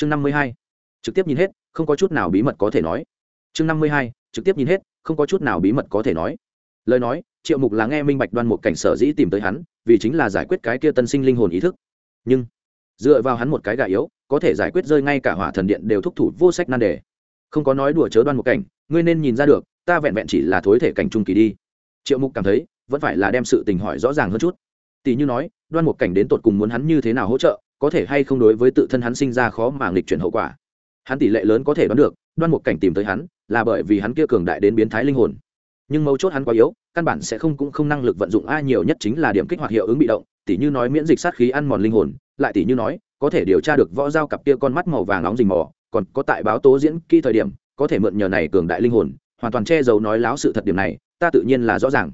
chương năm mươi hai. Trực tiếp nhìn hết, không có chút nào bí mật có thể nói. Chương năm mươi hai, trực tiếp nhìn hết, không có chút nào bí mật có thể nói. Lời nói, triệu mục là nghe minh bạch đoan một cảnh sở dĩ tìm tới hắn, vì chính là giải quyết cái kia tân sinh linh hồn ý thức. Nhưng, dựa vào hắn một cái gà yếu, có thể giải quyết rơi ngay cả hỏa thần điện đều thúc thủ vô sách nan đề. Không có nói đùa chớ đoan một cảnh, ngươi nên nhìn ra được, ta vẹn vẹn chỉ là thối thể cảnh trung kỳ đi. Triệu mục cảm thấy, vẫn phải là đem sự tình hỏi rõ ràng hơn chút. Tỷ như nói, đoan một cảnh đến tột cùng muốn hắn như thế nào hỗ trợ có thể hay không đối với tự thân hắn sinh ra khó mà nghịch chuyển hậu quả. Hắn tỷ lệ lớn có thể đoán được, đoan một cảnh tìm tới hắn là bởi vì hắn kia cường đại đến biến thái linh hồn. Nhưng mấu chốt hắn quá yếu, căn bản sẽ không cũng không năng lực vận dụng ai nhiều nhất chính là điểm kích hoạt hiệu ứng bị động tỷ như nói miễn dịch sát khí ăn mòn linh hồn, lại tỷ như nói, có thể điều tra được võ dao cặp kia con mắt màu vàng nóng rình mò, còn có tại báo tố diễn kỹ thời điểm, có thể mượn nhờ này cường đại linh hồn, hoàn toàn che giấu nói láo sự thật điểm này, ta tự nhiên là rõ ràng.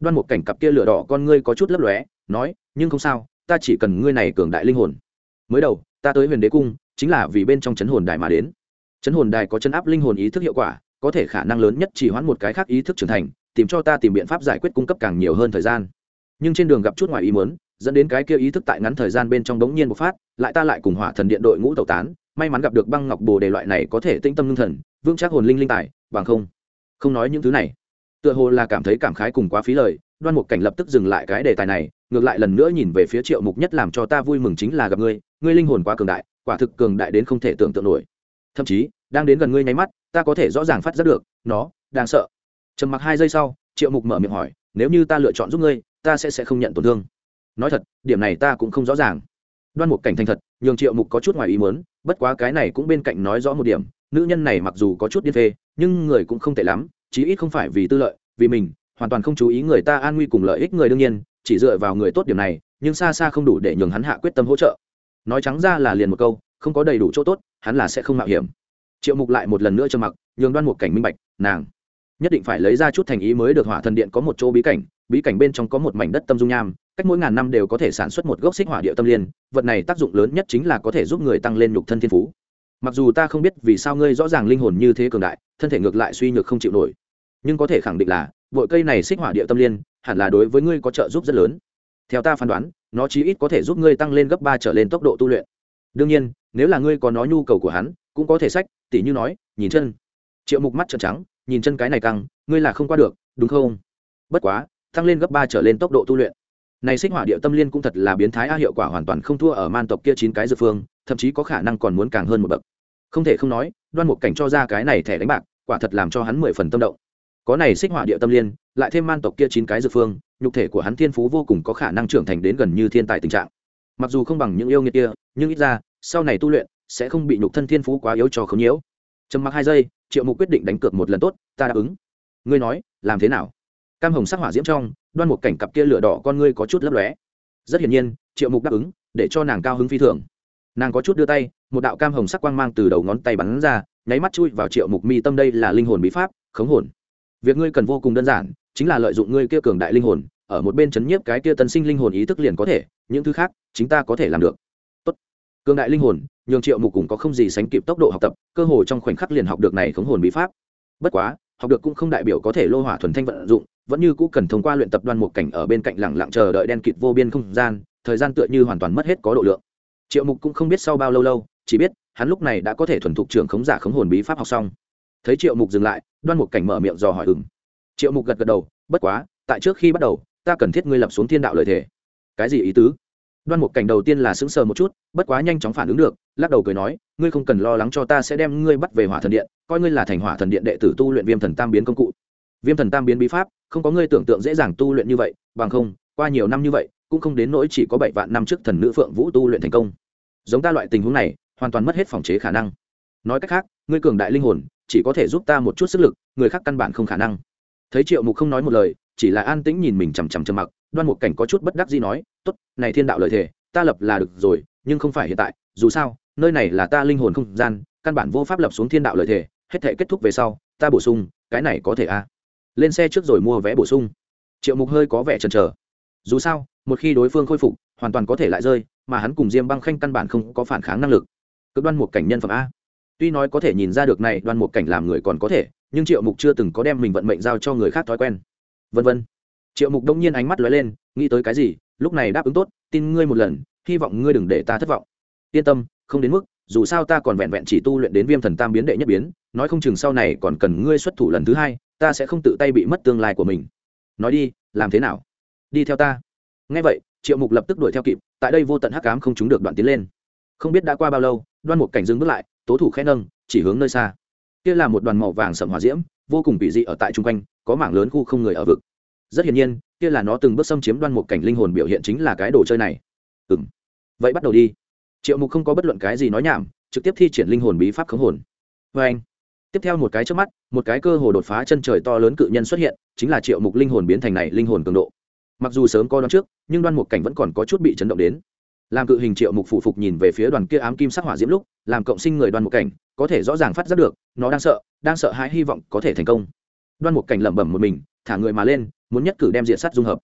Đoan một cảnh cặp kia lửa đỏ con ngươi có chút lấp lóe, nói, nhưng không sao ta chỉ cần ngươi này cường đại linh hồn. Mới đầu, ta tới huyền đế cung, chính là vì bên trong chấn hồn đài mà đến. Chấn hồn đài có chấn áp linh hồn ý thức hiệu quả, có thể khả năng lớn nhất chỉ hoãn một cái khác ý thức trưởng thành, tìm cho ta tìm biện pháp giải quyết cung cấp càng nhiều hơn thời gian. Nhưng trên đường gặp chút ngoài ý muốn, dẫn đến cái kia ý thức tại ngắn thời gian bên trong đống nhiên bộc phát, lại ta lại cùng hỏa thần điện đội ngũ tẩu tán, may mắn gặp được băng ngọc bồ đề loại này có thể tĩnh tâm ngưng thần, vững chắc hồn linh linh tài, bằng không. Không nói những thứ này. Tựa hồ là cảm thấy cảm khái cùng quá phí lời, đoan mục cảnh lập tức dừng lại cái đề tài này ngược lại lần nữa nhìn về phía triệu mục nhất làm cho ta vui mừng chính là gặp ngươi ngươi linh hồn quá cường đại, quả thực cường đại đến không thể tưởng tượng nổi. Thậm chí, đang đến gần ngươi nháy mắt, ta có thể rõ ràng phát giác được, nó, đang sợ. Trầm mặc hai giây sau, triệu mục mở miệng hỏi, nếu như ta lựa chọn giúp ngươi, ta sẽ sẽ không nhận tổn thương. Nói thật, điểm này ta cũng không rõ ràng. Đoan mục cảnh thành thật, nhường triệu mục có chút ngoài ý muốn, bất quá cái này cũng bên cạnh nói rõ một điểm, nữ nhân này mặc dù có chút điên phê, nhưng người cũng không tệ lắm, chí ít không phải vì tư lợi, vì mình, hoàn toàn không chú ý người ta an nguy cùng lợi ích người đương nhiên chỉ dựa vào người tốt điểm này, nhưng xa xa không đủ để nhường hắn hạ quyết tâm hỗ trợ. Nói trắng ra là liền một câu, không có đầy đủ chỗ tốt, hắn là sẽ không mạo hiểm. Triệu mục lại một lần nữa cho mặc, nhường đoan một cảnh minh bạch, nàng nhất định phải lấy ra chút thành ý mới được, hỏa thần điện có một chỗ bí cảnh bí cảnh bên trong có một mảnh đất tâm dung nham, cách mỗi ngàn năm đều có thể sản xuất một gốc xích hỏa địa tâm liên, vật này tác dụng lớn nhất chính là có thể giúp người tăng lên nhục thân thiên phú. Mặc dù ta không biết vì sao ngươi rõ ràng linh hồn như thế cường đại, thân thể ngược lại suy nhược không chịu nổi, nhưng có thể khẳng định là Bội cây này xích hỏa địa tâm liên, hẳn là đối với ngươi có trợ giúp rất lớn. Theo ta phán đoán, nó chí ít có thể giúp ngươi tăng lên gấp ba trở lên tốc độ tu luyện. Đương nhiên, nếu là ngươi có nói nhu cầu của hắn, cũng có thể sách, tỉ như nói, nhìn chân. Triệu mục mắt trợn trắng, nhìn chân cái này căng, ngươi là không qua được, đúng không? Bất quá, tăng lên gấp ba trở lên tốc độ tu luyện. Này xích hỏa địa tâm liên cũng thật là biến thái a hiệu quả hoàn toàn không thua ở man tộc kia chín cái dược phương, thậm chí có khả năng còn muốn càng hơn một bậc. Không thể không nói, đoan một cảnh cho ra cái này thẻ đánh bạc, quả thật làm cho hắn mười phần tâm động có này xích hỏa địa tâm liên, lại thêm man tộc kia chín cái dược phương, nhục thể của hắn thiên phú vô cùng có khả năng trưởng thành đến gần như thiên tài tình trạng. Mặc dù không bằng những yêu nghiệt kia, nhưng ít ra, sau này tu luyện, sẽ không bị nhục thân thiên phú quá yếu cho không nhiễu. Trầm mặc hai giây, triệu mục quyết định đánh cược một lần tốt, ta đáp ứng. Ngươi nói, làm thế nào? Cam hồng sắc hỏa diễm trong, đoan một cảnh cặp kia lửa đỏ con ngươi có chút lấp lóe. Rất hiển nhiên, triệu mục đáp ứng, để cho nàng cao hứng phi thường. Nàng có chút đưa tay, một đạo cam hồng sắc quang mang từ đầu ngón tay bắn ra, nháy mắt chui vào triệu mục mi tâm đây là linh hồn bí pháp, khống hồn việc ngươi cần vô cùng đơn giản, chính là lợi dụng ngươi kia cường đại linh hồn, ở một bên chấn nhiếp cái kia tân sinh linh hồn ý thức liền có thể, những thứ khác, chính ta có thể làm được. Tốt. Cường đại linh hồn, nhường triệu mục cùng có không gì sánh kịp tốc độ học tập, cơ hồ trong khoảnh khắc liền học được này khống hồn bí pháp. Bất quá, học được cũng không đại biểu có thể lô hỏa thuần thanh vận dụng, vẫn như cũ cần thông qua luyện tập đoan một cảnh ở bên cạnh lẳng lặng chờ đợi đen kịt vô biên không gian, thời gian tựa như hoàn toàn mất hết có độ lượng. Triệu mục cũng không biết sau bao lâu lâu, chỉ biết, hắn lúc này đã có thể thuần thục trưởng khống giả khống hồn bí pháp học xong thấy triệu mục dừng lại, đoan mục cảnh mở miệng dò hỏi ừng triệu mục gật gật đầu, bất quá, tại trước khi bắt đầu, ta cần thiết ngươi lập xuống thiên đạo lời thể cái gì ý tứ? Đoan mục cảnh đầu tiên là sững sờ một chút, bất quá nhanh chóng phản ứng được, lắc đầu cười nói, ngươi không cần lo lắng cho ta sẽ đem ngươi bắt về hỏa thần điện, coi ngươi là thành hỏa thần điện đệ tử tu luyện viêm thần tam biến công cụ. Viêm thần tam biến bí pháp, không có ngươi tưởng tượng dễ dàng tu luyện như vậy, bằng không, qua nhiều năm như vậy, cũng không đến nỗi chỉ có bảy vạn năm trước thần nữ phượng vũ tu luyện thành công. Giống ta loại tình huống này, hoàn toàn mất hết phòng chế khả năng. Nói cách khác, ngươi cường đại linh hồn chỉ có thể giúp ta một chút sức lực, người khác căn bản không khả năng. Thấy triệu mục không nói một lời, chỉ là an tĩnh nhìn mình chằm chằm chằm mặc, đoan một cảnh có chút bất đắc gì nói, tốt, này thiên đạo lợi thể ta lập là được rồi, nhưng không phải hiện tại, dù sao, nơi này là ta linh hồn không gian, căn bản vô pháp lập xuống thiên đạo lợi thể hết thể kết thúc về sau, ta bổ sung, cái này có thể a à. lên xe trước rồi mua vé bổ sung. Triệu mục hơi có vẻ chần chờ. Dù sao, một khi đối phương khôi phục, hoàn toàn có thể lại rơi, mà hắn cùng diêm băng khanh căn bản không có phản kháng năng lực. Cực đoan một cảnh nhân phẩm a tuy nói có thể nhìn ra được này đoan một cảnh làm người còn có thể, nhưng triệu mục chưa từng có đem mình vận mệnh giao cho người khác thói quen. Vân vân. Triệu mục đông nhiên ánh mắt lóe lên, nghĩ tới cái gì, lúc này đáp ứng tốt, tin ngươi một lần, hy vọng ngươi đừng để ta thất vọng. Yên tâm, không đến mức, dù sao ta còn vẹn vẹn chỉ tu luyện đến viêm thần tam biến đệ nhất biến, nói không chừng sau này còn cần ngươi xuất thủ lần thứ hai, ta sẽ không tự tay bị mất tương lai của mình. Nói đi, làm thế nào? Đi theo ta. Ngay vậy, triệu mục lập tức đuổi theo kịp, tại đây vô tận hắc cám không chúng được đoạn tiến lên. Không biết đã qua bao lâu, đoan một cảnh dừng bước lại tố thủ khẽ nâng, chỉ hướng nơi xa. Kia là một đoàn màu vàng sầm hỏa diễm, vô cùng bị dị ở tại chung quanh, có mảng lớn khu không người ở vực. Rất hiển nhiên, kia là nó từng bước xâm chiếm đoan một cảnh linh hồn biểu hiện chính là cái đồ chơi này. Ừ m vậy bắt đầu đi. Triệu mục không có bất luận cái gì nói nhảm, trực tiếp thi triển linh hồn bí pháp khống hồn. Vê anh. Tiếp theo một cái trước mắt, một cái cơ hồ đột phá chân trời to lớn cự nhân xuất hiện, chính là triệu mục linh hồn biến thành này linh hồn cường độ. Mặc dù sớm có đoán trước, nhưng đoan mục cảnh vẫn còn có chút bị chấn động đến làm cự hình triệu mục phụ phục nhìn về phía đoàn kia ám kim sắc hỏa diễm lúc, làm cộng sinh người đoàn mục cảnh, có thể rõ ràng phát giác được, nó đang sợ đang sợ hãi hy vọng có thể thành công. Đoan mục cảnh lẩm bẩm một mình, thả người mà lên, muốn nhất cử đem diện sắt dung hợp.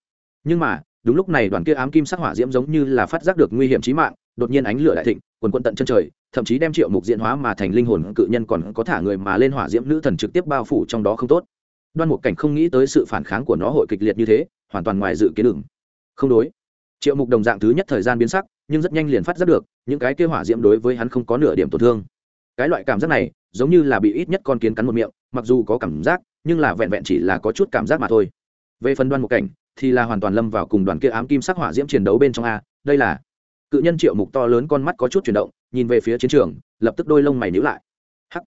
Nhưng mà, đúng lúc này đoàn kia ám kim sắc hỏa diễm giống như là phát giác được nguy hiểm chí mạng, đột nhiên ánh lửa đại thịnh, quần quận tận chân trời, thậm chí đem triệu mục diễn hóa mà thành linh hồn cự nhân còn có thả người mà lên hỏa diễm nữ thần trực tiếp bao phủ trong đó không tốt. Đoan mục cảnh không nghĩ tới sự phản kháng của nó hội kịch liệt như thế, hoàn toàn ngoài dự kiến đường không đối triệu mục đồng dạng thứ nhất thời gian biến sắc, nhưng rất nhanh liền phát giác được, những cái kêu hỏa diễm đối với hắn không có nửa điểm tổn thương. Cái loại cảm giác này, giống như là bị ít nhất con kiến cắn một miệng, mặc dù có cảm giác, nhưng là vẹn vẹn chỉ là có chút cảm giác mà thôi. Về phần đoan một cảnh, thì là hoàn toàn lâm vào cùng đoàn kia ám kim sắc hỏa diễm chiến đấu bên trong a, đây là cự nhân triệu mục to lớn con mắt có chút chuyển động, nhìn về phía chiến trường, lập tức đôi lông mày nhíu lại. Hắc,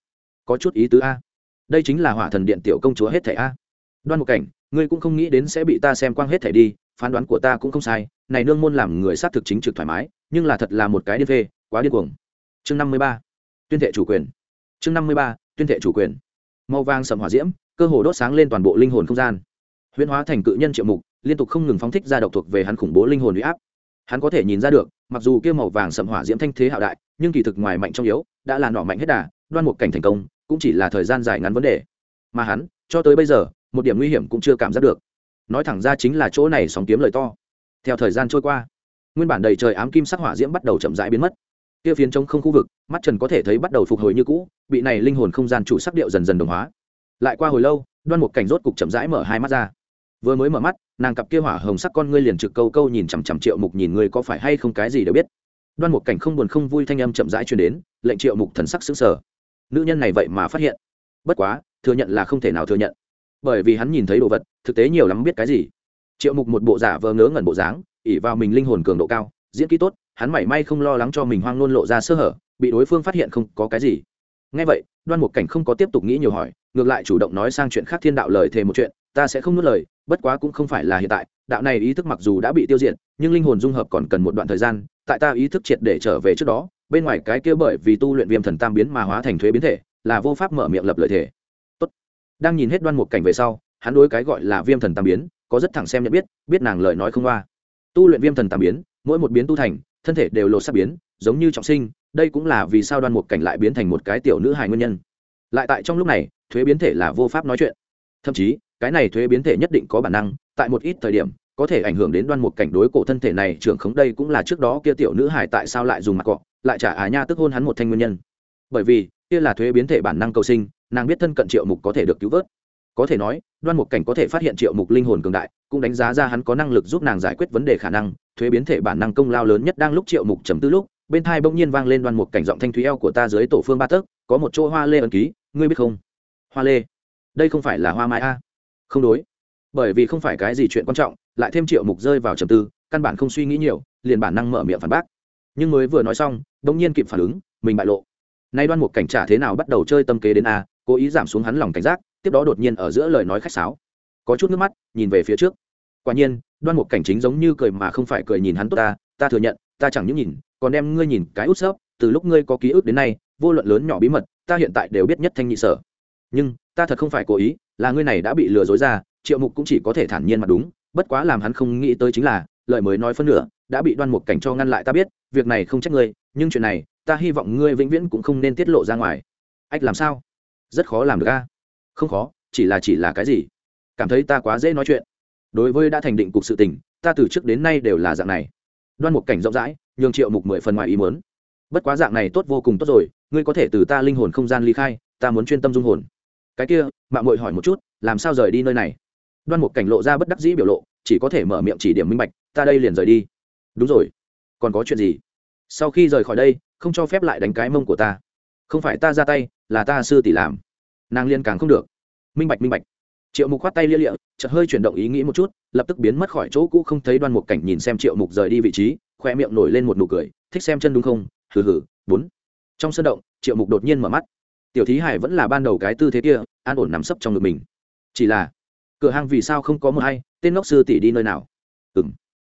có chút ý tứ a. Đây chính là hỏa thần điện tiểu công chúa hết thảy a. Đoan một cảnh, ngươi cũng không nghĩ đến sẽ bị ta xem quang hết thảy đi phán đoán của ta cũng không sai, này nương môn làm người sát thực chính trực thoải mái, nhưng là thật là một cái điên phê, quá điên cuồng. Chương năm mươi ba, tuyên thệ chủ quyền. Chương năm mươi ba, tuyên thệ chủ quyền. Màu vàng sầm hỏa diễm, cơ hồ đốt sáng lên toàn bộ linh hồn không gian. Huyễn hóa thành cự nhân triệu mục, liên tục không ngừng phóng thích ra độc thuộc về hắn khủng bố linh hồn huy áp. Hắn có thể nhìn ra được, mặc dù kia màu vàng sầm hỏa diễm thanh thế hạo đại, nhưng kỳ thực ngoài mạnh trong yếu, đã là nọ mạnh hết đà, đoan một cảnh thành công, cũng chỉ là thời gian dài ngắn vấn đề. Mà hắn, cho tới bây giờ, một điểm nguy hiểm cũng chưa cảm giác được nói thẳng ra chính là chỗ này sóng kiếm lời to. Theo thời gian trôi qua, nguyên bản đầy trời ám kim sắc hỏa diễm bắt đầu chậm rãi biến mất. Kia phiến trong không khu vực, mắt trần có thể thấy bắt đầu phục hồi như cũ, bị này linh hồn không gian chủ sắc điệu dần dần đồng hóa. Lại qua hồi lâu, đoan một cảnh rốt cục chậm rãi mở hai mắt ra. Vừa mới mở mắt, nàng cặp kia hỏa hồng sắc con ngươi liền trực câu câu nhìn chằm chằm triệu mục nhìn ngươi có phải hay không cái gì đều biết. Đoan một cảnh không buồn không vui thanh âm chậm rãi truyền đến, lệnh triệu mục thần sắc sững sờ. nữ nhân này vậy mà phát hiện. Bất quá, thừa nhận là không thể nào thừa nhận bởi vì hắn nhìn thấy đồ vật, thực tế nhiều lắm biết cái gì. Triệu mục một bộ giả vờ ngớ ngẩn bộ dáng ỉ vào mình linh hồn cường độ cao, diễn kỹ tốt, hắn mảy may không lo lắng cho mình hoang nôn lộ ra sơ hở, bị đối phương phát hiện không có cái gì. Ngay vậy, đoan mục cảnh không có tiếp tục nghĩ nhiều hỏi, ngược lại chủ động nói sang chuyện khác thiên đạo lời thề một chuyện, ta sẽ không nuốt lời, bất quá cũng không phải là hiện tại, đạo này ý thức mặc dù đã bị tiêu diệt, nhưng linh hồn dung hợp còn cần một đoạn thời gian, tại ta ý thức triệt để trở về trước đó, bên ngoài cái kia bởi vì tu luyện viêm thần tam biến mà hóa thành thuế biến thể, là vô pháp mở miệng lập lợi thể đang nhìn hết đoan một cảnh về sau, hắn đối cái gọi là viêm thần tam biến, có rất thẳng xem nhận biết biết nàng lời nói không qua. Tu luyện viêm thần tam biến, mỗi một biến tu thành, thân thể đều lột sắc biến, giống như trọng sinh, đây cũng là vì sao đoan một cảnh lại biến thành một cái tiểu nữ hài nguyên nhân. Lại tại trong lúc này, thuế biến thể là vô pháp nói chuyện. Thậm chí, cái này thuế biến thể nhất định có bản năng, tại một ít thời điểm, có thể ảnh hưởng đến đoan một cảnh đối cổ thân thể này trưởng khống, đây cũng là trước đó kia tiểu nữ hài tại sao lại dùng mặt cọ, lại trả à nha tức hôn hắn một thanh nguyên nhân. Bởi vì, kia là thuế biến thể bản năng cầu sinh nàng biết thân cận triệu mục có thể được cứu vớt. Có thể nói, đoan mục cảnh có thể phát hiện triệu mục linh hồn cường đại, cũng đánh giá ra hắn có năng lực giúp nàng giải quyết vấn đề khả năng, thuế biến thể bản năng công lao lớn nhất đang lúc triệu mục chấm tư lúc, bên thai bỗng nhiên vang lên đoan mục cảnh giọng thanh thúy eo của ta dưới tổ phương ba tấc, có một chỗ hoa lê ẩn ký, ngươi biết không? Hoa lê. Đây không phải là hoa mai a. Không đối. Bởi vì không phải cái gì chuyện quan trọng, lại thêm triệu mục rơi vào trầm tư, căn bản không suy nghĩ nhiều, liền bản năng mở miệng phản bác. Nhưng mới vừa nói xong, bỗng nhiên kịp phản ứng, mình bại lộ. Nay đoan mục cảnh trả thế nào bắt đầu chơi tâm kế đến a cố ý giảm xuống hắn lòng cảnh giác, tiếp đó đột nhiên ở giữa lời nói khách sáo. Có chút nước mắt, nhìn về phía trước. Quả nhiên, đoan một cảnh chính giống như cười mà không phải cười nhìn hắn tốt ta ta thừa nhận, ta chẳng những nhìn, còn đem ngươi nhìn cái út xớp, từ lúc ngươi có ký ức đến nay, vô luận lớn nhỏ bí mật, ta hiện tại đều biết nhất thanh nhị sở. Nhưng, ta thật không phải cố ý, là ngươi này đã bị lừa dối ra, triệu mục cũng chỉ có thể thản nhiên mà đúng, bất quá làm hắn không nghĩ tới chính là, lời mới nói phân nửa, đã bị đoan một cảnh cho ngăn lại ta biết, việc này không trách ngươi, nhưng chuyện này, ta hy vọng ngươi vĩnh viễn cũng không nên tiết lộ ra ngoài. Ách, làm sao? Rất khó làm được a. Không khó, chỉ là chỉ là cái gì? Cảm thấy ta quá dễ nói chuyện. Đối với đã thành định cục sự tình, ta từ trước đến nay đều là dạng này. Đoan một cảnh rộng rãi, nhường triệu mục mười phần ngoài ý muốn. Bất quá dạng này tốt vô cùng tốt rồi, ngươi có thể từ ta linh hồn không gian ly khai, ta muốn chuyên tâm dung hồn. Cái kia mạng mội hỏi một chút, làm sao rời đi nơi này? Đoan một cảnh lộ ra bất đắc dĩ biểu lộ, chỉ có thể mở miệng chỉ điểm minh bạch, ta đây liền rời đi. Đúng rồi. Còn có chuyện gì? Sau khi rời khỏi đây, không cho phép lại đánh cái mông của ta. Không phải ta ra tay là ta sư tỷ làm. Nàng liên càng không được. Minh bạch minh bạch. Triệu mục khoát tay lia lịa, chợt hơi chuyển động ý nghĩ một chút, lập tức biến mất khỏi chỗ cũ không thấy đoan mục cảnh nhìn xem triệu mục rời đi vị trí, khoe miệng nổi lên một nụ cười, thích xem chân đúng không? Hừ hừ, bốn. Trong sân động, triệu mục đột nhiên mở mắt. Tiểu thí hải vẫn là ban đầu cái tư thế kia, an ổn nằm sấp trong ngực mình. Chỉ là, cửa hàng vì sao không có mờ hay, tên ngốc sư tỷ đi nơi nào? Ừ m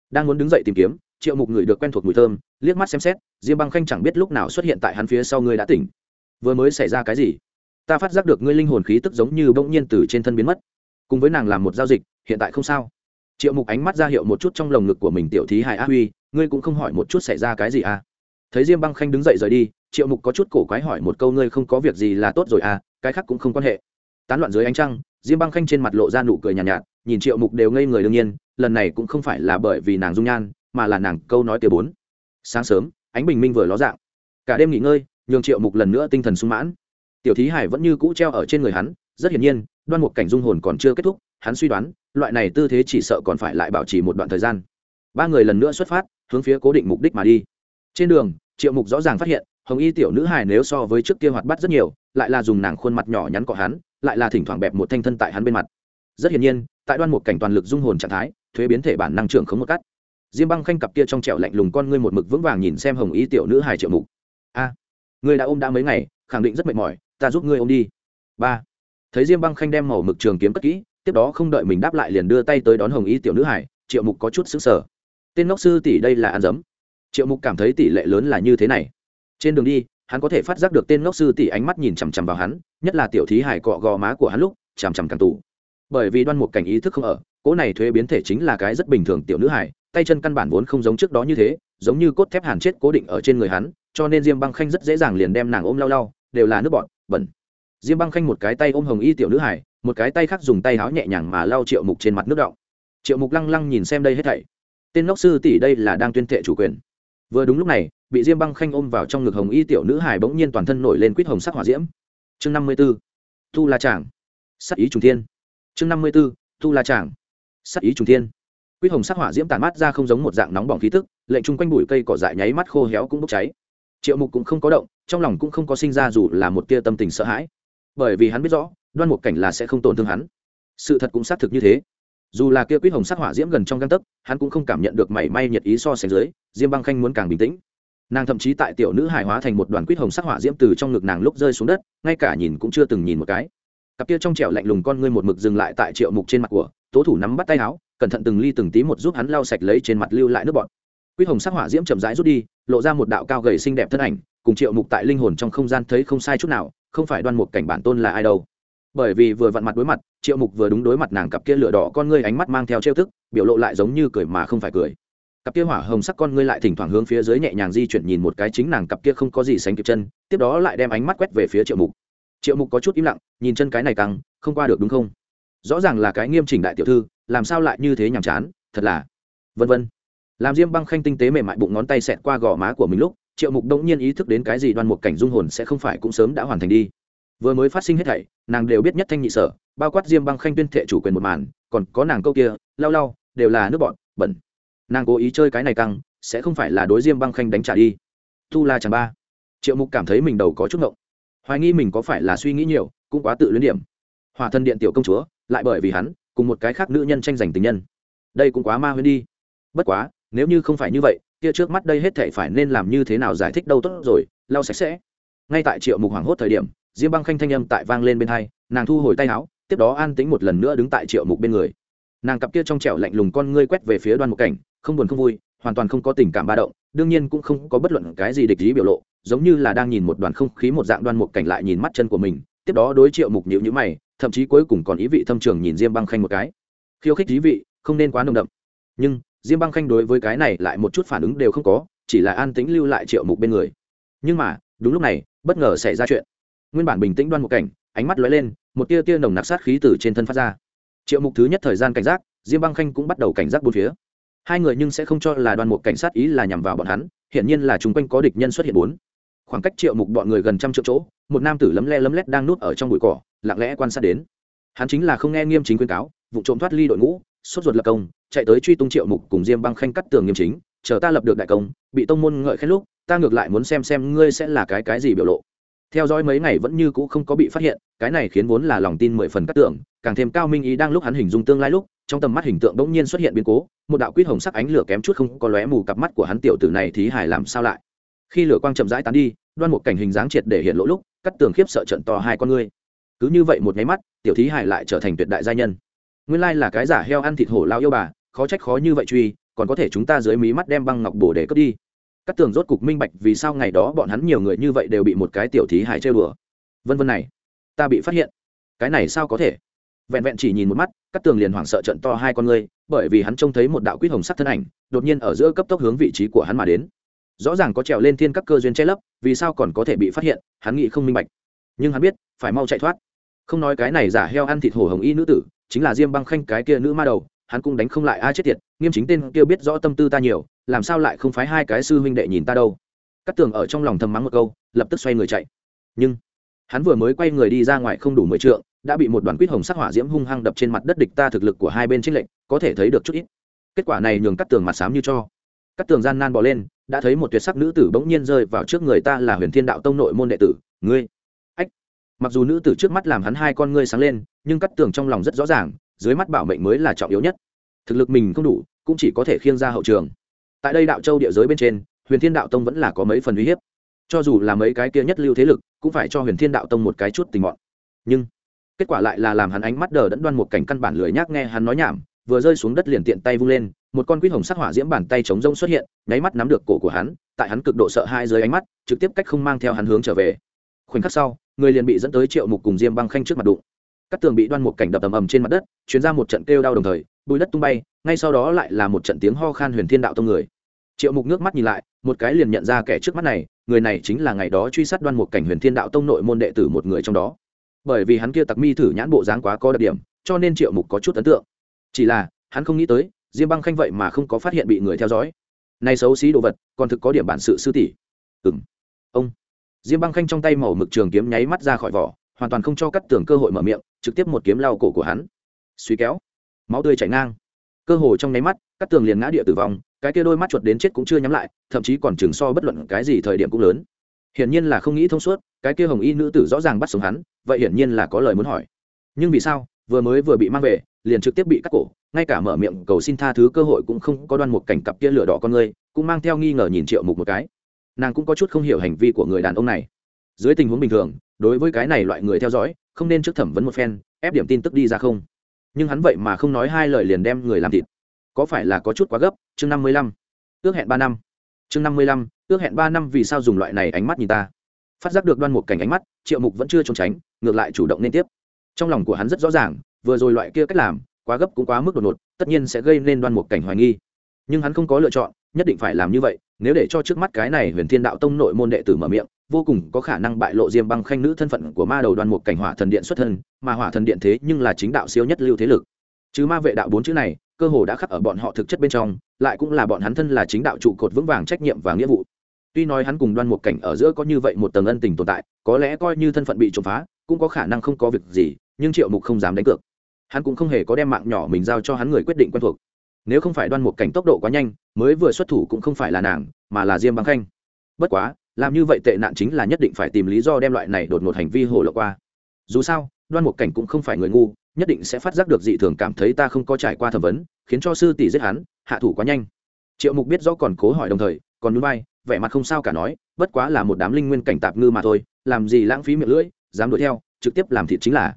đang muốn đứng dậy tìm kiếm, triệu mục người được quen thuộc mùi thơm, liếc mắt xem xét, diêm băng khanh chẳng biết lúc nào xuất hiện tại hắn phía sau người đã tỉnh vừa mới xảy ra cái gì? Ta phát giác được ngươi linh hồn khí tức giống như bỗng nhiên từ trên thân biến mất. Cùng với nàng làm một giao dịch hiện tại không sao. Triệu mục ánh mắt ra hiệu một chút trong lồng ngực của mình tiểu thí hải á huy ngươi cũng không hỏi một chút xảy ra cái gì à? Thấy diêm băng khanh đứng dậy rời đi triệu mục có chút cổ quái hỏi một câu ngươi không có việc gì là tốt rồi à? Cái khác cũng không quan hệ. Tán loạn dưới ánh trăng diêm băng khanh trên mặt lộ ra nụ cười nhàn nhạt, nhạt nhìn triệu mục đều ngây người đương nhiên lần này cũng không phải là bởi vì nàng dung nhan mà là nàng câu nói tiêu bốn. Sáng sớm ánh bình minh vừa ló dạng. Cả đêm nghỉ ngơi nhường triệu mục lần nữa tinh thần sung mãn. Tiểu thí hải vẫn như cũ treo ở trên người hắn, rất hiển nhiên, đoan mục cảnh dung hồn còn chưa kết thúc, hắn suy đoán, loại này tư thế chỉ sợ còn phải lại bảo trì một đoạn thời gian. Ba người lần nữa xuất phát, hướng phía cố định mục đích mà đi. Trên đường, triệu mục rõ ràng phát hiện, hồng y tiểu nữ hài nếu so với trước kia hoạt bát rất nhiều, lại là dùng nàng khuôn mặt nhỏ nhắn cọ hắn, lại là thỉnh thoảng bẹp một thanh thân tại hắn bên mặt. Rất hiển nhiên, tại đoan một cảnh toàn lực dung hồn trạng thái, thuế biến thể bản năng trưởng không một cắt. Diêm băng khanh cặp kia trong trẹo lạnh lùng con ngươi một mực vững vàng nhìn xem hồng y tiểu nữ hài triệu mục. A! Ngươi đã ôm đã mấy ngày, khẳng định rất mệt mỏi, ta giúp ngươi ôm đi. Ba. Thấy diêm băng khanh đem màu mực trường kiếm cất kỹ, tiếp đó không đợi mình đáp lại liền đưa tay tới đón hồng y tiểu nữ hải, triệu mục có chút xứng sở tên ngốc sư tỷ đây là ăn dấm. Triệu mục cảm thấy tỷ lệ lớn là như thế này. Trên đường đi, hắn có thể phát giác được tên ngốc sư tỷ ánh mắt nhìn chằm chằm vào hắn, nhất là tiểu thí hải cọ gò má của hắn lúc, chằm chằm càng tủ bởi vì đoan một cảnh ý thức không ở, cỗ này thuế biến thể chính là cái rất bình thường tiểu nữ hải, tay chân căn bản vốn không giống trước đó như thế, giống như cốt thép hàn chết cố định ở trên người hắn cho nên diêm băng khanh rất dễ dàng liền đem nàng ôm lau lau, đều là nước bọt, bẩn. Diêm băng khanh một cái tay ôm hồng y tiểu nữ hải, một cái tay khác dùng tay háo nhẹ nhàng mà lau triệu mục trên mặt nước động triệu mục lăng lăng nhìn xem đây hết thảy. Tên ngốc sư tỷ đây là đang tuyên thệ chủ quyền. Vừa đúng lúc này, bị diêm băng khanh ôm vào trong ngực hồng y tiểu nữ hải bỗng nhiên toàn thân nổi lên quýt hồng sắc hỏa diễm. Chương năm mươi b ố tu la tràng sắc ý trùng thiên. Chương năm mươi b ố tu la tràng sắc ý trùng thiên. Quýt hồng sắc hỏa diễm tàn mát ra không giống một dạng nóng bỏng khí tức, lệnh chung quanh bụi cây cỏ dại nháy mắt khô héo cũng bốc cháy triệu mục cũng không có động, trong lòng cũng không có sinh ra dù là một tia tâm tình sợ hãi. Bởi vì hắn biết rõ, đoan Mục cảnh là sẽ không tổn thương hắn. Sự thật cũng xác thực như thế. Dù là kia quýt hồng sắc hỏa diễm gần trong găng tấc, hắn cũng không cảm nhận được mảy may nhiệt ý so sánh dưới, diêm băng khanh muốn càng bình tĩnh. Nàng thậm chí tại tiểu nữ hải hóa thành một đoàn quýt hồng sắc hỏa diễm từ trong ngực nàng lúc rơi xuống đất, ngay cả nhìn cũng chưa từng nhìn một cái. Cặp kia trong trẻo lạnh lùng con ngươi một mực dừng lại tại triệu mục trên mặt của, tố thủ nắm bắt tay áo, cẩn thận từng ly từng tí một giúp hắn lau sạch lấy trên mặt lưu lại nước bọt. Quýt hồng sắc hỏa diễm chậm rãi rút đi lộ ra một đạo cao gầy xinh đẹp thân ảnh, cùng triệu mục tại linh hồn trong không gian thấy không sai chút nào, không phải đoan mục cảnh bản tôn là ai đâu. Bởi vì vừa vặn mặt đối mặt, triệu mục vừa đúng đối mặt nàng cặp kia lửa đỏ con ngươi ánh mắt mang theo trêu thức biểu lộ lại giống như cười mà không phải cười. Cặp kia hỏa hồng sắc con ngươi lại thỉnh thoảng hướng phía dưới nhẹ nhàng di chuyển nhìn một cái chính nàng cặp kia không có gì sánh kịp chân, tiếp đó lại đem ánh mắt quét về phía triệu mục. Triệu mục có chút im lặng, nhìn chân cái này căng, không qua được đúng không? Rõ ràng là cái nghiêm chỉnh đại tiểu thư, làm sao lại như thế nhàm chán, thật là. Vân vân làm diêm băng khanh tinh tế mềm mại bụng ngón tay xẹt qua gò má của mình lúc, triệu mục đông nhiên ý thức đến cái gì đoan mục cảnh dung hồn sẽ không phải cũng sớm đã hoàn thành đi. Vừa mới phát sinh hết thảy, nàng đều biết nhất thanh nhị sở, bao quát diêm băng khanh tuyên thệ chủ quyền một màn, còn có nàng câu kia, lau lau, đều là nước bọn bẩn. Nàng cố ý chơi cái này căng, sẽ không phải là đối diêm băng khanh đánh trả đi. Tu la chẳng ba. Triệu mục cảm thấy mình đầu có chút ngộng. Hoài nghi mình có phải là suy nghĩ nhiều, cũng quá tự luyến điểm. Hòa thân điện tiểu công chúa, lại bởi vì hắn, cùng một cái khác nữ nhân tranh giành tình nhân. Đây cũng quá ma huyên đi. Bất quá nếu như không phải như vậy, kia trước mắt đây hết thể phải nên làm như thế nào giải thích đâu tốt rồi, lau sạch sẽ. Ngay tại triệu mục hoảng hốt thời điểm, diêm băng khanh thanh âm tại vang lên bên hai, nàng thu hồi tay áo, tiếp đó an tính một lần nữa đứng tại triệu mục bên người. Nàng cặp kia trong trẻo lạnh lùng con ngươi quét về phía đoan một cảnh, không buồn không vui, hoàn toàn không có tình cảm ba động, đương nhiên cũng không có bất luận cái gì địch ý biểu lộ, giống như là đang nhìn một đoàn không khí một dạng đoan một cảnh lại nhìn mắt chân của mình, tiếp đó đối triệu mục nhịu nhữ mày, thậm chí cuối cùng còn ý vị thâm trường nhìn diêm băng khanh một cái. Khiêu khích ý vị, không nên quá nồng đậm. Nhưng diêm băng khanh đối với cái này lại một chút phản ứng đều không có, chỉ là an tĩnh lưu lại triệu mục bên người. Nhưng mà, đúng lúc này, bất ngờ xảy ra chuyện. Nguyên bản bình tĩnh đoan một cảnh, ánh mắt lóe lên, một tia tia nồng nặc sát khí từ trên thân phát ra. Triệu mục thứ nhất thời gian cảnh giác, diêm băng khanh cũng bắt đầu cảnh giác bốn phía. Hai người nhưng sẽ không cho là đoan một cảnh sát ý là nhằm vào bọn hắn, hiển nhiên là chung quanh có địch nhân xuất hiện bốn. Khoảng cách triệu mục bọn người gần trăm triệu chỗ, một nam tử lấm le lấm lét đang núp ở trong bụi cỏ, lặng lẽ quan sát đến. Hắn chính là không nghe nghiêm chính khuyên cáo, vụ trộm thoát ly đội ngũ, sốt ruột lập công chạy tới truy tung triệu mục cùng diêm băng khanh cắt tường nghiêm chính, chờ ta lập được đại công, bị tông môn ngợi khen lúc, ta ngược lại muốn xem xem ngươi sẽ là cái cái gì biểu lộ. Theo dõi mấy ngày vẫn như cũ không có bị phát hiện, cái này khiến vốn là lòng tin mười phần cắt tưởng càng thêm cao minh ý đang lúc hắn hình dung tương lai lúc, trong tầm mắt hình tượng bỗng nhiên xuất hiện biến cố, một đạo quýt hồng sắc ánh lửa kém chút không có lóe mù cặp mắt của hắn tiểu tử này thí hải làm sao lại? Khi lửa quang chậm rãi tán đi, đoan một cảnh hình dáng triệt để hiện lỗ lúc, cắt tường khiếp sợ trận to hai con ngươi. Cứ như vậy một nháy mắt, tiểu thí hải lại trở thành tuyệt đại gia nhân. Nguyên lai là cái giả heo ăn thịt hổ lao yêu bà khó trách khó như vậy truy, còn có thể chúng ta dưới mí mắt đem băng ngọc bổ để cướp đi. Các tường rốt cục minh bạch vì sao ngày đó bọn hắn nhiều người như vậy đều bị một cái tiểu thí hải chơi đùa. Vân vân này, ta bị phát hiện. Cái này sao có thể? Vẹn vẹn chỉ nhìn một mắt các tường liền hoảng sợ trận to hai con ngươi, bởi vì hắn trông thấy một đạo quýt hồng sắc thân ảnh, đột nhiên ở giữa cấp tốc hướng vị trí của hắn mà đến. Rõ ràng có trèo lên thiên các cơ duyên che lấp, vì sao còn có thể bị phát hiện, hắn nghĩ không minh bạch. Nhưng hắn biết, phải mau chạy thoát. Không nói cái này giả heo ăn thịt hổ hồng y nữ tử, chính là diêm băng khanh cái kia nữ ma đầu hắn cũng đánh không lại ai chết tiệt, nghiêm chính tên kia biết rõ tâm tư ta nhiều, làm sao lại không phái hai cái sư huynh đệ nhìn ta đâu? Cắt tường ở trong lòng thầm mắng một câu, lập tức xoay người chạy. Nhưng, hắn vừa mới quay người đi ra ngoài không đủ mười trượng, đã bị một đoàn quýt hồng sắc hỏa diễm hung hăng đập trên mặt đất địch ta thực lực của hai bên trích lệnh có thể thấy được chút ít. Kết quả này nhường cắt tường mặt xám như cho. Cắt tường gian nan bỏ lên, đã thấy một tuyệt sắc nữ tử bỗng nhiên rơi vào trước người ta là huyền thiên đạo tông nội môn đệ tử, ngươi. Ách, mặc dù nữ tử trước mắt làm hắn hai con ngươi sáng lên, nhưng cắt tường trong lòng rất rõ ràng dưới mắt bảo mệnh mới là trọng yếu nhất. Thực lực mình không đủ, cũng chỉ có thể khiêng ra hậu trường. Tại đây đạo châu địa giới bên trên, huyền thiên đạo tông vẫn là có mấy phần uy hiếp. Cho dù là mấy cái kia nhất lưu thế lực, cũng phải cho huyền thiên đạo tông một cái chút tình bọn nhưng, kết quả lại là làm hắn ánh mắt đờ đẫn đoan một cảnh căn bản lười nhác nghe hắn nói nhảm, vừa rơi xuống đất liền tiện tay vung lên, một con quýt hồng sắc hỏa diễm bàn tay chống rông xuất hiện, nháy mắt nắm được cổ của hắn, tại hắn cực độ sợ hai dưới ánh mắt, trực tiếp cách không mang theo hắn hướng trở về. Khoảnh khắc sau, người liền bị dẫn tới triệu mục cùng diêm băng khanh trước mặt đụng các tường bị đoan một cảnh đập ầm ầm trên mặt đất chuyến ra một trận kêu đau đồng thời bùi đất tung bay, ngay sau đó lại là một trận tiếng ho khan huyền thiên đạo tông người. Triệu mục nước mắt nhìn lại, một cái liền nhận ra kẻ trước mắt này, người này chính là ngày đó truy sát đoan một cảnh huyền thiên đạo tông nội môn đệ tử một người trong đó. Bởi vì hắn kia tặc mi thử nhãn bộ dáng quá có đặc điểm, cho nên triệu mục có chút ấn tượng. Chỉ là, hắn không nghĩ tới, diêm băng khanh vậy mà không có phát hiện bị người theo dõi. Nay xấu xí đồ vật, còn thực có điểm bản sự sư tỷ. Ừng ông. Diêm băng khanh trong tay màu mực trường kiếm nháy mắt ra khỏi vỏ hoàn toàn không cho cắt tường cơ hội mở miệng, trực tiếp một kiếm lao cổ của hắn. Suy kéo. Máu tươi chảy ngang. Cơ hồ trong nháy mắt, cắt tường liền ngã địa tử vong, cái kia đôi mắt chuột đến chết cũng chưa nhắm lại, thậm chí còn chừng so bất luận cái gì thời điểm cũng lớn. Hiển nhiên là không nghĩ thông suốt, cái kia hồng y nữ tử rõ ràng bắt sống hắn, vậy hiển nhiên là có lời muốn hỏi. Nhưng vì sao, vừa mới vừa bị mang về, liền trực tiếp bị cắt cổ, ngay cả mở miệng cầu xin tha thứ cơ hội cũng không có đoan một cảnh cặp kia lửa đỏ con người, cũng mang theo nghi ngờ nhìn triệu mục một cái. Nàng cũng có chút không hiểu hành vi của người đàn ông này. Dưới tình huống bình thường đối với cái này loại người theo dõi, không nên trước thẩm vấn một phen, ép điểm tin tức đi ra không. Nhưng hắn vậy mà không nói hai lời liền đem người làm thịt. Có phải là có chút quá gấp? Chương năm mươi lăm. Ước hẹn ba năm. Chương năm mươi lăm. Ước hẹn ba năm vì sao dùng loại này ánh mắt nhìn ta? Phát giác được đoan một cảnh ánh mắt, triệu mục vẫn chưa trốn tránh, ngược lại chủ động nên tiếp. Trong lòng của hắn rất rõ ràng, vừa rồi loại kia cách làm, quá gấp cũng quá mức đột ngột, tất nhiên sẽ gây nên đoan một cảnh hoài nghi. Nhưng hắn không có lựa chọn, nhất định phải làm như vậy, nếu để cho trước mắt cái này huyền thiên đạo tông nội môn đệ tử mở miệng vô cùng có khả năng bại lộ diêm băng khanh nữ thân phận của ma đầu đoan một cảnh hỏa thần điện xuất thân, mà hỏa thần điện thế nhưng là chính đạo siêu nhất lưu thế lực. Chứ ma vệ đạo bốn chữ này, cơ hồ đã khắc ở bọn họ thực chất bên trong, lại cũng là bọn hắn thân là chính đạo trụ cột vững vàng trách nhiệm và nghĩa vụ. Tuy nói hắn cùng đoan một cảnh ở giữa có như vậy một tầng ân tình tồn tại, có lẽ coi như thân phận bị trộm phá, cũng có khả năng không có việc gì, nhưng triệu mục không dám đánh cược. Hắn cũng không hề có đem mạng nhỏ mình giao cho hắn người quyết định quen thuộc. Nếu không phải đoan một cảnh tốc độ quá nhanh, mới vừa xuất thủ cũng không phải là nàng, mà là diêm băng khanh. Bất quá làm như vậy tệ nạn chính là nhất định phải tìm lý do đem loại này đột ngột hành vi hồ lộ qua. Dù sao, đoan mục cảnh cũng không phải người ngu, nhất định sẽ phát giác được dị thường cảm thấy ta không có trải qua thẩm vấn, khiến cho sư tỷ giết hắn, hạ thủ quá nhanh. Triệu mục biết rõ còn cố hỏi đồng thời, còn núi bay vẻ mặt không sao cả nói, bất quá là một đám linh nguyên cảnh tạp ngư mà thôi, làm gì lãng phí miệng lưỡi, dám đuổi theo, trực tiếp làm thịt chính là.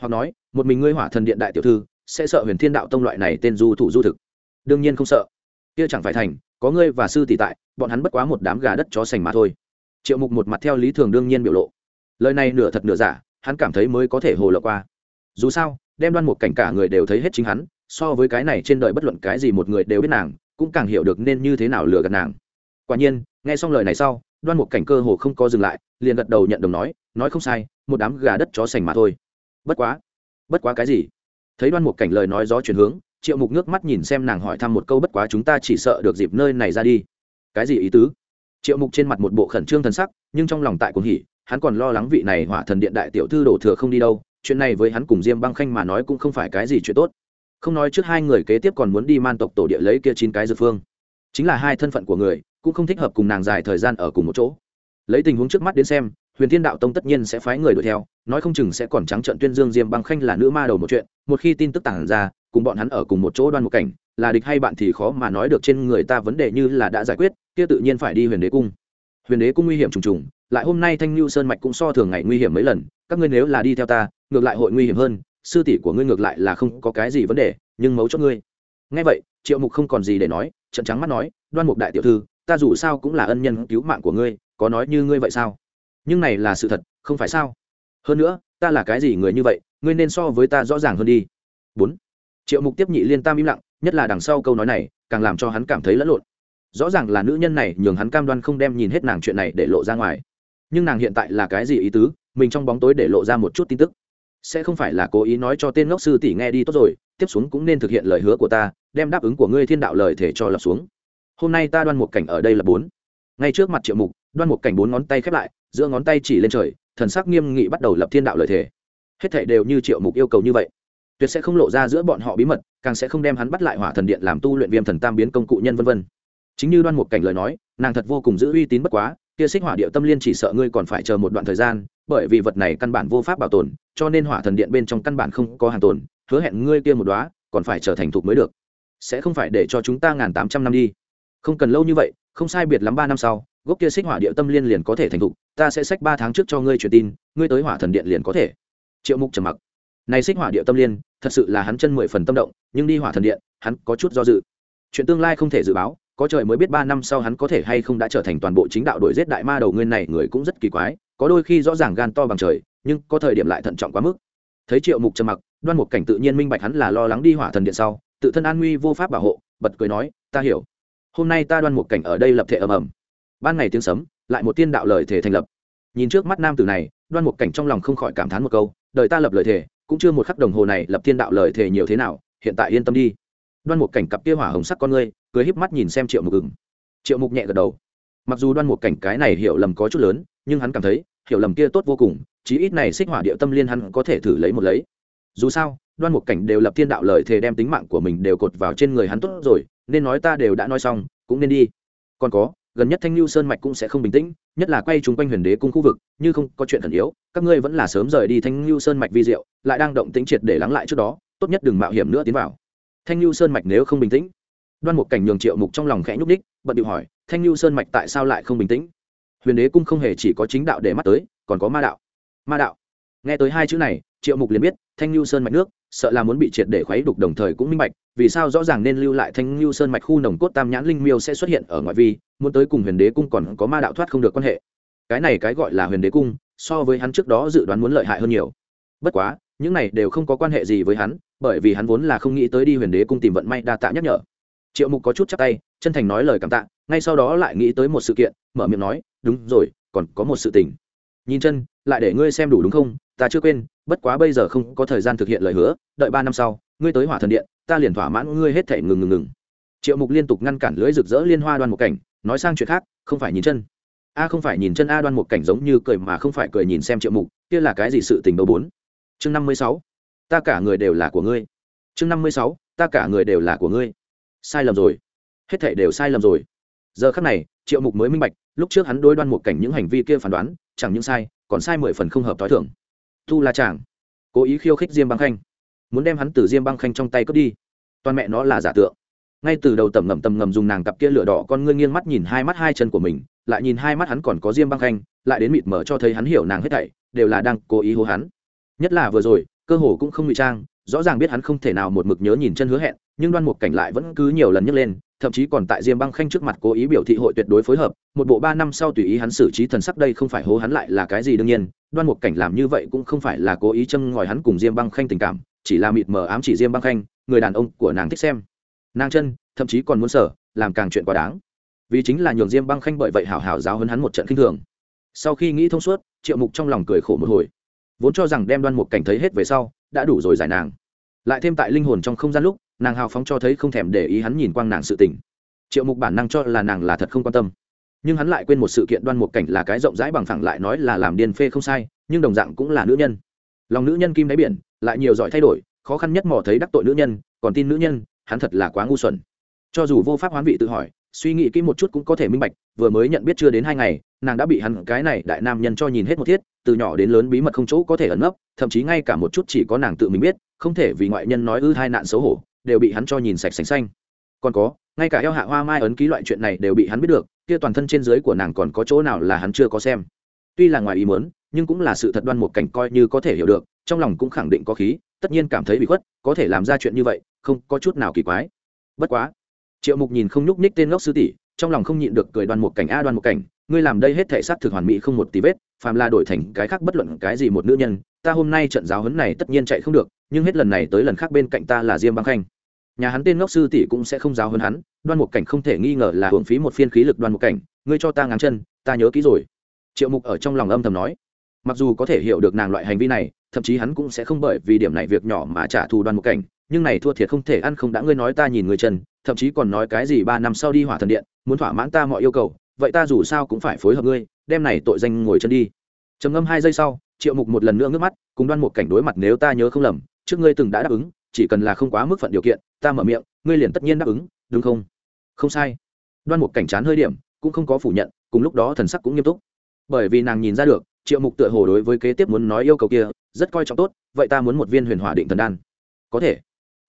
Hoặc nói, một mình ngươi hỏa thần điện đại tiểu thư, sẽ sợ huyền thiên đạo tông loại này tên du thủ du thực. Đương nhiên không sợ. Kia chẳng phải thành có ngươi và sư tỷ tại, bọn hắn bất quá một đám gà đất chó sành mà thôi. Triệu mục một mặt theo lý thường đương nhiên biểu lộ. Lời này nửa thật nửa giả, hắn cảm thấy mới có thể hồ lộ qua. Dù sao, đem đoan một cảnh cả người đều thấy hết chính hắn, so với cái này trên đời bất luận cái gì một người đều biết nàng, cũng càng hiểu được nên như thế nào lừa gạt nàng. Quả nhiên, nghe xong lời này sau, đoan một cảnh cơ hồ không có dừng lại, liền gật đầu nhận đồng nói nói không sai, một đám gà đất chó sành mà thôi. Bất quá bất quá cái gì? Thấy đoan một cảnh lời nói gió chuyển hướng triệu mục nước mắt nhìn xem nàng hỏi thăm một câu bất quá chúng ta chỉ sợ được dịp nơi này ra đi. Cái gì ý tứ? Triệu mục trên mặt một bộ khẩn trương thần sắc, nhưng trong lòng tại cuồng hỉ, hắn còn lo lắng vị này hỏa thần điện đại tiểu thư đổ thừa không đi đâu, chuyện này với hắn cùng diêm băng khanh mà nói cũng không phải cái gì chuyện tốt. Không nói trước hai người kế tiếp còn muốn đi man tộc tổ địa lấy kia chín cái dược phương. Chính là hai thân phận của người, cũng không thích hợp cùng nàng dài thời gian ở cùng một chỗ. Lấy tình huống trước mắt đến xem huyền thiên đạo tông tất nhiên sẽ phái người đuổi theo, nói không chừng sẽ còn trắng trận tuyên dương diêm băng khanh là nữ ma đầu một chuyện, một khi tin tức tản ra, cùng bọn hắn ở cùng một chỗ đoan một cảnh, là địch hay bạn thì khó mà nói được trên người ta vấn đề như là đã giải quyết, kia tự nhiên phải đi huyền đế cung. Huyền đế cung nguy hiểm trùng trùng, lại hôm nay thanh lưu sơn mạch cũng so thường ngày nguy hiểm mấy lần, các ngươi nếu là đi theo ta, ngược lại hội nguy hiểm hơn, sư tỷ của ngươi ngược lại là không có cái gì vấn đề, nhưng mấu chốt ngươi. Ngay vậy, triệu mục không còn gì để nói trận trắng mắt nói, đoan mục đại tiểu thư, ta dù sao cũng là ân nhân cứu mạng của ngươi, có nói như ngươi vậy sao? Nhưng này là sự thật, không phải sao? Hơn nữa, ta là cái gì người như vậy, ngươi nên so với ta rõ ràng hơn đi. Bốn. Triệu mục tiếp nhị liên tam im lặng, nhất là đằng sau câu nói này, càng làm cho hắn cảm thấy lẫn lộn. Rõ ràng là nữ nhân này nhường hắn cam đoan không đem nhìn hết nàng chuyện này để lộ ra ngoài. Nhưng nàng hiện tại là cái gì ý tứ? Mình trong bóng tối để lộ ra một chút tin tức. Sẽ không phải là cố ý nói cho tên ngốc sư tỷ nghe đi tốt rồi, tiếp xuống cũng nên thực hiện lời hứa của ta, đem đáp ứng của ngươi thiên đạo lời thể cho lập xuống. Hôm nay ta đoan một cảnh ở đây là bốn. Ngay trước mặt triệu mục, đoan một cảnh bốn ngón tay khép lại giữa ngón tay chỉ lên trời thần sắc nghiêm nghị bắt đầu lập thiên đạo lời thề, hết thảy đều như triệu mục yêu cầu như vậy. Tuyệt sẽ không lộ ra giữa bọn họ bí mật càng sẽ không đem hắn bắt lại hỏa thần điện làm tu luyện viêm thần tam biến công cụ nhân vân vân. Chính như đoan mục cảnh lời nói nàng thật vô cùng giữ uy tín bất quá kia xích hỏa địa tâm liên chỉ sợ ngươi còn phải chờ một đoạn thời gian bởi vì vật này căn bản vô pháp bảo tồn cho nên hỏa thần điện bên trong căn bản không có hàng tồn hứa hẹn ngươi kia một đóa còn phải trở thành thục mới được. Sẽ không phải để cho chúng ta ngàn tám trăm năm đi. Không cần lâu như vậy không sai biệt lắm ba năm sau gốc kia xích hỏa địa tâm liên liền có thể thành thục, ta sẽ sách ba tháng trước cho ngươi truyền tin, ngươi tới hỏa thần điện liền có thể. Triệu mục trầm mặc. Này xích hỏa địa tâm liên, thật sự là hắn chân mười phần tâm động, nhưng đi hỏa thần điện, hắn có chút do dự. Chuyện tương lai không thể dự báo, có trời mới biết ba năm sau hắn có thể hay không đã trở thành toàn bộ chính đạo đổi giết đại ma đầu nguyên này, người cũng rất kỳ quái, có đôi khi rõ ràng gan to bằng trời, nhưng có thời điểm lại thận trọng quá mức. Thấy triệu mục trầm mặc, đoan một cảnh tự nhiên minh bạch hắn là lo lắng đi hỏa thần điện sau, tự thân an nguy vô pháp bảo hộ, bật cười nói, ta hiểu. Hôm nay ta đoan một cảnh ở đây lập thể ầm ầm ban ngày tiếng sấm, lại một tiên đạo lời thể thành lập. Nhìn trước mắt nam tử này, đoan một cảnh trong lòng không khỏi cảm thán một câu, đời ta lập lời thể cũng chưa một khắc đồng hồ này lập thiên đạo lời thể nhiều thế nào, hiện tại yên tâm đi. Đoan một cảnh cặp kia hỏa hồng sắc con ngươi, cười híp mắt nhìn xem triệu mục ừng triệu mục nhẹ gật đầu. Mặc dù đoan một cảnh cái này hiểu lầm có chút lớn, nhưng hắn cảm thấy, hiểu lầm kia tốt vô cùng, chí ít này xích hỏa địa tâm liên hắn có thể thử lấy một lấy. Dù sao, đoan một cảnh đều lập thiên đạo lời thề đem tính mạng của mình đều cột vào trên người hắn tốt rồi, nên nói ta đều đã nói xong, cũng nên đi. Còn có gần nhất thanh lưu sơn mạch cũng sẽ không bình tĩnh, nhất là quay chúng quanh huyền đế cung khu vực, như không có chuyện thần yếu, các ngươi vẫn là sớm rời đi thanh lưu sơn mạch vi diệu, lại đang động tính triệt để lắng lại trước đó, tốt nhất đừng mạo hiểm nữa tiến vào. Thanh lưu sơn mạch nếu không bình tĩnh, đoan một cảnh nhường triệu mục trong lòng khẽ nhúc đích bận điệu hỏi, thanh lưu sơn mạch tại sao lại không bình tĩnh? Huyền đế cung không hề chỉ có chính đạo để mắt tới, còn có ma đạo. Ma đạo? Nghe tới hai chữ này, triệu mục liền biết, thanh lưu sơn mạch nước, sợ là muốn bị triệt để khuấy đục đồng thời cũng minh bạch, vì sao rõ ràng nên lưu lại thanh lưu sơn mạch khu nồng cốt tam nhãn linh miêu sẽ xuất hiện ở ngoại vi, muốn tới cùng huyền đế cung còn có ma đạo thoát không được quan hệ. Cái này cái gọi là huyền đế cung, so với hắn trước đó dự đoán muốn lợi hại hơn nhiều. Bất quá, những này đều không có quan hệ gì với hắn, bởi vì hắn vốn là không nghĩ tới đi huyền đế cung tìm vận may đa tạ nhắc nhở. Triệu mục có chút chắc tay, chân thành nói lời cảm tạ, ngay sau đó lại nghĩ tới một sự kiện, mở miệng nói, đúng rồi, còn có một sự tình. Nhìn chân lại để ngươi xem đủ đúng không? Ta chưa quên, bất quá bây giờ không có thời gian thực hiện lời hứa, đợi ba năm sau, ngươi tới hỏa thần điện, ta liền thỏa mãn ngươi hết thể ngừng ngừng ngừng. Triệu mục liên tục ngăn cản lưỡi rực rỡ liên hoa đoan một cảnh, nói sang chuyện khác, không phải nhìn chân. A không phải nhìn chân a đoan một cảnh giống như cười mà không phải cười nhìn xem triệu mục, kia là cái gì sự tình đâu bốn? Chương năm mươi sáu, ta cả người đều là của ngươi. Chương năm mươi sáu, ta cả người đều là của ngươi. Sai lầm rồi. Hết thể đều sai lầm rồi. Giờ khắc này, triệu mục mới minh bạch, lúc trước hắn đối đoan một cảnh những hành vi kia phán đoán, chẳng những sai còn sai mười phần không hợp t h o i thưởng tu la chàng, cố ý khiêu khích diêm băng khanh, muốn đem hắn từ diêm băng khanh trong tay cướp đi. Toàn mẹ nó là giả tượng. Ngay từ đầu tầm ngầm tầm ngầm dùng nàng cặp kia lửa đỏ con ngươi nghiêng mắt nhìn hai mắt hai chân của mình, lại nhìn hai mắt hắn còn có diêm băng khanh, lại đến mịt mở cho thấy hắn hiểu nàng hết thảy, đều là đang cố ý hô hắn. Nhất là vừa rồi, cơ hồ cũng không ngụy trang, rõ ràng biết hắn không thể nào một mực nhớ nhìn chân hứa hẹn, nhưng đoan mục cảnh lại vẫn cứ nhiều lần nhấc lên thậm chí còn tại diêm băng khanh trước mặt cố ý biểu thị hội tuyệt đối phối hợp, một bộ ba năm sau tùy ý hắn xử trí thần sắc đây không phải hố hắn lại là cái gì đương nhiên, đoan Mục cảnh làm như vậy cũng không phải là cố ý châm ngòi hắn cùng diêm băng khanh tình cảm, chỉ là mịt mờ ám chỉ diêm băng khanh, người đàn ông của nàng thích xem. Nàng chân, thậm chí còn muốn sở làm càng chuyện quá đáng. Vì chính là nhường diêm băng khanh bởi vậy hảo hảo giáo hấn hắn một trận khinh thường. Sau khi nghĩ thông suốt, triệu mục trong lòng cười khổ một hồi. Vốn cho rằng đem đoan Mục cảnh thấy hết về sau, đã đủ rồi giải nàng. Lại thêm tại linh hồn trong không gian lúc nàng hào phóng cho thấy không thèm để ý hắn nhìn quang nàng sự tình. Triệu mục bản năng cho là nàng là thật không quan tâm. Nhưng hắn lại quên một sự kiện đoan một cảnh là cái rộng rãi bằng phẳng lại nói là làm điên phê không sai, nhưng đồng dạng cũng là nữ nhân. Lòng nữ nhân kim đáy biển, lại nhiều giỏi thay đổi, khó khăn nhất mò thấy đắc tội nữ nhân, còn tin nữ nhân, hắn thật là quá ngu xuẩn. Cho dù vô pháp hoán vị tự hỏi, suy nghĩ kỹ một chút cũng có thể minh bạch, vừa mới nhận biết chưa đến hai ngày, nàng đã bị hắn cái này đại nam nhân cho nhìn hết một thiết, từ nhỏ đến lớn bí mật không chỗ có thể ẩn nấp, thậm chí ngay cả một chút chỉ có nàng tự mình biết, không thể vì ngoại nhân nói ư hai nạn xấu hổ đều bị hắn cho nhìn sạch sành xanh. Còn có, ngay cả eo hạ hoa mai ấn ký loại chuyện này đều bị hắn biết được, kia toàn thân trên dưới của nàng còn có chỗ nào là hắn chưa có xem. Tuy là ngoài ý muốn, nhưng cũng là sự thật đoan một cảnh coi như có thể hiểu được, trong lòng cũng khẳng định có khí, tất nhiên cảm thấy bị khuất, có thể làm ra chuyện như vậy, không có chút nào kỳ quái. Bất quá, triệu mục nhìn không nhúc ních tên ngốc sư tỷ, trong lòng không nhịn được cười đoan một cảnh, a, đoan một cảnh, ngươi làm đây hết thể sát thực hoàn mỹ không một tí vết, phàm là đổi thành cái khác bất luận cái gì một nữ nhân, ta hôm nay trận giáo huấn này tất nhiên chạy không được, nhưng hết lần này tới lần khác bên cạnh ta là diêm băng khanh nhà hắn tên ngốc sư tỷ cũng sẽ không giáo hơn hắn, đoan một cảnh không thể nghi ngờ là hưởng phí một phiên khí lực đoan một cảnh, ngươi cho ta ngáng chân, ta nhớ kỹ rồi. Triệu mục ở trong lòng âm thầm nói. Mặc dù có thể hiểu được nàng loại hành vi này, thậm chí hắn cũng sẽ không bởi vì điểm này việc nhỏ mà trả thù đoan một cảnh, nhưng này thua thiệt không thể ăn không đã, ngươi nói ta nhìn người chân, thậm chí còn nói cái gì ba năm sau đi hỏa thần điện, muốn thỏa mãn ta mọi yêu cầu, vậy ta dù sao cũng phải phối hợp ngươi, đem này tội danh ngồi chân đi. Trầm ngâm hai giây sau, triệu mục một lần nữa ngước mắt, cùng đoan một cảnh đối mặt nếu ta nhớ không lầm, trước ngươi từng đã đáp ứng chỉ cần là không quá mức phận điều kiện, ta mở miệng, ngươi liền tất nhiên đáp ứng, đúng không? Không sai. Đoan mục cảnh chán hơi điểm, cũng không có phủ nhận, cùng lúc đó thần sắc cũng nghiêm túc. Bởi vì nàng nhìn ra được, triệu mục tựa hồ đối với kế tiếp muốn nói yêu cầu kia, rất coi trọng tốt, vậy ta muốn một viên huyền hỏa định thần đan. Có thể.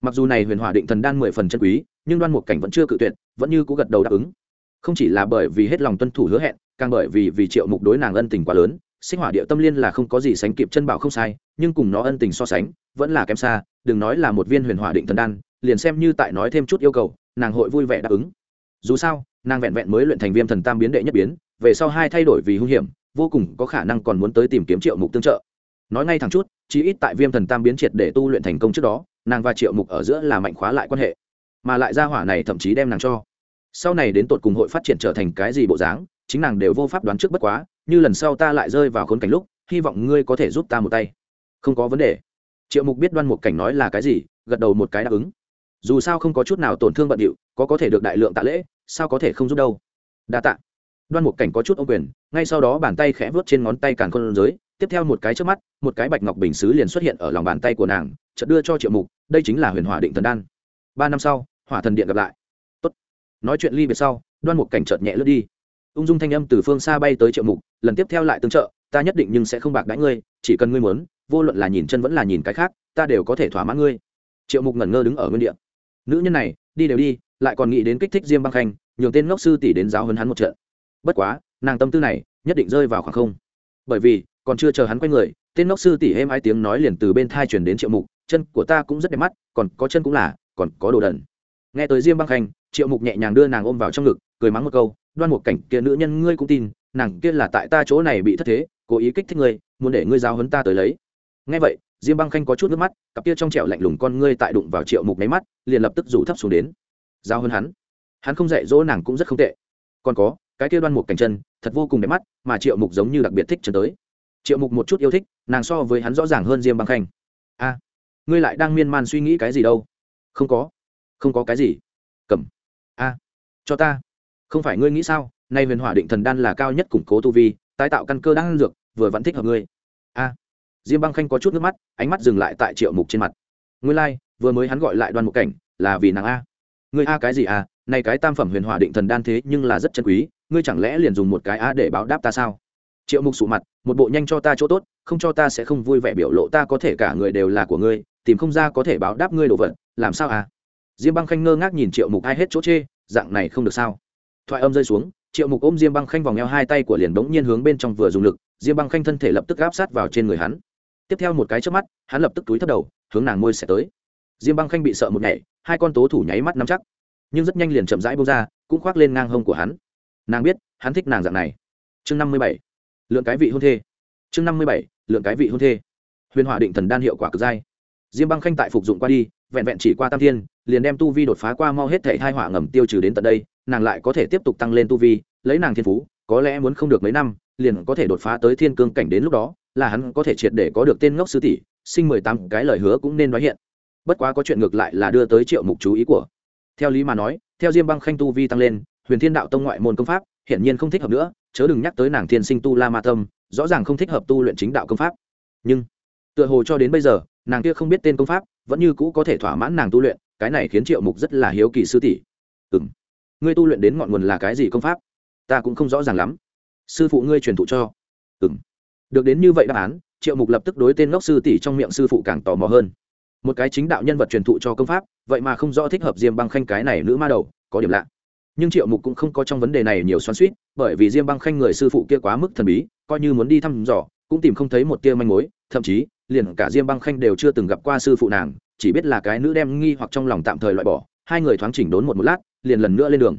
Mặc dù này huyền hỏa định thần đan mười phần chân quý, nhưng đoan mục cảnh vẫn chưa cự tuyệt, vẫn như cũ gật đầu đáp ứng. Không chỉ là bởi vì hết lòng tuân thủ hứa hẹn, càng bởi vì vì triệu mục đối nàng ân tình quá lớn, sinh hỏa địa tâm liên là không có gì sánh kịp chân bảo không sai, nhưng cùng nó ân tình so sánh, vẫn là kém xa đừng nói là một viên huyền hỏa định thần đan, liền xem như tại nói thêm chút yêu cầu, nàng hội vui vẻ đáp ứng. Dù sao, nàng vẹn vẹn mới luyện thành viêm thần tam biến đệ nhất biến, về sau hai thay đổi vì hung hiểm, vô cùng có khả năng còn muốn tới tìm kiếm triệu mục tương trợ. Nói ngay thẳng chút, chí ít tại viêm thần tam biến triệt để tu luyện thành công trước đó, nàng và triệu mục ở giữa là mạnh khóa lại quan hệ. Mà lại ra hỏa này thậm chí đem nàng cho. Sau này đến tột cùng hội phát triển trở thành cái gì bộ dáng, chính nàng đều vô pháp đoán trước bất quá, như lần sau ta lại rơi vào khốn cảnh lúc, hy vọng ngươi có thể giúp ta một tay. Không có vấn đề triệu mục biết đoan Mục cảnh nói là cái gì, gật đầu một cái đáp ứng. Dù sao không có chút nào tổn thương bận điệu, có có thể được đại lượng tạ lễ, sao có thể không giúp đâu? Đa tạ. Đoan Mục cảnh có chút ô quyền, ngay sau đó bàn tay khẽ vớt trên ngón tay càn con giới, tiếp theo một cái trước mắt, một cái bạch ngọc bình xứ liền xuất hiện ở lòng bàn tay của nàng, chợt đưa cho triệu mục, đây chính là huyền hỏa định thần đan. Ba năm sau, hỏa thần điện gặp lại. Tốt. nói chuyện ly biệt sau, đoan Mục cảnh chợt nhẹ lướt đi. Ung dung thanh âm từ phương xa bay tới triệu mục, lần tiếp theo lại tương trợ, ta nhất định nhưng sẽ không bạc đãi ngươi, chỉ cần ngươi muốn vô luận là nhìn chân vẫn là nhìn cái khác, ta đều có thể thỏa mãn ngươi. Triệu mục ngẩn ngơ đứng ở nguyên địa. Nữ nhân này, đi đều đi, lại còn nghĩ đến kích thích diêm băng khanh, nhường tên ngốc sư tỷ đến giáo hấn hắn một trận. Bất quá, nàng tâm tư này nhất định rơi vào khoảng không. Bởi vì, còn chưa chờ hắn quay người, tên ngốc sư tỷ êm hai tiếng nói liền từ bên thai chuyển đến triệu mục, chân của ta cũng rất đẹp mắt, còn có chân cũng là, còn có đồ đần. Nghe tới diêm băng khanh, triệu mục nhẹ nhàng đưa nàng ôm vào trong ngực, cười mắng một câu, đoan một cảnh kia nữ nhân ngươi cũng tin, nàng kia là tại ta chỗ này bị thất thế, cố ý kích thích ngươi, muốn để ngươi giáo hấn ta tới lấy ngay vậy, diêm băng khanh có chút nước mắt, cặp kia trong trẻo lạnh lùng con ngươi tại đụng vào triệu mục máy mắt, liền lập tức rủ thấp xuống đến. Giao hơn hắn. Hắn không dạy dỗ nàng cũng rất không tệ. Còn có, cái kia đoan mục cảnh chân, thật vô cùng đẹp mắt, mà triệu mục giống như đặc biệt thích chân tới. Triệu mục một chút yêu thích, nàng so với hắn rõ ràng hơn diêm băng khanh. A, ngươi lại đang miên man suy nghĩ cái gì đâu? Không có. Không có cái gì. Cầm. A, cho ta. Không phải ngươi nghĩ sao? Nay huyền hỏa định thần đan là cao nhất củng cố tu vi, tái tạo căn cơ đang dược, vừa vẫn thích hợp ngươi. A diêm băng khanh có chút nước mắt ánh mắt dừng lại tại triệu mục trên mặt. Ngươi lai、like, vừa mới hắn gọi lại đoàn Mục cảnh là vì nàng a. Ngươi a cái gì a? Này cái tam phẩm huyền hỏa định thần đan thế nhưng là rất chân quý ngươi chẳng lẽ liền dùng một cái a để báo đáp ta sao? Triệu mục sụ mặt một bộ nhanh cho ta chỗ tốt không cho ta sẽ không vui vẻ biểu lộ ta có thể cả người đều là của ngươi tìm không ra có thể báo đáp ngươi đồ vật làm sao à diêm băng khanh ngơ ngác nhìn triệu mục ai hết chỗ chê dạng này không được sao? Thoại âm rơi xuống triệu mục ôm diêm băng khanh vòng eo hai tay của liền bỗng nhiên hướng bên trong vừa dùng lực diêm băng khanh thân thể lập tức gáp sát vào trên người hắn tiếp theo một cái trước mắt, hắn lập tức túi thấp đầu, hướng nàng môi sẽ tới. Diêm băng khanh bị sợ một nhảy, hai con tố thủ nháy mắt nắm chắc. Nhưng rất nhanh liền chậm rãi bông ra, cũng khoác lên ngang hông của hắn. Nàng biết, hắn thích nàng dạng này. Chương năm mươi bảy. Lượng cái vị hôn thê. Chương năm mươi bảy, lượng cái vị hôn thê. Huyền hỏa định thần đan hiệu quả cực dai. Diêm băng khanh tại phục dụng qua đi, vẹn vẹn chỉ qua tam thiên, liền đem tu vi đột phá qua mau hết thể hai hỏa ngầm tiêu trừ đến tận đây, nàng lại có thể tiếp tục tăng lên tu vi, lấy nàng thiên phú, có lẽ muốn không được mấy năm, liền có thể đột phá tới thiên cương cảnh đến lúc đó là hắn có thể triệt để có được tên ngốc sư tỷ, sinh mười tám cái lời hứa cũng nên nói hiện. Bất quá có chuyện ngược lại là đưa tới triệu mục chú ý của. Theo lý mà nói, theo diêm băng khanh tu vi tăng lên, huyền thiên đạo tông ngoại môn công pháp hiển nhiên không thích hợp nữa, chớ đừng nhắc tới nàng thiên sinh tu la ma tâm, rõ ràng không thích hợp tu luyện chính đạo công pháp. Nhưng, tựa hồ cho đến bây giờ, nàng kia không biết tên công pháp, vẫn như cũ có thể thỏa mãn nàng tu luyện, cái này khiến triệu mục rất là hiếu kỳ sư tỷ. Ừ m ngươi tu luyện đến ngọn nguồn là cái gì công pháp? Ta cũng không rõ ràng lắm. Sư phụ ngươi truyền thụ cho. Ừ m được đến như vậy đáp án, triệu mục lập tức đối tên ngốc sư tỷ trong miệng sư phụ càng tò mò hơn. Một cái chính đạo nhân vật truyền thụ cho công pháp, vậy mà không rõ thích hợp diêm băng khanh cái này nữ ma đầu, có điểm lạ. Nhưng triệu mục cũng không có trong vấn đề này nhiều xoắn suýt bởi vì diêm băng khanh người sư phụ kia quá mức thần bí, coi như muốn đi thăm dò, cũng tìm không thấy một tia manh mối, thậm chí, liền cả diêm băng khanh đều chưa từng gặp qua sư phụ nàng, chỉ biết là cái nữ đem nghi hoặc trong lòng tạm thời loại bỏ. Hai người thoáng chỉnh đốn một một lát, liền lần nữa lên đường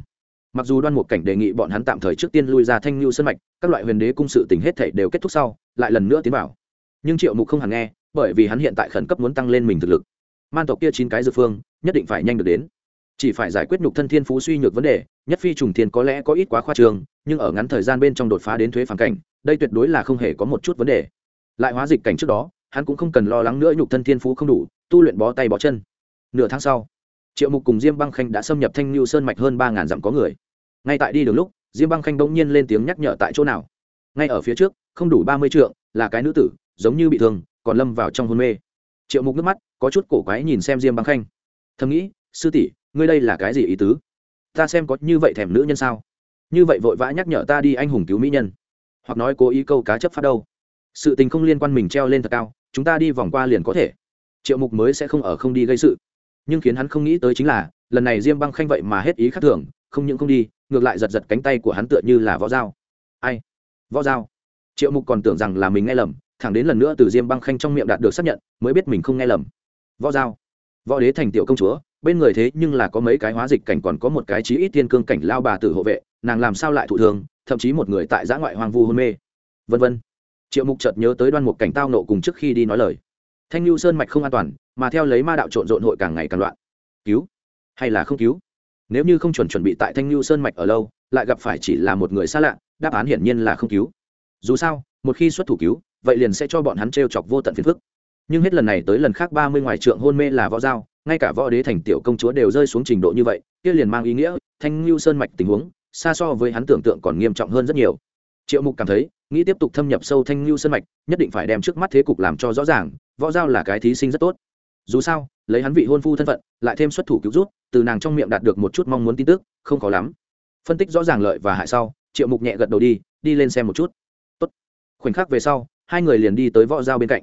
mặc dù đoan mục cảnh đề nghị bọn hắn tạm thời trước tiên lui ra thanh lưu sân mạch, các loại huyền đế cung sự tình hết thể đều kết thúc sau, lại lần nữa tiến vào. Nhưng triệu mục không hẳn nghe, bởi vì hắn hiện tại khẩn cấp muốn tăng lên mình thực lực. Man tộc kia chín cái dược phương, nhất định phải nhanh được đến. Chỉ phải giải quyết nhục thân thiên phú suy nhược vấn đề, nhất phi trùng thiên có lẽ có ít quá khoa trường nhưng ở ngắn thời gian bên trong đột phá đến thuế phản cảnh, đây tuyệt đối là không hề có một chút vấn đề. Lại hóa dịch cảnh trước đó, hắn cũng không cần lo lắng nữa nhục thân thiên phú không đủ, tu luyện bó tay bó chân. Nửa tháng sau triệu mục cùng diêm băng khanh đã xâm nhập thanh lưu sơn mạch hơn ba ngàn dặm có người. Ngay tại đi đường lúc, diêm băng khanh bỗng nhiên lên tiếng nhắc nhở tại chỗ nào. Ngay ở phía trước, không đủ ba mươi trượng, là cái nữ tử, giống như bị thương, còn lâm vào trong hôn mê. Triệu mục nước mắt, có chút cổ quái nhìn xem diêm băng khanh. Thầm nghĩ, sư tỷ, ngươi đây là cái gì ý tứ? Ta xem có như vậy thèm nữ nhân sao? Như vậy vội vã nhắc nhở ta đi anh hùng cứu mỹ nhân. Hoặc nói cố ý câu cá chấp phát đâu. Sự tình không liên quan mình treo lên thật cao, chúng ta đi vòng qua liền có thể. Triệu mục mới sẽ không ở không đi gây sự nhưng khiến hắn không nghĩ tới chính là, lần này diêm băng khanh vậy mà hết ý khác thường, không những không đi, ngược lại giật giật cánh tay của hắn tựa như là võ dao. Ai? Võ dao? Triệu mục còn tưởng rằng là mình nghe lầm, thẳng đến lần nữa từ diêm băng khanh trong miệng đạt được xác nhận, mới biết mình không nghe lầm. Võ dao? Võ đế thành tiểu công chúa, bên người thế nhưng là có mấy cái hóa dịch cảnh còn có một cái chí ít thiên cương cảnh lao bà tử hộ vệ, nàng làm sao lại thụ thường thậm chí một người tại giã ngoại hoang vu hôn mê. Vân vân. Triệu mục chợt nhớ tới đoan một cảnh tao nộ cùng trước khi đi nói lời. Thanh lưu sơn mạch không an toàn mà theo lấy ma đạo trộn rộn hội càng ngày càng loạn. Cứu? Hay là không cứu? Nếu như không chuẩn chuẩn bị tại thanh lưu sơn mạch ở lâu, lại gặp phải chỉ là một người xa lạ, đáp án hiển nhiên là không cứu. Dù sao, một khi xuất thủ cứu, vậy liền sẽ cho bọn hắn t r e o chọc vô tận phiền phức. Nhưng hết lần này tới lần khác, ba mươi ngoài trượng hôn mê là võ giao, ngay cả võ đế thành tiểu công chúa đều rơi xuống trình độ như vậy, kia liền mang ý nghĩa, thanh lưu sơn mạch tình huống, xa so với hắn tưởng tượng còn nghiêm trọng hơn rất nhiều. Triệu mục cảm thấy, nghĩ tiếp tục thâm nhập sâu thanh lưu sơn mạch, nhất định phải đem trước mắt thế cục làm cho rõ ràng, võ giao là cái thí sinh rất tốt dù sao, lấy hắn vị hôn phu thân phận, lại thêm xuất thủ cứu rút, từ nàng trong miệng đạt được một chút mong muốn tin tức, không khó lắm. Phân tích rõ ràng lợi và hại sau, triệu mục nhẹ gật đầu đi đi lên xem một chút. Tốt. khoảnh khắc về sau, hai người liền đi tới võ giao bên cạnh.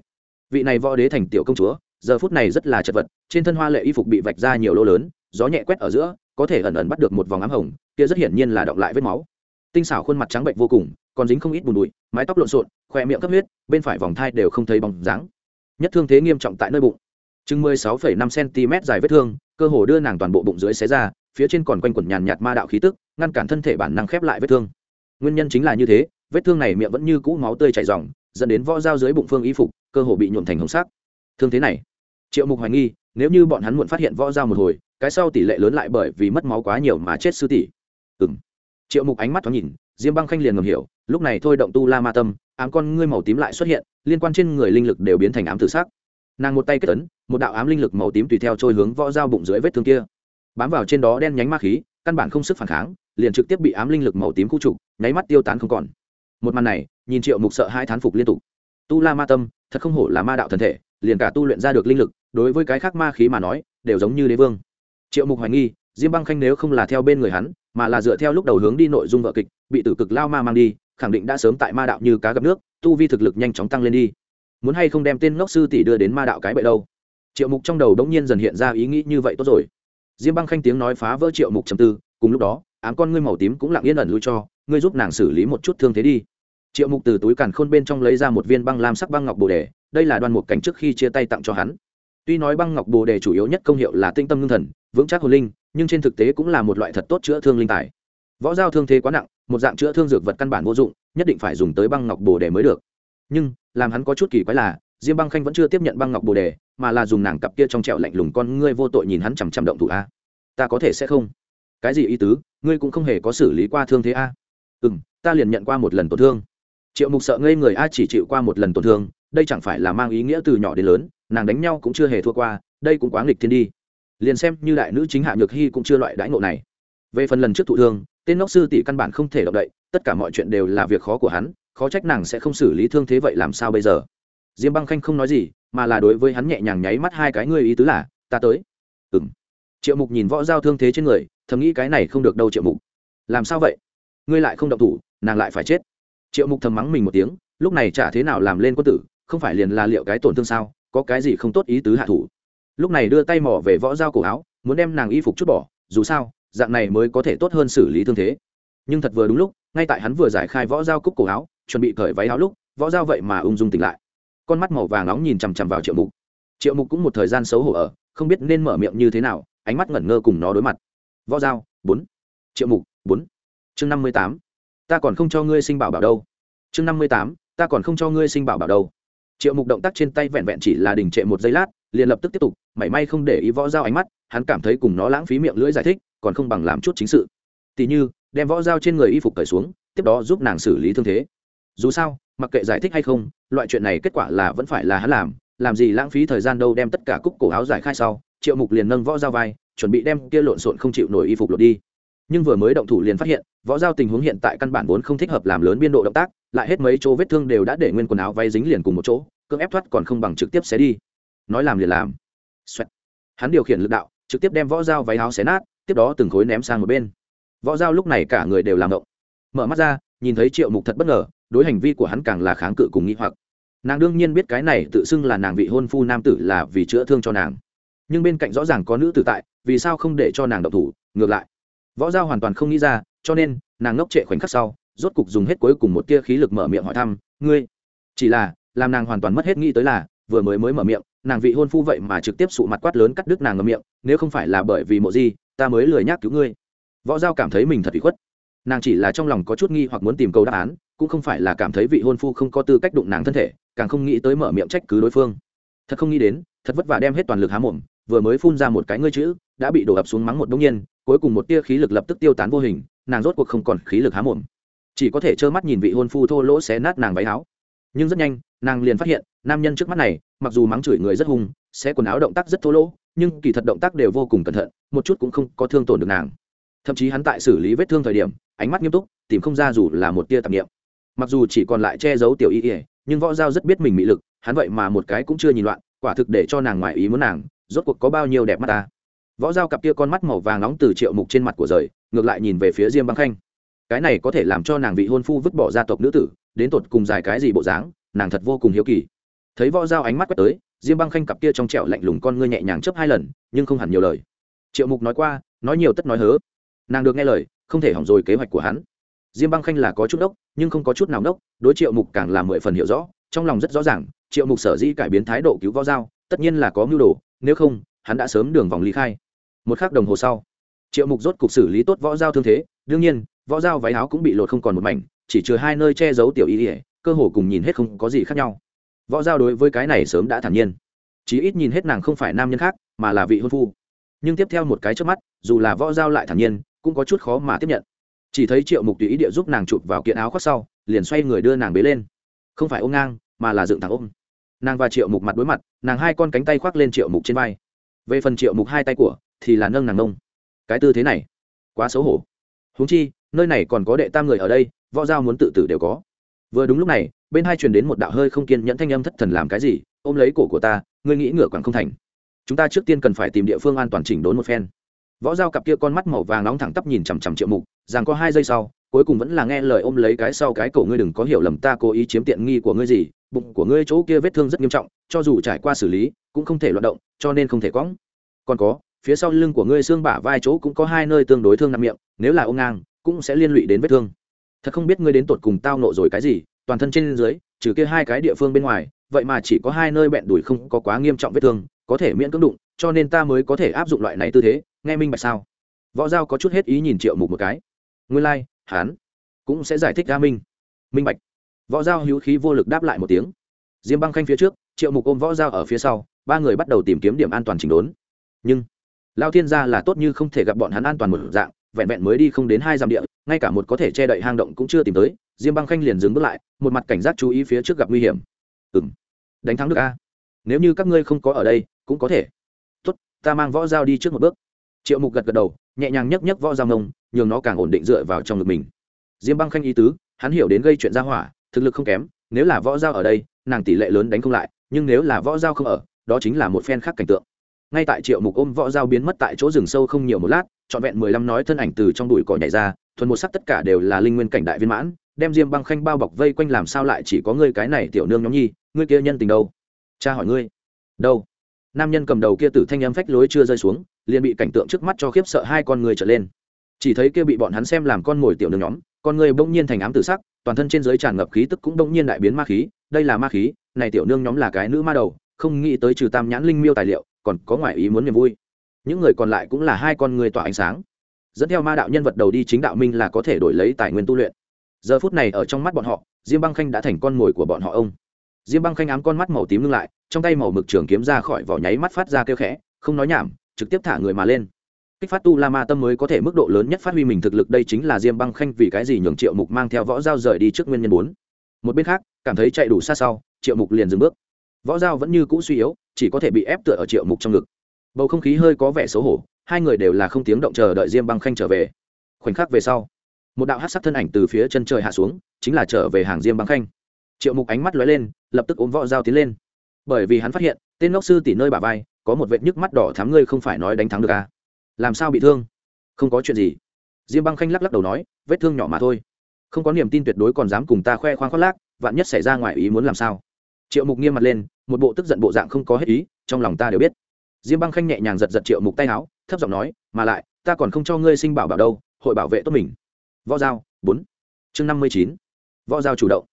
Vị này võ đế thành tiểu công chúa, giờ phút này rất là chật vật, trên thân hoa lệ y phục bị vạch ra nhiều lỗ lớn, gió nhẹ quét ở giữa, có thể ẩn ẩn bắt được một vòng ám hồng, kia rất hiển nhiên là động lại vết máu. Tinh xảo khuôn mặt trắng bệnh vô cùng, còn dính không ít bùn bụi, mái tóc lộn xộn, khoe miệng cấp huyết, bên phải vòng thai đều không thấy bóng dáng. Nhất thương thế nghiêm trọng tại nơi bụng chừng mười sáu phẩy năm cm dài vết thương, cơ hồ đưa nàng toàn bộ bụng dưới xé ra, phía trên còn quanh quẩn nhàn nhạt ma đạo khí tức, ngăn cản thân thể bản năng khép lại vết thương. Nguyên nhân chính là như thế, vết thương này miệng vẫn như cũ máu tươi chảy ròng, dẫn đến võ dao dưới bụng phương y phục, cơ hồ bị nhuộm thành hồng sắc. Thương thế này, triệu mục hoài nghi, nếu như bọn hắn muộn phát hiện võ dao một hồi, cái sau tỷ lệ lớn lại bởi vì mất máu quá nhiều mà chết sư tỷ. Ừ m triệu mục ánh mắt thoáng nhìn, diêm băng khanh liền ngầm hiểu, lúc này thôi động tu la ma tâm, ám con ngươi màu tím lại xuất hiện, liên quan trên người linh lực đều biến thành ám tự xác nàng một tay kết tấn một đạo ám linh lực màu tím tùy theo trôi hướng võ dao bụng dưới vết thương kia. Bám vào trên đó đen nhánh ma khí, căn bản không sức phản kháng, liền trực tiếp bị ám linh lực màu tím khu trục, nháy mắt tiêu tán không còn. Một màn này, nhìn triệu mục sợ hai thán phục liên tục. Tu la ma tâm, thật không hổ là ma đạo thần thể, liền cả tu luyện ra được linh lực, đối với cái khác ma khí mà nói, đều giống như đế vương. Triệu mục hoài nghi, diêm băng khanh nếu không là theo bên người hắn, mà là dựa theo lúc đầu hướng đi nội dung vợ kịch, bị tử cực lao ma mang đi, khẳng định đã sớm tại ma đạo như cá gặp nước, tu vi thực lực nhanh chóng tăng lên đi. Muốn hay không đem tên ngốc sư tỷ đưa đến ma đạo cái bậy đâu? Triệu mục trong đầu đống nhiên dần hiện ra ý nghĩ như vậy tốt rồi. Diêm băng khanh tiếng nói phá vỡ triệu mục trầm tư, cùng lúc đó, ám con ngươi màu tím cũng lặng yên ẩn lui cho, ngươi giúp nàng xử lý một chút thương thế đi. Triệu mục từ túi càn khôn bên trong lấy ra một viên băng lam sắc băng ngọc bồ đề, đây là đoan mục cảnh trước khi chia tay tặng cho hắn. Tuy nói băng ngọc bồ đề chủ yếu nhất công hiệu là tinh tâm ngưng thần, vững chắc hồn linh, nhưng trên thực tế cũng là một loại thật tốt chữa thương linh tài. Võ giao thương thế quá nặng, một dạng chữa thương dược vật căn bản vô dụng, nhất định phải dùng tới băng ngọc bồ đề mới được. Nhưng, làm hắn có chút kỳ quái là, diêm băng khanh vẫn chưa tiếp nhận băng ngọc bồ đề mà là dùng nàng cặp kia trong trẹo lạnh lùng con ngươi vô tội nhìn hắn chằm chằm động thủ a. Ta có thể sẽ không? Cái gì ý tứ? Ngươi cũng không hề có xử lý qua thương thế a. Ừ m ta liền nhận qua một lần tổn thương. Triệu mục sợ ngây người a chỉ chịu qua một lần tổn thương, đây chẳng phải là mang ý nghĩa từ nhỏ đến lớn, nàng đánh nhau cũng chưa hề thua qua, đây cũng quá nghịch thiên đi. Liền xem như đại nữ chính hạ nhược hy cũng chưa loại đãi ngộ này. Về phần lần trước thụ thương, tên ngốc sư tỷ căn bản không thể động đậy, tất cả mọi chuyện đều là việc khó của hắn, khó trách nàng sẽ không xử lý thương thế vậy làm sao bây giờ? Diêm băng khanh không nói gì, mà là đối với hắn nhẹ nhàng nháy mắt hai cái ngươi ý tứ là, ta tới. Ừ m triệu mục nhìn võ giao thương thế trên người, thầm nghĩ cái này không được đâu triệu mục. Làm sao vậy? Ngươi lại không động thủ, nàng lại phải chết. Triệu mục thầm mắng mình một tiếng, lúc này chả thế nào làm lên quân tử, không phải liền là liệu cái tổn thương sao, có cái gì không tốt ý tứ hạ thủ? Lúc này đưa tay mỏ về võ dao cổ áo, muốn đem nàng y phục chút bỏ, dù sao, dạng này mới có thể tốt hơn xử lý thương thế. Nhưng thật vừa đúng lúc, ngay tại hắn vừa giải khai võ dao cúc cổ áo, chuẩn bị cởi váy áo lúc, võ dao vậy mà ung dung tỉnh lại con mắt màu vàng nóng nhìn chằm chằm vào triệu mục. Triệu mục cũng một thời gian xấu hổ ở, không biết nên mở miệng như thế nào, ánh mắt ngẩn ngơ cùng nó đối mặt. Võ dao bốn. Triệu mục, bốn. Chương năm mươi tám. Ta còn không cho ngươi sinh bảo bảo đâu. Chương năm mươi tám. Ta còn không cho ngươi sinh bảo bảo đâu. Triệu mục động tác trên tay vẹn vẹn chỉ là đình trệ một giây lát, liền lập tức tiếp tục, mảy may không để ý võ dao ánh mắt, hắn cảm thấy cùng nó lãng phí miệng lưỡi giải thích, còn không bằng làm chút chính sự. Tỉ như, đem võ dao trên người y phục cởi xuống, tiếp đó giúp nàng xử lý thương thế. Dù sao mặc kệ giải thích hay không, loại chuyện này kết quả là vẫn phải là hắn làm làm gì lãng phí thời gian đâu đem tất cả cúc cổ áo giải khai sau, triệu mục liền nâng võ dao vai, chuẩn bị đem kia lộn xộn không chịu nổi y phục lột đi. Nhưng vừa mới động thủ liền phát hiện, võ giao tình huống hiện tại căn bản vốn không thích hợp làm lớn biên độ động tác, lại hết mấy chỗ vết thương đều đã để nguyên quần áo vay dính liền cùng một chỗ, cưỡng ép thoát còn không bằng trực tiếp xé đi. Nói làm liền làm. Xoẹt. hắn điều khiển lực đạo, trực tiếp đem võ dao váy áo xé nát, tiếp đó từng khối ném sang một bên. Võ dao lúc này cả người đều làm động. Mở mắt ra, nhìn thấy triệu mục thật bất ngờ đối hành vi của hắn càng là kháng cự cùng nghĩ hoặc. Nàng đương nhiên biết cái này tự xưng là nàng vị hôn phu nam tử là vì chữa thương cho nàng. Nhưng bên cạnh rõ ràng có nữ tử tại, vì sao không để cho nàng động thủ? Ngược lại, võ giao hoàn toàn không nghĩ ra, cho nên, nàng ngốc trệ khoảnh khắc sau, rốt cục dùng hết cuối cùng một tia khí lực mở miệng hỏi thăm, ngươi? Chỉ là, làm nàng hoàn toàn mất hết nghĩ tới là, vừa mới mới mở miệng, nàng vị hôn phu vậy mà trực tiếp sụ mặt quát lớn cắt đứt nàng ngầm miệng, nếu không phải là bởi vì mộ gì ta mới lười nhác cứu ngươi. Võ giao cảm thấy mình thật bị khuất nàng chỉ là trong lòng có chút nghi hoặc muốn tìm câu đáp án, cũng không phải là cảm thấy vị hôn phu không có tư cách đụng nàng thân thể, càng không nghĩ tới mở miệng trách cứ đối phương. Thật không nghĩ đến, thật vất vả đem hết toàn lực há mồm, vừa mới phun ra một cái ngươi chữ, đã bị đổ ập xuống mắng một đông nhiên, cuối cùng một tia khí lực lập tức tiêu tán vô hình, nàng rốt cuộc không còn khí lực há mồm. Chỉ có thể trơ mắt nhìn vị hôn phu thô lỗ xé nát nàng váy áo. Nhưng rất nhanh, nàng liền phát hiện, nam nhân trước mắt này, mặc dù mắng chửi người rất hung, xé quần áo động tác rất thô lỗ, nhưng kỳ thật động tác đều vô cùng cẩn thận, một chút cũng không có thương tổn được nàng. Thậm chí hắn tại xử lý vết thương thời điểm ánh mắt nghiêm túc, tìm không ra dù là một tia tạp nghiệm mặc dù chỉ còn lại che giấu tiểu y ỉa nhưng võ giao rất biết mình mị lực, hắn vậy mà một cái cũng chưa nhìn loạn, quả thực để cho nàng ngoài ý muốn nàng, rốt cuộc có bao nhiêu đẹp mắt ta. Võ giao cặp kia con mắt màu vàng nóng từ triệu mục trên mặt của rời, ngược lại nhìn về phía diêm băng khanh. Cái này có thể làm cho nàng vị hôn phu vứt bỏ gia tộc nữ tử, đến tột cùng dài cái gì bộ dáng, nàng thật vô cùng hiếu kỳ. Thấy võ giao ánh mắt quét tới, diêm băng khanh cặp kia trong trẹo lạnh lùng con ngươi nhẹ nhàng chấp hai lần, nhưng không hẳn nhiều lời. Triệu mục nói qua, nói nhiều tất nói hớ. Nàng được nghe lời không thể hỏng rồi kế hoạch của hắn. Diêm băng khanh là có chút đốc nhưng không có chút nào đốc đối triệu mục càng là mười phần hiểu rõ trong lòng rất rõ ràng triệu mục sở dĩ cải biến thái độ cứu võ giao, tất nhiên là có mưu đồ nếu không hắn đã sớm đường vòng ly khai. Một k h ắ c đồng hồ sau triệu mục rốt cục xử lý tốt võ giao thương thế đương nhiên võ giao váy áo cũng bị lột không còn một mảnh chỉ trừ hai nơi che giấu tiểu y ỉa cơ hồ cùng nhìn hết không có gì khác nhau. Võ giao đối với cái này sớm đã thản nhiên. Chí ít nhìn hết nàng không phải nam nhân khác mà là vị hôn phu. Nhưng tiếp theo một cái trước mắt dù là võ giao lại thản nhiên cũng có chút khó mà tiếp nhận. Chỉ thấy triệu mục tùy ý địa giúp nàng chụp vào kiện áo khoác sau, liền xoay người đưa nàng bế lên. Không phải ôm ngang, mà là dựng thẳng ôm. Nàng và triệu mục mặt đối mặt, nàng hai con cánh tay khoác lên triệu mục trên vai. Về phần triệu mục hai tay của, thì là nâng nàng nông. Cái tư thế này, quá xấu hổ. Húng chi, nơi này còn có đệ tam người ở đây, võ giao muốn tự tử đều có. Vừa đúng lúc này, bên hai truyền đến một đạo hơi không kiên nhẫn thanh âm thất thần làm cái gì, ôm lấy cổ của ta, ngươi nghĩ ngửa quẳng không thành. Chúng ta trước tiên cần phải tìm địa phương an toàn chỉnh đốn một phen võ dao cặp kia con mắt màu vàng nóng thẳng tắp nhìn chằm chằm triệu mục, rằng có hai giây sau, cuối cùng vẫn là nghe lời ôm lấy cái sau cái cổ ngươi đừng có hiểu lầm ta cố ý chiếm tiện nghi của ngươi gì, bụng của ngươi chỗ kia vết thương rất nghiêm trọng, cho dù trải qua xử lý, cũng không thể loạt động, cho nên không thể quõng. Còn có, phía sau lưng của ngươi xương bả vai chỗ cũng có hai nơi tương đối thương nằm miệng, nếu là ôm ngang, cũng sẽ liên lụy đến vết thương. Thật không biết ngươi đến tột cùng tao nộ rồi cái gì, toàn thân trên dưới, trừ kia hai cái địa phương bên ngoài, vậy mà chỉ có hai nơi bẹn đùi không có quá nghiêm trọng vết thương, có thể miễn cưỡng đụng, cho nên ta mới có thể áp dụng loại này tư thế nghe minh bạch sao? Võ giao có chút hết ý nhìn triệu mục một cái. Nguyên lai、like, hán cũng sẽ giải thích ra minh. Minh bạch. Võ giao hữu khí vô lực đáp lại một tiếng. Diêm băng khanh phía trước triệu mục ôm võ giao ở phía sau ba người bắt đầu tìm kiếm điểm an toàn chỉnh đốn. Nhưng lao thiên gia là tốt như không thể gặp bọn hắn an toàn một dạng vẹn vẹn mới đi không đến hai dặm địa ngay cả một có thể che đậy hang động cũng chưa tìm tới diêm băng khanh liền dừng bước lại một mặt cảnh giác chú ý phía trước gặp nguy hiểm. Ừ m đánh thắng được a. Nếu như các ngươi không có ở đây cũng có thể. Tốt ta mang võ dao đi trước một bước triệu mục gật gật đầu, nhẹ nhàng nhấc nhấc võ dao ngông, nhường nó càng ổn định dựa vào trong ngực mình. Diêm băng khanh ý tứ, hắn hiểu đến gây chuyện ra hỏa, thực lực không kém, nếu là võ dao ở đây, nàng tỷ lệ lớn đánh không lại, nhưng nếu là võ dao không ở, đó chính là một phen khác cảnh tượng. Ngay tại triệu mục ôm võ dao biến mất tại chỗ rừng sâu không nhiều một lát, trọn vẹn mười lăm nói thân ảnh từ trong đùi cỏ nhảy ra, thuần một sắc tất cả đều là linh nguyên cảnh đại viên mãn, đem diêm băng khanh bao bọc vây quanh làm sao lại chỉ có ngươi cái này tiểu nương nhóm nhi, ngươi kia nhân tình đâu? Cha hỏi ngươi. Đâu? Nam nhân cầm đầu kia tử thanh âm phách lối chưa rơi xuống, liền bị cảnh tượng trước mắt cho khiếp sợ hai con người trở lên. Chỉ thấy kia bị bọn hắn xem làm con mồi tiểu nương nhóm, con người bỗng nhiên thành ám tử sắc, toàn thân trên giới tràn ngập khí tức cũng bỗng nhiên đại biến ma khí, đây là ma khí, này tiểu nương nhóm là cái nữ ma đầu, không nghĩ tới trừ tam nhãn linh miêu tài liệu, còn có ngoại ý muốn niềm vui. Những người còn lại cũng là hai con người tỏa ánh sáng. Dẫn theo ma đạo nhân vật đầu đi chính đạo minh là có thể đổi lấy tài nguyên tu luyện. Giờ phút này ở trong mắt bọn họ, diêm băng khanh đã thành con mồi của bọn họ ông diêm băng khanh ám con mắt màu tím ngưng lại, trong tay màu mực trường kiếm ra khỏi vỏ nháy mắt phát ra kêu khẽ, không nói nhảm, trực tiếp thả người mà lên. Kích phát tu la ma tâm mới có thể mức độ lớn nhất phát huy mình thực lực, đây chính là diêm băng khanh vì cái gì nhường triệu mục mang theo võ dao rời đi trước nguyên nhân bốn. Một bên khác, cảm thấy chạy đủ xa sau, triệu mục liền dừng bước. Võ dao vẫn như cũ suy yếu, chỉ có thể bị ép tựa ở triệu mục trong ngực. Bầu không khí hơi có vẻ xấu hổ, hai người đều là không tiếng động chờ đợi diêm băng khanh trở về. Khoảnh khắc về sau, một đạo hát sắc thân ảnh từ phía chân trời hạ xuống, chính là trở về hàng diêm băng khanh triệu mục ánh mắt lóe lên, lập tức ôm võ dao tiến lên. Bởi vì hắn phát hiện, tên ngốc sư tỉ nơi bà vai, có một vệt nhức mắt đỏ thám ngươi không phải nói đánh thắng được à. làm sao bị thương? Không có chuyện gì. Diêm băng khanh lắc lắc đầu nói, vết thương nhỏ mà thôi. Không có niềm tin tuyệt đối còn dám cùng ta khoe khoang khoác lác, vạn nhất xảy ra ngoài ý muốn làm sao? Triệu mục nghiêm mặt lên, một bộ tức giận bộ dạng không có hết ý, trong lòng ta đều biết. Diêm băng khanh nhẹ nhàng giật giật triệu mục tay áo, thấp giọng nói, mà lại, ta còn không cho ngươi sinh bảo bảo đâu, hội bảo vệ tốt mình. Võ giao, bốn. Chương năm mươi chín. Võ giao chủ động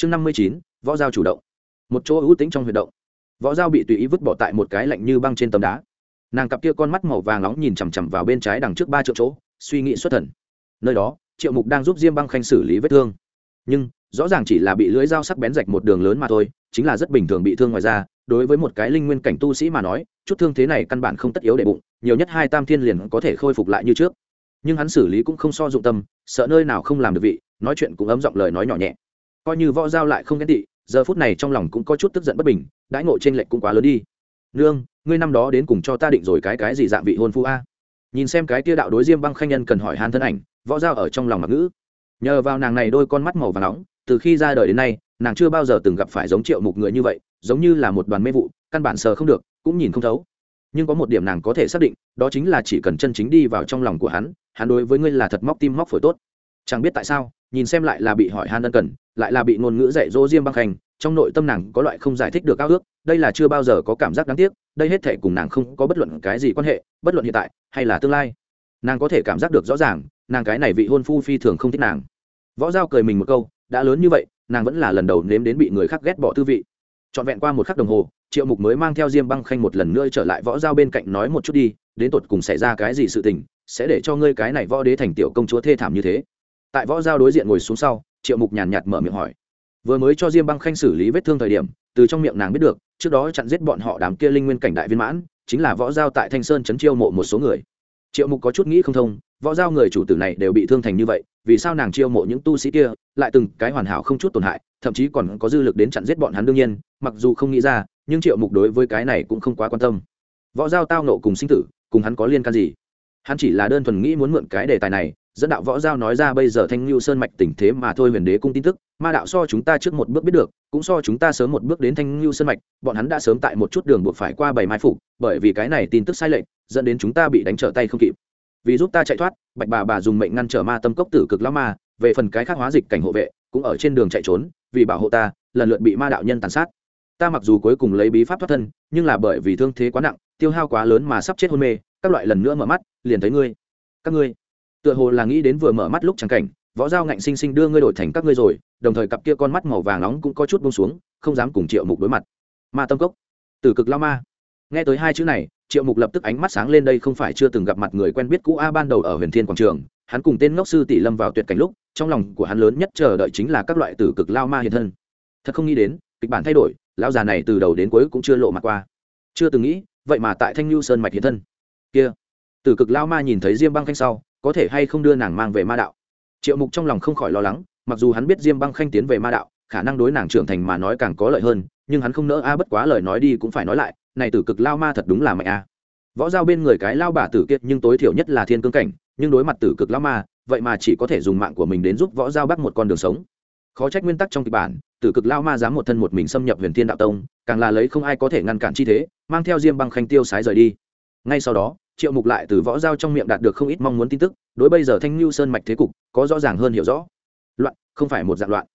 chương năm mươi chín, võ giao chủ động. Một chỗ ưu tính trong huy động. Võ giao bị tùy ý vứt bỏ tại một cái lạnh như băng trên tấm đá. Nàng cặp kia con mắt màu vàng nóng nhìn chằm chằm vào bên trái đằng trước ba triệu chỗ, suy nghĩ xuất thần. Nơi đó, triệu mục đang giúp diêm băng khanh xử lý vết thương. Nhưng, rõ ràng chỉ là bị lưới dao sắc bén rạch một đường lớn mà thôi, chính là rất bình thường bị thương ngoài ra đối với một cái linh nguyên cảnh tu sĩ mà nói, chút thương thế này căn bản không tất yếu để bụng, nhiều nhất hai tam thiên liền có thể khôi phục lại như trước. Nhưng hắn xử lý cũng không so dụng tâm, sợ nơi nào không làm được vị, nói chuyện cũng ấm giọng lời nói nhỏ nhẹ coi như võ giao lại không ghen tị, giờ phút này trong lòng cũng có chút tức giận bất bình, đãi ngộ trên lệch cũng quá lớn đi. Nương, ngươi năm đó đến cùng cho ta định rồi cái cái gì dạng vị hôn phu a? Nhìn xem cái tia đạo đối diêm băng khanh nhân cần hỏi han thân ảnh, võ giao ở trong lòng mặc ngữ. Nhờ vào nàng này đôi con mắt màu và nóng, từ khi ra đời đến nay, nàng chưa bao giờ từng gặp phải giống triệu mục người như vậy, giống như là một đoàn mê vụ, căn bản sờ không được, cũng nhìn không thấu. Nhưng có một điểm nàng có thể xác định, đó chính là chỉ cần chân chính đi vào trong lòng của hắn hắn đối với ngươi là thật móc tim móc phổi tốt. Chẳng biết tại sao, nhìn xem lại là bị hỏi han ân cần lại là bị ngôn ngữ dạy dỗ diêm băng khanh, trong nội tâm nàng có loại không giải thích được ao ước, đây là chưa bao giờ có cảm giác đáng tiếc, đây hết thể cùng nàng không có bất luận cái gì quan hệ, bất luận hiện tại hay là tương lai. Nàng có thể cảm giác được rõ ràng, nàng cái này vị hôn phu phi thường không thích nàng. Võ giao cười mình một câu, đã lớn như vậy, nàng vẫn là lần đầu nếm đến bị người khác ghét bỏ tư vị. Trọn vẹn qua một khắc đồng hồ, triệu mục mới mang theo diêm băng khanh một lần nữa trở lại võ giao bên cạnh nói một chút đi, đến tột cùng xảy ra cái gì sự tình, sẽ để cho ngươi cái này võ đế thành tiểu công chúa thê thảm như thế. Tại võ giao đối diện ngồi xuống sau triệu mục nhàn nhạt mở miệng hỏi. Vừa mới cho diêm băng khanh xử lý vết thương thời điểm, từ trong miệng nàng biết được, trước đó chặn giết bọn họ đám kia linh nguyên cảnh đại viên mãn, chính là võ giao tại thanh sơn chấn chiêu mộ một số người. Triệu mục có chút nghĩ không thông, võ giao người chủ tử này đều bị thương thành như vậy, vì sao nàng chiêu mộ những tu sĩ kia, lại từng cái hoàn hảo không chút tổn hại, thậm chí còn có dư lực đến chặn giết bọn hắn đương nhiên, mặc dù không nghĩ ra, nhưng triệu mục đối với cái này cũng không quá quan tâm. Võ giao tao nộ cùng sinh tử, cùng hắn có liên can gì? Hắn chỉ là đơn thuần nghĩ muốn mượn cái đề tài này dẫn đạo võ giao nói ra bây giờ thanh lưu sơn mạch tình thế mà thôi huyền đế cung tin tức, ma đạo so chúng ta trước một bước biết được, cũng so chúng ta sớm một bước đến thanh lưu sơn mạch, bọn hắn đã sớm tại một chút đường buộc phải qua bảy mai phục bởi vì cái này tin tức sai lệch, dẫn đến chúng ta bị đánh trở tay không kịp. Vì giúp ta chạy thoát, bạch bà bà dùng mệnh ngăn trở ma tâm cốc tử cực lão ma, về phần cái khác hóa dịch cảnh hộ vệ, cũng ở trên đường chạy trốn, vì bảo hộ ta, lần lượt bị ma đạo nhân tàn sát. Ta mặc dù cuối cùng lấy bí pháp thoát thân, nhưng là bởi vì thương thế quá nặng, tiêu hao quá lớn mà sắp chết hôn mê, các loại lần nữa mở mắt, liền thấy ngươi. Các ngươi tựa hồ là nghĩ đến vừa mở mắt lúc chẳng cảnh, võ dao ngạnh sinh sinh đưa ngươi đổi thành các ngươi rồi, đồng thời cặp kia con mắt màu vàng nóng cũng có chút bông xuống, không dám cùng triệu mục đối mặt. Ma tâm cốc từ cực lao ma. Nghe tới hai chữ này, triệu mục lập tức ánh mắt sáng lên đây không phải chưa từng gặp mặt người quen biết cũ a ban đầu ở huyền thiên quảng trường, hắn cùng tên ngốc sư tỷ lâm vào tuyệt cảnh lúc, trong lòng của hắn lớn nhất chờ đợi chính là các loại tử cực lao ma hiện thân. Thật không nghĩ đến, kịch bản thay đổi, lão già này từ đầu đến cuối cũng chưa lộ mặt qua. Chưa từng nghĩ, vậy mà tại thanh lưu sơn mạch hiện thân. Kia, tử cực lao ma nhìn thấy diêm băng khanh sau có thể hay không đưa nàng mang về ma đạo. Triệu mục trong lòng không khỏi lo lắng, mặc dù hắn biết diêm băng khanh tiến về ma đạo, khả năng đối nàng trưởng thành mà nói càng có lợi hơn, nhưng hắn không nỡ a, bất quá lời nói đi cũng phải nói lại, này tử cực lao ma thật đúng là mạnh a. Võ giao bên người cái lao bà tử kiệt nhưng tối thiểu nhất là thiên cương cảnh, nhưng đối mặt tử cực lao ma, vậy mà chỉ có thể dùng mạng của mình đến giúp võ giao bắt một con đường sống. Khó trách nguyên tắc trong kịch bản, tử cực lao ma dám một thân một mình xâm nhập huyền thiên đạo tông, càng là lấy không ai có thể ngăn cản chi thế, mang theo diêm băng khanh tiêu sái rời đi. Ngay sau đó triệu mục lại từ võ giao trong miệng đạt được không ít mong muốn tin tức, đối bây giờ thanh lưu sơn mạch thế cục có rõ ràng hơn hiểu rõ. Loạn, không phải một dạng loạn.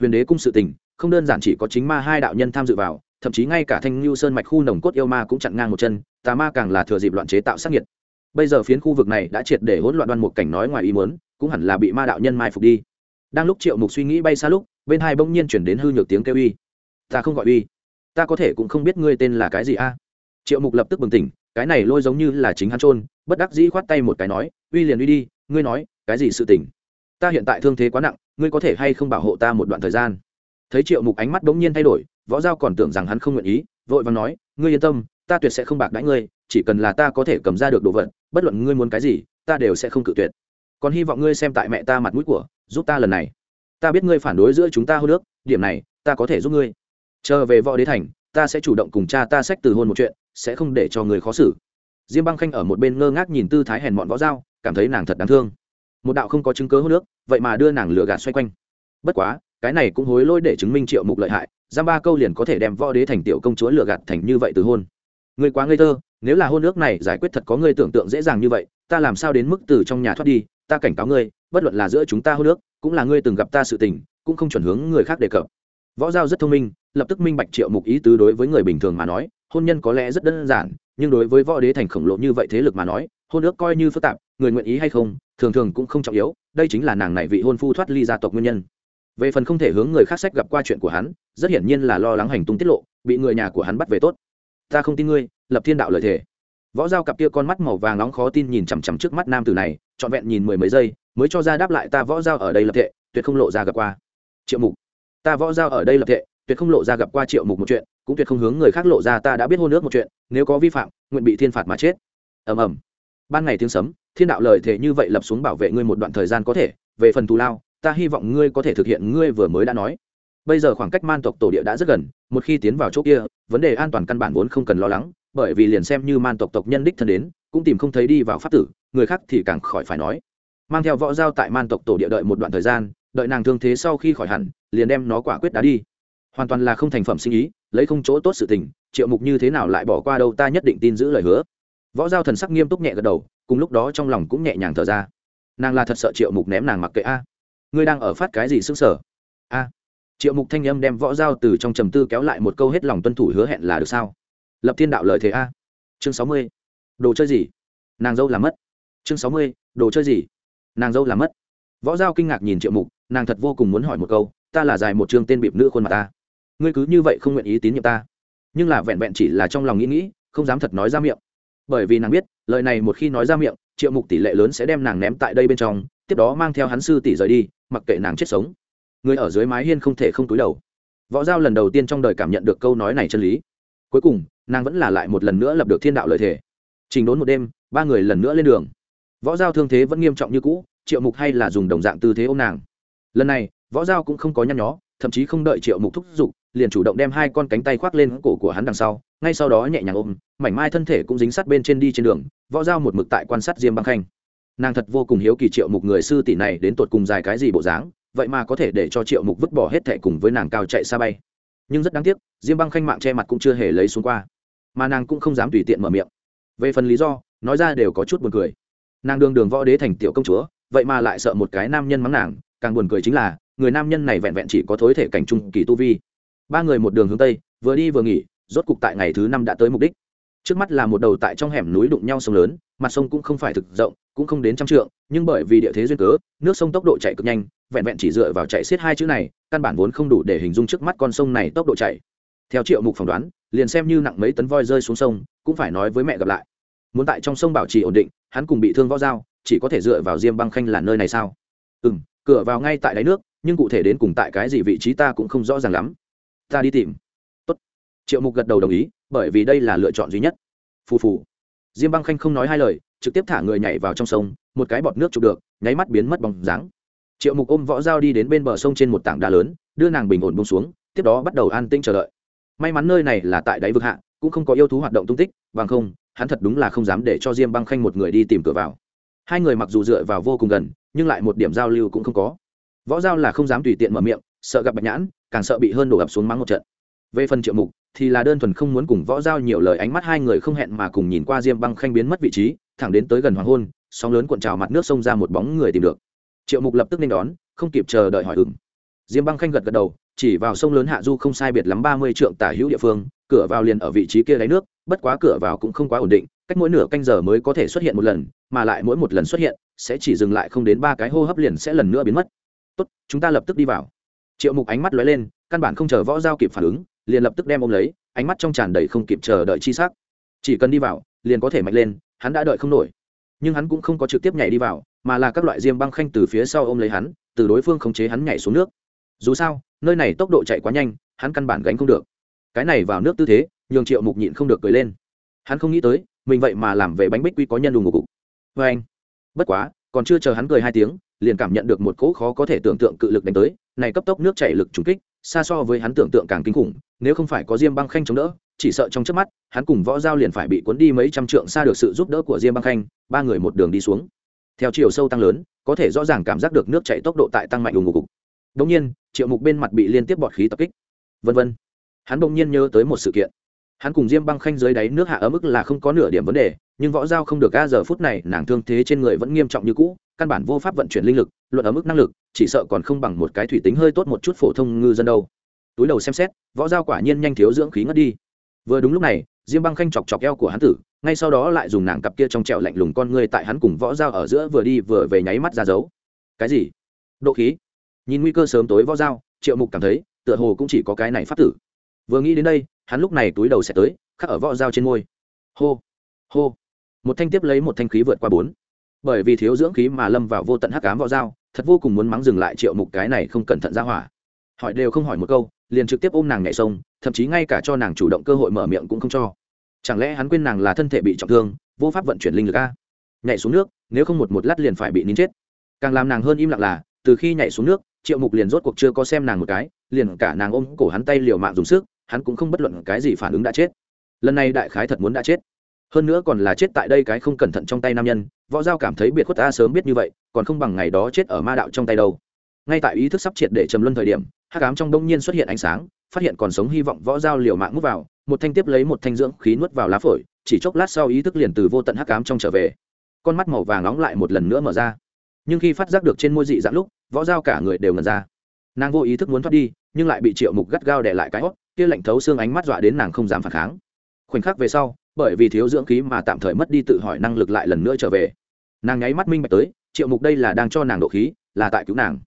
Huyền đế cung sự tình, không đơn giản chỉ có chính ma hai đạo nhân tham dự vào, thậm chí ngay cả thanh lưu sơn mạch khu nồng cốt yêu ma cũng chặn ngang một chân, tà ma càng là thừa dịp loạn chế tạo sát nhiệt bây giờ phiến khu vực này đã triệt để hỗn loạn đoan một cảnh nói ngoài ý muốn, cũng hẳn là bị ma đạo nhân mai phục đi. Đang lúc triệu mục suy nghĩ bay xa lúc, bên hai bỗng nhiên chuyển đến hư nhược tiếng kêu uy. Ta không gọi uy. Ta có thể cũng không biết ngươi tên là cái gì a. Triệu mục lập tức bừng tỉnh cái này lôi giống như là chính hắn trôn bất đắc dĩ khoát tay một cái nói, uy liền uy đi, ngươi nói, cái gì sự tình? Ta hiện tại thương thế quá nặng, ngươi có thể hay không bảo hộ ta một đoạn thời gian? Thấy triệu mục ánh mắt bỗng nhiên thay đổi, võ giao còn tưởng rằng hắn không nguyện ý, vội vàng nói, ngươi yên tâm, ta tuyệt sẽ không bạc đãi ngươi, chỉ cần là ta có thể cầm ra được đồ vật, bất luận ngươi muốn cái gì, ta đều sẽ không cự tuyệt. Còn hy vọng ngươi xem tại mẹ ta mặt mũi của, giúp ta lần này. Ta biết ngươi phản đối giữa chúng ta hô nước, điểm này, ta có thể giúp ngươi. Chờ về võ đế thành, ta sẽ chủ động cùng cha ta sách từ hôn một chuyện sẽ không để cho người khó xử. Diêm băng khanh ở một bên ngơ ngác nhìn tư thái hèn mọn võ dao, cảm thấy nàng thật đáng thương. Một đạo không có chứng cớ hô nước, vậy mà đưa nàng lừa gạt xoay quanh. Bất quá, cái này cũng hối lỗi để chứng minh triệu mục lợi hại, giam ba câu liền có thể đem võ đế thành tiểu công chúa lừa gạt thành như vậy từ hôn. Người quá ngây thơ, nếu là hôn ước này giải quyết thật có người tưởng tượng dễ dàng như vậy, ta làm sao đến mức từ trong nhà thoát đi, ta cảnh cáo ngươi, bất luận là giữa chúng ta hôn ước cũng là ngươi từng gặp ta sự tình, cũng không chuẩn hướng người khác đề cập võ giao rất thông minh, lập tức minh bạch triệu mục ý tứ đối với người bình thường mà nói, hôn nhân có lẽ rất đơn giản, nhưng đối với võ đế thành khổng lồ như vậy thế lực mà nói, hôn ước coi như phức tạp, người nguyện ý hay không, thường thường cũng không trọng yếu, đây chính là nàng này vị hôn phu thoát ly gia tộc nguyên nhân. Về phần không thể hướng người khác sách gặp qua chuyện của hắn, rất hiển nhiên là lo lắng hành tung tiết lộ, bị người nhà của hắn bắt về tốt. Ta không tin ngươi, lập thiên đạo lợi thể võ giao cặp kia con mắt màu vàng nóng khó tin nhìn chằm chằm trước mắt nam tử này, trọn vẹn nhìn mười mấy giây, mới cho ra đáp lại ta võ giao ở đây lập thệ, tuyệt không lộ ra gặp qua. Triệu mục ta võ giao ở đây lập thệ, tuyệt không lộ ra gặp qua triệu mục một chuyện, cũng tuyệt không hướng người khác lộ ra ta đã biết hôn nước một chuyện, nếu có vi phạm, nguyện bị thiên phạt mà chết. Ầm ầm. Ban ngày tiếng sấm, thiên đạo lời thể như vậy lập xuống bảo vệ ngươi một đoạn thời gian có thể, về phần thù lao, ta hy vọng ngươi có thể thực hiện ngươi vừa mới đã nói. Bây giờ khoảng cách man tộc tổ địa đã rất gần, một khi tiến vào chỗ kia, vấn đề an toàn căn bản vốn không cần lo lắng, bởi vì liền xem như man tộc tộc nhân đích thân đến, cũng tìm không thấy đi vào pháp tử, người khác thì càng khỏi phải nói. Mang theo võ giao tại man tộc tổ địa đợi một đoạn thời gian đợi nàng thương thế sau khi khỏi hẳn, liền đem nó quả quyết đá đi. Hoàn toàn là không thành phẩm sinh ý, lấy không chỗ tốt sự tình, triệu mục như thế nào lại bỏ qua đâu ta nhất định tin giữ lời hứa. Võ giao thần sắc nghiêm túc nhẹ gật đầu, cùng lúc đó trong lòng cũng nhẹ nhàng thở ra. Nàng là thật sợ triệu mục ném nàng mặc kệ a. Ngươi đang ở phát cái gì xứng sở a. Triệu mục thanh âm đem võ giao từ trong trầm tư kéo lại một câu hết lòng tuân thủ hứa hẹn là được sao? Lập thiên đạo lợi thế a. Chương sáu mươi. Đồ chơi gì? Nàng dâu làm mất. Chương sáu mươi. Đồ chơi gì? Nàng dâu làm mất võ giao kinh ngạc nhìn triệu mục, nàng thật vô cùng muốn hỏi một câu, ta là dài một chương tên bịp nữ khuôn mặt ta. Ngươi cứ như vậy không nguyện ý tín nhiệm ta. Nhưng là vẹn vẹn chỉ là trong lòng nghĩ nghĩ, không dám thật nói ra miệng. Bởi vì nàng biết, lời này một khi nói ra miệng, triệu mục tỷ lệ lớn sẽ đem nàng ném tại đây bên trong, tiếp đó mang theo hắn sư tỷ rời đi, mặc kệ nàng chết sống. Người ở dưới mái hiên không thể không túi đầu. Võ giao lần đầu tiên trong đời cảm nhận được câu nói này chân lý. Cuối cùng, nàng vẫn là lại một lần nữa lập được thiên đạo lợi thể trình đốn một đêm, ba người lần nữa lên đường. Võ giao thương thế vẫn nghiêm trọng như cũ triệu mục hay là dùng đồng dạng tư thế ô m nàng. Lần này, võ giao cũng không có nhăn nhó, thậm chí không đợi triệu mục thúc giục, liền chủ động đem hai con cánh tay khoác lên cổ của hắn đằng sau, ngay sau đó nhẹ nhàng ôm, mảnh mai thân thể cũng dính sát bên trên đi trên đường, võ giao một mực tại quan sát diêm băng khanh. Nàng thật vô cùng hiếu kỳ triệu mục người sư tỷ này đến tột cùng dài cái gì bộ dáng, vậy mà có thể để cho triệu mục vứt bỏ hết thẻ cùng với nàng cao chạy xa bay. Nhưng rất đáng tiếc, diêm băng khanh mạng che mặt cũng chưa hề lấy xuống qua. Mà nàng cũng không dám tùy tiện mở miệng. Về phần lý do, nói ra đều có chút buồn cười. Nàng đường đường võ đế thành tiểu công chúa vậy mà lại sợ một cái nam nhân mắng nàng, càng buồn cười chính là, người nam nhân này vẹn vẹn chỉ có thối thể cảnh trung kỳ tu vi. Ba người một đường hướng tây, vừa đi vừa nghỉ, rốt cục tại ngày thứ năm đã tới mục đích. Trước mắt là một đầu tại trong hẻm núi đụng nhau sông lớn, mặt sông cũng không phải thực rộng, cũng không đến trăm trượng, nhưng bởi vì địa thế duyên cớ, nước sông tốc độ chạy cực nhanh, vẹn vẹn chỉ dựa vào chạy xiết hai chữ này, căn bản vốn không đủ để hình dung trước mắt con sông này tốc độ chạy. Theo triệu mục phỏng đoán, liền xem như nặng mấy tấn voi rơi xuống sông, cũng phải nói với mẹ gặp lại. Muốn tại trong sông bảo trì ổn định, hắn cùng bị thương võ dao chỉ có thể dựa vào diêm băng khanh là nơi này sao? Ừ m cửa vào ngay tại đáy nước, nhưng cụ thể đến cùng tại cái gì vị trí ta cũng không rõ ràng lắm. Ta đi tìm. Tốt. triệu mục gật đầu đồng ý, bởi vì đây là lựa chọn duy nhất. Phù phù. Diêm băng khanh không nói hai lời, trực tiếp thả người nhảy vào trong sông, một cái bọt nước chụp được, nháy mắt biến mất bóng dáng. Triệu mục ôm võ dao đi đến bên bờ sông trên một tảng đá lớn, đưa nàng bình ổn bông xuống, tiếp đó bắt đầu an tĩnh chờ đợi. May mắn nơi này là tại đáy vực hạ, cũng không có yêu thú hoạt động tung tích, bằng không, hắn thật đúng là không dám để cho diêm băng khanh một người đi tìm cửa vào hai người mặc dù dựa vào vô cùng gần, nhưng lại một điểm giao lưu cũng không có. Võ giao là không dám tùy tiện mở miệng, sợ gặp bạch nhãn, càng sợ bị hơn đổ ập xuống mắng một trận. Về phần triệu mục, thì là đơn thuần không muốn cùng võ giao nhiều lời ánh mắt hai người không hẹn mà cùng nhìn qua diêm băng khanh biến mất vị trí, thẳng đến tới gần hoàng hôn, sóng lớn cuộn trào mặt nước xông ra một bóng người tìm được. Triệu mục lập tức nên đón, không kịp chờ đợi hỏi ừng diêm băng khanh gật gật đầu, chỉ vào sông lớn hạ du không sai biệt lắm ba mươi trượng tả hữu địa phương, cửa vào liền ở vị trí kia đáy nước, bất quá cửa vào cũng không quá ổn định cách mỗi nửa canh giờ mới có thể xuất hiện một lần, mà lại mỗi một lần xuất hiện, sẽ chỉ dừng lại không đến ba cái hô hấp liền sẽ lần nữa biến mất. Tốt, chúng ta lập tức đi vào. Triệu mục ánh mắt lóe lên, căn bản không chờ võ giao kịp phản ứng, liền lập tức đem ôm lấy, ánh mắt trong tràn đầy không kịp chờ đợi chi sắc. Chỉ cần đi vào, liền có thể mạnh lên, hắn đã đợi không nổi. Nhưng hắn cũng không có trực tiếp nhảy đi vào, mà là các loại diêm băng khanh từ phía sau ôm lấy hắn, từ đối phương khống chế hắn nhảy xuống nước. Dù sao, nơi này tốc độ chạy quá nhanh, hắn căn bản gánh không được. Cái này vào nước tư thế, nhường triệu mục nhịn không được cười lên. Hắn không nghĩ tới mình vậy mà làm về bánh bích quy có nhân đùng ngục cục vê anh, bất quá, còn chưa chờ hắn cười hai tiếng, liền cảm nhận được một cỗ khó có thể tưởng tượng cự lực đánh tới, này cấp tốc nước chảy lực trùng kích, xa so với hắn tưởng tượng càng kinh khủng, nếu không phải có diêm băng khanh chống đỡ, chỉ sợ trong trước mắt, hắn cùng võ giao liền phải bị cuốn đi mấy trăm trượng xa được sự giúp đỡ của diêm băng khanh, ba người một đường đi xuống. Theo chiều sâu tăng lớn, có thể rõ ràng cảm giác được nước chảy tốc độ tại tăng mạnh đùng ngục cục đống nhiên, triệu mục bên mặt bị liên tiếp bọt khí tập kích. Vân vân. Hắn bỗng nhiên nhớ tới một sự kiện hắn cùng diêm băng khanh dưới đáy nước hạ ở mức là không có nửa điểm vấn đề, nhưng võ giao không được ga giờ phút này, nàng thương thế trên người vẫn nghiêm trọng như cũ, căn bản vô pháp vận chuyển linh lực, luận ở mức năng lực, chỉ sợ còn không bằng một cái thủy tính hơi tốt một chút phổ thông ngư dân đâu. Túi đầu xem xét, võ giao quả nhiên nhanh thiếu dưỡng khí ngất đi. Vừa đúng lúc này, diêm băng khanh chọc chọc eo của hắn tử, ngay sau đó lại dùng nàng cặp kia trong trẹo lạnh lùng con ngươi tại hắn cùng võ giao ở giữa vừa đi vừa về nháy mắt ra dấu. Cái gì? Độ khí? Nhìn nguy cơ sớm tối võ giao, triệu mục cảm thấy, tựa hồ cũng chỉ có cái này phát tử. Vừa nghĩ đến đây hắn lúc này túi đầu sẽ tới, khắc ở võ dao trên môi. Hô hô. Một thanh tiếp lấy một thanh khí vượt qua bốn. Bởi vì thiếu dưỡng khí mà lâm vào vô tận hắc cám võ dao, thật vô cùng muốn mắng dừng lại triệu mục cái này không cẩn thận ra hỏa. Hỏi đều không hỏi một câu, liền trực tiếp ôm nàng nhảy sông, thậm chí ngay cả cho nàng chủ động cơ hội mở miệng cũng không cho. Chẳng lẽ hắn quên nàng là thân thể bị trọng thương, vô pháp vận chuyển linh lực a? Nhảy xuống nước, nếu không một một lát liền phải bị nín chết. Càng làm nàng hơn im lặng là, từ khi nhảy xuống nước, triệu mục liền rốt cuộc chưa có xem nàng một cái, liền cả nàng ôm cổ hắn tay liều mạng dùng sức hắn cũng không bất luận cái gì phản ứng đã chết. Lần này đại khái thật muốn đã chết. Hơn nữa còn là chết tại đây cái không cẩn thận trong tay nam nhân, võ giao cảm thấy biệt khuất ta sớm biết như vậy, còn không bằng ngày đó chết ở ma đạo trong tay đâu. Ngay tại ý thức sắp triệt để trầm luân thời điểm, hắc ám trong đông nhiên xuất hiện ánh sáng, phát hiện còn sống hy vọng võ giao liều mạng mút vào, một thanh tiếp lấy một thanh dưỡng khí nuốt vào lá phổi, chỉ chốc lát sau ý thức liền từ vô tận hắc ám trong trở về. Con mắt màu vàng nóng lại một lần nữa mở ra. Nhưng khi phát giác được trên môi dị dạng lúc, võ giao cả người đều ngần ra. Nàng vô ý thức muốn thoát đi, nhưng lại bị triệu mục gắt gao để lại cái hót kia lạnh thấu xương ánh mắt dọa đến nàng không dám phản kháng. Khoảnh khắc về sau, bởi vì thiếu dưỡng khí mà tạm thời mất đi tự hỏi năng lực lại lần nữa trở về. Nàng nháy mắt minh bạch tới, triệu mục đây là đang cho nàng độ khí, là tại cứu nàng.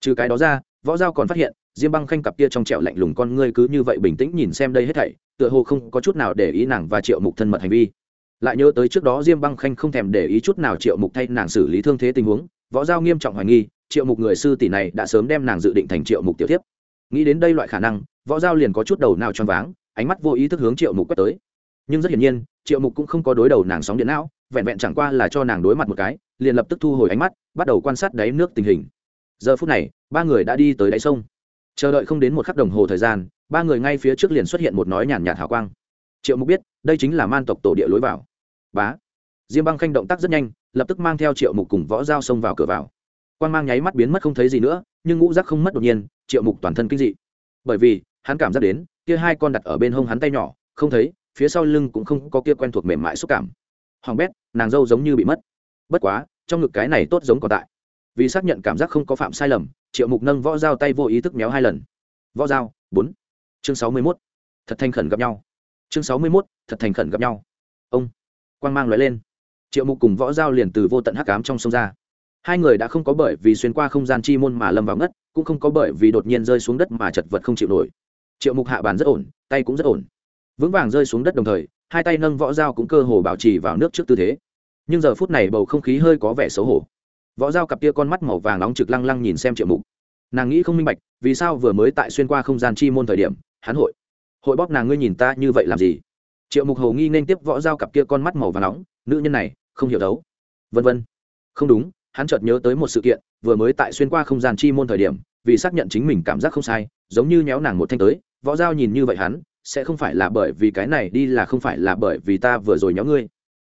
Trừ cái đó ra, võ giao còn phát hiện, diêm băng khanh cặp kia trong trẹo lạnh lùng con ngươi cứ như vậy bình tĩnh nhìn xem đây hết thảy, tựa hồ không có chút nào để ý nàng và triệu mục thân mật hành vi. Lại nhớ tới trước đó diêm băng khanh không thèm để ý chút nào triệu mục thay nàng xử lý thương thế tình huống, võ giao nghiêm trọng hoài nghi, triệu mục người sư tỷ này đã sớm đem nàng dự định thành triệu mục tiểu tiếp nghĩ đến đây loại khả năng võ giao liền có chút đầu nào choáng váng, ánh mắt vô ý thức hướng triệu mục quét tới. Nhưng rất hiển nhiên, triệu mục cũng không có đối đầu nàng sóng điện não, vẹn vẹn chẳng qua là cho nàng đối mặt một cái, liền lập tức thu hồi ánh mắt, bắt đầu quan sát đáy nước tình hình. Giờ phút này, ba người đã đi tới đáy sông. Chờ đợi không đến một khắc đồng hồ thời gian, ba người ngay phía trước liền xuất hiện một nói nhàn nhạt hào quang. Triệu mục biết, đây chính là man tộc tổ địa lối vào. Bá. Diêm băng khanh động tác rất nhanh, lập tức mang theo triệu mục cùng võ dao xông vào cửa vào. Quan mang nháy mắt biến mất không thấy gì nữa, nhưng ngũ giác không mất đột nhiên, triệu mục toàn thân kinh dị. Bởi vì hắn cảm giác đến, kia hai con đặt ở bên hông hắn tay nhỏ, không thấy, phía sau lưng cũng không có kia quen thuộc mềm mại xúc cảm. Hoàng bét, nàng dâu giống như bị mất. Bất quá, trong ngực cái này tốt giống còn tại. Vì xác nhận cảm giác không có phạm sai lầm, triệu mục nâng võ dao tay vô ý thức méo hai lần. Võ dao bốn. Chương sáu mươi mốt. Thật thành khẩn gặp nhau. Chương sáu mươi mốt, thật thành khẩn gặp nhau. Ông. Quang mang loại lên. Triệu mục cùng võ dao liền từ vô tận hắc ám trong sông ra. Hai người đã không có bởi vì xuyên qua không gian chi môn mà lâm vào ngất, cũng không có bởi vì đột nhiên rơi xuống đất mà chật vật không chịu nổi triệu mục hạ bàn rất ổn, tay cũng rất ổn. Vững vàng rơi xuống đất đồng thời, hai tay nâng võ dao cũng cơ hồ bảo trì vào nước trước tư thế. Nhưng giờ phút này bầu không khí hơi có vẻ xấu hổ. Võ dao cặp kia con mắt màu vàng nóng trực lăng lăng nhìn xem triệu mục. Nàng nghĩ không minh bạch, vì sao vừa mới tại xuyên qua không gian chi môn thời điểm, hắn hội hội bóp nàng ngươi nhìn ta như vậy làm gì? Triệu mục hầu nghi nên tiếp võ dao cặp kia con mắt màu vàng nóng, nữ nhân này, không hiểu đấu. Vân vân. Không đúng, hắn chợt nhớ tới một sự kiện, vừa mới tại xuyên qua không gian chi môn thời điểm vì xác nhận chính mình cảm giác không sai, giống như nhéo nàng một thanh tới, võ giao nhìn như vậy hắn, sẽ không phải là bởi vì cái này đi là không phải là bởi vì ta vừa rồi nhéo ngươi.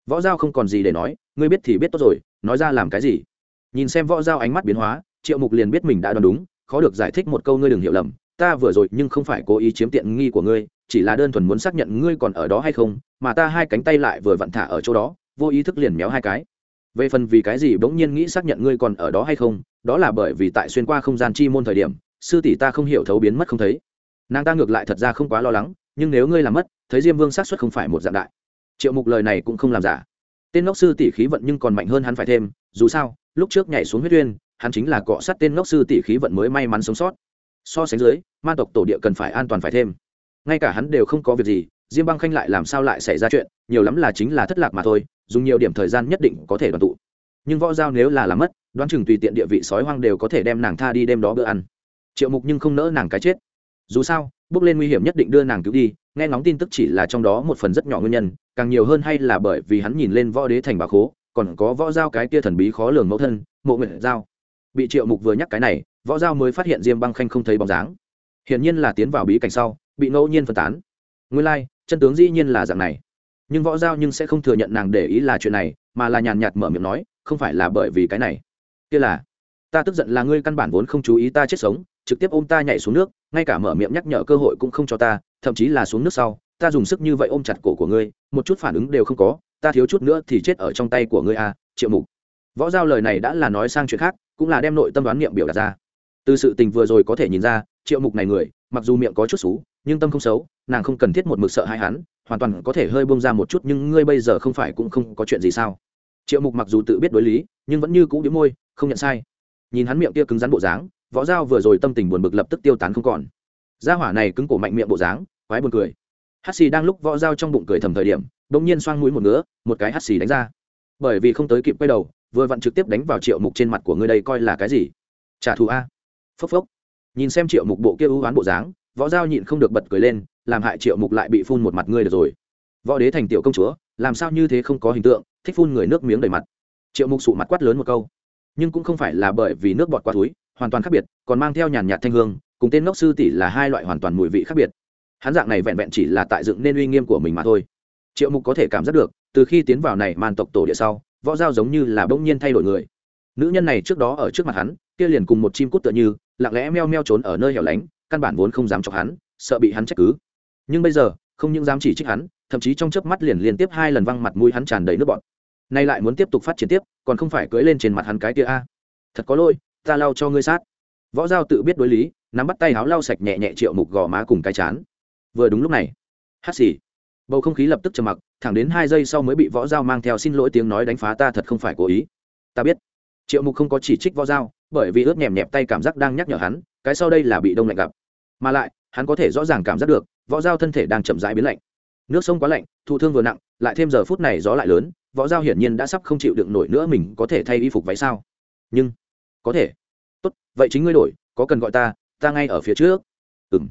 Võ giao không còn gì để nói, ngươi biết thì biết tốt rồi, nói ra làm cái gì? Nhìn xem võ giao ánh mắt biến hóa, triệu mục liền biết mình đã đoán đúng, khó được giải thích một câu ngươi đừng hiểu lầm, ta vừa rồi nhưng không phải cố ý chiếm tiện nghi của ngươi, chỉ là đơn thuần muốn xác nhận ngươi còn ở đó hay không, mà ta hai cánh tay lại vừa vặn thả ở chỗ đó, vô ý thức liền méo hai cái về phần vì cái gì bỗng nhiên nghĩ xác nhận ngươi còn ở đó hay không, đó là bởi vì tại xuyên qua không gian chi môn thời điểm, sư tỷ ta không hiểu thấu biến mất không thấy. Nàng ta ngược lại thật ra không quá lo lắng, nhưng nếu ngươi làm mất, thấy diêm vương xác suất không phải một dạng đại. Triệu mục lời này cũng không làm giả. Tên ngốc sư tỷ khí vận nhưng còn mạnh hơn hắn phải thêm, dù sao, lúc trước nhảy xuống huyết uyên, hắn chính là cọ sát tên ngốc sư tỷ khí vận mới may mắn sống sót. So sánh dưới, ma tộc tổ địa cần phải an toàn phải thêm. Ngay cả hắn đều không có việc gì diêm băng khanh lại làm sao lại xảy ra chuyện nhiều lắm là chính là thất lạc mà thôi dùng nhiều điểm thời gian nhất định có thể đoàn tụ. Nhưng võ giao nếu là làm mất đoán chừng tùy tiện địa vị sói hoang đều có thể đem nàng tha đi đêm đó bữa ăn. Triệu mục nhưng không nỡ nàng cái chết. Dù sao bước lên nguy hiểm nhất định đưa nàng cứu đi nghe ngóng tin tức chỉ là trong đó một phần rất nhỏ nguyên nhân càng nhiều hơn hay là bởi vì hắn nhìn lên võ đế thành bà khố còn có võ giao cái kia thần bí khó lường mẫu thân mộ nguyện giao. Bị triệu mục vừa nhắc cái này võ giao mới phát hiện diêm băng khanh không thấy bóng dáng. Hiển nhiên là tiến vào bí cảnh sau bị ngẫu nhiên phân tán. Nguyên lai、like, chân tướng dĩ nhiên là dạng này. Nhưng võ giao nhưng sẽ không thừa nhận nàng để ý là chuyện này, mà là nhàn nhạt mở miệng nói, không phải là bởi vì cái này. Kia là, ta tức giận là ngươi căn bản vốn không chú ý ta chết sống, trực tiếp ôm ta nhảy xuống nước, ngay cả mở miệng nhắc nhở cơ hội cũng không cho ta, thậm chí là xuống nước sau, ta dùng sức như vậy ôm chặt cổ của ngươi, một chút phản ứng đều không có, ta thiếu chút nữa thì chết ở trong tay của ngươi à triệu mục. Võ giao lời này đã là nói sang chuyện khác, cũng là đem nội tâm đoán niệm biểu đạt ra. Từ sự tình vừa rồi có thể nhìn ra, triệu mục này người, mặc dù miệng có chút xú nhưng tâm không xấu, nàng không cần thiết một mực sợ hai hắn, hoàn toàn có thể hơi bông ra một chút, nhưng ngươi bây giờ không phải cũng không có chuyện gì sao? Triệu mục mặc dù tự biết đối lý, nhưng vẫn như cũ đĩu môi, không nhận sai. Nhìn hắn miệng kia cứng rắn bộ dáng, võ dao vừa rồi tâm tình buồn bực lập tức tiêu tán không còn. Gia hỏa này cứng cổ mạnh miệng bộ dáng, quái buồn cười. Hắt xì đang lúc võ dao trong bụng cười thầm thời điểm đ ỗ n g nhiên xoang mũi một ngứa, một cái hắt xì đánh ra. Bởi vì không tới kịp quay đầu, vừa vặn trực tiếp đánh vào triệu mục trên mặt của ngươi đây coi là cái gì? Trả thù a. Phốc phốc. Nhìn xem triệu mục bộ kia ưu oán bộ dáng võ Giao nhịn không được bật cười lên, làm hại triệu mục lại bị phun một mặt ngươi được rồi. Võ đế thành tiểu công chúa, làm sao như thế không có hình tượng, thích phun người nước miếng đầy mặt. Triệu mục sụ mặt quát lớn một câu. Nhưng cũng không phải là bởi vì nước bọt qua túi hoàn toàn khác biệt, còn mang theo nhàn nhạt thanh hương, cùng tên ngốc sư tỷ là hai loại hoàn toàn mùi vị khác biệt. Hắn dạng này vẹn vẹn chỉ là tại dựng nên uy nghiêm của mình mà thôi. Triệu mục có thể cảm giác được, từ khi tiến vào này màn tộc tổ địa sau, võ giao giống như là bỗng nhiên thay đổi người. Nữ nhân này trước đó ở trước mặt hắn, kia liền cùng một chim cút tựa như, lặng lẽ meo meo trốn ở nơi hẻo lánh căn bản vốn không dám chọc hắn, sợ bị hắn trách cứ. Nhưng bây giờ, không những dám chỉ trích hắn, thậm chí trong chớp mắt liền liên tiếp hai lần văng mặt mũi hắn tràn đầy nước bọt. Nay lại muốn tiếp tục phát triển tiếp, còn không phải cưỡi lên trên mặt hắn cái kia a. Thật có lỗi, ta lau cho ngươi sát. Võ giao tự biết đối lý, nắm bắt tay áo lau sạch nhẹ nhẹ triệu mục gò má cùng cái chán. Vừa đúng lúc này hắt xì. Bầu không khí lập tức trầm mặc, thẳng đến hai giây sau mới bị võ giao mang theo xin lỗi tiếng nói đánh phá ta thật không phải cố ý. Ta biết. Triệu mục không có chỉ trích võ giao, bởi vì ướt nhèm nhẹp tay cảm giác đang nhắc nhở hắn cái sau đây là bị đông lạnh gặp. Mà lại, hắn có thể rõ ràng cảm giác được, võ giao thân thể đang chậm rãi biến lạnh. Nước sông quá lạnh, thụ thương vừa nặng, lại thêm giờ phút này gió lại lớn, võ giao hiển nhiên đã sắp không chịu đựng nổi nữa mình có thể thay y phục váy sao. Nhưng, có thể. Tốt, vậy chính ngươi đổi, có cần gọi ta ta ngay ở phía trước. Ừ m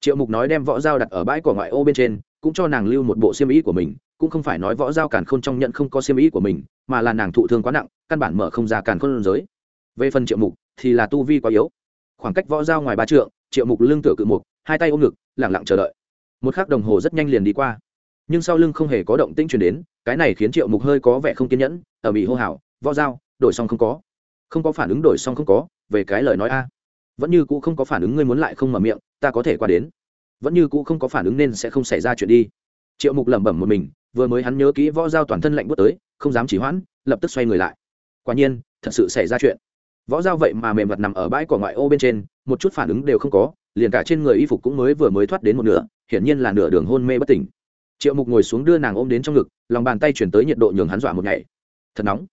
triệu mục nói đem võ dao đặt ở bãi cỏ ngoại ô bên trên, cũng cho nàng lưu một bộ xiêm ý của mình, cũng không phải nói võ dao càn k h ô n trong nhận không có xiêm ý của mình, mà là nàng thụ thương quá nặng, căn bản mở không ra càn khôn giới. Về phần triệu mục, thì là tu vi quá yếu khoảng cách võ dao ngoài ba trượng, triệu mục lưng tựa cự mục, hai tay ôm ngực lẳng lặng chờ đợi. Một k h ắ c đồng hồ rất nhanh liền đi qua. Nhưng sau lưng không hề có động tĩnh truyền đến, cái này khiến triệu mục hơi có vẻ không kiên nhẫn ở bị hô hào, võ dao đổi xong không có. Không có phản ứng đổi xong không có, về cái lời nói a. Vẫn như cũ không có phản ứng, ngươi muốn lại không mở miệng, ta có thể qua đến. Vẫn như cũ không có phản ứng nên sẽ không xảy ra chuyện đi. Triệu mục lẩm bẩm một mình, vừa mới hắn nhớ kỹ võ giao toàn thân lạnh bước tới, không dám chỉ hoãn, lập tức xoay người lại. Quả nhiên, thật sự xảy ra chuyện võ Dao vậy mà mềm mặt nằm ở bãi cỏ ngoại ô bên trên, một chút phản ứng đều không có, liền cả trên người y phục cũng mới vừa mới thoát đến một nửa, hiển nhiên là nửa đường hôn mê bất tỉnh. Triệu mục ngồi xuống đưa nàng ôm đến trong ngực, lòng bàn tay chuyển tới nhiệt độ nhường hắn dọa một ngày. Thật nóng.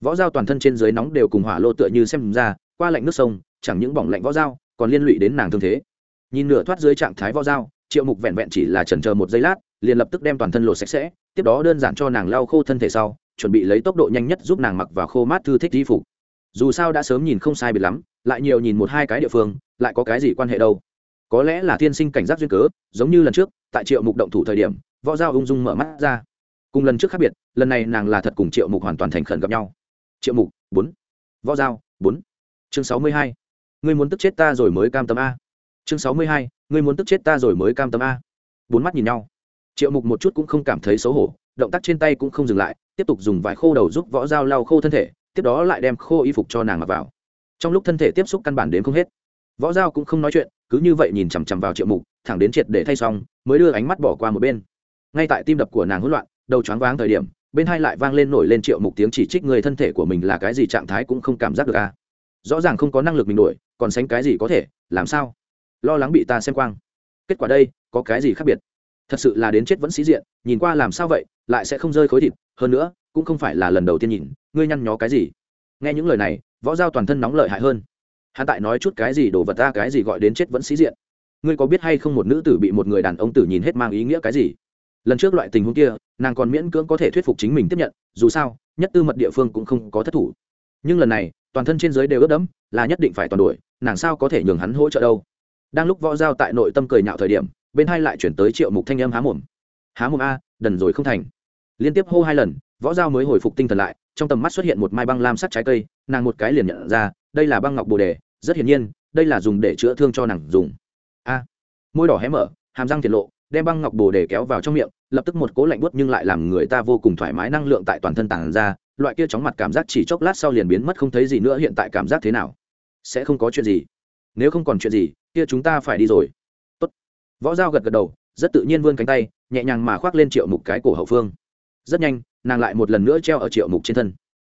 Võ dao toàn thân trên dưới nóng đều cùng hỏa lô tựa như xem ra, qua lạnh nước sông, chẳng những bỏng lạnh võ dao còn liên lụy đến nàng thương thế. Nhìn nửa thoát dưới trạng thái võ dao triệu mục vẹn vẹn chỉ là chần chờ một giây lát, liền lập tức đem toàn thân lột sạch sẽ, tiếp đó đơn giản cho nàng lau khô thân thể sau, chuẩn bị lấy tốc độ nhanh nhất giúp nàng mặc vào khô mát thư thích di phục dù sao đã sớm nhìn không sai biệt lắm, lại nhiều nhìn một hai cái địa phương, lại có cái gì quan hệ đâu. Có lẽ là thiên sinh cảnh giác duyên cớ, giống như lần trước, tại triệu mục động thủ thời điểm, võ dao ung dung mở mắt ra. Cùng lần trước khác biệt, lần này nàng là thật cùng triệu mục hoàn toàn thành khẩn gặp nhau. Triệu mục, bốn. Võ giao, bốn. Chương sáu mươi hai. Ngươi muốn tức chết ta rồi mới cam tâm a. Chương sáu mươi hai. Ngươi muốn tức chết ta rồi mới cam tâm a. Bốn mắt nhìn nhau. Triệu mục một chút cũng không cảm thấy xấu hổ, động tác trên tay cũng không dừng lại, tiếp tục dùng vải khô đầu giúp võ dao lau khô thân thể tiếp đó lại đem khô y phục cho nàng mặc vào. Trong lúc thân thể tiếp xúc căn bản đến không hết. Võ dao cũng không nói chuyện, cứ như vậy nhìn chằm chằm vào triệu mục, thẳng đến triệt để thay xong, mới đưa ánh mắt bỏ qua một bên. Ngay tại tim đập của nàng hỗn loạn, đầu choáng váng thời điểm, bên hai lại vang lên nổi lên triệu mục tiếng chỉ trích người thân thể của mình là cái gì trạng thái cũng không cảm giác được à. Rõ ràng không có năng lực mình đuổi, còn sánh cái gì có thể, làm sao? Lo lắng bị ta xem quang. Kết quả đây, có cái gì khác biệt? Thật sự là đến chết vẫn sĩ diện, nhìn qua làm sao vậy, lại sẽ không rơi khối thịt, hơn nữa, cũng không phải là lần đầu tiên nhìn ngươi nhăn nhó cái gì? Nghe những lời này, võ giao toàn thân nóng lợi hại hơn. Hắn tại nói chút cái gì đổ vật ta cái gì gọi đến chết vẫn sĩ diện. Ngươi có biết hay không một nữ tử bị một người đàn ông tử nhìn hết mang ý nghĩa cái gì? Lần trước loại tình huống kia, nàng còn miễn cưỡng có thể thuyết phục chính mình tiếp nhận, dù sao, nhất tư mật địa phương cũng không có thất thủ. Nhưng lần này, toàn thân trên giới đều ướt đẫm, là nhất định phải toàn đuổi, nàng sao có thể nhường hắn hỗ trợ đâu? Đang lúc võ giao tại nội tâm cười nhạo thời điểm, bên hai lại chuyển tới triệu mục thanh âm há mồm. Há mồm a, đần rồi không thành. Liên tiếp hô hai lần, võ giao mới hồi phục tinh thần lại trong tầm mắt xuất hiện một mai băng lam sắt trái cây, nàng một cái liền nhận ra, đây là băng ngọc bồ đề, rất hiển nhiên, đây là dùng để chữa thương cho nàng dùng. A, môi đỏ hé mở, hàm răng thiệt lộ, đem băng ngọc bồ đề kéo vào trong miệng, lập tức một cố lạnh buốt nhưng lại làm người ta vô cùng thoải mái năng lượng tại toàn thân tàng ra, loại kia chóng mặt cảm giác chỉ chốc lát sau liền biến mất không thấy gì nữa, hiện tại cảm giác thế nào? Sẽ không có chuyện gì. Nếu không còn chuyện gì, kia chúng ta phải đi rồi. Tốt. võ dao gật gật đầu, rất tự nhiên vươn cánh tay, nhẹ nhàng mà khoác lên triệu mục cái cổ hậu phương. Rất nhanh nàng lại một lần nữa treo ở triệu mục trên thân.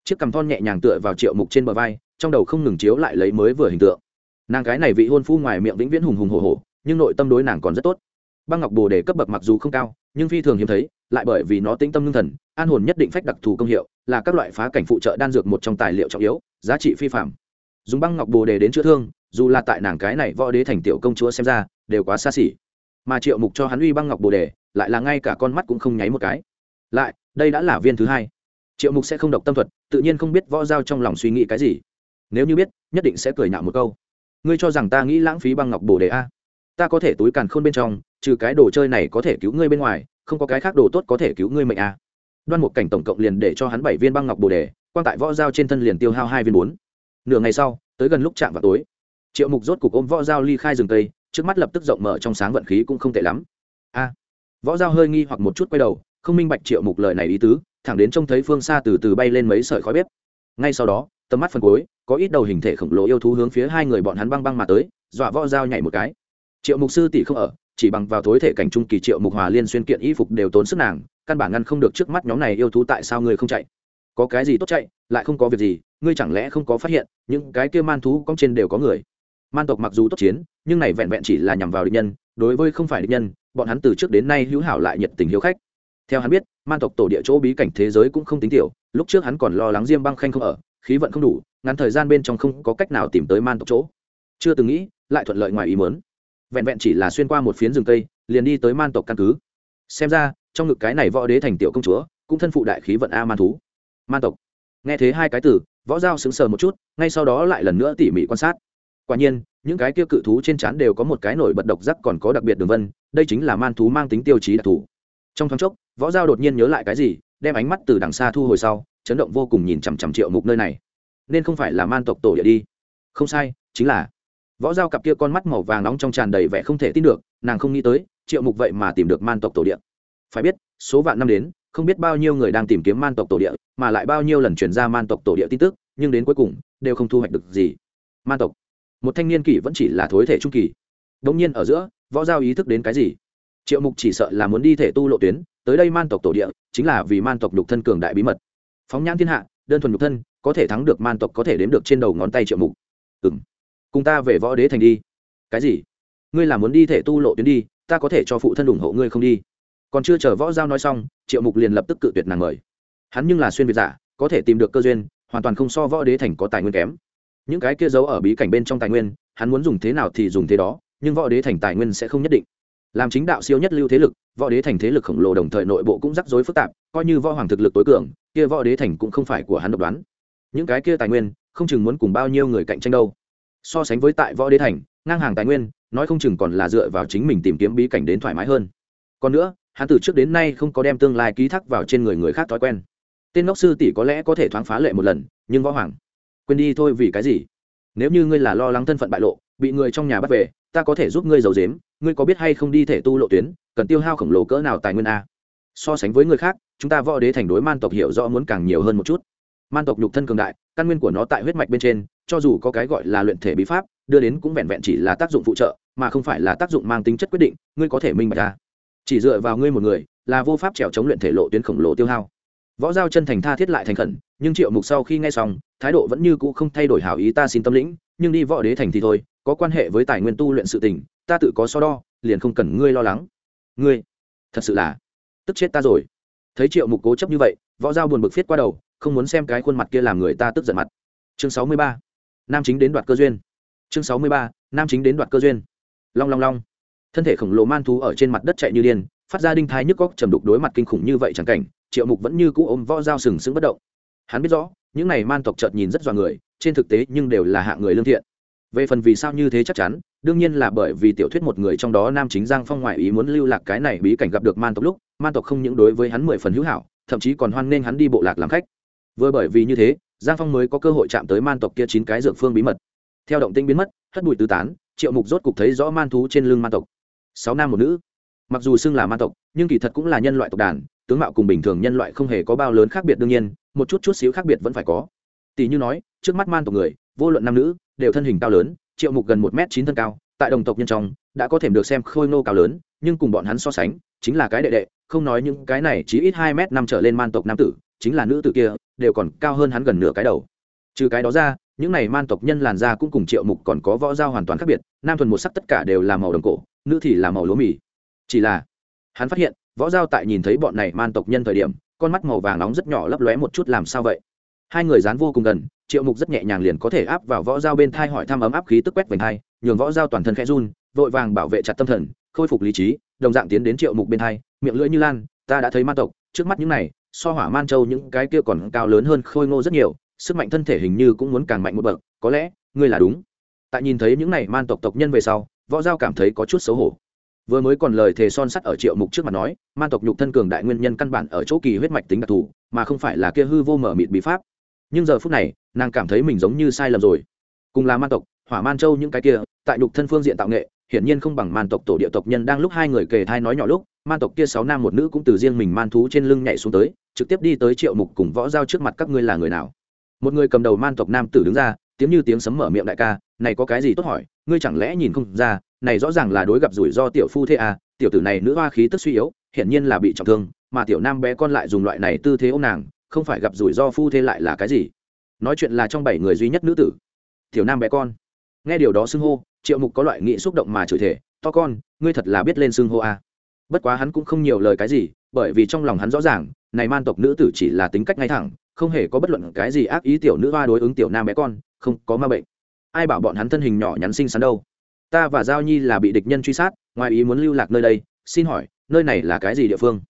Chiếc cằm thon nhẹ nhàng tựa vào triệu mục trên bờ vai, trong đầu không ngừng chiếu lại lấy mới vừa hình tượng. Nàng cái này vị hôn phu ngoài miệng vĩnh viễn hùng hùng hồ hồ nhưng nội tâm đối nàng còn rất tốt. Băng ngọc bồ đề cấp bậc mặc dù không cao, nhưng phi thường hiếm thấy, lại bởi vì nó tĩnh tâm lương thần, an hồn nhất định phách đặc thù công hiệu, là các loại phá cảnh phụ trợ đan dược một trong tài liệu trọng yếu, giá trị phi phạm dùng băng ngọc bồ đề đến chữa thương, dù là tại nàng cái này võ đế thành tiểu công chúa xem ra, đều quá xa xỉ. Mà triệu mục cho hắn uy băng ngọc bồ đề, lại là ngay cả con mắt cũng không nháy một cái lại, đây đã là viên thứ hai. Triệu mục sẽ không độc tâm thuật, tự nhiên không biết võ giao trong lòng suy nghĩ cái gì. Nếu như biết, nhất định sẽ cười nhạo một câu. Ngươi cho rằng ta nghĩ lãng phí băng ngọc bồ đề a? Ta có thể túi càn khôn bên trong, trừ cái đồ chơi này có thể cứu ngươi bên ngoài, không có cái khác đồ tốt có thể cứu ngươi mệnh a. Đoan một cảnh tổng cộng liền để cho hắn bảy viên băng ngọc bồ đề quan tại võ dao trên thân liền tiêu hao hai viên bốn. Nửa ngày sau, tới gần lúc chạm vào tối, triệu mục rốt cục ôm võ dao ly khai rừng tây, trước mắt lập tức rộng mở trong sáng vận khí cũng không tệ lắm. A. Võ dao hơi nghi hoặc một chút quay đầu không minh bạch triệu mục lời này ý tứ, thẳng đến trông thấy phương xa từ từ bay lên mấy sợi khói bếp. Ngay sau đó, tầm mắt phần cuối, có ít đầu hình thể khổng lồ yêu thú hướng phía hai người bọn hắn băng băng mà tới, dọa võ dao nhảy một cái. Triệu mục sư tỷ không ở, chỉ bằng vào thối thể cảnh trung kỳ triệu mục hòa liên xuyên kiện y phục đều tốn sức nàng, căn bản ngăn không được trước mắt nhóm này yêu thú tại sao ngươi không chạy? Có cái gì tốt chạy, lại không có việc gì, ngươi chẳng lẽ không có phát hiện, những cái kia man thú cong trên đều có người? Man tộc mặc dù tốt chiến, nhưng này vẹn vẹn chỉ là nhằm vào địch nhân, đối với không phải địch nhân, bọn hắn từ trước đến nay hữu hảo lại nhiệt tình hiếu khách theo hắn biết, man tộc tổ địa chỗ bí cảnh thế giới cũng không tính tiểu, lúc trước hắn còn lo lắng diêm băng khanh không ở, khí vận không đủ, ngắn thời gian bên trong không có cách nào tìm tới man tộc chỗ. Chưa từng nghĩ, lại thuận lợi ngoài ý muốn. Vẹn vẹn chỉ là xuyên qua một phiến rừng cây, liền đi tới man tộc căn cứ. Xem ra, trong ngực cái này võ đế thành tiểu công chúa, cũng thân phụ đại khí vận a man thú. Man tộc. Nghe thấy hai cái từ võ giao sững sờ một chút, ngay sau đó lại lần nữa tỉ mỉ quan sát. Quả nhiên, những cái kia cự thú trên trán đều có một cái nổi bật độc giác còn có đặc biệt đường vân, đây chính là man thú mang tính tiêu chí đặc thù. Trong thoáng chốc võ giao đột nhiên nhớ lại cái gì, đem ánh mắt từ đằng xa thu hồi sau, chấn động vô cùng nhìn chằm chằm triệu mục nơi này. Nên không phải là man tộc tổ địa đi. Không sai, chính là. Võ giao cặp kia con mắt màu vàng nóng trong tràn đầy vẻ không thể tin được, nàng không nghĩ tới, triệu mục vậy mà tìm được man tộc tổ địa. Phải biết, số vạn năm đến, không biết bao nhiêu người đang tìm kiếm man tộc tổ địa, mà lại bao nhiêu lần chuyển ra man tộc tổ địa tin tức, nhưng đến cuối cùng, đều không thu hoạch được gì. Man tộc. Một thanh niên kỷ vẫn chỉ là thối thể trung kỳ. Đ ỗ n g nhiên ở giữa, võ giao ý thức đến cái gì? Triệu mục chỉ sợ là muốn đi thể tu lộ tuyến, tới đây man tộc tổ địa, chính là vì man tộc nhục thân cường đại bí mật. Phóng nhãn thiên hạ, đơn thuần nhục thân, có thể thắng được man tộc có thể đếm được trên đầu ngón tay triệu mục. Ừ m cùng ta về võ đế thành đi. Cái gì? Ngươi là muốn đi thể tu lộ tuyến đi, ta có thể cho phụ thân ủng hộ ngươi không đi. Còn chưa chờ võ giao nói xong, triệu mục liền lập tức cự tuyệt nàng mời. Hắn nhưng là xuyên việt giả, có thể tìm được cơ duyên, hoàn toàn không so võ đế thành có tài nguyên kém. Những cái kia giấu ở bí cảnh bên trong tài nguyên, hắn muốn dùng thế nào thì dùng thế đó, nhưng võ đế thành tài nguyên sẽ không nhất định làm chính đạo siêu nhất lưu thế lực, võ đế thành thế lực khổng lồ đồng thời nội bộ cũng rắc rối phức tạp, coi như võ hoàng thực lực tối cường, kia võ đế thành cũng không phải của hắn độc đoán. Những cái kia tài nguyên, không chừng muốn cùng bao nhiêu người cạnh tranh đâu. So sánh với tại võ đế thành, ngang hàng tài nguyên, nói không chừng còn là dựa vào chính mình tìm kiếm bí cảnh đến thoải mái hơn. Còn nữa, hắn từ trước đến nay không có đem tương lai ký thác vào trên người người khác thói quen. Tên ngốc sư tỷ có lẽ có thể thoáng phá lệ một lần, nhưng võ hoàng, quên đi thôi vì cái gì? Nếu như ngươi là lo lắng thân phận bại lộ bị người trong nhà bắt về, ta có thể giúp ngươi giàu dếm ngươi có biết hay không đi thể tu lộ tuyến, cần tiêu hao khổng lồ cỡ nào tài nguyên a? So sánh với người khác, chúng ta võ đế thành đối man tộc hiểu rõ muốn càng nhiều hơn một chút. Man tộc nhục thân cường đại, căn nguyên của nó tại huyết mạch bên trên, cho dù có cái gọi là luyện thể bí pháp, đưa đến cũng vẹn vẹn chỉ là tác dụng phụ trợ, mà không phải là tác dụng mang tính chất quyết định, ngươi có thể minh bạch ra chỉ dựa vào ngươi một người, là vô pháp trèo chống luyện thể lộ tuyến khổng lồ tiêu hao. Võ giao chân thành tha thiết lại thành khẩn, nhưng triệu mục sau khi nghe xong, thái độ vẫn như cũ không thay đổi hảo ý ta xin tâm lĩnh, nhưng đi võ đế thành thì thôi có quan hệ với tài nguyên tu luyện sự tình, ta tự có so đo, liền không cần ngươi lo lắng. Ngươi, thật sự là, tức chết ta rồi. Thấy triệu mục cố chấp như vậy, võ giao buồn bực viết qua đầu, không muốn xem cái khuôn mặt kia làm người ta tức giận mặt. Chương sáu mươi ba, nam chính đến đoạt cơ duyên. Chương sáu mươi ba, nam chính đến đoạt cơ duyên. Long long long. Thân thể khổng lồ man thú ở trên mặt đất chạy như điên, phát ra đinh thái nhức góc trầm đục đối mặt kinh khủng như vậy chẳng cảnh, triệu mục vẫn như cũ ôm võ dao sừng sững bất động. Hắn biết rõ, những này man tộc chợt nhìn rất dọa người, trên thực tế nhưng đều là hạng người lương thiện về phần vì sao như thế chắc chắn, đương nhiên là bởi vì tiểu thuyết một người trong đó nam chính giang phong ngoại ý muốn lưu lạc cái này bí cảnh gặp được man tộc lúc, man tộc không những đối với hắn mười phần hữu hảo, thậm chí còn hoan nghênh hắn đi bộ lạc làm khách. Vừa bởi vì như thế, giang phong mới có cơ hội chạm tới man tộc kia chín cái dược phương bí mật. Theo động tinh biến mất, hất bụi tứ tán, triệu mục rốt cục thấy rõ man thú trên lưng man tộc. Sáu nam một nữ. Mặc dù xưng là man tộc, nhưng kỳ thật cũng là nhân loại tộc đàn, tướng mạo cùng bình thường nhân loại không hề có bao lớn khác biệt đương nhiên, một chút chút xíu khác biệt vẫn phải có. Tỷ như nói, trước mắt man tộc người, vô luận nam nữ đều thân hình cao lớn, triệu mục gần một m chín thân cao, tại đồng tộc nhân trong, đã có thể được xem khôi nô cao lớn, nhưng cùng bọn hắn so sánh, chính là cái đệ đệ, không nói những cái này chỉ ít hai m năm trở lên man tộc nam tử, chính là nữ tử kia, đều còn cao hơn hắn gần nửa cái đầu. Trừ cái đó ra, những này man tộc nhân làn da cũng cùng triệu mục còn có võ dao hoàn toàn khác biệt, nam thuần một sắc tất cả đều là màu đồng cổ, nữ thì là màu lúa mì. Chỉ là, hắn phát hiện, võ dao tại nhìn thấy bọn này man tộc nhân thời điểm, con mắt màu vàng nóng rất nhỏ lấp lóe một chút làm sao vậy? Hai người dán vô cùng gần, triệu mục rất nhẹ nhàng liền có thể áp vào võ dao bên thai hỏi thăm ấm áp khí tức quét vành thai, nhường võ dao toàn thân khẽ run, vội vàng bảo vệ chặt tâm thần, khôi phục lý trí, đồng dạng tiến đến triệu mục bên thai, miệng lưỡi như lan, ta đã thấy ma tộc, trước mắt những này, so hỏa man châu những cái kia còn cao lớn hơn khôi ngô rất nhiều, sức mạnh thân thể hình như cũng muốn càng mạnh một bậc, có lẽ, ngươi là đúng. Tại nhìn thấy những này man tộc tộc nhân về sau, võ giao cảm thấy có chút xấu hổ. Vừa mới còn lời thề son sắt ở triệu mục trước mặt nói, man tộc nhục thân cường đại nguyên nhân căn bản ở chỗ kỳ huyết mạch tính đặc thù, mà không phải là kia hư vô mở mịt bí pháp nhưng giờ phút này, nàng cảm thấy mình giống như sai lầm rồi. Cùng là man tộc, hỏa man châu những cái kia, tại nhục thân phương diện tạo nghệ, hiển nhiên không bằng man tộc tổ địa tộc nhân. Đang lúc hai người kề thai nói nhỏ lúc, man tộc kia sáu nam một nữ cũng từ riêng mình man thú trên lưng nhảy xuống tới, trực tiếp đi tới triệu mục cùng võ giao trước mặt, các ngươi là người nào? Một người cầm đầu man tộc nam tử đứng ra, tiếng như tiếng sấm mở miệng đại ca, này có cái gì tốt hỏi, ngươi chẳng lẽ nhìn không ra, này rõ ràng là đối gặp rủi ro tiểu phu thế à tiểu tử này nữ hoa khí tức suy yếu, hiển nhiên là bị trọng thương, mà tiểu nam bé con lại dùng loại này tư thế ô nàng không phải gặp rủi ro phu thê lại là cái gì? Nói chuyện là trong bảy người duy nhất nữ tử. Tiểu nam bé con. Nghe điều đó xưng hô, triệu mục có loại nghị xúc động mà chửi thể to con, ngươi thật là biết lên xưng hô à. bất quá hắn cũng không nhiều lời cái gì, bởi vì trong lòng hắn rõ ràng, này man tộc nữ tử chỉ là tính cách ngay thẳng, không hề có bất luận cái gì ác ý tiểu nữ hoa đối ứng tiểu nam bé con, không có ma bệnh. Ai bảo bọn hắn thân hình nhỏ nhắn xinh xắn đâu? Ta và giao nhi là bị địch nhân truy sát, ngoài ý muốn lưu lạc nơi đây, xin hỏi, nơi này là cái gì địa phương?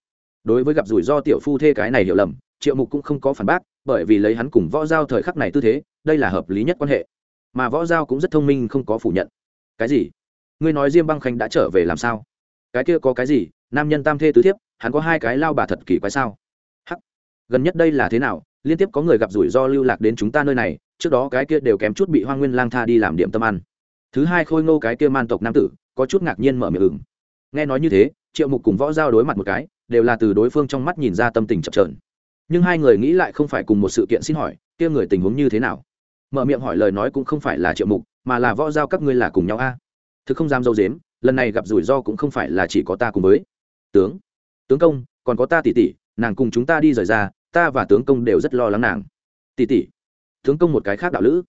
Đối với gặp rủi ro tiểu phu thê cái này hiểu lầm triệu mục cũng không có phản bác, bởi vì lấy hắn cùng võ giao thời khắc này tư thế, đây là hợp lý nhất quan hệ. Mà võ giao cũng rất thông minh, không có phủ nhận. Cái gì? Ngươi nói diêm băng khanh đã trở về làm sao? Cái kia có cái gì? Nam nhân tam thê tứ thiếp, hắn có hai cái lao bà thật kỳ quái sao? Hắc. Gần nhất đây là thế nào? Liên tiếp có người gặp rủi ro lưu lạc đến chúng ta nơi này, trước đó cái kia đều kém chút bị hoa nguyên lang tha đi làm điểm tâm ăn. Thứ hai khôi ngô cái kia man tộc nam tử, có chút ngạc nhiên mở miệng ừng nghe nói như thế, triệu mục cùng võ giao đối mặt một cái, đều là từ đối phương trong mắt nhìn ra tâm tình chập trờn nhưng hai người nghĩ lại không phải cùng một sự kiện xin hỏi, kia người tình huống như thế nào? Mở miệng hỏi lời nói cũng không phải là triệu mục, mà là võ giao các ngươi là cùng nhau a. Thực không dám dâu dếm, lần này gặp rủi ro cũng không phải là chỉ có ta cùng với. Tướng tướng công, còn có ta tỷ tỷ, nàng cùng chúng ta đi rời ra, ta và tướng công đều rất lo lắng nàng. Tỷ tỷ, tướng công một cái khác đạo lữ.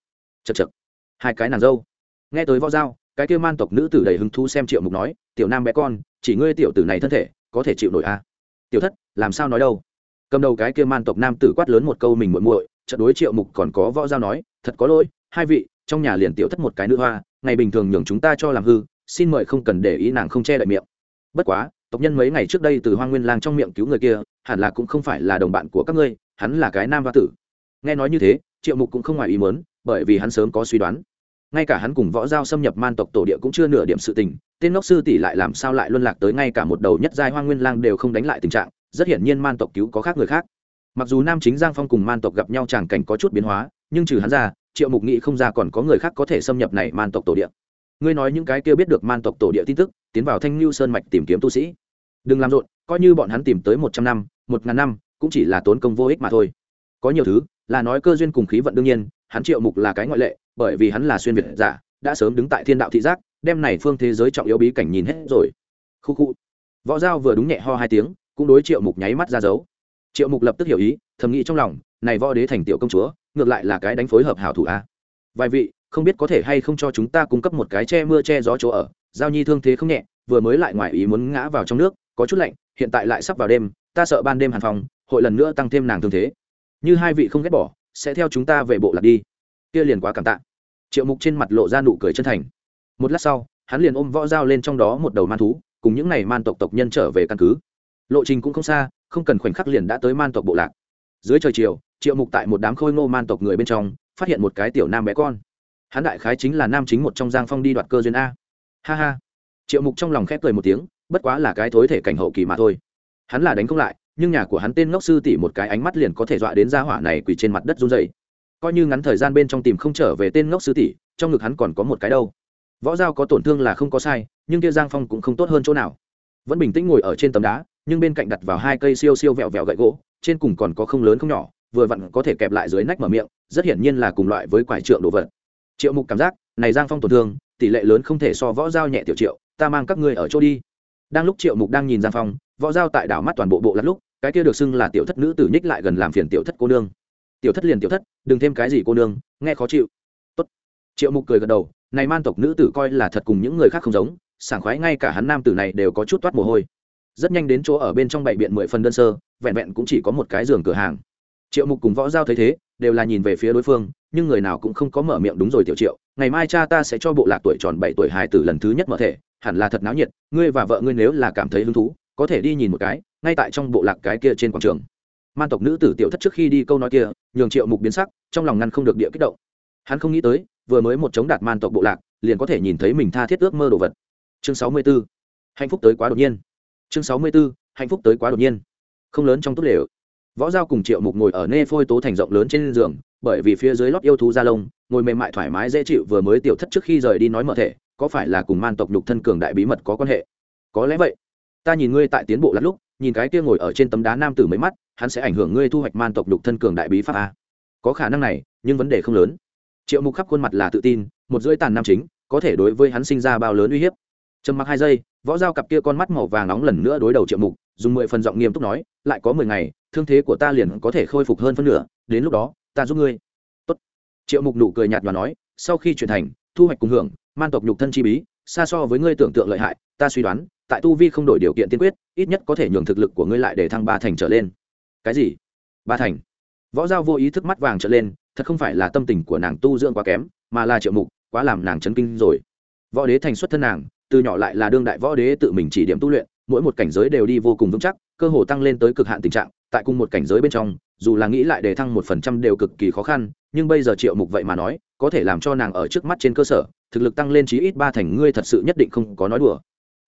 Chật chật hai cái nàng dâu. Nghe tới võ giao, cái kêu man tộc nữ tử đầy hứng thú xem triệu mục nói, tiểu nam bé con, chỉ ngươi tiểu tử này thân thể, có thể chịu nổi a. Tiểu thất, làm sao nói đâu? Cầm đầu cái kia man tộc nam tử quát lớn một câu mình muội muội trận đối triệu mục còn có võ giao nói, thật có lỗi, hai vị, trong nhà liền tiểu thất một cái nữ hoa, ngày bình thường nhường chúng ta cho làm hư, xin mời không cần để ý nàng không che đậy miệng. Bất quá, tộc nhân mấy ngày trước đây từ hoang nguyên lang trong miệng cứu người kia, hẳn là cũng không phải là đồng bạn của các ngươi, hắn là cái nam hoa tử. Nghe nói như thế, triệu mục cũng không ngoài ý mớn bởi vì hắn sớm có suy đoán. Ngay cả hắn cùng võ giao xâm nhập man tộc tổ địa cũng chưa nửa điểm sự tình tên ngốc sư tỷ lại làm sao lại luân lạc tới ngay cả một đầu nhất giai hoa nguyên lang đều không đánh lại tình trạng, rất hiển nhiên man tộc cứu có khác người khác. Mặc dù nam chính giang phong cùng man tộc gặp nhau tràng cảnh có chút biến hóa, nhưng trừ hắn ra, triệu mục nghị không ra còn có người khác có thể xâm nhập này man tộc tổ địa. Ngươi nói những cái kia biết được man tộc tổ địa tin tức, tiến vào thanh lưu sơn mạch tìm kiếm tu sĩ. Đừng làm rộn, coi như bọn hắn tìm tới một trăm năm, một ngàn năm, cũng chỉ là tốn công vô ích mà thôi. Có nhiều thứ, là nói cơ duyên cùng khí vận đương nhiên, hắn triệu mục là cái ngoại lệ, bởi vì hắn là xuyên việt giả, đã sớm đứng tại thiên đạo thị giác đem này phương thế giới trọng yếu bí cảnh nhìn hết rồi. Khu khu. Võ giao vừa đúng nhẹ ho hai tiếng, cũng đối triệu mục nháy mắt ra dấu. Triệu mục lập tức hiểu ý, thầm nghĩ trong lòng, này võ đế thành tiểu công chúa, ngược lại là cái đánh phối hợp hảo thủ a. Vài vị, không biết có thể hay không cho chúng ta cung cấp một cái che mưa che gió chỗ ở, giao nhi thương thế không nhẹ, vừa mới lại ngoài ý muốn ngã vào trong nước, có chút lạnh, hiện tại lại sắp vào đêm, ta sợ ban đêm hàn phòng, hội lần nữa tăng thêm nàng thương thế. Như hai vị không ghét bỏ, sẽ theo chúng ta về bộ lạc đi. Kia liền quá cảm tạ. Triệu mục trên mặt lộ ra nụ cười chân thành một lát sau, hắn liền ôm võ dao lên trong đó một đầu man thú, cùng những n à y man tộc tộc nhân trở về căn cứ. Lộ trình cũng không xa, không cần khoảnh khắc liền đã tới man tộc bộ lạc. Dưới trời chiều, triệu mục tại một đám khôi ngô man tộc người bên trong, phát hiện một cái tiểu nam bé con. Hắn đại khái chính là nam chính một trong giang phong đi đoạt cơ duyên a. Ha ha. Triệu mục trong lòng khép cười một tiếng, bất quá là cái thối thể cảnh hậu kỳ mà thôi. Hắn là đánh không lại, nhưng nhà của hắn tên ngốc sư tỷ một cái ánh mắt liền có thể dọa đến gia hỏa này quỳ trên mặt đất run dày coi như ngắn thời gian bên trong tìm không trở về tên ngốc sư tỷ, trong ngực hắn còn có một cái đâu võ giao có tổn thương là không có sai, nhưng kia giang phong cũng không tốt hơn chỗ nào. Vẫn bình tĩnh ngồi ở trên tấm đá, nhưng bên cạnh đặt vào hai cây siêu siêu vẹo vẹo gậy gỗ, trên cùng còn có không lớn không nhỏ, vừa vặn có thể kẹp lại dưới nách mở miệng, rất hiển nhiên là cùng loại với quải trượng đồ vật. Triệu mục cảm giác, này giang phong tổn thương, tỷ lệ lớn không thể so võ giao nhẹ tiểu triệu, ta mang các ngươi ở chỗ đi. Đang lúc triệu mục đang nhìn giang phong, võ giao tại đảo mắt toàn bộ bộ lát lúc, cái kia được xưng là tiểu thất nữ tử nhích lại gần làm phiền tiểu thất cô nương. Tiểu thất liền tiểu thất, đừng thêm cái gì cô nương, nghe khó chịu. Tốt. triệu mục cười gật đầu này man tộc nữ tử coi là thật cùng những người khác không giống, sảng khoái ngay cả hắn nam tử này đều có chút toát mồ hôi. Rất nhanh đến chỗ ở bên trong bảy biện mười phần đơn sơ, vẹn vẹn cũng chỉ có một cái giường cửa hàng. Triệu mục cùng võ giao thấy thế, đều là nhìn về phía đối phương, nhưng người nào cũng không có mở miệng đúng rồi tiểu triệu, ngày mai cha ta sẽ cho bộ lạc tuổi tròn bảy tuổi hài tử lần thứ nhất mở thể, hẳn là thật náo nhiệt, ngươi và vợ ngươi nếu là cảm thấy hứng thú, có thể đi nhìn một cái, ngay tại trong bộ lạc cái kia trên quảng trường. Man tộc nữ tử tiểu thất trước khi đi câu nói kia, nhường triệu mục biến sắc, trong lòng ngăn không được địa kích động. Hắn không nghĩ tới vừa mới một chống đạt man tộc bộ lạc, liền có thể nhìn thấy mình tha thiết ước mơ đồ vật. Chương sáu mươi 64. hạnh phúc tới quá đột nhiên. Chương sáu mươi 64. hạnh phúc tới quá đột nhiên. Không lớn trong tốt lều. Võ giao cùng triệu mục ngồi ở nê phôi tố thành rộng lớn trên giường, bởi vì phía dưới lót yêu thú da lông, ngồi mềm mại thoải mái dễ chịu vừa mới tiểu thất trước khi rời đi nói mở thể, có phải là cùng man tộc nhục thân cường đại bí mật có quan hệ? Có lẽ vậy. Ta nhìn ngươi tại tiến bộ lát lúc, nhìn cái kia ngồi ở trên tấm đá nam tử mấy mắt, hắn sẽ ảnh hưởng ngươi thu hoạch man tộc nhục thân cường đại bí pháp a có khả năng này, nhưng vấn đề không lớn triệu mục khắp khuôn mặt là tự tin, một rưỡi tàn nam chính, có thể đối với hắn sinh ra bao lớn uy hiếp. Trầm mặc hai giây, võ dao cặp kia con mắt màu vàng nóng lần nữa đối đầu triệu mục, dùng mười phần giọng nghiêm túc nói, lại có mười ngày, thương thế của ta liền có thể khôi phục hơn phân nửa, đến lúc đó, ta giúp ngươi. Tốt. triệu mục nụ cười nhạt và nói, sau khi chuyển thành, thu hoạch cùng hưởng, man tộc nhục thân chi bí, xa so với ngươi tưởng tượng lợi hại, ta suy đoán, tại tu vi không đổi điều kiện tiên quyết, ít nhất có thể nhường thực lực của ngươi lại để thăng ba thành trở lên. Cái gì? Ba thành võ giao vô ý thức mắt vàng trở lên, thật không phải là tâm tình của nàng tu dưỡng quá kém, mà là triệu mục, quá làm nàng chấn kinh rồi. Võ đế thành xuất thân nàng, từ nhỏ lại là đương đại võ đế tự mình chỉ điểm tu luyện, mỗi một cảnh giới đều đi vô cùng vững chắc, cơ hồ tăng lên tới cực hạn tình trạng, tại cùng một cảnh giới bên trong, dù là nghĩ lại để thăng một phần trăm đều cực kỳ khó khăn, nhưng bây giờ triệu mục vậy mà nói, có thể làm cho nàng ở trước mắt trên cơ sở, thực lực tăng lên chí ít ba thành ngươi thật sự nhất định không có nói đùa.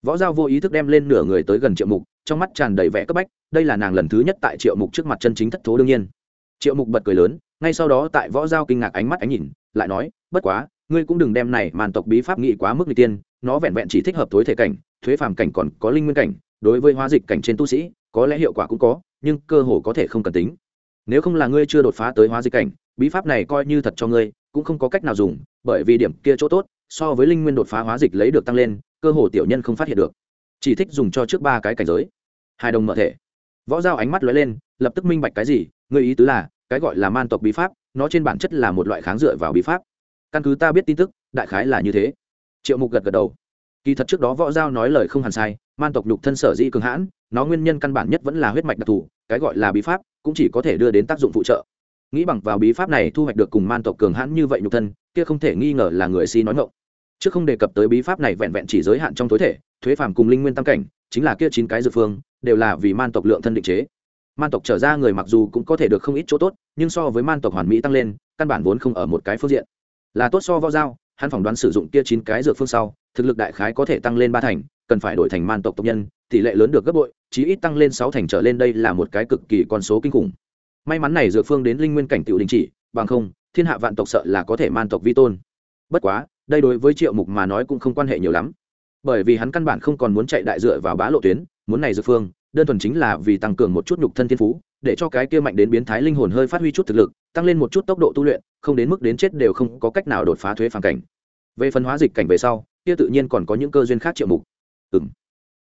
Võ giao vô ý thức đem lên nửa người tới gần triệu mục, trong mắt tràn đầy vẻ cấp bách, đây là nàng lần thứ nhất tại triệu mục trước mặt chân chính thất thố đương nhiên triệu mục bật cười lớn, ngay sau đó tại võ giao kinh ngạc ánh mắt ánh nhìn, lại nói, bất quá, ngươi cũng đừng đem này màn tộc bí pháp nghị quá mức n tiên, nó vẹn vẹn chỉ thích hợp tối thể cảnh, thuế phàm cảnh còn có linh nguyên cảnh, đối với hóa dịch cảnh trên tu sĩ, có lẽ hiệu quả cũng có, nhưng cơ hồ có thể không cần tính. Nếu không là ngươi chưa đột phá tới hóa dịch cảnh, bí pháp này coi như thật cho ngươi, cũng không có cách nào dùng, bởi vì điểm kia chỗ tốt, so với linh nguyên đột phá hóa dịch lấy được tăng lên, cơ hồ tiểu nhân không phát hiện được. Chỉ thích dùng cho trước ba cái cảnh giới. Hai đồng mở thể. Võ giao ánh mắt lóe lên, lập tức minh bạch cái gì người ý tứ là, cái gọi là man tộc bí pháp, nó trên bản chất là một loại kháng dựa vào bí pháp. Căn cứ ta biết tin tức, đại khái là như thế. Triệu mục gật gật đầu. Kỳ thật trước đó võ giao nói lời không hẳn sai, man tộc nhục thân sở dĩ cường hãn, nó nguyên nhân căn bản nhất vẫn là huyết mạch đặc thù, cái gọi là bí pháp cũng chỉ có thể đưa đến tác dụng phụ trợ. Nghĩ bằng vào bí pháp này thu hoạch được cùng man tộc cường hãn như vậy nhục thân, kia không thể nghi ngờ là người si nói ngộng chứ không đề cập tới bí pháp này vẹn vẹn chỉ giới hạn trong tối thể, thuế phàm cùng linh nguyên tam cảnh, chính là kia chín cái dược phương, đều là vì man tộc lượng thân định chế man tộc trở ra người mặc dù cũng có thể được không ít chỗ tốt, nhưng so với man tộc hoàn mỹ tăng lên, căn bản vốn không ở một cái phương diện. Là tốt so võ dao hắn phỏng đoán sử dụng kia chín cái dược phương sau, thực lực đại khái có thể tăng lên ba thành, cần phải đổi thành man tộc tộc nhân, tỷ lệ lớn được gấp bội, chí ít tăng lên sáu thành trở lên đây là một cái cực kỳ con số kinh khủng. May mắn này dược phương đến linh nguyên cảnh tiểu đình chỉ, bằng không, thiên hạ vạn tộc sợ là có thể man tộc vi tôn. Bất quá, đây đối với triệu mục mà nói cũng không quan hệ nhiều lắm. Bởi vì hắn căn bản không còn muốn chạy đại dựa vào bá lộ tuyến, muốn này dược phương đơn thuần chính là vì tăng cường một chút nhục thân thiên phú, để cho cái kia mạnh đến biến thái linh hồn hơi phát huy chút thực lực, tăng lên một chút tốc độ tu luyện, không đến mức đến chết đều không có cách nào đột phá thuế phản cảnh. Về phân hóa dịch cảnh về sau, kia tự nhiên còn có những cơ duyên khác triệu mục. Ừ m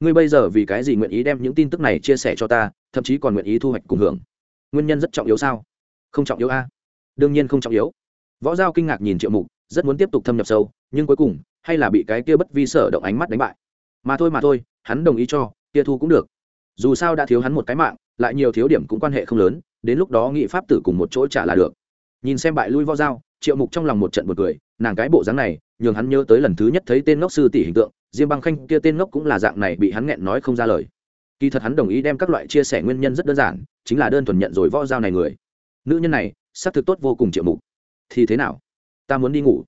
ngươi bây giờ vì cái gì nguyện ý đem những tin tức này chia sẻ cho ta, thậm chí còn nguyện ý thu hoạch cùng hưởng? Nguyên nhân rất trọng yếu sao? Không trọng yếu a. Đương nhiên không trọng yếu. Võ giao kinh ngạc nhìn triệu mục, rất muốn tiếp tục thâm nhập sâu, nhưng cuối cùng, hay là bị cái kia bất vi sở động ánh mắt đánh bại. Mà thôi mà thôi, hắn đồng ý cho, kia thu cũng được dù sao đã thiếu hắn một cái mạng, lại nhiều thiếu điểm cũng quan hệ không lớn, đến lúc đó nghị pháp tử cùng một chỗ trả là được. Nhìn xem bại lui vo dao triệu mục trong lòng một trận một cười, nàng cái bộ dáng này, nhường hắn nhớ tới lần thứ nhất thấy tên ngốc sư tỷ hình tượng, diêm băng khanh kia tên ngốc cũng là dạng này bị hắn nghẹn nói không ra lời. Kỳ thật hắn đồng ý đem các loại chia sẻ nguyên nhân rất đơn giản, chính là đơn thuần nhận rồi vo dao này người. Nữ nhân này, xác thực tốt vô cùng triệu mục. Thì thế nào? Ta muốn đi ngủ.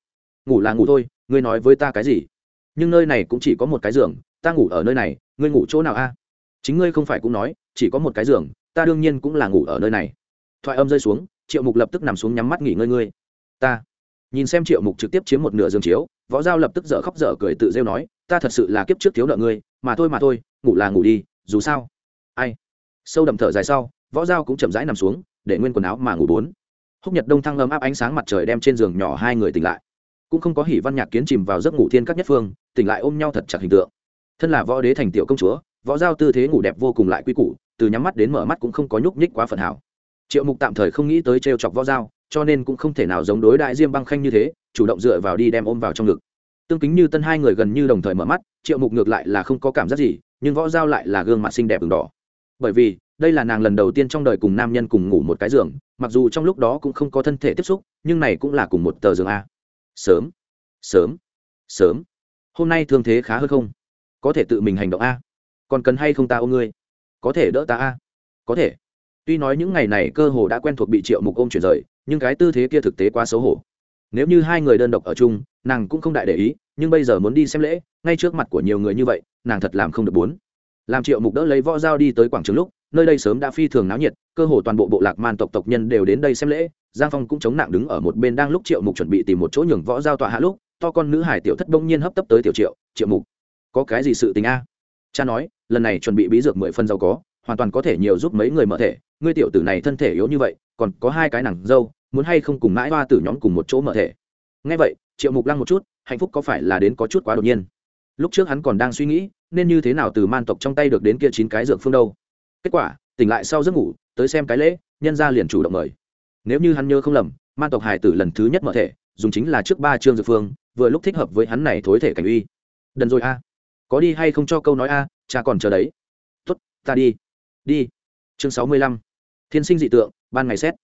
Ngủ là ngủ thôi, ngươi nói với ta cái gì? Nhưng nơi này cũng chỉ có một cái giường, ta ngủ ở nơi này, ngươi ngủ chỗ nào a? Chính ngươi không phải cũng nói, chỉ có một cái giường, ta đương nhiên cũng là ngủ ở nơi này. Thoại âm rơi xuống, triệu mục lập tức nằm xuống nhắm mắt nghỉ ngơi ngươi. Ta. Nhìn xem triệu mục trực tiếp chiếm một nửa giường chiếu, võ giao lập tức dở khóc dở cười tự rêu nói, ta thật sự là kiếp trước thiếu nợ ngươi, mà thôi mà thôi, ngủ là ngủ đi, dù sao. Ai? Sâu đậm thở dài sau, võ giao cũng chậm rãi nằm xuống, để nguyên quần áo mà ngủ bốn. Húc nhật đông thăng ấm áp ánh sáng mặt trời đem trên giường nhỏ hai người tỉnh lại. Cũng không có hỉ văn nhạc kiến chìm vào giấc ngủ thiên các nhất phương, tỉnh lại ôm nhau thật chặt hình tượng. Thân là võ đế thành tiểu công chúa võ giao tư thế ngủ đẹp vô cùng lại quy củ, từ nhắm mắt đến mở mắt cũng không có nhúc nhích quá phần hảo. Triệu mục tạm thời không nghĩ tới t chọc võ giao, cho nên cũng không thể nào giống đối đại diêm băng khanh như thế, chủ động dựa vào đi đem ôm vào trong ngực. Tương kính như tân hai người gần như đồng thời mở mắt, triệu mục ngược lại là không có cảm giác gì, nhưng võ giao lại là gương mặt xinh đẹp ửng đỏ. Bởi vì, đây là nàng lần đầu tiên trong đời cùng nam nhân cùng ngủ một cái giường, mặc dù trong lúc đó cũng không có thân thể tiếp xúc, nhưng này cũng là cùng một tờ giường a. Sớm sớm sớm. Hôm nay thương thế khá hơn không? Có thể tự mình hành động a còn cần hay không ta ôm ngươi? Có thể đỡ ta a? Có thể. Tuy nói những ngày này cơ hồ đã quen thuộc bị triệu mục ôm chuyển rời, nhưng cái tư thế kia thực tế quá xấu hổ. Nếu như hai người đơn độc ở chung, nàng cũng không đại để ý, nhưng bây giờ muốn đi xem lễ, ngay trước mặt của nhiều người như vậy, nàng thật làm không được bốn. Làm triệu mục đỡ lấy võ dao đi tới quảng trường lúc, nơi đây sớm đã phi thường náo nhiệt, cơ hồ toàn bộ bộ lạc man tộc tộc nhân đều đến đây xem lễ. Giang phong cũng chống nặng đứng ở một bên đang lúc triệu mục chuẩn bị tìm một chỗ nhường võ giao tọa hạ lúc, to con nữ hải tiểu thất đông nhiên hấp tấp tới tiểu triệu triệu mục, có cái gì sự tình a? Cha nói lần này chuẩn bị bí dược mười phân giàu có, hoàn toàn có thể nhiều giúp mấy người mở thể. Ngươi tiểu tử này thân thể yếu như vậy, còn có hai cái nàng dâu, muốn hay không cùng mãi hoa tử nhóm cùng một chỗ mở thể? Ngay vậy, triệu mục lăng một chút, hạnh phúc có phải là đến có chút quá đột nhiên? Lúc trước hắn còn đang suy nghĩ, nên như thế nào từ man tộc trong tay được đến kia chín cái dược phương đâu. Kết quả, tỉnh lại sau giấc ngủ, tới xem cái lễ, nhân ra liền chủ động mời. Nếu như hắn nhớ không lầm, man tộc hải tử lần thứ nhất mở thể, dùng chính là trước ba chương dược phương, vừa lúc thích hợp với hắn này thối thể cảnh uy. Đần rồi a. Có đi hay không cho câu nói a cha còn chờ đấy. Tuất ta đi. Đi. Chương sáu mươi lăm. Thiên sinh dị tượng, ban ngày xét.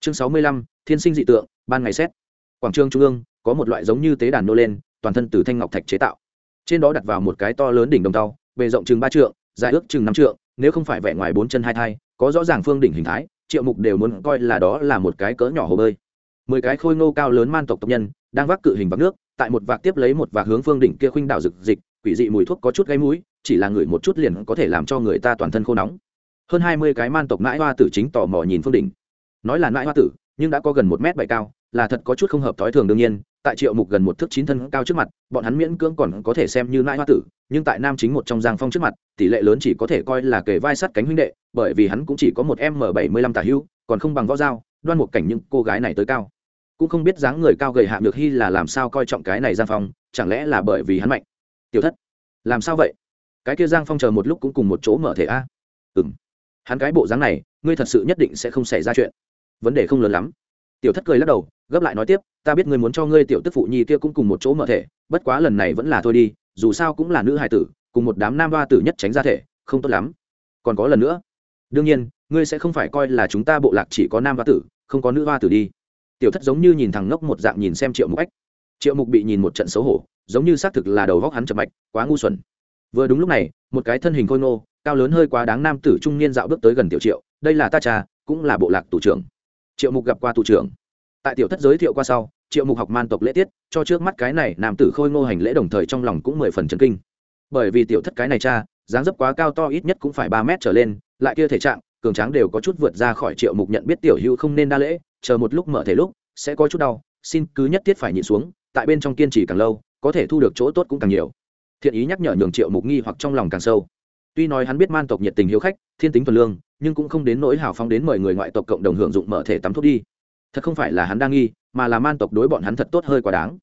Chương sáu mươi lăm, thiên sinh dị tượng, ban ngày xét. Quảng trường trung ương, có một loại giống như tế đàn nô lên, toàn thân từ thanh ngọc thạch chế tạo. Trên đó đặt vào một cái to lớn đỉnh đồng tàu bề rộng chừng ba trượng, dài ước chừng năm trượng, nếu không phải vẻ ngoài bốn chân hai thai, có rõ ràng phương đỉnh hình thái, triệu mục đều muốn coi là đó là một cái cỡ nhỏ hồ bơi. Mười cái khôi ngô cao lớn man tộc tộc nhân, đang vác cự hình vác nước, tại một vạc tiếp lấy một vạc hướng phương đỉnh kia khuynh đảo rực dịch quỷ dị mùi thuốc có chút gây mũi chỉ là ngửi một chút liền có thể làm cho người ta toàn thân khô nóng. Hơn hai mươi cái man tộc mãi hoa tử chính tò mò nhìn phương đỉnh. Nói là mãi hoa tử, nhưng đã có gần một mét bảy cao, là thật có chút không hợp thói thường đương nhiên, tại triệu mục gần một thước chín thân cao trước mặt, bọn hắn miễn cưỡng còn có thể xem như nãi hoa tử, nhưng tại nam chính một trong giang phong trước mặt, tỷ lệ lớn chỉ có thể coi là kề vai sắt cánh huynh đệ, bởi vì hắn cũng chỉ có một m bảy mươi lăm tả hưu, còn không bằng võ dao, đoan một cảnh những cô gái này tới cao. Cũng không biết dáng người cao gầy hạng được hy là làm sao coi trọng cái này giang phong, chẳng lẽ là bởi vì hắn mạnh? Tiểu thất, làm sao vậy? Cái kia giang phong chờ một lúc cũng cùng một chỗ mở thể a. Ừ m hắn cái bộ dáng này, ngươi thật sự nhất định sẽ không xảy ra chuyện. Vấn đề không lớn lắm. Tiểu thất cười lắc đầu, gấp lại nói tiếp, ta biết ngươi muốn cho ngươi tiểu tức phụ nhi kia cũng cùng một chỗ mở thể, bất quá lần này vẫn là thôi đi, dù sao cũng là nữ hài tử, cùng một đám nam ba tử nhất tránh ra thể, không tốt lắm. Còn có lần nữa. Đương nhiên, ngươi sẽ không phải coi là chúng ta bộ lạc chỉ có nam ba tử, không có nữ ba tử đi. Tiểu thất giống như nhìn thằng ngốc một dạng nhìn xem triệu mục ách triệu mục bị nhìn một trận xấu hổ, giống như xác thực là đầu góc hắn chậm mạch, quá ngu xuẩn vừa đúng lúc này, một cái thân hình khôi ngô, cao lớn hơi quá đáng nam tử trung niên dạo bước tới gần tiểu triệu, đây là ta cha, cũng là bộ lạc tù trưởng. Triệu mục gặp qua tù trưởng. Tại tiểu thất giới thiệu qua sau, triệu mục học man tộc lễ tiết, cho trước mắt cái này nam tử khôi ngô hành lễ đồng thời trong lòng cũng mười phần chân kinh. Bởi vì tiểu thất cái này cha, dáng dấp quá cao to ít nhất cũng phải ba mét trở lên, lại kia thể trạng, cường tráng đều có chút vượt ra khỏi triệu mục nhận biết tiểu hữu không nên đa lễ, chờ một lúc mở thể lúc, sẽ có chút đau, xin cứ nhất thiết phải nhịn xuống, tại bên trong kiên trì càng lâu, có thể thu được chỗ tốt cũng càng nhiều thiện ý nhắc nhở nhường triệu mục nghi hoặc trong lòng càng sâu. Tuy nói hắn biết man tộc nhiệt tình hiếu khách, thiên tính thuần lương, nhưng cũng không đến nỗi hào phóng đến mời người ngoại tộc cộng đồng hưởng dụng mở thể tắm thuốc đi. Thật không phải là hắn đang nghi, mà là man tộc đối bọn hắn thật tốt hơi quá đáng.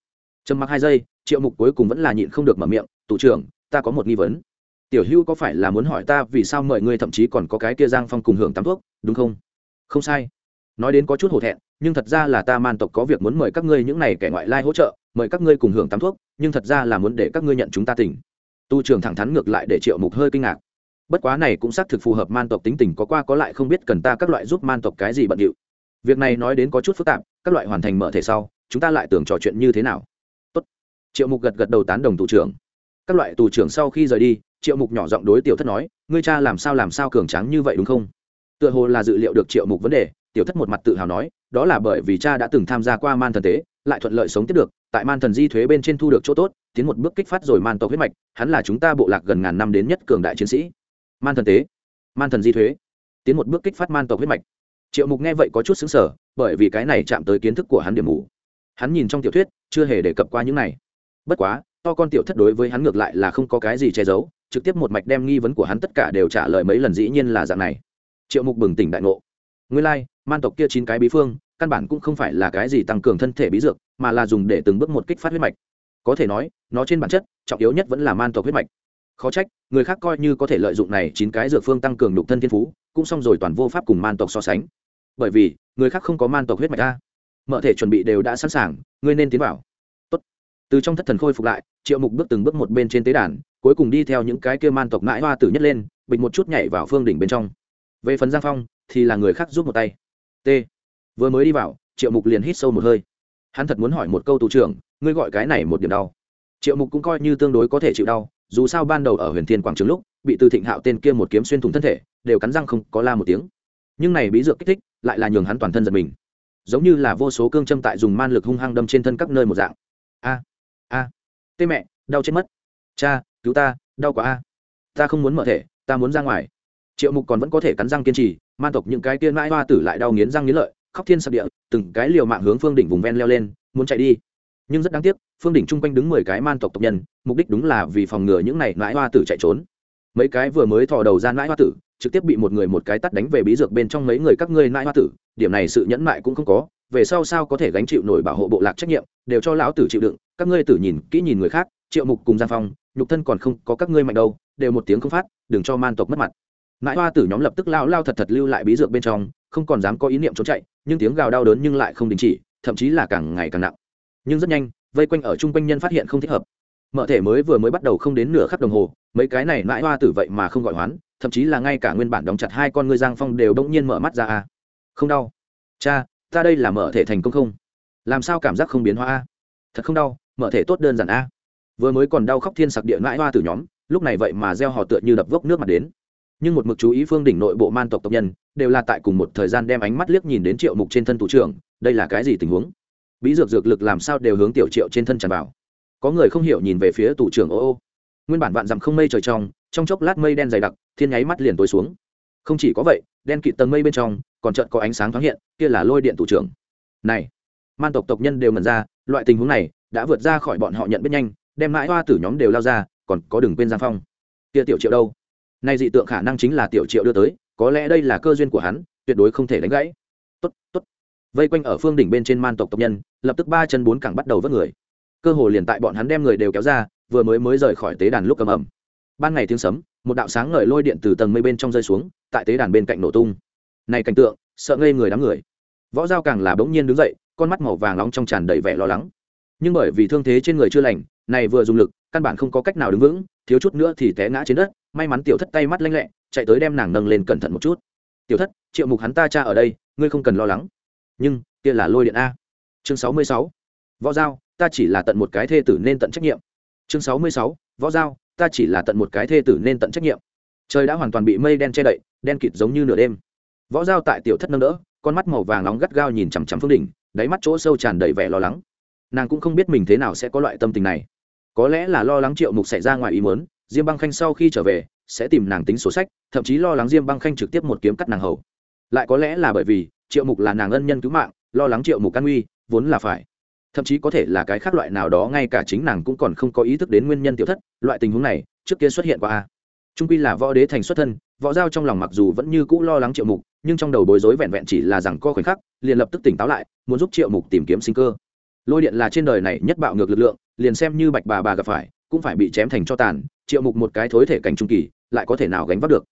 Trầm mặc hai giây, triệu mục cuối cùng vẫn là nhịn không được mở miệng tủ trưởng, ta có một nghi vấn. Tiểu hữu có phải là muốn hỏi ta vì sao mời ngươi thậm chí còn có cái kia giang phong cùng hưởng tắm thuốc, đúng không? Không sai nói đến có chút hổ thẹn, nhưng thật ra là ta man tộc có việc muốn mời các ngươi những này kẻ ngoại lai hỗ trợ, mời các ngươi cùng hưởng tắm thuốc, nhưng thật ra là muốn để các ngươi nhận chúng ta tỉnh. Tu trường thẳng thắn ngược lại để triệu mục hơi kinh ngạc. Bất quá này cũng xác thực phù hợp man tộc tính tình, có qua có lại không biết cần ta các loại giúp man tộc cái gì bận điệu. Việc này nói đến có chút phức tạp, các loại hoàn thành mở thể sau, chúng ta lại tưởng trò chuyện như thế nào. Tốt. triệu mục gật gật đầu tán đồng tù trưởng. Các loại tù trưởng sau khi rời đi, triệu mục nhỏ giọng đối tiểu thất nói, ngươi cha làm sao làm sao cường tráng như vậy đúng không? Tựa hồ là dự liệu được triệu mục vấn đề tiểu thất một mặt tự hào nói đó là bởi vì cha đã từng tham gia qua man thần tế lại thuận lợi sống tiếp được tại man thần di thuế bên trên thu được chỗ tốt tiến một bước kích phát rồi man tộc huyết mạch hắn là chúng ta bộ lạc gần ngàn năm đến nhất cường đại chiến sĩ. Man thần tế man thần di thuế tiến một bước kích phát man tộc huyết mạch. Triệu mục nghe vậy có chút xứng sở bởi vì cái này chạm tới kiến thức của hắn điểm mù. Hắn nhìn trong tiểu thuyết chưa hề đề cập qua những này. Bất quá to con tiểu thất đối với hắn ngược lại là không có cái gì che giấu trực tiếp một mạch đem nghi vấn của hắn tất cả đều trả lời mấy lần dĩ nhiên là dạng này. Triệu mục bừng tỉnh đại ngộ. Nguyên lai、like, man tộc kia chín cái bí phương, căn bản cũng không phải là cái gì tăng cường thân thể bí dược, mà là dùng để từng bước một kích phát huyết mạch. Có thể nói, nó trên bản chất, trọng yếu nhất vẫn là man tộc huyết mạch. Khó trách, người khác coi như có thể lợi dụng này chín cái dược phương tăng cường nhục thân thiên phú, cũng xong rồi toàn vô pháp cùng man tộc so sánh. Bởi vì, người khác không có man tộc huyết mạch a. Mở thể chuẩn bị đều đã sẵn sàng, ngươi nên tiến vào. Tốt. từ trong thất thần khôi phục lại, triệu mục bước từng bước một bên trên tế đàn, cuối cùng đi theo những cái kia man tộc mãi hoa tử nhất lên bịch một chút nhảy vào phương đỉnh bên trong. Về phần giang phong, thì là người khác giúp một tay t. Vừa mới đi vào, triệu mục liền hít sâu một hơi. Hắn thật muốn hỏi một câu tù trưởng, ngươi gọi cái này một điểm đau. Triệu mục cũng coi như tương đối có thể chịu đau, dù sao ban đầu ở huyền thiên quảng trường lúc, bị từ thịnh hạo tên kia một kiếm xuyên thủng thân thể, đều cắn răng không có la một tiếng. Nhưng này bí dược kích thích, lại là nhường hắn toàn thân giật mình. Giống như là vô số cương châm tại dùng man lực hung hăng đâm trên thân các nơi một dạng. A a. Tê mẹ, đau chết mất. Cha, cứu ta, đau quá a. Ta không muốn mở thể, ta muốn ra ngoài triệu mục còn vẫn có thể cắn răng kiên trì man tộc những cái tiên mãi hoa tử lại đau nghiến răng nghiến lợi, khóc thiên sập địa, từng cái liều mạng hướng phương đỉnh vùng ven leo lên, muốn chạy đi. Nhưng rất đáng tiếc, phương đỉnh chung quanh đứng mười cái man tộc tộc nhân, mục đích đúng là vì phòng ngừa những này mãi hoa tử chạy trốn. Mấy cái vừa mới thò đầu ra mãi hoa tử, trực tiếp bị một người một cái tắt đánh về bí dược bên trong mấy người các ngươi mãi hoa tử, điểm này sự nhẫn mại cũng không có, về sau sao có thể gánh chịu nổi bảo hộ bộ lạc trách nhiệm, đều cho lão tử chịu đựng, các ngươi tử nhìn kỹ nhìn người khác, triệu mục cùng giang phong, nhục thân còn không có các ngươi mạnh đâu, đều một tiếng không phát, đừng cho man tộc mất mặt mãi hoa tử nhóm lập tức lao lao thật thật lưu lại bí dược bên trong, không còn dám có ý niệm trốn chạy, nhưng tiếng gào đau đớn nhưng lại không đình chỉ, thậm chí là càng ngày càng nặng. Nhưng rất nhanh, vây quanh ở chung quanh nhân phát hiện không thích hợp. Mở thể mới vừa mới bắt đầu không đến nửa khắc đồng hồ, mấy cái này mãi hoa tử vậy mà không gọi hoán, thậm chí là ngay cả nguyên bản đóng chặt hai con ngươi giang phong đều đông nhiên mở mắt ra a. Không đau. Cha, ta đây là mở thể thành công không? Làm sao cảm giác không biến hóa a? Thật không đau, mở thể tốt đơn giản a. Vừa mới còn đau khóc thiên sặc địa mãi hoa tử nhóm, lúc này vậy mà gieo họ tựa như đập vốc nước mặt đến nhưng một mực chú ý phương đỉnh nội bộ man tộc tộc nhân, đều là tại cùng một thời gian đem ánh mắt liếc nhìn đến triệu mục trên thân thủ trưởng, đây là cái gì tình huống? Bí dược dược lực làm sao đều hướng tiểu triệu trên thân tràn vào. Có người không hiểu nhìn về phía tủ trưởng ô ô. Nguyên bản vạn dặm không mây trời trong trong chốc lát mây đen dày đặc, thiên nháy mắt liền tối xuống. Không chỉ có vậy, đen kịt tầng mây bên trong, còn trận có ánh sáng thoáng hiện, kia là lôi điện tủ trưởng. Này, man tộc tộc nhân đều mần ra, loại tình huống này đã vượt ra khỏi bọn họ nhận biết nhanh, đem mãi hoa tử nhóm đều lao ra, còn có đừng quên giang phong. Kia tiểu triệu đâu? Nay dị tượng khả năng chính là tiểu triệu đưa tới, có lẽ đây là cơ duyên của hắn, tuyệt đối không thể đánh gãy. Tốt tốt. Vây quanh ở phương đỉnh bên trên man tộc tộc nhân, lập tức ba chân bốn cẳng bắt đầu vớt người. Cơ hồ liền tại bọn hắn đem người đều kéo ra, vừa mới mới rời khỏi tế đàn lúc cầm ẩm ban ngày tiếng sấm, một đạo sáng ngời lôi điện từ tầng mây bên trong rơi xuống, tại tế đàn bên cạnh nổ tung. Này cảnh tượng, sợ ngây người đám người. Võ dao càng là bỗng nhiên đứng dậy, con mắt màu vàng nóng trong tràn đầy vẻ lo lắng. Nhưng bởi vì thương thế trên người chưa lành, này vừa dùng lực căn bản không có cách nào đứng vững, thiếu chút nữa thì té ngã trên đất. May mắn tiểu thất tay mắt lanh lẹ, chạy tới đem nàng nâng lên cẩn thận một chút. Tiểu thất, triệu mục hắn ta cha ở đây, ngươi không cần lo lắng. Nhưng, kia là lôi điện a. Chương sáu mươi sáu. Võ giao, ta chỉ là tận một cái thê tử nên tận trách nhiệm. Chương sáu mươi sáu. Võ giao, ta chỉ là tận một cái thê tử nên tận trách nhiệm. Trời đã hoàn toàn bị mây đen che đậy, đen kịt giống như nửa đêm. Võ giao tại tiểu thất nâng đỡ, con mắt màu vàng nóng gắt gao nhìn chằm chằm phương đỉnh, đáy mắt chỗ sâu tràn đầy vẻ lo lắng. Nàng cũng không biết mình thế nào sẽ có loại tâm tình này có lẽ là lo lắng triệu mục xảy ra ngoài ý muốn, diêm băng khanh sau khi trở về, sẽ tìm nàng tính sổ sách, thậm chí lo lắng diêm băng khanh trực tiếp một kiếm cắt nàng hầu. Lại có lẽ là bởi vì, triệu mục là nàng ân nhân cứu mạng, lo lắng triệu mục an nguy, vốn là phải. Thậm chí có thể là cái khác loại nào đó ngay cả chính nàng cũng còn không có ý thức đến nguyên nhân tiểu thất, loại tình huống này, trước kia xuất hiện qua a. Trung quy là võ đế thành xuất thân, võ giao trong lòng mặc dù vẫn như cũ lo lắng triệu mục, nhưng trong đầu bối rối vẹn vẹn chỉ là rằng co khoảnh khắc, liền lập tức tỉnh táo lại, muốn giúp triệu mục tìm kiếm sinh cơ lôi điện là trên đời này nhất bạo ngược lực lượng, liền xem như bạch bà bà gặp phải, cũng phải bị chém thành cho tàn, triệu mục một cái thối thể cảnh trung kỳ, lại có thể nào gánh vác được?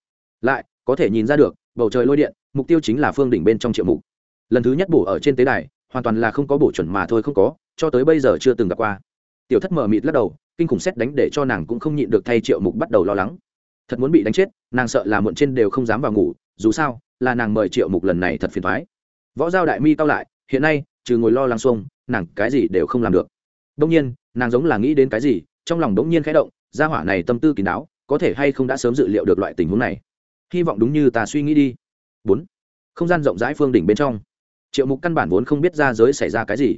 Lại, có thể nhìn ra được, bầu trời lôi điện, mục tiêu chính là phương đỉnh bên trong triệu mục. Lần thứ nhất bổ ở trên tế đài, hoàn toàn là không có bổ chuẩn mà thôi không có, cho tới bây giờ chưa từng gặp qua. Tiểu thất mờ mịt lắc đầu, kinh khủng xét đánh để cho nàng cũng không nhịn được thay triệu mục bắt đầu lo lắng. Thật muốn bị đánh chết, nàng sợ là muộn trên đều không dám vào ngủ, dù sao, là nàng mời triệu mục lần này thật phiền thoái võ giao đại mi cao lại, hiện nay trừ ngồi lo lắng xuông, nàng cái gì đều không làm được. Đông nhiên, nàng giống là nghĩ đến cái gì, trong lòng đống nhiên khẽ động, gia hỏa này tâm tư kín đáo, có thể hay không đã sớm dự liệu được loại tình huống này. Hy vọng đúng như ta suy nghĩ đi. Bốn, không gian rộng rãi phương đỉnh bên trong. Triệu mục căn bản vốn không biết ra giới xảy ra cái gì.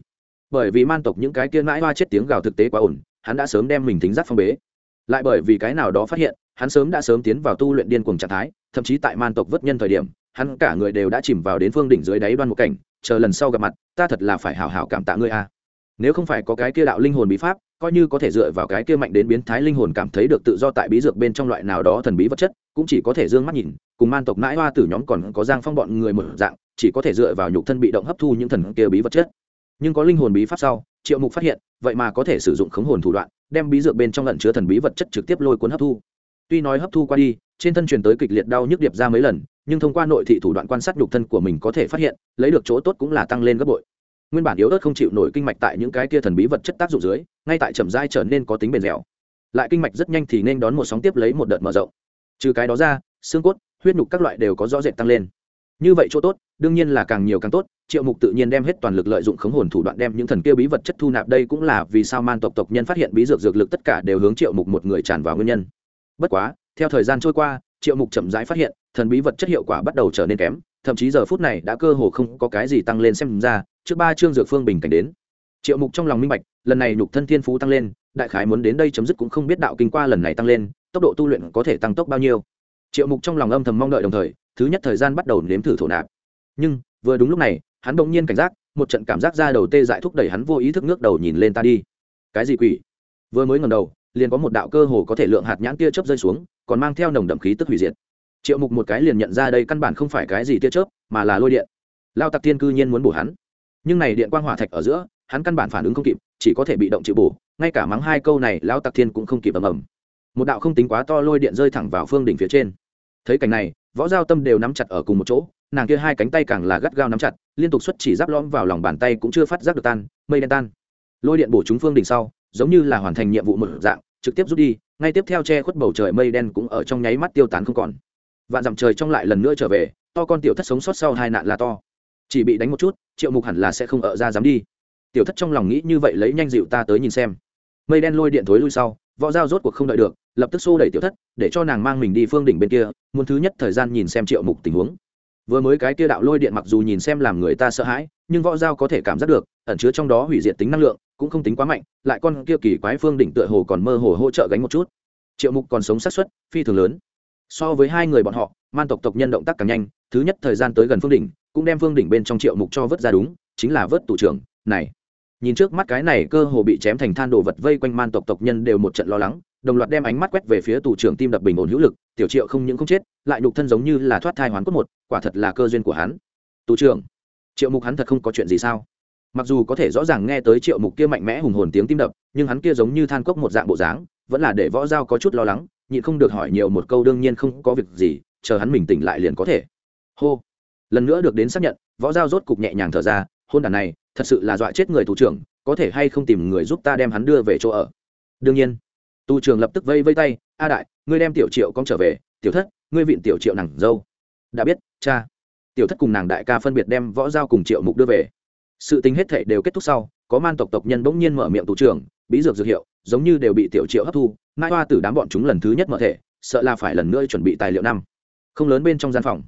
Bởi vì man tộc những cái kia mãi hoa chết tiếng gào thực tế quá ổn, hắn đã sớm đem mình thính giác phong bế. Lại bởi vì cái nào đó phát hiện, hắn sớm đã sớm tiến vào tu luyện điên cuồng trạng thái, thậm chí tại man tộc vất nhân thời điểm, hắn cả người đều đã chìm vào đến phương đỉnh dưới đáy đoan một cảnh chờ lần sau gặp mặt, ta thật là phải hào hào cảm tạ ngươi a. Nếu không phải có cái kia đạo linh hồn bí pháp, coi như có thể dựa vào cái kia mạnh đến biến thái linh hồn cảm thấy được tự do tại bí dược bên trong loại nào đó thần bí vật chất, cũng chỉ có thể d ư ơ n g mắt nhìn, cùng man tộc mãi hoa tử nhóm còn có giang phong bọn người một dạng, chỉ có thể dựa vào nhục thân bị động hấp thu những thần kia bí vật chất. Nhưng có linh hồn bí pháp sau, triệu mục phát hiện, vậy mà có thể sử dụng khống hồn thủ đoạn, đem bí dược bên trong lẩn chứa thần bí vật chất trực tiếp lôi cuốn hấp thu. Tuy nói hấp thu qua đi, trên thân truyền tới kịch liệt đau nhức điệp ra mấy lần nhưng thông qua nội thị thủ đoạn quan sát nhục thân của mình có thể phát hiện, lấy được chỗ tốt cũng là tăng lên gấp bội. Nguyên bản yếu ớt không chịu nổi kinh mạch tại những cái kia thần bí vật chất tác dụng dưới, ngay tại trầm dai trở nên có tính bền dẻo. Lại kinh mạch rất nhanh thì nên đón một sóng tiếp lấy một đợt mở rộng. Trừ cái đó ra, xương cốt, huyết nhục các loại đều có rõ rệt tăng lên. Như vậy chỗ tốt, đương nhiên là càng nhiều càng tốt, triệu mục tự nhiên đem hết toàn lực lợi dụng khống hồn thủ đoạn đem những thần kia bí vật chất thu nạp đây cũng là vì sao man tộc tộc nhân phát hiện bí dược dược lực tất cả đều hướng triệu mục một người tràn vào nguyên nhân. Bất quá, theo thời gian trôi qua triệu mục chậm rãi phát hiện, thần bí vật chất hiệu quả bắt đầu trở nên kém, thậm chí giờ phút này đã cơ hồ không có cái gì tăng lên xem ra, trước ba chương dược phương bình cảnh đến. Triệu mục trong lòng minh bạch, lần này nhục thân thiên phú tăng lên, đại khái muốn đến đây chấm dứt cũng không biết đạo kinh qua lần này tăng lên, tốc độ tu luyện có thể tăng tốc bao nhiêu. Triệu mục trong lòng âm thầm mong đợi đồng thời, thứ nhất thời gian bắt đầu nếm thử thổ nạp. Nhưng, vừa đúng lúc này, hắn bỗng nhiên cảnh giác, một trận cảm giác ra đầu tê dại thúc đẩy hắn vô ý thức ngước đầu nhìn lên ta đi. Cái gì quỷ? Vừa mới ngầm đầu liền có một đạo cơ hồ có thể lượng hạt nhãn tia chớp rơi xuống, còn mang theo nồng đậm khí tức hủy diệt. Triệu mục một cái liền nhận ra đây căn bản không phải cái gì tia chớp, mà là lôi điện. Lao tặc tiên cư nhiên muốn bổ hắn. Nhưng này điện quang hỏa thạch ở giữa, hắn căn bản phản ứng không kịp, chỉ có thể bị động chịu bổ, ngay cả mắng hai câu này, lao tặc thiên cũng không kịp ầm ầm. Một đạo không tính quá to lôi điện rơi thẳng vào phương đỉnh phía trên. Thấy cảnh này, võ giao tâm đều nắm chặt ở cùng một chỗ, nàng kia hai cánh tay càng là gắt gao nắm chặt, liên tục xuất chỉ giáp lõm vào lòng bàn tay cũng chưa phát giác được tan, mây đen tan. Lôi điện bổ trúng phương đỉnh sau giống như là hoàn thành nhiệm vụ một dạng, trực tiếp rút đi, ngay tiếp theo che khuất bầu trời mây đen cũng ở trong nháy mắt tiêu tán không còn. Vạn dặm trời trong lại lần nữa trở về, to con tiểu thất sống sót sau hai nạn là to. Chỉ bị đánh một chút, triệu mục hẳn là sẽ không ở ra dám đi. Tiểu thất trong lòng nghĩ như vậy lấy nhanh dịu ta tới nhìn xem. Mây đen lôi điện thối lui sau, võ dao rốt cuộc không đợi được, lập tức xô đẩy tiểu thất, để cho nàng mang mình đi phương đỉnh bên kia, muốn thứ nhất thời gian nhìn xem triệu mục tình huống. Vừa mới cái kia đạo lôi điện mặc dù nhìn xem làm người ta sợ hãi, nhưng võ dao có thể cảm giác được, ẩn chứa trong đó hủy diệt tính năng lượng cũng không tính quá mạnh, lại con kia kỳ quái phương đỉnh tựa hồ còn mơ hồ hỗ trợ gánh một chút. Triệu mục còn sống sát xuất phi thường lớn. So với hai người bọn họ, man tộc tộc nhân động tác càng nhanh, thứ nhất thời gian tới gần phương đỉnh, cũng đem phương đỉnh bên trong triệu mục cho vớt ra đúng, chính là vớt tủ trưởng, này. Nhìn trước mắt cái này cơ hồ bị chém thành than đồ vật vây quanh man tộc tộc nhân đều một trận lo lắng, đồng loạt đem ánh mắt quét về phía tù trưởng tim đập bình ổn hữu lực, tiểu triệu không những không chết, lại nhục thân giống như là thoát thai hoán cốt một, quả thật là cơ duyên của hắn. Tù trưởng? Triệu mục hắn thật không có chuyện gì sao? Mặc dù có thể rõ ràng nghe tới triệu mục kia mạnh mẽ hùng hồn tiếng tim đập, nhưng hắn kia giống như than cốc một dạng bộ dáng, vẫn là để võ giao có chút lo lắng, nhịn không được hỏi nhiều một câu đương nhiên không có việc gì, chờ hắn mình tỉnh lại liền có thể. Hô. Lần nữa được đến xác nhận, võ giao rốt cục nhẹ nhàng thở ra, hôn đàn này, thật sự là dọa chết người thủ trưởng, có thể hay không tìm người giúp ta đem hắn đưa về chỗ ở? Đương nhiên. Tu trưởng lập tức vây vây tay, a đại, ngươi đem tiểu triệu con trở về, tiểu thất, ngươi vịn tiểu triệu nàng dâu. Đã biết, cha. Tiểu thất cùng nàng đại ca phân biệt đem võ giao cùng triệu mục đưa về sự tính hết thể đều kết thúc sau, có man tộc tộc nhân bỗng nhiên mở miệng tù trưởng, bí dược dược hiệu, giống như đều bị tiểu triệu hấp thu, mai hoa tử đám bọn chúng lần thứ nhất mở thể, sợ là phải lần nữa chuẩn bị tài liệu năm. Không lớn bên trong gian phòng,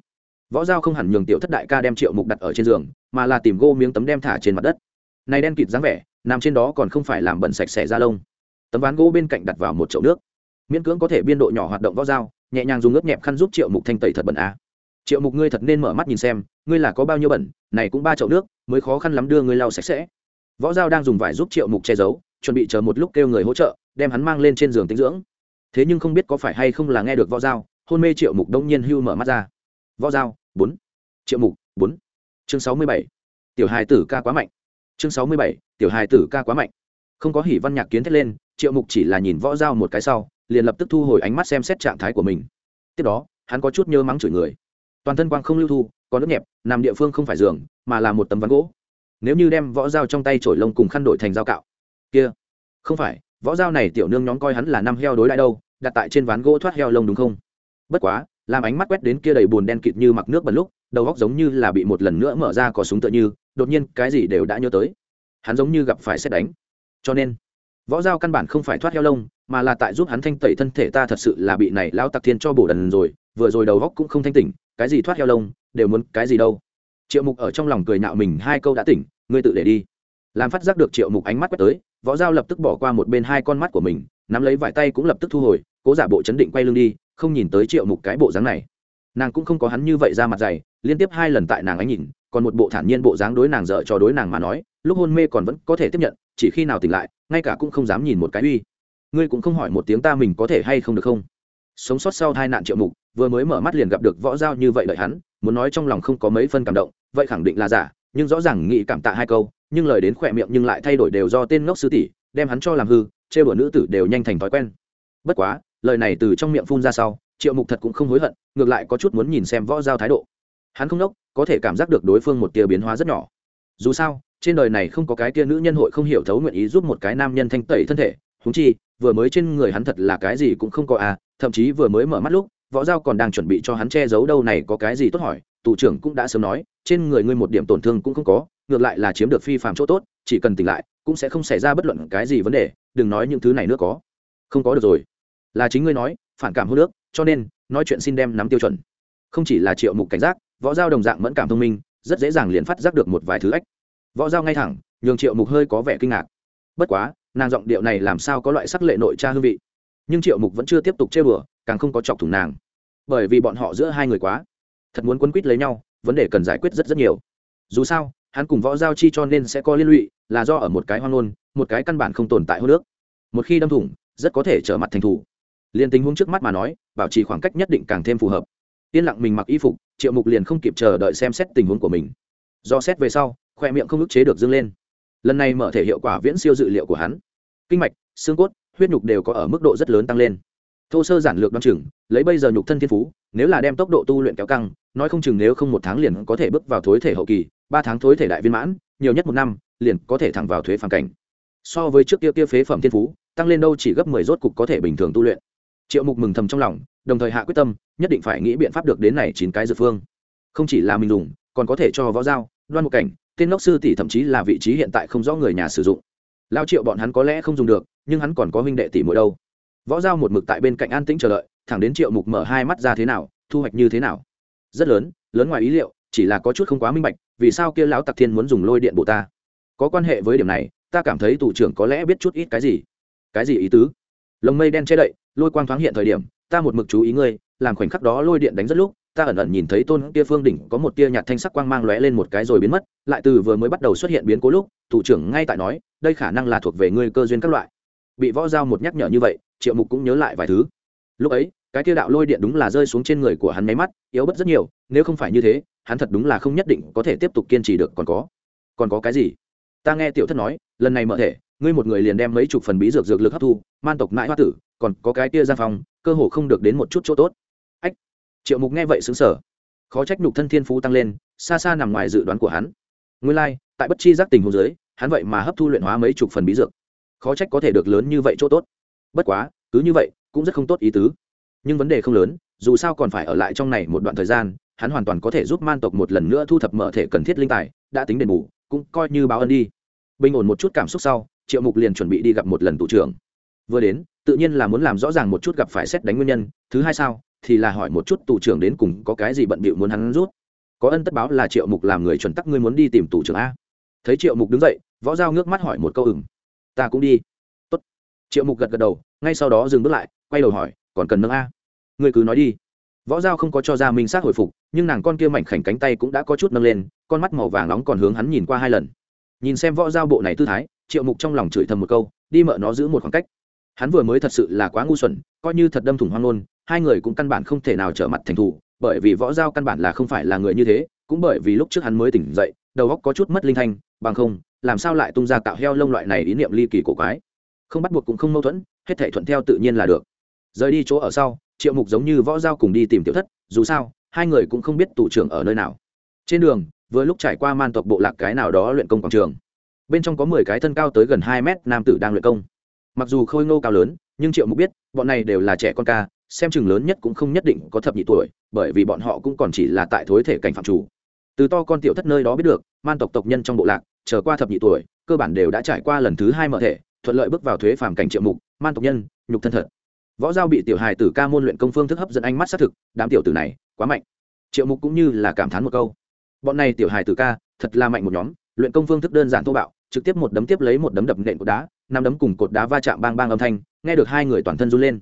võ giao không hẳn nhường tiểu thất đại ca đem triệu mục đặt ở trên giường, mà là tìm gô miếng tấm đem thả trên mặt đất. Này đen kịt dáng vẻ, nằm trên đó còn không phải làm bẩn sạch sẽ ra lông. Tấm ván gỗ bên cạnh đặt vào một chậu nước. Miễn cưỡng có thể biên độ nhỏ hoạt động võ dao nhẹ nhàng dùng ướp nhẹp khăn giúp triệu mục thanh tẩy thật bẩn á triệu mục ngươi thật nên mở mắt nhìn xem, ngươi là có bao nhiêu bẩn, này cũng ba chậu nước mới khó khăn lắm đưa ngươi lau sạch sẽ. Võ Giao đang dùng vải giúp triệu mục che giấu chuẩn bị chờ một lúc kêu người hỗ trợ đem hắn mang lên trên giường tinh dưỡng. Thế nhưng không biết có phải hay không là nghe được võ Giao. hôn mê triệu mục đông nhiên hưu mở mắt ra. Võ Giao, bốn. Triệu mục bốn. Chương sáu mươi bảy. Tiểu hài tử ca quá mạnh. Chương sáu mươi bảy. Tiểu hài tử ca quá mạnh. Không có hỉ văn nhạc kiến thét lên triệu mục chỉ là nhìn võ dao một cái sau liền lập tức thu hồi ánh mắt xem xét trạng thái của mình. Tiếp đó hắn có chút nhớ mắng chửi người. Toàn thân quang không lưu thu có nước nhẹp, nằm địa phương không phải giường, mà là một tấm ván gỗ. Nếu như đem võ dao trong tay trổi lông cùng khăn đổi thành dao cạo. Kia, không phải, võ dao này tiểu nương nhóm coi hắn là năm heo đối lại đâu, đặt tại trên ván gỗ thoát heo lông đúng không? Bất quá, làm ánh mắt quét đến kia đầy bùn đen kịt như mặc nước bẩn lúc, đầu góc giống như là bị một lần nữa mở ra có súng tựa như, đột nhiên cái gì đều đã nhớ tới. Hắn giống như gặp phải xét đánh. Cho nên, võ dao căn bản không phải thoát heo lông, mà là tại giúp hắn thanh tẩy thân thể ta thật sự là bị này lao tặc thiên cho bổ đần rồi, vừa rồi đầu góc cũng không thanh tỉnh, cái gì thoát heo lông đều muốn cái gì đâu. Triệu mục ở trong lòng cười nạo mình, hai câu đã tỉnh, ngươi tự để đi. Làm phát giác được triệu mục ánh mắt quét tới, võ giao lập tức bỏ qua một bên hai con mắt của mình, nắm lấy vải tay cũng lập tức thu hồi, cố giả bộ chấn định quay lưng đi, không nhìn tới triệu mục cái bộ dáng này. Nàng cũng không có hắn như vậy ra mặt dày, liên tiếp hai lần tại nàng ánh nhìn, còn một bộ thản nhiên bộ dáng đối nàng dở cho đối nàng mà nói, lúc hôn mê còn vẫn có thể tiếp nhận, chỉ khi nào tỉnh lại, ngay cả cũng không dám nhìn một cái uy. Ngươi cũng không hỏi một tiếng ta mình có thể hay không được không? Sống sót sau hai nạn triệu mục, vừa mới mở mắt liền gặp được võ giao như vậy đợi hắn muốn nói trong lòng không có mấy phân cảm động, vậy khẳng định là giả, nhưng rõ ràng nghĩ cảm tạ hai câu, nhưng lời đến khỏe miệng nhưng lại thay đổi đều do tên ngốc sư tỷ, đem hắn cho làm hư chê bữa nữ tử đều nhanh thành thói quen. Bất quá, lời này từ trong miệng phun ra sau, triệu mục thật cũng không hối hận, ngược lại có chút muốn nhìn xem võ giao thái độ. Hắn không nốc, có thể cảm giác được đối phương một tia biến hóa rất nhỏ. Dù sao, trên đời này không có cái tia nữ nhân hội không hiểu thấu nguyện ý giúp một cái nam nhân thanh tẩy thân thể húng chi, vừa mới trên người hắn thật là cái gì cũng không có à thậm chí vừa mới mở mắt lúc võ giao còn đang chuẩn bị cho hắn che giấu đâu này có cái gì tốt hỏi, tù trưởng cũng đã sớm nói, trên người ngươi một điểm tổn thương cũng không có, ngược lại là chiếm được phi phạm chỗ tốt, chỉ cần tỉnh lại, cũng sẽ không xảy ra bất luận cái gì vấn đề, đừng nói những thứ này nữa có. Không có được rồi. Là chính ngươi nói, phản cảm hô nước, cho nên, nói chuyện xin đem nắm tiêu chuẩn. Không chỉ là triệu mục cảnh giác, võ giao đồng dạng mẫn cảm thông minh, rất dễ dàng liền phát giác được một vài thứ ách. Võ giao ngay thẳng, nhường triệu mục hơi có vẻ kinh ngạc. Bất quá, nàng giọng điệu này làm sao có loại sắc lệ nội tra hương vị. Nhưng triệu mục vẫn chưa tiếp tục chơi bừa càng không có chọc thủng nàng. Bởi vì bọn họ giữa hai người quá, thật muốn quấn quýt lấy nhau, vấn đề cần giải quyết rất rất nhiều. Dù sao, hắn cùng võ giao chi cho nên sẽ có liên lụy, là do ở một cái hoang ngôn, một cái căn bản không tồn tại hô nước. Một khi đâm thủng, rất có thể trở mặt thành thủ. Liền tình huống trước mắt mà nói, bảo trì khoảng cách nhất định càng thêm phù hợp. Yên lặng mình mặc y phục, triệu mục liền không kịp chờ đợi xem xét tình huống của mình. Do xét về sau, khoe miệng không ức chế được dâng lên. Lần này mở thể hiệu quả viễn siêu dự liệu của hắn. Kinh mạch, xương cốt, huyết nhục đều có ở mức độ rất lớn tăng lên thô sơ giản lược đ o chừng, lấy bây giờ nhục thân thiên phú, nếu là đem tốc độ tu luyện kéo căng, nói không chừng nếu không một tháng liền có thể bước vào thối thể hậu kỳ, ba tháng thối thể đại viên mãn, nhiều nhất một năm, liền có thể thẳng vào thuế phản cảnh. So với trước kia kia phế phẩm thiên phú, tăng lên đâu chỉ gấp mười rốt cục có thể bình thường tu luyện. Triệu mục mừng thầm trong lòng, đồng thời hạ quyết tâm, nhất định phải nghĩ biện pháp được đến này chín cái dự phương. Không chỉ là mình dùng, còn có thể cho võ giao, đoan một cảnh, tên ngốc sư tỷ thậm chí là vị trí hiện tại không rõ người nhà sử dụng. Lao triệu bọn hắn có lẽ không dùng được, nhưng hắn còn có huynh đệ tỷ mỗi đâu võ giao một mực tại bên cạnh an tĩnh chờ đợi, thẳng đến triệu mục mở hai mắt ra thế nào, thu hoạch như thế nào. Rất lớn lớn ngoài ý liệu, chỉ là có chút không quá minh bạch, vì sao kia lão tặc thiên muốn dùng lôi điện bộ ta? Có quan hệ với điểm này, ta cảm thấy tù trưởng có lẽ biết chút ít cái gì. Cái gì ý tứ? Lồng mây đen che đậy, lôi quang thoáng hiện thời điểm, ta một mực chú ý ngươi, làm khoảnh khắc đó lôi điện đánh rất lúc, ta ẩn ẩn nhìn thấy tôn kia phương đỉnh có một tia nhạt thanh sắc quang mang lóe lên một cái rồi biến mất, lại từ vừa mới bắt đầu xuất hiện biến cố lúc thủ trưởng ngay tại nói, đây khả năng là thuộc về ngươi cơ duyên các loại bị võ giao một nhắc nhở như vậy triệu mục cũng nhớ lại vài thứ. Lúc ấy cái tia đạo lôi điện đúng là rơi xuống trên người của hắn máy mắt yếu bất rất nhiều nếu không phải như thế hắn thật đúng là không nhất định có thể tiếp tục kiên trì được còn có. Còn có cái gì? Ta nghe tiểu thất nói lần này mở thể ngươi một người liền đem mấy chục phần bí dược dược lực hấp thu man tộc mãi hoa tử còn có cái tia gia phong cơ hồ không được đến một chút chỗ tốt. Ách! Triệu mục nghe vậy xứng sở khó trách nhục thân thiên phú tăng lên xa xa nằm ngoài dự đoán của hắn. Nguyên lai、like, tại bất chi giác tình hồ dưới hắn vậy mà hấp thu luyện hóa mấy chục phần bí dược khó trách có thể được lớn như vậy chỗ tốt. Bất quá, cứ như vậy, cũng rất không tốt ý tứ. Nhưng vấn đề không lớn, dù sao còn phải ở lại trong này một đoạn thời gian, hắn hoàn toàn có thể giúp man tộc một lần nữa thu thập mở thể cần thiết linh tài, đã tính đền bù, cũng coi như báo ân đi. Bình ổn một chút cảm xúc sau, triệu mục liền chuẩn bị đi gặp một lần tụ trưởng. Vừa đến, tự nhiên là muốn làm rõ ràng một chút gặp phải xét đánh nguyên nhân, thứ hai sao, thì là hỏi một chút tù trưởng đến cùng có cái gì bận bịu muốn hắn rút. Có ân tất báo là triệu mục làm người chuẩn tắc ngươi muốn đi tìm tù trưởng a. Thấy triệu mục đứng dậy, võ giao ngước mắt hỏi một câu ừng ta cũng đi. Tốt. triệu mục gật gật đầu, ngay sau đó dừng bước lại, quay đầu hỏi, còn cần nâng a? Người cứ nói đi. Võ giao không có cho ra minh sát hồi phục, nhưng nàng con kia mảnh khảnh cánh tay cũng đã có chút nâng lên, con mắt màu vàng nóng còn hướng hắn nhìn qua hai lần. Nhìn xem võ giao bộ này tư thái, triệu mục trong lòng chửi thầm một câu, đi mợ nó giữ một khoảng cách. Hắn vừa mới thật sự là quá ngu xuẩn, coi như thật đâm thủng hoang ngôn, hai người cũng căn bản không thể nào trở mặt thành thủ bởi vì võ giao căn bản là không phải là người như thế, cũng bởi vì lúc trước hắn mới tỉnh dậy, đầu óc có chút mất linh thanh, bằng không làm sao lại tung ra cạo heo lông loại này ý niệm ly kỳ cổ quái? Không bắt buộc cũng không mâu thuẫn, hết thể thuận theo tự nhiên là được. Rời đi chỗ ở sau, triệu mục giống như võ giao cùng đi tìm tiểu thất, dù sao, hai người cũng không biết tù trưởng ở nơi nào. Trên đường, vừa lúc trải qua man tộc bộ lạc cái nào đó luyện công quảng trường. Bên trong có mười cái thân cao tới gần hai mét nam tử đang luyện công. Mặc dù khôi ngô cao lớn, nhưng triệu mục biết, bọn này đều là trẻ con ca, xem chừng lớn nhất cũng không nhất định có thập nhị tuổi, bởi vì bọn họ cũng còn chỉ là tại thối thể cảnh phạm chủ. Từ to con tiểu thất nơi đó biết được, man tộc tộc nhân trong bộ lạc trở qua thập nhị tuổi, cơ bản đều đã trải qua lần thứ hai mở thể, thuận lợi bước vào thuế phàm cảnh triệu mục, man tộc nhân, nhục thân thật. Võ giao bị tiểu hài tử ca môn luyện công phương thức hấp dẫn ánh mắt xác thực, đám tiểu tử này quá mạnh. Triệu mục cũng như là cảm thán một câu. Bọn này tiểu hài tử ca, thật là mạnh một nhóm, luyện công phương thức đơn giản thô bạo, trực tiếp một đấm tiếp lấy một đấm đập nện cột đá, năm đấm cùng cột đá va chạm bang bang âm thanh, nghe được hai người toàn thân run lên.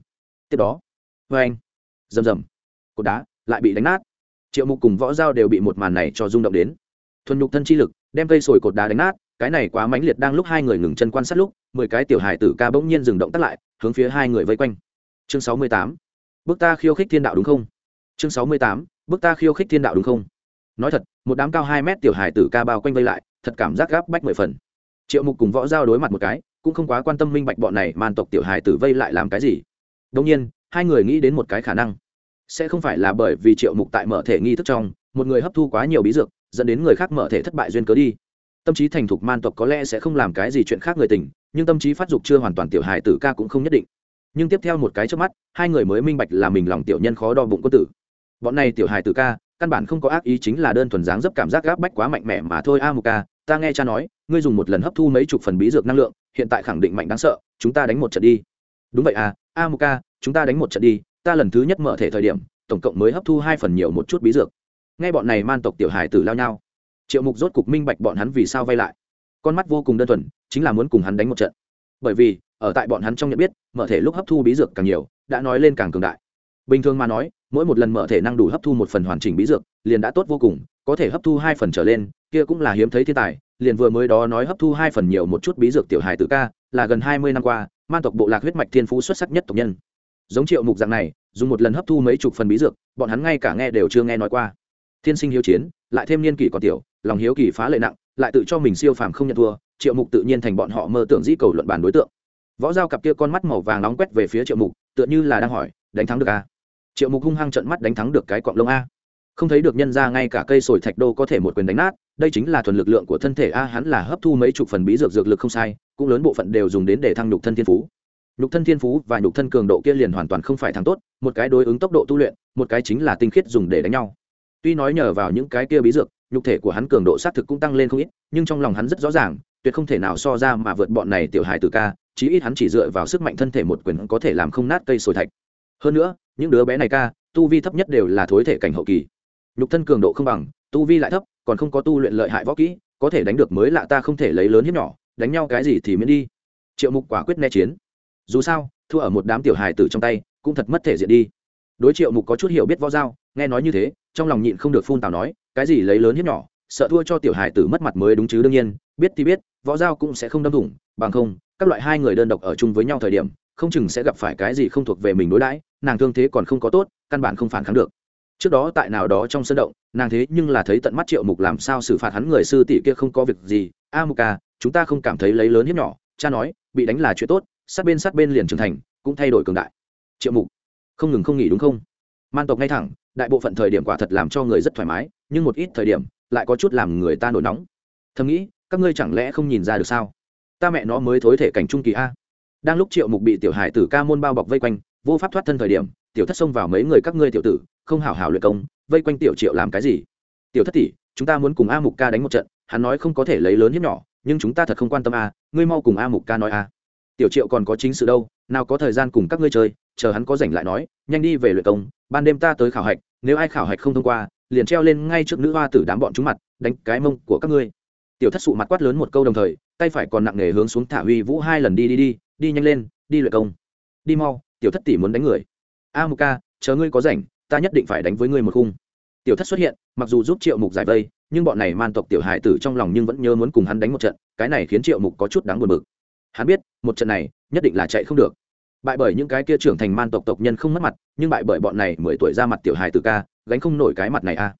Tiếp đó vê anh, rầm rầm, cột đá lại bị đánh nát. Triệu mục cùng võ giao đều bị một màn này cho rung động đến. Thuần nhục thân chi lực đem cây sồi cột đá đánh nát, cái này quá mãnh liệt đang lúc hai người ngừng chân quan sát lúc, mười cái tiểu hài tử ca bỗng nhiên dừng động tắt lại, hướng phía hai người vây quanh. Chương sáu mươi tám, bước ta khiêu khích thiên đạo đúng không? Chương sáu mươi tám, bước ta khiêu khích thiên đạo đúng không? Nói thật, một đám cao hai mét tiểu hài tử ca bao quanh vây lại, thật cảm giác gáp bách mười phần. Triệu mục cùng võ giao đối mặt một cái, cũng không quá quan tâm minh bạch bọn này man tộc tiểu hài tử vây lại làm cái gì. Đông nhiên, hai người nghĩ đến một cái khả năng. Sẽ không phải là bởi vì triệu mục tại mở thể nghi thức trong, một người hấp thu quá nhiều bí dược dẫn đến người khác mở thể thất bại duyên cớ đi. Tâm trí thành thục man tộc có lẽ sẽ không làm cái gì chuyện khác người tình, nhưng tâm trí phát dục chưa hoàn toàn tiểu hài tử ca cũng không nhất định. Nhưng tiếp theo một cái trước mắt, hai người mới minh bạch là mình lòng tiểu nhân khó đo bụng quân tử. Bọn này tiểu hài tử ca, căn bản không có ác ý chính là đơn thuần dáng dấp cảm giác gáp bách quá mạnh mẽ mà thôi, a mục ca, ta nghe cha nói, ngươi dùng một lần hấp thu mấy chục phần bí dược năng lượng, hiện tại khẳng định mạnh đáng sợ, chúng ta đánh một trận đi. Đúng vậy à a mục ca, chúng ta đánh một trận đi, ta lần thứ nhất mở thể thời điểm, tổng cộng mới hấp thu hai phần nhiều một chút bí dược nghe bọn này man tộc tiểu hải tử lao nhau, triệu mục rốt cục minh bạch bọn hắn vì sao vay lại. Con mắt vô cùng đơn thuần, chính là muốn cùng hắn đánh một trận. Bởi vì, ở tại bọn hắn trong nhận biết, mở thể lúc hấp thu bí dược càng nhiều, đã nói lên càng cường đại. Bình thường mà nói, mỗi một lần mở thể năng đủ hấp thu một phần hoàn chỉnh bí dược, liền đã tốt vô cùng, có thể hấp thu hai phần trở lên, kia cũng là hiếm thấy thiên tài, liền vừa mới đó nói hấp thu hai phần nhiều một chút bí dược tiểu hài tự ca, là gần hai mươi năm qua, man tộc bộ lạc huyết mạch thiên phú xuất sắc nhất tộc nhân. Giống triệu mục dạng này, dùng một lần hấp thu mấy chục phần bí dược, bọn hắn ngay cả nghe đều chưa nghe nói qua thiên sinh hiếu chiến, lại thêm niên kỷ còn tiểu, lòng hiếu kỳ phá lệ nặng, lại tự cho mình siêu phàm không nhận thua, triệu mục tự nhiên thành bọn họ mơ tưởng dĩ cầu luận bàn đối tượng. Võ dao cặp kia con mắt màu vàng nóng quét về phía triệu mục, tựa như là đang hỏi, đánh thắng được a triệu mục hung hăng trận mắt đánh thắng được cái cọng lông a. Không thấy được nhân ra ngay cả cây sồi thạch đô có thể một quyền đánh nát, đây chính là thuần lực lượng của thân thể a, hắn là hấp thu mấy chục phần bí dược dược lực không sai, cũng lớn bộ phận đều dùng đến để thăng nhục thân thiên phú. Nhục thân thiên phú và nhục thân cường độ kia liền hoàn toàn không phải thắng tốt, một cái đối ứng tốc độ tu luyện, một cái chính là tinh khiết dùng để đánh nhau tuy nói nhờ vào những cái kia bí dược, nhục thể của hắn cường độ xác thực cũng tăng lên không ít, nhưng trong lòng hắn rất rõ ràng, tuyệt không thể nào so ra mà vượt bọn này tiểu hài từ ca, chí ít hắn chỉ dựa vào sức mạnh thân thể một quyền có thể làm không nát cây sồi thạch. Hơn nữa, những đứa bé này ca, tu vi thấp nhất đều là thối thể cảnh hậu kỳ. Nhục thân cường độ không bằng, tu vi lại thấp, còn không có tu luyện lợi hại võ kỹ, có thể đánh được mới lạ ta không thể lấy lớn hiếp nhỏ, đánh nhau cái gì thì miễn đi. Triệu mục quả quyết né chiến. Dù sao, thua ở một đám tiểu hài tử trong tay, cũng thật mất thể diện đi. Đối triệu mục có chút hiểu biết võ giao, nghe nói như thế trong lòng nhịn không được phun tào nói, cái gì lấy lớn hiếp nhỏ, sợ thua cho tiểu hài tử mất mặt mới đúng chứ đương nhiên, biết thì biết, võ giao cũng sẽ không đâm thủng, bằng không, các loại hai người đơn độc ở chung với nhau thời điểm, không chừng sẽ gặp phải cái gì không thuộc về mình đối đãi, nàng thương thế còn không có tốt, căn bản không phản kháng được. Trước đó tại nào đó trong sân động, nàng thế nhưng là thấy tận mắt triệu mục làm sao xử phạt hắn người sư tỷ kia không có việc gì, a mục ca chúng ta không cảm thấy lấy lớn hiếp nhỏ, cha nói, bị đánh là chuyện tốt, sát bên sát bên liền trưởng thành, cũng thay đổi cường đại. Triệu mục không ngừng không nghỉ đúng không? Man tộc ngay thẳng đại bộ phận thời điểm quả thật làm cho người rất thoải mái, nhưng một ít thời điểm lại có chút làm người ta nổi nóng. Thầm nghĩ, các ngươi chẳng lẽ không nhìn ra được sao? Ta mẹ nó mới thối thể cảnh trung kỳ a. Đang lúc triệu mục bị tiểu hải tử ca môn bao bọc vây quanh, vô pháp thoát thân thời điểm, tiểu thất xông vào mấy người các ngươi tiểu tử, không hảo hảo luyện công, vây quanh tiểu triệu làm cái gì? Tiểu thất tỷ, chúng ta muốn cùng a mục ca đánh một trận, hắn nói không có thể lấy lớn hiếp nhỏ, nhưng chúng ta thật không quan tâm a, ngươi mau cùng a mục ca nói a tiểu triệu còn có chính sự đâu, nào có thời gian cùng các ngươi chơi, chờ hắn có rảnh lại nói, nhanh đi về luyện công, ban đêm ta tới khảo hạch, nếu ai khảo hạch không thông qua, liền treo lên ngay trước nữ hoa tử đám bọn chúng mặt, đánh cái mông của các ngươi. Tiểu thất sụ mặt quát lớn một câu đồng thời, tay phải còn nặng nề hướng xuống thả huy vũ hai lần đi đi đi đi nhanh lên, đi luyện công. Đi mau, tiểu thất tỷ muốn đánh người. A mục ca, chờ ngươi có rảnh, ta nhất định phải đánh với ngươi một khung. Tiểu thất xuất hiện, mặc dù giúp triệu mục giải vây, nhưng bọn này man tộc tiểu hải tử trong lòng nhưng vẫn nhớ muốn cùng hắn đánh một trận, cái này khiến triệu mục có chút đáng buồn bực hắn biết, một trận này, nhất định là chạy không được. Bại bởi những cái kia trưởng thành man tộc tộc nhân không mất mặt, nhưng bại bởi bọn này mười tuổi ra mặt tiểu hài từ ca, gánh không nổi cái mặt này a. À.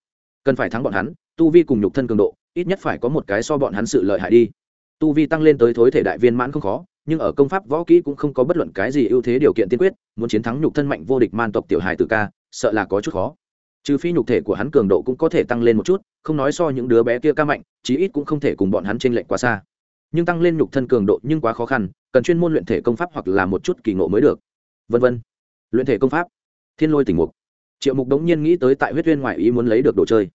Cần phải thắng bọn hắn, tu vi cùng nhục thân cường độ, ít nhất phải có một cái so bọn hắn sự lợi hại đi. Tu vi tăng lên tới thối thể đại viên mãn không khó, nhưng ở công pháp, võ kỹ cũng không có bất luận cái gì ưu thế điều kiện tiên quyết, muốn chiến thắng nhục thân mạnh vô địch man tộc tiểu hài từ ca, sợ là có chút khó. Trừ phi nhục thể của hắn cường độ cũng có thể tăng lên một chút, không nói so những đứa bé kia ca mạnh, chí ít cũng không thể cùng bọn hắn trên lệnh quá xa nhưng tăng lên nhục thân cường độ nhưng quá khó khăn, cần chuyên môn luyện thể công pháp hoặc là một chút kỳ ngộ mới được. Vân vân. Luyện thể công pháp. Thiên lôi tình mục. Triệu mục đống nhiên nghĩ tới tại huyết viên ngoại ý muốn lấy được đồ chơi.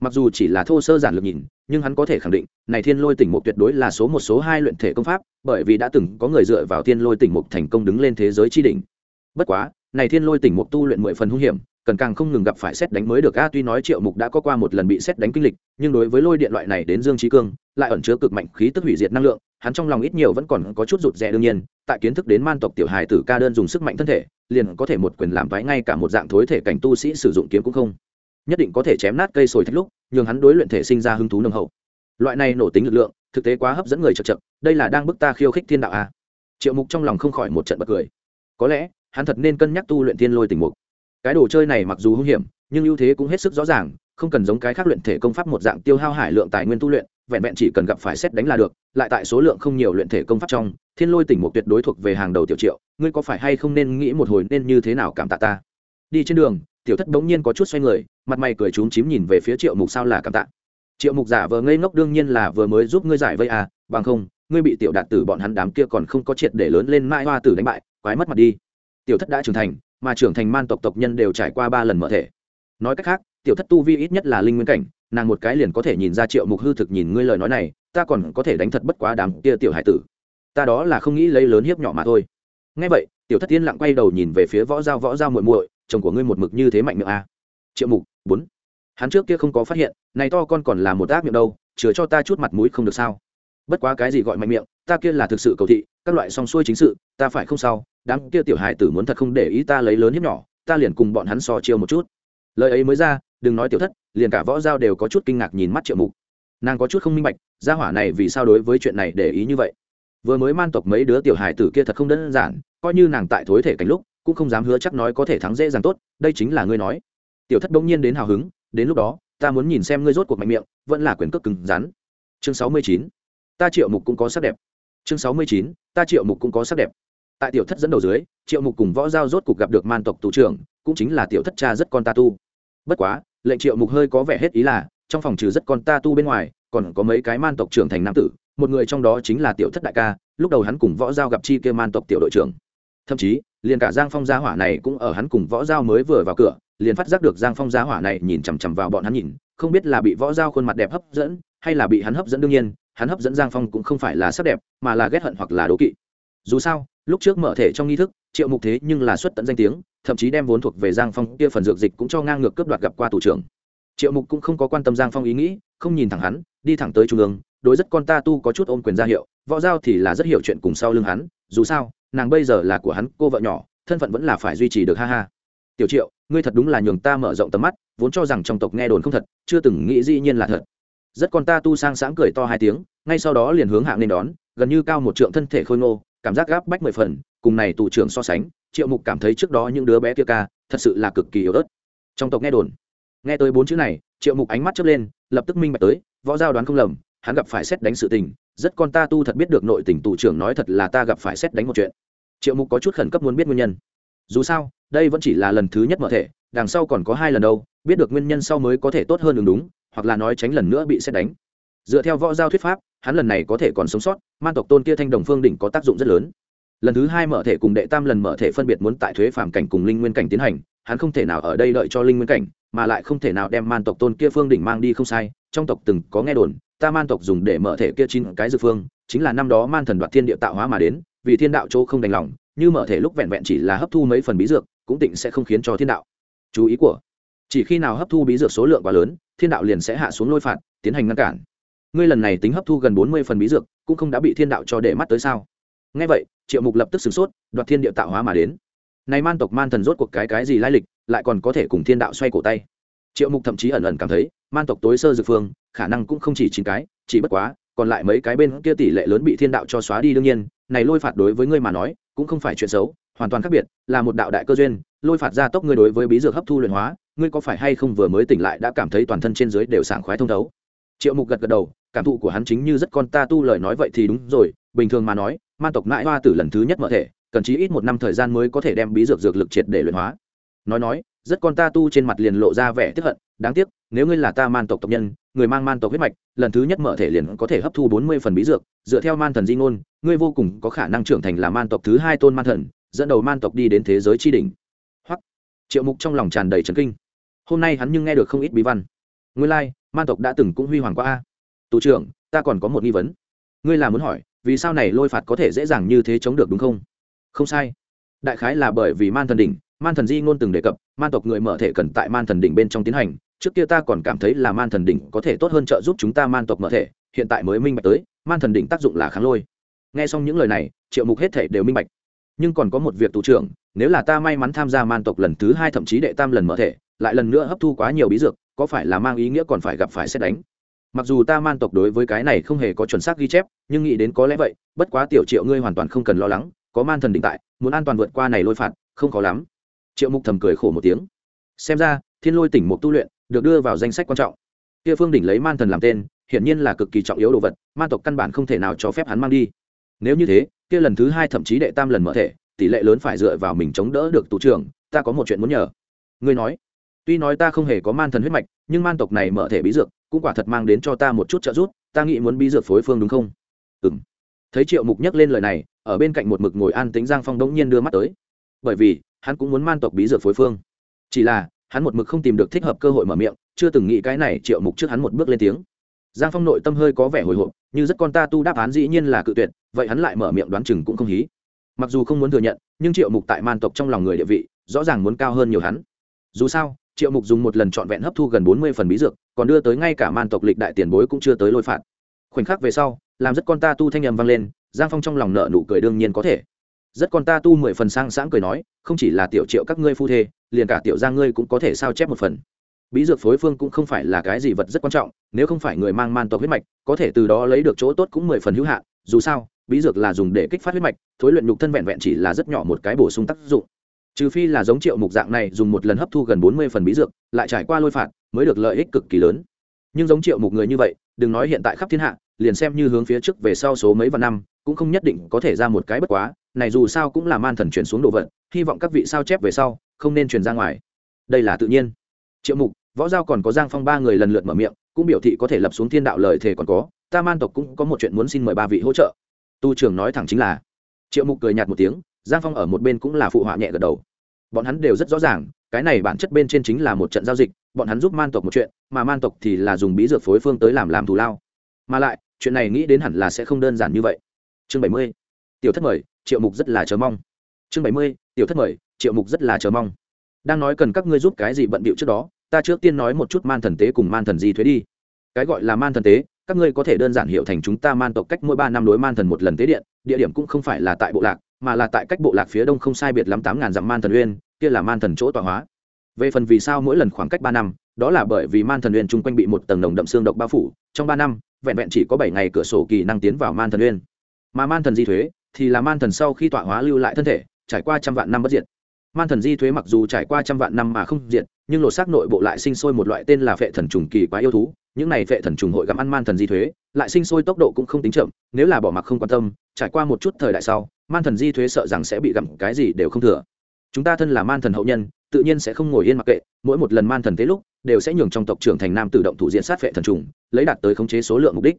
Mặc dù chỉ là thô sơ giản lược nhìn, nhưng hắn có thể khẳng định, này thiên lôi tỉnh mục tuyệt đối là số một, số hai luyện thể công pháp, bởi vì đã từng có người dựa vào thiên lôi tỉnh mục thành công đứng lên thế giới tri đỉnh. Bất quá, này thiên lôi tỉnh mục tu luyện mười phần hung hiểm cần càng không ngừng gặp phải xét đánh mới được. A, tuy nói triệu mục đã có qua một lần bị xét đánh kinh lịch, nhưng đối với lôi điện loại này đến dương trí cương, lại ẩn chứa cực mạnh khí tức hủy diệt năng lượng, hắn trong lòng ít nhiều vẫn còn có chút rụt rè đương nhiên, tại kiến thức đến man tộc tiểu hài tử ca đơn dùng sức mạnh thân thể, liền có thể một quyền làm vái ngay cả một dạng thối thể cảnh tu sĩ sử dụng kiếm cũng không. Nhất định có thể chém nát cây sồi thách lúc, nhường hắn đối luyện thể sinh ra hứng thú nồng hậu. Loại này nổ tính lực lượng, thực tế quá hấp dẫn người chật chật đây là đang bức ta khiêu khích thiên đạo a. Triệu mục trong lòng không khỏi một trận bật cười. Có lẽ, hắn thật nên cân nhắc tu luyện thiên lôi tình mục cái đồ chơi này mặc dù hung hiểm, nhưng ưu thế cũng hết sức rõ ràng, không cần giống cái khác luyện thể công pháp một dạng tiêu hao hải lượng tài nguyên tu luyện, vẹn vẹn chỉ cần gặp phải xét đánh là được, lại tại số lượng không nhiều luyện thể công pháp trong, thiên lôi tỉnh một tuyệt đối thuộc về hàng đầu tiểu triệu, ngươi có phải hay không nên nghĩ một hồi nên như thế nào cảm tạ ta? Đi trên đường, tiểu thất bỗng nhiên có chút xoay người, mặt mày cười trúng chím nhìn về phía triệu mục sao là cảm tạ. Triệu mục giả vờ ngây ngốc đương nhiên là vừa mới giúp ngươi giải vây à bằng không, ngươi bị tiểu đạt tử bọn hắn đám kia còn không có triệt để lớn lên mãi hoa tử đánh bại, quái mất mặt đi. Tiểu thất đã trưởng thành mà trưởng thành man tộc tộc nhân đều trải qua ba lần mở thể. Nói cách khác, tiểu thất tu vi ít nhất là linh nguyên cảnh, nàng một cái liền có thể nhìn ra triệu mục hư thực nhìn ngươi lời nói này, ta còn có thể đánh thật bất quá đám kia tiểu hải tử. Ta đó là không nghĩ lấy lớn hiếp nhỏ mà thôi. Ngay vậy, tiểu thất tiên lặng quay đầu nhìn về phía võ giao võ giao muội muội, chồng của ngươi một mực như thế mạnh miệng a. À. triệu mục, bốn. Hắn trước kia không có phát hiện, này to con còn là một ác miệng đâu, chừa cho ta chút mặt mũi không được sao? Bất quá cái gì gọi mạnh miệng ta kia là thực sự cầu thị, các loại song xuôi chính sự, ta phải không sao, đám kia tiểu hài tử muốn thật không để ý ta lấy lớn hiếp nhỏ, ta liền cùng bọn hắn so chiêu một chút. Lời ấy mới ra, đừng nói tiểu thất, liền cả võ giao đều có chút kinh ngạc nhìn mắt triệu mục. Nàng có chút không minh bạch, gia hỏa này vì sao đối với chuyện này để ý như vậy? Vừa mới man tộc mấy đứa tiểu hài tử kia thật không đơn giản, coi như nàng tại thối thể cảnh lúc, cũng không dám hứa chắc nói có thể thắng dễ dàng tốt, đây chính là ngươi nói. Tiểu thất bỗng nhiên đến hào hứng, đến lúc đó, ta muốn nhìn xem ngươi rốt cuộc mạnh miệng, vẫn là quyền cước cứng rắn. Chương sáu mươi chín, ta triệu mục cũng có sắc đẹp chương sáu mươi chín, ta triệu mục cũng có sắc đẹp. Tại tiểu thất dẫn đầu dưới, triệu mục cùng võ giao rốt cục gặp được man tộc tù trưởng, cũng chính là tiểu thất cha rất con ta tu. Bất quá, lệnh triệu mục hơi có vẻ hết ý là, trong phòng trừ rất con ta tu bên ngoài, còn có mấy cái man tộc trưởng thành nam tử, một người trong đó chính là tiểu thất đại ca, lúc đầu hắn cùng võ giao gặp chi kia man tộc tiểu đội trưởng. Thậm chí, liền cả giang phong gia hỏa này cũng ở hắn cùng võ giao mới vừa vào cửa, liền phát giác được giang phong gia hỏa này nhìn chằm chằm vào bọn hắn nhìn, không biết là bị võ giao khuôn mặt đẹp hấp dẫn, hay là bị hắn hấp dẫn đương nhiên hắn hấp dẫn giang phong cũng không phải là sắc đẹp, mà là ghét hận hoặc là đố kỵ. Dù sao, lúc trước mở thể trong nghi thức, triệu mục thế nhưng là xuất tận danh tiếng, thậm chí đem vốn thuộc về giang phong kia phần dược dịch cũng cho ngang ngược cướp đoạt gặp qua thủ trưởng. Triệu mục cũng không có quan tâm giang phong ý nghĩ, không nhìn thẳng hắn, đi thẳng tới trung ương, đối rất con ta tu có chút ôm quyền ra hiệu, võ giao thì là rất hiểu chuyện cùng sau lưng hắn, dù sao, nàng bây giờ là của hắn, cô vợ nhỏ, thân phận vẫn là phải duy trì được, ha ha. Tiểu triệu, ngươi thật đúng là nhường ta mở rộng tầm mắt, vốn cho rằng trong tộc nghe đồn không thật, chưa từng nghĩ dĩ nhiên là thật rất con ta tu sang sáng cười to hai tiếng, ngay sau đó liền hướng hạng nên đón, gần như cao một trượng thân thể khôi ngô, cảm giác gáp bách mười phần, cùng này tù trưởng so sánh, triệu mục cảm thấy trước đó những đứa bé kia ca, thật sự là cực kỳ yếu ớt. Trong tộc nghe đồn, nghe tới bốn chữ này, triệu mục ánh mắt chớp lên, lập tức minh bạch tới, võ giao đoán không lầm, hắn gặp phải xét đánh sự tình, rất con ta tu thật biết được nội tình tù trưởng nói thật là ta gặp phải xét đánh một chuyện. Triệu mục có chút khẩn cấp muốn biết nguyên nhân. Dù sao, đây vẫn chỉ là lần thứ nhất mở thể, đằng sau còn có hai lần đâu, biết được nguyên nhân sau mới có thể tốt hơn đường đúng hoặc là nói tránh lần nữa bị xét đánh. Dựa theo võ giao thuyết pháp, hắn lần này có thể còn sống sót, man tộc tôn kia thanh đồng phương đỉnh có tác dụng rất lớn. Lần thứ hai mở thể cùng đệ tam lần mở thể phân biệt muốn tại thuế phàm cảnh cùng linh nguyên cảnh tiến hành, hắn không thể nào ở đây đợi cho linh nguyên cảnh, mà lại không thể nào đem man tộc tôn kia phương đỉnh mang đi không sai, trong tộc từng có nghe đồn, ta man tộc dùng để mở thể kia chín cái dư phương, chính là năm đó man thần đoạt thiên địa tạo hóa mà đến, vì thiên đạo chỗ không đành lòng, như mở thể lúc vẹn vẹn chỉ là hấp thu mấy phần bí dược, cũng tịnh sẽ không khiến cho thiên đạo. Chú ý của chỉ khi nào hấp thu bí dược số lượng quá lớn, thiên đạo liền sẽ hạ xuống lôi phạt, tiến hành ngăn cản. Ngươi lần này tính hấp thu gần bốn mươi phần bí dược, cũng không đã bị thiên đạo cho để mắt tới sao? Ngay vậy, triệu mục lập tức sửng sốt, đoạt thiên địa tạo hóa mà đến. Này man tộc man thần rốt cuộc cái cái gì lai lịch, lại còn có thể cùng thiên đạo xoay cổ tay? Triệu mục thậm chí ẩn ẩn cảm thấy, man tộc tối sơ dược phương, khả năng cũng không chỉ chín cái, chỉ bất quá, còn lại mấy cái bên kia tỷ lệ lớn bị thiên đạo cho xóa đi đương nhiên, này lôi phạt đối với ngươi mà nói, cũng không phải chuyện xấu hoàn toàn khác biệt, là một đạo đại cơ duyên, lôi phạt ra tốc ngươi đối với bí dược hấp thu luyện hóa, ngươi có phải hay không vừa mới tỉnh lại đã cảm thấy toàn thân trên dưới đều sảng khoái thông thấu? Triệu mục gật gật đầu, cảm thụ của hắn chính như rất con ta tu lời nói vậy thì đúng rồi, bình thường mà nói man tộc mãi hoa tử lần thứ nhất mở thể, cần chí ít một năm thời gian mới có thể đem bí dược dược lực triệt để luyện hóa. Nói nói, rất con ta tu trên mặt liền lộ ra vẻ tức hận, đáng tiếc, nếu ngươi là ta man tộc tộc nhân, người mang man tộc huyết mạch, lần thứ nhất mở thể liền có thể hấp thu bốn mươi phần bí dược, dựa theo man thần di ngôn, ngươi vô cùng có khả năng trưởng thành là man tộc thứ hai tôn man thần dẫn đầu man tộc đi đến thế giới tri đỉnh. Hoặc triệu mục trong lòng tràn đầy trấn kinh. Hôm nay hắn nhưng nghe được không ít bí văn. Nguyên lai、like, man tộc đã từng cũng huy hoàng qua a. Tù trưởng ta còn có một nghi vấn. Ngươi là muốn hỏi vì sao này lôi phạt có thể dễ dàng như thế chống được đúng không? Không sai. Đại khái là bởi vì man thần đỉnh man thần di ngôn từng đề cập man tộc người mở thể cần tại man thần đỉnh bên trong tiến hành. Trước kia ta còn cảm thấy là man thần đỉnh có thể tốt hơn trợ giúp chúng ta man tộc mở thể hiện tại mới minh bạch tới man thần đỉnh tác dụng là kháng lôi. Nghe xong những lời này triệu mục hết thể đều minh bạch nhưng còn có một việc tù trưởng, nếu là ta may mắn tham gia man tộc lần thứ hai thậm chí đệ tam lần mở thể, lại lần nữa hấp thu quá nhiều bí dược, có phải là mang ý nghĩa còn phải gặp phải xét đánh? Mặc dù ta man tộc đối với cái này không hề có chuẩn xác ghi chép, nhưng nghĩ đến có lẽ vậy, bất quá tiểu triệu ngươi hoàn toàn không cần lo lắng, có man thần định tại, muốn an toàn vượt qua này lôi phạt, không khó lắm. Triệu mục thầm cười khổ một tiếng. Xem ra, thiên lôi tỉnh mục tu luyện, được đưa vào danh sách quan trọng. Kia phương đỉnh lấy man thần làm tên, hiển nhiên là cực kỳ trọng yếu đồ vật, man tộc căn bản không thể nào cho phép hắn mang đi. Nếu như thế kia lần thứ hai thậm chí đệ tam lần mở thể, tỷ lệ lớn phải dựa vào mình chống đỡ được tù trưởng, ta có một chuyện muốn nhờ. Ngươi nói. Tuy nói ta không hề có man thần huyết mạch, nhưng man tộc này mở thể bí dược, cũng quả thật mang đến cho ta một chút trợ giúp, ta nghĩ muốn bí dược phối phương đúng không? Ừ m thấy triệu mục nhắc lên lời này, ở bên cạnh một mực ngồi an tính giang phong đống nhiên đưa mắt tới. Bởi vì, hắn cũng muốn man tộc bí dược phối phương. Chỉ là, hắn một mực không tìm được thích hợp cơ hội mở miệng, chưa từng nghĩ cái này triệu mục trước hắn một bước lên tiếng giang phong nội tâm hơi có vẻ hồi hộp, như rất con ta tu đáp án dĩ nhiên là cự tuyệt, vậy hắn lại mở miệng đoán chừng cũng không hí. Mặc dù không muốn thừa nhận, nhưng triệu mục tại man tộc trong lòng người địa vị, rõ ràng muốn cao hơn nhiều hắn. Dù sao, triệu mục dùng một lần trọn vẹn hấp thu gần bốn mươi phần bí dược, còn đưa tới ngay cả man tộc lịch đại tiền bối cũng chưa tới lôi phạt. Khoảnh khắc về sau, làm rất con ta tu thanh nhầm vang lên, giang phong trong lòng nợ nụ cười đương nhiên có thể. Rất con ta tu mười phần sang sáng cười nói, không chỉ là tiểu triệu các ngươi phu thê, liền cả tiểu gia ngươi cũng có thể sao chép một phần bí dược phối phương cũng không phải là cái gì vật rất quan trọng, nếu không phải người mang man tộc huyết mạch, có thể từ đó lấy được chỗ tốt cũng mười phần hữu hạn, dù sao, bí dược là dùng để kích phát huyết mạch, thối luyện nhục thân vẹn vẹn chỉ là rất nhỏ một cái bổ sung tác dụng. Trừ phi là giống triệu mục dạng này dùng một lần hấp thu gần bốn mươi phần bí dược, lại trải qua lôi phạt, mới được lợi ích cực kỳ lớn. Nhưng giống triệu mục người như vậy, đừng nói hiện tại khắp thiên hạ, liền xem như hướng phía trước về sau số mấy vạn năm, cũng không nhất định có thể ra một cái bất quá, này dù sao cũng là man thần chuyển xuống đồ vật, hy vọng các vị sao chép về sau, không nên truyền ra ngoài. Đây là tự nhiên. Triệu mục võ giao còn có giang phong ba người lần lượt mở miệng, cũng biểu thị có thể lập xuống thiên đạo lời thề còn có, ta man tộc cũng có một chuyện muốn xin mời ba vị hỗ trợ. Tu trưởng nói thẳng chính là, triệu mục cười nhạt một tiếng, giang phong ở một bên cũng là phụ họa nhẹ gật đầu. Bọn hắn đều rất rõ ràng, cái này bản chất bên trên chính là một trận giao dịch, bọn hắn giúp man tộc một chuyện, mà man tộc thì là dùng bí dược phối phương tới làm làm thù lao. Mà lại, chuyện này nghĩ đến hẳn là sẽ không đơn giản như vậy. Chương bảy mươi, tiểu thất mời, triệu mục rất là chờ mong. Chương bảy mươi, tiểu thất mời, triệu mục rất là chờ mong. Đang nói cần các ngươi giúp cái gì bận bịu trước đó ta trước tiên nói một chút man thần tế cùng man thần di thuế đi cái gọi là man thần tế các ngươi có thể đơn giản hiểu thành chúng ta man tộc cách mỗi ba năm đối man thần một lần tế điện địa điểm cũng không phải là tại bộ lạc mà là tại cách bộ lạc phía đông không sai biệt lắm tám ngàn dặm man thần uyên kia là man thần chỗ tọa hóa về phần vì sao mỗi lần khoảng cách ba năm đó là bởi vì man thần uyên chung quanh bị một tầng nồng đậm xương độc bao phủ trong ba năm vẹn vẹn chỉ có bảy ngày cửa sổ kỳ năng tiến vào man thần uyên mà man thần di thuế thì là man thần sau khi tọa hóa lưu lại thân thể trải qua trăm vạn năm bất diệt man thần di thuế mặc dù trải qua trăm vạn năm mà không diệt, nhưng lột xác nội bộ lại sinh sôi một loại tên là phệ thần trùng kỳ quá yêu thú. Những này phệ thần trùng hội gặm ăn man thần di thuế, lại sinh sôi tốc độ cũng không tính chậm, nếu là bỏ mặc không quan tâm, trải qua một chút thời đại sau, man thần di thuế sợ rằng sẽ bị gặm cái gì đều không thừa. Chúng ta thân là man thần hậu nhân, tự nhiên sẽ không ngồi yên mặc kệ, mỗi một lần man thần tế lúc, đều sẽ nhường trong tộc trưởng thành nam tự động thủ diện sát phệ thần trùng, lấy đạt tới khống chế số lượng mục đích.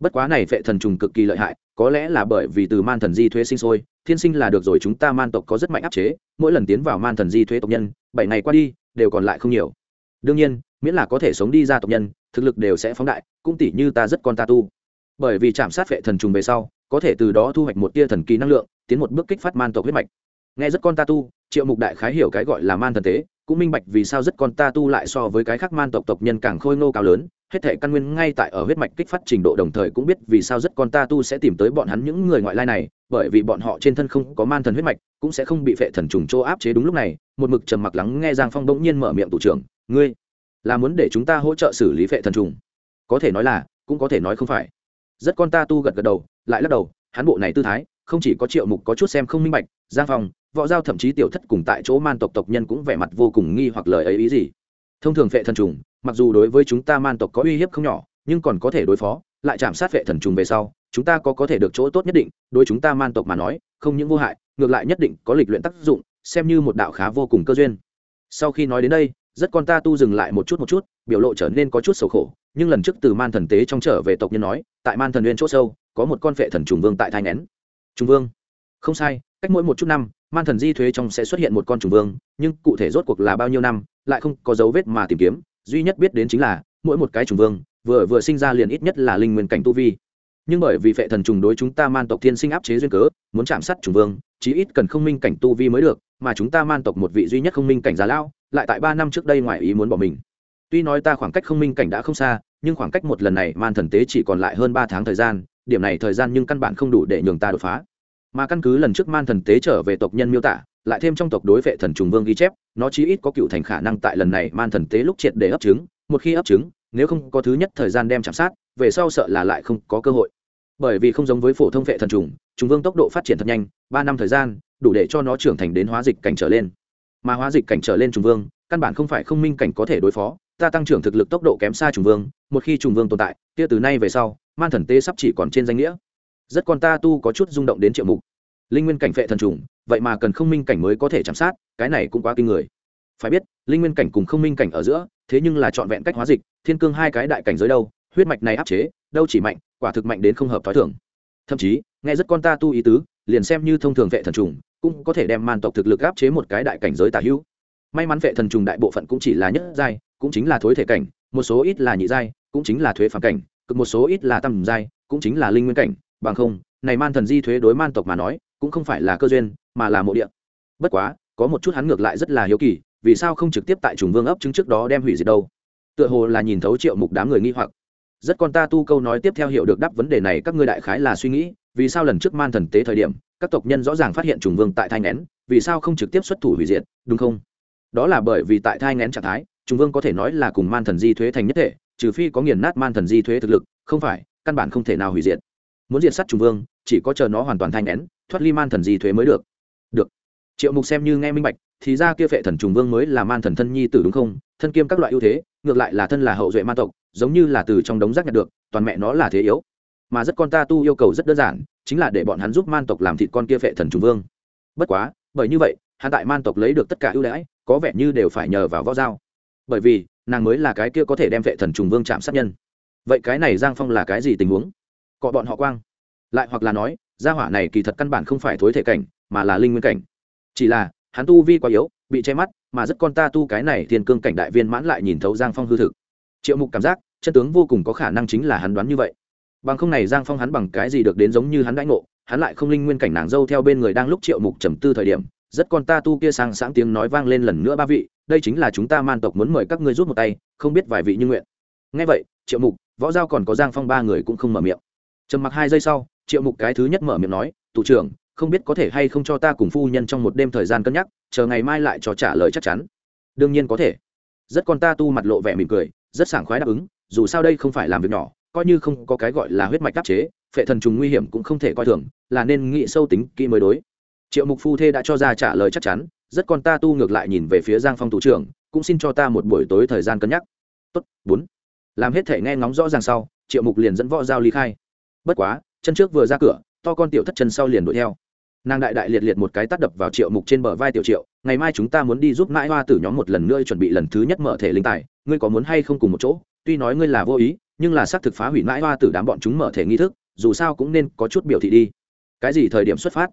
Bất quá này phệ thần trùng cực kỳ lợi hại, có lẽ là bởi vì từ man thần di thuế sinh sôi thiên sinh là được rồi, chúng ta man tộc có rất mạnh áp chế, mỗi lần tiến vào man thần di thuế tộc nhân, bảy ngày qua đi, đều còn lại không nhiều. Đương nhiên, miễn là có thể sống đi ra tộc nhân, thực lực đều sẽ phóng đại, cũng tỷ như ta rất con ta tu. Bởi vì chạm sát vệ thần trùng về sau, có thể từ đó thu hoạch một tia thần kỳ năng lượng, tiến một bước kích phát man tộc huyết mạch. Nghe rất con ta tu, triệu mục đại khái hiểu cái gọi là man thần tế cũng minh bạch vì sao rất con ta tu lại so với cái khác man tộc tộc nhân càng khôi ngô cao lớn, hết thể căn nguyên ngay tại ở huyết mạch kích phát trình độ đồng thời cũng biết vì sao rất con ta tu sẽ tìm tới bọn hắn những người ngoại lai này, bởi vì bọn họ trên thân không có man thần huyết mạch, cũng sẽ không bị phệ thần trùng chỗ áp chế đúng lúc này, một mực trầm mặc lắng nghe giang phong bỗng nhiên mở miệng tủ trưởng, ngươi là muốn để chúng ta hỗ trợ xử lý phệ thần trùng? Có thể nói là, cũng có thể nói không phải. Rất con ta tu gật gật đầu, lại lắc đầu, hắn bộ này tư thái không chỉ có triệu mục có chút xem không minh bạch, giang phong, võ giao thậm chí tiểu thất cùng tại chỗ man tộc tộc nhân cũng vẻ mặt vô cùng nghi hoặc lời ấy ý gì. Thông thường vệ thần trùng, mặc dù đối với chúng ta man tộc có uy hiếp không nhỏ, nhưng còn có thể đối phó, lại chạm sát vệ thần trùng về sau, chúng ta có có thể được chỗ tốt nhất định, đối chúng ta man tộc mà nói, không những vô hại, ngược lại nhất định có lịch luyện tác dụng, xem như một đạo khá vô cùng cơ duyên. Sau khi nói đến đây, rất con ta tu dừng lại một chút một chút, biểu lộ trở nên có chút sầu khổ, nhưng lần trước từ man thần tế trong trở về tộc nhân nói, tại man thần nguyên chỗ sâu, có một con vệ thần trùng vương tại thai nén trùng vương. Không sai, cách mỗi một chút năm, man thần di thuế trong sẽ xuất hiện một con trùng vương, nhưng cụ thể rốt cuộc là bao nhiêu năm, lại không có dấu vết mà tìm kiếm. Duy nhất biết đến chính là, mỗi một cái trùng vương, vừa vừa sinh ra liền ít nhất là linh nguyên cảnh tu vi. Nhưng bởi vì phệ thần trùng đối chúng ta man tộc thiên sinh áp chế duyên cớ, muốn chạm sát trùng vương, chí ít cần không minh cảnh tu vi mới được, mà chúng ta man tộc một vị duy nhất không minh cảnh già lao lại tại ba năm trước đây ngoài ý muốn bỏ mình. Tuy nói ta khoảng cách không minh cảnh đã không xa, nhưng khoảng cách một lần này man thần tế chỉ còn lại hơn ba tháng thời gian điểm này thời gian nhưng căn bản không đủ để nhường ta đột phá. Mà căn cứ lần trước man thần tế trở về tộc nhân miêu tả, lại thêm trong tộc đối vệ thần trùng vương ghi chép, nó chí ít có cựu thành khả năng tại lần này man thần tế lúc triệt để ấp trứng, một khi ấp trứng, nếu không có thứ nhất thời gian đem chạm sát, về sau sợ là lại không có cơ hội. Bởi vì không giống với phổ thông vệ thần trùng trùng vương tốc độ phát triển thật nhanh, ba năm thời gian, đủ để cho nó trưởng thành đến hóa dịch cảnh trở lên. Mà hóa dịch cảnh trở lên trùng vương, căn bản không phải không minh cảnh có thể đối phó ta tăng trưởng thực lực tốc độ kém xa trùng vương, một khi trùng vương tồn tại, kia từ nay về sau, man thần tê sắp chỉ còn trên danh nghĩa. Rất con ta tu có chút rung động đến triệu mục. Linh nguyên cảnh phệ thần trùng, vậy mà cần không minh cảnh mới có thể chăm sát, cái này cũng quá kinh người. Phải biết, linh nguyên cảnh cùng không minh cảnh ở giữa, thế nhưng là trọn vẹn cách hóa dịch, thiên cương hai cái đại cảnh giới đâu, huyết mạch này áp chế, đâu chỉ mạnh, quả thực mạnh đến không hợp t h o i thường. Thậm chí, nghe rất con ta tu ý tứ, liền xem như thông thường vệ thần trùng, cũng có thể đem man tộc thực lực áp chế một cái đại cảnh giới tả hữu. May mắn vệ thần trùng đại bộ phận cũng chỉ là nhất giai cũng chính là thối thể cảnh, một số ít là nhị giai, cũng chính là thuế phản cảnh, cực một số ít là tầm giai, cũng chính là linh nguyên cảnh. Bằng không, này man thần di thuế đối man tộc mà nói, cũng không phải là cơ duyên, mà là mộ địa. Bất quá, có một chút hắn ngược lại rất là hiếu kỳ, vì sao không trực tiếp tại trùng vương ấp chứng trước đó đem hủy diệt đâu? Tựa hồ là nhìn thấu triệu mục đám người nghi hoặc. Rất con ta tu câu nói tiếp theo hiểu được đáp vấn đề này, các ngươi đại khái là suy nghĩ, vì sao lần trước man thần tế thời điểm, các tộc nhân rõ ràng phát hiện trùng vương tại thai ngén vì sao không trực tiếp xuất thủ hủy diệt, đúng không? Đó là bởi vì tại thai ngén trạng thái trùng vương có thể nói là cùng man thần di thuế thành nhất thể trừ phi có nghiền nát man thần di thuế thực lực không phải căn bản không thể nào hủy diệt. Muốn diệt sát trùng vương chỉ có chờ nó hoàn toàn thanh nén, thoát ly man thần di thuế mới được. Được. Triệu mục xem như nghe minh bạch thì ra kia phệ thần trùng vương mới là man thần thân nhi tử đúng không? Thân kiêm các loại ưu thế ngược lại là thân là hậu duệ man tộc giống như là từ trong đống rác nhặt được toàn mẹ nó là thế yếu. Mà rất con ta tu yêu cầu rất đơn giản chính là để bọn hắn giúp man tộc làm thịt con kia phệ thần trùng vương. Bất quá bởi như vậy hắn tại man tộc lấy được tất cả ưu đãi có vẻ như đều phải nhờ vào võ dao bởi vì nàng mới là cái kia có thể đem vệ thần trùng vương chạm sát nhân. Vậy cái này giang phong là cái gì tình huống? Cọ bọn họ quang. Lại hoặc là nói, gia hỏa này kỳ thật căn bản không phải thối thể cảnh, mà là linh nguyên cảnh. Chỉ là, hắn tu vi quá yếu, bị che mắt, mà rất con ta tu cái này thiên cương cảnh đại viên mãn lại nhìn thấu giang phong hư thực. Triệu mục cảm giác, chân tướng vô cùng có khả năng chính là hắn đoán như vậy. Bằng không này giang phong hắn bằng cái gì được đến giống như hắn đãi ngộ, hắn lại không linh nguyên cảnh nàng dâu theo bên người đang lúc triệu mục trầm tư thời điểm, rất con ta tu kia sang sáng tiếng nói vang lên lần nữa ba vị đây chính là chúng ta man tộc muốn mời các ngươi rút một tay, không biết vài vị như nguyện. Ngay vậy, triệu mục, võ giao còn có giang phong ba người cũng không mở miệng. Trầm mặc hai giây sau, triệu mục cái thứ nhất mở miệng nói, tụ trưởng, không biết có thể hay không cho ta cùng phu nhân trong một đêm thời gian cân nhắc, chờ ngày mai lại cho trả lời chắc chắn. Đương nhiên có thể. Rất con ta tu mặt lộ vẻ mỉm cười, rất sảng khoái đáp ứng, dù sao đây không phải làm việc nhỏ, coi như không có cái gọi là huyết mạch đắc chế, phệ thần trùng nguy hiểm cũng không thể coi thường, là nên nghĩ sâu tính kỹ mới đối. Triệu mục phu thê đã cho ra trả lời chắc chắn rất con ta tu ngược lại nhìn về phía giang phong thủ trưởng, cũng xin cho ta một buổi tối thời gian cân nhắc. Tốt, bốn. Làm hết thể nghe ngóng rõ ràng sau, triệu mục liền dẫn võ giao ly khai. Bất quá, chân trước vừa ra cửa, to con tiểu thất chân sau liền đuổi theo. Nàng đại đại liệt liệt một cái tắt đập vào triệu mục trên bờ vai tiểu triệu, ngày mai chúng ta muốn đi giúp mãi hoa tử nhóm một lần nữa chuẩn bị lần thứ nhất mở thể linh tài, ngươi có muốn hay không cùng một chỗ? Tuy nói ngươi là vô ý, nhưng là xác thực phá hủy mãi hoa tử đám bọn chúng mở thể nghi thức, dù sao cũng nên có chút biểu thị đi. Cái gì thời điểm xuất phát?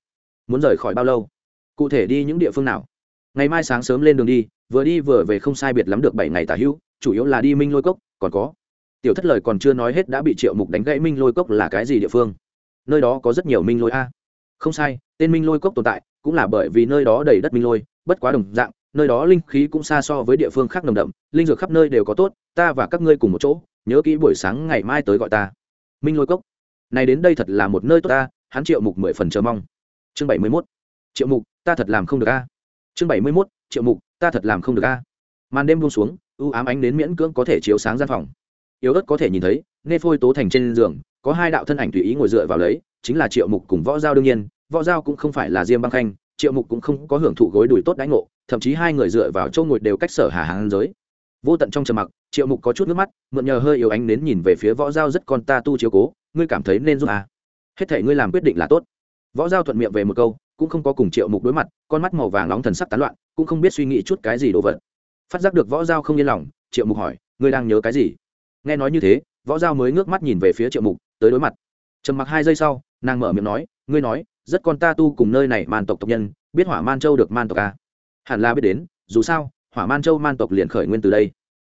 Muốn rời khỏi bao lâu? Cụ thể đi những địa phương nào? Ngày mai sáng sớm lên đường đi, vừa đi vừa về không sai biệt lắm được bảy ngày tả hữu, chủ yếu là đi minh lôi cốc, còn có. Tiểu thất lời còn chưa nói hết đã bị triệu mục đánh gãy minh lôi cốc là cái gì địa phương? Nơi đó có rất nhiều minh lôi a. Không sai, tên minh lôi cốc tồn tại cũng là bởi vì nơi đó đầy đất minh lôi, bất quá đồng dạng, nơi đó linh khí cũng xa so với địa phương khác nồng đậm, linh dược khắp nơi đều có tốt, ta và các ngươi cùng một chỗ, nhớ kỹ buổi sáng ngày mai tới gọi ta. Minh lôi cốc. Này đến đây thật là một nơi tốt ta, hắn triệu mục mười phần chờ mong. Chương bảy mươi mốt triệu mục, ta thật làm không được a. Chương bảy mươi mốt, triệu mục, ta thật làm không được a. Màn đêm buông xuống ưu ám ánh đến miễn cưỡng có thể chiếu sáng gian phòng. Yếu ớt có thể nhìn thấy, nghe phôi tố thành trên giường, có hai đạo thân ảnh tùy ý ngồi dựa vào lấy, chính là triệu mục cùng võ giao đương nhiên. Võ giao cũng không phải là diêm băng khanh, triệu mục cũng không có hưởng thụ gối đùi tốt đánh ngộ, thậm chí hai người dựa vào châu ngồi đều cách sở hà hàng giới. Vô tận trong trầm mặc, triệu mục có chút nước mắt, mượn nhờ hơi yếu ánh đến nhìn về phía võ giao rất con ta tu chiếu cố, ngươi cảm thấy nên giúp à. hết thể ngươi làm quyết định là tốt. Võ giao thuận miệng về một câu cũng không có cùng triệu mục đối mặt, con mắt màu vàng nóng thần sắc tán loạn, cũng không biết suy nghĩ chút cái gì đồ vật. Phát giác được võ giao không yên lòng, triệu mục hỏi, ngươi đang nhớ cái gì? Nghe nói như thế, võ giao mới ngước mắt nhìn về phía triệu mục, tới đối mặt. Trầm mặc hai giây sau, nàng mở miệng nói, ngươi nói, rất con ta tu cùng nơi này man tộc tộc nhân, biết hỏa man châu được man tộc à? hẳn là biết đến, dù sao, hỏa man châu man tộc liền khởi nguyên từ đây.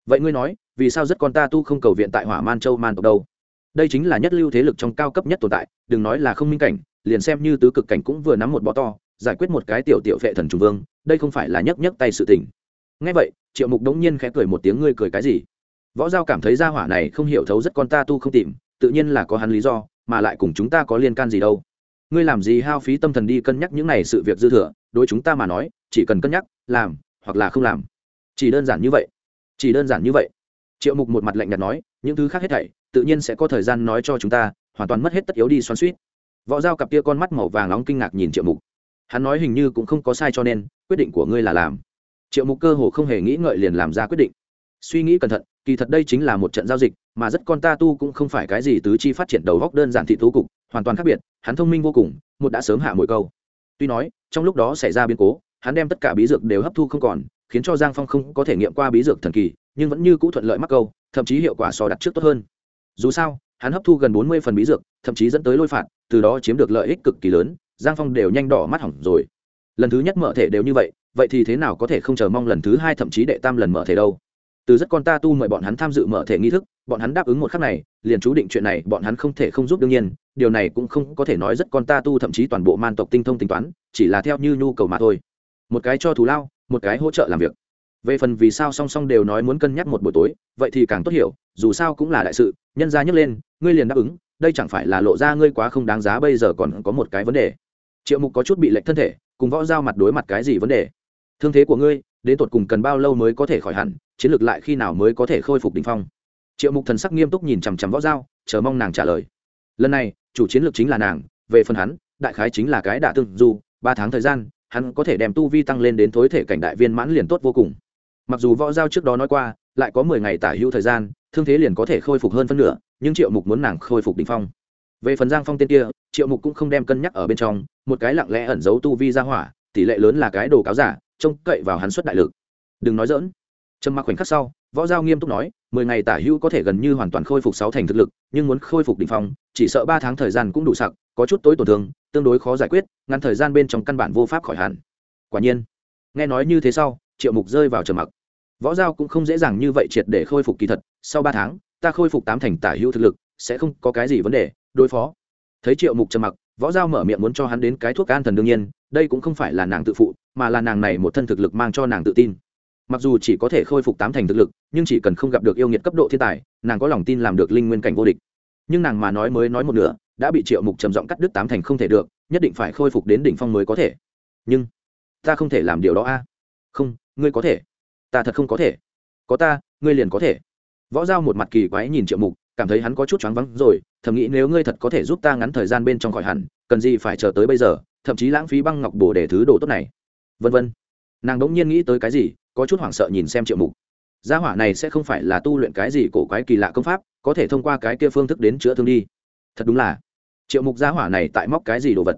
Vậy ngươi nói, vì sao rất con ta tu không cầu viện tại hỏa man châu man tộc đâu? Đây chính là nhất lưu thế lực trong cao cấp nhất tồn tại, đừng nói là không minh cảnh liền xem như tứ cực cảnh cũng vừa nắm một bọ to, giải quyết một cái tiểu tiểu vệ thần trung vương, đây không phải là nhấc nhấc tay sự tình. Ngay vậy, triệu mục đống nhiên khẽ cười một tiếng, ngươi cười cái gì? Võ giao cảm thấy gia hỏa này không hiểu thấu rất con ta tu không tìm, tự nhiên là có hắn lý do, mà lại cùng chúng ta có liên can gì đâu. Ngươi làm gì hao phí tâm thần đi cân nhắc những này sự việc dư thừa, đối chúng ta mà nói, chỉ cần cân nhắc, làm, hoặc là không làm. Chỉ đơn giản như vậy. Chỉ đơn giản như vậy. Triệu mục một mặt lạnh nhạt nói, những thứ khác hết thảy, tự nhiên sẽ có thời gian nói cho chúng ta, hoàn toàn mất hết tất yếu đi xoắn suýt võ dao cặp kia con mắt màu vàng nóng kinh ngạc nhìn triệu mục. Hắn nói hình như cũng không có sai cho nên, quyết định của ngươi là làm. Triệu mục cơ hồ không hề nghĩ ngợi liền làm ra quyết định. Suy nghĩ cẩn thận, kỳ thật đây chính là một trận giao dịch, mà rất con ta tu cũng không phải cái gì tứ chi phát triển đầu góc đơn giản thị thú cục, hoàn toàn khác biệt, hắn thông minh vô cùng, một đã sớm hạ mỗi câu. Tuy nói, trong lúc đó xảy ra biến cố, hắn đem tất cả bí dược đều hấp thu không còn, khiến cho giang phong không có thể nghiệm qua bí dược thần kỳ, nhưng vẫn như cũ thuận lợi mắc câu, thậm chí hiệu quả so đặt trước tốt hơn. Dù sao hắn hấp thu gần bốn mươi phần bí dược, thậm chí dẫn tới lôi phạt, từ đó chiếm được lợi ích cực kỳ lớn, giang phong đều nhanh đỏ mắt hỏng rồi. Lần thứ nhất mở thể đều như vậy vậy thì thế nào có thể không chờ mong lần thứ hai thậm chí đệ tam lần mở thể đâu? Từ rất con ta tu mời bọn hắn tham dự mở thể nghi thức, bọn hắn đáp ứng một khắc này, liền chú định chuyện này bọn hắn không thể không giúp đương nhiên, điều này cũng không có thể nói rất con ta tu thậm chí toàn bộ man tộc tinh thông tính toán, chỉ là theo như nhu cầu mà thôi. Một cái cho thù lao, một cái hỗ trợ làm việc. Về phần vì sao song song đều nói muốn cân nhắc một buổi tối, vậy thì càng tốt hiểu, dù sao cũng là đại sự nhân ra nhấc lên ngươi liền đáp ứng đây chẳng phải là lộ ra ngươi quá không đáng giá bây giờ còn có một cái vấn đề. Triệu mục có chút bị lệch thân thể cùng võ giao mặt đối mặt cái gì vấn đề? Thương thế của ngươi đến tột cùng cần bao lâu mới có thể khỏi hẳn chiến lược lại khi nào mới có thể khôi phục đ ỉ n h phong? Triệu mục thần sắc nghiêm túc nhìn chằm chằm võ giao, chờ mong nàng trả lời. Lần này chủ chiến lược chính là nàng về phần hắn đại khái chính là cái đả tương du ba tháng thời gian hắn có thể đem tu vi tăng lên đến thối thể cảnh đại viên mãn liền tốt vô cùng. Mặc dù võ giao trước đó nói qua lại có mười ngày tả hữu thời gian thương thế liền có thể khôi phục hơn phân nửa, nhưng triệu mục muốn nàng khôi phục đ ỉ n h phong. Về phần giang phong tên kia, triệu mục cũng không đem cân nhắc ở bên trong, một cái lặng lẽ ẩn giấu tu vi ra hỏa, tỷ lệ lớn là cái đồ cáo giả, trông cậy vào hắn xuất đại lực. Đừng nói dỡn trầm mặc khoảnh khắc sau, võ giao nghiêm túc nói, mười ngày tả hữu có thể gần như hoàn toàn khôi phục sáu thành thực lực, nhưng muốn khôi phục đ ỉ n h phong, chỉ sợ ba tháng thời gian cũng đủ sặc, có chút tối tổn thương, tương đối khó giải quyết, ngắn thời gian bên trong căn bản vô pháp khỏi hẳn. Quả nhiên, nghe nói như thế sau, triệu mục rơi vào trầm mặc võ giao cũng không dễ dàng như vậy triệt để khôi phục kỳ thật, sau ba tháng, ta khôi phục tám thành tả hữu thực lực, sẽ không có cái gì vấn đề, đối phó. Thấy triệu mục trầm mặc, võ giao mở miệng muốn cho hắn đến cái thuốc an thần đương nhiên, đây cũng không phải là nàng tự phụ, mà là nàng này một thân thực lực mang cho nàng tự tin. Mặc dù chỉ có thể khôi phục tám thành thực lực, nhưng chỉ cần không gặp được yêu nghiệt cấp độ thiên tài, nàng có lòng tin làm được linh nguyên cảnh vô địch. Nhưng nàng mà nói mới nói một nửa, đã bị triệu mục trầm giọng cắt đứt tám thành không thể được, nhất định phải khôi phục đến đỉnh phong mới có thể. Nhưng, ta không thể làm điều đó a. Không, ngươi có thể ta thật không có thể. Có ta, ngươi liền có thể. Võ giao một mặt kỳ quái nhìn triệu mục, cảm thấy hắn có chút choáng vắng rồi, thầm nghĩ nếu ngươi thật có thể giúp ta ngắn thời gian bên trong khỏi hẳn, cần gì phải chờ tới bây giờ, thậm chí lãng phí băng ngọc bổ để thứ đồ tốt này. Vân vân. Nàng đống nhiên nghĩ tới cái gì, có chút hoảng sợ nhìn xem triệu mục. Gia hỏa này sẽ không phải là tu luyện cái gì cổ quái kỳ lạ công pháp, có thể thông qua cái kia phương thức đến chữa thương đi. Thật đúng là. Triệu mục gia hỏa này tại móc cái gì đồ vật?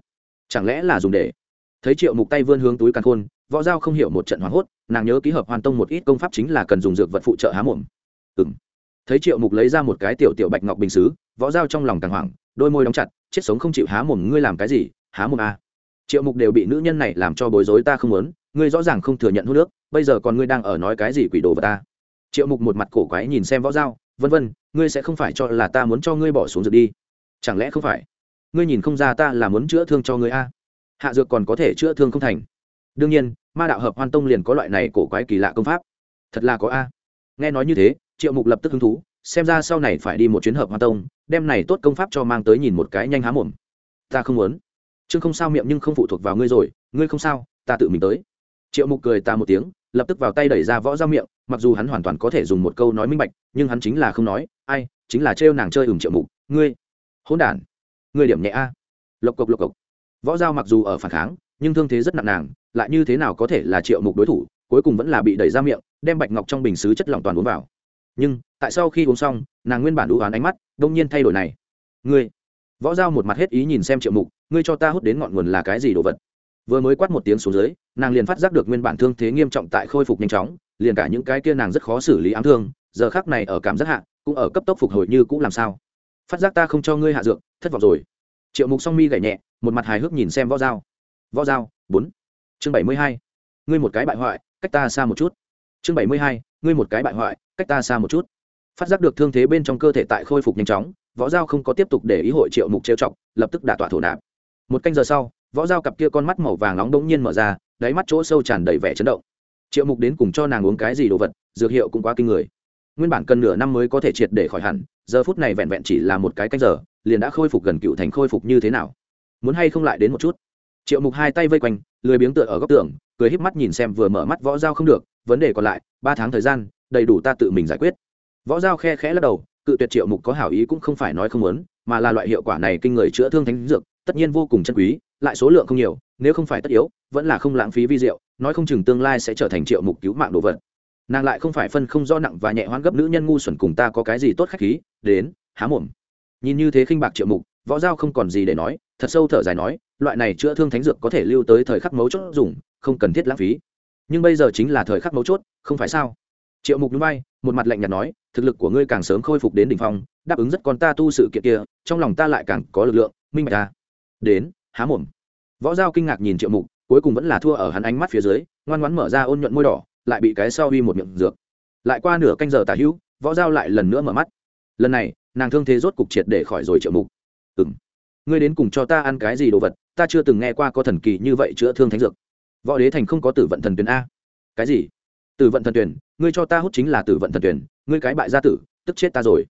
Chẳng lẽ là dùng để? Thấy triệu mục tay vươn hướng túi càn khôn võ giao không hiểu một trận hoảng hốt, nàng nhớ ký hợp hoàn tông một ít công pháp chính là cần dùng dược vật phụ trợ há mồm. Ừ m thấy triệu mục lấy ra một cái tiểu tiểu bạch ngọc bình xứ, võ giao trong lòng càng hoảng, đôi môi đóng chặt, chết sống không chịu há mồm, ngươi làm cái gì, há mồm a. À. triệu mục đều bị nữ nhân này làm cho bối rối ta không muốn, ngươi rõ ràng không thừa nhận hút nước bây giờ còn ngươi đang ở nói cái gì quỷ đồ vật ta. Triệu mục một mặt cổ quái nhìn xem võ dao vân vân, ngươi sẽ không phải cho là ta muốn cho ngươi bỏ xuống dược đi. Chẳng lẽ không phải? Ngươi nhìn không ra ta là muốn chữa thương cho ngươi a? Hạ dược còn có thể chữa thương không thành. Đương nhiên ma đạo hợp hoan tông liền có loại này cổ quái kỳ lạ công pháp. Thật là có a. Nghe nói như thế, triệu mục lập tức hứng thú, xem ra sau này phải đi một chuyến hợp hoan tông, đem này tốt công pháp cho mang tới nhìn một cái nhanh há mồm. Ta không muốn. Chương không sao miệng nhưng không phụ thuộc vào ngươi rồi, ngươi không sao, ta tự mình tới. Triệu mục cười ta một tiếng, lập tức vào tay đẩy ra võ dao miệng, mặc dù hắn hoàn toàn có thể dùng một câu nói minh bạch, nhưng hắn chính là không nói, ai, chính là trêu nàng chơi ửng triệu mục, ngươi. Hỗn đản. Ngươi điểm nhẹ a. Lộc cộc lộc cộc. Võ giao mặc dù ở phản kháng, nhưng thương thế rất nặng nàng lại như thế nào có thể là triệu mục đối thủ, cuối cùng vẫn là bị đẩy ra miệng, đem bạch ngọc trong bình xứ chất lỏng toàn uống vào. Nhưng, tại sau khi uống xong, nàng nguyên bản đũ oán ánh mắt, đông nhiên thay đổi này. Ngươi, võ giao một mặt hết ý nhìn xem triệu mục, ngươi cho ta hút đến ngọn nguồn là cái gì đồ vật? Vừa mới quát một tiếng xuống dưới, nàng liền phát giác được nguyên bản thương thế nghiêm trọng tại khôi phục nhanh chóng, liền cả những cái kia nàng rất khó xử lý ám thương, giờ khác này ở cảm giác hạ, cũng ở cấp tốc phục hồi như cũng làm sao. Phát giác ta không cho ngươi hạ dược, thất vọng rồi. Triệu mục song mi gảy nhẹ, một mặt hài hước nhìn xem võ dao võ dao bốn chương bảy mươi hai, ngươi một cái bại hoại, cách ta xa một chút. Chương bảy mươi hai, ngươi một cái bại hoại, cách ta xa một chút. Phát giác được thương thế bên trong cơ thể tại khôi phục nhanh chóng, võ giao không có tiếp tục để ý hội triệu mục trêu chọc, lập tức đả tỏa thổ nạp. Một canh giờ sau, võ giao cặp kia con mắt màu vàng nóng đống nhiên mở ra, đáy mắt chỗ sâu tràn đầy vẻ chấn động. Triệu mục đến cùng cho nàng uống cái gì đồ vật, dược hiệu cũng quá kinh người. Nguyên bản cần nửa năm mới có thể triệt để khỏi hẳn, giờ phút này vẹn vẹn chỉ là một cái canh giờ, liền đã khôi phục gần cựu thành khôi phục như thế nào? Muốn hay không lại đến một chút? Triệu mục hai tay vây quanh, lười biếng tựa ở góc tường, cười híp mắt nhìn xem vừa mở mắt võ giao không được, vấn đề còn lại, ba tháng thời gian, đầy đủ ta tự mình giải quyết. Võ giao khe khẽ lắc đầu, cự tuyệt triệu mục có hảo ý cũng không phải nói không muốn, mà là loại hiệu quả này kinh người chữa thương thánh dược, tất nhiên vô cùng chân quý, lại số lượng không nhiều, nếu không phải tất yếu, vẫn là không lãng phí vi diệu, nói không chừng tương lai sẽ trở thành triệu mục cứu mạng đồ vật. Nàng lại không phải phân không do nặng và nhẹ hoãn gấp nữ nhân ngu xuẩn cùng ta có cái gì tốt khách khí, đến, há mồm. Nhìn như thế khinh bạc triệu mục, võ giao không còn gì để nói, thật sâu thở dài nói loại này chữa thương thánh dược có thể lưu tới thời khắc mấu chốt dùng, không cần thiết lãng phí. Nhưng bây giờ chính là thời khắc mấu chốt, không phải sao? Triệu mục núi bay một mặt lạnh nhạt nói, thực lực của ngươi càng sớm khôi phục đến đ ỉ n h phong, đáp ứng rất con ta tu sự kiện kia, trong lòng ta lại càng có lực lượng, minh bạch ta. Đến, há mồm. Võ giao kinh ngạc nhìn triệu mục, cuối cùng vẫn là thua ở hắn ánh mắt phía dưới, ngoan ngoãn mở ra ôn nhuận môi đỏ, lại bị cái sau uy một miệng dược. Lại qua nửa canh giờ tả hữu, võ giao lại lần nữa mở mắt. Lần này, nàng thương thế rốt cục triệt để khỏi rồi triệu mục. Ừ m ngươi đến cùng cho ta ăn cái gì đồ vật? Ta chưa từng nghe qua có thần kỳ như vậy chữa thương thánh dược. Võ đế thành không có tử vận thần tuyển a. Cái gì? Tử vận thần tuyển, ngươi cho ta hút chính là tử vận thần tuyển, ngươi cái bại gia tử, tức chết ta rồi.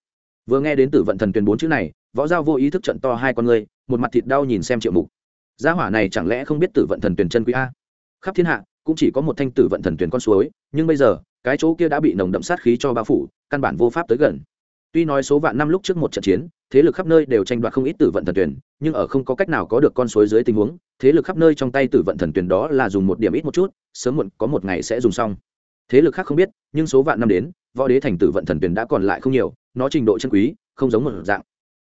Vừa nghe đến tử vận thần tuyển bốn chữ này, võ giao vô ý thức trận to hai con ngươi, một mặt thịt đau nhìn xem triệu mục. Gia hỏa này chẳng lẽ không biết tử vận thần tuyển chân quý a? Khắp thiên hạ, cũng chỉ có một thanh tử vận thần tuyển con suối, nhưng bây giờ, cái chỗ kia đã bị nồng đậm sát khí cho bao phủ, căn bản vô pháp tới gần tuy nói số vạn năm lúc trước một trận chiến, thế lực khắp nơi đều tranh đoạt không ít tử vận thần tuyển, nhưng ở không có cách nào có được con suối dưới tình huống, thế lực khắp nơi trong tay tử vận thần tuyển đó là dùng một điểm ít một chút, sớm muộn có một ngày sẽ dùng xong. Thế lực khác không biết, nhưng số vạn năm đến, võ đế thành tử vận thần tuyển đã còn lại không nhiều, nó trình độ chân quý, không giống một dạng.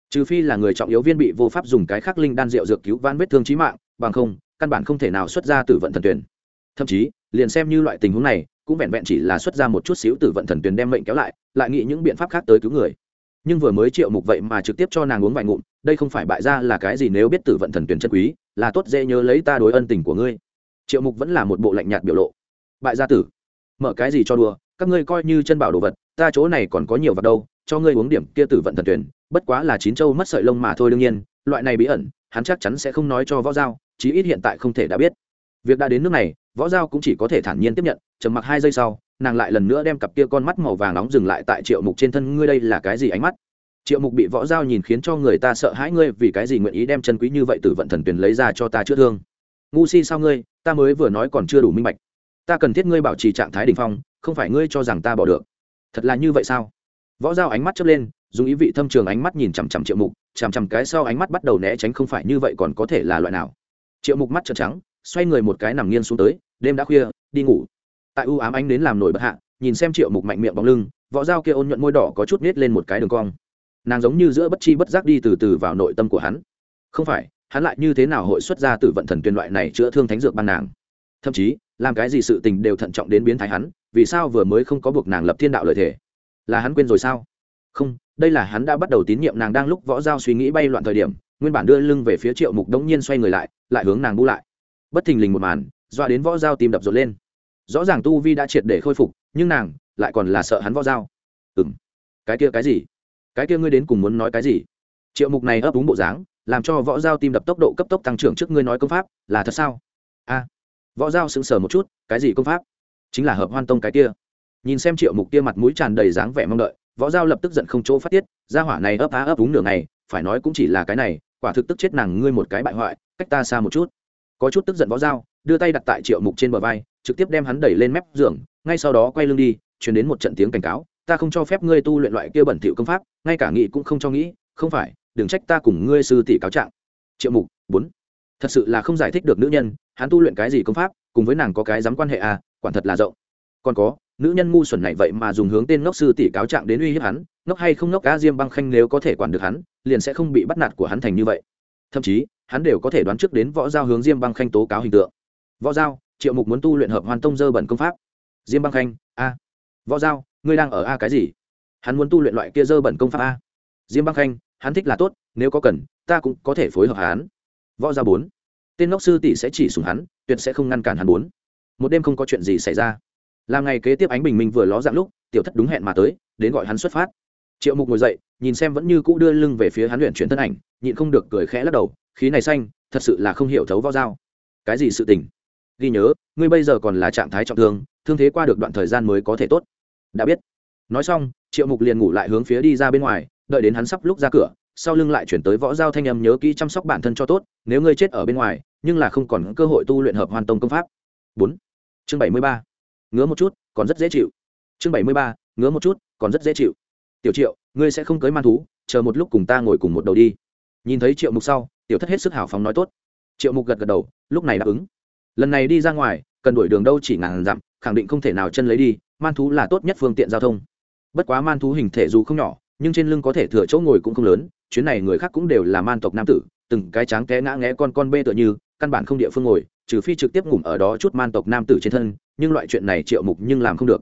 Trừ phi là người trọng yếu viên bị vô pháp dùng cái khắc linh đan rượu dược cứu van vết thương chí mạng, bằng không, căn bản không thể nào xuất ra tử vận thần tuyển. Thậm chí, liền xem như loại tình huống này cũng vẹn vẹn chỉ là xuất ra một chút xíu tử vận thần tuyền đem mệnh kéo lại lại nghĩ những biện pháp khác tới cứu người. Nhưng vừa mới triệu mục vậy mà trực tiếp cho nàng uống vài ngụm, đây không phải bại ra là cái gì nếu biết tử vận thần tuyền chân quý, là tốt dễ nhớ lấy ta đối ân tình của ngươi. Triệu mục vẫn là một bộ lạnh nhạt biểu lộ. Bại gia tử, mở cái gì cho đùa, các ngươi coi như chân bảo đồ vật, ta chỗ này còn có nhiều vật đâu, cho ngươi uống điểm kia tử vận thần tuyển bất quá là chín châu mất sợi lông mà thôi đương nhiên, loại này bí ẩn, hắn chắc chắn sẽ không nói cho võ giao, chí ít hiện tại không thể đã biết. Việc đã đến nước này võ giao cũng chỉ có thể thản nhiên tiếp nhận, trầm mặc hai giây sau, nàng lại lần nữa đem cặp kia con mắt màu vàng nóng dừng lại tại triệu mục trên thân. Ngươi đây là cái gì ánh mắt? Triệu mục bị võ giao nhìn khiến cho người ta sợ hãi. Ngươi vì cái gì nguyện ý đem chân quý như vậy từ vận thần tuyền lấy ra cho ta chữa thương? Ngu si sao ngươi? Ta mới vừa nói còn chưa đủ minh bạch. Ta cần thiết ngươi bảo trì trạng thái đ ỉ n h phong, không phải ngươi cho rằng ta bỏ được. Thật là như vậy sao? Võ giao ánh mắt chớp lên, dùng ý vị thâm trường ánh mắt nhìn chằm chằm triệu mục, chằm chằm cái sau ánh mắt bắt đầu né tránh không phải như vậy còn có thể là loại nào. Triệu mục mắt trợn trắng xoay người một cái nằm nghiêng xuống tới, đêm đã khuya, đi ngủ. Tại u ám ánh đến làm nổi bất hạ, nhìn xem triệu mục mạnh miệng bóng lưng, võ dao kia ôn nhuận môi đỏ có chút nết lên một cái đường cong. Nàng giống như giữa bất chi bất giác đi từ từ vào nội tâm của hắn. Không phải, hắn lại như thế nào hội xuất ra từ vận thần tuyên loại này chữa thương thánh dược ban nàng? Thậm chí, làm cái gì sự tình đều thận trọng đến biến thái hắn, vì sao vừa mới không có buộc nàng lập thiên đạo lợi thể? Là hắn quên rồi sao? Không, đây là hắn đã bắt đầu tín nhiệm nàng đang lúc võ giao suy nghĩ bay loạn thời điểm, nguyên bản đưa lưng về phía triệu mục đống nhiên xoay người lại lại hướng nàng bu lại bất thình lình một màn, dọa đến võ giao tim đập rột lên. Rõ ràng tu vi đã triệt để khôi phục, nhưng nàng lại còn là sợ hắn võ giao ừ m cái kia cái gì? Cái kia ngươi đến cùng muốn nói cái gì? Triệu mục này ấp úng bộ dáng, làm cho võ giao tim đập tốc độ cấp tốc tăng trưởng trước ngươi nói công pháp, là thật sao? A. Võ giao sững sờ một chút, cái gì công pháp? Chính là hợp hoan tông cái kia. Nhìn xem triệu mục kia mặt mũi tràn đầy dáng vẻ mong đợi, võ giao lập tức giận không chỗ phát tiết, gia hỏa này ấp á ấp úng nửa ngày, phải nói cũng chỉ là cái này, quả thực tức chết nàng ngươi một cái bại hoại, cách ta xa một chút có chút tức giận võ dao, đưa tay đặt tại triệu mục trên bờ vai, trực tiếp đem hắn đẩy lên mép giường, ngay sau đó quay lưng đi chuyển đến một trận tiếng cảnh cáo, ta không cho phép ngươi tu luyện loại kia bẩn thỉu công pháp, ngay cả nghị cũng không cho nghĩ, không phải, đừng trách ta cùng ngươi sư tỷ cáo trạng. Triệu mục, bốn, thật sự là không giải thích được nữ nhân, hắn tu luyện cái gì công pháp, cùng với nàng có cái dám quan hệ à quản thật là rộng. Còn có, nữ nhân ngu xuẩn này vậy mà dùng hướng tên ngốc sư tỷ cáo trạng đến uy hiếp hắn, ngốc hay không ngốc cá diêm băng khanh nếu có thể quản được hắn, liền sẽ không bị bắt nạt của hắn thành như vậy. Thậm chí hắn đều có thể đoán trước đến võ giao hướng diêm băng khanh tố cáo hình tượng. Võ giao, triệu mục muốn tu luyện hợp hoàn tông dơ bẩn công pháp. Diêm băng khanh, a. Võ giao, ngươi đang ở a cái gì? Hắn muốn tu luyện loại kia dơ bẩn công pháp a. Diêm băng khanh, hắn thích là tốt, nếu có cần, ta cũng có thể phối hợp hắn. Võ giao bốn. Tên ngốc sư tỷ sẽ chỉ sùng hắn, tuyệt sẽ không ngăn cản hắn bốn. Một đêm không có chuyện gì xảy ra. Làm ngày kế tiếp ánh bình minh vừa ló dạng lúc, tiểu thất đúng hẹn mà tới, đến gọi hắn xuất phát. Triệu mục ngồi dậy, nhìn xem vẫn như cũ đưa lưng về phía hắn luyện chuyển thân ảnh, nhịn không được cười khẽ lắc đầu khí này xanh, thật sự là không hiểu thấu võ dao cái gì sự tình? Ghi nhớ, ngươi bây giờ còn là trạng thái trọng thương thương thế qua được đoạn thời gian mới có thể tốt. Đã biết. Nói xong, triệu mục liền ngủ lại hướng phía đi ra bên ngoài, đợi đến hắn sắp lúc ra cửa, sau lưng lại chuyển tới võ giao thanh âm nhớ kỹ chăm sóc bản thân cho tốt, nếu ngươi chết ở bên ngoài, nhưng là không còn cơ hội tu luyện hợp hoàn tông công pháp. Bốn. Chương bảy mươi ba. Ngứa một chút, còn rất dễ chịu. Chương bảy mươi ba, ngứa một chút, còn rất dễ chịu. Tiểu triệu, ngươi sẽ không cưới man thú, chờ một lúc cùng ta ngồi cùng một đầu đi. Nhìn thấy triệu mục sau tiểu thất hết sức hào phóng nói tốt. Triệu mục gật gật đầu, lúc này đáp ứng. Lần này đi ra ngoài, cần đổi đường đâu chỉ ngàn dặm, khẳng định không thể nào chân lấy đi, man thú là tốt nhất phương tiện giao thông. Bất quá man thú hình thể dù không nhỏ, nhưng trên lưng có thể thừa chỗ ngồi cũng không lớn, chuyến này người khác cũng đều là man tộc nam tử, từng cái tráng té ngã ngẽ con con bê tựa như, căn bản không địa phương ngồi, trừ phi trực tiếp ngủm ở đó chút man tộc nam tử trên thân, nhưng loại chuyện này triệu mục nhưng làm không được.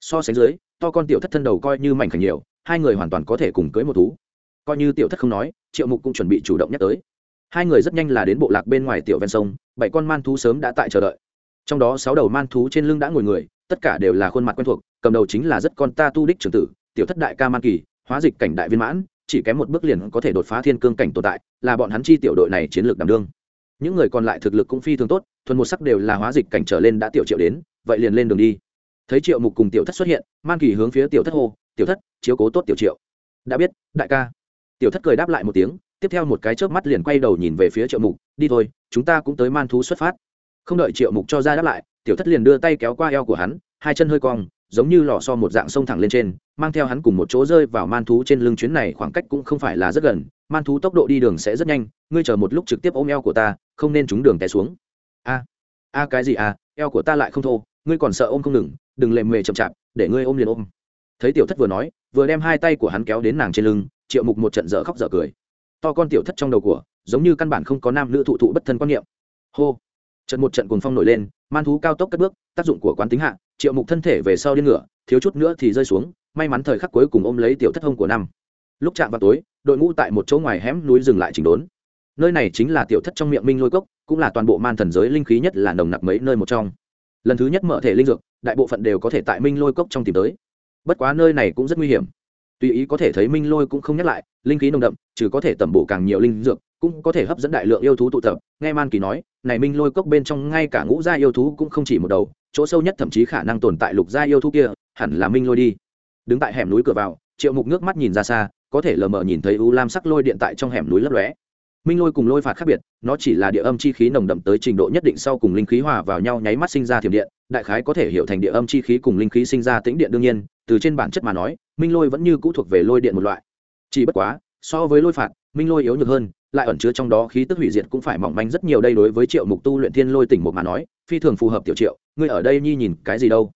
So sánh dưới, to con tiểu thất thân đầu coi như mảnh khảnh nhiều, hai người hoàn toàn có thể cùng cưới một thú. Coi như tiểu thất không nói, triệu mục cũng chuẩn bị chủ động nhắc tới hai người rất nhanh là đến bộ lạc bên ngoài tiểu ven sông, bảy con man thú sớm đã tại chờ đợi. Trong đó sáu đầu man thú trên lưng đã ngồi người, tất cả đều là khuôn mặt quen thuộc, cầm đầu chính là rất con ta tu đích trường tử, tiểu thất đại ca man kỳ, hóa dịch cảnh đại viên mãn, chỉ kém một bước liền có thể đột phá thiên cương cảnh tồn tại, là bọn hắn chi tiểu đội này chiến lược đảm đương. Những người còn lại thực lực cũng phi thường tốt, thuần một sắc đều là hóa dịch cảnh trở lên đã tiểu triệu đến, vậy liền lên đường đi. Thấy triệu mục cùng tiểu thất xuất hiện, man kỳ hướng phía tiểu thất hô, tiểu thất, chiếu cố tốt tiểu triệu. Đã biết, đại ca. Tiểu thất cười đáp lại một tiếng tiếp theo một cái chớp mắt liền quay đầu nhìn về phía triệu mục, đi thôi, chúng ta cũng tới man thú xuất phát. Không đợi triệu mục cho ra đáp lại, tiểu thất liền đưa tay kéo qua eo của hắn, hai chân hơi cong, giống như lò so một dạng sông thẳng lên trên, mang theo hắn cùng một chỗ rơi vào man thú trên lưng chuyến này khoảng cách cũng không phải là rất gần, man thú tốc độ đi đường sẽ rất nhanh, ngươi chờ một lúc trực tiếp ôm eo của ta, không nên trúng đường té xuống. A a cái gì à eo của ta lại không thô, ngươi còn sợ ôm không ngừng, đừng lệ mề chậm chạp, để ngươi ôm liền ôm. Thấy tiểu thất vừa nói, vừa đem hai tay của hắn kéo đến nàng trên lưng, triệu mục một trận dở khóc dở cười to con tiểu thất trong đầu của, giống như căn bản không có nam nữ thụ thụ bất thân quan niệm. Hô! Trận một trận cuồng phong nổi lên, man thú cao tốc cất bước, tác dụng của quán tính hạ, triệu mục thân thể về sau điên ngựa, thiếu chút nữa thì rơi xuống, may mắn thời khắc cuối cùng ôm lấy tiểu thất hông của năm. Lúc chạm vào tối, đội ngũ tại một chỗ ngoài hẻm núi dừng lại chỉnh đốn. Nơi này chính là tiểu thất trong miệng minh lôi cốc, cũng là toàn bộ man thần giới linh khí nhất là nồng nặc mấy nơi một trong. Lần thứ nhất mở thể linh dược, đại bộ phận đều có thể tại minh lôi cốc trong tìm tới. Bất quá nơi này cũng rất nguy hiểm tùy ý có thể thấy minh lôi cũng không nhắc lại, linh khí nồng đậm, trừ có thể tẩm bổ càng nhiều linh dược, cũng có thể hấp dẫn đại lượng yêu thú tụ tập. Nghe man kỳ nói, này minh lôi cốc bên trong ngay cả ngũ gia yêu thú cũng không chỉ một đầu, chỗ sâu nhất thậm chí khả năng tồn tại lục gia yêu thú kia, hẳn là minh lôi đi. Đứng tại hẻm núi cửa vào, triệu mục nước mắt nhìn ra xa, có thể lờ mờ nhìn thấy u lam sắc lôi điện tại trong hẻm núi lấp lóe. Minh lôi cùng lôi phạt khác biệt, nó chỉ là địa âm chi khí nồng đậm tới trình độ nhất định sau cùng linh khí hòa vào nhau nháy mắt sinh ra thiểm điện, đại khái có thể hiểu thành địa âm chi khí cùng linh khí sinh ra tĩnh điện đương nhiên, từ trên bản chất mà nói minh lôi vẫn như cũ thuộc về lôi điện một loại. Chỉ bất quá, so với lôi phạt, minh lôi yếu nhược hơn, lại ẩn chứa trong đó khí tức hủy diệt cũng phải mỏng manh rất nhiều đây đối với triệu mục tu luyện thiên lôi tỉnh một mà nói, phi thường phù hợp tiểu triệu, ngươi ở đây nhi nhìn cái gì đâu.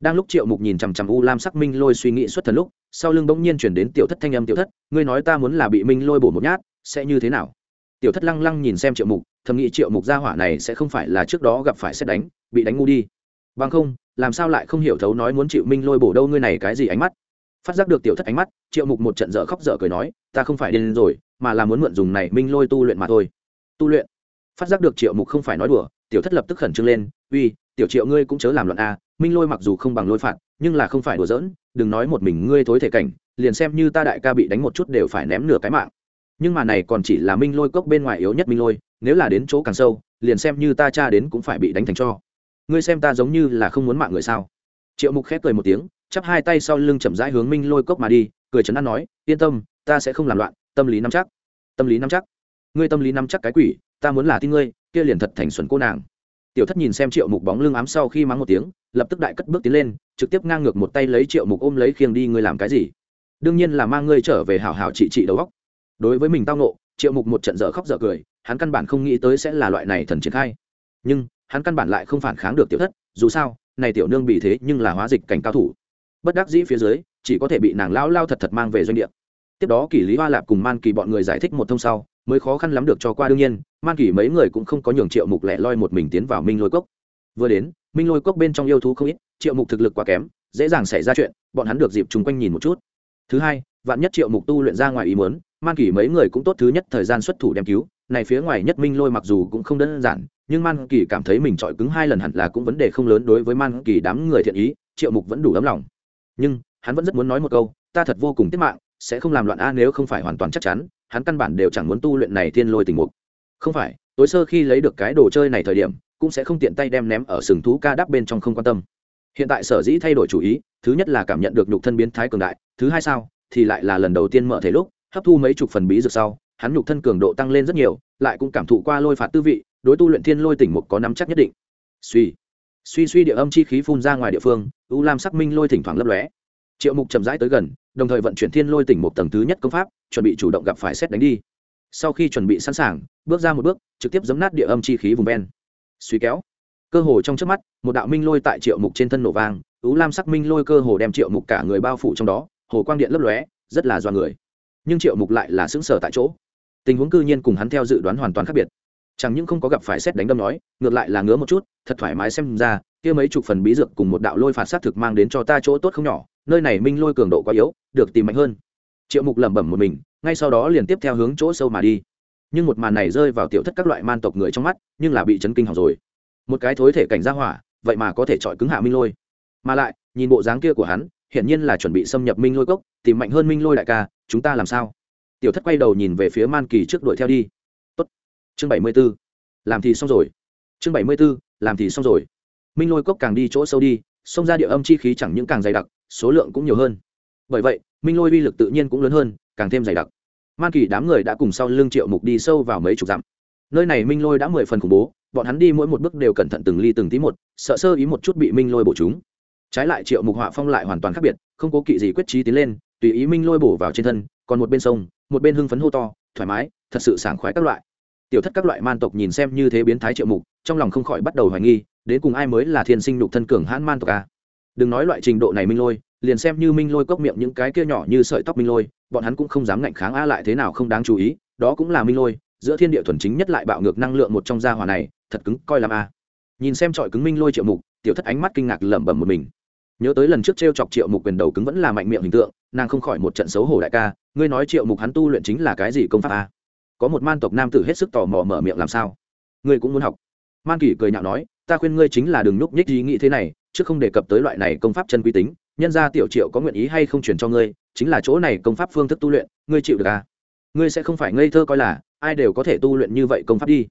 Đang lúc triệu mục nhìn chằm chằm u lam sắc minh lôi suy nghĩ xuất thần lúc, sau lưng bỗng nhiên chuyển đến tiểu thất thanh âm tiểu thất, ngươi nói ta muốn là bị minh lôi bổ một nhát, sẽ như thế nào? Tiểu thất lăng lăng nhìn xem triệu mục, thầm nghĩ triệu mục gia hỏa này sẽ không phải là trước đó gặp phải xét đánh, bị đánh ngu đi. Bằng không, làm sao lại không hiểu thấu nói muốn chịu minh lôi bổ đâu ngươi này cái gì ánh mắt? Phát giác được tiểu thất ánh mắt, triệu mục một trận dở khóc dở cười nói, ta không phải điên rồi, mà là muốn mượn dùng này minh lôi tu luyện mà thôi. Tu luyện? Phát giác được triệu mục không phải nói đùa, tiểu thất lập tức khẩn trương lên, uy, tiểu triệu ngươi cũng chớ làm loạn a, minh lôi mặc dù không bằng lôi phạt, nhưng là không phải đùa giỡn, đừng nói một mình ngươi thối thể cảnh, liền xem như ta đại ca bị đánh một chút đều phải ném nửa cái mạng. Nhưng mà này còn chỉ là minh lôi cốc bên ngoài yếu nhất minh lôi, nếu là đến chỗ càng sâu, liền xem như ta cha đến cũng phải bị đánh thành cho. Ngươi xem ta giống như là không muốn mạng người sao? Triệu mục khép cười một tiếng chắp hai tay sau lưng chậm rãi hướng minh lôi cốc mà đi, cười chấn an nói, yên tâm, ta sẽ không làm loạn, tâm lý nắm chắc. Tâm lý nắm chắc? Ngươi tâm lý nắm chắc cái quỷ, ta muốn là tin ngươi, kia liền thật thành xuẩn cô nàng. Tiểu thất nhìn xem triệu mục bóng lưng ám sau khi mắng một tiếng, lập tức đại cất bước tiến lên, trực tiếp ngang ngược một tay lấy triệu mục ôm lấy khiêng đi, ngươi làm cái gì? Đương nhiên là mang ngươi trở về hảo hảo trị trị đầu góc đối với mình tao nộ triệu mục một trận dở khóc dở cười, hắn căn bản không nghĩ tới sẽ là loại này thần triển khai. Nhưng, hắn căn bản lại không phản kháng được tiểu thất, dù sao, này tiểu nương bị thế nhưng là hóa dịch cảnh cao thủ bất đắc dĩ phía dưới, chỉ có thể bị nàng lao lao thật thật mang về doanh địa. Tiếp đó kỷ lý hoa lạp cùng man kỳ bọn người giải thích một thông sau, mới khó khăn lắm được cho qua đương nhiên, man kỳ mấy người cũng không có nhường triệu mục lẻ loi một mình tiến vào minh lôi cốc. Vừa đến, minh lôi cốc bên trong yêu thú không ít, triệu mục thực lực quá kém, dễ dàng xảy ra chuyện, bọn hắn được dịp chung quanh nhìn một chút. Thứ hai, vạn nhất triệu mục tu luyện ra ngoài ý muốn, man kỳ mấy người cũng tốt thứ nhất thời gian xuất thủ đem cứu, này phía ngoài nhất minh lôi mặc dù cũng không đơn giản, nhưng man kỳ cảm thấy mình trọi cứng hai lần hẳn là cũng vấn đề không lớn đối với man kỳ đám người thiện ý, triệu mục vẫn đủ ấm lòng nhưng, hắn vẫn rất muốn nói một câu, ta thật vô cùng tiết mạng, sẽ không làm loạn a nếu không phải hoàn toàn chắc chắn, hắn căn bản đều chẳng muốn tu luyện này thiên lôi tình mục. Không phải, tối sơ khi lấy được cái đồ chơi này thời điểm, cũng sẽ không tiện tay đem ném ở sừng thú ca đắp bên trong không quan tâm. Hiện tại sở dĩ thay đổi chủ ý, thứ nhất là cảm nhận được nhục thân biến thái cường đại, thứ hai sao, thì lại là lần đầu tiên mở thể lúc, hấp thu mấy chục phần bí dược sau, hắn nhục thân cường độ tăng lên rất nhiều, lại cũng cảm thụ qua lôi phạt tư vị, đối tu luyện thiên lôi tỉnh mục có nắm chắc nhất định. Suy suy suy địa âm chi khí phun ra ngoài địa phương, u lam sắc minh lôi thỉnh thoảng lấp lóe. Triệu mục chậm rãi tới gần, đồng thời vận chuyển thiên lôi tỉnh một tầng thứ nhất công pháp, chuẩn bị chủ động gặp phải xét đánh đi. Sau khi chuẩn bị sẵn sàng, bước ra một bước, trực tiếp giấm nát địa âm chi khí vùng ven. Suy kéo. Cơ hồ trong trước mắt, một đạo minh lôi tại triệu mục trên thân nổ vang ú lam sắc minh lôi cơ hồ đem triệu mục cả người bao phủ trong đó, hồ quang điện lấp lóe, rất là do người. Nhưng triệu mục lại là xứng sở tại chỗ. Tình huống cư nhiên cùng hắn theo dự đoán hoàn toàn khác biệt chẳng những không có gặp phải xét đánh đâm nói, ngược lại là ngứa một chút, thật thoải mái xem ra, kia mấy chục phần bí dược cùng một đạo lôi phạt sát thực mang đến cho ta chỗ tốt không nhỏ, nơi này minh lôi cường độ quá yếu, được tìm mạnh hơn. Triệu mục lẩm bẩm một mình, ngay sau đó liền tiếp theo hướng chỗ sâu mà đi. Nhưng một màn này rơi vào tiểu thất các loại man tộc người trong mắt, nhưng là bị chấn kinh hỏng rồi. Một cái thối thể cảnh ra hỏa, vậy mà có thể chọi cứng hạ minh lôi. Mà lại, nhìn bộ dáng kia của hắn, hiển nhiên là chuẩn bị xâm nhập minh lôi cốc, tìm mạnh hơn minh lôi đại ca, chúng ta làm sao? Tiểu thất quay đầu nhìn về phía man kỳ trước đuổi theo đi chương bảy mươi b ố làm thì xong rồi. Chương bảy mươi b ố làm thì xong rồi. Minh lôi cốc càng đi chỗ sâu đi xông ra địa âm chi khí chẳng những càng dày đặc, số lượng cũng nhiều hơn. Bởi vậy, minh lôi uy lực tự nhiên cũng lớn hơn, càng thêm dày đặc. Man kỳ đám người đã cùng sau lưng triệu mục đi sâu vào mấy chục dặm. Nơi này minh lôi đã mười phần khủng bố, bọn hắn đi mỗi một bước đều cẩn thận từng ly từng tí một, sợ sơ ý một chút bị minh lôi bổ chúng. Trái lại triệu mục họa phong lại hoàn toàn khác biệt, không cố kỵ gì quyết trí tiến lên, tùy ý minh lôi bổ vào trên thân, còn một bên sông, một bên hưng phấn hô to, thoải mái, thật sự sảng khoái các loại tiểu thất các loại man tộc nhìn xem như thế biến thái triệu mục, trong lòng không khỏi bắt đầu hoài nghi, đến cùng ai mới là thiên sinh nhục thân cường hãn man tộc a? Đừng nói loại trình độ này minh lôi, liền xem như minh lôi cốc miệng những cái kia nhỏ như sợi tóc minh lôi, bọn hắn cũng không dám ngạnh kháng a lại thế nào không đáng chú ý, đó cũng là minh lôi, giữa thiên địa thuần chính nhất lại bạo ngược năng lượng một trong gia hỏa này, thật cứng, coi làm a. Nhìn xem trọi cứng minh lôi triệu mục, tiểu thất ánh mắt kinh ngạc lẩm bẩm một mình. Nhớ tới lần trước t r e o chọc triệu mục quyền đầu cứng vẫn là mạnh miệng hình tượng, nàng không khỏi một trận xấu hổ đại ca, ngươi nói triệu mục hắn tu luyện chính là cái gì công pháp a? Có một man tộc nam tử hết sức tò mò mở miệng làm sao. Ngươi cũng muốn học? Man kỷ cười nhạo nói, ta khuyên ngươi chính là đừng núp nhích ý nghĩ thế này, chứ không đề cập tới loại này công pháp chân quy tính, nhân ra tiểu triệu có nguyện ý hay không chuyển cho ngươi, chính là chỗ này công pháp phương thức tu luyện, ngươi chịu được à? Ngươi sẽ không phải ngây thơ coi là, ai đều có thể tu luyện như vậy công pháp đi.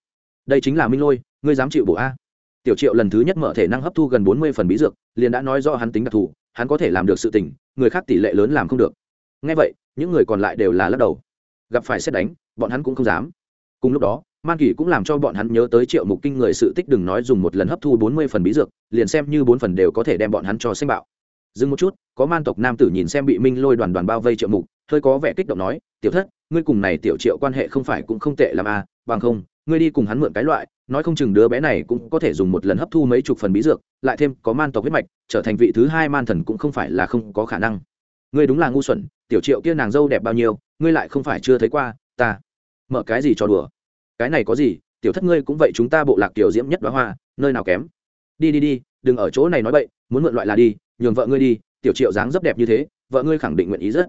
Đây chính là minh lôi, ngươi dám chịu bổ a? Tiểu triệu lần thứ nhất mở thể năng hấp thu gần bốn mươi phần bí dược, liền đã nói do hắn tính đặc thù, hắn có thể làm được sự tỉnh người khác tỷ lệ lớn làm không được. Ngay vậy, những người còn lại đều là lắc đầu gặp phải xét đánh bọn hắn cũng không dám. Cùng lúc đó man kỷ cũng làm cho bọn hắn nhớ tới triệu mục kinh người sự tích đừng nói dùng một lần hấp thu bốn mươi phần bí dược liền xem như bốn phần đều có thể đem bọn hắn cho xanh bạo. Dừng một chút có man tộc nam tử nhìn xem bị minh lôi đoàn đoàn bao vây triệu mục hơi có vẻ kích động nói tiểu thất ngươi cùng này tiểu triệu quan hệ không phải cũng không tệ làm a à, bằng không ngươi đi cùng hắn mượn cái loại nói không chừng đứa bé này cũng có thể dùng một lần hấp thu mấy chục phần bí dược lại thêm có man tộc huyết mạch trở thành vị thứ hai man thần cũng không phải là không có khả năng. Ngươi đúng là ngu xuẩn tiểu triệu kia nàng dâu đẹp bao nhiêu, ngươi lại không phải chưa thấy qua, ta mở cái gì cho đùa? Cái này có gì, tiểu thất ngươi cũng vậy chúng ta bộ lạc tiểu diễm nhất đoá hoa, nơi nào kém? Đi đi đi, đừng ở chỗ này nói bậy, muốn mượn loại là đi, nhường vợ ngươi đi, tiểu triệu dáng rất đẹp như thế, vợ ngươi khẳng định nguyện ý rất.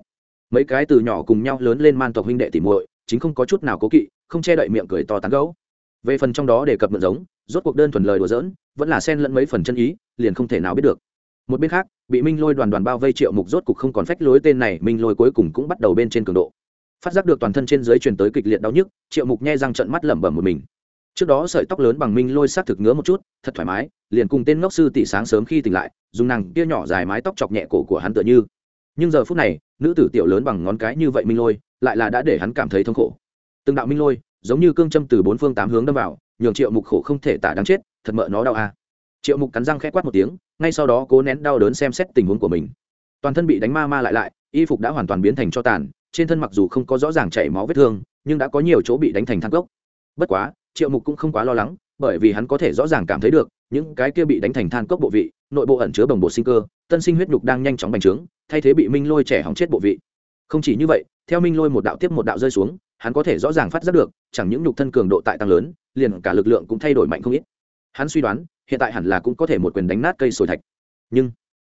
Mấy cái từ nhỏ cùng nhau lớn lên man tộc huynh đệ tỉ muội, chính không có chút nào cố kỵ, không che đậy miệng cười to tán gấu về phần trong đó đề cập mượn giống, rốt cuộc đơn thuần lời đùa giỡn, vẫn là xen lẫn mấy phần chân ý, liền không thể nào biết được. Một bên khác bị minh lôi đoàn đoàn bao vây triệu mục rốt cục không còn phách lối tên này, minh lôi cuối cùng cũng bắt đầu bên trên cường độ. Phát giác được toàn thân trên dưới truyền tới kịch liệt đau nhức, triệu mục nghe răng trận mắt lẩm bẩm một mình. Trước đó sợi tóc lớn bằng minh lôi s thực ngứa một chút, thật thoải mái, liền cùng tên ngốc sư tỷ sáng sớm khi tỉnh lại, dùng nàng kia nhỏ dài mái tóc chọc nhẹ cổ của hắn tựa như. Nhưng giờ phút này, nữ tử tiểu lớn bằng ngón cái như vậy minh lôi, lại là đã để hắn cảm thấy thống khổ. Từng đạo minh lôi, giống như cương châm từ bốn phương tám hướng đâm vào, nhường triệu mục khổ không thể tả đáng chết, thật mợ nó đau à triệu mục cắn răng k h ẽ quát một tiếng, ngay sau đó cố nén đau đớn xem xét tình huống của mình. Toàn thân bị đánh ma ma lại lại, y phục đã hoàn toàn biến thành cho tàn, trên thân mặc dù không có rõ ràng chảy máu vết thương, nhưng đã có nhiều chỗ bị đánh thành thang cốc. Bất quá, triệu mục cũng không quá lo lắng, bởi vì hắn có thể rõ ràng cảm thấy được, những cái kia bị đánh thành than cốc bộ vị, nội bộ ẩn chứa bồng bộ sinh cơ, tân sinh huyết nhục đang nhanh chóng bành trướng, thay thế bị minh lôi trẻ hỏng chết bộ vị. Không chỉ như vậy, theo minh lôi một đạo tiếp một đạo rơi xuống, hắn có thể rõ ràng phát giác được, chẳng những nhục thân cường độ tại tăng lớn, liền cả lực lượng cũng thay đổi mạnh không ít hắn suy đoán, hiện tại hẳn là cũng có thể một quyền đánh nát cây sồi thạch. Nhưng,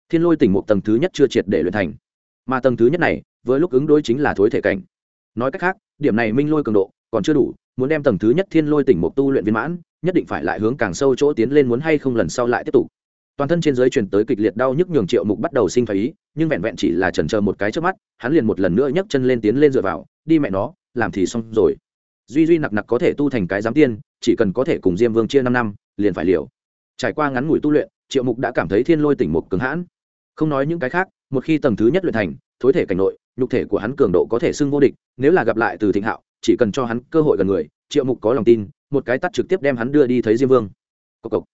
thiên lôi tỉnh một tầng thứ nhất chưa triệt để luyện thành. Mà tầng thứ nhất này với lúc ứng đối chính là thối thể cảnh. Nói cách khác, điểm này minh lôi cường độ còn chưa đủ, muốn đem tầng thứ nhất thiên lôi tỉnh một tu luyện viên mãn, nhất định phải lại hướng càng sâu chỗ tiến lên muốn hay không lần sau lại tiếp tục. Toàn thân trên giới truyền tới kịch liệt đau nhức nhường triệu mục bắt đầu sinh phải ý, nhưng vẹn vẹn chỉ là chần chờ một cái trước mắt, hắn liền một lần nữa nhấc chân lên tiến lên dựa vào, đi mẹ nó, làm thì xong rồi duy duy nặc nặc có thể tu thành cái giám tiên, chỉ cần có thể cùng diêm vương chia năm năm, liền phải liều. Trải qua ngắn ngủi tu luyện, triệu mục đã cảm thấy thiên lôi tỉnh mục cứng hãn. Không nói những cái khác, một khi tầng thứ nhất luyện thành, thối thể cảnh nội, nhục thể của hắn cường độ có thể xưng vô địch, nếu là gặp lại từ thịnh hạo, chỉ cần cho hắn cơ hội gần người, triệu mục có lòng tin, một cái tắt trực tiếp đem hắn đưa đi thấy diêm vương. Cộc cộc.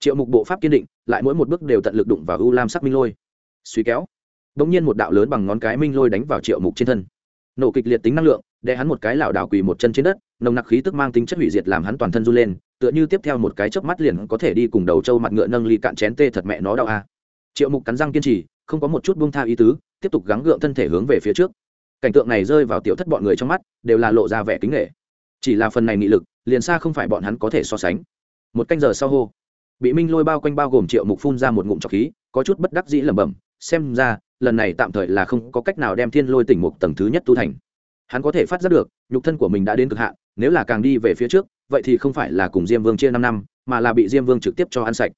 triệu mục bộ pháp kiên định, lại mỗi một bước đều tận lực đụng vào u lam sắc minh lôi. Suy kéo. Đ ỗ n g nhiên một đạo lớn bằng ngón cái minh lôi đánh vào triệu mục trên thân. Nổ kịch liệt tính năng lượng đè hắn một cái lảo đảo quỳ một chân trên đất, nồng nặc khí tức mang tính chất hủy diệt làm hắn toàn thân run lên, tựa như tiếp theo một cái chớp mắt liền có thể đi cùng đầu trâu mặt ngựa nâng ly cạn chén tê thật mẹ nó đau a triệu mục cắn răng kiên trì, không có một chút buông tha ý tứ, tiếp tục gắng gượng thân thể hướng về phía trước. Cảnh tượng này rơi vào tiểu thất bọn người trong mắt, đều là lộ ra vẻ kính nghệ chỉ là phần này nghị lực, liền xa không phải bọn hắn có thể so sánh. Một canh giờ sau hô, bị minh lôi bao quanh bao gồm triệu mục phun ra một ngụm trọc khí, có chút bất đắc dĩ lẩm bẩm, xem ra, lần này tạm thời là không có cách nào đem thiên lôi tỉnh mục tầng thứ nhất tu thành hắn có thể phát giác được, nhục thân của mình đã đến cực hạn, nếu là càng đi về phía trước, vậy thì không phải là cùng diêm vương chia năm năm, mà là bị diêm vương trực tiếp cho ăn sạch.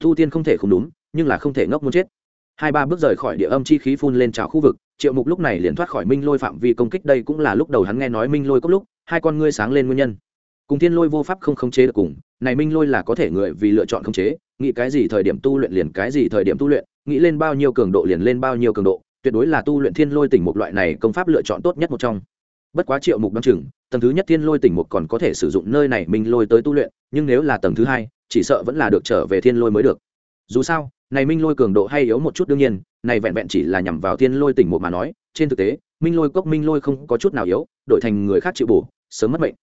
Thu tiên không thể không đúng, nhưng là không thể ngốc muốn chết. Hai ba bước rời khỏi địa âm chi khí phun lên trào khu vực, triệu mục lúc này liền thoát khỏi minh lôi phạm vi công kích, đây cũng là lúc đầu hắn nghe nói minh lôi cốc lúc, hai con ngươi sáng lên nguyên nhân. Cùng thiên lôi vô pháp không khống chế được cùng, này minh lôi là có thể người vì lựa chọn khống chế, nghĩ cái gì thời điểm tu luyện liền cái gì thời điểm tu luyện, nghĩ lên bao nhiêu cường độ liền lên bao nhiêu cường độ, tuyệt đối là tu luyện thiên lôi tỉnh một loại này công pháp lựa chọn tốt nhất một trong bất quá triệu mục đ o chừng, tầng thứ nhất thiên lôi tỉnh mục còn có thể sử dụng nơi này minh lôi tới tu luyện, nhưng nếu là tầng thứ hai, chỉ sợ vẫn là được trở về thiên lôi mới được. Dù sao, này minh lôi cường độ hay yếu một chút đương nhiên, này vẹn vẹn chỉ là nhằm vào thiên lôi tỉnh mục mà nói, trên thực tế, minh lôi cốc, minh lôi không có chút nào yếu, đổi thành người khác chịu bổ, sớm mất mệnh.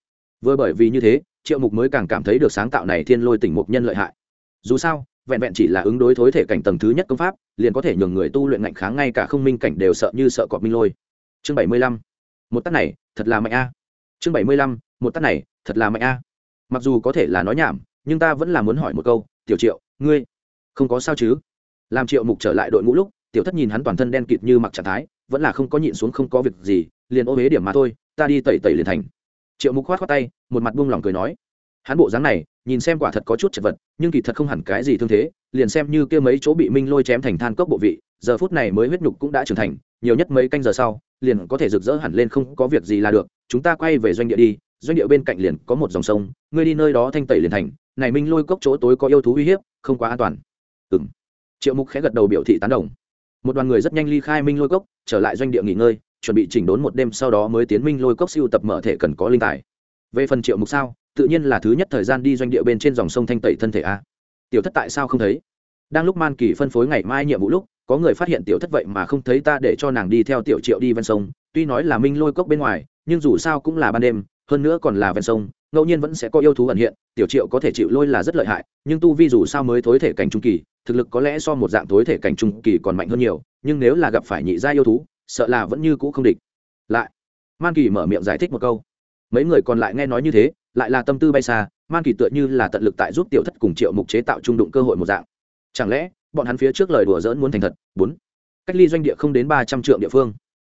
Vừa bởi vì như thế, triệu mục mới càng cảm thấy được sáng tạo này thiên lôi tỉnh mục nhân lợi hại. Dù sao, vẹn vẹn chỉ là ứng đối thối thể cảnh tầng thứ nhất công pháp, liền có thể nhường người tu luyện ngạnh kháng ngay cả không minh cảnh đều sợ như sợ cọp minh lôi. Chương bảy mươi lăm một tắt này, thật là mạnh a. Chương bảy mươi lăm, một tắt này, thật là mạnh a. Mặc dù có thể là nói nhảm, nhưng ta vẫn là muốn hỏi một câu, tiểu triệu, ngươi không có sao chứ? Làm triệu mục trở lại đội ngũ lúc, tiểu thất nhìn hắn toàn thân đen kịt như mặc trạng thái, vẫn là không có nhịn xuống không có việc gì, liền ôm huế điểm mà thôi, ta đi tẩy tẩy liền thành. Triệu mục khoát khoát tay, một mặt buông lỏng cười nói, hắn bộ dáng này, nhìn xem quả thật có chút chật vật, nhưng kỳ thật không hẳn cái gì thương thế, liền xem như kia mấy chỗ bị minh lôi chém thành than cốc bộ vị, giờ phút này mới huyết nhục cũng đã trưởng thành, nhiều nhất mấy canh giờ sau liền có thể rực rỡ hẳn lên không có việc gì là được, chúng ta quay về doanh địa đi, doanh địa bên cạnh liền có một dòng sông, ngươi đi nơi đó thanh tẩy liền thành, này minh lôi cốc chỗ tối có yêu thú uy hiếp, không quá an toàn. Ừng triệu mục khẽ gật đầu biểu thị tán đồng. Một đoàn người rất nhanh ly khai minh lôi cốc, trở lại doanh địa nghỉ ngơi, chuẩn bị chỉnh đốn một đêm sau đó mới tiến minh lôi cốc siêu tập mở thể cần có linh tài. Về phần triệu mục sao, tự nhiên là thứ nhất thời gian đi doanh địa bên trên dòng sông thanh tẩy thân thể a. Tiểu thất tại sao không thấy? Đang lúc man kỳ phân phối ngày mai nhiệm vụ lúc có người phát hiện tiểu thất vậy mà không thấy ta để cho nàng đi theo tiểu triệu đi ven sông, tuy nói là minh lôi cốc bên ngoài, nhưng dù sao cũng là ban đêm, hơn nữa còn là ven sông, ngẫu nhiên vẫn sẽ có yêu thú ẩn hiện, tiểu triệu có thể chịu lôi là rất lợi hại, nhưng tu vi dù sao mới thối thể cảnh trung kỳ, thực lực có lẽ so một dạng thối thể cảnh trung kỳ còn mạnh hơn nhiều, nhưng nếu là gặp phải nhị gia yêu thú, sợ là vẫn như cũ không địch. Lại, man kỳ mở miệng giải thích một câu. Mấy người còn lại nghe nói như thế, lại là tâm tư bay xa, man kỳ tựa như là tận lực tại giúp tiểu thất cùng triệu mục chế tạo trung đụng cơ hội một dạng. Chẳng lẽ bọn hắn phía trước lời đùa dỡn muốn thành thật. Bốn, cách ly doanh địa không đến ba trăm triệu địa phương.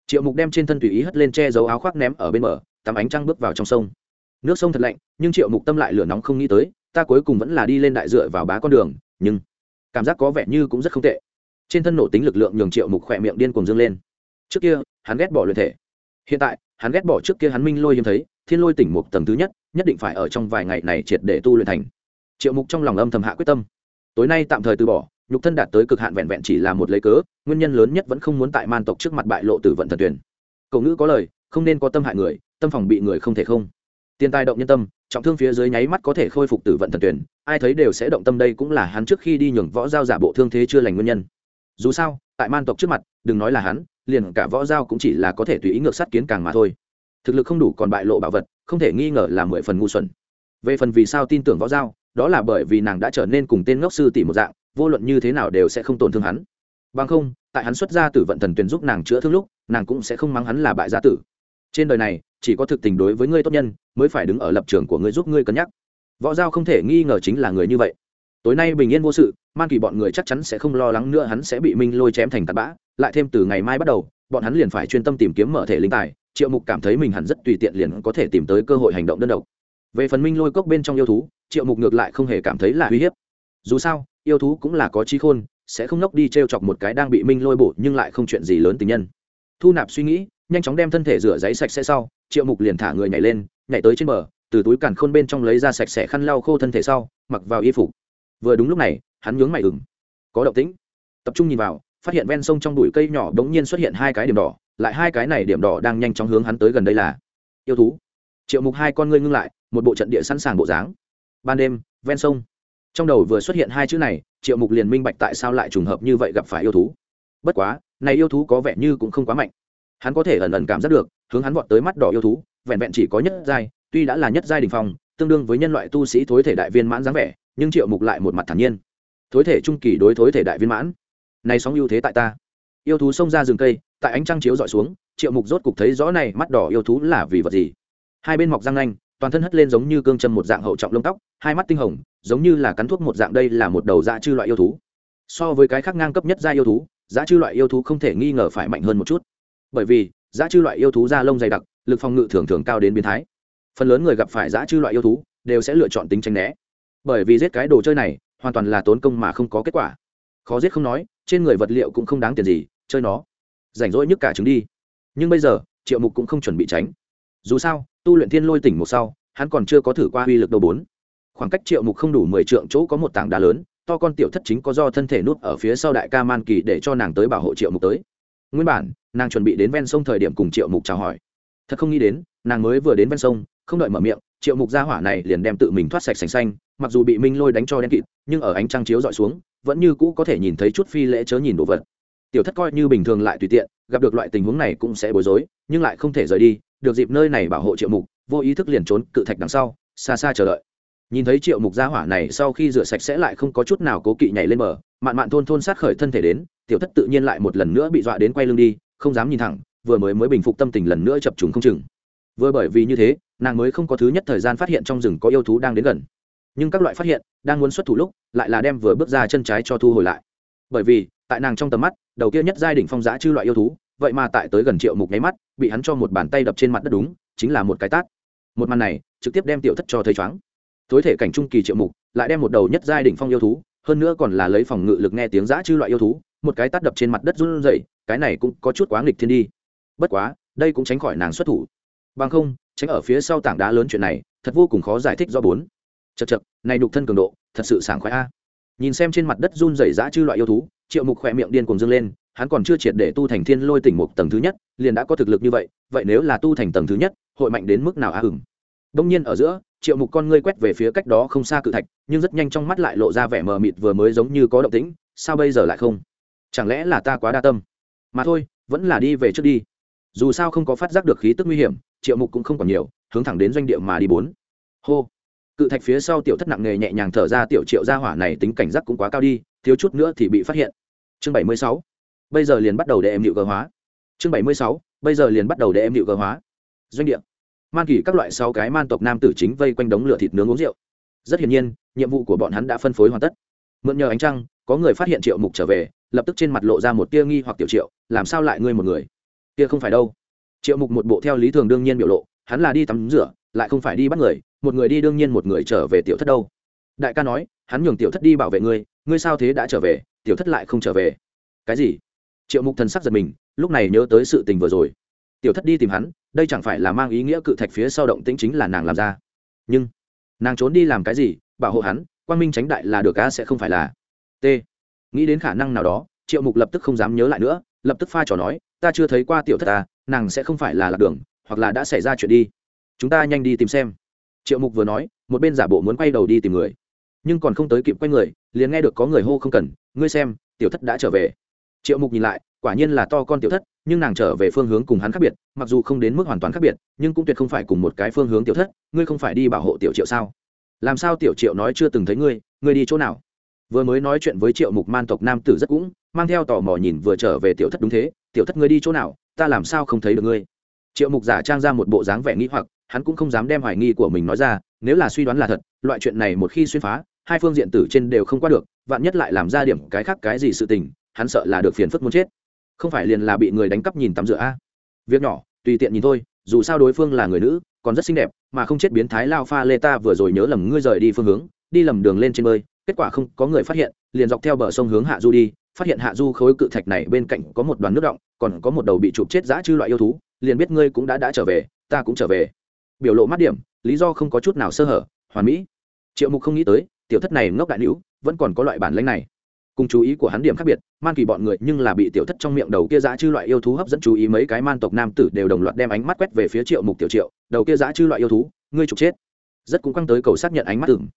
Triệu mục đem trên thân tùy ý hất lên che giấu áo khoác ném ở bên bờ, tắm ánh trăng bước vào trong sông. Nước sông thật lạnh, nhưng triệu mục tâm lại lửa nóng không nghĩ tới, ta cuối cùng vẫn là đi lên đại dựa vào bá con đường, nhưng cảm giác có vẻ như cũng rất không tệ. Trên thân nổ tính lực lượng nhường triệu mục khỏe miệng điên cuồng dâng lên. Trước kia, hắn ghét bỏ luyện thể. Hiện tại, hắn ghét bỏ trước kia hắn minh lôi hiếm thấy, thiên lôi tỉnh mục tầng thứ nhất nhất định phải ở trong vài ngày này triệt để tu luyện thành. Triệu mục trong lòng âm thầm hạ quyết tâm. Tối nay tạm thời từ bỏ nhục thân đạt tới cực hạn vẹn vẹn chỉ là một lấy cớ, nguyên nhân lớn nhất vẫn không muốn tại man tộc trước mặt bại lộ tử vận thần tuyển. Cậu ngữ có lời, không nên có tâm hại người, tâm phòng bị người không thể không. Tiền tài động nhân tâm, trọng thương phía dưới nháy mắt có thể khôi phục tử vận thần tuyển, ai thấy đều sẽ động tâm đây cũng là hắn trước khi đi nhường võ giao giả bộ thương thế chưa lành nguyên nhân. Dù sao, tại man tộc trước mặt, đừng nói là hắn, liền cả võ giao cũng chỉ là có thể tùy ý ngược sát kiến càng mà thôi. Thực lực không đủ còn bại lộ bảo vật, không thể nghi ngờ là mười phần ngu xuẩn. Về phần vì sao tin tưởng võ giao, đó là bởi vì nàng đã trở nên cùng tên ngốc sư tỷ một dạng vô luận như thế nào đều sẽ không tổn thương hắn. Bằng không, tại hắn xuất ra tử vận thần tuyền giúp nàng chữa thương lúc, nàng cũng sẽ không mắng hắn là bại gia tử. Trên đời này, chỉ có thực tình đối với ngươi tốt nhân mới phải đứng ở lập trường của ngươi giúp ngươi cân nhắc. Võ giao không thể nghi ngờ chính là người như vậy. Tối nay bình yên vô sự, man kỳ bọn người chắc chắn sẽ không lo lắng nữa hắn sẽ bị minh lôi chém thành tạt bã, lại thêm từ ngày mai bắt đầu, bọn hắn liền phải chuyên tâm tìm kiếm mở thể linh tài, triệu mục cảm thấy mình hẳn rất tùy tiện liền có thể tìm tới cơ hội hành động đơn độc. Về phần minh lôi cốc bên trong yêu thú, triệu mục ngược lại không hề cảm thấy là uy hiếp. Dù sao yêu thú cũng là có trí khôn, sẽ không nốc đi t r e o chọc một cái đang bị minh lôi bổ nhưng lại không chuyện gì lớn tình nhân. Thu nạp suy nghĩ, nhanh chóng đem thân thể rửa giấy sạch sẽ sau, triệu mục liền thả người nhảy lên, nhảy tới trên bờ, từ túi càn khôn bên trong lấy ra sạch sẽ khăn lau khô thân thể sau, mặc vào y phục. Vừa đúng lúc này, hắn nhướng mày ừng có động tĩnh. Tập trung nhìn vào, phát hiện ven sông trong bụi cây nhỏ bỗng nhiên xuất hiện hai cái điểm đỏ, lại hai cái này điểm đỏ đang nhanh chóng hướng hắn tới gần đây là yêu thú. Triệu mục hai con ngươi ngưng lại, một bộ trận địa sẵn sàng bộ dáng. Ban đêm, ven sông trong đầu vừa xuất hiện hai chữ này, triệu mục liền minh bạch tại sao lại trùng hợp như vậy gặp phải yêu thú. Bất quá, này yêu thú có vẻ như cũng không quá mạnh. Hắn có thể ẩn ẩn cảm giác được, hướng hắn vọt tới mắt đỏ yêu thú, vẹn vẹn chỉ có nhất giai, tuy đã là nhất giai đình phong, tương đương với nhân loại tu sĩ thối thể đại viên mãn dáng vẻ, nhưng triệu mục lại một mặt thản nhiên. Thối thể trung kỳ đối thối thể đại viên mãn. Này sóng ưu thế tại ta. Yêu thú xông ra rừng cây, tại ánh trăng chiếu dọi xuống, triệu mục rốt cục thấy rõ này mắt đỏ yêu thú là vì vật gì. Hai bên mọc răng nanh toàn thân hất lên giống như cương châm một dạng hậu trọng lông tóc, hai mắt tinh hồng, giống như là cắn thuốc một dạng đây là một đầu dã chư loại yêu thú. So với cái khác ngang cấp nhất gia yêu thú, dã chư loại yêu thú không thể nghi ngờ phải mạnh hơn một chút. Bởi vì, dã chư loại yêu thú da lông dày đặc, lực phòng ngự thường thường cao đến biến thái. Phần lớn người gặp phải dã chư loại yêu thú, đều sẽ lựa chọn tính tranh né. Bởi vì giết cái đồ chơi này, hoàn toàn là tốn công mà không có kết quả. Khó giết không nói, trên người vật liệu cũng không đáng tiền gì, chơi nó. Rảnh rỗi nhức cả trứng đi. Nhưng bây giờ, triệu mục cũng không chuẩn bị tránh. Dù sao tu luyện thiên lôi tỉnh một sau, hắn còn chưa có thử qua uy lực đầu bốn. Khoảng cách triệu mục không đủ mười trượng chỗ có một tảng đá lớn, to con tiểu thất chính có do thân thể nút ở phía sau đại ca man kỳ để cho nàng tới bảo hộ triệu mục tới. Nguyên bản, nàng chuẩn bị đến ven sông thời điểm cùng triệu mục chào hỏi. Thật không nghĩ đến, nàng mới vừa đến ven sông, không đợi mở miệng, triệu mục gia hỏa này liền đem tự mình thoát sạch sành xanh, mặc dù bị minh lôi đánh cho đen kịt, nhưng ở ánh trăng chiếu dọi xuống, vẫn như cũ có thể nhìn thấy chút phi lễ chớ nhìn đồ vật. Tiểu thất coi như bình thường lại tùy tiện, gặp được loại tình huống này cũng sẽ bối rối, nhưng lại không thể rời đi được dịp nơi này bảo hộ triệu mục, vô ý thức liền trốn cự thạch đằng sau, xa xa chờ đợi. Nhìn thấy triệu mục gia hỏa này sau khi rửa sạch sẽ lại không có chút nào cố kỵ nhảy lên bờ, mạn mạn thôn thôn sát khởi thân thể đến, tiểu thất tự nhiên lại một lần nữa bị dọa đến quay lưng đi, không dám nhìn thẳng, vừa mới mới bình phục tâm tình lần nữa chập trùng không chừng. Vừa bởi vì như thế, nàng mới không có thứ nhất thời gian phát hiện trong rừng có yêu thú đang đến gần. Nhưng các loại phát hiện, đang muốn xuất thủ lúc, lại là đem vừa bước ra chân trái cho thu hồi lại. Bởi vì, tại nàng trong tầm mắt, đầu kia nhất giai đỉnh phong giã chư loại yêu thú vậy mà tại tới gần triệu mục nháy mắt, bị hắn cho một bàn tay đập trên mặt đất đúng, chính là một cái tát. Một màn này, trực tiếp đem tiểu thất cho thấy chóng tối thể cảnh trung kỳ triệu mục, lại đem một đầu nhất giai đỉnh phong yêu thú, hơn nữa còn là lấy phòng ngự lực nghe tiếng giã chư loại yêu thú, một cái tát đập trên mặt đất run rẩy, cái này cũng có chút quá nghịch thiên đi. Bất quá, đây cũng tránh khỏi nàng xuất thủ. Bằng không, tránh ở phía sau tảng đá lớn chuyện này, thật vô cùng khó giải thích do bốn. Chật chật này đục thân cường độ, thật sự sảng khoái a nhìn xem trên mặt đất run rẩy dã chư loại yêu thú, triệu mục khỏe miệng điên cuồng dâng lên, hắn còn chưa triệt để tu thành thiên lôi tỉnh mục tầng thứ nhất, liền đã có thực lực như vậy vậy nếu là tu thành tầng thứ nhất, hội mạnh đến mức nào a hừng đông nhiên ở giữa, triệu mục con ngươi quét về phía cách đó không xa cự thạch, nhưng rất nhanh trong mắt lại lộ ra vẻ mờ mịt vừa mới giống như có động tĩnh, sao bây giờ lại không? Chẳng lẽ là ta quá đa tâm? Mà thôi, vẫn là đi về trước đi. Dù sao không có phát giác được khí tức nguy hiểm, triệu mục cũng không còn nhiều, hướng thẳng đến doanh địa mà đi bốn. Hô! Cự thạch phía sau tiểu thất nặng nề nhẹ nhàng thở ra, tiểu triệu gia hỏa này tính cảnh giác cũng quá cao đi, thiếu chút nữa thì bị phát hiện. Chương bảy mươi sáu, bây giờ liền bắt đầu để em điệu cơ hóa. Chương bảy mươi sáu, bây giờ liền bắt đầu để em điệu cơ hóa. Doanh địa. Man kỳ các loại sáu cái man tộc nam tử chính vây quanh đống lửa thịt nướng uống rượu. Rất hiển nhiên, nhiệm vụ của bọn hắn đã phân phối hoàn tất. Mượn nhờ ánh trăng, có người phát hiện triệu mục trở về, lập tức trên mặt lộ ra một tia nghi hoặc tiểu triệu, làm sao lại ngươi một người? Kia không phải đâu. Triệu mục một bộ theo lý thường đương nhiên biểu lộ, hắn là đi tắm rửa, lại không phải đi bắt người một người đi đương nhiên một người trở về tiểu thất đâu. Đại ca nói, hắn nhường tiểu thất đi bảo vệ ngươi ngươi sao thế đã trở về, tiểu thất lại không trở về. Cái gì? Triệu mục thần sắc giật mình, lúc này nhớ tới sự tình vừa rồi. Tiểu thất đi tìm hắn, đây chẳng phải là mang ý nghĩa cự thạch phía sau động tĩnh chính là nàng làm ra. Nhưng, nàng trốn đi làm cái gì, bảo hộ hắn quan minh tránh đại là được cá sẽ không phải là. T. Nghĩ đến khả năng nào đó, triệu mục lập tức không dám nhớ lại nữa, lập tức pha trò nói, ta chưa thấy qua tiểu thất ta nàng sẽ không phải là lạc đường, hoặc là đã xảy ra chuyện đi. Chúng ta nhanh đi tìm xem triệu mục vừa nói, một bên giả bộ muốn quay đầu đi tìm người. Nhưng còn không tới kịp quay người, liền nghe được có người hô không cần, ngươi xem, tiểu thất đã trở về. Triệu mục nhìn lại, quả nhiên là to con tiểu thất, nhưng nàng trở về phương hướng cùng hắn khác biệt, mặc dù không đến mức hoàn toàn khác biệt, nhưng cũng tuyệt không phải cùng một cái phương hướng tiểu thất, ngươi không phải đi bảo hộ tiểu triệu sao? Làm sao tiểu triệu nói chưa từng thấy ngươi ngươi đi chỗ nào? Vừa mới nói chuyện với triệu mục, man tộc nam tử rất cũng, mang theo tò mò nhìn vừa trở về tiểu thất đúng thế, tiểu thất ngươi đi chỗ nào, ta làm sao không thấy được ngươi? Triệu mục giả trang ra một bộ dáng vẻ nghĩ hoặc hắn cũng không dám đem hoài nghi của mình nói ra, nếu là suy đoán là thật, loại chuyện này một khi xuyên phá, hai phương diện tử trên đều không qua được, vạn nhất lại làm ra điểm cái khác cái gì sự tình, hắn sợ là được phiền phức muốn chết. Không phải liền là bị người đánh cắp nhìn tắm rửa a? Việc nhỏ, tùy tiện nhìn thôi, dù sao đối phương là người nữ, còn rất xinh đẹp, mà không chết biến thái lao pha lê ta vừa rồi nhớ lầm ngươi rời đi phương hướng, đi lầm đường lên trên bơi, kết quả không có người phát hiện, liền dọc theo bờ sông hướng hạ du đi, phát hiện hạ du khối cự thạch này bên cạnh có một đoàn nước động, còn có một đầu bị chụp chết dã chư loại yêu thú, liền biết ngươi cũng đã đã trở về, ta cũng trở về biểu lộ mắt điểm, lý do không có chút nào sơ hở, hoàn mỹ. Triệu mục không nghĩ tới, tiểu thất này ngốc đại nữ, vẫn còn có loại bản lãnh này. Cùng chú ý của hắn điểm khác biệt, man kỳ bọn người nhưng là bị tiểu thất trong miệng đầu kia dã chư loại yêu thú hấp dẫn chú ý mấy cái man tộc nam tử đều đồng loạt đem ánh mắt quét về phía triệu mục tiểu triệu, đầu kia dã chư loại yêu thú, ngươi trục chết. Rất cũng căng tới cầu xác nhận ánh mắt tưởng.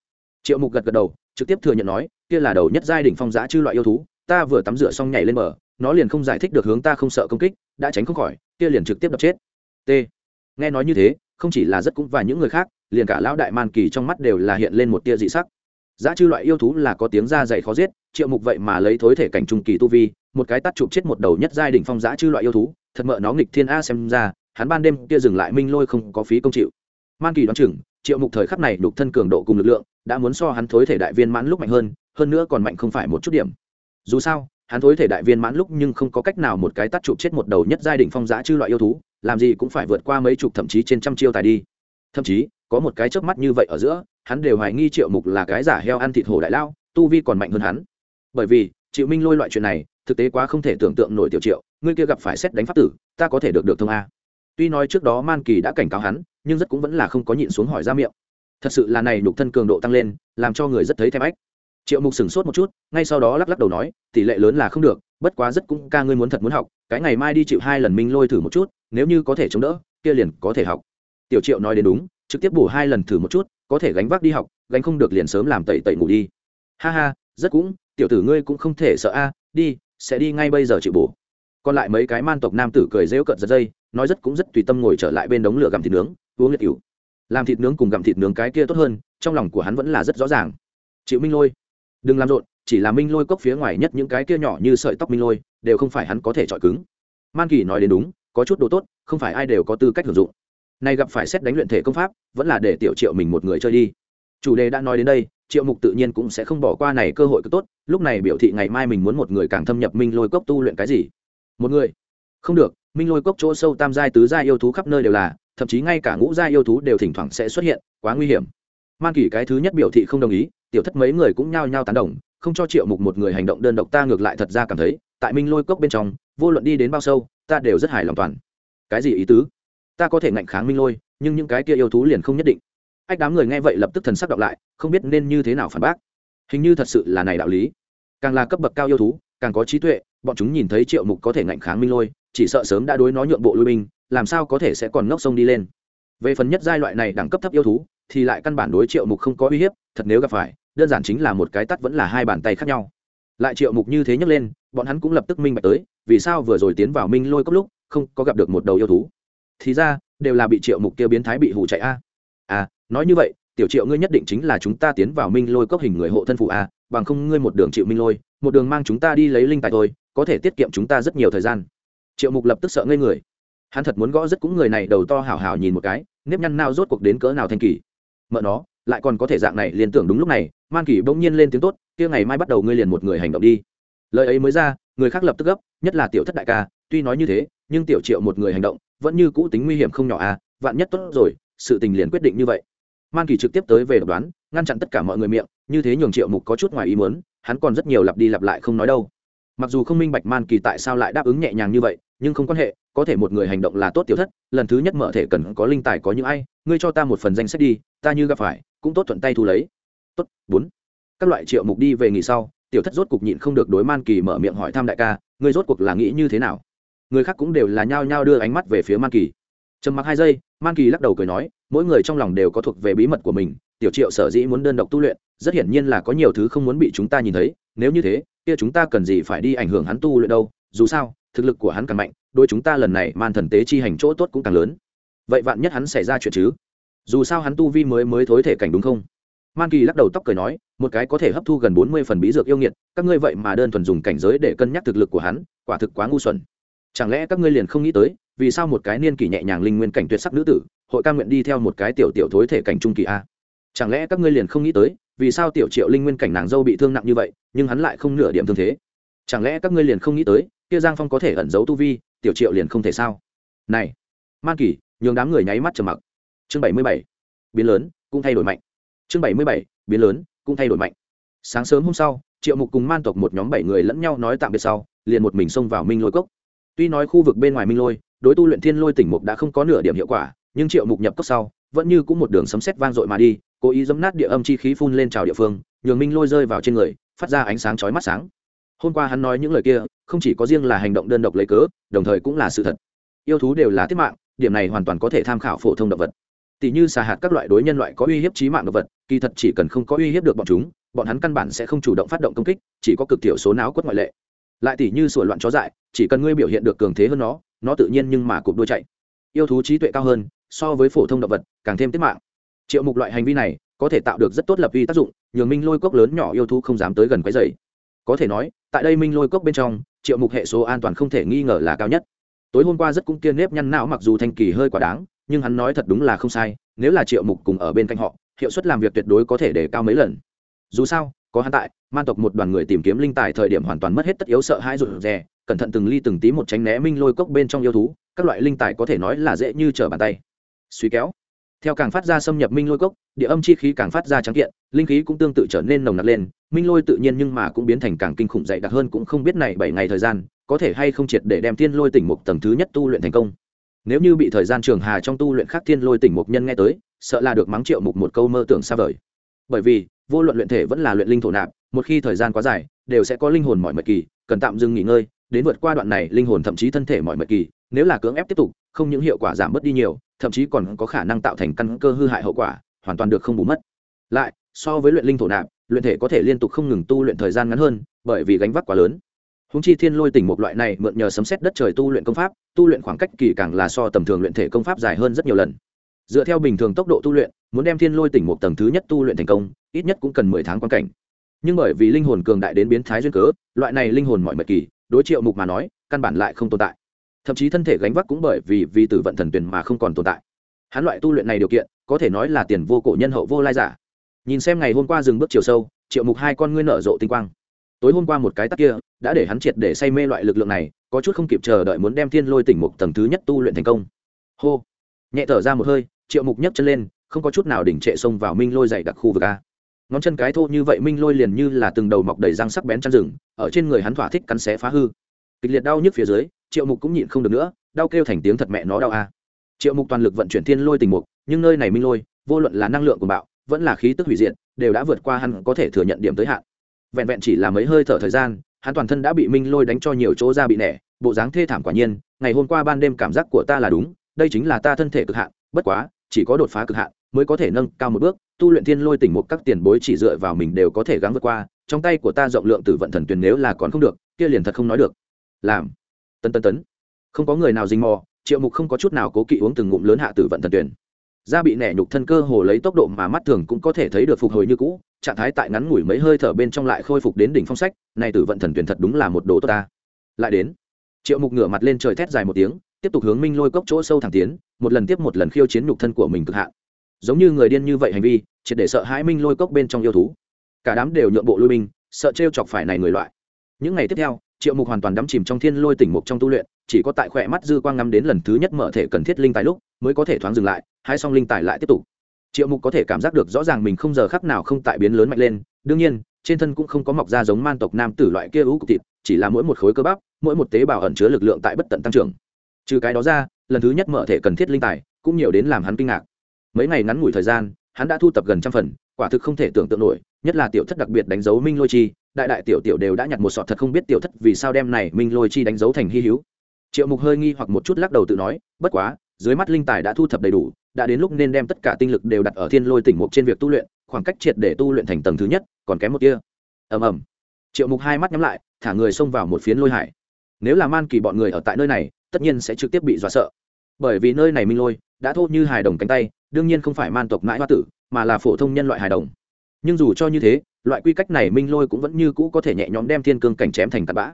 Triệu mục gật gật đầu, trực tiếp thừa nhận nói, kia là đầu nhất giai đỉnh phong dã chư loại yêu thú, ta vừa tắm rửa xong nhảy lên bờ, nó liền không giải thích được hướng ta không sợ công kích, đã tránh không khỏi, kia liền trực tiếp đập chết. T. Nghe nói như thế không chỉ là rất cũng và những người khác, liền cả lão đại man kỳ trong mắt đều là hiện lên một tia dị sắc. Giá chư loại yêu thú là có tiếng da dày khó giết, triệu mục vậy mà lấy thối thể cảnh trung kỳ tu vi, một cái tắt chụp chết một đầu nhất giai đỉnh phong giá chư loại yêu thú, thật mợ nó nghịch thiên a xem ra, hắn ban đêm kia dừng lại minh lôi không có phí công chịu. Man kỳ đoán chừng, triệu mục thời khắc này đục thân cường độ cùng lực lượng, đã muốn so hắn thối thể đại viên mãn lúc mạnh hơn hơn nữa còn mạnh không phải một chút điểm. Dù sao, hắn thối thể đại viên mãn lúc nhưng không có cách nào một cái tắt chụp chết một đầu nhất giai đỉnh phong giá chư loại yêu thú làm gì cũng phải vượt qua mấy chục thậm chí trên trăm chiêu tài đi. Thậm chí, có một cái chớp mắt như vậy ở giữa, hắn đều hoài nghi triệu mục là cái giả heo ăn thịt hổ đại lao, tu vi còn mạnh hơn hắn. Bởi vì, triệu minh lôi loại chuyện này, thực tế quá không thể tưởng tượng nổi tiểu triệu, ngươi kia gặp phải xét đánh pháp tử, ta có thể được được thông a. Tuy nói trước đó man kỳ đã cảnh cáo hắn, nhưng rất cũng vẫn là không có nhịn xuống hỏi ra miệng. Thật sự là này nhục thân cường độ tăng lên, làm cho người rất thấy thèm ách triệu mục sửng sốt một chút, ngay sau đó lắc lắc đầu nói, tỷ lệ lớn là không được, bất quá rất cũng ca ngươi muốn thật muốn học, cái ngày mai đi chịu hai lần minh lôi thử một chút nếu như có thể chống đỡ, kia liền có thể học. Tiểu triệu nói đến đúng, trực tiếp bổ hai lần thử một chút, có thể gánh vác đi học, gánh không được liền sớm làm tẩy tẩy ngủ đi. Ha ha, rất cũng, tiểu tử ngươi cũng không thể sợ a, đi, sẽ đi ngay bây giờ chịu bổ. Còn lại mấy cái man tộc nam tử cười rêu cận giật dây, nói rất cũng rất tùy tâm ngồi trở lại bên đống lửa gặm thịt nướng, uống liệt cựu làm thịt nướng cùng gặm thịt nướng cái kia tốt hơn, trong lòng của hắn vẫn là rất rõ ràng. Chịu minh lôi, đừng làm rộn, chỉ là minh lôi cốc phía ngoài nhất những cái kia nhỏ như sợi tóc minh lôi, đều không phải hắn có thể chọi cứng. Man kỳ nói đến đúng có chút đồ tốt, không phải ai đều có tư cách hưởng dụng. Nay gặp phải xét đánh luyện thể công pháp, vẫn là để tiểu triệu mình một người chơi đi. Chủ đề đã nói đến đây, triệu mục tự nhiên cũng sẽ không bỏ qua này cơ hội cứ tốt, lúc này biểu thị ngày mai mình muốn một người càng thâm nhập minh lôi cốc tu luyện cái gì? Một người? Không được, minh lôi cốc chỗ sâu tam giai, tứ giai yêu thú khắp nơi đều là, thậm chí ngay cả ngũ giai yêu thú đều thỉnh thoảng sẽ xuất hiện, quá nguy hiểm. Man kỳ cái thứ nhất biểu thị không đồng ý, tiểu thất mấy người cũng nhao nhao tán đồng, không cho triệu mục một người hành động đơn độc, ta ngược lại thật ra cảm thấy, tại minh lôi cốc bên trong, vô luận đi đến bao sâu ta đều rất hài lòng toàn. Cái gì ý tứ? Ta có thể ngạnh kháng minh lôi, nhưng những cái kia yêu thú liền không nhất định. Ách, đám người nghe vậy lập tức thần sắc đọc lại, không biết nên như thế nào phản bác. Hình như thật sự là này đạo lý. Càng là cấp bậc cao yêu thú, càng có trí tuệ, bọn chúng nhìn thấy triệu mục có thể ngạnh kháng minh lôi, chỉ sợ sớm đã đối nó nhượng bộ lui binh, làm sao có thể sẽ còn ngốc sông đi lên. Về phần nhất giai loại này đẳng cấp thấp yêu thú, thì lại căn bản đối triệu mục không có uy hiếp, thật nếu gặp phải, đơn giản chính là một cái tắt vẫn là hai bàn tay khác nhau. Lại triệu mục như thế nhấc lên, bọn hắn cũng lập tức minh bạch tới vì sao vừa rồi tiến vào minh lôi Cốc lúc không có gặp được một đầu yêu thú? Thì ra, đều là bị triệu mục kia biến thái bị hủ chạy a. À nói như vậy, tiểu triệu ngươi nhất định chính là chúng ta tiến vào minh lôi cốc hình người hộ thân phụ a, bằng không ngươi một đường chịu minh lôi, một đường mang chúng ta đi lấy linh tài thôi, có thể tiết kiệm chúng ta rất nhiều thời gian. Triệu mục lập tức sợ ngây người. Hắn thật muốn gõ rất cũng người này đầu to hào hào nhìn một cái, nếp nhăn nào rốt cuộc đến cỡ nào thanh kỳ. Mợ nó, lại còn có thể dạng này liên tưởng đúng lúc này, man kỳ bỗng nhiên lên tiếng tốt, kia ngày mai bắt đầu ngươi liền một người hành động đi lời ấy mới ra, người khác lập tức gấp, nhất là tiểu thất đại ca, tuy nói như thế, nhưng tiểu triệu một người hành động vẫn như cũ tính nguy hiểm không nhỏ à vạn nhất tốt rồi, sự tình liền quyết định như vậy. Man kỳ trực tiếp tới về độc đoán, ngăn chặn tất cả mọi người miệng, như thế nhường triệu mục có chút ngoài ý muốn, hắn còn rất nhiều lặp đi lặp lại không nói đâu. Mặc dù không minh bạch man kỳ tại sao lại đáp ứng nhẹ nhàng như vậy, nhưng không quan hệ, có thể một người hành động là tốt tiểu thất, lần thứ nhất mở thể cần có linh tài có những ai, ngươi cho ta một phần danh sách đi, ta như gặp phải, cũng tốt thuận tay thu lấy. Tốt, bốn. Các loại triệu mục đi về nghỉ sau tiểu thất rốt cục nhịn không được đối man kỳ mở miệng hỏi thăm đại ca, ngươi rốt cuộc là nghĩ như thế nào? Người khác cũng đều là nhao nhao đưa ánh mắt về phía man kỳ. Trầm mặc hai giây, man kỳ lắc đầu cười nói, mỗi người trong lòng đều có thuộc về bí mật của mình, tiểu triệu sở dĩ muốn đơn độc tu luyện, rất hiển nhiên là có nhiều thứ không muốn bị chúng ta nhìn thấy, nếu như thế, kia chúng ta cần gì phải đi ảnh hưởng hắn tu luyện đâu, dù sao, thực lực của hắn càng mạnh đôi chúng ta lần này man thần tế chi hành chỗ tốt cũng càng lớn. Vậy vạn nhất hắn xảy ra chuyện chứ? Dù sao hắn tu vi mới mới thối thể cảnh đúng không? Man kỳ lắc đầu tóc cười nói, một cái có thể hấp thu gần bốn mươi phần bí dược yêu nghiệt, các ngươi vậy mà đơn thuần dùng cảnh giới để cân nhắc thực lực của hắn, quả thực quá ngu xuẩn. Chẳng lẽ các ngươi liền không nghĩ tới, vì sao một cái niên kỷ nhẹ nhàng linh nguyên cảnh tuyệt sắc nữ tử, hội ca nguyện đi theo một cái tiểu tiểu thối thể cảnh trung kỳ a? Chẳng lẽ các ngươi liền không nghĩ tới, vì sao tiểu triệu linh nguyên cảnh nàng dâu bị thương nặng như vậy, nhưng hắn lại không nửa điểm thương thế? Chẳng lẽ các ngươi liền không nghĩ tới, kia giang phong có thể ẩn giấu tu vi, tiểu triệu liền không thể sao? Này, man kỳ, nhường đám người nháy mắt trầm mặc. Chương bảy mươi bảy, biến lớn, cũng thay đổi mạnh chương bảy mươi bảy, biến lớn, cũng thay đổi mạnh. Sáng sớm hôm sau, triệu mục cùng man tộc một nhóm bảy người lẫn nhau nói tạm biệt sau, liền một mình xông vào minh lôi cốc. Tuy nói khu vực bên ngoài minh lôi, đối tu luyện thiên lôi tỉnh mục đã không có nửa điểm hiệu quả, nhưng triệu mục nhập cốc sau, vẫn như cũng một đường sấm sét vang dội mà đi, cố ý dấm nát địa âm chi khí phun lên trào địa phương, nhường minh lôi rơi vào trên người, phát ra ánh sáng chói mắt sáng. Hôm qua hắn nói những lời kia, không chỉ có riêng là hành động đơn độc lấy cớ, đồng thời cũng là sự thật. Yêu thú đều là tiết mạng, điểm này hoàn toàn có thể tham khảo phổ thông động vật tỉ như xà hạt các loại đối nhân loại có uy hiếp trí mạng động vật, kỳ thật chỉ cần không có uy hiếp được bọn chúng, bọn hắn căn bản sẽ không chủ động phát động công kích, chỉ có cực thiểu số não quất ngoại lệ. Lại tỷ như sủa loạn chó dại, chỉ cần ngươi biểu hiện được cường thế hơn nó nó tự nhiên nhưng mà cụp đuôi chạy. Yêu thú trí tuệ cao hơn, so với phổ thông động vật, càng thêm tiết mạng. Triệu mục loại hành vi này, có thể tạo được rất tốt lập vi tác dụng, nhường minh lôi cốc lớn nhỏ yêu thú không dám tới gần quấy dày có thể nói, tại đây minh lôi cốc bên trong, triệu mục hệ số an toàn không thể nghi ngờ là cao nhất. Tối hôm qua rất cũng kiên nếp nhăn não mặc dù thanh kỳ hơi quá đáng nhưng hắn nói thật đúng là không sai, nếu là triệu mục cùng ở bên cạnh họ, hiệu suất làm việc tuyệt đối có thể để cao mấy lần. Dù sao, có hắn tại, man tộc một đoàn người tìm kiếm linh tài thời điểm hoàn toàn mất hết tất yếu sợ hãi rụt rè, cẩn thận từng ly từng tí một tránh né minh lôi cốc bên trong yêu thú, các loại linh tài có thể nói là dễ như trở bàn tay. Suy kéo, theo càng phát ra xâm nhập minh lôi cốc, địa âm chi khí càng phát ra trắng kiện, linh khí cũng tương tự trở nên nồng nặc lên, minh lôi tự nhiên nhưng mà cũng biến thành càng kinh khủng dày đặc hơn cũng không biết này bảy ngày thời gian, có thể hay không triệt để đem thiên lôi tỉnh mục tầng thứ nhất tu luyện thành công nếu như bị thời gian trường hà trong tu luyện khác thiên lôi tỉnh mục nhân nghe tới, sợ là được mắng triệu mục một câu mơ tưởng xa vời. Bởi vì, vô luận luyện thể vẫn là luyện linh thổ nạp, một khi thời gian quá dài, đều sẽ có linh hồn mọi mật kỳ, cần tạm dừng nghỉ ngơi, đến vượt qua đoạn này linh hồn thậm chí thân thể mọi mật kỳ, nếu là cưỡng ép tiếp tục, không những hiệu quả giảm bớt đi nhiều, thậm chí còn có khả năng tạo thành căn cơ hư hại hậu quả, hoàn toàn được không bù mất. Lại, so với luyện linh thổ nạp, luyện thể có thể liên tục không ngừng tu luyện thời gian ngắn hơn, bởi vì gánh vác quá lớn húng chi thiên lôi tỉnh một loại này mượn nhờ sấm xét đất trời tu luyện công pháp, tu luyện khoảng cách kỳ càng là so tầm thường luyện thể công pháp dài hơn rất nhiều lần. Dựa theo bình thường tốc độ tu luyện, muốn đem thiên lôi tỉnh một tầng thứ nhất tu luyện thành công, ít nhất cũng cần mười tháng quan cảnh. Nhưng bởi vì linh hồn cường đại đến biến thái duyên cớ, loại này linh hồn mọi mật kỳ, đối triệu mục mà nói, căn bản lại không tồn tại. Thậm chí thân thể gánh vác cũng bởi vì vì tử vận thần tuyển mà không còn tồn tại. Hắn loại tu luyện này điều kiện, có thể nói là tiền vô cổ nhân hậu vô lai giả. Nhìn xem ngày hôm qua dừng bước chiều sâu, triệu mục hai con ngươi nở rộ tinh quang tối hôm qua một cái tắc kia, đã để hắn triệt để say mê loại lực lượng này, có chút không kịp chờ đợi muốn đem thiên lôi tỉnh mục tầng thứ nhất tu luyện thành công. Hô. Nhẹ thở ra một hơi, triệu mục nhấc chân lên, không có chút nào đỉnh trệ xông vào minh lôi dày đặc khu vực a. Ngón chân cái thô như vậy, minh lôi liền như là từng đầu mọc đầy răng sắc bén chăn rừng, ở trên người hắn thỏa thích cắn xé phá hư. Kịch liệt đau nhức phía dưới, triệu mục cũng nhịn không được nữa, đau kêu thành tiếng thật mẹ nó đau a. Triệu mục toàn lực vận chuyển thiên lôi tình mục, nhưng nơi này minh lôi, vô luận là năng lượng của bạo, vẫn là khí tức hủy diệt, đều đã vượt qua hắn có thể thừa nhận điểm tới hạn vẹn vẹn chỉ là mấy hơi thở thời gian, hắn toàn thân đã bị minh lôi đánh cho nhiều chỗ ra bị nẻ, bộ dáng thê thảm quả nhiên, ngày hôm qua ban đêm cảm giác của ta là đúng, đây chính là ta thân thể cực hạn, bất quá, chỉ có đột phá cực hạn mới có thể nâng cao một bước, tu luyện thiên lôi tỉnh một các tiền bối chỉ dựa vào mình đều có thể gắng vượt qua, trong tay của ta rộng lượng từ vận thần tuyền nếu là còn không được, kia liền thật không nói được. Làm. Tân tân tấn. Không có người nào dình mò, triệu mục không có chút nào cố kỵ uống từng ngụm lớn hạ tử vận thần tuyền. Da bị nẻ nhục thân cơ hồ lấy tốc độ mà mắt thường cũng có thể thấy được phục hồi như cũ trạng thái tại ngắn ngủi mấy hơi thở bên trong lại khôi phục đến đỉnh phong sách này tử vận thần tuyển thật đúng là một đồ tốt ta. Lại đến, triệu mục ngửa mặt lên trời thét dài một tiếng, tiếp tục hướng minh lôi cốc chỗ sâu thẳng tiến, một lần tiếp một lần khiêu chiến nhục thân của mình cực hạn. Giống như người điên như vậy hành vi, triệt để sợ hãi minh lôi cốc bên trong yêu thú. Cả đám đều nhượng bộ lui binh, sợ t chọc phải này người loại. Những ngày tiếp theo, triệu mục hoàn toàn đắm chìm trong thiên lôi tỉnh mục trong tu luyện, chỉ có tại khỏe mắt dư quang ngắm đến lần thứ nhất mở thể cần thiết linh tài lúc, mới có thể thoáng dừng lại, hai xong linh tài lại tiếp tục triệu mục có thể cảm giác được rõ ràng mình không giờ khắc nào không tại biến lớn mạnh lên, đương nhiên, trên thân cũng không có mọc ra giống man tộc nam tử loại kia ú cục thịt, chỉ là mỗi một khối cơ bắp, mỗi một tế bào ẩn chứa lực lượng tại bất tận tăng trưởng. Trừ cái đó ra, lần thứ nhất mở thể cần thiết linh tài, cũng nhiều đến làm hắn kinh ngạc. Mấy ngày ngắn ngủi thời gian, hắn đã thu tập gần trăm phần, quả thực không thể tưởng tượng nổi, nhất là tiểu thất đặc biệt đánh dấu minh lôi chi, đại đại tiểu tiểu đều đã nhặt một sọt thật không biết tiểu thất vì sao đem này minh lôi chi đánh dấu thành hy hữu. Triệu mục hơi nghi hoặc một chút lắc đầu tự nói, bất quá dưới mắt linh tài đã thu thập đầy đủ, đã đến lúc nên đem tất cả tinh lực đều đặt ở thiên lôi tỉnh mục trên việc tu luyện, khoảng cách triệt để tu luyện thành tầng thứ nhất, còn kém một kia. Ầm ầm. Triệu mục hai mắt nhắm lại, thả người xông vào một phiến lôi hải. Nếu là man kỳ bọn người ở tại nơi này, tất nhiên sẽ trực tiếp bị dọa sợ. Bởi vì nơi này minh lôi đã thô như hài đồng cánh tay, đương nhiên không phải man tộc mãi hoa tử, mà là phổ thông nhân loại hài đồng. Nhưng dù cho như thế, loại quy cách này minh lôi cũng vẫn như cũ có thể nhẹ nhõm đem thiên cương cảnh chém thành tạt bã.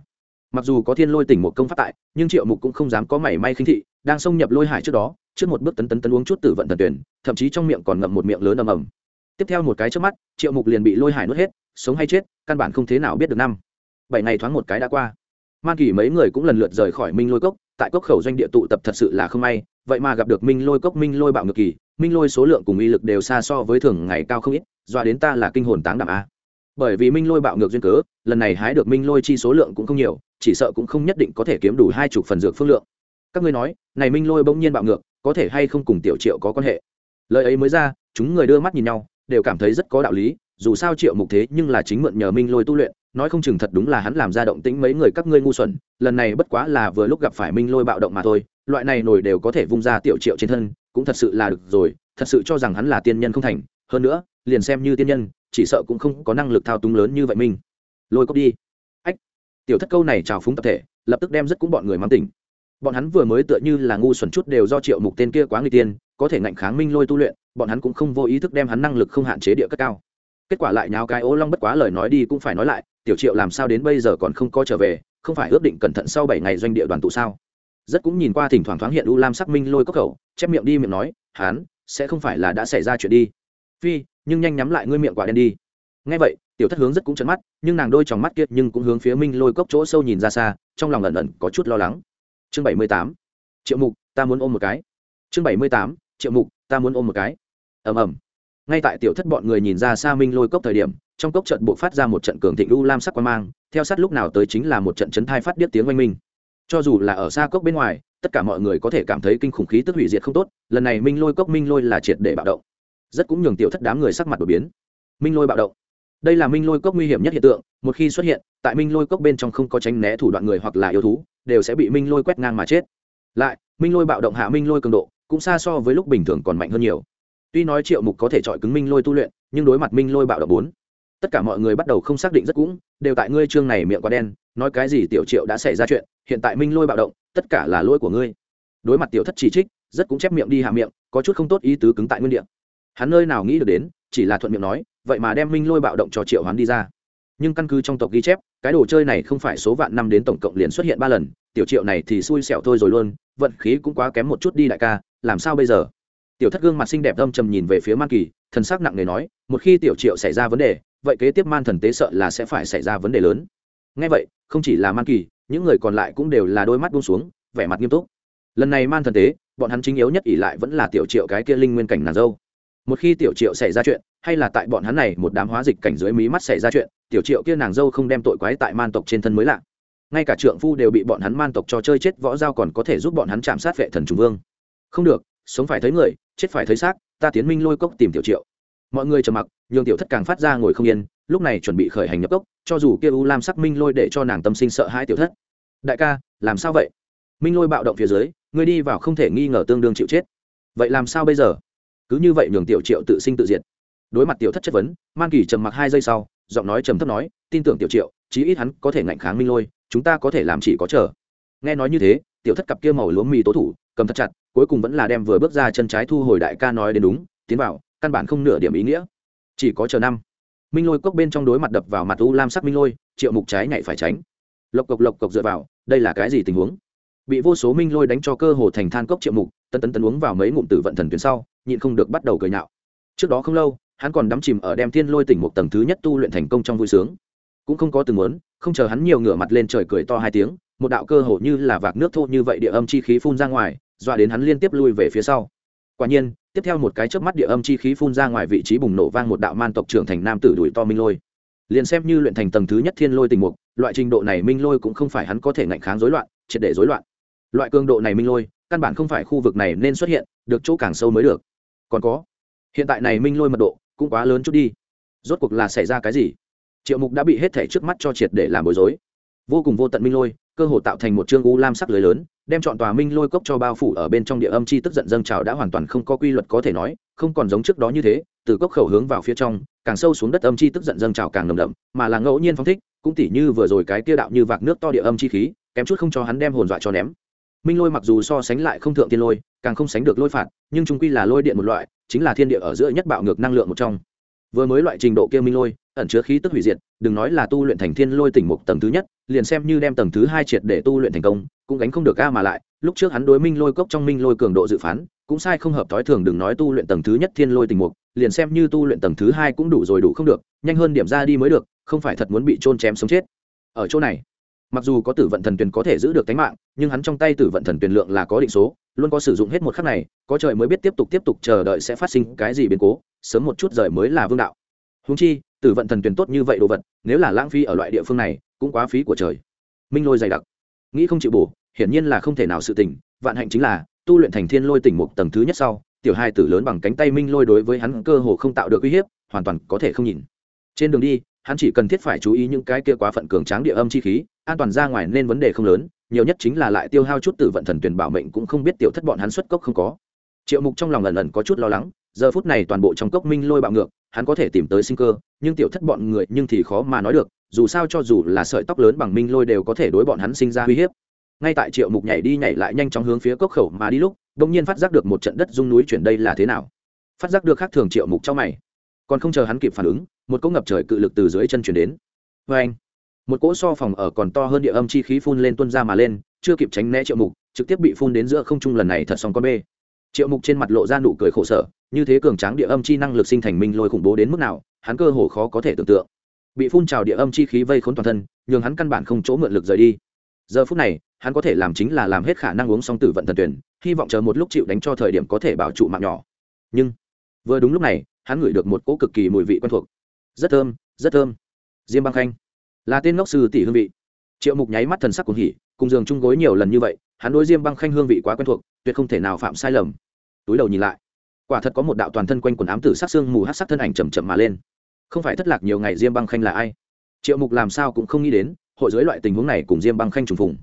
Mặc dù có thiên lôi tỉnh một công phát tại, nhưng triệu mục cũng không dám có mảy may khinh thị đang xông nhập lôi hải trước đó, trước một bước tấn tấn tấn uống chút tử vận thần tuyển, thậm chí trong miệng còn ngậm một miệng lớn ầm ầm. Tiếp theo một cái trước mắt, triệu mục liền bị lôi hải nuốt hết, sống hay chết, căn bản không thế nào biết được năm. Bảy ngày thoáng một cái đã qua. Man kỳ mấy người cũng lần lượt rời khỏi minh lôi cốc, tại cốc khẩu doanh địa tụ tập thật sự là không may, vậy mà gặp được minh lôi cốc, minh lôi bạo ngược kỳ, minh lôi số lượng cùng uy lực đều xa so với thường ngày cao không ít, dọa đến ta là kinh hồn táng đạm a. Bởi vì minh lôi bạo ngược duyên cớ, lần này hái được minh lôi chi số lượng cũng không nhiều, chỉ sợ cũng không nhất định có thể kiếm đủ hai chục phần dược phương lượng các ngươi nói, này minh lôi bỗng nhiên bạo ngược, có thể hay không cùng tiểu triệu có quan hệ? Lời ấy mới ra, chúng người đưa mắt nhìn nhau, đều cảm thấy rất có đạo lý, dù sao triệu mục thế nhưng là chính mượn nhờ minh lôi tu luyện, nói không chừng thật đúng là hắn làm ra động tĩnh mấy người các ngươi ngu xuẩn, lần này bất quá là vừa lúc gặp phải minh lôi bạo động mà thôi, loại này nổi đều có thể vung ra tiểu triệu trên thân, cũng thật sự là được rồi, thật sự cho rằng hắn là tiên nhân không thành, hơn nữa, liền xem như tiên nhân, chỉ sợ cũng không có năng lực thao túng lớn như vậy minh. Lôi cốc đi. Ách, tiểu thất câu này trào phúng tập thể, lập tức đem rất cũng bọn người mang tỉnh bọn hắn vừa mới tựa như là ngu xuẩn chút đều do triệu mục tên kia quá người tiên, có thể ngạnh kháng minh lôi tu luyện, bọn hắn cũng không vô ý thức đem hắn năng lực không hạn chế địa cất cao. Kết quả lại nháo cái ố long bất quá lời nói đi cũng phải nói lại, tiểu triệu làm sao đến bây giờ còn không có trở về, không phải ước định cẩn thận sau bảy ngày doanh địa đoàn tụ sao? Rất cũng nhìn qua thỉnh thoảng thoáng hiện u lam sắc minh lôi cốc khẩu, chép miệng đi miệng nói hắn sẽ không phải là đã xảy ra chuyện đi. Phi, nhưng nhanh nhắm lại ngươi miệng quả đen đi. Ngay vậy, tiểu thất hướng rất cũng chấn mắt, nhưng nàng đôi tròng mắt kiệt nhưng cũng hướng phía minh lôi cốc chỗ sâu nhìn ra xa, trong lòng ẩn ẩn có chút lo lắng chương bảy mươi tám. Triệu mục, ta muốn ôm một cái. Chương bảy mươi tám, triệu mục, ta muốn ôm một cái. Ầm ầm. Ngay tại tiểu thất bọn người nhìn ra xa minh lôi cốc thời điểm, trong cốc trận bộ phát ra một trận cường thịnh u lam sắc quan mang, theo sát lúc nào tới chính là một trận chấn thai phát điếc tiếng oanh minh. Cho dù là ở xa cốc bên ngoài, tất cả mọi người có thể cảm thấy kinh khủng khí tức hủy diệt không tốt, lần này minh lôi cốc minh lôi là triệt để bạo động. Rất cũng nhường tiểu thất đám người sắc mặt đổi biến. Minh lôi bạo động. Đây là minh lôi cốc nguy hiểm nhất hiện tượng một khi xuất hiện, tại minh lôi cốc bên trong không có tránh né thủ đoạn người hoặc là yêu thú, đều sẽ bị minh lôi quét ngang mà chết. Lại, minh lôi bạo động hạ minh lôi cường độ, cũng xa so với lúc bình thường còn mạnh hơn nhiều. Tuy nói triệu mục có thể chọi cứng minh lôi tu luyện, nhưng đối mặt minh lôi bạo động bốn, tất cả mọi người bắt đầu không xác định rất cũng, đều tại ngươi chương này miệng quá đen, nói cái gì tiểu triệu đã xảy ra chuyện, hiện tại minh lôi bạo động, tất cả là lỗi của ngươi. Đối mặt tiểu thất chỉ trích, rất cũng chép miệng đi hạ miệng, có chút không tốt ý tứ cứng tại nguyên địa. Hắn nơi nào nghĩ được đến, chỉ là thuận miệng nói, vậy mà đem minh lôi bạo động cho triệu hắn đi ra nhưng căn cứ trong tộc ghi chép, cái đồ chơi này không phải số vạn năm đến tổng cộng liền xuất hiện ba lần, tiểu triệu này thì xui xẻo thôi rồi luôn, vận khí cũng quá kém một chút đi đại ca, làm sao bây giờ? Tiểu thất gương mặt xinh đẹp âm trầm nhìn về phía man kỳ, thần sắc nặng nề nói, một khi tiểu triệu xảy ra vấn đề, vậy kế tiếp man thần tế sợ là sẽ phải xảy ra vấn đề lớn. Ngay vậy, không chỉ là man kỳ, những người còn lại cũng đều là đôi mắt buông xuống, vẻ mặt nghiêm túc. Lần này man thần tế, bọn hắn chính yếu nhất ỷ lại vẫn là tiểu triệu cái kia linh nguyên cảnh nàng dâu một khi tiểu triệu xảy ra chuyện, hay là tại bọn hắn này một đám hóa dịch cảnh dưới mí mắt xảy ra chuyện, tiểu triệu kia nàng dâu không đem tội quái tại man tộc trên thân mới lạ. Ngay cả trượng phu đều bị bọn hắn man tộc cho chơi chết võ giao còn có thể giúp bọn hắn chạm sát vệ thần trùng vương. Không được, sống phải thấy người, chết phải thấy xác, ta tiến minh lôi cốc tìm tiểu triệu. Mọi người trầm mặc, nhường tiểu thất càng phát ra ngồi không yên, lúc này chuẩn bị khởi hành nhập cốc, cho dù kia u lam sắc minh lôi để cho nàng tâm sinh sợ hai tiểu thất. Đại ca, làm sao vậy? Minh lôi bạo động phía dưới người đi vào không thể nghi ngờ tương đương chịu chết. Vậy làm sao bây giờ? Cứ như vậy nhường tiểu triệu tự sinh tự diệt. Đối mặt tiểu thất chất vấn, man kỳ trầm mặc hai giây sau, giọng nói trầm thấp nói, tin tưởng tiểu triệu, chí ít hắn có thể ngạnh kháng minh lôi, chúng ta có thể làm chỉ có chờ. Nghe nói như thế, tiểu thất cặp kia màu lúa mì tố thủ, cầm thật chặt, cuối cùng vẫn là đem vừa bước ra chân trái thu hồi đại ca nói đến đúng, tiến vào, căn bản không nửa điểm ý nghĩa. Chỉ có chờ năm. Minh lôi cốc bên trong đối mặt đập vào mặt u lam sắc minh lôi, triệu mục trái nhảy phải tránh. Lộc cộc lộc cộc dựa vào, đây là cái gì tình huống? Bị vô số minh lôi đánh cho cơ hồ thành than cốc triệu mục, tân tấn tấn uống vào mấy ngụm tử vận thần tuyến sau nhịn không được bắt đầu cười nhạo. Trước đó không lâu, hắn còn đắm chìm ở đem thiên lôi tỉnh một tầng thứ nhất tu luyện thành công trong vui sướng. Cũng không có từng muốn, không chờ hắn nhiều ngửa mặt lên trời cười to hai tiếng, một đạo cơ hồ như là vạc nước thô như vậy địa âm chi khí phun ra ngoài, dọa đến hắn liên tiếp lui về phía sau. Quả nhiên, tiếp theo một cái chớp mắt địa âm chi khí phun ra ngoài vị trí bùng nổ vang một đạo man tộc trưởng thành nam tử đuổi to minh lôi. Liền xem như luyện thành tầng thứ nhất thiên lôi tình mục loại trình độ này minh lôi cũng không phải hắn có thể ngạnh kháng rối loạn, triệt để rối loạn. Loại cường độ này minh lôi, căn bản không phải khu vực này nên xuất hiện, được chỗ càng sâu mới được còn có. Hiện tại này minh lôi mật độ cũng quá lớn chút đi. Rốt cuộc là xảy ra cái gì? Triệu mục đã bị hết thể trước mắt cho triệt để làm bối rối. Vô cùng vô tận minh lôi, cơ hồ tạo thành một chương u lam sắc lưới lớn, đem chọn tòa minh lôi cốc cho bao phủ ở bên trong địa âm chi tức giận dâng trào đã hoàn toàn không có quy luật có thể nói, không còn giống trước đó như thế, từ cốc khẩu hướng vào phía trong, càng sâu xuống đất âm chi tức giận dâng trào càng nồng đậm, mà là ngẫu nhiên phong thích, cũng tỉ như vừa rồi cái tiêu đạo như vạc nước to địa âm chi khí, kém chút không cho hắn đem hồn dọa cho ném minh lôi mặc dù so sánh lại không thượng tiên lôi, càng không sánh được lôi phạt, nhưng chúng quy là lôi điện một loại, chính là thiên địa ở giữa nhất bạo ngược năng lượng một trong. Vừa mới loại trình độ kia minh lôi, ẩn chứa khí tức hủy diệt, đừng nói là tu luyện thành thiên lôi tỉnh mục tầng thứ nhất, liền xem như đem tầng thứ hai triệt để tu luyện thành công, cũng gánh không được ca mà lại. Lúc trước hắn đối minh lôi cốc trong minh lôi cường độ dự phán, cũng sai không hợp thói thường đừng nói tu luyện tầng thứ nhất thiên lôi tình mục, liền xem như tu luyện tầng thứ hai cũng đủ rồi đủ không được, nhanh hơn điểm ra đi mới được, không phải thật muốn bị trôn chém sống chết. Ở chỗ này mặc dù có tử vận thần tuyền có thể giữ được tính mạng, nhưng hắn trong tay tử vận thần tuyền lượng là có định số, luôn có sử dụng hết một khắc này, có trời mới biết tiếp tục tiếp tục chờ đợi sẽ phát sinh cái gì biến cố, sớm một chút rời mới là vương đạo. Húng chi, tử vận thần tuyền tốt như vậy đồ vật, nếu là lãng phí ở loại địa phương này, cũng quá phí của trời. Minh lôi dày đặc. Nghĩ không chịu bổ, hiển nhiên là không thể nào sự tỉnh, vạn hạnh chính là, tu luyện thành thiên lôi tỉnh một tầng thứ nhất sau, tiểu hai tử lớn bằng cánh tay minh lôi đối với hắn cơ hồ không tạo được uy hiếp, hoàn toàn có thể không nhìn. Trên đường đi hắn chỉ cần thiết phải chú ý những cái kia quá phận cường tráng địa âm chi khí, an toàn ra ngoài nên vấn đề không lớn, nhiều nhất chính là lại tiêu hao chút tử vận thần tuyển bảo mệnh cũng không biết tiểu thất bọn hắn xuất cốc không có. Triệu mục trong lòng lần lần có chút lo lắng, giờ phút này toàn bộ trong cốc minh lôi bạo ngược, hắn có thể tìm tới sinh cơ, nhưng tiểu thất bọn người nhưng thì khó mà nói được, dù sao cho dù là sợi tóc lớn bằng minh lôi đều có thể đối bọn hắn sinh ra uy hiếp. Ngay tại triệu mục nhảy đi nhảy lại nhanh chóng hướng phía cốc khẩu mà đi lúc đ ỗ n g nhiên phát giác được một trận đất rung núi chuyển đây là thế nào. Phát giác được khác thường triệu mục trong mày. Còn không chờ hắn kịp phản ứng một cỗ ngập trời cự lực từ dưới chân chuyển đến. Vê anh, một cỗ so phòng ở còn to hơn địa âm chi khí phun lên tuân ra mà lên, chưa kịp tránh né triệu mục, trực tiếp bị phun đến giữa không trung lần này thật xong con bê. Triệu mục trên mặt lộ ra nụ cười khổ sở, như thế cường tráng địa âm chi năng lực sinh thành minh lôi khủng bố đến mức nào, hắn cơ hồ khó có thể tưởng tượng. Bị phun trào địa âm chi khí vây khốn toàn thân, nhường hắn căn bản không chỗ mượn lực rời đi. Giờ phút này, hắn có thể làm chính là làm hết khả năng uống xong tử vận thần tuyển, hy vọng chờ một lúc chịu đánh cho thời điểm có thể bảo trụ mạng nhỏ. Nhưng, vừa đúng lúc này, hắn ngửi được một cỗ cực kỳ mùi vị quen thuộc rất thơm rất thơm. Diêm băng khanh, là tên ngốc sư tỷ hương vị. Triệu mục nháy mắt thần sắc cùng hỉ, cùng giường chung gối nhiều lần như vậy, hắn đối diêm băng khanh hương vị quá quen thuộc, tuyệt không thể nào phạm sai lầm. Túi đầu nhìn lại, quả thật có một đạo toàn thân quanh quần ám tử sắc xương mù hát sắc thân ảnh chầm chậm mà lên. Không phải thất lạc nhiều ngày diêm băng khanh là ai? Triệu mục làm sao cũng không nghĩ đến, hội dưới loại tình huống này cùng diêm băng khanh trùng phùng.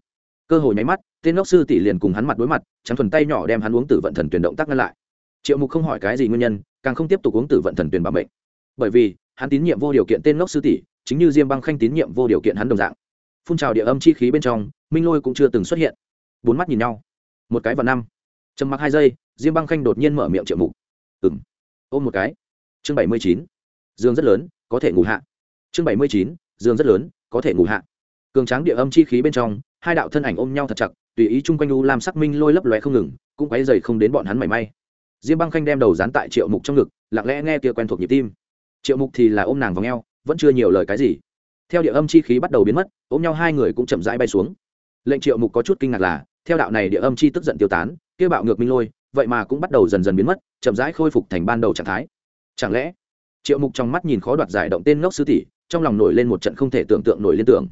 Cơ hội nháy mắt, tên ngốc sư tỷ liền cùng hắn mặt đối mặt, trắng thuần tay nhỏ đem hắn uống tử vận thần tuyển động tác ngăn lại. Triệu mục không hỏi cái gì nguyên nhân, càng không tiếp tục uống tử vận thần tuyển bảo mệnh. Bởi vì hắn tín nhiệm vô điều kiện tên ngốc sư tỷ, chính như diêm băng khanh tín nhiệm vô điều kiện hắn đồng dạng. Phun trào địa âm chi khí bên trong, minh lôi cũng chưa từng xuất hiện. Bốn mắt nhìn nhau. Một cái và năm. Trầm mặc hai giây, diêm băng khanh đột nhiên mở miệng triệu mục. Ừng ôm một cái. Chương bảy mươi chín. Dương rất lớn, có thể ngủ hạ. Chương bảy mươi chín, dương rất lớn, có thể ngủ hạ. Cường tráng địa âm chi khí bên trong, hai đạo thân ảnh ôm nhau thật chặt, tùy ý chung quanh u làm sắc minh lôi lấp lóe không ngừng, cũng quáy dày không đến bọn hắn mảy may. Diêm băng khanh đem đầu dán tại triệu mục trong ngực, lặng lẽ nghe kia quen thuộc nhịp tim triệu mục thì là ôm nàng vào ngheo, vẫn chưa nhiều lời cái gì. Theo địa âm chi khí bắt đầu biến mất, ôm nhau hai người cũng chậm rãi bay xuống. Lệnh triệu mục có chút kinh ngạc là, theo đạo này địa âm chi tức giận tiêu tán, kia bạo ngược minh lôi, vậy mà cũng bắt đầu dần dần biến mất, chậm rãi khôi phục thành ban đầu trạng thái. Chẳng lẽ, triệu mục trong mắt nhìn khó đoạt giải động tên ngốc sư tỷ, trong lòng nổi lên một trận không thể tưởng tượng nổi liên tưởng.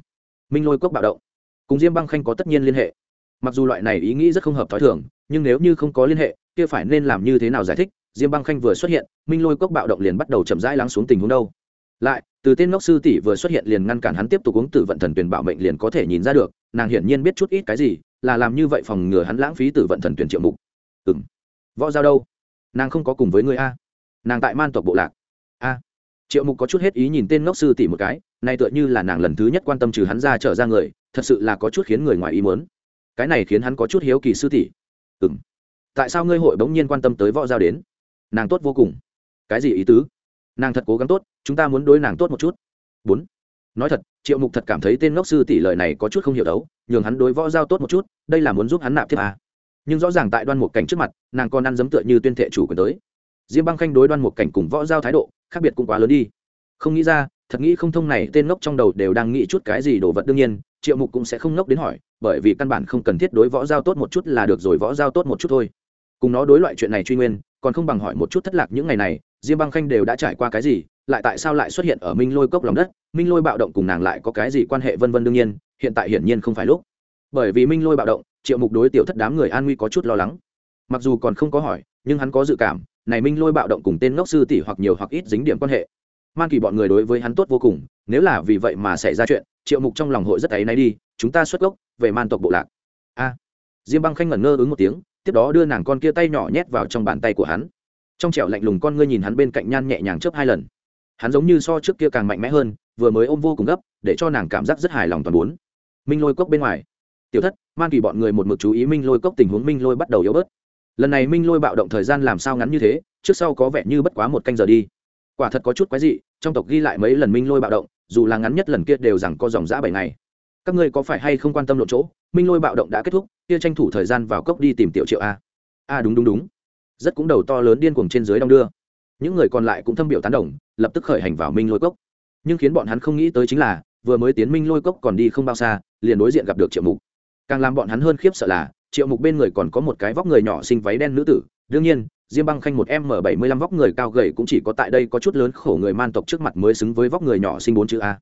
Minh lôi cốc bạo động. Cùng diêm băng khanh có tất nhiên liên hệ. Mặc dù loại này ý nghĩ rất không hợp t h ó i thường, nhưng nếu như không có liên hệ, kia phải nên làm như thế nào giải thích diêm băng khanh vừa xuất hiện, minh lôi cốc bạo động liền bắt đầu chậm rãi lắng xuống tình huống đâu. Lại, từ tên ngốc sư tỷ vừa xuất hiện liền ngăn cản hắn tiếp tục uống tử vận thần tuyển bảo mệnh liền có thể nhìn ra được, nàng hiển nhiên biết chút ít cái gì, là làm như vậy phòng ngừa hắn lãng phí tử vận thần tuyển triệu mục. Ừng võ giao đâu? Nàng không có cùng với người a. Nàng tại man tộc bộ lạc. A. Triệu mục có chút hết ý nhìn tên ngốc sư tỷ một cái, nay tựa như là nàng lần thứ nhất quan tâm trừ hắn ra trở ra người, thật sự là có chút khiến người ngoài ý muốn. Cái này khiến hắn có chút hiếu kỳ sư tỷ. Ừng tại sao ngươi hội bỗng nhiên quan tâm tới võ giao đến? Nàng tốt vô cùng. Cái gì ý tứ? Nàng thật cố gắng tốt, chúng ta muốn đối nàng tốt một chút. Bốn. Nói thật, triệu mục thật cảm thấy tên ngốc sư tỷ lời này có chút không hiểu đấu, nhường hắn đối võ giao tốt một chút, đây là muốn giúp hắn nạp tiếp à. nhưng rõ ràng tại đoan một cảnh trước mặt, nàng còn ăn dấm tựa như tuyên thệ chủ quyền tới. Diêm băng khanh đối đoan một cảnh cùng võ giao thái độ, khác biệt cũng quá lớn đi. Không nghĩ ra, thật nghĩ không thông này tên ngốc trong đầu đều đang nghĩ chút cái gì đồ vật đương nhiên, triệu mục cũng sẽ không ngốc đến hỏi, bởi vì căn bản không cần thiết đối võ giao tốt một chút là được rồi võ giao tốt một chút thôi cùng nó đối loại chuyện này truy nguyên, còn không bằng hỏi một chút thất lạc những ngày này, diêm băng khanh đều đã trải qua cái gì, lại tại sao lại xuất hiện ở minh lôi cốc lòng đất? Minh lôi bạo động cùng nàng lại có cái gì quan hệ vân vân đương nhiên, hiện tại hiển nhiên không phải lúc. Bởi vì minh lôi bạo động, triệu mục đối tiểu thất đám người an nguy có chút lo lắng. Mặc dù còn không có hỏi, nhưng hắn có dự cảm, này minh lôi bạo động cùng tên ngốc sư tỷ hoặc nhiều hoặc ít dính điểm quan hệ. Man kỳ bọn người đối với hắn tốt vô cùng, nếu là vì vậy mà xảy ra chuyện, triệu mục trong lòng hội rất áy náy đi, chúng ta xuất gốc, về man tộc bộ lạc. A. Diêm băng khanh ngẩn ngơ ứng một tiếng tiếp đó đưa nàng con kia tay nhỏ nhét vào trong bàn tay của hắn. Trong trẻo lạnh lùng con ngươi nhìn hắn bên cạnh nhan nhẹ nhàng chớp hai lần. Hắn giống như so trước kia càng mạnh mẽ hơn, vừa mới ôm vô cùng gấp, để cho nàng cảm giác rất hài lòng toàn bốn. Minh lôi cốc bên ngoài. Tiểu thất man kỳ bọn người một mực chú ý minh lôi cốc tình huống minh lôi bắt đầu yếu bớt. Lần này minh lôi bạo động thời gian làm sao ngắn như thế, trước sau có vẻ như bất quá một canh giờ đi. Quả thật có chút quái dị, trong tộc ghi lại mấy lần minh lôi bạo động, dù là ngắn nhất lần kia đều rằng có dòng giã bảy ngày. Các ngươi có phải hay không quan tâm lộ chỗ? Minh lôi bạo động đã kết thúc kia tranh thủ thời gian vào cốc đi tìm tiểu triệu a. A, đúng đúng đúng. Rất cũng đầu to lớn điên cuồng trên dưới đong đưa. Những người còn lại cũng thâm biểu tán đồng, lập tức khởi hành vào minh lôi cốc. Nhưng khiến bọn hắn không nghĩ tới chính là, vừa mới tiến minh lôi cốc còn đi không bao xa, liền đối diện gặp được triệu mục. Càng làm bọn hắn hơn khiếp sợ là, triệu mục bên người còn có một cái vóc người nhỏ xinh váy đen nữ tử. Đương nhiên, diêm băng khanh một m bảy mươi lăm vóc người cao gầy cũng chỉ có tại đây có chút lớn khổ người man tộc trước mặt mới xứng với vóc người nhỏ sinh bốn chữ a.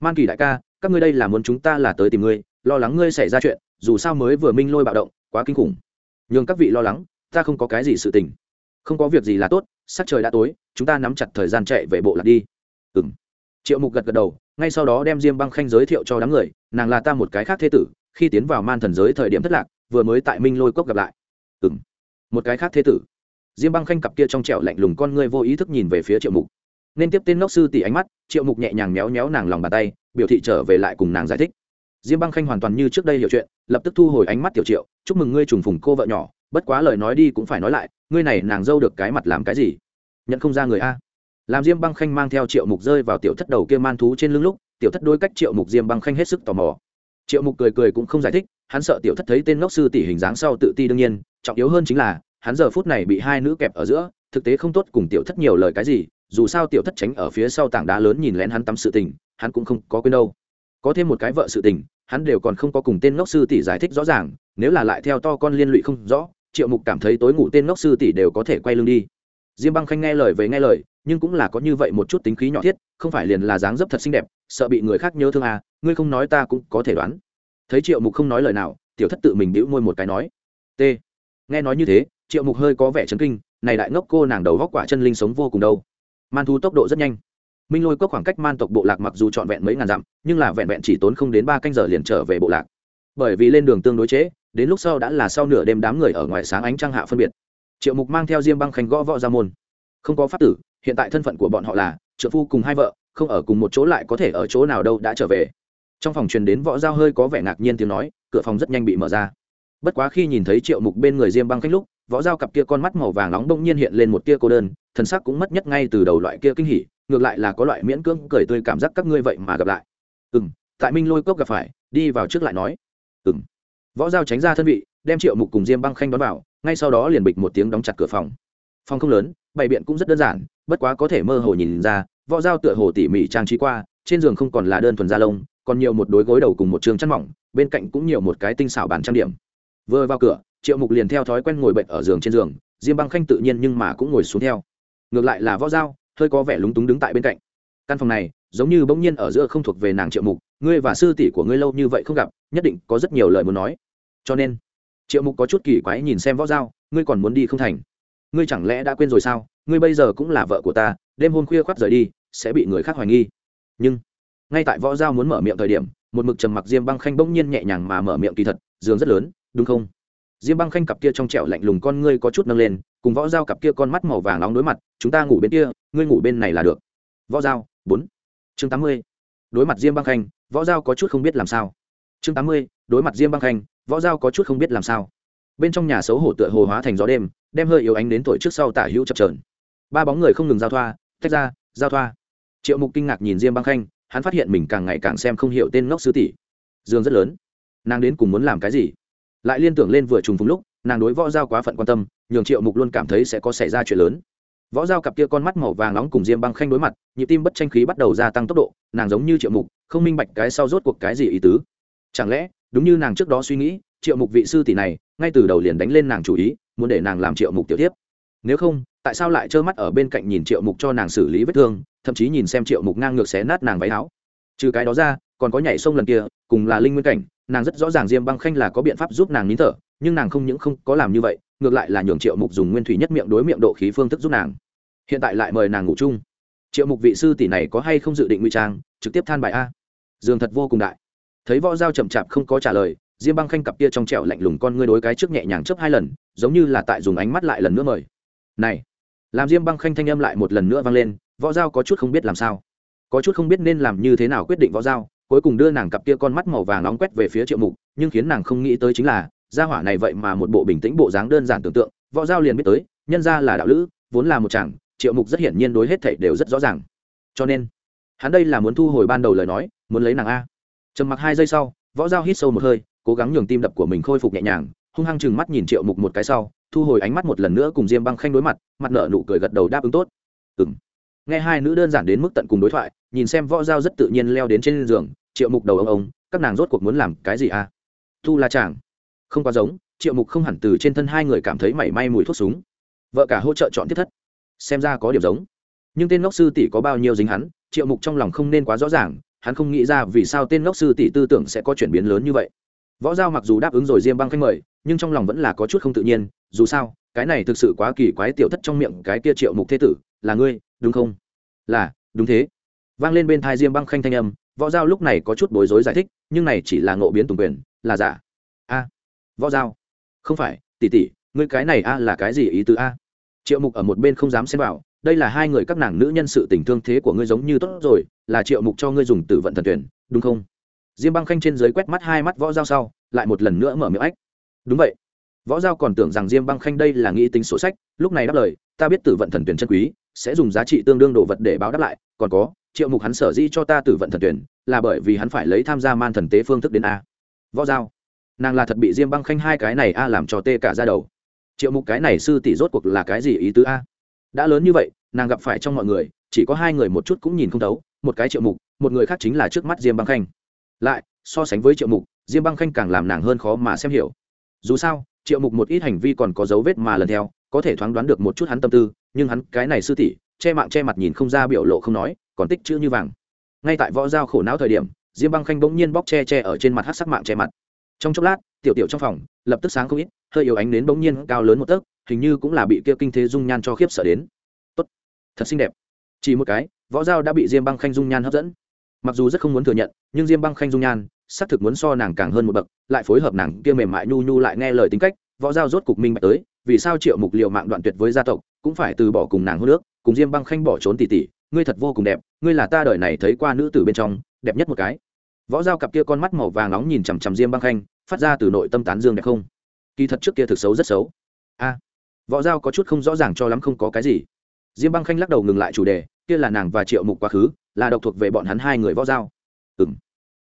Man kỳ đại ca, các ngươi đây là muốn chúng ta là tới tìm ngươi lo lắng ngươi xảy ra chuyện, dù sao mới vừa minh lôi bạo động, quá kinh khủng. Nhường các vị lo lắng, ta không có cái gì sự tình. Không có việc gì là tốt, sắc trời đã tối, chúng ta nắm chặt thời gian chạy về bộ lạc đi. Ừ m triệu mục gật gật đầu, ngay sau đó đem diêm băng khanh giới thiệu cho đám người, nàng là ta một cái khác thế tử, khi tiến vào man thần giới thời điểm thất lạc, vừa mới tại minh lôi cốc gặp lại. Ừ m một cái khác thế tử. Diêm băng khanh cặp kia trong trẻo lạnh lùng con ngươi vô ý thức nhìn về phía triệu mục. Nên tiếp tên ngốc sư tỷ ánh mắt, triệu mục nhẹ nhàng méo méo nàng lòng bàn tay, biểu thị trở về lại cùng nàng giải thích diêm băng khanh hoàn toàn như trước đây hiểu chuyện, lập tức thu hồi ánh mắt tiểu triệu, chúc mừng ngươi trùng phùng cô vợ nhỏ, bất quá lời nói đi cũng phải nói lại, ngươi này nàng dâu được cái mặt làm cái gì? Nhận không ra người a. Làm diêm băng khanh mang theo triệu mục rơi vào tiểu thất đầu kia man thú trên lưng lúc, tiểu thất đối cách triệu mục diêm băng khanh hết sức tò mò. Triệu mục cười cười cũng không giải thích, hắn sợ tiểu thất thấy tên ngốc sư tỷ hình dáng sau tự ti đương nhiên, trọng yếu hơn chính là, hắn giờ phút này bị hai nữ kẹp ở giữa, thực tế không tốt cùng tiểu thất nhiều lời cái gì, dù sao tiểu thất tránh ở phía sau tảng đá lớn nhìn lén hắn tắm sự tình, hắn cũng không có quên đâu có thêm một cái vợ sự tình, hắn đều còn không có cùng tên ngốc sư tỷ giải thích rõ ràng, nếu là lại theo to con liên lụy không rõ, triệu mục cảm thấy tối ngủ tên ngốc sư tỷ đều có thể quay lưng đi. Diêm băng khanh nghe lời về nghe lời, nhưng cũng là có như vậy một chút tính khí nhỏ thiết, không phải liền là dáng dấp thật xinh đẹp, sợ bị người khác nhớ thương à ngươi không nói ta cũng có thể đoán. Thấy triệu mục không nói lời nào, tiểu thất tự mình đĩu môi một cái nói, t. Nghe nói như thế, triệu mục hơi có vẻ chấn kinh, này đại ngốc cô nàng đầu góc quả chân linh sống vô cùng đâu. Man thu tốc độ rất nhanh minh lôi cốc khoảng cách man tộc bộ lạc mặc dù trọn vẹn mấy ngàn dặm, nhưng là vẹn vẹn chỉ tốn không đến ba canh giờ liền trở về bộ lạc. Bởi vì lên đường tương đối chế đến lúc sau đã là sau nửa đêm đám người ở ngoài sáng ánh trăng hạ phân biệt. Triệu mục mang theo diêm băng khanh gõ võ ra môn. Không có pháp tử, hiện tại thân phận của bọn họ là trợ phu cùng hai vợ, không ở cùng một chỗ lại có thể ở chỗ nào đâu đã trở về. Trong phòng truyền đến võ giao hơi có vẻ ngạc nhiên tiếng nói, cửa phòng rất nhanh bị mở ra. Bất quá khi nhìn thấy triệu mục bên người diêm băng khanh lúc, võ giao cặp kia con mắt màu vàng nóng bỗng nhiên hiện lên một tia cô đơn, thần sắc cũng mất nhất ngay từ đầu loại kia kinh hỉ ngược lại là có loại miễn cưỡng cười tươi cảm giác các ngươi vậy mà gặp lại. Ừ m tại minh lôi cốc gặp phải, đi vào trước lại nói. Ừ m võ giao tránh ra thân vị, đem triệu mục cùng diêm băng khanh đón vào, ngay sau đó liền bịch một tiếng đóng chặt cửa phòng. Phòng không lớn, bày biện cũng rất đơn giản, bất quá có thể mơ hồ nhìn ra, võ giao tựa hồ tỉ mỉ trang trí qua, trên giường không còn là đơn thuần da lông, còn nhiều một đối gối đầu cùng một trường chăn mỏng, bên cạnh cũng nhiều một cái tinh xảo bàn trang điểm. Vừa vào cửa, triệu mục liền theo thói quen ngồi bệnh ở giường trên giường, diêm băng khanh tự nhiên nhưng mà cũng ngồi xuống theo. Ngược lại là võ giao hơi có vẻ lúng túng đứng tại bên cạnh. Căn phòng này, giống như bỗng nhiên ở giữa không thuộc về nàng triệu mục, ngươi và sư tỷ của ngươi lâu như vậy không gặp, nhất định có rất nhiều lời muốn nói. Cho nên, triệu mục có chút kỳ quái nhìn xem võ dao ngươi còn muốn đi không thành? Ngươi chẳng lẽ đã quên rồi sao? Ngươi bây giờ cũng là vợ của ta, đêm hôm khuya khoác rời đi, sẽ bị người khác hoài nghi. Nhưng, ngay tại võ giao muốn mở miệng thời điểm, một mực trầm mặc diêm băng khanh bỗng nhiên nhẹ nhàng mà mở miệng kỳ thật, giường rất lớn, đúng không? Diêm băng khanh cặp kia trong trẻo lạnh lùng con ngươi có chút nâng lên cùng võ dao cặp kia con mắt màu vàng nóng đối mặt, chúng ta ngủ bên kia, ngươi ngủ bên này là được. Võ dao bốn. Chương tám mươi. Đối mặt diêm băng khanh, võ dao có chút không biết làm sao. Chương tám mươi. Đối mặt diêm băng khanh, võ dao có chút không biết làm sao. Bên trong nhà xấu hổ tựa hồ hóa thành gió đêm, đem hơi yếu ánh đến tuổi trước sau tả hữu chập trờn ba bóng người không ngừng giao thoa, tách ra, giao thoa. Triệu mục kinh ngạc nhìn diêm băng khanh, hắn phát hiện mình càng ngày càng xem không hiểu tên ngốc sứ tỷ. Dương rất lớn. Nàng đến cùng muốn làm cái gì? Lại liên tưởng lên vừa trùng phùng lúc, nàng đối võ giao quá phận quan tâm nhường triệu mục luôn cảm thấy sẽ có xảy ra chuyện lớn. Võ giao cặp kia con mắt màu vàng nóng cùng diêm băng khanh đối mặt, nhịp tim bất tranh khí bắt đầu gia tăng tốc độ, nàng giống như triệu mục, không minh bạch cái sau rốt cuộc cái gì ý tứ. Chẳng lẽ, đúng như nàng trước đó suy nghĩ, triệu mục vị sư tỷ này, ngay từ đầu liền đánh lên nàng chủ ý, muốn để nàng làm triệu mục tiểu tiếp nếu không, tại sao lại trơ mắt ở bên cạnh nhìn triệu mục cho nàng xử lý vết thương, thậm chí nhìn xem triệu mục ngang ngược xé nát nàng váy áo? Trừ cái đó ra, còn có nhảy sông lần kia, cùng là linh nguyên cảnh, nàng rất rõ ràng diêm băng khanh là có biện pháp giúp nàng nín thở, nhưng nàng không những không có làm như vậy ngược lại là nhường triệu mục dùng nguyên thủy nhất miệng đối miệng độ khí phương thức giúp nàng. Hiện tại lại mời nàng ngủ chung. Triệu mục vị sư tỷ này có hay không dự định nguy trang, trực tiếp than bài a? Dương thật vô cùng đại. Thấy võ giao chậm chạp không có trả lời, diêm băng khanh cặp kia trong trẻo lạnh lùng con ngươi đối cái trước nhẹ nhàng chấp hai lần, giống như là tại dùng ánh mắt lại lần nữa mời. Này, làm diêm băng khanh thanh âm lại một lần nữa vang lên, võ giao có chút không biết làm sao. Có chút không biết nên làm như thế nào quyết định võ giao, cuối cùng đưa nàng cặp kia con mắt màu vàng nóng quét về phía triệu mục, nhưng khiến nàng không nghĩ tới chính là gia hỏa này vậy mà một bộ bình tĩnh bộ dáng đơn giản tưởng tượng, võ giao liền biết tới, nhân ra là đạo lữ, vốn là một chàng, triệu mục rất hiển nhiên đối hết thảy đều rất rõ ràng. Cho nên, hắn đây là muốn thu hồi ban đầu lời nói, muốn lấy nàng a. Trầm mặc hai giây sau, võ giao hít sâu một hơi, cố gắng nhường tim đập của mình khôi phục nhẹ nhàng, hung hăng chừng mắt nhìn triệu mục một cái sau, thu hồi ánh mắt một lần nữa cùng diêm băng khanh đối mặt mặt nợ nụ cười gật đầu đáp ứng tốt. Ừng nghe hai nữ đơn giản đến mức tận cùng đối thoại, nhìn xem võ giao rất tự nhiên leo đến trên giường, triệu mục đầu ông ông, các nàng rốt cuộc muốn làm cái gì à thu là chàng không quá giống, triệu mục không hẳn từ trên thân hai người cảm thấy mảy may mùi thuốc súng. Vợ cả hỗ trợ chọn tiếp thất. Xem ra có điểm giống. Nhưng tên ngốc sư tỷ có bao nhiêu dính hắn, triệu mục trong lòng không nên quá rõ ràng, hắn không nghĩ ra vì sao tên ngốc sư tỷ tư tưởng sẽ có chuyển biến lớn như vậy. Võ giao mặc dù đáp ứng rồi diêm băng khanh mời, nhưng trong lòng vẫn là có chút không tự nhiên, dù sao, cái này thực sự quá kỳ quái tiểu thất trong miệng cái kia triệu mục thế tử, là ngươi, đúng không? Là, đúng thế. Vang lên bên thai diêm băng khanh thanh âm, võ giao lúc này có chút bối rối giải thích, nhưng này chỉ là ngộ biến tùng quyền, là giả. A võ giao. Không phải, tỷ tỷ, ngươi cái này a là cái gì ý tứ a? Triệu mục ở một bên không dám xem vào, đây là hai người các nàng nữ nhân sự tình thương thế của ngươi giống như tốt rồi, là triệu mục cho ngươi dùng tử vận thần tuyển, đúng không? Diêm băng khanh trên dưới quét mắt hai mắt võ giao sau, lại một lần nữa mở miệng ách. Đúng vậy. Võ giao còn tưởng rằng diêm băng khanh đây là nghĩ tính sổ sách, lúc này đáp lời, ta biết tử vận thần tuyển chân quý, sẽ dùng giá trị tương đương đồ vật để báo đáp lại, còn có, triệu mục hắn sở di cho ta tử vận thần tuyển, là bởi vì hắn phải lấy tham gia man thần tế phương thức đến a. Võ giao nàng là thật bị diêm băng khanh hai cái này a làm cho tê cả ra đầu. Triệu mục cái này sư tỷ rốt cuộc là cái gì ý tứ a? Đã lớn như vậy, nàng gặp phải trong mọi người, chỉ có hai người một chút cũng nhìn không thấu, một cái triệu mục, một người khác chính là trước mắt diêm băng khanh. Lại, so sánh với triệu mục, diêm băng khanh càng làm nàng hơn khó mà xem hiểu. Dù sao, triệu mục một ít hành vi còn có dấu vết mà lần theo, có thể thoáng đoán được một chút hắn tâm tư, nhưng hắn cái này sư tỷ, che mạng che mặt nhìn không ra biểu lộ không nói, còn tích chữ như vàng. Ngay tại võ giao khổ não thời điểm, diêm băng khanh bỗng nhiên bóc che che ở trên mặt hát sắc mạng che mặt trong chốc lát, tiểu tiểu trong phòng, lập tức sáng không ít, hơi yếu ánh đến bỗng nhiên cao lớn một tấc, hình như cũng là bị kia kinh thế dung nhan cho khiếp sợ đến. Tốt, thật xinh đẹp. Chỉ một cái, võ dao đã bị diêm băng khanh dung nhan hấp dẫn. Mặc dù rất không muốn thừa nhận, nhưng diêm băng khanh dung nhan, xác thực muốn so nàng càng hơn một bậc, lại phối hợp nàng kia mềm mại nhu nhu lại nghe lời tính cách, võ dao rốt cục minh bạch tới, vì sao triệu mục liệu mạng đoạn tuyệt với gia tộc, cũng phải từ bỏ cùng nàng hô nước cùng diêm băng khanh bỏ trốn tỉ tỉ, ngươi thật vô cùng đẹp, ngươi là ta đời này thấy qua nữ tử bên trong, đẹp nhất một cái võ Dao cặp kia con mắt màu vàng nóng nhìn chằm chằm diêm băng khanh, phát ra từ nội tâm tán dương đẹp không? Kỳ thật trước kia thực xấu rất xấu. A, võ Dao có chút không rõ ràng cho lắm không có cái gì. Diêm băng khanh lắc đầu ngừng lại chủ đề, kia là nàng và triệu mục quá khứ, là độc thuộc về bọn hắn hai người võ Dao. ừ m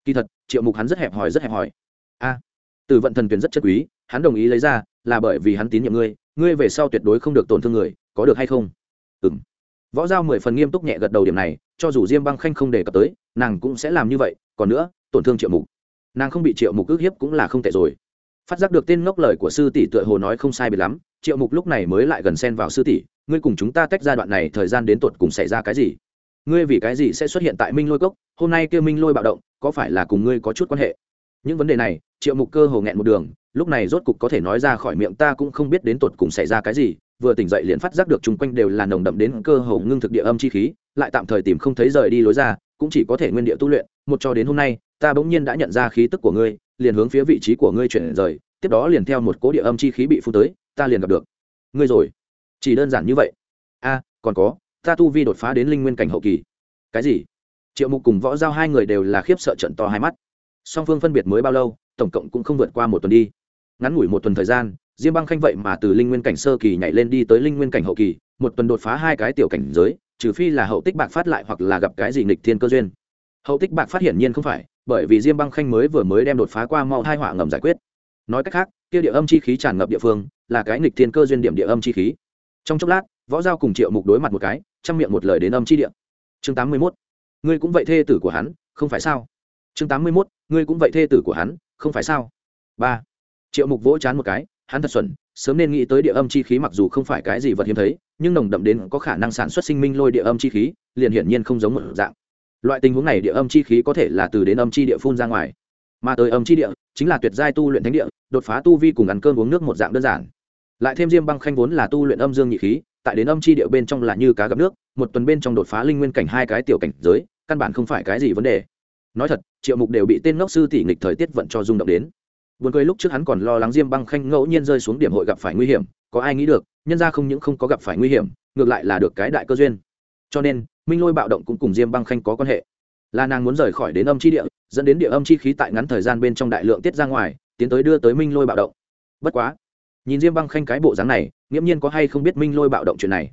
kỳ thật, triệu mục hắn rất hẹp hòi, rất hẹp hòi. A, từ vận thần tuyển rất chất quý, hắn đồng ý lấy ra, là bởi vì hắn tín nhiệm ngươi ngươi về sau tuyệt đối không được tổn thương người, có được hay không? Ừ m võ giao mười phần nghiêm túc nhẹ gật đầu điểm này, cho dù diêm băng khanh không đề cập tới nàng cũng sẽ làm như vậy, còn nữa, tổn thương triệu mục. Nàng không bị triệu mục ước hiếp cũng là không tệ rồi. Phát giác được tên ngốc lời của sư tỷ tựa hồ nói không sai biệt lắm, triệu mục lúc này mới lại gần xen vào sư tỷ, ngươi cùng chúng ta tách ra đoạn này, thời gian đến tột cùng xảy ra cái gì? Ngươi vì cái gì sẽ xuất hiện tại minh lôi cốc? Hôm nay kêu minh lôi bạo động, có phải là cùng ngươi có chút quan hệ? Những vấn đề này, triệu mục cơ hồ nghẹn một đường, lúc này rốt cục có thể nói ra khỏi miệng ta cũng không biết đến tột cùng xảy ra cái gì, vừa tỉnh dậy liền phát giác được chung quanh đều là nồng đậm đến cơ hồ ngưng thực địa âm chi khí, lại tạm thời tìm không thấy rời đi lối ra cũng chỉ có thể nguyên địa tu luyện, một cho đến hôm nay, ta bỗng nhiên đã nhận ra khí tức của ngươi, liền hướng phía vị trí của ngươi chuyển rời, tiếp đó liền theo một cố địa âm chi khí bị phun tới, ta liền gặp được. Ngươi rồi. Chỉ đơn giản như vậy. A, còn có, ta tu vi đột phá đến linh nguyên cảnh hậu kỳ. Cái gì? Triệu mục cùng võ giao hai người đều là khiếp sợ trận to hai mắt. Song phương phân biệt mới bao lâu, tổng cộng cũng không vượt qua một tuần đi. Ngắn ngủi một tuần thời gian, diêm băng khanh vậy mà từ linh nguyên cảnh sơ kỳ nhảy lên đi tới linh nguyên cảnh hậu kỳ, một tuần đột phá hai cái tiểu cảnh giới trừ phi là hậu tích bạc phát lại hoặc là gặp cái gì nghịch thiên cơ duyên. Hậu tích bạc phát hiển nhiên không phải, bởi vì diêm băng khanh mới vừa mới đem đột phá qua mau hai họa ngầm giải quyết. Nói cách khác, kia địa âm chi khí tràn ngập địa phương, là cái nghịch thiên cơ duyên điểm địa âm chi khí. Trong chốc lát, võ giao cùng triệu mục đối mặt một cái trong miệng một lời đến âm chi địa. Chương tám mươi mốt. Ngươi cũng vậy thê tử của hắn, không phải sao? Chương tám mươi mốt. Ngươi cũng vậy thê tử của hắn, không phải sao? Ba. Triệu mục vỗ chán một cái, hắn thật xuẩn sớm nên nghĩ tới địa âm chi khí mặc dù không phải cái gì vật hiếm thấy, nhưng nồng đậm đến có khả năng sản xuất sinh minh lôi địa âm chi khí, liền hiển nhiên không giống một dạng. Loại tình huống này địa âm chi khí có thể là từ đến âm chi địa phun ra ngoài, mà tới âm chi địa chính là tuyệt giai tu luyện thánh địa, đột phá tu vi cùng ăn cơm uống nước một dạng đơn giản. Lại thêm diêm băng khanh vốn là tu luyện âm dương nhị khí, tại đến âm chi địa bên trong là như cá gặp nước, một tuần bên trong đột phá linh nguyên cảnh hai cái tiểu cảnh giới, căn bản không phải cái gì vấn đề. Nói thật, triệu mục đều bị tên ngốc sư tỷ nghịch thời tiết vận cho rung động đến buồn cười lúc trước hắn còn lo lắng diêm băng khanh ngẫu nhiên rơi xuống điểm hội gặp phải nguy hiểm, có ai nghĩ được, nhân ra không những không có gặp phải nguy hiểm, ngược lại là được cái đại cơ duyên. Cho nên, minh lôi bạo động cũng cùng diêm băng khanh có quan hệ. Là nàng muốn rời khỏi đến âm chi địa, dẫn đến địa âm chi khí tại ngắn thời gian bên trong đại lượng tiết ra ngoài, tiến tới đưa tới minh lôi bạo động. Bất quá, nhìn diêm băng khanh cái bộ dáng này, nghiễm nhiên có hay không biết minh lôi bạo động chuyện này.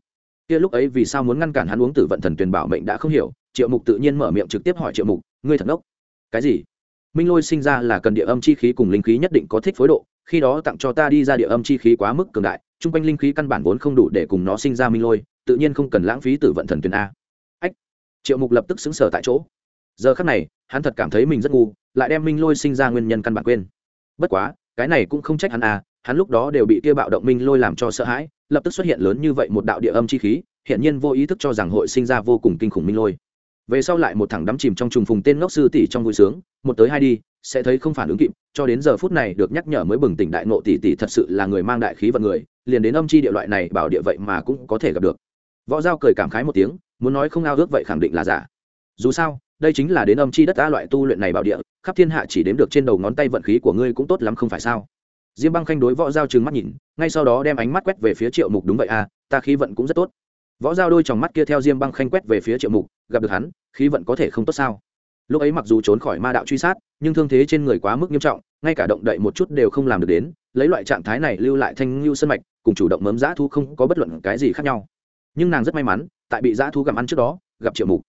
Kia lúc ấy vì sao muốn ngăn cản hắn uống tử vận thần tuyền bảo mệnh đã không hiểu, triệu mục tự nhiên mở miệng trực tiếp hỏi triệu mục, ngươi thật đốc cái gì? Minh lôi sinh ra là cần địa âm chi khí cùng linh khí nhất định có thích phối độ, khi đó tặng cho ta đi ra địa âm chi khí quá mức cường đại, chung quanh linh khí căn bản vốn không đủ để cùng nó sinh ra minh lôi, tự nhiên không cần lãng phí tử vận thần tuyền a. Ách! Triệu mục lập tức xứng sở tại chỗ. Giờ khắc này, hắn thật cảm thấy mình rất ngu, lại đem minh lôi sinh ra nguyên nhân căn bản quên. Bất quá, cái này cũng không trách hắn à hắn lúc đó đều bị kia bạo động minh lôi làm cho sợ hãi, lập tức xuất hiện lớn như vậy một đạo địa âm chi khí hiện nhiên vô ý thức cho rằng hội sinh ra vô cùng kinh khủng minh lôi về sau lại một thằng đắm chìm trong trùng phùng tên ngốc sư tỷ trong vui sướng, một tới hai đi, sẽ thấy không phản ứng kịp, cho đến giờ phút này được nhắc nhở mới bừng tỉnh đại nộ tỷ tỷ thật sự là người mang đại khí vận người, liền đến âm chi địa loại này bảo địa vậy mà cũng có thể gặp được. Võ giao cười cảm khái một tiếng, muốn nói không ao ước vậy khẳng định là giả. Dù sao, đây chính là đến âm chi đất ta loại tu luyện này bảo địa, khắp thiên hạ chỉ đếm được trên đầu ngón tay vận khí của ngươi cũng tốt lắm không phải sao? Diêm băng khanh đối võ giao trừng mắt nhìn, ngay sau đó đem ánh mắt quét về phía triệu mục. Đúng vậy à ta khí vận cũng rất tốt võ giao đôi tròng mắt kia theo diêm băng khanh quét về phía triệu mục, gặp được hắn, khí vận có thể không tốt sao? Lúc ấy mặc dù trốn khỏi ma đạo truy sát, nhưng thương thế trên người quá mức nghiêm trọng, ngay cả động đậy một chút đều không làm được đến, lấy loại trạng thái này lưu lại thanh lưu sân mạch, cùng chủ động mớm giã thu không có bất luận cái gì khác nhau. Nhưng nàng rất may mắn, tại bị giã thu gặm ăn trước đó, gặp triệu mục.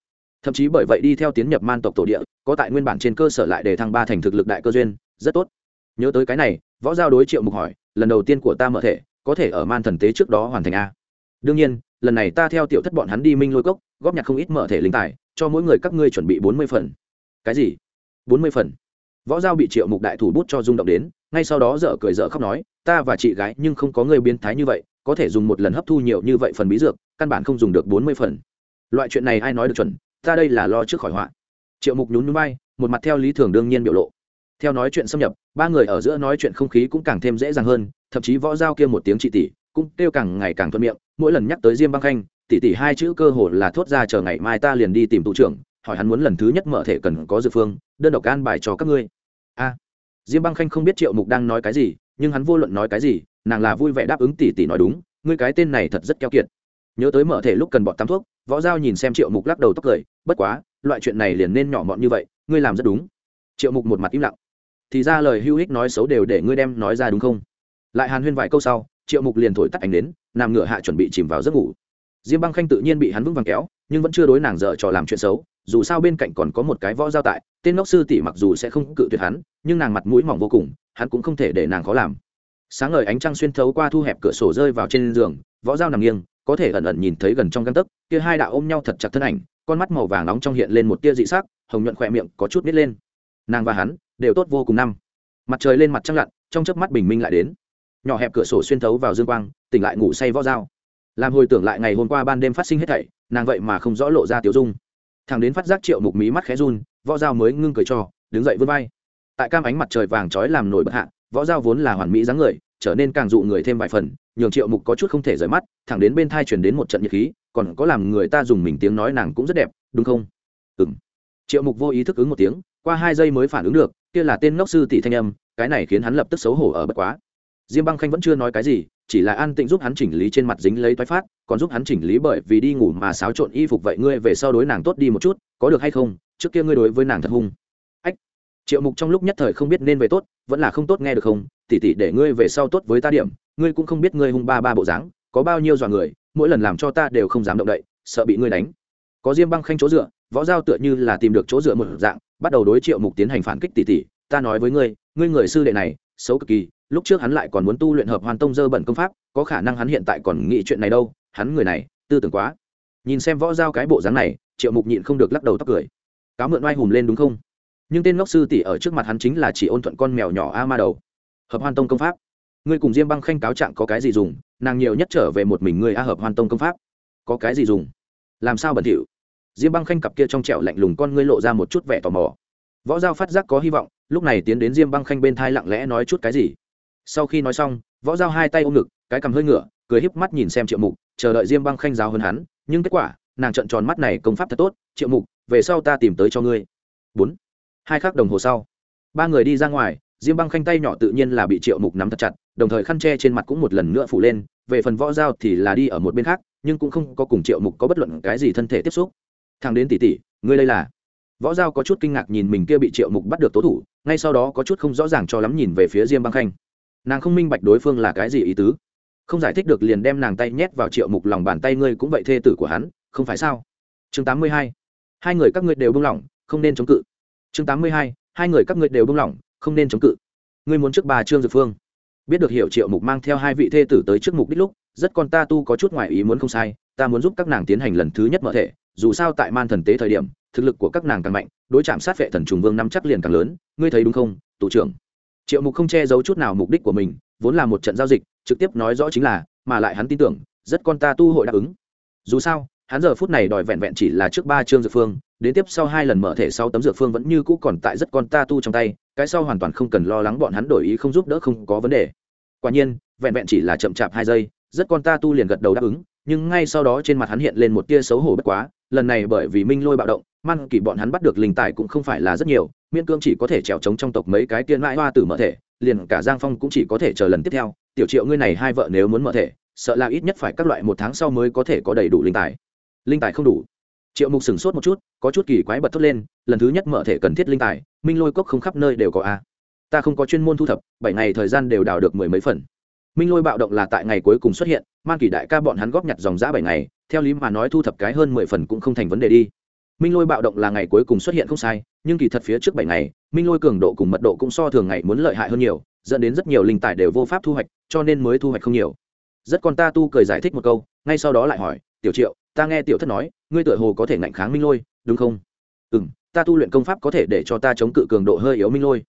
Thậm chí bởi vậy đi theo tiến nhập man tộc tổ địa, có tại nguyên bản trên cơ sở lại để thăng ba thành thực lực đại cơ duyên, rất tốt. Nhớ tới cái này, võ giao đối triệu mục hỏi, lần đầu tiên của ta mở thể, có thể ở man thần tế trước đó hoàn thành a? Đương nhiên lần này ta theo tiểu thất bọn hắn đi minh lôi cốc, góp nhặt không ít mở thể linh tài, cho mỗi người các ngươi chuẩn bị bốn mươi phần. Cái gì? Bốn mươi phần? Võ giao bị triệu mục đại thủ bút cho rung động đến, ngay sau đó dở cười dở khóc nói, ta và chị gái nhưng không có người biến thái như vậy, có thể dùng một lần hấp thu nhiều như vậy phần bí dược, căn bản không dùng được bốn mươi phần. Loại chuyện này ai nói được chuẩn, ta đây là lo trước khỏi họa. Triệu mục nhún nhún bay một mặt theo lý thường đương nhiên biểu lộ. Theo nói chuyện xâm nhập, ba người ở giữa nói chuyện không khí cũng càng thêm dễ dàng hơn, thậm chí võ giao kia một tiếng chị tỷ, cũng kêu càng ngày càng thuận miệng mỗi lần nhắc tới diêm băng khanh, tỷ tỷ hai chữ cơ hồ là thốt ra chờ ngày mai ta liền đi tìm tụ trưởng, hỏi hắn muốn lần thứ nhất mở thể cần có dự phương, đơn độc an bài cho các ngươi. A. Diêm băng khanh không biết triệu mục đang nói cái gì, nhưng hắn vô luận nói cái gì, nàng là vui vẻ đáp ứng tỷ tỷ nói đúng, ngươi cái tên này thật rất keo kiệt. Nhớ tới mở thể lúc cần bọn tắm thuốc, võ giao nhìn xem triệu mục lắc đầu tóc cười, bất quá, loại chuyện này liền nên nhỏ mọn như vậy, ngươi làm rất đúng. Triệu mục một mặt im lặng. Thì ra lời hưu hích nói xấu đều để ngươi đem nói ra đúng không? Lại hàn huyên vài câu sau triệu mục liền thổi tắt ánh đến, nằm ngửa hạ chuẩn bị chìm vào giấc ngủ. Diêm băng khanh tự nhiên bị hắn vững vàng kéo, nhưng vẫn chưa đối nàng dở trò làm chuyện xấu, dù sao bên cạnh còn có một cái võ giao tại, tên ngốc sư tỷ mặc dù sẽ không cự tuyệt hắn, nhưng nàng mặt mũi mỏng vô cùng, hắn cũng không thể để nàng khó làm. Sáng ngời ánh trăng xuyên thấu qua thu hẹp cửa sổ rơi vào trên giường, võ giao nằm nghiêng, có thể ẩn ẩn nhìn thấy gần trong găng tấc, kia hai đạo ôm nhau thật chặt thân ảnh, con mắt màu vàng nóng trong hiện lên một tia dị sắc, hồng nhuận khỏe miệng có chút nít lên. Nàng và hắn đều tốt vô cùng năm. Mặt trời lên mặt trăng lặn, trong chớp mắt bình minh lại đến nhỏ hẹp cửa sổ xuyên thấu vào dương quang, tỉnh lại ngủ say võ dao. Làm hồi tưởng lại ngày hôm qua ban đêm phát sinh hết thảy, nàng vậy mà không rõ lộ ra tiểu dung. Thằng đến phát giác triệu mục mí mắt khẽ run, võ dao mới ngưng cười cho, đứng dậy vươn vai. Tại cam ánh mặt trời vàng trói làm nổi bất hạ, võ dao vốn là hoàn mỹ dáng người, trở nên càng dụ người thêm vài phần, nhường triệu mục có chút không thể rời mắt, thẳng đến bên thai chuyển đến một trận nhiệt khí, còn có làm người ta dùng mình tiếng nói nàng cũng rất đẹp, đúng không? Ừ m triệu mục vô ý thức ứng một tiếng, qua hai giây mới phản ứng được, kia là tên ngốc sư tỷ thanh âm, cái này khiến hắn lập tức xấu hổ ở bất quá diêm băng khanh vẫn chưa nói cái gì, chỉ là an tịnh giúp hắn chỉnh lý trên mặt dính lấy toái phát, còn giúp hắn chỉnh lý bởi vì đi ngủ mà xáo trộn y phục vậy ngươi về sau đối nàng tốt đi một chút, có được hay không? Trước kia ngươi đối với nàng thật hung. Ách. Triệu mục trong lúc nhất thời không biết nên về tốt, vẫn là không tốt nghe được không? Tỉ tỉ để ngươi về sau tốt với ta điểm, ngươi cũng không biết ngươi hung ba ba bộ dáng, có bao nhiêu dọa người, mỗi lần làm cho ta đều không dám động đậy, sợ bị ngươi đánh. Có diêm băng khanh chỗ dựa, võ giao tựa như là tìm được chỗ dựa một dạng, bắt đầu đối triệu mục tiến hành phản kích tỉ tỉ, ta nói với ngươi ngươi người sư đệ này, xấu cực kỳ lúc trước hắn lại còn muốn tu luyện hợp hoàn tông dơ bẩn công pháp, có khả năng hắn hiện tại còn nghĩ chuyện này đâu, hắn người này, tư tưởng quá. Nhìn xem võ giao cái bộ dáng này, triệu mục nhịn không được lắc đầu tóc cười. Cáo mượn oai hùm lên đúng không? Nhưng tên ngốc sư tỷ ở trước mặt hắn chính là chỉ ôn thuận con mèo nhỏ a ma đầu. Hợp hoàn tông công pháp. Ngươi cùng diêm băng khanh cáo trạng có cái gì dùng? Nàng nhiều nhất trở về một mình ngươi a hợp hoàn tông công pháp. Có cái gì dùng? Làm sao bẩn thỉu? Diêm băng khanh cặp kia trong trẹo lạnh lùng con ngươi lộ ra một chút vẻ tò mò. Võ giao phát giác có hy vọng, lúc này tiến đến diêm băng khanh bên thai lặng lẽ nói chút cái gì? Sau khi nói xong, võ giao hai tay ôm ngực, cái cằm hơi ngửa, cười híp mắt nhìn xem triệu mục, chờ đợi diêm băng khanh giáo hơn hắn, nhưng kết quả, nàng trợn tròn mắt này công pháp thật tốt, triệu mục, về sau ta tìm tới cho ngươi. Bốn. Hai khắc đồng hồ sau, ba người đi ra ngoài, diêm băng khanh tay nhỏ tự nhiên là bị triệu mục nắm thật chặt, đồng thời khăn tre trên mặt cũng một lần nữa phủ lên, về phần võ giao thì là đi ở một bên khác, nhưng cũng không có cùng triệu mục có bất luận cái gì thân thể tiếp xúc. Thằng đến tỷ tỷ, ngươi đây là? Võ giao có chút kinh ngạc nhìn mình kia bị triệu mục bắt được tố thủ, ngay sau đó có chút không rõ ràng cho lắm nhìn về phía diêm băng khanh nàng không minh bạch đối phương là cái gì ý tứ. Không giải thích được liền đem nàng tay nhét vào triệu mục lòng bàn tay ngươi cũng vậy thê tử của hắn, không phải sao? Chương tám mươi hai. Hai người các ngươi đều buông lỏng, không nên chống cự. Chương tám mươi hai. Hai người các ngươi đều buông lỏng, không nên chống cự. Ngươi muốn trước bà trương dược phương. Biết được hiểu triệu mục mang theo hai vị thê tử tới trước mục đích lúc, rất con ta tu có chút ngoài ý muốn không sai, ta muốn giúp các nàng tiến hành lần thứ nhất mở thể, dù sao tại man thần tế thời điểm, thực lực của các nàng càng mạnh, đối chạm sát vệ thần trùng vương năm chắc liền càng lớn, ngươi thấy đúng không tù trưởng? Triệu mục không che giấu chút nào mục đích của mình, vốn là một trận giao dịch, trực tiếp nói rõ chính là, mà lại hắn tin tưởng, rất con ta tu hội đáp ứng. Dù sao, hắn giờ phút này đòi vẹn vẹn chỉ là trước ba chương dược phương, đến tiếp sau hai lần mở thể sau tấm dược phương vẫn như cũ còn tại rất con ta tu trong tay, cái sau hoàn toàn không cần lo lắng bọn hắn đổi ý không giúp đỡ không có vấn đề. Quả nhiên, vẹn vẹn chỉ là chậm chạp hai giây, rất con ta tu liền gật đầu đáp ứng, nhưng ngay sau đó trên mặt hắn hiện lên một tia xấu hổ bất quá, lần này bởi vì minh lôi bạo động, man kỳ bọn hắn bắt được linh tài cũng không phải là rất nhiều miễn cương chỉ có thể trèo trống trong tộc mấy cái tiên mãi hoa tử mở thể, liền cả giang phong cũng chỉ có thể chờ lần tiếp theo. Tiểu triệu ngươi này hai vợ nếu muốn mở thể, sợ là ít nhất phải các loại một tháng sau mới có thể có đầy đủ linh tài. Linh tài không đủ. Triệu mục sửng sốt một chút, có chút kỳ quái bật thốt lên, lần thứ nhất mở thể cần thiết linh tài, minh lôi cốc không khắp nơi đều có a. Ta không có chuyên môn thu thập, bảy ngày thời gian đều đào được mười mấy phần. Minh lôi bạo động là tại ngày cuối cùng xuất hiện, man kỳ đại ca bọn hắn góp nhặt dòng giã bảy ngày, theo lý mà nói thu thập cái hơn mười phần cũng không thành vấn đề đi. Minh lôi bạo động là ngày cuối cùng xuất hiện không sai nhưng kỳ thật phía trước bảy ngày, minh lôi cường độ cùng mật độ cũng so thường ngày muốn lợi hại hơn nhiều, dẫn đến rất nhiều linh tài đều vô pháp thu hoạch, cho nên mới thu hoạch không nhiều. Rất con ta tu cười giải thích một câu, ngay sau đó lại hỏi, tiểu triệu, ta nghe tiểu thất nói, ngươi tựa hồ có thể ngạnh kháng minh lôi, đúng không? Ừ m ta tu luyện công pháp có thể để cho ta chống cự cường độ hơi yếu minh lôi.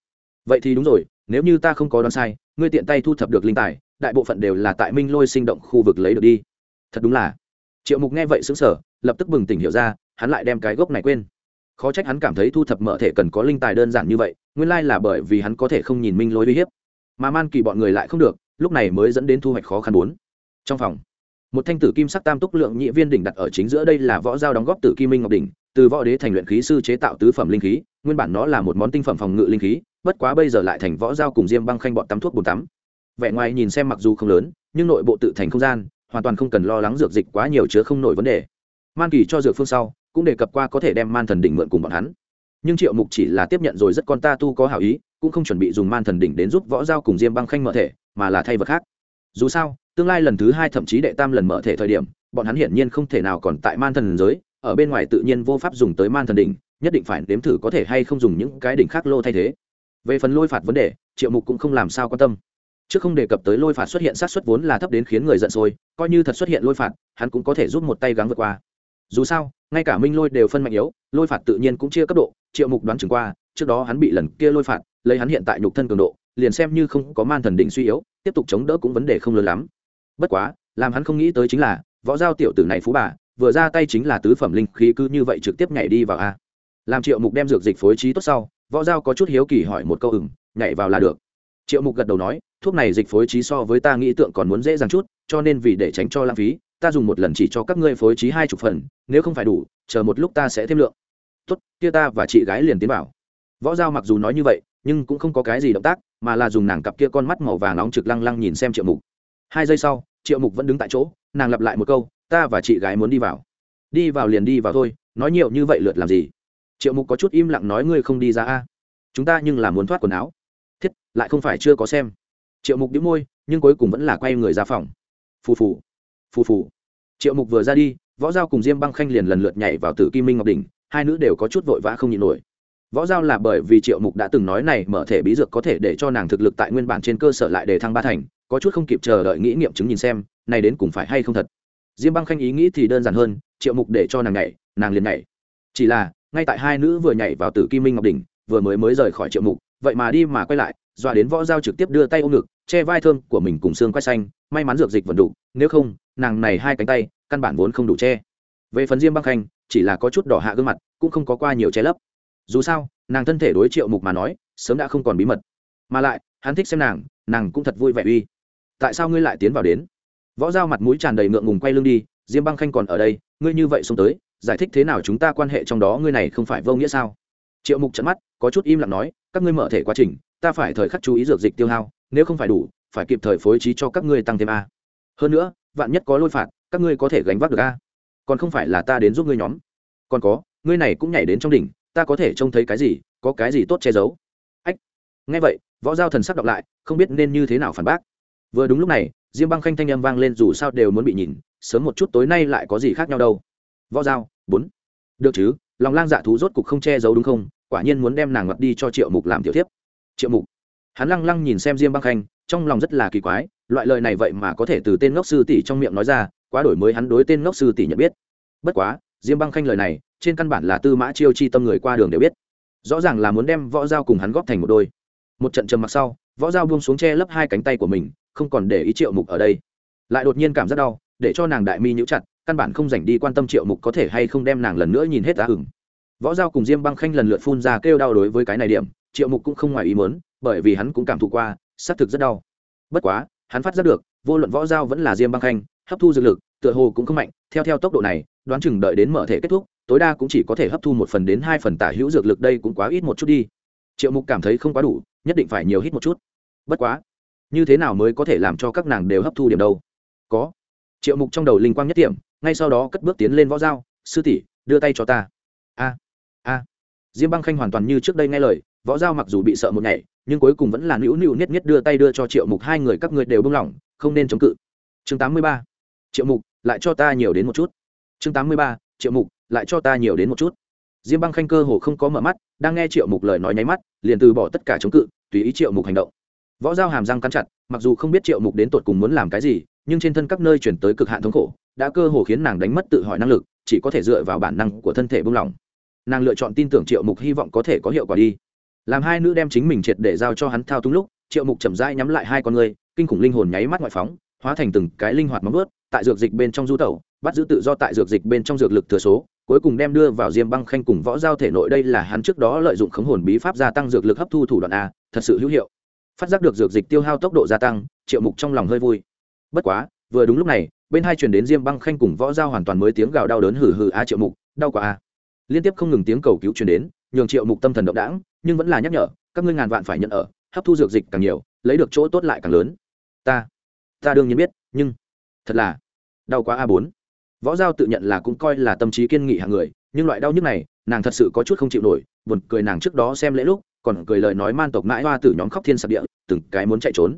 Vậy thì đúng rồi, nếu như ta không có đoán sai, ngươi tiện tay thu thập được linh tài, đại bộ phận đều là tại minh lôi sinh động khu vực lấy được đi. Thật đúng là. Triệu mục nghe vậy xứng sở lập tức bừng tỉnh hiểu ra, hắn lại đem cái gốc này quên khó trách hắn cảm thấy thu thập mở thể cần có linh tài đơn giản như vậy, nguyên lai là bởi vì hắn có thể không nhìn minh lôi uy hiếp. Mà man kỳ bọn người lại không được, lúc này mới dẫn đến thu hoạch khó khăn bốn. Trong phòng, một thanh tử kim sắc tam túc lượng nhị viên đỉnh đặt ở chính giữa đây là võ giao đóng góp từ kim minh ngọc đỉnh, từ võ đế thành luyện khí sư chế tạo tứ phẩm linh khí, nguyên bản nó là một món tinh phẩm phòng ngự linh khí, bất quá bây giờ lại thành võ giao cùng diêm băng khanh bọn tắm thuốc bùn tắm. Vẻ ngoài nhìn xem mặc dù không lớn, nhưng nội bộ tự thành không gian, hoàn toàn không cần lo lắng dược dịch quá nhiều chứa không nổi vấn đề. Man kỳ cho dược phương sau cũng đề cập qua có thể đem man thần đỉnh mượn cùng bọn hắn. Nhưng triệu mục chỉ là tiếp nhận rồi rất con ta tu có hảo ý, cũng không chuẩn bị dùng man thần đỉnh đến giúp võ giao cùng diêm băng khanh mở thể, mà là thay vật khác. Dù sao, tương lai lần thứ hai thậm chí đệ tam lần mở thể thời điểm, bọn hắn hiển nhiên không thể nào còn tại man thần giới, ở bên ngoài tự nhiên vô pháp dùng tới man thần đỉnh, nhất định phải đếm thử có thể hay không dùng những cái đỉnh khác lô thay thế. Về phần lôi phạt vấn đề, triệu mục cũng không làm sao quan tâm. Chứ không đề cập tới lôi phạt xuất hiện sát xuất vốn là thấp đến khiến người giận sôi, coi như thật xuất hiện lôi phạt, hắn cũng có thể giúp một tay gắng vượt qua. Dù sao ngay cả minh lôi đều phân mạnh yếu, lôi phạt tự nhiên cũng chia cấp độ, triệu mục đoán chừng qua, trước đó hắn bị lần kia lôi phạt, lấy hắn hiện tại nhục thân cường độ, liền xem như không có man thần định suy yếu, tiếp tục chống đỡ cũng vấn đề không lớn lắm. Bất quá, làm hắn không nghĩ tới chính là, võ giao tiểu tử này phú bà, vừa ra tay chính là tứ phẩm linh khí cứ như vậy trực tiếp nhảy đi vào a. Làm triệu mục đem dược dịch phối trí tốt sau, võ giao có chút hiếu kỳ hỏi một câu ừng nhảy vào là được. Triệu mục gật đầu nói, thuốc này dịch phối trí so với ta nghĩ tượng còn muốn dễ dàng chút, cho nên vì để tránh cho lãng phí ta dùng một lần chỉ cho các ngươi phối trí hai chục phần, nếu không phải đủ, chờ một lúc ta sẽ thêm lượng. Tốt, kia ta và chị gái liền tiến vào. Võ giao mặc dù nói như vậy, nhưng cũng không có cái gì động tác, mà là dùng nàng cặp kia con mắt màu vàng nóng trực lăng lăng nhìn xem triệu mục. Hai giây sau, triệu mục vẫn đứng tại chỗ, nàng lặp lại một câu, ta và chị gái muốn đi vào. Đi vào liền đi vào thôi, nói nhiều như vậy lượt làm gì? Triệu mục có chút im lặng nói, ngươi không đi ra a? Chúng ta nhưng là muốn thoát quần áo. Thiết, lại không phải chưa có xem. Triệu mục đĩu môi, nhưng cuối cùng vẫn là quay người ra phòng. Phù phù phù phù. Triệu mục vừa ra đi, võ giao cùng diêm băng khanh liền lần lượt nhảy vào tử kim minh ngọc đỉnh, hai nữ đều có chút vội vã không nhịn nổi. Võ giao là bởi vì triệu mục đã từng nói này mở thể bí dược có thể để cho nàng thực lực tại nguyên bản trên cơ sở lại để thăng ba thành, có chút không kịp chờ đợi nghĩ nghiệm chứng nhìn xem, này đến cùng phải hay không thật. Diêm băng khanh ý nghĩ thì đơn giản hơn, triệu mục để cho nàng nhảy, nàng liền nhảy. Chỉ là, ngay tại hai nữ vừa nhảy vào tử kim minh ngọc đỉnh, vừa mới mới rời khỏi triệu mục, vậy mà đi mà quay lại, dọa đến võ giao trực tiếp đưa tay ôm ngực, che vai thơm của mình cùng xương quay xanh, may mắn dược dịch vẫn đủ, nếu không nàng này hai cánh tay, căn bản vốn không đủ che. Về phần diêm băng khanh, chỉ là có chút đỏ hạ gương mặt, cũng không có qua nhiều che lấp. Dù sao, nàng thân thể đối triệu mục mà nói, sớm đã không còn bí mật. Mà lại, hắn thích xem nàng nàng cũng thật vui vẻ uy. Tại sao ngươi lại tiến vào đến? Võ dao mặt mũi tràn đầy ngượng ngùng quay lưng đi, diêm băng khanh còn ở đây, ngươi như vậy xông tới, giải thích thế nào chúng ta quan hệ trong đó ngươi này không phải vô nghĩa sao? Triệu mục trận mắt, có chút im lặng nói, các ngươi mở thể quá trình, ta phải thời khắc chú ý dược dịch tiêu hao, nếu không phải đủ, phải kịp thời phối trí cho các ngươi tăng thêm a. Hơn nữa vạn nhất có lôi phạt, các ngươi có thể gánh vác được a? Còn không phải là ta đến giúp ngươi nhóm. Còn có, ngươi này cũng nhảy đến trong đỉnh, ta có thể trông thấy cái gì, có cái gì tốt che giấu? Ách. Nghe vậy, võ giao thần sắc đọc lại, không biết nên như thế nào phản bác. Vừa đúng lúc này, diêm băng khanh thanh âm vang lên dù sao đều muốn bị nhìn, sớm một chút tối nay lại có gì khác nhau đâu. Võ dao bốn. Được chứ, lòng lang dạ thú rốt cục không che giấu đúng không? Quả nhiên muốn đem nàng ngặt đi cho triệu mục làm tiểu thiếp. Triệu mục hắn lăng lăng nhìn xem diêm băng khanh, trong lòng rất là kỳ quái, loại lời này vậy mà có thể từ tên ngốc sư tỷ trong miệng nói ra, quá đổi mới hắn đối tên ngốc sư tỷ nhận biết. Bất quá, diêm băng khanh lời này, trên căn bản là tư mã chiêu chi tâm người qua đường đều biết. Rõ ràng là muốn đem võ dao cùng hắn góp thành một đôi. Một trận trầm mặc sau, võ dao buông xuống che lấp hai cánh tay của mình, không còn để ý triệu mục ở đây. Lại đột nhiên cảm giác đau, để cho nàng đại mi nhũ chặt, căn bản không dành đi quan tâm triệu mục có thể hay không đem nàng lần nữa nhìn hết á hửng. Võ giao cùng diêm băng khanh lần lượt phun ra kêu đau đối với cái này điểm triệu mục cũng không ngoài ý muốn, bởi vì hắn cũng cảm thụ qua, xác thực rất đau. Bất quá, hắn phát giác được, vô luận võ giao vẫn là diêm băng khanh, hấp thu dược lực, tựa hồ cũng không mạnh, theo theo tốc độ này, đoán chừng đợi đến mở thể kết thúc, tối đa cũng chỉ có thể hấp thu một phần đến hai phần tả hữu dược lực đây cũng quá ít một chút đi. Triệu mục cảm thấy không quá đủ, nhất định phải nhiều hít một chút. Bất quá, như thế nào mới có thể làm cho các nàng đều hấp thu điểm đâu? Có. Triệu mục trong đầu linh quang nhất điểm ngay sau đó cất bước tiến lên võ dao sư tỷ, đưa tay cho ta. A a. Diêm băng khanh hoàn toàn như trước đây nghe lời võ Giao mặc dù bị sợ một ngày, nhưng cuối cùng vẫn là nữu nữu niết niết đưa tay đưa cho triệu mục, hai người các người đều bông lỏng, không nên chống cự. Chương tám mươi ba, triệu mục, lại cho ta nhiều đến một chút. Chương tám mươi ba, triệu mục, lại cho ta nhiều đến một chút. Diêm băng khanh cơ hồ không có mở mắt, đang nghe triệu mục lời nói nháy mắt, liền từ bỏ tất cả chống cự, tùy ý triệu mục hành động. Võ Giao hàm răng cắn chặt, mặc dù không biết triệu mục đến tột cùng muốn làm cái gì, nhưng trên thân các nơi chuyển tới cực hạn thống khổ, đã cơ hồ khiến nàng đánh mất tự hỏi năng lực, chỉ có thể dựa vào bản năng của thân thể buông lỏng. Nàng lựa chọn tin tưởng triệu mục hy vọng có thể có hiệu quả đi làm hai nữ đem chính mình triệt để giao cho hắn thao túng lúc, triệu mục chậm rãi nhắm lại hai con người kinh khủng linh hồn nháy mắt ngoại phóng, hóa thành từng cái linh hoạt móng ướt tại dược dịch bên trong du tẩu, bắt giữ tự do tại dược dịch bên trong dược lực thừa số, cuối cùng đem đưa vào diêm băng khanh cùng võ giao thể nội. Đây là hắn trước đó lợi dụng khống hồn bí pháp gia tăng dược lực hấp thu thủ đoạn a, thật sự hữu hiệu. Phát giác được dược dịch tiêu hao tốc độ gia tăng, triệu mục trong lòng hơi vui. Bất quá, vừa đúng lúc này, bên hai truyền đến diêm băng khanh cùng võ giao hoàn toàn mới tiếng gào đau đớn hừ hừ a triệu mục, đau quá a. Liên tiếp không ngừng tiếng cầu cứu truyền đến, nhường triệu mục tâm thần động đãng nhưng vẫn là nhắc nhở, các ngươi ngàn vạn phải nhận ở, hấp thu dược dịch càng nhiều, lấy được chỗ tốt lại càng lớn. Ta ta đương nhiên biết, nhưng thật là đau quá a bốn. Võ giao tự nhận là cũng coi là tâm trí kiên nghị hạng người, nhưng loại đau nhức này, nàng thật sự có chút không chịu nổi, buồn cười nàng trước đó xem lễ lúc, còn cười lời nói man tộc mãi hoa từ nhóm khóc thiên sập địa, từng cái muốn chạy trốn.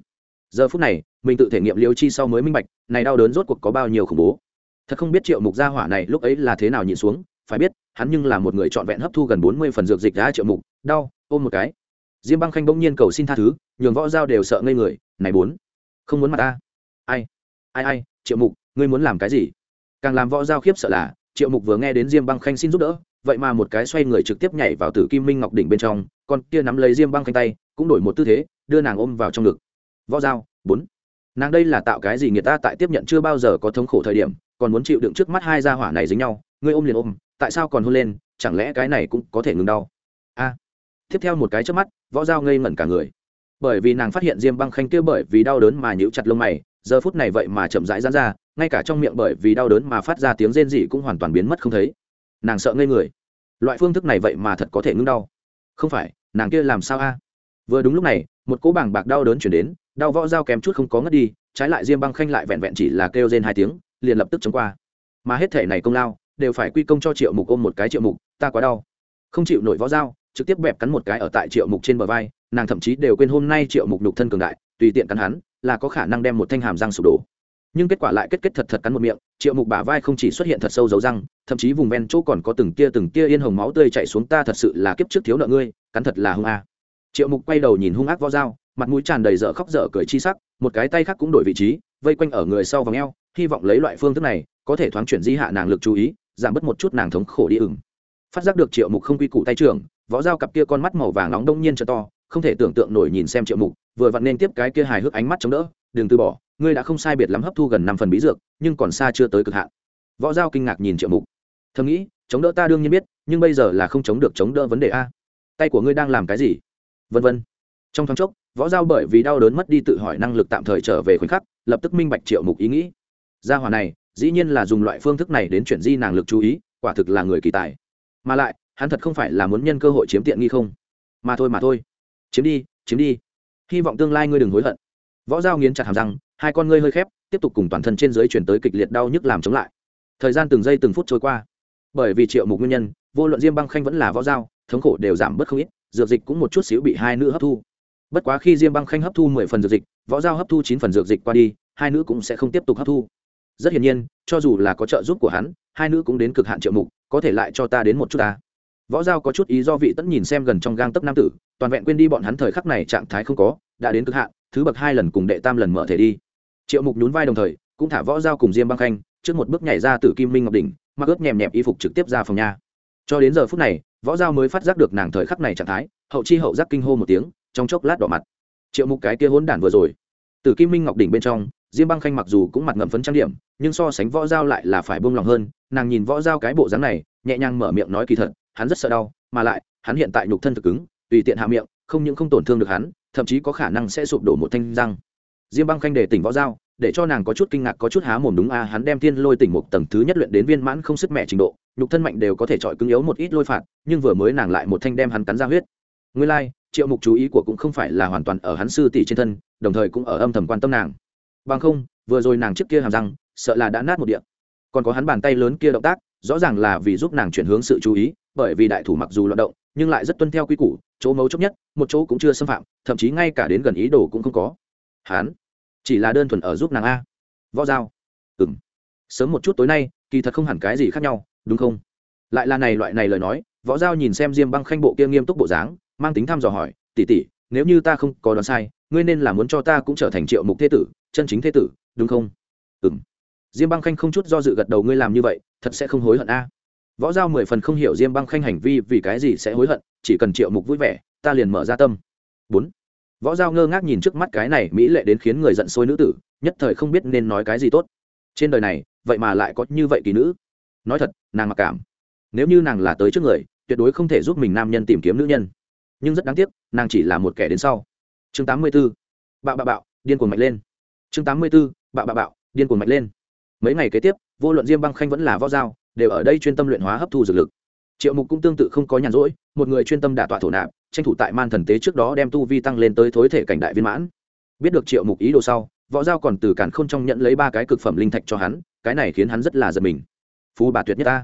Giờ phút này, mình tự thể nghiệm liêu chi sau mới minh bạch, này đau đớn rốt cuộc có bao nhiêu khủng bố. Thật không biết triệu mục gia hỏa này lúc ấy là thế nào nhìn xuống, phải biết, hắn nhưng là một người trọn vẹn hấp thu gần bốn mươi phần dược dịch đã triệu mục, đau ôm một cái. Diêm băng khanh bỗng nhiên cầu xin tha thứ, nhường võ giao đều sợ ngây người, này bốn, không muốn mặt ta. Ai ai ai, triệu mục, ngươi muốn làm cái gì? Càng làm võ giao khiếp sợ là, triệu mục vừa nghe đến diêm băng khanh xin giúp đỡ, vậy mà một cái xoay người trực tiếp nhảy vào tử kim minh ngọc đỉnh bên trong, con kia nắm lấy diêm băng khanh tay, cũng đổi một tư thế, đưa nàng ôm vào trong ngực. Võ giao, bốn, nàng đây là tạo cái gì người ta tại tiếp nhận chưa bao giờ có thống khổ thời điểm, còn muốn chịu đựng trước mắt hai gia hỏa này dính nhau, ngươi ôm liền ôm, tại sao còn hôn lên, chẳng lẽ cái này cũng có thể ngừng đau? A tiếp theo một cái trước mắt, võ dao ngây ngẩn cả người. Bởi vì nàng phát hiện diêm băng khanh kia bởi vì đau đớn mà nhíu chặt lông mày, giờ phút này vậy mà chậm rãi ra ra, ngay cả trong miệng bởi vì đau đớn mà phát ra tiếng rên rỉ cũng hoàn toàn biến mất không thấy. Nàng sợ ngây người. Loại phương thức này vậy mà thật có thể ngưng đau. Không phải, nàng kia làm sao a? Vừa đúng lúc này, một cỗ bảng bạc đau đớn chuyển đến, đau võ dao kém chút không có ngất đi, trái lại diêm băng khanh lại vẹn vẹn chỉ là kêu rên hai tiếng, liền lập tức chống qua. Mà hết thể này công lao, đều phải quy công cho triệu mục ôm một cái triệu mục, ta quá đau. Không chịu nổi võ dao trực tiếp bẹp cắn một cái ở tại triệu mục trên bờ vai, nàng thậm chí đều quên hôm nay triệu mục nục thân cường đại, tùy tiện cắn hắn, là có khả năng đem một thanh hàm răng sụp đổ. Nhưng kết quả lại kết kết thật thật cắn một miệng, triệu mục bả vai không chỉ xuất hiện thật sâu dấu răng, thậm chí vùng ven chỗ còn có từng tia từng tia yên hồng máu tươi chạy xuống, ta thật sự là kiếp trước thiếu nợ ngươi, cắn thật là hung a. Triệu mục quay đầu nhìn hung ác võ dao, mặt mũi tràn đầy dở khóc dở cười chi sắc, một cái tay khác cũng đổi vị trí, vây quanh ở người sau vòng eo, hy vọng lấy loại phương thức này, có thể thoáng chuyển di hạ nàng lực chú ý, giảm bớt một chút nàng thống khổ đi ửng phát giác được triệu mục không quy củ tay trưởng võ dao cặp kia con mắt màu vàng nóng đông nhiên cho to, không thể tưởng tượng nổi nhìn xem triệu mục, vừa vặn nên tiếp cái kia hài hước ánh mắt chống đỡ, đừng từ bỏ, ngươi đã không sai biệt lắm hấp thu gần năm phần bí dược, nhưng còn xa chưa tới cực hạn. Võ Dao kinh ngạc nhìn triệu mục, thầm nghĩ, chống đỡ ta đương nhiên biết, nhưng bây giờ là không chống được chống đỡ vấn đề a. Tay của ngươi đang làm cái gì? Vân vân. Trong thoáng chốc, võ Dao bởi vì đau đớn mất đi tự hỏi năng lực tạm thời trở về khoảnh khắc, lập tức minh bạch triệu mục ý nghĩ. Gia hỏa này, dĩ nhiên là dùng loại phương thức này đến chuyển di nàng lực chú ý, quả thực là người kỳ tài. Mà lại hắn thật không phải là muốn nhân cơ hội chiếm tiện nghi không? Mà thôi mà thôi. Chiếm đi chiếm đi. Hy vọng tương lai ngươi đừng hối hận. Võ dao nghiến chặt hàm răng, hai con ngươi hơi khép, tiếp tục cùng toàn thân trên dưới chuyển tới kịch liệt đau nhức làm chống lại. Thời gian từng giây từng phút trôi qua. Bởi vì triệu mục nguyên nhân, vô luận diêm băng khanh vẫn là võ dao thống khổ đều giảm bớt không ít, dược dịch cũng một chút xíu bị hai nữ hấp thu. Bất quá khi diêm băng khanh hấp thu mười phần dược dịch, võ giao hấp thu chín phần dược dịch qua đi, hai nữ cũng sẽ không tiếp tục hấp thu. Rất hiển nhiên, cho dù là có trợ giúp của hắn, hai nữ cũng đến cực hạn triệu mục, có thể lại cho ta đến một chút ta võ giao có chút ý do vị tẫn nhìn xem gần trong gang tấc nam tử, toàn vẹn quên đi bọn hắn thời khắc này trạng thái không có, đã đến cực hạn, thứ bậc hai lần cùng đệ tam lần mở thể đi. Triệu mục nhún vai đồng thời, cũng thả võ giao cùng diêm băng khanh, trước một bước nhảy ra từ kim minh ngọc đỉnh, mặc ướt nhèm nhẹp y phục trực tiếp ra phòng nhà. Cho đến giờ phút này, võ giao mới phát giác được nàng thời khắc này trạng thái, hậu chi hậu giác kinh hô một tiếng, trong chốc lát đỏ mặt. Triệu mục cái kia hỗn đản vừa rồi. Từ kim minh ngọc đỉnh bên trong, diêm băng khanh mặc dù cũng mặt ngậm phấn trang điểm, nhưng so sánh võ giao lại là phải bông lòng hơn, nàng nhìn võ giao cái bộ dáng này, nhẹ nhàng mở miệng nói kỳ thật hắn rất sợ đau mà lại hắn hiện tại nhục thân thực cứng tùy tiện hạ miệng không những không tổn thương được hắn thậm chí có khả năng sẽ sụp đổ một thanh răng. Diêm băng khanh để tỉnh võ dao, để cho nàng có chút kinh ngạc có chút há mồm đúng a hắn đem thiên lôi tỉnh một tầng thứ nhất luyện đến viên mãn không sức mẹ trình độ nhục thân mạnh đều có thể chọi cứng yếu một ít lôi phạt nhưng vừa mới nàng lại một thanh đem hắn cắn ra huyết. Nguyên lai triệu mục chú ý của cũng không phải là hoàn toàn ở hắn sư tỷ trên thân đồng thời cũng ở âm thầm quan tâm nàng. Bằng không vừa rồi nàng trước kia hàm răng sợ là đã nát một điện còn có hắn bàn tay lớn kia động tác rõ ràng là vì giúp nàng chuyển hướng sự chú ý bởi vì đại thủ mặc dù loạt động nhưng lại rất tuân theo quy củ chỗ mấu chốc nhất một chỗ cũng chưa xâm phạm thậm chí ngay cả đến gần ý đồ cũng không có. Hán, chỉ là đơn thuần ở giúp nàng a. Võ giao. Ừ m sớm một chút tối nay kỳ thật không hẳn cái gì khác nhau đúng không? Lại là này loại này lời nói võ giao nhìn xem diêm băng khanh bộ kia nghiêm túc bộ dáng mang tính thăm dò hỏi tỉ tỉ nếu như ta không có đoán sai ngươi nên là muốn cho ta cũng trở thành triệu mục thế tử chân chính thế tử đúng không? Ừ m diêm băng khanh không chút do dự gật đầu, ngươi làm như vậy, thật sẽ không hối hận a. Võ giao mười phần không hiểu diêm băng khanh hành vi vì cái gì sẽ hối hận, chỉ cần triệu mục vui vẻ, ta liền mở ra tâm. Bốn. Võ giao ngơ ngác nhìn trước mắt cái này mỹ lệ đến khiến người giận sôi nữ tử, nhất thời không biết nên nói cái gì tốt. Trên đời này, vậy mà lại có như vậy kỳ nữ. Nói thật, nàng mặc cảm. Nếu như nàng là tới trước người, tuyệt đối không thể giúp mình nam nhân tìm kiếm nữ nhân. Nhưng rất đáng tiếc, nàng chỉ là một kẻ đến sau. Chương tám mươi b ố bạo bạo bạo, điên cuồng mạnh lên. Chương tám mươi b ố bạo bạo bạo, điên cuồng mạnh lên mấy ngày kế tiếp, vô luận diêm băng khanh vẫn là võ giao, đều ở đây chuyên tâm luyện hóa hấp thu dược lực. Triệu mục cũng tương tự không có nhàn rỗi, một người chuyên tâm đả tọa thổ nạp, tranh thủ tại man thần tế trước đó đem tu vi tăng lên tới thối thể cảnh đại viên mãn. Biết được triệu mục ý đồ sau, võ giao còn từ cản k h ô n trong nhận lấy ba cái cực phẩm linh thạch cho hắn, cái này khiến hắn rất là giật mình. Phú bà tuyệt nhất ta.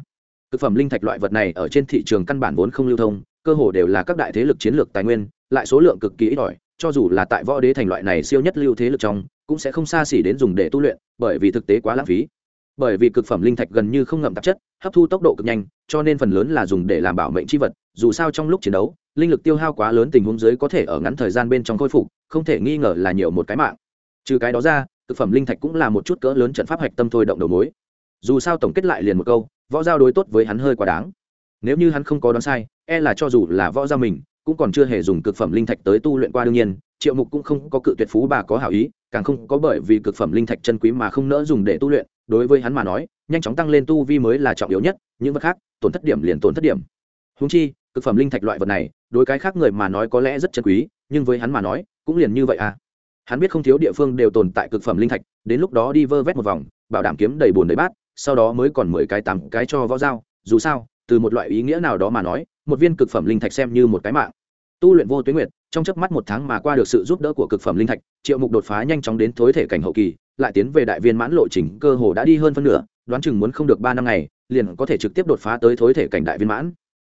Cực phẩm linh thạch loại vật này ở trên thị trường căn bản vốn không lưu thông, cơ hồ đều là các đại thế lực chiến lược tài nguyên, lại số lượng cực kỳ ít ỏi cho dù là tại võ đế thành loại này siêu nhất lưu thế lực trong, cũng sẽ không xa xỉ đến dùng để tu luyện, bởi vì thực tế quá lãng phí. Bởi vì cực phẩm linh thạch gần như không ngậm tạp chất, hấp thu tốc độ cực nhanh, cho nên phần lớn là dùng để làm bảo mệnh c h i vật, dù sao trong lúc chiến đấu, linh lực tiêu hao quá lớn tình huống dưới có thể ở ngắn thời gian bên trong khôi phục, không thể nghi ngờ là nhiều một cái mạng. Trừ cái đó ra thực phẩm linh thạch cũng là một chút cỡ lớn trận pháp hạch tâm thôi động đầu mối. Dù sao tổng kết lại liền một câu, võ giao đối tốt với hắn hơi quá đáng. Nếu như hắn không có đoán sai e là cho dù là võ giao mình cũng còn chưa hề dùng cực phẩm linh thạch tới tu luyện qua đương nhiên, triệu mục cũng không có cự tuyệt phú bà có hảo ý, càng không có bởi vì cực phẩm linh thạch chân quý mà không nỡ dùng để tu luyện. Đối với hắn mà nói, nhanh chóng tăng lên tu vi mới là trọng yếu nhất, những vật khác, tổn thất điểm liền tổn thất điểm. Húng chi, cực phẩm linh thạch loại vật này, đối cái khác người mà nói có lẽ rất chân quý, nhưng với hắn mà nói, cũng liền như vậy à. Hắn biết không thiếu địa phương đều tồn tại cực phẩm linh thạch, đến lúc đó đi vơ vét một vòng, bảo đảm kiếm đầy bùn đầy bát, sau đó mới còn mười cái tám cái cho võ dao dù sao từ một loại ý nghĩa nào đó mà nói, một viên cực phẩm linh thạch xem như một cái mạng. Tu luyện vô tuyến nguyệt, trong chớp mắt một tháng mà qua được sự giúp đỡ của cực phẩm linh thạch, triệu mục đột phá nhanh chóng đến thối thể cảnh hậu kỳ, lại tiến về đại viên mãn lộ trình, cơ hồ đã đi hơn phân nửa, đoán chừng muốn không được ba năm ngày, liền có thể trực tiếp đột phá tới thối thể cảnh đại viên mãn.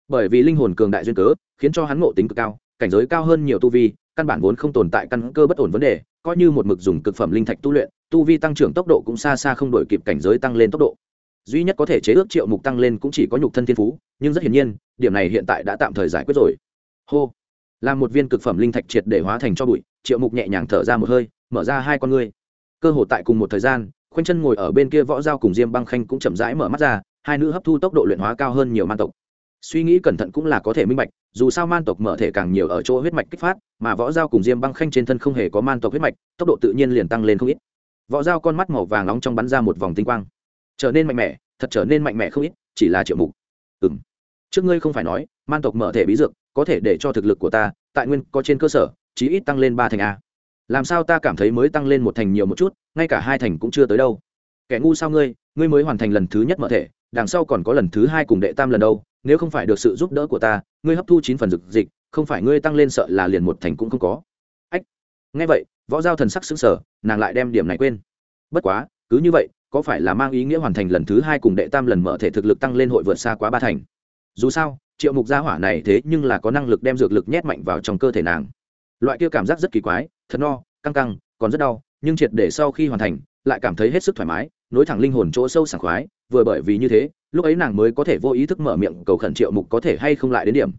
Bởi vì linh hồn cường đại duyên cớ, khiến cho hắn ngộ tính cực cao, cảnh giới cao hơn nhiều tu vi, căn bản vốn không tồn tại căn cơ bất ổn vấn đề, coi như một mực dùng cực phẩm linh thạch tu luyện, tu vi tăng trưởng tốc độ cũng xa xa không đổi kịp cảnh giới tăng lên tốc độ duy nhất có thể chế ước triệu mục tăng lên cũng chỉ có nhục thân thiên phú, nhưng rất hiển nhiên, điểm này hiện tại đã tạm thời giải quyết rồi. Hô. Làm một viên cực phẩm linh thạch triệt để hóa thành cho bụi, triệu mục nhẹ nhàng thở ra một hơi, mở ra hai con ngươi. Cơ hồ tại cùng một thời gian, khoanh chân ngồi ở bên kia võ dao cùng diêm băng khanh cũng chậm rãi mở mắt ra, hai nữ hấp thu tốc độ luyện hóa cao hơn nhiều man tộc. Suy nghĩ cẩn thận cũng là có thể minh bạch, dù sao man tộc mở thể càng nhiều ở chỗ huyết mạch kích phát, mà võ dao cùng diêm băng khanh trên thân không hề có man tộc huyết mạch, tốc độ tự nhiên liền tăng lên không ít. Võ dao con mắt màu vàng nóng trong bắn ra một vòng tinh quang trở nên mạnh mẽ, thật trở nên mạnh mẽ không ít, chỉ là triệu mục. Ừ m trước ngươi không phải nói, man tộc mở thể bí dược, có thể để cho thực lực của ta, tại nguyên có trên cơ sở, chí ít tăng lên ba thành a. Làm sao ta cảm thấy mới tăng lên một thành nhiều một chút, ngay cả hai thành cũng chưa tới đâu. Kẻ ngu sao ngươi ngươi mới hoàn thành lần thứ nhất mở thể, đằng sau còn có lần thứ hai cùng đệ tam lần đâu, nếu không phải được sự giúp đỡ của ta, ngươi hấp thu chín phần dược dịch, không phải ngươi tăng lên sợ là liền một thành cũng không có. Ách. Ngay vậy, võ giao thần sắc xứng sở nàng lại đem điểm này quên. Bất quá, cứ như vậy có phải là mang ý nghĩa hoàn thành lần thứ hai cùng đệ tam lần mở thể thực lực tăng lên hội vượt xa quá ba thành? Dù sao, triệu mục gia hỏa này thế nhưng là có năng lực đem dược lực nhét mạnh vào trong cơ thể nàng. Loại kia cảm giác rất kỳ quái, thật no, căng căng, còn rất đau, nhưng triệt để sau khi hoàn thành, lại cảm thấy hết sức thoải mái, nối thẳng linh hồn chỗ sâu sảng khoái, vừa bởi vì như thế, lúc ấy nàng mới có thể vô ý thức mở miệng cầu khẩn triệu mục có thể hay không lại đến điểm.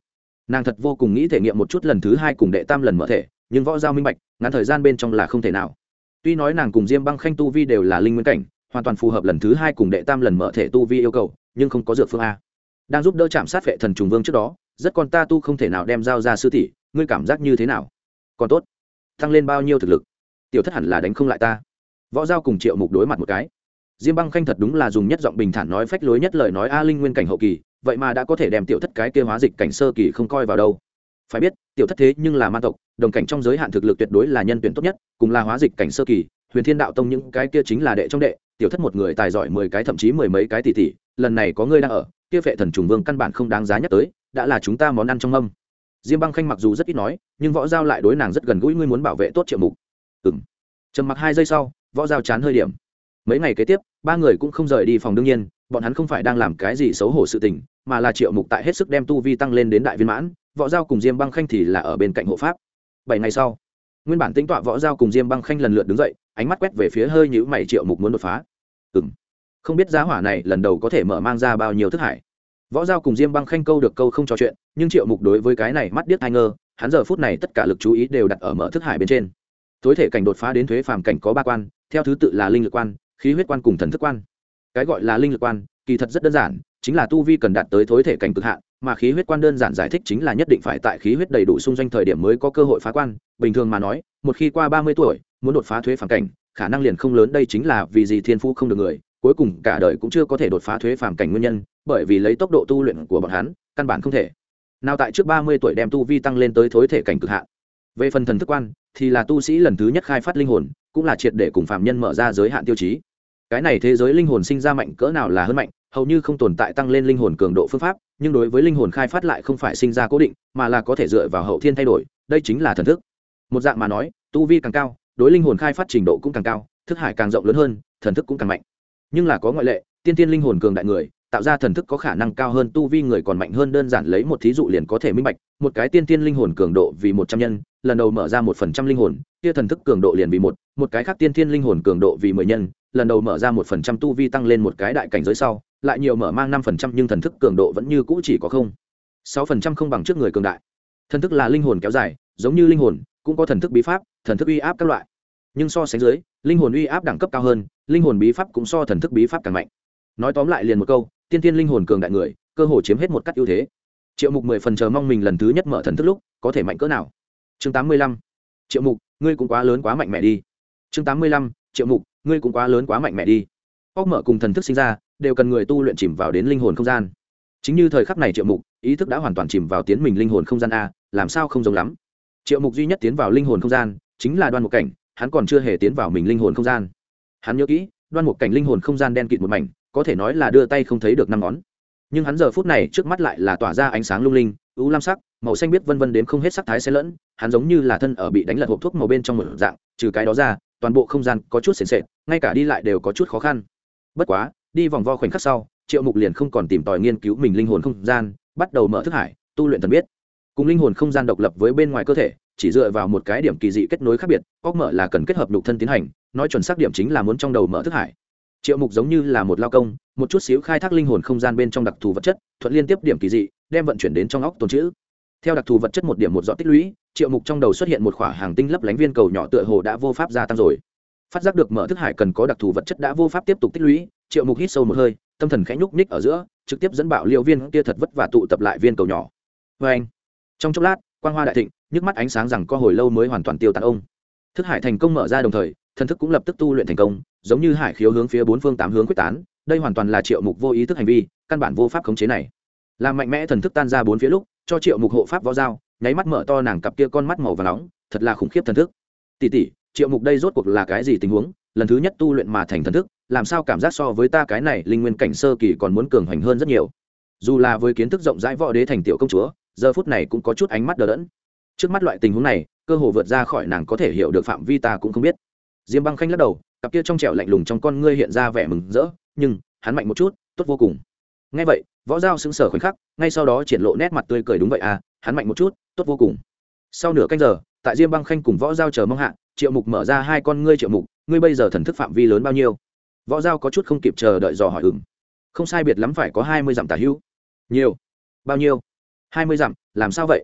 Nàng thật vô cùng nghĩ thể nghiệm một chút lần thứ hai cùng đệ tam lần mở thể, nhưng võ giao minh bạch, ngắn thời gian bên trong là không thể nào. Tuy nói nàng cùng diêm băng khanh tu vi đều là linh nguyên cảnh hoàn toàn phù hợp lần thứ hai cùng đệ tam lần mở thể tu vi yêu cầu, nhưng không có dược phương a. Đang giúp đỡ chạm sát vệ thần trùng vương trước đó, rất con ta tu không thể nào đem dao ra sư tỷ, ngươi cảm giác như thế nào? Còn tốt. Tăng lên bao nhiêu thực lực? Tiểu thất hẳn là đánh không lại ta. Võ giao cùng triệu mục đối mặt một cái. Diêm băng khanh thật đúng là dùng nhất giọng bình thản nói phách lối nhất lời nói a linh nguyên cảnh hậu kỳ, vậy mà đã có thể đem tiểu thất cái kia hóa dịch cảnh sơ kỳ không coi vào đâu. Phải biết, tiểu thất thế nhưng là man tộc, đồng cảnh trong giới hạn thực lực tuyệt đối là nhân tuyển tốt nhất, cùng là hóa dịch cảnh sơ kỳ, huyền thiên đạo tông những cái kia chính là đệ trong đệ tiểu thất một người tài giỏi mười cái, thậm chí mười mấy cái tỷ tỷ, lần này có ngươi đang ở, kia vệ thần trùng vương căn bản không đáng giá nhắc tới, đã là chúng ta món ăn trong âm diêm băng khanh mặc dù rất ít nói, nhưng võ giao lại đối nàng rất gần gũi, ngươi muốn bảo vệ tốt triệu mục. Ừng trầm mặc hai giây sau, võ giao chán hơi điểm. Mấy ngày kế tiếp, ba người cũng không rời đi phòng đương nhiên, bọn hắn không phải đang làm cái gì xấu hổ sự tình, mà là triệu mục tại hết sức đem tu vi tăng lên đến đại viên mãn, võ giao cùng diêm băng khanh thì là ở bên cạnh hộ pháp. Bảy ngày sau, nguyên bản tính tọa võ giao cùng diêm băng khanh lần lượt đứng dậy ánh mắt quét về phía hơi nhữ mày triệu mục muốn đột phá. Ừ m không biết giá hỏa này lần đầu có thể mở mang ra bao nhiêu thức hải. Võ giao cùng diêm băng khanh câu được câu không trò chuyện, nhưng triệu mục đối với cái này mắt điếc hai ngơ, hắn giờ phút này tất cả lực chú ý đều đặt ở mở thức hải bên trên. Tối thể cảnh đột phá đến thuế phàm cảnh có ba quan, theo thứ tự là linh lực quan, khí huyết quan cùng thần thức quan. Cái gọi là linh lực quan, kỳ thật rất đơn giản, chính là tu vi cần đạt tới thối thể cảnh cực hạn, mà khí huyết quan đơn giản giải thích chính là nhất định phải tại khí huyết đầy đủ xung doanh thời điểm mới có cơ hội phá quan. Bình thường mà nói, một khi qua ba mươi tuổi muốn đột phá thuế phàm cảnh, khả năng liền không lớn. Đây chính là vì gì thiên phú không được người, cuối cùng cả đời cũng chưa có thể đột phá thuế phàm cảnh nguyên nhân, bởi vì lấy tốc độ tu luyện của bọn hắn, căn bản không thể. Nào tại trước ba mươi tuổi đem tu vi tăng lên tới thối thể cảnh cực hạn. Về phần thần thức quan, thì là tu sĩ lần thứ nhất khai phát linh hồn, cũng là triệt để cùng phạm nhân mở ra giới hạn tiêu chí. Cái này thế giới linh hồn sinh ra mạnh cỡ nào là hơn mạnh, hầu như không tồn tại tăng lên linh hồn cường độ phương pháp, nhưng đối với linh hồn khai phát lại không phải sinh ra cố định, mà là có thể dựa vào hậu thiên thay đổi, đây chính là thần thức. Một dạng mà nói, tu vi càng cao đối linh hồn khai phát trình độ cũng càng cao, thức hải càng rộng lớn hơn, thần thức cũng càng mạnh. Nhưng là có ngoại lệ, tiên tiên linh hồn cường đại người, tạo ra thần thức có khả năng cao hơn tu vi người còn mạnh hơn đơn giản lấy một thí dụ liền có thể minh bạch, một cái tiên tiên linh hồn cường độ vì một trăm nhân, lần đầu mở ra một phần trăm linh hồn, kia thần thức cường độ liền vì một một cái khác tiên tiên linh hồn cường độ vì mười nhân, lần đầu mở ra một phần trăm tu vi tăng lên một cái đại cảnh giới sau, lại nhiều mở mang năm phần trăm nhưng thần thức cường độ vẫn như cũ chỉ có không. Sáu phần trăm không bằng trước người cường đại. Thần thức là linh hồn kéo dài, giống như linh hồn cũng có thần thức bí pháp, thần thức uy áp các loại. Nhưng so sánh dưới, linh hồn uy áp đẳng cấp cao hơn, linh hồn bí pháp cũng so thần thức bí pháp càng mạnh. Nói tóm lại liền một câu, tiên tiên linh hồn cường đại người, cơ hồ chiếm hết một cách ưu thế. Triệu mục mười phần chờ mong mình lần thứ nhất mở thần thức lúc, có thể mạnh cỡ nào? Chương tám mươi lăm. Triệu mục, ngươi cũng quá lớn quá mạnh mẽ đi. Chương tám mươi lăm. Triệu mục, ngươi cũng quá lớn quá mạnh mẽ đi. Óc mở cùng thần thức sinh ra, đều cần người tu luyện chìm vào đến linh hồn không gian. Chính như thời khắc này triệu mục, ý thức đã hoàn toàn chìm vào tiến mình linh hồn không gian a, làm sao không giống lắm? Triệu mục duy nhất tiến vào linh hồn không gian chính là đoan một cảnh, hắn còn chưa hề tiến vào mình linh hồn không gian. Hắn nhớ kỹ, đoan một cảnh linh hồn không gian đen kịt một mảnh, có thể nói là đưa tay không thấy được năm ngón. Nhưng hắn giờ phút này trước mắt lại là tỏa ra ánh sáng lung linh, u lam sắc, màu xanh biết vân vân đến không hết sắc thái xen lẫn, hắn giống như là thân ở bị đánh lật hộp thuốc màu bên trong một dạng, trừ cái đó ra, toàn bộ không gian có chút sền sệt, ngay cả đi lại đều có chút khó khăn. Bất quá, đi vòng vo khoảnh khắc sau, triệu mục liền không còn tìm tòi nghiên cứu mình linh hồn không gian, bắt đầu mở thức hải, tu luyện thần biết cùng linh hồn không gian độc lập với bên ngoài cơ thể, chỉ dựa vào một cái điểm kỳ dị kết nối khác biệt, óc mở là cần kết hợp nhục thân tiến hành, nói chuẩn xác điểm chính là muốn trong đầu mở thức hải. Triệu mục giống như là một lao công, một chút xíu khai thác linh hồn không gian bên trong đặc thù vật chất, thuận liên tiếp điểm kỳ dị, đem vận chuyển đến trong óc tồn chữ theo đặc thù vật chất một điểm một dọ tích lũy, triệu mục trong đầu xuất hiện một khoả hàng tinh lấp lánh viên cầu nhỏ tựa hồ đã vô pháp gia tăng rồi. Phát giác được mở thức hải cần có đặc thù vật chất đã vô pháp tiếp tục tích lũy, triệu mục hít sâu một hơi, tâm thần khẽ nhúc ních ở giữa, trực tiếp dẫn bạo liệu viên kia thật vất và tụ tập lại viên cầu nhỏ. Vê anh trong chốc lát, quang hoa đại thịnh, nhức mắt ánh sáng rằng có hồi lâu mới hoàn toàn tiêu tàn ông. Thức hải thành công mở ra đồng thời, thần thức cũng lập tức tu luyện thành công, giống như hải khiếu hướng phía bốn phương tám hướng quyết tán, đây hoàn toàn là triệu mục vô ý thức hành vi, căn bản vô pháp khống chế này. Làm mạnh mẽ thần thức tan ra bốn phía lúc, cho triệu mục hộ pháp võ dao nháy mắt mở to nàng cặp kia con mắt màu và nóng, thật là khủng khiếp thần thức. Tỉ tỉ triệu mục đây rốt cuộc là cái gì tình huống? Lần thứ nhất tu luyện mà thành thần thức, làm sao cảm giác so với ta cái này linh nguyên cảnh sơ kỳ còn muốn cường hoành hơn rất nhiều? Dù là với kiến thức rộng rãi võ đế thành tiểu công chúa giờ phút này cũng có chút ánh mắt đờ đẫn. Trước mắt loại tình huống này, cơ hồ vượt ra khỏi nàng có thể hiểu được phạm vi ta cũng không biết. Diêm băng khanh lắc đầu, cặp kia trong trẻo lạnh lùng trong con ngươi hiện ra vẻ mừng rỡ, nhưng, hắn mạnh một chút, tốt vô cùng. Ngay vậy, võ giao sững sờ khoảnh khắc, ngay sau đó triển lộ nét mặt tươi cười đúng vậy à hắn mạnh một chút, tốt vô cùng. Sau nửa canh giờ, tại diêm băng khanh cùng võ giao chờ mong hạ, triệu mục mở ra hai con ngươi triệu mục, ngươi bây giờ thần thức phạm vi lớn bao nhiêu? Võ giao có chút không kịp chờ đợi dò hỏi ừng không sai biệt lắm phải có hai mươi dặm tả hữu. Nhiều. Bao nhiêu? Hai mươi dặm, làm sao vậy?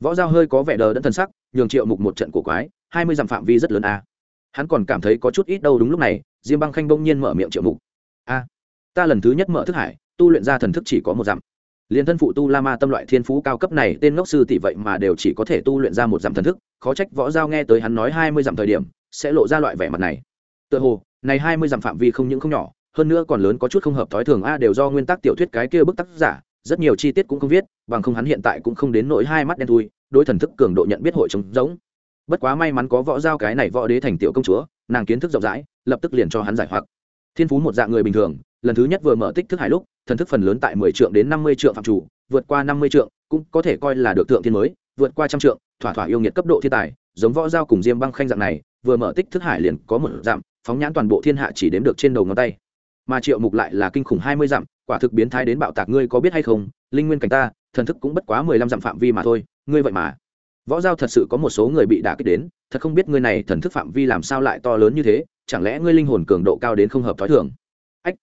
Võ giao hơi có vẻ đờ đẫn thân sắc, nhường triệu mục một trận cổ quái, hai mươi dặm phạm vi rất lớn a. À. hắn còn cảm thấy có chút ít đâu đúng lúc này, diêm băng khanh bỗng nhiên mở miệng triệu mục. A, ta lần thứ nhất mở thức hải, tu luyện ra thần thức chỉ có một dặm. Liền thân phụ tu la ma tâm loại thiên phú cao cấp này, tên ngốc sư tỷ vậy mà đều chỉ có thể tu luyện ra một dặm thần thức, khó trách võ giao nghe tới hắn nói hai mươi dặm thời điểm, sẽ lộ ra loại vẻ mặt này. Tựa hồ, này hai mươi dặm phạm vi không những không nhỏ, hơn nữa còn lớn có chút không hợp thói thường a, đều do nguyên tắc tiểu thuyết cái kia bức tác giả rất nhiều chi tiết cũng không viết, bằng không hắn hiện tại cũng không đến nỗi hai mắt đen thui, đối thần thức cường độ nhận biết hội trống giống bất quá may mắn có võ giao cái này võ đế thành tiểu công chúa, nàng kiến thức rộng rãi, lập tức liền cho hắn giải hoặc. Thiên phú một dạng người bình thường, lần thứ nhất vừa mở tích thức hải lúc, thần thức phần lớn tại mười trượng đến năm mươi trượng phạm chủ, vượt qua năm mươi trượng, cũng có thể coi là được thượng thiên mới, vượt qua trăm trượng, thỏa thỏa yêu nghiệt cấp độ thiên tài, giống võ giao cùng diêm băng khanh dạng này, vừa mở tích thức hải liền có một dặm phóng nhãn toàn bộ thiên hạ chỉ đếm được trên đầu ngón tay. Mà triệu mục lại là kinh khủng hai mươi dặm quả thực biến thái đến bạo tạc ngươi có biết hay không? Linh nguyên cảnh ta, thần thức cũng bất quá mười lăm dặm phạm vi mà thôi, ngươi vậy mà. Võ giao thật sự có một số người bị đả kích đến, thật không biết ngươi này thần thức phạm vi làm sao lại to lớn như thế, chẳng lẽ ngươi linh hồn cường độ cao đến không hợp t h ó i thường? Ách!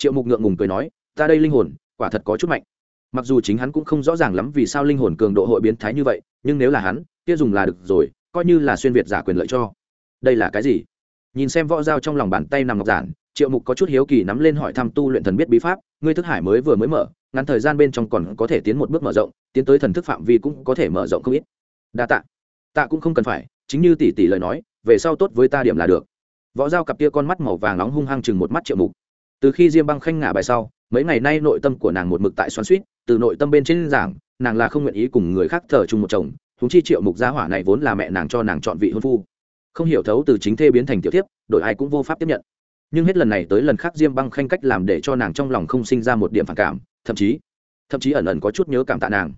Triệu mục ngượng ngùng cười nói, ta đây linh hồn, quả thật có chút mạnh. Mặc dù chính hắn cũng không rõ ràng lắm vì sao linh hồn cường độ hội biến thái như vậy, nhưng nếu là hắn, kia dùng là được rồi, coi như là xuyên việt giả quyền lợi cho. Đây là cái gì? Nhìn xem võ dao trong lòng bàn tay nằm ngọc giản, triệu mục có chút hiếu kỳ nắm lên hỏi thăm tu luyện thần biết bí pháp, ngươi thức hải mới vừa mới mở, ngắn thời gian bên trong còn có thể tiến một bước mở rộng, tiến tới thần thức phạm vi cũng có thể mở rộng không ít. Đa tạ. Tạ cũng không cần phải, chính như tỷ tỷ lời nói, về sau tốt với ta điểm là được. Võ dao cặp tia con mắt màu vàng nóng hung hăng chừng một mắt triệu mục. Từ khi diêm băng khanh ngả bài sau, mấy ngày nay nội tâm của nàng một mực tại xoắn suýt từ nội tâm bên trên giảng, nàng là không nguyện ý cùng người khác thờ chung một chồng thúng chi triệu mục gia hỏa này vốn là mẹ nàng cho nàng chọn vị hôn phu không hiểu thấu từ chính thê biến thành tiểu tiếp đổi ai cũng vô pháp tiếp nhận. Nhưng hết lần này tới lần khác diêm băng khanh cách làm để cho nàng trong lòng không sinh ra một điểm phản cảm, thậm chí thậm chí ẩn ẩn có chút nhớ cảm tạ nàng.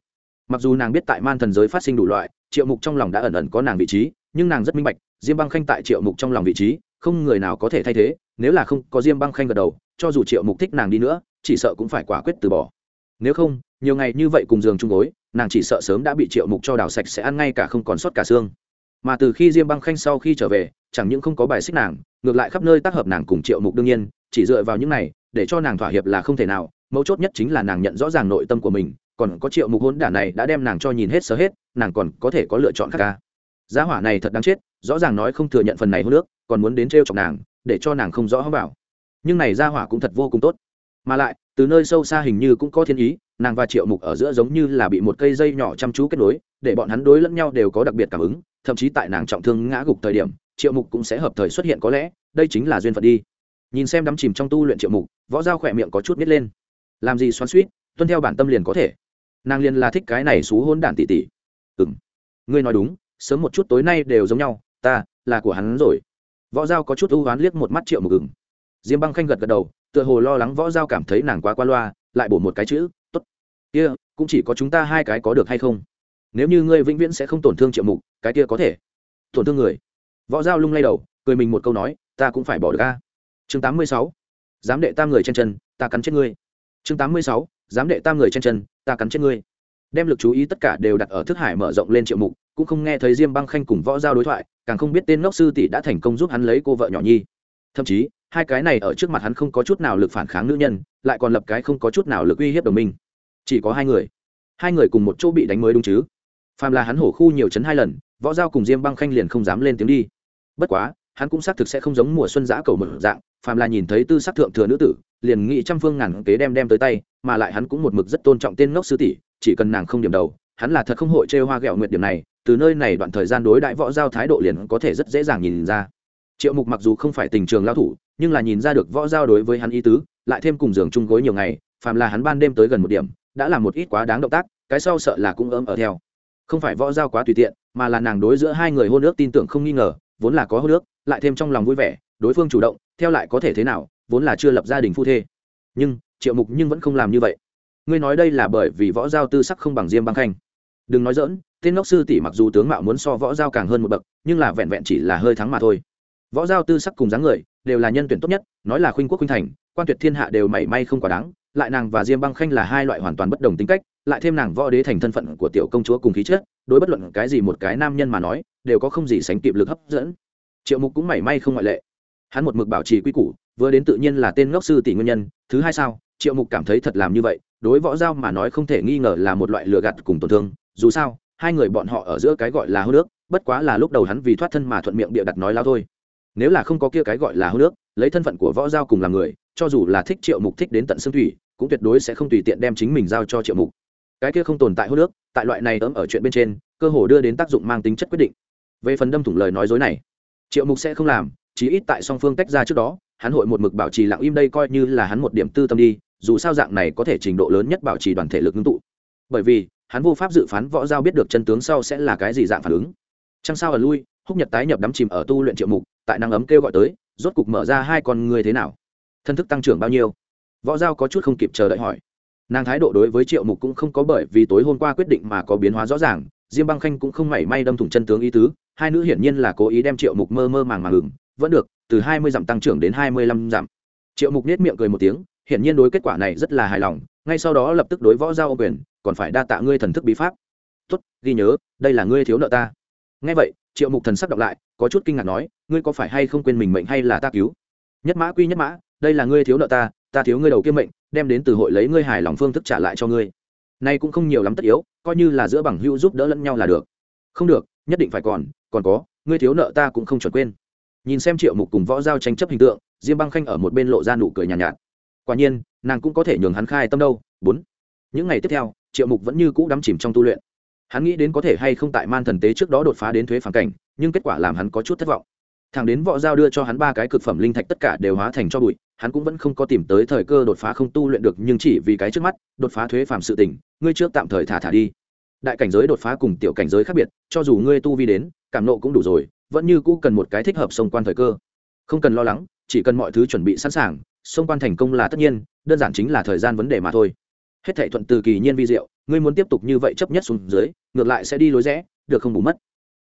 Mặc dù nàng biết tại man thần giới phát sinh đủ loại, triệu mục trong lòng đã ẩn ẩn có nàng vị trí, nhưng nàng rất minh bạch, diêm băng khanh tại triệu mục trong lòng vị trí, không người nào có thể thay thế, nếu là không có diêm băng khanh gật đầu, cho dù triệu mục thích nàng đi nữa, chỉ sợ cũng phải quả quyết từ bỏ. Nếu không, nhiều ngày như vậy cùng giường chung gối, nàng chỉ sợ sớm đã bị triệu mục cho đào sạch sẽ ăn ngay cả không còn sót cả xương mà từ khi diêm băng khanh sau khi trở về, chẳng những không có bài xích nàng, ngược lại khắp nơi tác hợp nàng cùng triệu mục đương nhiên, chỉ dựa vào những này, để cho nàng thỏa hiệp là không thể nào, mấu chốt nhất chính là nàng nhận rõ ràng nội tâm của mình, còn có triệu mục hôn đả này đã đem nàng cho nhìn hết sớ hết, nàng còn có thể có lựa chọn khác à. ca giá hỏa này thật đáng chết, rõ ràng nói không thừa nhận phần này hôn nước còn muốn đến t r chọc nàng, để cho nàng không rõ vào. Nhưng này gia hỏa cũng thật vô cùng tốt. Mà lại, từ nơi sâu xa hình như cũng có thiên ý, nàng và triệu mục ở giữa giống như là bị một cây dây nhỏ chăm chú kết nối, để bọn hắn đối lẫn nhau đều có đặc biệt cảm ứng thậm chí tại nàng trọng thương ngã gục thời điểm, triệu mục cũng sẽ hợp thời xuất hiện có lẽ, đây chính là duyên phận đi. Nhìn xem đắm chìm trong tu luyện triệu mục, võ dao khỏe miệng có chút nít lên. Làm gì xoắn suýt tuân theo bản tâm liền có thể. Nàng liền là thích cái này xú hôn đản tỷ tỷ. Ừng ngươi nói đúng, sớm một chút tối nay đều giống nhau, ta là của hắn rồi. Võ giao có chút ưu oán liếc một mắt triệu mục ừng diêm băng khanh gật gật đầu, tựa hồ lo lắng võ giao cảm thấy nàng quá qua loa, lại bổ một cái chữ t ố t kia, cũng chỉ có chúng ta hai cái có được hay không? Nếu như ngươi vĩnh viễn sẽ không tổn thương triệu mục, cái kia có thể. Tổn thương người. Võ giao lung lay đầu, cười mình một câu nói, ta cũng phải bỏ được ca chương tám mươi sáu. Dám đệ tam người trên chân, ta cắn chết ngươi. Chương tám mươi sáu. Dám đệ tam người trên chân, ta cắn chết ngươi. Đem lực chú ý tất cả đều đặt ở thức hải mở rộng lên triệu mục, cũng không nghe thấy diêm băng khanh cùng võ giao đối thoại, càng không biết tên ngốc sư tỷ đã thành công giúp hắn lấy cô vợ nhỏ nhi. Thậm chí, hai cái này ở trước mặt hắn không có chút nào lực phản kháng nữ nhân, lại còn lập cái không có chút nào lực uy hiếp đồng minh. Chỉ có hai người. Hai người cùng một chỗ bị đánh mới đúng chứ? Phàm là hắn hổ khu nhiều chấn hai lần, võ giao cùng diêm băng khanh liền không dám lên tiếng đi. Bất quá, hắn cũng xác thực sẽ không giống mùa xuân giã cầu mở dạng, phàm là nhìn thấy tư sắc thượng thừa nữ tử, liền nghĩ trăm phương ngàn kế đem đem tới tay, mà lại hắn cũng một mực rất tôn trọng tên ngốc sư tỷ, chỉ cần nàng không điểm đầu, hắn là thật không hội chê hoa ghẹo nguyệt điểm này, từ nơi này đoạn thời gian đối đại võ giao thái độ liền có thể rất dễ dàng nhìn ra. Triệu mục mặc dù không phải tình trường lao thủ, nhưng là nhìn ra được võ giao đối với hắn ý tứ, lại thêm cùng giường chung gối nhiều ngày, phàm là hắn ban đêm tới gần một điểm, đã là một ít quá đáng động tác, cái sau sợ là cũng ấm ở theo không phải võ giao quá tùy tiện, mà là nàng đối giữa hai người hôn ước tin tưởng không nghi ngờ, vốn là có hôn ước, lại thêm trong lòng vui vẻ, đối phương chủ động, theo lại có thể thế nào, vốn là chưa lập gia đình phu thê. Nhưng, triệu mục nhưng vẫn không làm như vậy. Ngươi nói đây là bởi vì võ giao tư sắc không bằng diêm băng khanh. Đừng nói dỡn tên ngốc sư tỷ mặc dù tướng mạo muốn so võ giao càng hơn một bậc, nhưng là vẹn vẹn chỉ là hơi thắng mà thôi. Võ giao tư sắc cùng dáng người, đều là nhân tuyển tốt nhất, nói là khuynh quốc khuynh thành, quan tuyệt thiên hạ đều mảy may không quá đáng, lại nàng và diêm băng khanh là hai loại hoàn toàn bất đồng tính cách lại thêm nàng võ đế thành thân phận của tiểu công chúa cùng khí chất, đối bất luận cái gì một cái nam nhân mà nói, đều có không gì sánh kịp lực hấp dẫn. Triệu mục cũng mảy may không ngoại lệ. Hắn một mực bảo trì quy củ, vừa đến tự nhiên là tên ngốc sư tỷ nguyên nhân, thứ hai sao, triệu mục cảm thấy thật làm như vậy, đối võ giao mà nói không thể nghi ngờ là một loại lừa gạt cùng tổn thương, dù sao, hai người bọn họ ở giữa cái gọi là hô nước, bất quá là lúc đầu hắn vì thoát thân mà thuận miệng bịa đặt nói lao thôi. Nếu là không có kia cái gọi là hô nước, lấy thân phận của võ giao cùng là người, cho dù là thích triệu mục thích đến tận xương thủy, cũng tuyệt đối sẽ không tùy tiện đem chính mình giao cho triệu mục cái kia không tồn tại hô nước, tại loại này ấm ở chuyện bên trên, cơ hồ đưa đến tác dụng mang tính chất quyết định. Về phần đâm thủng lời nói dối này, triệu mục sẽ không làm, chí ít tại song phương tách ra trước đó, hắn hội một mực bảo trì lặng im đây coi như là hắn một điểm tư tâm đi, dù sao dạng này có thể trình độ lớn nhất bảo trì đoàn thể lực ngưng tụ. Bởi vì, hắn vô pháp dự phán võ giao biết được chân tướng sau sẽ là cái gì dạng phản ứng. Chăng sao ở lui, húc nhật tái nhập đắm chìm ở tu luyện triệu mục, tại năng ấm kêu gọi tới, rốt cục mở ra hai con người thế nào? Thân thức tăng trưởng bao nhiêu? Võ giao có chút không kịp chờ đợi hỏi nàng thái độ đối với triệu mục cũng không có bởi vì tối hôm qua quyết định mà có biến hóa rõ ràng, diêm băng khanh cũng không mảy may đâm thủng chân tướng ý tứ, hai nữ hiển nhiên là cố ý đem triệu mục mơ mơ màng màng ngừng vẫn được, từ hai mươi dặm tăng trưởng đến hai mươi lăm dặm. Triệu mục nết miệng cười một tiếng, hiển nhiên đối kết quả này rất là hài lòng, ngay sau đó lập tức đối võ giao ô quyền, còn phải đa tạ ngươi thần thức bí pháp. Tốt, ghi nhớ, đây là ngươi thiếu nợ ta. Ngay vậy, triệu mục thần sắc đọc lại, có chút kinh ngạc nói, ngươi có phải hay không quên mình mệnh hay là ta cứu? Nhất mã quy nhất mã, đây là ngươi thiếu nợ ta ta thiếu ngươi đầu kia mệnh đem đến từ hội lấy ngươi hài lòng phương thức trả lại cho ngươi. Nay cũng không nhiều lắm tất yếu coi như là giữa bằng hữu giúp đỡ lẫn nhau là được. Không được nhất định phải còn còn có ngươi thiếu nợ ta cũng không chuẩn quên. Nhìn xem triệu mục cùng võ giao tranh chấp hình tượng diêm băng khanh ở một bên lộ ra nụ cười nhàn nhạt, nhạt. Quả nhiên nàng cũng có thể nhường hắn khai tâm đâu. Bốn. Những ngày tiếp theo triệu mục vẫn như cũ đắm chìm trong tu luyện. Hắn nghĩ đến có thể hay không tại man thần tế trước đó đột phá đến thuế phản cảnh nhưng kết quả làm hắn có chút thất vọng thằng đến võ giao đưa cho hắn ba cái cực phẩm linh thạch tất cả đều hóa thành cho bụi, hắn cũng vẫn không có tìm tới thời cơ đột phá không tu luyện được, nhưng chỉ vì cái trước mắt, đột phá thuế phàm sự tình, ngươi trước tạm thời thả thả đi. Đại cảnh giới đột phá cùng tiểu cảnh giới khác biệt, cho dù ngươi tu vi đến, cảm nộ cũng đủ rồi, vẫn như cũ cần một cái thích hợp xung quan thời cơ. Không cần lo lắng, chỉ cần mọi thứ chuẩn bị sẵn sàng xung quan thành công là tất nhiên, đơn giản chính là thời gian vấn đề mà thôi. Hết thảy thuận từ kỳ nhiên vi diệu, ngươi muốn tiếp tục như vậy chấp nhất xuống dưới, ngược lại sẽ đi lối rẽ, được không bù mất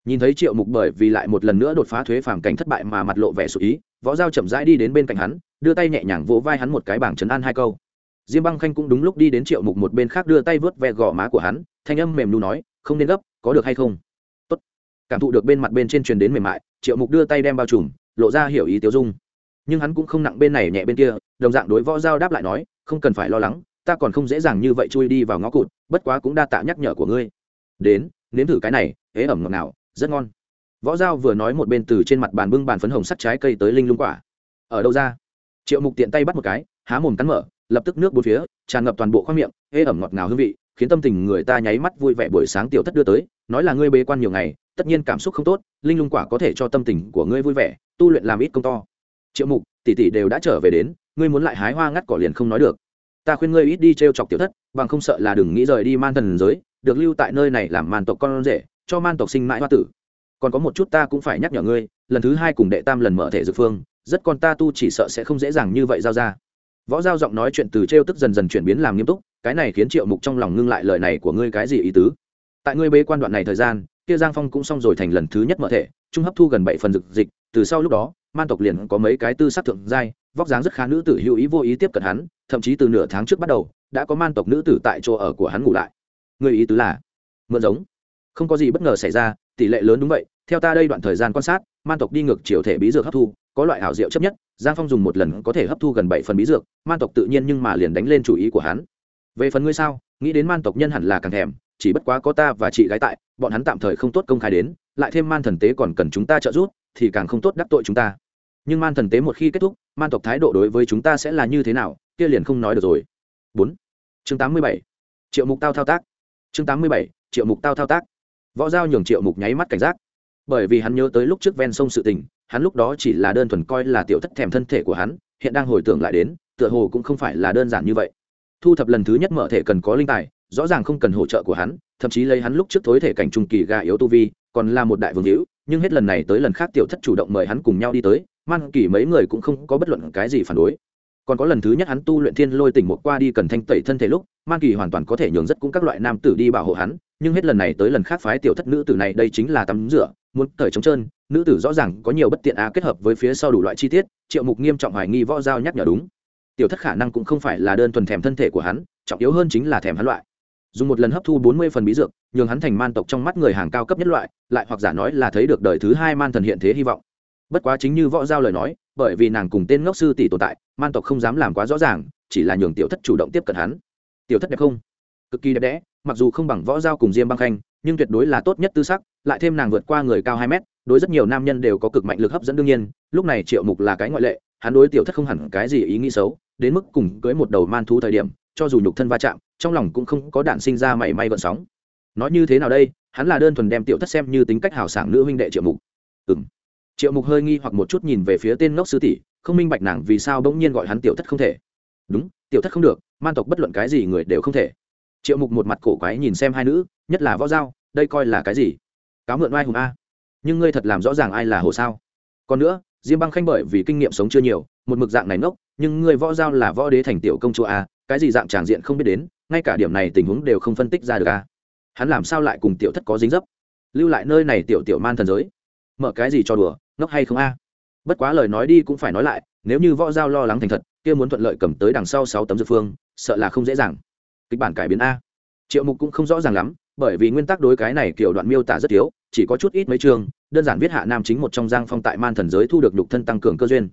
nhìn thấy triệu mục bởi vì lại một lần nữa đột phá thuế phàm cảnh thất bại mà mặt lộ vẻ sụ ý, võ giao chậm rãi đi đến bên cạnh hắn, đưa tay nhẹ nhàng vỗ vai hắn một cái bảng chấn an hai câu. Diêm băng khanh cũng đúng lúc đi đến triệu mục một bên khác đưa tay vớt ve gò má của hắn, thanh âm mềm nu nói, không nên gấp, có được hay không? Tốt. cảm thụ được bên mặt bên trên truyền đến mềm mại, triệu mục đưa tay đem bao trùm, lộ ra hiểu ý tiêu dung. Nhưng hắn cũng không nặng bên này nhẹ bên kia, đồng dạng đối võ giao đáp lại nói, không cần phải lo lắng, ta còn không dễ dàng như vậy chui đi vào ngõ cụt, bất quá cũng đa tạ nhắc nhở của ngươi. Đến, nếm thử cái này, ế ẩm ngọt nào rất ngon. Võ giao vừa nói một bên từ trên mặt bàn bưng bàn phấn hồng sắt trái cây tới linh lung quả. Ở đâu ra? Triệu mục tiện tay bắt một cái, há mồm cắn mở, lập tức nước bốn phía, tràn ngập toàn bộ khoang miệng ế ẩm ngọt ngào hương vị, khiến tâm tình người ta nháy mắt vui vẻ buổi sáng tiểu thất đưa tới, nói là ngươi bế quan nhiều ngày, tất nhiên cảm xúc không tốt, linh lung quả có thể cho tâm tình của ngươi vui vẻ, tu luyện làm ít công to. Triệu mục, tỷ tỷ đều đã trở về đến, ngươi muốn lại hái hoa ngắt cỏ liền không nói được. Ta khuyên ngươi ít đi t r e o chọc tiểu thất, bằng không sợ là đừng nghĩ rời đi man thần giới, được lưu tại nơi này làm màn tộc con rể cho man tộc sinh mãi hoa tử. Còn có một chút ta cũng phải nhắc nhở ngươi, lần thứ hai cùng đệ tam lần mở thể dược phương, rất con ta tu chỉ sợ sẽ không dễ dàng như vậy giao ra. Võ giao giọng nói chuyện từ t r e o tức dần dần chuyển biến làm nghiêm túc, cái này khiến triệu mục trong lòng ngưng lại lời này của ngươi cái gì ý tứ? Tại ngươi bế quan đoạn này thời gian, kia giang phong cũng xong rồi thành lần thứ nhất mở thể, trung hấp thu gần bảy phần dực dịch, từ sau lúc đó, man tộc liền có mấy cái tư sắc thượng giai, vóc dáng rất khá nữ tử hữu ý vô ý tiếp cận hắn, thậm chí từ nửa tháng trước bắt đầu, đã có man tộc nữ tử tại chỗ ở của hắn ngủ lại. Người ý tứ là, mượn giống không có gì bất ngờ xảy ra, tỷ lệ lớn đúng vậy, theo ta đây đoạn thời gian quan sát, man tộc đi ngược chiều thể bí dược hấp thu, có loại hảo diệu chấp nhất, giang phong dùng một lần có thể hấp thu gần bảy phần bí dược, man tộc tự nhiên nhưng mà liền đánh lên chủ ý của hắn. Về phần ngươi sao? Nghĩ đến man tộc nhân hẳn là càng thèm, chỉ bất quá có ta và chị gái tại, bọn hắn tạm thời không tốt công khai đến, lại thêm man thần tế còn cần chúng ta trợ giúp, thì càng không tốt đắc tội chúng ta. Nhưng man thần tế một khi kết thúc, man tộc thái độ đối với chúng ta sẽ là như thế nào, kia liền không nói được rồi. Bốn. Chương tám mươi bảy. Triệu mục tao thao tác. Chương tám mươi bảy. Triệu mục tao thao tác võ giao nhường triệu mục nháy mắt cảnh giác. Bởi vì hắn nhớ tới lúc trước ven sông sự tình, hắn lúc đó chỉ là đơn thuần coi là tiểu thất thèm thân thể của hắn, hiện đang hồi tưởng lại đến, tựa hồ cũng không phải là đơn giản như vậy. Thu thập lần thứ nhất mở thể cần có linh tài, rõ ràng không cần hỗ trợ của hắn, thậm chí lấy hắn lúc trước thối thể cảnh trung kỳ gà yếu tu vi, còn là một đại vương hữu, nhưng hết lần này tới lần khác tiểu thất chủ động mời hắn cùng nhau đi tới, man kỳ mấy người cũng không có bất luận cái gì phản đối. Còn có lần thứ nhất hắn tu luyện thiên lôi tỉnh một qua đi cần thanh tẩy thân thể lúc, man kỳ hoàn toàn có thể nhường rất cũng các loại nam tử đi bảo hộ hắn nhưng hết lần này tới lần khác phái tiểu thất nữ tử này đây chính là tắm rửa, muốn cởi trống trơn, nữ tử rõ ràng có nhiều bất tiện á kết hợp với phía sau đủ loại chi tiết, triệu mục nghiêm trọng hoài nghi võ giao nhắc nhở đúng. Tiểu thất khả năng cũng không phải là đơn thuần thèm thân thể của hắn, trọng yếu hơn chính là thèm hắn loại. Dùng một lần hấp thu bốn mươi phần bí dược, nhường hắn thành man tộc trong mắt người hàng cao cấp nhất loại, lại hoặc giả nói là thấy được đời thứ hai man thần hiện thế hy vọng. Bất quá chính như võ giao lời nói, bởi vì nàng cùng tên ngốc sư tỷ tồn tại, man tộc không dám làm quá rõ ràng, chỉ là nhường tiểu thất chủ động tiếp cận hắn. Tiểu thất đẹp không? Cực kỳ đẹp đẽ mặc dù không bằng võ giao cùng diêm băng khanh, nhưng tuyệt đối là tốt nhất tư sắc, lại thêm nàng vượt qua người cao hai mét, đối rất nhiều nam nhân đều có cực mạnh lực hấp dẫn đương nhiên, lúc này triệu mục là cái ngoại lệ, hắn đối tiểu thất không hẳn cái gì ý nghĩ xấu, đến mức cùng cưới một đầu man thú thời điểm, cho dù nhục thân va chạm, trong lòng cũng không có đạn sinh ra mảy may vận sóng. Nói như thế nào đây, hắn là đơn thuần đem tiểu thất xem như tính cách hào sảng nữ huynh đệ triệu mục. Ừ m triệu mục hơi nghi hoặc một chút nhìn về phía tên ngốc sư tỷ, không minh bạch nàng vì sao bỗng nhiên gọi hắn tiểu thất không thể. Đúng, tiểu thất không được, man tộc bất luận cái gì người đều không thể triệu mục một mặt cổ quái nhìn xem hai nữ, nhất là võ giao, đây coi là cái gì? Cáo mượn oai hùng a. Nhưng ngươi thật làm rõ ràng ai là hồ sao? Còn nữa, diêm băng khanh bởi vì kinh nghiệm sống chưa nhiều, một mực dạng này ngốc, nhưng ngươi võ giao là võ đế thành tiểu công chúa a, cái gì dạng tràng diện không biết đến, ngay cả điểm này tình huống đều không phân tích ra được a. Hắn làm sao lại cùng tiểu thất có dính dấp? Lưu lại nơi này tiểu tiểu man thần giới. Mở cái gì cho đùa, ngốc hay không a? Bất quá lời nói đi cũng phải nói lại, nếu như võ giao lo lắng thành thật, kia muốn thuận lợi cầm tới đằng sau sáu tấm dược phương, sợ là không dễ dàng kịch bản cải biến a. Triệu mục cũng không rõ ràng lắm, bởi vì nguyên tắc đối cái này kiểu đoạn miêu tả rất thiếu, chỉ có chút ít mấy chương, đơn giản viết hạ nam chính một trong giang phong tại man thần giới thu được nhục thân tăng cường cơ duyên.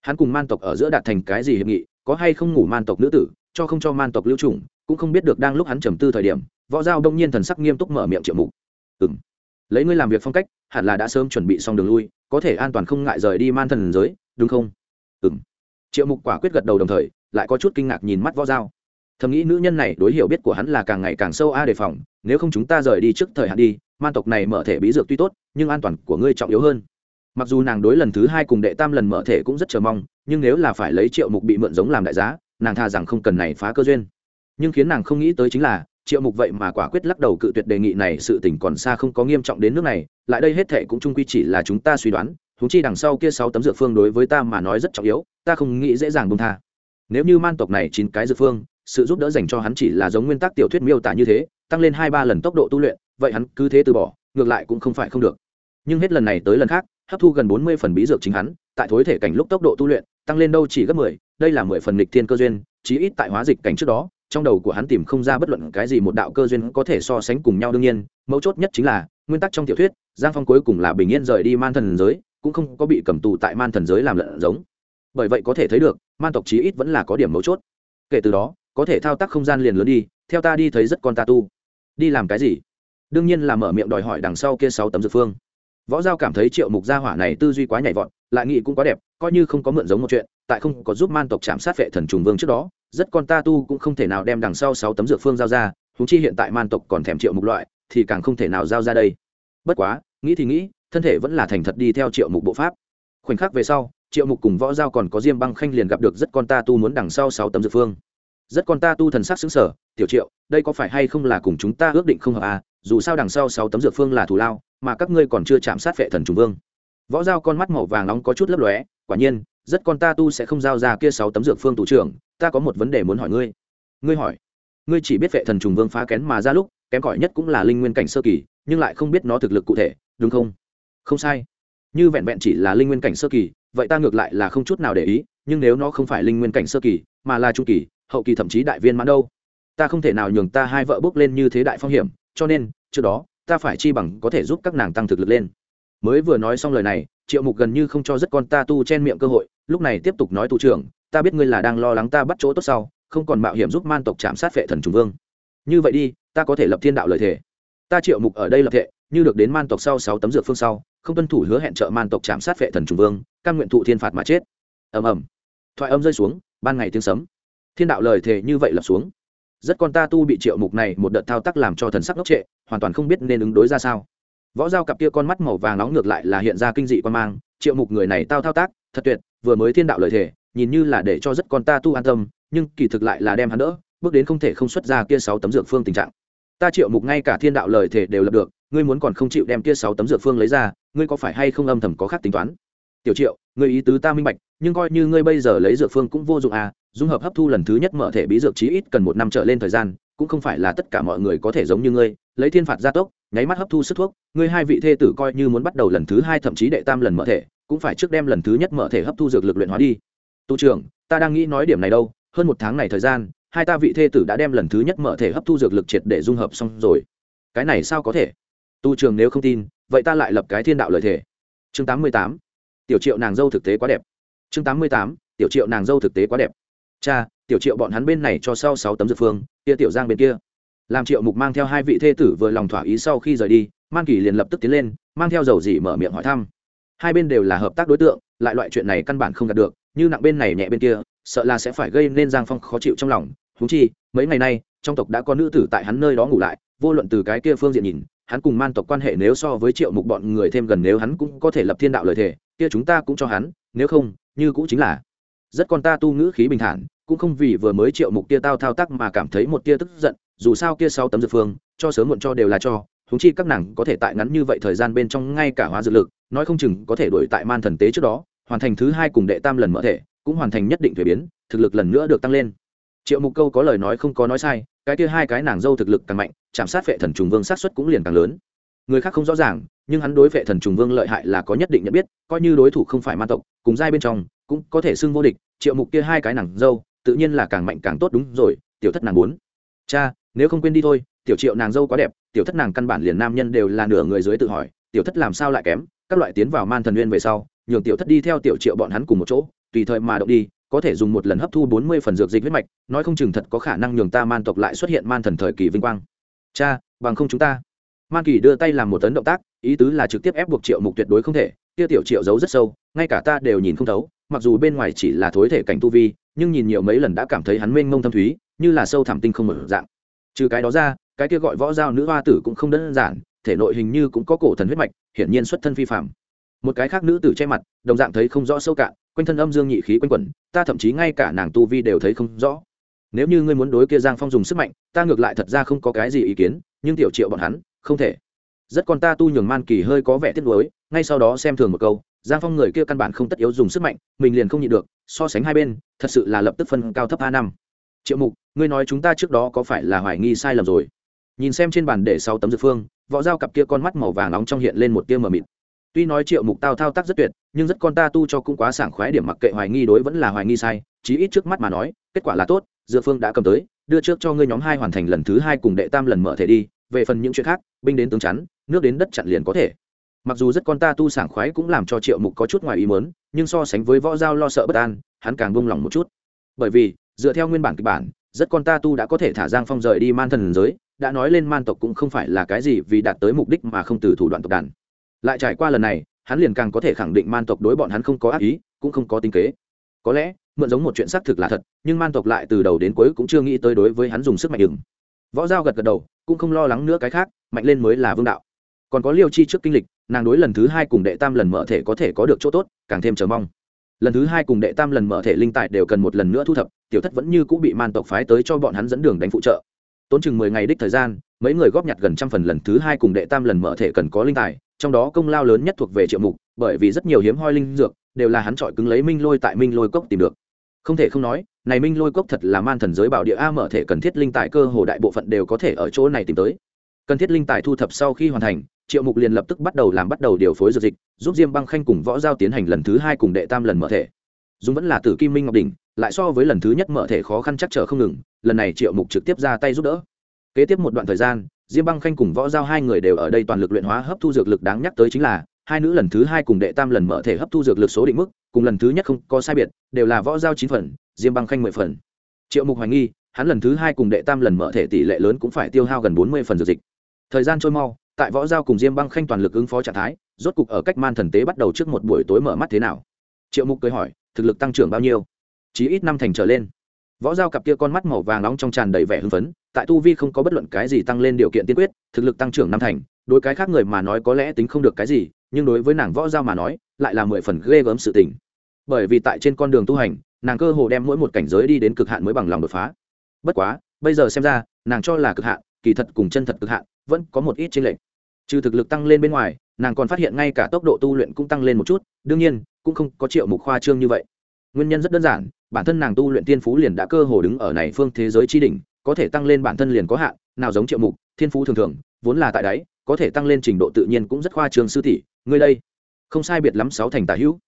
Hắn cùng man tộc ở giữa đạt thành cái gì hiệp nghị, có hay không ngủ man tộc nữ tử, cho không cho man tộc lưu trùng cũng không biết được đang lúc hắn trầm tư thời điểm, võ giao đông nhiên thần sắc nghiêm túc mở miệng triệu mục. Ừ m lấy ngươi làm việc phong cách, hẳn là đã sớm chuẩn bị xong đường lui, có thể an toàn không ngại rời đi man thần giới, đúng không? Ừ m triệu mục quả quyết gật đầu đồng thời, lại có chút kinh ngạc nhìn mắt võ giao thầm nghĩ nữ nhân này đối hiểu biết của hắn là càng ngày càng sâu a đề phòng, nếu không chúng ta rời đi trước thời hạn đi, man tộc này mở thể bí dược tuy tốt, nhưng an toàn của ngươi trọng yếu hơn. Mặc dù nàng đối lần thứ hai cùng đệ tam lần mở thể cũng rất chờ mong, nhưng nếu là phải lấy triệu mục bị mượn giống làm đại giá, nàng tha rằng không cần này phá cơ duyên. Nhưng khiến nàng không nghĩ tới chính là, triệu mục vậy mà quả quyết lắc đầu cự tuyệt đề nghị này sự tình còn xa không có nghiêm trọng đến nước này, lại đây hết thệ cũng trung quy chỉ là chúng ta suy đoán thú chi đằng sau kia sáu tấm dược phương đối với ta mà nói rất trọng yếu, ta không nghĩ dễ dàng bông tha. Nếu như man tộc này chín cái dược phương sự giúp đỡ dành cho hắn chỉ là giống nguyên tắc tiểu thuyết miêu tả như thế, tăng lên hai ba lần tốc độ tu luyện, vậy hắn cứ thế từ bỏ, ngược lại cũng không phải không được. Nhưng hết lần này tới lần khác, hấp thu gần bốn mươi phần bí dược chính hắn, tại thối thể cảnh lúc tốc độ tu luyện, tăng lên đâu chỉ gấp mười, đây là mười phần lịch thiên cơ duyên, chí ít tại hóa dịch cảnh trước đó, trong đầu của hắn tìm không ra bất luận cái gì một đạo cơ duyên có thể so sánh cùng nhau đương nhiên, mấu chốt nhất chính là, nguyên tắc trong tiểu thuyết, giang phong cuối cùng là bình yên rời đi man thần giới, cũng không có bị cầm tù tại man thần giới làm lợn giống. Bởi vậy có thể thấy được, man tộc chí ít vẫn là có điểm mấu chốt. Kể từ đó có thể thao tác không gian liền lớn đi, theo ta đi thấy rất con ta tu. Đi làm cái gì? Đương nhiên là mở miệng đòi hỏi đằng sau kia sáu tấm dược phương. Võ giao cảm thấy triệu mục gia hỏa này tư duy quá nhảy vọt, lại nghĩ cũng quá đẹp, coi như không có mượn giống một chuyện, tại không có giúp man tộc chạm sát vệ thần trùng vương trước đó, rất con ta tu cũng không thể nào đem đằng sau sáu tấm dược phương giao ra húng chi hiện tại man tộc còn thèm triệu mục loại, thì càng không thể nào giao ra đây. Bất quá, nghĩ thì nghĩ, thân thể vẫn là thành thật đi theo triệu mục bộ pháp. Khoảnh khắc về sau, triệu mục cùng võ giao còn có diêm băng khanh liền gặp được rất con ta tu muốn đằng sau sáu tấm dược phương rất con ta tu thần sắc xứng sở, tiểu triệu, đây có phải hay không là cùng chúng ta ước định không hợp à? Dù sao đằng sau sáu tấm dược phương là thù lao, mà các ngươi còn chưa chạm sát vệ thần trùng vương. Võ giao con mắt màu vàng nóng có chút lấp lóe, quả nhiên, rất con ta tu sẽ không giao ra kia sáu tấm dược phương thủ trưởng, ta có một vấn đề muốn hỏi ngươi. Ngươi hỏi? Ngươi chỉ biết vệ thần trùng vương phá kén mà ra lúc, kém cỏi nhất cũng là linh nguyên cảnh sơ kỳ, nhưng lại không biết nó thực lực cụ thể, đúng không? Không sai. Như vẹn vẹn chỉ là linh nguyên cảnh sơ kỳ, vậy ta ngược lại là không chút nào để ý, nhưng nếu nó không phải linh nguyên cảnh sơ kỳ mà là trung kỳ, hậu kỳ thậm chí đại viên mãn đâu. Ta không thể nào nhường ta hai vợ bước lên như thế đại phong hiểm, cho nên, trước đó, ta phải chi bằng có thể giúp các nàng tăng thực lực lên. Mới vừa nói xong lời này, triệu mục gần như không cho rất con ta tu chen miệng cơ hội, lúc này tiếp tục nói tu trưởng, ta biết ngươi là đang lo lắng ta bắt chỗ tốt sau, không còn mạo hiểm giúp man tộc chạm sát vệ thần trùng vương. Như vậy đi, ta có thể lập thiên đạo lợi thể ta triệu mục ở đây lập thệ, như được đến man tộc sau sáu tấm dược phương sau, không tuân thủ hứa hẹn trợ man tộc chạm sát vệ thần trùng vương căn nguyện thụ thiên phạt mà chết. Ầm ầm. Thoại âm rơi xuống ban ngày tiếng sấm. Thiên đạo lời thề như vậy lập xuống. Rất con ta tu bị triệu mục này một đợt thao tác làm cho thần sắc ngốc trệ, hoàn toàn không biết nên ứng đối ra sao. Võ dao cặp kia con mắt màu vàng nóng ngược lại là hiện ra kinh dị quan mang, triệu mục người này tao thao tác, thật tuyệt, vừa mới thiên đạo lời thề, nhìn như là để cho rất con ta tu an tâm, nhưng kỳ thực lại là đem hắn đỡ, bước đến không thể không xuất ra kia sáu tấm dược phương tình trạng. Ta triệu mục ngay cả thiên đạo lời thề đều lập được, ngươi muốn còn không chịu đem kia sáu tấm dược phương lấy ra, ngươi có phải hay không âm thầm có khác tính toán? Tiểu triệu người ý tứ ta minh bạch, nhưng coi như ngươi bây giờ lấy dược phương cũng vô dụng à dung hợp hấp thu lần thứ nhất mở thể bí dược chí ít cần một năm trở lên thời gian, cũng không phải là tất cả mọi người có thể giống như ngươi, lấy thiên phạt gia tốc, nháy mắt hấp thu sức thuốc, ngươi hai vị thê tử coi như muốn bắt đầu lần thứ hai thậm chí đệ tam lần mở thể, cũng phải trước đem lần thứ nhất mở thể hấp thu dược lực luyện hóa đi. Tu trưởng, ta đang nghĩ nói điểm này đâu, hơn một tháng này thời gian, hai ta vị thê tử đã đem lần thứ nhất mở thể hấp thu dược lực triệt để dung hợp xong rồi. Cái này sao có thể? Tu trường nếu không tin, vậy ta lại lập cái thiên đạo lợi thể chương tám mươi tám tiểu triệu nàng dâu thực tế quá đẹp. Chương tám mươi tám, tiểu triệu nàng dâu thực tế quá đẹp. Cha, tiểu triệu bọn hắn bên này cho sau sáu tấm dược phương, kia tiểu giang bên kia. Làm triệu mục mang theo hai vị thê tử vừa lòng thỏa ý sau khi rời đi man kỳ liền lập tức tiến lên, mang theo dầu dỉ mở miệng hỏi thăm. Hai bên đều là hợp tác đối tượng, lại loại chuyện này căn bản không đạt được, như nặng bên này nhẹ bên kia, sợ là sẽ phải gây nên giang phong khó chịu trong lòng. Húng chi, mấy ngày nay, trong tộc đã có nữ tử tại hắn nơi đó ngủ lại, vô luận từ cái kia phương diện nhìn hắn cùng man tộc quan hệ nếu so với triệu mục bọn người thêm gần nếu hắn cũng có thể lập thiên đạo lời thề, kia chúng ta cũng cho hắn, nếu không, như cũng chính là rất con ta tu ngữ khí bình thản, cũng không vì vừa mới triệu mục kia tao thao tác mà cảm thấy một tia tức giận, dù sao kia sáu tấm dược phương, cho sớm muộn cho đều là cho thúng chi các nàng có thể tại ngắn như vậy thời gian bên trong ngay cả hóa dược lực, nói không chừng có thể đổi tại man thần tế trước đó, hoàn thành thứ hai cùng đệ tam lần mở thể, cũng hoàn thành nhất định thuế biến, thực lực lần nữa được tăng lên triệu mục câu có lời nói không có nói sai, cái kia hai cái nàng dâu thực lực càng mạnh, chạm sát vệ thần trùng vương sát xuất cũng liền càng lớn. Người khác không rõ ràng, nhưng hắn đối vệ thần trùng vương lợi hại là có nhất định nhận biết, coi như đối thủ không phải man tộc, cùng giai bên trong, cũng có thể xưng vô địch. Triệu mục kia hai cái nàng dâu, tự nhiên là càng mạnh càng tốt đúng rồi, tiểu thất nàng muốn. Cha, nếu không quên đi thôi, tiểu triệu nàng dâu quá đẹp, tiểu thất nàng căn bản liền nam nhân đều là nửa người dưới tự hỏi, tiểu thất làm sao lại kém, các loại tiến vào man thần nguyên về sau, nhường tiểu thất đi theo tiểu triệu bọn hắn cùng một chỗ, tùy thời mà động đi có thể dùng một lần hấp thu bốn mươi phần dược dịch huyết mạch, nói không chừng thật có khả năng nhường ta man tộc lại xuất hiện man thần thời kỳ vinh quang. Cha, bằng không chúng ta. Man kỳ đưa tay làm một tấn động tác, ý tứ là trực tiếp ép buộc triệu mục tuyệt đối không thể, kia tiểu triệu giấu rất sâu, ngay cả ta đều nhìn không thấu, mặc dù bên ngoài chỉ là thối thể cảnh tu vi, nhưng nhìn nhiều mấy lần đã cảm thấy hắn mênh mông thâm thúy, như là sâu thẳm tinh không mở dạng. Trừ cái đó ra, cái kia gọi võ giao nữ hoa tử cũng không đơn giản, thể nội hình như cũng có cổ thần huyết mạch, hiển nhiên xuất thân phi phạm một cái khác nữ tử che mặt, đồng dạng thấy không rõ sâu cạn quanh thân âm dương nhị khí quanh quẩn, ta thậm chí ngay cả nàng tu vi đều thấy không rõ. Nếu như ngươi muốn đối kia giang phong dùng sức mạnh, ta ngược lại thật ra không có cái gì ý kiến, nhưng tiểu triệu bọn hắn, không thể. Rất con ta tu nhường man kỳ hơi có vẻ tiếc nuối, ngay sau đó xem thường một câu, giang phong người kia căn bản không tất yếu dùng sức mạnh, mình liền không nhịn được, so sánh hai bên, thật sự là lập tức phân cao thấp a năm. Triệu mục, ngươi nói chúng ta trước đó có phải là hoài nghi sai lầm rồi? Nhìn xem trên bàn để sáu tấm dược phương, võ dao cặp kia con mắt màu vàng nóng trong hiện lên một tia mờ mịt tuy nói triệu mục tao thao tác rất tuyệt, nhưng rất con ta tu cho cũng quá sảng khoái điểm mặc kệ hoài nghi đối vẫn là hoài nghi sai, chí ít trước mắt mà nói, kết quả là tốt, Dựa phương đã cầm tới, đưa trước cho ngươi nhóm hai hoàn thành lần thứ hai cùng đệ tam lần mở thể đi, về phần những chuyện khác, binh đến tướng chắn, nước đến đất chặn liền có thể. Mặc dù rất con ta tu sảng khoái cũng làm cho triệu mục có chút ngoài ý mớn nhưng so sánh với võ giao lo sợ bất an, hắn càng buông lỏng một chút. Bởi vì, dựa theo nguyên bản kịch bản, rất con ta tu đã có thể thả giang phong rời đi man thần giới, đã nói lên man tộc cũng không phải là cái gì vì đạt tới mục đích mà không từ thủ đoạn tộc đàn lại trải qua lần này, hắn liền càng có thể khẳng định man tộc đối bọn hắn không có ác ý, cũng không có tính kế. Có lẽ, mượn giống một chuyện xác thực là thật, nhưng man tộc lại từ đầu đến cuối cũng chưa nghĩ tới đối với hắn dùng sức mạnh đừng võ giao gật gật đầu, cũng không lo lắng nữa cái khác, mạnh lên mới là vương đạo. Còn có liêu chi trước kinh lịch, nàng đối lần thứ hai cùng đệ tam lần mở thể có thể có được chỗ tốt, càng thêm chờ mong. Lần thứ hai cùng đệ tam lần mở thể linh tài đều cần một lần nữa thu thập, tiểu thất vẫn như cũng bị man tộc phái tới cho bọn hắn dẫn đường đánh phụ trợ. Tốn chừng mười ngày đích thời gian, mấy người góp nhặt gần trăm phần lần thứ hai cùng đệ tam lần mở thể cần có linh tài trong đó công lao lớn nhất thuộc về triệu mục, bởi vì rất nhiều hiếm hoi linh dược đều là hắn chọi cứng lấy minh lôi tại minh lôi cốc tìm được. Không thể không nói, này minh lôi cốc thật là man thần giới bảo địa a mở thể cần thiết linh tài cơ hồ đại bộ phận đều có thể ở chỗ này tìm tới. Cần thiết linh tài thu thập sau khi hoàn thành, triệu mục liền lập tức bắt đầu làm bắt đầu điều phối dược dịch, giúp diêm băng khanh cùng võ giao tiến hành lần thứ hai cùng đệ tam lần mở thể. Dùng vẫn là tử kim minh ngọc đỉnh, lại so với lần thứ nhất mở thể khó khăn chắc trở không ngừng, lần này triệu mục trực tiếp ra tay giúp đỡ. Kế tiếp một đoạn thời gian diêm băng khanh cùng võ giao hai người đều ở đây toàn lực luyện hóa hấp thu dược lực đáng nhắc tới chính là, hai nữ lần thứ hai cùng đệ tam lần mở thể hấp thu dược lực số định mức, cùng lần thứ nhất không có sai biệt, đều là võ giao chín phần, diêm băng khanh mười phần. Triệu mục hoài nghi, hắn lần thứ hai cùng đệ tam lần mở thể tỷ lệ lớn cũng phải tiêu hao gần bốn mươi phần dược dịch. Thời gian trôi mau, tại võ giao cùng diêm băng khanh toàn lực ứng phó trạng thái, rốt cục ở cách man thần tế bắt đầu trước một buổi tối mở mắt thế nào? Triệu mục cười hỏi, thực lực tăng trưởng bao nhiêu? Chí ít năm thành trở lên võ giao cặp kia con mắt màu vàng nóng trong tràn đầy vẻ hưng phấn, tại tu vi không có bất luận cái gì tăng lên điều kiện tiên quyết, thực lực tăng trưởng năm thành, đối cái khác người mà nói có lẽ tính không được cái gì, nhưng đối với nàng võ giao mà nói, lại là mười phần ghê gớm sự tình. Bởi vì tại trên con đường tu hành, nàng cơ hồ đem mỗi một cảnh giới đi đến cực hạn mới bằng lòng đột phá. Bất quá, bây giờ xem ra, nàng cho là cực hạn, kỳ thật cùng chân thật cực hạn, vẫn có một ít chênh lệch. Trừ thực lực tăng lên bên ngoài, nàng còn phát hiện ngay cả tốc độ tu luyện cũng tăng lên một chút, đương nhiên, cũng không có triệu mục khoa trương như vậy. Nguyên nhân rất đơn giản bản thân nàng tu luyện tiên phú liền đã cơ hồ đứng ở này phương thế giới chi đỉnh, có thể tăng lên bản thân liền có hạn, nào giống triệu mục, thiên phú thường thường, vốn là tại đáy, có thể tăng lên trình độ tự nhiên cũng rất khoa trường sư tỷ, ngươi đây, không sai biệt lắm sáu thành tả hữu.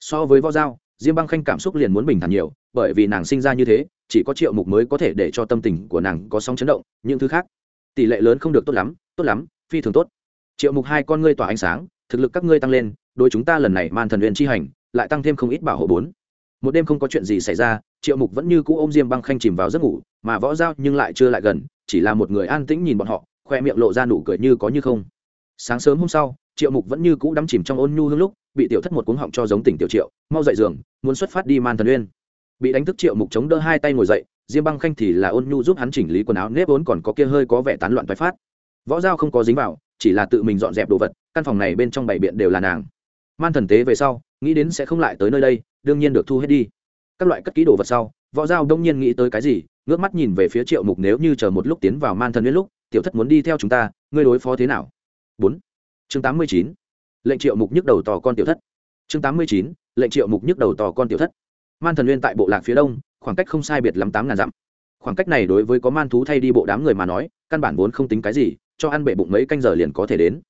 So với võ giao, diêm băng khanh cảm xúc liền muốn bình thản nhiều, bởi vì nàng sinh ra như thế, chỉ có triệu mục mới có thể để cho tâm tình của nàng có sóng chấn động, những thứ khác, tỷ lệ lớn không được tốt lắm tốt lắm, phi thường tốt. Triệu mục hai con ngươi tỏa ánh sáng, thực lực các ngươi tăng lên đôi chúng ta lần này man thần huyền chi hành, lại tăng thêm không ít bảo hộ bốn một đêm không có chuyện gì xảy ra, triệu mục vẫn như cũ ôm diêm băng khanh chìm vào giấc ngủ, mà võ giao nhưng lại chưa lại gần, chỉ là một người an tĩnh nhìn bọn họ, khoe miệng lộ ra nụ cười như có như không. Sáng sớm hôm sau, triệu mục vẫn như cũ đắm chìm trong ôn nhu hương lúc, bị tiểu thất một cuống họng cho giống tỉnh tiểu triệu, mau dậy giường, muốn xuất phát đi man thần uyên. Bị đánh thức triệu mục chống đỡ hai tay ngồi dậy, diêm băng khanh thì là ôn nhu giúp hắn chỉnh lý quần áo nếp vốn còn có kia hơi có vẻ tán loạn tái phát. Võ giao không có dính vào, chỉ là tự mình dọn dẹp đồ vật, căn phòng này bên trong bảy biện đều là nàng. Man thần tế về sau, nghĩ đến sẽ không lại tới nơi đây đương nhiên được thu hết đi. Các loại cất ký đồ vật sau, võ giao đông nhiên nghĩ tới cái gì, ngước mắt nhìn về phía triệu mục nếu như chờ một lúc tiến vào man thần đến lúc, tiểu thất muốn đi theo chúng ta, ngươi đối phó thế nào? Bốn. Chương tám mươi chín. Lệnh triệu mục nhức đầu tò con tiểu thất. Chương tám mươi chín. Lệnh triệu mục nhức đầu tò con tiểu thất. Man thần nguyên tại bộ lạc phía đông, khoảng cách không sai biệt lắm tám ngàn dặm. Khoảng cách này đối với có man thú thay đi bộ đám người mà nói, căn bản vốn không tính cái gì, cho ăn bể bụng mấy canh giờ liền có thể đến.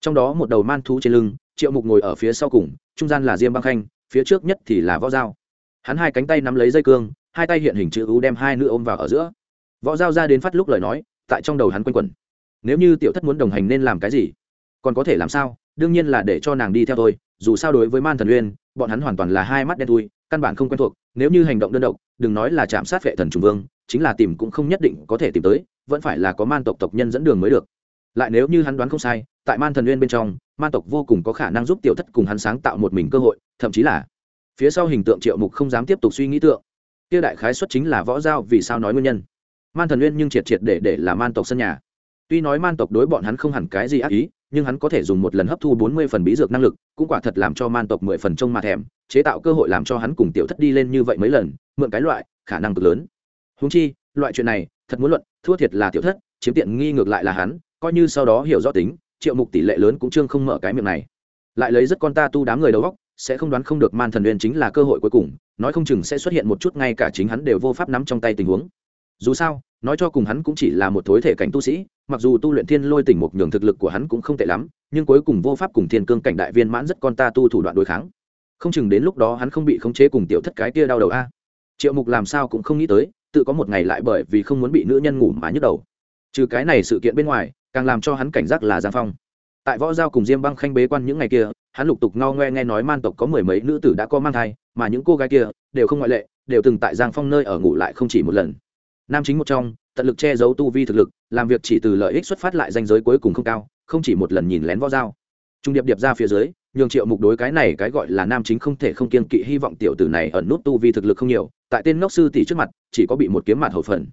Trong đó một đầu man thú trên lưng, triệu mục ngồi ở phía sau cùng, trung gian là diêm băng khanh phía trước nhất thì là võ dao. Hắn hai cánh tay nắm lấy dây cương, hai tay hiện hình chữ u đem hai nữ ôm vào ở giữa. Võ dao ra đến phát lúc lời nói, tại trong đầu hắn quanh quẩn. Nếu như tiểu thất muốn đồng hành nên làm cái gì? Còn có thể làm sao? Đương nhiên là để cho nàng đi theo tôi dù sao đối với man thần uyên, bọn hắn hoàn toàn là hai mắt đen thui, căn bản không quen thuộc, nếu như hành động đơn độc, đừng nói là chạm sát vệ thần trùng vương, chính là tìm cũng không nhất định có thể tìm tới, vẫn phải là có man tộc tộc nhân dẫn đường mới được. Lại nếu như hắn đoán không sai, tại man thần nguyên bên trong, man tộc vô cùng có khả năng giúp tiểu thất cùng hắn sáng tạo một mình cơ hội thậm chí là phía sau hình tượng triệu mục không dám tiếp tục suy nghĩ tượng. Kia đại khái xuất chính là võ giao vì sao nói nguyên nhân. Man thần nguyên nhưng triệt triệt để để là man tộc sân nhà. Tuy nói man tộc đối bọn hắn không hẳn cái gì ác ý, nhưng hắn có thể dùng một lần hấp thu bốn mươi phần bí dược năng lực, cũng quả thật làm cho man tộc mười phần trông mà thèm, chế tạo cơ hội làm cho hắn cùng tiểu thất đi lên như vậy mấy lần, mượn cái loại, khả năng cực lớn. Húng chi, loại chuyện này, thật muốn luận, thua thiệt là tiểu thất, chiếm tiện nghi ngược lại là hắn, coi như sau đó hiểu rõ tính, triệu mục tỷ lệ lớn cũng chương không mở cái miệng này. Lại lấy rất con ta tu đám người đầu góc sẽ không đoán không được man thần uyên chính là cơ hội cuối cùng, nói không chừng sẽ xuất hiện một chút ngay cả chính hắn đều vô pháp nắm trong tay tình huống. Dù sao, nói cho cùng hắn cũng chỉ là một thối thể cảnh tu sĩ, mặc dù tu luyện thiên lôi tỉnh một nhường thực lực của hắn cũng không tệ lắm, nhưng cuối cùng vô pháp cùng thiên cương cảnh đại viên mãn rất con ta tu thủ đoạn đối kháng. Không chừng đến lúc đó hắn không bị khống chế cùng tiểu thất cái kia đau đầu a. Triệu mục làm sao cũng không nghĩ tới, tự có một ngày lại bởi vì không muốn bị nữ nhân ngủ mà nhức đầu. Trừ cái này sự kiện bên ngoài, càng làm cho hắn cảnh giác là giang phong tại võ giao cùng diêm băng khanh bế quan những ngày kia, hắn lục tục ngao ngoe nghe nói man tộc có mười mấy nữ tử đã có mang thai, mà những cô gái kia đều không ngoại lệ, đều từng tại giang phong nơi ở ngủ lại không chỉ một lần. Nam chính một trong, tận lực che giấu tu vi thực lực, làm việc chỉ từ lợi ích xuất phát lại danh giới cuối cùng không cao, không chỉ một lần nhìn lén võ dao trung điệp điệp ra phía dưới, nhường triệu mục đối cái này cái gọi là nam chính không thể không kiên kỵ hy vọng tiểu tử này ẩn nút tu vi thực lực không nhiều, tại tên ngốc sư tỷ trước mặt, chỉ có bị một kiếm mặt hậu phần.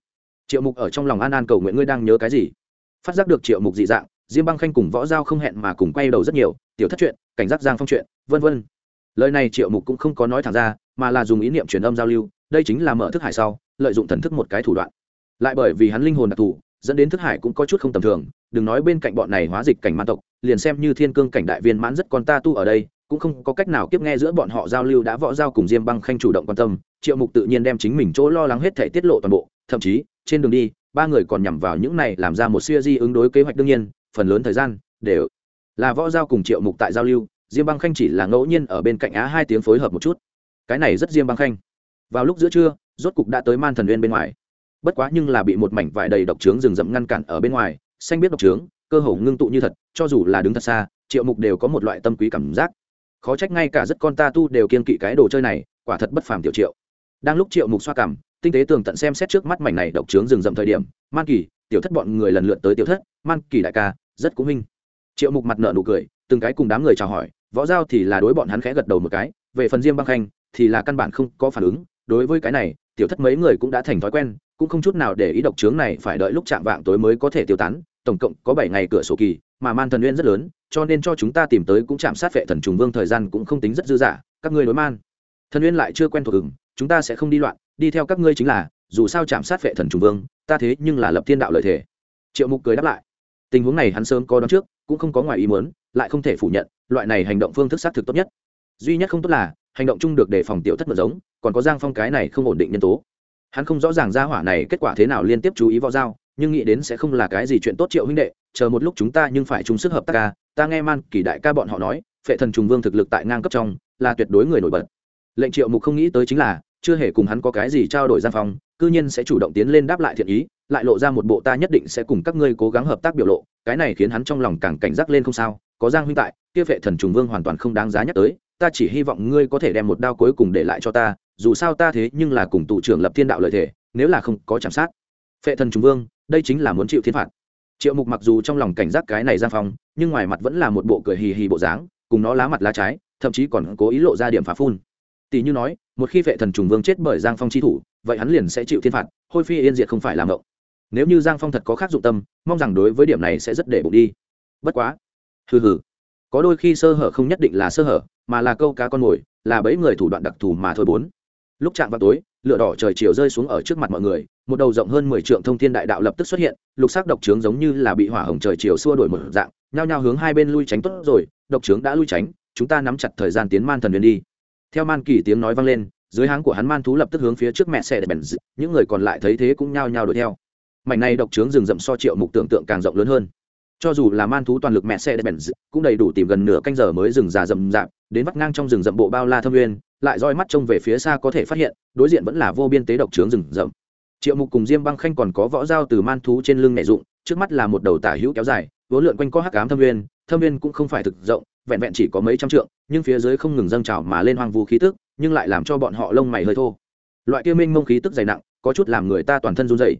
Triệu mục ở trong lòng an an cầu nguyện ngươi đang nhớ cái gì? Phát giác được triệu mục dị dạng diêm băng khanh cùng võ giao không hẹn mà cùng quay đầu rất nhiều, tiểu thất chuyện, cảnh giác giang phong chuyện, vân vân. Lời này triệu mục cũng không có nói thẳng ra, mà là dùng ý niệm truyền âm giao lưu, đây chính là mở thức hải sau, lợi dụng thần thức một cái thủ đoạn. Lại bởi vì hắn linh hồn đặc thù, dẫn đến thức hải cũng có chút không tầm thường, đừng nói bên cạnh bọn này hóa dịch cảnh man tộc, liền xem như thiên cương cảnh đại viên mãn rất con ta tu ở đây, cũng không có cách nào kiếp nghe giữa bọn họ giao lưu đã võ giao cùng diêm băng khanh chủ động quan tâm, triệu mục tự nhiên đem chính mình chỗ lo lắng hết thể tiết lộ toàn bộ, thậm chí, trên đường đi ba người còn nhằm vào những này làm ra một siêu di ứng đối kế hoạch đương nhiên, phần lớn thời gian đều là võ giao cùng triệu mục tại giao lưu, diêm băng khanh chỉ là ngẫu nhiên ở bên cạnh á hai tiếng phối hợp một chút. Cái này rất diêm băng khanh. Vào lúc giữa trưa, rốt cục đã tới man thần uyên bên ngoài. Bất quá nhưng là bị một mảnh vải đầy độc trướng rừng rậm ngăn cản ở bên ngoài, xanh biết độc trướng, cơ hồ ngưng tụ như thật, cho dù là đứng thật xa, triệu mục đều có một loại tâm quý cảm giác. Khó trách ngay cả rất con ta tu đều kiên kỵ cái đồ chơi này, quả thật bất phàm tiểu triệu. Đang lúc triệu mục xoa cảm tinh tế tường tận xem xét trước mắt mảnh này độc trướng rừng rậm thời điểm, man kỳ, tiểu thất bọn người lần lượt tới tiểu thất, man kỳ đại ca, rất cũng minh. Triệu mục mặt nợ nụ cười, từng cái cùng đám người chào hỏi, võ giao thì là đối bọn hắn khẽ gật đầu một cái, về phần diêm băng khanh, thì là căn bản không có phản ứng, đối với cái này, tiểu thất mấy người cũng đã thành thói quen, cũng không chút nào để ý độc trướng này phải đợi lúc chạm vạng tối mới có thể tiêu tán, tổng cộng có bảy ngày cửa sổ kỳ, mà man thần nguyên rất lớn, cho nên cho chúng ta tìm tới cũng chạm sát vệ thần trùng vương thời gian cũng không tính rất dư dả, các ngươi đối man thần nguyên lại chưa quen thuộc ứng chúng ta sẽ không đi loạn đi theo các ngươi chính là, dù sao chạm sát vệ thần trùng vương, ta thế nhưng là lập thiên đạo lợi thể. Triệu mục cười đáp lại. Tình huống này hắn sớm có đón trước, cũng không có ngoài ý muốn, lại không thể phủ nhận, loại này hành động phương thức xác thực tốt nhất. Duy nhất không tốt là, hành động chung được đề phòng tiểu thất mật giống, còn có giang phong cái này không ổn định nhân tố. Hắn không rõ ràng ra hỏa này kết quả thế nào liên tiếp chú ý võ giao, nhưng nghĩ đến sẽ không là cái gì chuyện tốt triệu huynh đệ, chờ một lúc chúng ta nhưng phải chung sức hợp tác ca ta nghe man kỳ đại ca bọn họ nói, phệ thần trùng vương thực lực tại ngang cấp trong, là tuyệt đối người nổi bật. Lệnh triệu mục không nghĩ tới chính là chưa hề cùng hắn có cái gì trao đổi gian phòng cư nhiên sẽ chủ động tiến lên đáp lại thiện ý, lại lộ ra một bộ ta nhất định sẽ cùng các ngươi cố gắng hợp tác biểu lộ, cái này khiến hắn trong lòng càng cảnh giác lên không sao, có giang huynh tại, kia vệ thần trùng vương hoàn toàn không đáng giá nhắc tới, ta chỉ hy vọng ngươi có thể đem một đao cuối cùng để lại cho ta, dù sao ta thế nhưng là cùng tụ trưởng lập thiên đạo lợi thể, nếu là không có chạm sát. Phệ thần trùng vương, đây chính là muốn chịu thiên phạt. Triệu mục mặc dù trong lòng cảnh giác cái này gian phòng nhưng ngoài mặt vẫn là một bộ cười hì hì bộ dáng, cùng nó lá mặt lá trái, thậm chí còn cố ý lộ ra điểm phá phun tỷ như nói, một khi vệ thần trùng vương chết bởi giang phong chi thủ, vậy hắn liền sẽ chịu thiên phạt, hôi phi yên diệt không phải làm ngộng. Nếu như giang phong thật có khác dụng tâm, mong rằng đối với điểm này sẽ rất để bụng đi. Bất quá. Hừ hừ. Có đôi khi sơ hở không nhất định là sơ hở, mà là câu cá con mồi, là bẫy người thủ đoạn đặc thù mà thôi bốn. Lúc chạm vào tối, lửa đỏ trời chiều rơi xuống ở trước mặt mọi người, một đầu rộng hơn mười trượng thông thiên đại đạo lập tức xuất hiện, lục sắc độc trướng giống như là bị hỏa hồng trời chiều xua đổi một dạng, nhao nhao hướng hai bên lui tránh tốt rồi, độc trướng đã lui tránh, chúng ta nắm chặt thời gian tiến man thần huyền đi theo man kỳ tiếng nói vang lên, dưới háng của hắn man thú lập tức hướng phía trước mẹ xe để bèn d... những người còn lại thấy thế cũng nhao nhao đuổi theo. Mảnh này độc trướng rừng rậm so triệu mục tưởng tượng càng rộng lớn hơn. Cho dù là man thú toàn lực mẹ xe để bèn d... cũng đầy đủ tìm gần nửa canh giờ mới rừng già rậm rạp, đến vắt ngang trong rừng rậm bộ bao la thâm nguyên, lại roi mắt trông về phía xa có thể phát hiện, đối diện vẫn là vô biên tế độc trướng rừng rậm. Triệu mục cùng diêm băng khanh còn có võ dao từ man thú trên lưng mẹ dụng, trước mắt là một đầu tả hữu kéo dài, vốn lượn quanh có hắc ám thâm nguyên thâm nguyên cũng không phải thực rộng vẹn vẹn chỉ có mấy trăm trượng, nhưng phía dưới không ngừng dâng trào mà lên hoang vu khí tức, nhưng lại làm cho bọn họ lông mày hơi thô. Loại kia minh mông khí tức dày nặng, có chút làm người ta toàn thân run rẩy.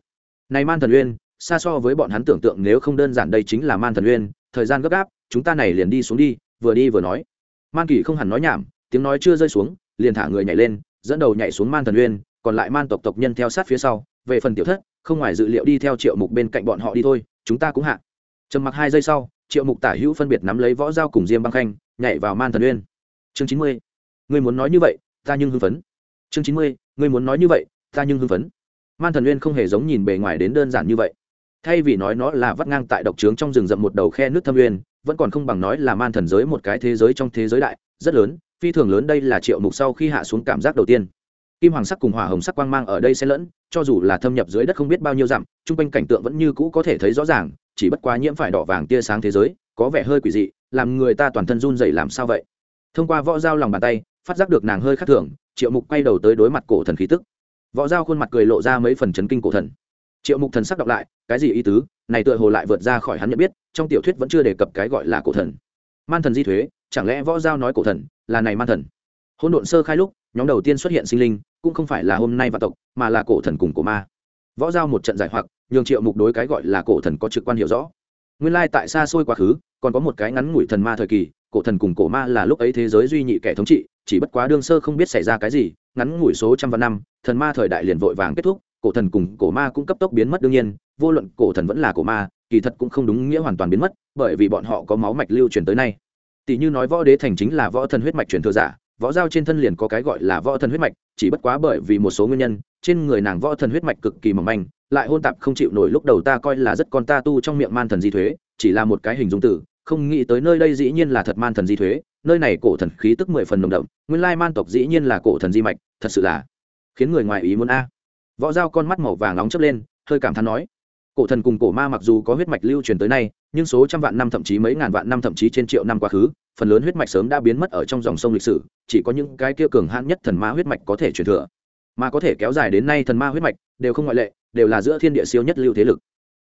này man thần uyên, xa so với bọn hắn tưởng tượng nếu không đơn giản đây chính là man thần uyên, thời gian gấp gáp, chúng ta này liền đi xuống đi, vừa đi vừa nói. Man kỳ không hẳn nói nhảm, tiếng nói chưa rơi xuống, liền thả người nhảy lên, dẫn đầu nhảy xuống man thần uyên, còn lại man tộc tộc nhân theo sát phía sau, về phần tiểu thất, không ngoài dự liệu đi theo triệu mục bên cạnh bọn họ đi thôi, chúng ta cũng hạ. Trầm mặc hai giây sau triệu mục tả hữu phân biệt nắm lấy võ dao cùng diêm băng khanh, nhảy vào man thần uyên. Chương chín mươi, ngươi muốn nói như vậy, ta nhưng hưng phấn. Chương chín mươi, ngươi muốn nói như vậy, ta nhưng hưng phấn. Man thần uyên không hề giống nhìn bề ngoài đến đơn giản như vậy. Thay vì nói nó là vắt ngang tại độc trướng trong rừng rậm một đầu khe nước thâm uyên, vẫn còn không bằng nói là man thần giới một cái thế giới trong thế giới đại, rất lớn, phi thường lớn đây là triệu mục sau khi hạ xuống cảm giác đầu tiên. Kim hoàng sắc cùng hỏa hồng sắc quang mang ở đây sẽ lẫn, cho dù là thâm nhập dưới đất không biết bao nhiêu dặm, chung quanh cảnh tượng vẫn như cũ có thể thấy rõ ràng chỉ bất quá nhiễm phải đỏ vàng tia sáng thế giới, có vẻ hơi quỷ dị, làm người ta toàn thân run dậy làm sao vậy? Thông qua võ dao lòng bàn tay, phát giác được nàng hơi khác thường, triệu mục quay đầu tới đối mặt cổ thần khí tức. Võ dao khuôn mặt cười lộ ra mấy phần chấn kinh cổ thần. Triệu mục thần sắc đọc lại, cái gì ý tứ? Này tựa hồ lại vượt ra khỏi hắn nhận biết, trong tiểu thuyết vẫn chưa đề cập cái gọi là cổ thần. Man thần di thuế, chẳng lẽ võ giao nói cổ thần là này man thần? Hôn độn sơ khai lúc, nhóm đầu tiên xuất hiện sinh linh, cũng không phải là hôm nay vạn tộc, mà là cổ thần cùng cổ ma. Võ giao một trận giải hoặc nhường triệu mục đối cái gọi là cổ thần có trực quan hiểu rõ. Nguyên lai tại xa xôi quá khứ, còn có một cái ngắn ngủi thần ma thời kỳ, cổ thần cùng cổ ma là lúc ấy thế giới duy nhị kẻ thống trị, chỉ bất quá đương sơ không biết xảy ra cái gì, ngắn ngủi số trăm vạn năm, thần ma thời đại liền vội vàng kết thúc, cổ thần cùng cổ ma cũng cấp tốc biến mất đương nhiên, vô luận cổ thần vẫn là cổ ma, kỳ thật cũng không đúng nghĩa hoàn toàn biến mất, bởi vì bọn họ có máu mạch lưu truyền tới nay. Tỷ như nói võ đế thành chính là võ thần huyết mạch truyền thừa giả, võ giao trên thân liền có cái gọi là võ thần huyết mạch, chỉ bất quá bởi vì một số nguyên nhân trên người nàng võ thần huyết mạch cực kỳ mỏng manh, lại hôn tạp không chịu nổi lúc đầu ta coi là rất con ta tu trong miệng man thần di thuế, chỉ là một cái hình dung tử, không nghĩ tới nơi đây dĩ nhiên là thật man thần di thuế, nơi này cổ thần khí tức mười phần nồng đậm, nguyên lai man tộc dĩ nhiên là cổ thần di mạch, thật sự là khiến người ngoài ý muốn a. Võ Dao con mắt màu vàng nóng chớp lên, hơi cảm thán nói, cổ thần cùng cổ ma mặc dù có huyết mạch lưu truyền tới nay, nhưng số trăm vạn năm thậm chí mấy ngàn vạn năm thậm chí trên triệu năm quá khứ, phần lớn huyết mạch sớm đã biến mất ở trong dòng sông lịch sử, chỉ có những cái kia cường hãn nhất thần ma huyết mạch có thể truyền thừa mà có thể kéo dài đến nay thần ma huyết mạch, đều không ngoại lệ, đều là giữa thiên địa siêu nhất lưu thế lực.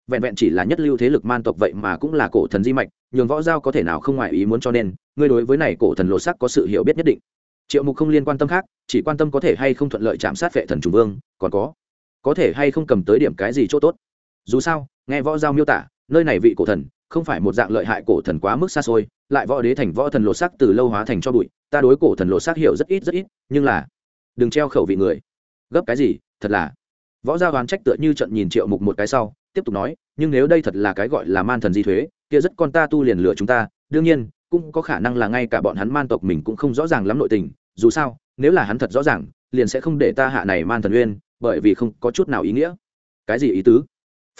Vẹn vẹn chỉ là nhất lưu thế lực man tộc vậy mà cũng là cổ thần di mạch, nhường võ giao có thể nào không ngoại ý muốn cho nên, ngươi đối với này cổ thần lộ sắc có sự hiểu biết nhất định. Triệu mục không liên quan tâm khác, chỉ quan tâm có thể hay không thuận lợi chạm sát vệ thần trùng vương, còn có có thể hay không cầm tới điểm cái gì chỗ tốt. Dù sao, nghe võ giao miêu tả, nơi này vị cổ thần, không phải một dạng lợi hại cổ thần quá mức xa xôi, lại võ đế thành võ thần lột sắc từ lâu hóa thành cho bụi, ta đối cổ thần lột sắc hiểu rất ít rất ít, nhưng là, đừng treo khẩu vị người gấp cái gì, thật là. Võ gia đoán trách tựa như trận nhìn triệu mục một cái sau, tiếp tục nói, nhưng nếu đây thật là cái gọi là man thần di thuế, kia rất con ta tu liền lừa chúng ta, đương nhiên, cũng có khả năng là ngay cả bọn hắn man tộc mình cũng không rõ ràng lắm nội tình, dù sao, nếu là hắn thật rõ ràng, liền sẽ không để ta hạ này man thần uyên, bởi vì không có chút nào ý nghĩa. Cái gì ý tứ?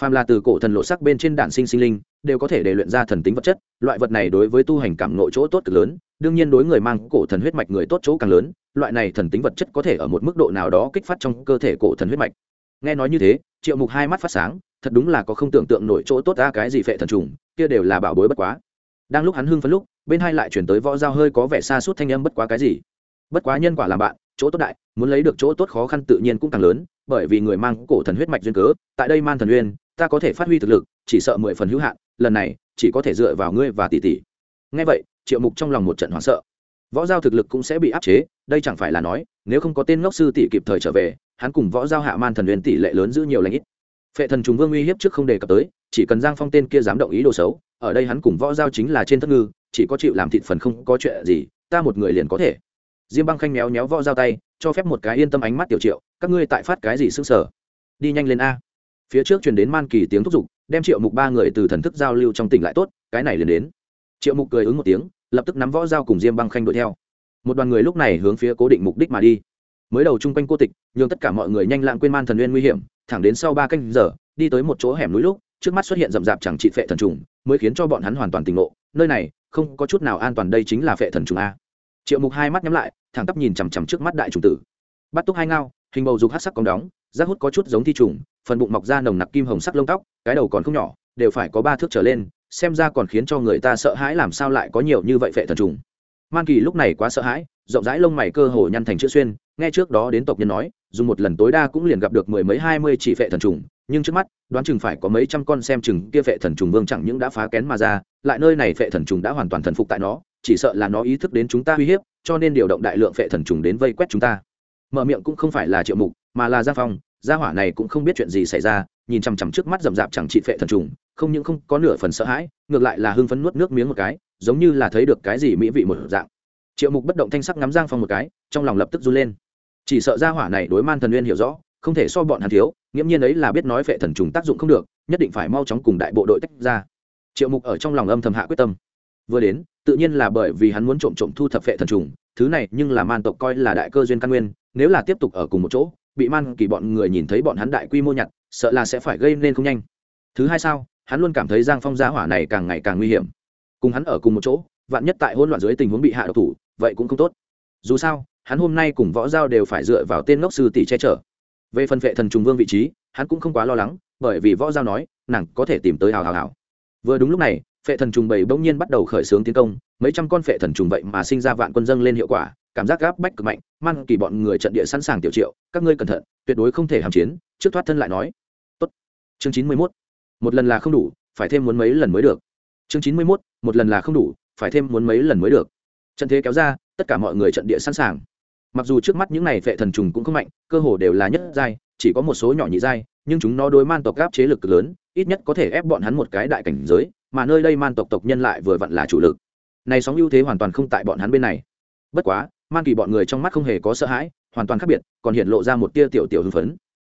Phàm là từ cổ thần lộ sắc bên trên đản sinh sinh linh, đều có thể để luyện ra thần tính vật chất, loại vật này đối với tu hành cảm nội chỗ tốt cực lớn, đương nhiên đối người mang cổ thần huyết mạch người tốt chỗ càng lớn loại này thần tính vật chất có thể ở một mức độ nào đó kích phát trong cơ thể cổ thần huyết mạch. Nghe nói như thế, triệu mục hai mắt phát sáng, thật đúng là có không tưởng tượng nổi chỗ tốt ra cái gì phệ thần trùng, kia đều là bảo bối bất quá. Đang lúc hắn hưng phấn lúc, bên hai lại chuyển tới võ giao hơi có vẻ xa suốt thanh âm bất quá cái gì. Bất quá nhân quả làm bạn, chỗ tốt đại, muốn lấy được chỗ tốt khó khăn tự nhiên cũng càng lớn, bởi vì người mang cổ thần huyết mạch duyên cớ, tại đây man thần uyên ta có thể phát huy thực lực, chỉ sợ mười phần hữu hạn, lần này, chỉ có thể dựa vào ngươi và tỷ tỷ. Ngay vậy, triệu mục trong lòng một trận hoảng sợ. Võ giao thực lực cũng sẽ bị áp chế đây chẳng phải là nói, nếu không có tên ngốc sư tỷ kịp thời trở về, hắn cùng võ giao hạ man thần uyên tỷ lệ lớn giữ nhiều lãnh ít. Phệ thần trùng vương uy hiếp trước không đề cập tới, chỉ cần giang phong tên kia dám động ý đồ xấu, ở đây hắn cùng võ giao chính là trên thất ngư, chỉ có chịu làm thịt phần không có chuyện gì, ta một người liền có thể. Diêm băng khanh méo méo võ giao tay, cho phép một cái yên tâm ánh mắt tiểu triệu, các ngươi tại phát cái gì sức sở? Đi nhanh lên a. Phía trước truyền đến man kỳ tiếng thúc giục, đem triệu mục ba người từ thần thức giao lưu trong tỉnh lại tốt, cái này liền đến. Triệu mục cười ứng một tiếng, lập tức nắm võ giao cùng diêm băng khanh đuổi theo một đoàn người lúc này hướng phía cố định mục đích mà đi. Mới đầu chung quanh cô tịch, nhường tất cả mọi người nhanh lạng quên man thần nguyên nguy hiểm, thẳng đến sau ba canh giờ, đi tới một chỗ hẻm núi lúc, trước mắt xuất hiện rậm rạp chẳng trị phệ thần trùng, mới khiến cho bọn hắn hoàn toàn tỉnh ngộ, nơi này, không có chút nào an toàn đây chính là phệ thần trùng a. Triệu mục hai mắt nhắm lại, thẳng tắp nhìn chằm chằm trước mắt đại trùng tử. Bắt túc hai ngao, hình bầu dục hát sắc cong đóng, rác hút có chút giống thi trùng, phần bụng mọc ra nồng nặc kim hồng sắc lông tóc, cái đầu còn không nhỏ, đều phải có ba thước trở lên, xem ra còn khiến cho người ta sợ hãi làm sao lại có nhiều như vậy phệ thần trùng man kỳ lúc này quá sợ hãi, rộng rãi lông mày cơ hồ nhăn thành chữ xuyên, nghe trước đó đến tộc nhân nói, dùng một lần tối đa cũng liền gặp được mười mấy hai mươi chỉ phệ thần trùng, nhưng trước mắt, đoán chừng phải có mấy trăm con xem chừng kia phệ thần trùng vương chẳng những đã phá kén mà ra, lại nơi này phệ thần trùng đã hoàn toàn thần phục tại nó, chỉ sợ là nó ý thức đến chúng ta uy hiếp, cho nên điều động đại lượng phệ thần trùng đến vây quét chúng ta. Mở miệng cũng không phải là triệu mục, mà là gia phong, gia hỏa này cũng không biết chuyện gì xảy ra, nhìn chằm chằm trước mắt rậm rạp chẳng trị phệ thần trùng, không những không có nửa phần sợ hãi, ngược lại là hưng phấn nuốt nước miếng một cái giống như là thấy được cái gì mỹ vị một dạng. Triệu mục bất động thanh sắc ngắm giang phong một cái, trong lòng lập tức run lên. Chỉ sợ gia hỏa này đối man thần nguyên hiểu rõ, không thể so bọn hắn thiếu, nghiễm nhiên ấy là biết nói phệ thần trùng tác dụng không được, nhất định phải mau chóng cùng đại bộ đội tách ra. Triệu mục ở trong lòng âm thầm hạ quyết tâm. Vừa đến, tự nhiên là bởi vì hắn muốn trộm trộm thu thập phệ thần trùng, thứ này nhưng là man tộc coi là đại cơ duyên căn nguyên, nếu là tiếp tục ở cùng một chỗ, bị man kỳ bọn người nhìn thấy bọn hắn đại quy mô nhặt, sợ là sẽ phải gây nên không nhanh. Thứ hai sao, hắn luôn cảm thấy giang phong gia hỏa này càng ngày càng nguy hiểm cùng hắn ở cùng một chỗ, vạn nhất tại hỗn loạn dưới tình huống bị hạ độc thủ, vậy cũng không tốt. Dù sao, hắn hôm nay cùng võ giao đều phải dựa vào tên ngốc sư tỷ che chở. Về phần vệ thần trùng vương vị trí, hắn cũng không quá lo lắng, bởi vì võ giao nói, nàng có thể tìm tới hào hào hào. Vừa đúng lúc này phệ thần trùng bầy bỗng nhiên bắt đầu khởi xướng tiến công, mấy trăm con phệ thần trùng vậy mà sinh ra vạn quân dâng lên hiệu quả, cảm giác gáp bách cực mạnh man kỳ bọn người trận địa sẵn sàng tiểu triệu, các ngươi cẩn thận, tuyệt đối không thể hàm chiến, trước thoát thân lại nói. Tốt. Chương chín mươi mốt. Một lần là không đủ, phải thêm muốn mấy lần mới được. Chương chín mươi mốt một lần là không đủ, phải thêm muốn mấy lần mới được. Trận thế kéo ra, tất cả mọi người trận địa sẵn sàng. Mặc dù trước mắt những này vệ thần trùng cũng không mạnh, cơ hồ đều là nhất giai, chỉ có một số nhỏ nhị giai, nhưng chúng nó đối man tộc gáp chế lực cực lớn, ít nhất có thể ép bọn hắn một cái đại cảnh giới, mà nơi đây man tộc tộc nhân lại vừa vặn là chủ lực. Này sóng ưu thế hoàn toàn không tại bọn hắn bên này. Bất quá, man kỳ bọn người trong mắt không hề có sợ hãi, hoàn toàn khác biệt, còn hiện lộ ra một tia tiểu tiểu hưng phấn.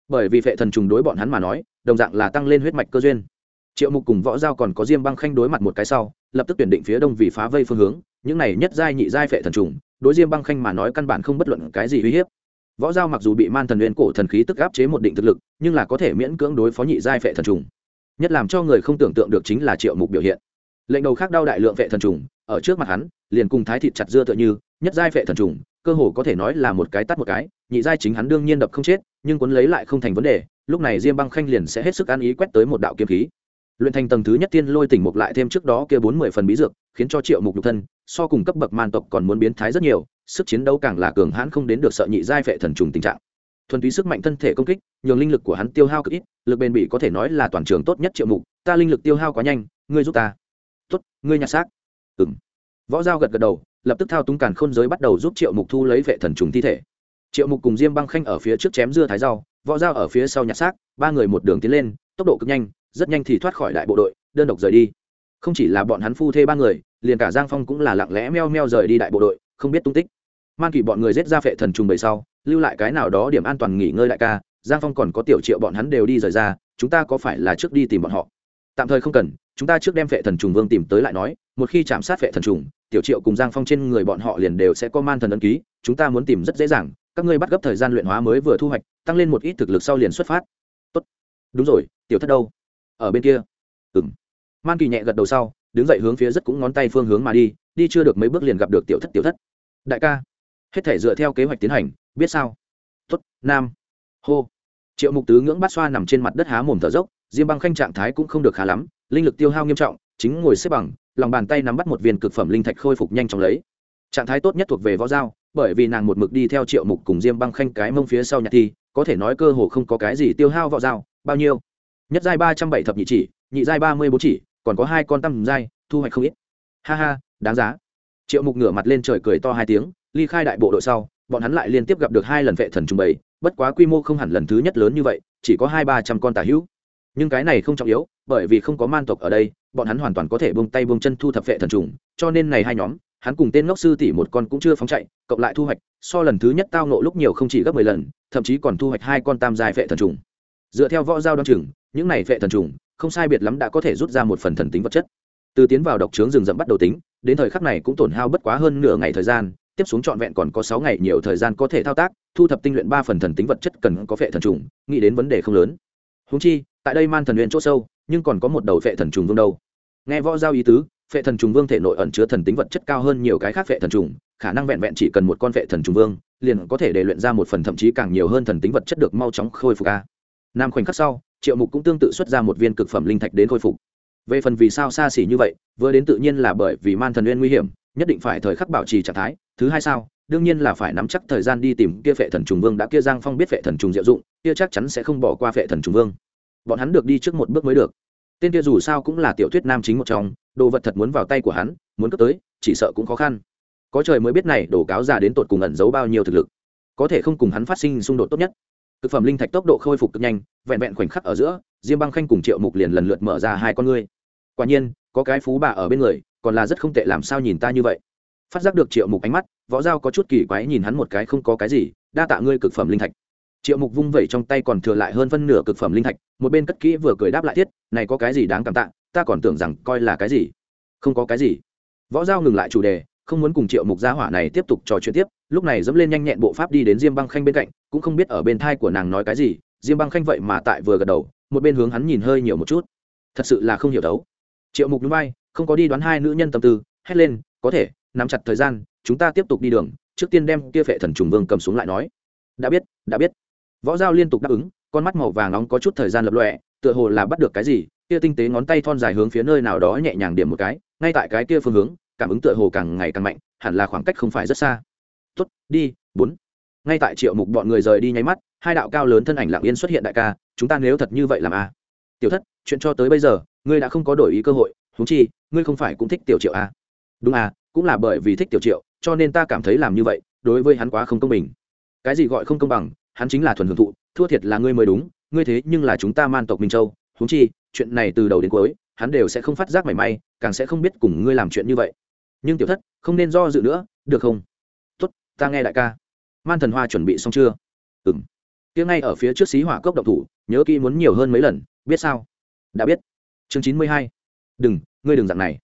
Bởi vì vệ thần trùng đối bọn hắn mà nói, đồng dạng là tăng lên huyết mạch cơ duyên. Triệu mục cùng võ giao còn có diêm băng khanh đối mặt một cái sau lập tức tuyển định phía đông vì phá vây phương hướng, những này nhất giai nhị giai phệ thần trùng, đối diêm băng khanh mà nói căn bản không bất luận cái gì uy hiếp. Võ giao mặc dù bị man thần luyện cổ thần khí tức áp chế một định thực lực, nhưng là có thể miễn cưỡng đối phó nhị giai phệ thần trùng. Nhất làm cho người không tưởng tượng được chính là triệu mục biểu hiện. Lệnh đầu khác đau đại lượng phệ thần trùng, ở trước mặt hắn, liền cùng thái thịt chặt dưa tựa như, nhất giai phệ thần trùng, cơ hồ có thể nói là một cái tắt một cái, nhị giai chính hắn đương nhiên đập không chết, nhưng cuốn lấy lại không thành vấn đề, lúc này diêm băng khanh liền sẽ hết sức ăn ý quét tới một đạo kiếm khí luyện thành tầng thứ nhất tiên lôi tỉnh mục lại thêm trước đó kia bốn mươi phần bí dược, khiến cho triệu mục nhục thân, so cùng cấp bậc man tộc còn muốn biến thái rất nhiều, sức chiến đấu càng là cường hãn không đến được sợ nhị giai vệ thần trùng tình trạng. Thuần túy sức mạnh thân thể công kích, nhường linh lực của hắn tiêu hao cực ít, lực bền bỉ có thể nói là toàn trường tốt nhất triệu mục, ta linh lực tiêu hao quá nhanh, ngươi giúp ta. Tốt, ngươi nhặt xác. Ừng võ giao gật gật đầu, lập tức thao túng càn khôn giới bắt đầu giúp triệu mục thu lấy vệ thần trùng thi thể. Triệu mục cùng diêm băng khanh ở phía trước chém dưa thái rau, võ giao ở phía sau nhặt xác, ba người một đường tiến lên, tốc độ cực nhanh rất nhanh thì thoát khỏi đại bộ đội, đơn độc rời đi. Không chỉ là bọn hắn phu thê ba người, liền cả giang phong cũng là lặng lẽ meo meo rời đi đại bộ đội, không biết tung tích. Man kỳ bọn người giết ra phệ thần trùng bầy sau, lưu lại cái nào đó điểm an toàn nghỉ ngơi đại ca, giang phong còn có tiểu triệu bọn hắn đều đi rời ra, chúng ta có phải là trước đi tìm bọn họ? Tạm thời không cần, chúng ta trước đem phệ thần trùng vương tìm tới lại nói, một khi chạm sát phệ thần trùng, tiểu triệu cùng giang phong trên người bọn họ liền đều sẽ có man thần ấn ký, chúng ta muốn tìm rất dễ dàng, các ngươi bắt gấp thời gian luyện hóa mới vừa thu hoạch, tăng lên một ít thực lực sau liền xuất phát. Tốt. Đúng rồi, tiểu thất đâu? Ở bên kia. Ừng man kỳ nhẹ gật đầu sau, đứng dậy hướng phía rất cũng ngón tay phương hướng mà đi đi chưa được mấy bước liền gặp được tiểu thất tiểu thất. Đại ca. Hết thể dựa theo kế hoạch tiến hành, biết sao? Tuất nam. Hô. Triệu mục tứ ngưỡng bát xoa nằm trên mặt đất há mồm thở dốc, diêm băng khanh trạng thái cũng không được khá lắm, linh lực tiêu hao nghiêm trọng, chính ngồi xếp bằng, lòng bàn tay nắm bắt một viên cực phẩm linh thạch khôi phục nhanh chóng lấy. Trạng thái tốt nhất thuộc về võ dao bởi vì nàng một mực đi theo triệu mục cùng diêm băng khanh cái mông phía sau nhà thi, có thể nói cơ hồ không có cái gì tiêu hao võ dao bao nhiêu? Nhất giai ba trăm bảy thập nhị chỉ, nhị giai ba mươi bốn chỉ, còn có hai con tăm giai, thu hoạch không ít. Ha ha, đáng giá. Triệu mục ngửa mặt lên trời cười to hai tiếng, ly khai đại bộ đội sau, bọn hắn lại liên tiếp gặp được hai lần vệ thần trùng bầy, bất quá quy mô không hẳn lần thứ nhất lớn như vậy, chỉ có hai ba trăm con tà hữu. Nhưng cái này không trọng yếu, bởi vì không có man tộc ở đây, bọn hắn hoàn toàn có thể buông tay buông chân thu thập vệ thần trùng, cho nên này hai nhóm, hắn cùng tên ngốc sư tỷ một con cũng chưa phóng chạy, cộng lại thu hoạch, so lần thứ nhất tao nộ lúc nhiều không chỉ gấp mười lần, thậm chí còn thu hoạch hai con tam dài vệ thần trùng. Dựa theo võ giao đ o chừng những này vệ thần trùng, không sai biệt lắm đã có thể rút ra một phần thần tính vật chất. Từ tiến vào độc trướng rừng rậm bắt đầu tính, đến thời khắc này cũng tổn hao bất quá hơn nửa ngày thời gian, tiếp xuống trọn vẹn còn có sáu ngày nhiều thời gian có thể thao tác, thu thập tinh luyện ba phần thần tính vật chất cần có vệ thần trùng, nghĩ đến vấn đề không lớn. Húng chi, tại đây man thần luyện chỗ sâu, nhưng còn có một đầu vệ thần trùng vương đâu. Nghe võ giao ý tứ vệ thần trùng vương thể nội ẩn chứa thần tính vật chất cao hơn nhiều cái khác vệ thần trùng, khả năng vẹn vẹn chỉ cần một con vệ thần trùng vương, liền có thể để luyện ra một phần thậm chí càng nhiều hơn thần tính vật chất được mau chóng khôi phục a. Nam khoảnh khắc sau triệu mục cũng tương tự xuất ra một viên cực phẩm linh thạch đến khôi phục. Về phần vì sao xa xỉ như vậy, vừa đến tự nhiên là bởi vì man thần nguyên nguy hiểm, nhất định phải thời khắc bảo trì trạng thái. Thứ hai sao, đương nhiên là phải nắm chắc thời gian đi tìm kia phệ thần trùng vương đã kia giang phong biết phệ thần trùng diệu dụng, kia chắc chắn sẽ không bỏ qua phệ thần trùng vương. Bọn hắn được đi trước một bước mới được. Tên kia dù sao cũng là tiểu thuyết nam chính một trong, đồ vật thật muốn vào tay của hắn, muốn cấp tới, chỉ sợ cũng khó khăn. Có trời mới biết này, đồ cáo già đến tột cùng ẩn giấu bao nhiêu thực lực. Có thể không cùng hắn phát sinh xung đột tốt nhất thực phẩm linh thạch tốc độ khôi phục cực nhanh, vẹn vẹn khoảnh khắc ở giữa, diêm băng khanh cùng triệu mục liền lần lượt mở ra hai con ngươi. Quả nhiên, có cái phú bà ở bên người, còn là rất không tệ, làm sao nhìn ta như vậy? Phát giác được triệu mục ánh mắt, võ dao có chút kỳ quái nhìn hắn một cái không có cái gì, đa tạ ngươi cực phẩm linh thạch. Triệu mục vung vẩy trong tay còn thừa lại hơn phân nửa cực phẩm linh thạch, một bên cất kỹ vừa cười đáp lại thiết, này có cái gì đáng cảm tạ, ta còn tưởng rằng coi là cái gì. Không có cái gì. Võ dao ngừng lại chủ đề, không muốn cùng triệu mục gia hỏa này tiếp tục trò chuyện tiếp, lúc này dẫm lên nhanh nhẹn bộ pháp đi đến diêm băng khanh bên cạnh cũng không biết ở bên thai của nàng nói cái gì, diêm băng khanh vậy mà tại vừa gật đầu, một bên hướng hắn nhìn hơi nhiều một chút. Thật sự là không hiểu đấu. Triệu mục núi bay, không có đi đoán hai nữ nhân tâm tư, hét lên, có thể, nắm chặt thời gian, chúng ta tiếp tục đi đường, trước tiên đem kia phệ thần trùng vương cầm xuống lại nói. Đã biết đã biết. Võ giao liên tục đáp ứng, con mắt màu vàng nóng có chút thời gian lập lọe tựa hồ là bắt được cái gì, kia tinh tế ngón tay thon dài hướng phía nơi nào đó nhẹ nhàng điểm một cái, ngay tại cái kia phương hướng, cảm ứng tựa hồ càng ngày càng mạnh, hẳn là khoảng cách không phải rất xa. Tuất đi, bốn ngay tại triệu mục bọn người rời đi nháy mắt, hai đạo cao lớn thân ảnh lặng yên xuất hiện đại ca, chúng ta nếu thật như vậy làm a tiểu thất, chuyện cho tới bây giờ, ngươi đã không có đổi ý cơ hội húng chi, ngươi không phải cũng thích tiểu triệu a đúng à cũng là bởi vì thích tiểu triệu, cho nên ta cảm thấy làm như vậy, đối với hắn quá không công bình. Cái gì gọi không công bằng? Hắn chính là thuần hưởng thụ, thua thiệt là ngươi mới đúng, ngươi thế nhưng là chúng ta man tộc minh châu húng chi, chuyện này từ đầu đến cuối, hắn đều sẽ không phát giác mảy may, càng sẽ không biết cùng ngươi làm chuyện như vậy. Nhưng tiểu thất, không nên do dự nữa, được không? Tốt, ta nghe đại ca man thần hoa chuẩn bị xong chưa? Ừng tiếng ngay ở phía trước xí hỏa cốc độc thủ, nhớ kỹ muốn nhiều hơn mấy lần, biết sao? Đã biết. Chương chín mươi hai. Đừng, ngươi đừng dạng này.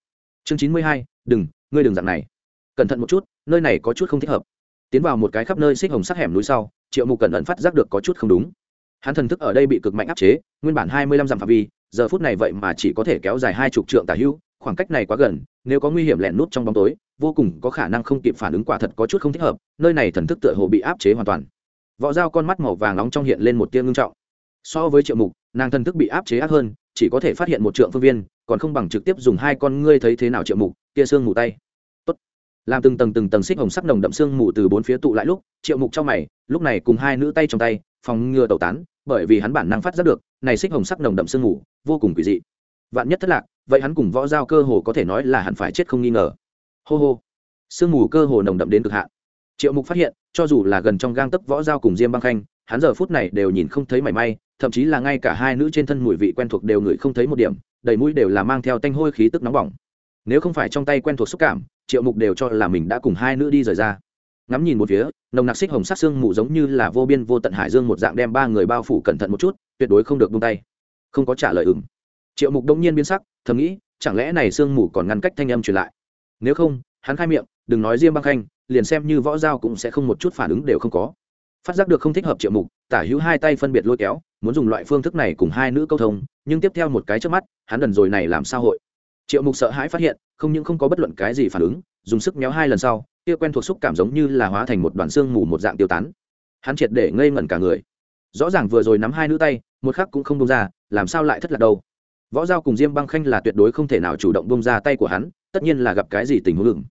Chương chín mươi hai. Đừng, ngươi đừng dạng này. Cẩn thận một chút, nơi này có chút không thích hợp. Tiến vào một cái khắp nơi xích hồng sắc hẻm núi sau, triệu mục cẩn thận phát giác được có chút không đúng. Hắn thần thức ở đây bị cực mạnh áp chế, nguyên bản hai mươi lăm dặm phạm vi, giờ phút này vậy mà chỉ có thể kéo dài hai chục trượng tả hữu khoảng cách này quá gần, nếu có nguy hiểm lẻn nút trong bóng tối, vô cùng có khả năng không kịp phản ứng quả thật có chút không thích hợp, nơi này thần thức tựa hồ bị áp chế hoàn toàn. Võ dao con mắt màu vàng nóng trong hiện lên một tia ngưng trọng. So với triệu mục, nàng thần thức bị áp chế ác hơn, chỉ có thể phát hiện một trượng phương viên, còn không bằng trực tiếp dùng hai con ngươi thấy thế nào triệu mục tia xương mù tay. Tốt. làm từng tầng từng tầng xích hồng sắc nồng đậm xương mù từ bốn phía tụ lại lúc, triệu mục trong mày, lúc này cùng hai nữ tay trong tay, phòng ngừa tẩu tán, bởi vì hắn bản năng phát giác được, này xích hồng sắc nồng đậm sương mù, vô cùng quỷ dị. Vạn nhất thất lạc vậy hắn cùng võ giao cơ hồ có thể nói là hẳn phải chết không nghi ngờ. Hô hô. Sương mù cơ hồ nồng đậm đến cực hạn. Triệu mục phát hiện, cho dù là gần trong gang tấc võ giao cùng diêm băng khanh, hắn giờ phút này đều nhìn không thấy mảy may, thậm chí là ngay cả hai nữ trên thân mùi vị quen thuộc đều ngửi không thấy một điểm, đầy mũi đều là mang theo tanh hôi khí tức nóng bỏng. Nếu không phải trong tay quen thuộc xúc cảm, triệu mục đều cho là mình đã cùng hai nữ đi rời ra. Ngắm nhìn một phía, nồng nặc xích hồng sắc xương mù giống như là vô biên vô tận hải dương một dạng đem ba người bao phủ cẩn thận một chút, tuyệt đối không được buông tay. Không có trả lời ừng triệu mục đông nhiên biến sắc, thầm nghĩ, chẳng lẽ này xương mù còn ngăn cách thanh âm truyền lại? Nếu không, hắn khai miệng, đừng nói riêng băng khanh, liền xem như võ dao cũng sẽ không một chút phản ứng đều không có. Phát giác được không thích hợp triệu mục, tả hữu hai tay phân biệt lôi kéo, muốn dùng loại phương thức này cùng hai nữ câu thông, nhưng tiếp theo một cái trước mắt, hắn đần rồi này làm sao hội? Triệu mục sợ hãi phát hiện, không những không có bất luận cái gì phản ứng, dùng sức méo hai lần sau, kia quen thuộc xúc cảm giống như là hóa thành một đoàn xương mù một dạng tiêu tán. Hắn triệt để ngây ngẩn cả người. Rõ ràng vừa rồi nắm hai nữ tay, một khắc cũng không đông ra, làm sao lại thất lạc đâu? Võ giao cùng diêm băng khanh là tuyệt đối không thể nào chủ động bông ra tay của hắn, tất nhiên là gặp cái gì tình huống ngừng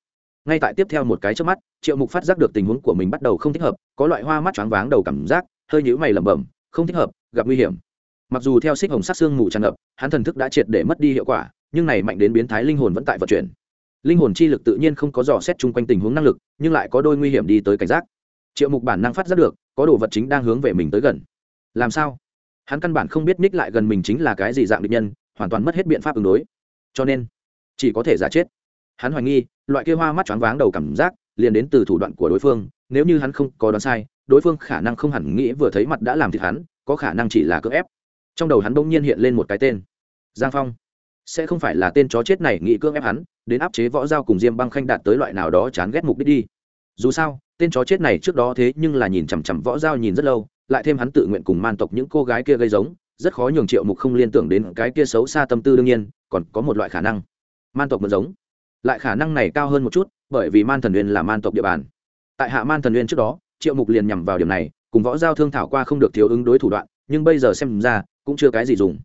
ngay tại tiếp theo một cái trước mắt, triệu mục phát giác được tình huống của mình bắt đầu không thích hợp, có loại hoa mắt choáng váng đầu cảm giác, hơi nhữ mày lẩm bẩm, không thích hợp, gặp nguy hiểm. Mặc dù theo xích hồng sắc xương mù tràn ngập, hắn thần thức đã triệt để mất đi hiệu quả, nhưng này mạnh đến biến thái linh hồn vẫn tại vận chuyển. Linh hồn chi lực tự nhiên không có dò xét chung quanh tình huống năng lực, nhưng lại có đôi nguy hiểm đi tới cảnh giác. Triệu mục bản năng phát giác được, có đồ vật chính đang hướng về mình tới gần. Làm sao? Hắn căn bản không biết ních lại gần mình chính là cái gì dạng địch nhân hoàn toàn mất hết biện pháp ứng đối. Cho nên, chỉ có thể giả chết. Hắn hoài nghi, loại kia hoa mắt choáng váng đầu cảm giác liền đến từ thủ đoạn của đối phương, nếu như hắn không có đoán sai, đối phương khả năng không hẳn nghĩ vừa thấy mặt đã làm thịt hắn, có khả năng chỉ là cưỡng ép. Trong đầu hắn bỗng nhiên hiện lên một cái tên, giang phong. Sẽ không phải là tên chó chết này nghĩ cưỡng ép hắn, đến áp chế võ giao cùng diêm băng khanh đạt tới loại nào đó chán ghét mục đích đi. Dù sao, tên chó chết này trước đó thế nhưng là nhìn chằm chằm võ giao nhìn rất lâu, lại thêm hắn tự nguyện cùng man tộc những cô gái kia gây giống rất khó nhường triệu mục không liên tưởng đến cái kia xấu xa tâm tư đương nhiên, còn có một loại khả năng. Man tộc mượn giống. Lại khả năng này cao hơn một chút, bởi vì man thần uyên là man tộc địa bàn. Tại hạ man thần uyên trước đó, triệu mục liền nhằm vào điểm này, cùng võ giao thương thảo qua không được thiếu ứng đối thủ đoạn, nhưng bây giờ xem ra, cũng chưa cái gì dùng.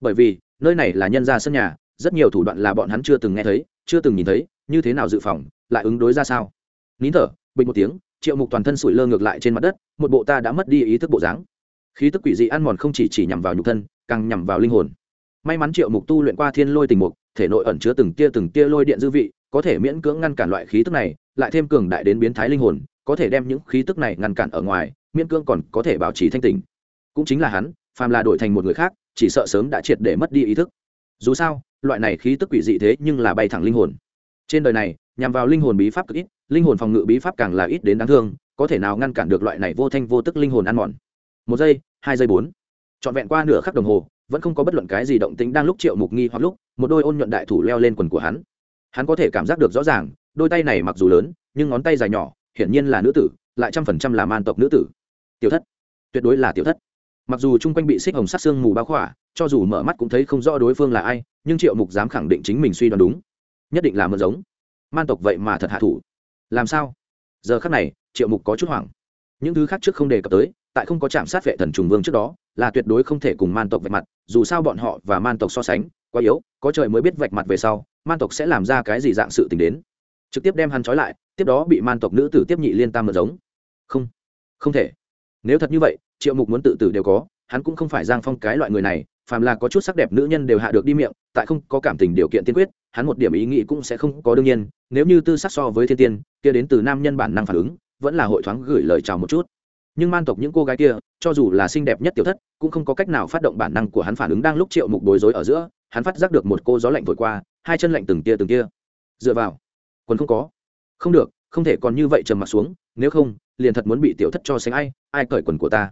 Bởi vì, nơi này là nhân gia sân nhà, rất nhiều thủ đoạn là bọn hắn chưa từng nghe thấy, chưa từng nhìn thấy, như thế nào dự phòng, lại ứng đối ra sao? Nín thở, bình một tiếng, triệu mục toàn thân sủi lơ ngược lại trên mặt đất, một bộ ta đã mất đi ý thức bộ dáng khí tức quỷ dị ăn mòn không chỉ chỉ nhằm vào nhục thân, càng nhằm vào linh hồn. May mắn triệu mục tu luyện qua thiên lôi tình mục, thể nội ẩn chứa từng tia từng tia lôi điện dư vị, có thể miễn cưỡng ngăn cản loại khí tức này, lại thêm cường đại đến biến thái linh hồn, có thể đem những khí tức này ngăn cản ở ngoài, miễn cưỡng còn có thể bảo trì thanh tình. cũng chính là hắn, phàm là đổi thành một người khác, chỉ sợ sớm đã triệt để mất đi ý thức. Dù sao, loại này khí tức quỷ dị thế nhưng là bay thẳng linh hồn. Trên đời này, nhằm vào linh hồn bí pháp cực ít, linh hồn phòng ngự bí pháp càng là ít đến đáng thương, có thể nào ngăn cản được loại này vô thanh vô tức linh hồn ăn mòn? Một giây hai giây bốn. Trọn vẹn qua nửa khắc đồng hồ, vẫn không có bất luận cái gì động tính đang lúc triệu mục nghi hoặc lúc, một đôi ôn nhuận đại thủ leo lên quần của hắn. Hắn có thể cảm giác được rõ ràng, đôi tay này mặc dù lớn, nhưng ngón tay dài nhỏ, hiển nhiên là nữ tử, lại trăm phần trăm là man tộc nữ tử. Tiểu thất. Tuyệt đối là tiểu thất. Mặc dù chung quanh bị xích hồng sát xương mù bao khỏa, cho dù mở mắt cũng thấy không rõ đối phương là ai, nhưng triệu mục dám khẳng định chính mình suy đoán đúng. Nhất định là mượn giống. Man tộc vậy mà thật hạ thủ. Làm sao? Giờ khắc này, triệu mục có chút hoảng. Những thứ khác trước không đề cập tới tại không có chạm sát vệ thần trùng vương trước đó, là tuyệt đối không thể cùng man tộc vạch mặt, dù sao bọn họ và man tộc so sánh, quá yếu, có trời mới biết vạch mặt về sau, man tộc sẽ làm ra cái gì dạng sự t ì n h đến. Trực tiếp đem hắn trói lại, tiếp đó bị man tộc nữ tử tiếp nhị liên tam mật giống. Không không thể. Nếu thật như vậy, triệu mục muốn tự tử đều có, hắn cũng không phải giang phong cái loại người này, phàm là có chút sắc đẹp nữ nhân đều hạ được đi miệng, tại không có cảm tình điều kiện tiên quyết, hắn một điểm ý nghĩ cũng sẽ không có đương nhiên, nếu như tư sắc so với thiên tiên, kia đến từ nam nhân bản năng phản ứng, vẫn là hội thoáng gửi lời chào một chút nhưng man tộc những cô gái kia, cho dù là xinh đẹp nhất tiểu thất, cũng không có cách nào phát động bản năng của hắn phản ứng đang lúc triệu mục bối rối ở giữa, hắn phát giác được một cô gió lạnh thổi qua, hai chân lạnh từng tia từng tia. Dựa vào quần không có. Không được, không thể còn như vậy trầm mặt xuống, nếu không, liền thật muốn bị tiểu thất cho sánh ai ai cởi quần của ta.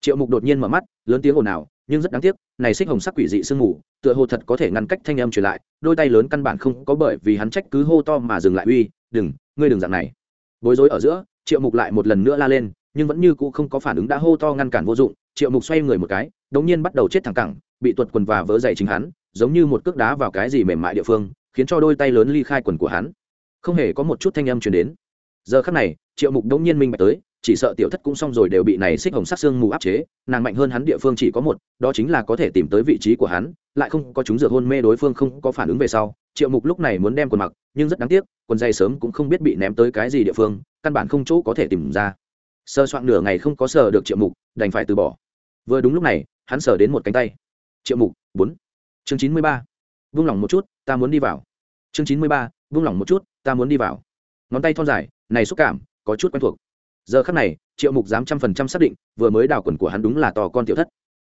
Triệu mục đột nhiên mở mắt, lớn tiếng ồn ào, nhưng rất đáng tiếc, này xích hồng sắc quỷ dị sương mù, tựa hồ thật có thể ngăn cách thanh âm truyền lại, đôi tay lớn căn bản không có bởi vì hắn trách cứ hô to mà dừng lại uy, đừng, ngươi đừng dạng này. Bối rối ở giữa, triệu mục lại một lần nữa la lên nhưng vẫn như cũ không có phản ứng đã hô to ngăn cản vô dụng, triệu mục xoay người một cái, đống nhiên bắt đầu chết thẳng cẳng, bị tuột quần và vỡ dậy chính hắn, giống như một cước đá vào cái gì mềm mại địa phương, khiến cho đôi tay lớn ly khai quần của hắn. Không hề có một chút thanh âm truyền đến. Giờ khắc này, triệu mục đống nhiên minh bạch tới, chỉ sợ tiểu thất cũng xong rồi đều bị này xích hồng sắc xương mù áp chế, nàng mạnh hơn hắn địa phương chỉ có một, đó chính là có thể tìm tới vị trí của hắn, lại không có chúng dược hôn mê đối phương không có phản ứng về sau, triệu mục lúc này muốn đem quần mặc, nhưng rất đáng tiếc, quần dây sớm cũng không biết bị ném tới cái gì địa phương, căn bản không chỗ có thể tìm ra sơ soạn nửa ngày không có sờ được triệu mục, đành phải từ bỏ. Vừa đúng lúc này, hắn sờ đến một cánh tay. Triệu mục, bốn. Chương chín mươi ba. Vung lòng một chút, ta muốn đi vào. Chương chín mươi ba, vung lòng một chút, ta muốn đi vào. Ngón tay thon dài, này xúc cảm, có chút quen thuộc. Giờ khắc này, triệu mục dám trăm phần trăm xác định, vừa mới đào quần của hắn đúng là tò con tiểu thất.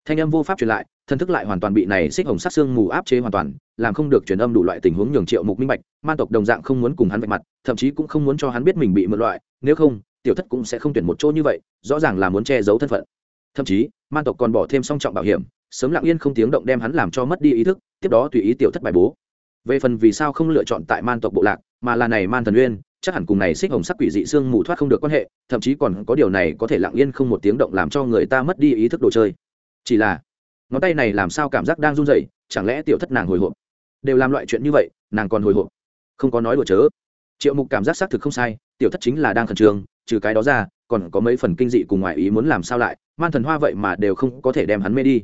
Thanh âm vô pháp truyền lại, thân thức lại hoàn toàn bị này xích hồng sắc xương mù áp chế hoàn toàn, làm không được truyền âm đủ loại tình huống nhường triệu mục minh bạch man tộc đồng dạng không muốn cùng hắn vạch mặt, thậm chí cũng không muốn cho hắn biết mình bị mượn loại, nếu không tiểu thất cũng sẽ không tuyển một chỗ như vậy, rõ ràng là muốn che giấu thân phận. Thậm chí, man tộc còn bỏ thêm song trọng bảo hiểm, sớm lặng yên không tiếng động đem hắn làm cho mất đi ý thức, tiếp đó tùy ý tiểu thất bài bố. Về phần vì sao không lựa chọn tại man tộc bộ lạc, mà là này man thần uyên, chắc hẳn cùng này xích hồng sắc quỷ dị xương mù thoát không được quan hệ, thậm chí còn có điều này có thể lặng yên không một tiếng động làm cho người ta mất đi ý thức đồ chơi. Chỉ là, ngón tay này làm sao cảm giác đang run rẩy, chẳng lẽ tiểu thất nàng hồi hộp? Đều làm loại chuyện như vậy, nàng còn hồi hộp? Không có nói đùa chớ triệu mục cảm giác xác thực không sai, tiểu thất chính là đang khẩn trương, trừ cái đó ra, còn có mấy phần kinh dị cùng ngoại ý muốn làm sao lại, man thần hoa vậy mà đều không có thể đem hắn mê đi.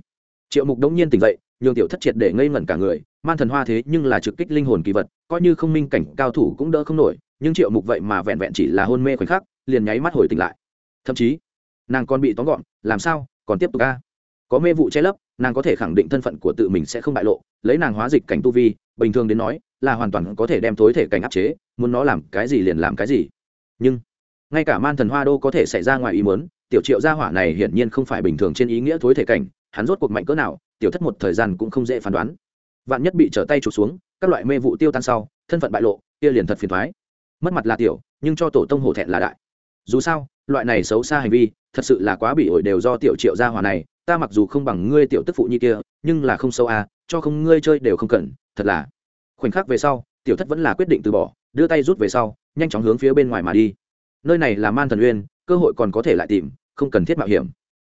Triệu mục đống nhiên tỉnh dậy, nhường tiểu thất triệt để ngây ngẩn cả người, man thần hoa thế nhưng là trực kích linh hồn kỳ vật, coi như không minh cảnh cao thủ cũng đỡ không nổi, nhưng triệu mục vậy mà vẹn vẹn chỉ là hôn mê khoảnh khắc, liền nháy mắt hồi tỉnh lại. Thậm chí, nàng còn bị tóm gọn, làm sao, còn tiếp tục ca có mê vụ che lấp, nàng có thể khẳng định thân phận của tự mình sẽ không bại lộ, lấy nàng hóa dịch cảnh tu vi bình thường đến nói, là hoàn toàn có thể đem tối thể cảnh áp chế, muốn nó làm cái gì liền làm cái gì. Nhưng, ngay cả man thần hoa đô có thể xảy ra ngoài ý muốn, tiểu triệu gia hỏa này hiển nhiên không phải bình thường trên ý nghĩa thối thể cảnh, hắn rốt cuộc mạnh cỡ nào, tiểu thất một thời gian cũng không dễ phán đoán. Vạn nhất bị trở tay trục xuống, các loại mê vụ tiêu tan sau, thân phận bại lộ, kia liền thật phiền thoái mất mặt là tiểu, nhưng cho tổ tông hổ thẹn là đại. Dù sao, loại này xấu xa hành vi, thật sự là quá bị ổi đều do tiểu triệu gia hỏa này, ta mặc dù không bằng ngươi tiểu tức phụ như kia, nhưng là không sâu à cho không ngươi chơi đều không cần thật là. Khoảnh khắc về sau, tiểu thất vẫn là quyết định từ bỏ, đưa tay rút về sau, nhanh chóng hướng phía bên ngoài mà đi. Nơi này là man thần uyên, cơ hội còn có thể lại tìm, không cần thiết mạo hiểm.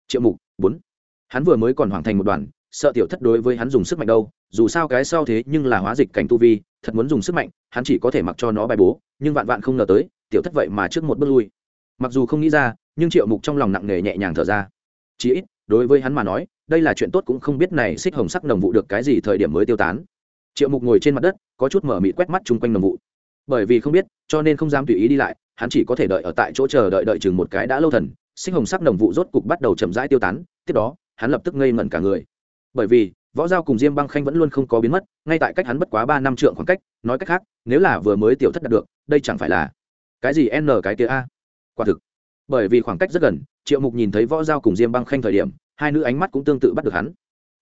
Triệu mục, bốn. Hắn vừa mới còn hoàn thành một đoàn sợ tiểu thất đối với hắn dùng sức mạnh đâu, dù sao cái sau thế nhưng là hóa dịch cảnh tu vi, thật muốn dùng sức mạnh, hắn chỉ có thể mặc cho nó bài bố, nhưng vạn vạn không ngờ tới, tiểu thất vậy mà trước một bước lui. Mặc dù không nghĩ ra, nhưng triệu mục trong lòng nặng nề nhẹ nhàng thở ra. Chí ít, đối với hắn mà nói, đây là chuyện tốt cũng không biết này xích hồng sắc nồng vụ được cái gì thời điểm mới tiêu tán triệu mục ngồi trên mặt đất, có chút mở mịt quét mắt chung quanh nồng vụ. Bởi vì không biết, cho nên không dám tùy ý đi lại, hắn chỉ có thể đợi ở tại chỗ chờ đợi đợi chừng một cái đã lâu thần, sinh hồng sắc nồng vụ rốt cục bắt đầu chậm rãi tiêu tán, tiếp đó, hắn lập tức ngây ngẩn cả người. Bởi vì, võ giao cùng diêm băng khanh vẫn luôn không có biến mất, ngay tại cách hắn bất quá ba năm trượng khoảng cách, nói cách khác, nếu là vừa mới tiểu thất đạt được, đây chẳng phải là cái gì n cái kia a? Quả thực. Bởi vì khoảng cách rất gần, triệu mục nhìn thấy võ giao cùng diêm băng khanh thời điểm, hai nữ ánh mắt cũng tương tự bắt được hắn.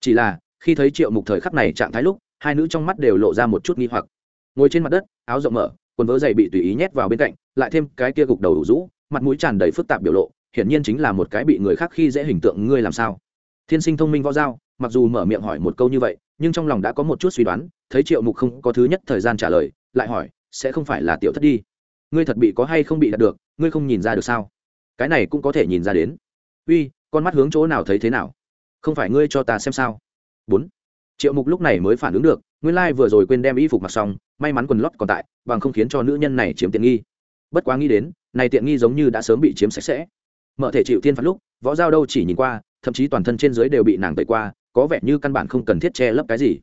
Chỉ là, khi thấy triệu mục thời khắc này trạng thái lúc hai nữ trong mắt đều lộ ra một chút nghi hoặc. Ngồi trên mặt đất, áo rộng mở, quần vớ dày bị tùy ý nhét vào bên cạnh, lại thêm cái kia gục đầu đủ rũ, mặt mũi tràn đầy phức tạp biểu lộ, hiển nhiên chính là một cái bị người khác khi dễ hình tượng ngươi làm sao? Thiên sinh thông minh võ giao, mặc dù mở miệng hỏi một câu như vậy, nhưng trong lòng đã có một chút suy đoán, thấy triệu mục không có thứ nhất thời gian trả lời, lại hỏi, sẽ không phải là tiểu thất đi? Ngươi thật bị có hay không bị đạt được, ngươi không nhìn ra được sao? Cái này cũng có thể nhìn ra đến. Uy, con mắt hướng chỗ nào thấy thế nào? Không phải ngươi cho ta xem sao? Bốn triệu mục lúc này mới phản ứng được, nguyên lai、like、vừa rồi quên đem y phục mặc xong, may mắn quần lót còn tại, bằng không khiến cho nữ nhân này chiếm tiện nghi. Bất quá nghĩ đến, này tiện nghi giống như đã sớm bị chiếm sạch sẽ. Mở thể chịu thiên phạt lúc, võ dao đâu chỉ nhìn qua, thậm chí toàn thân trên dưới đều bị nàng tẩy qua, có vẻ như căn bản không cần thiết che lấp cái gì.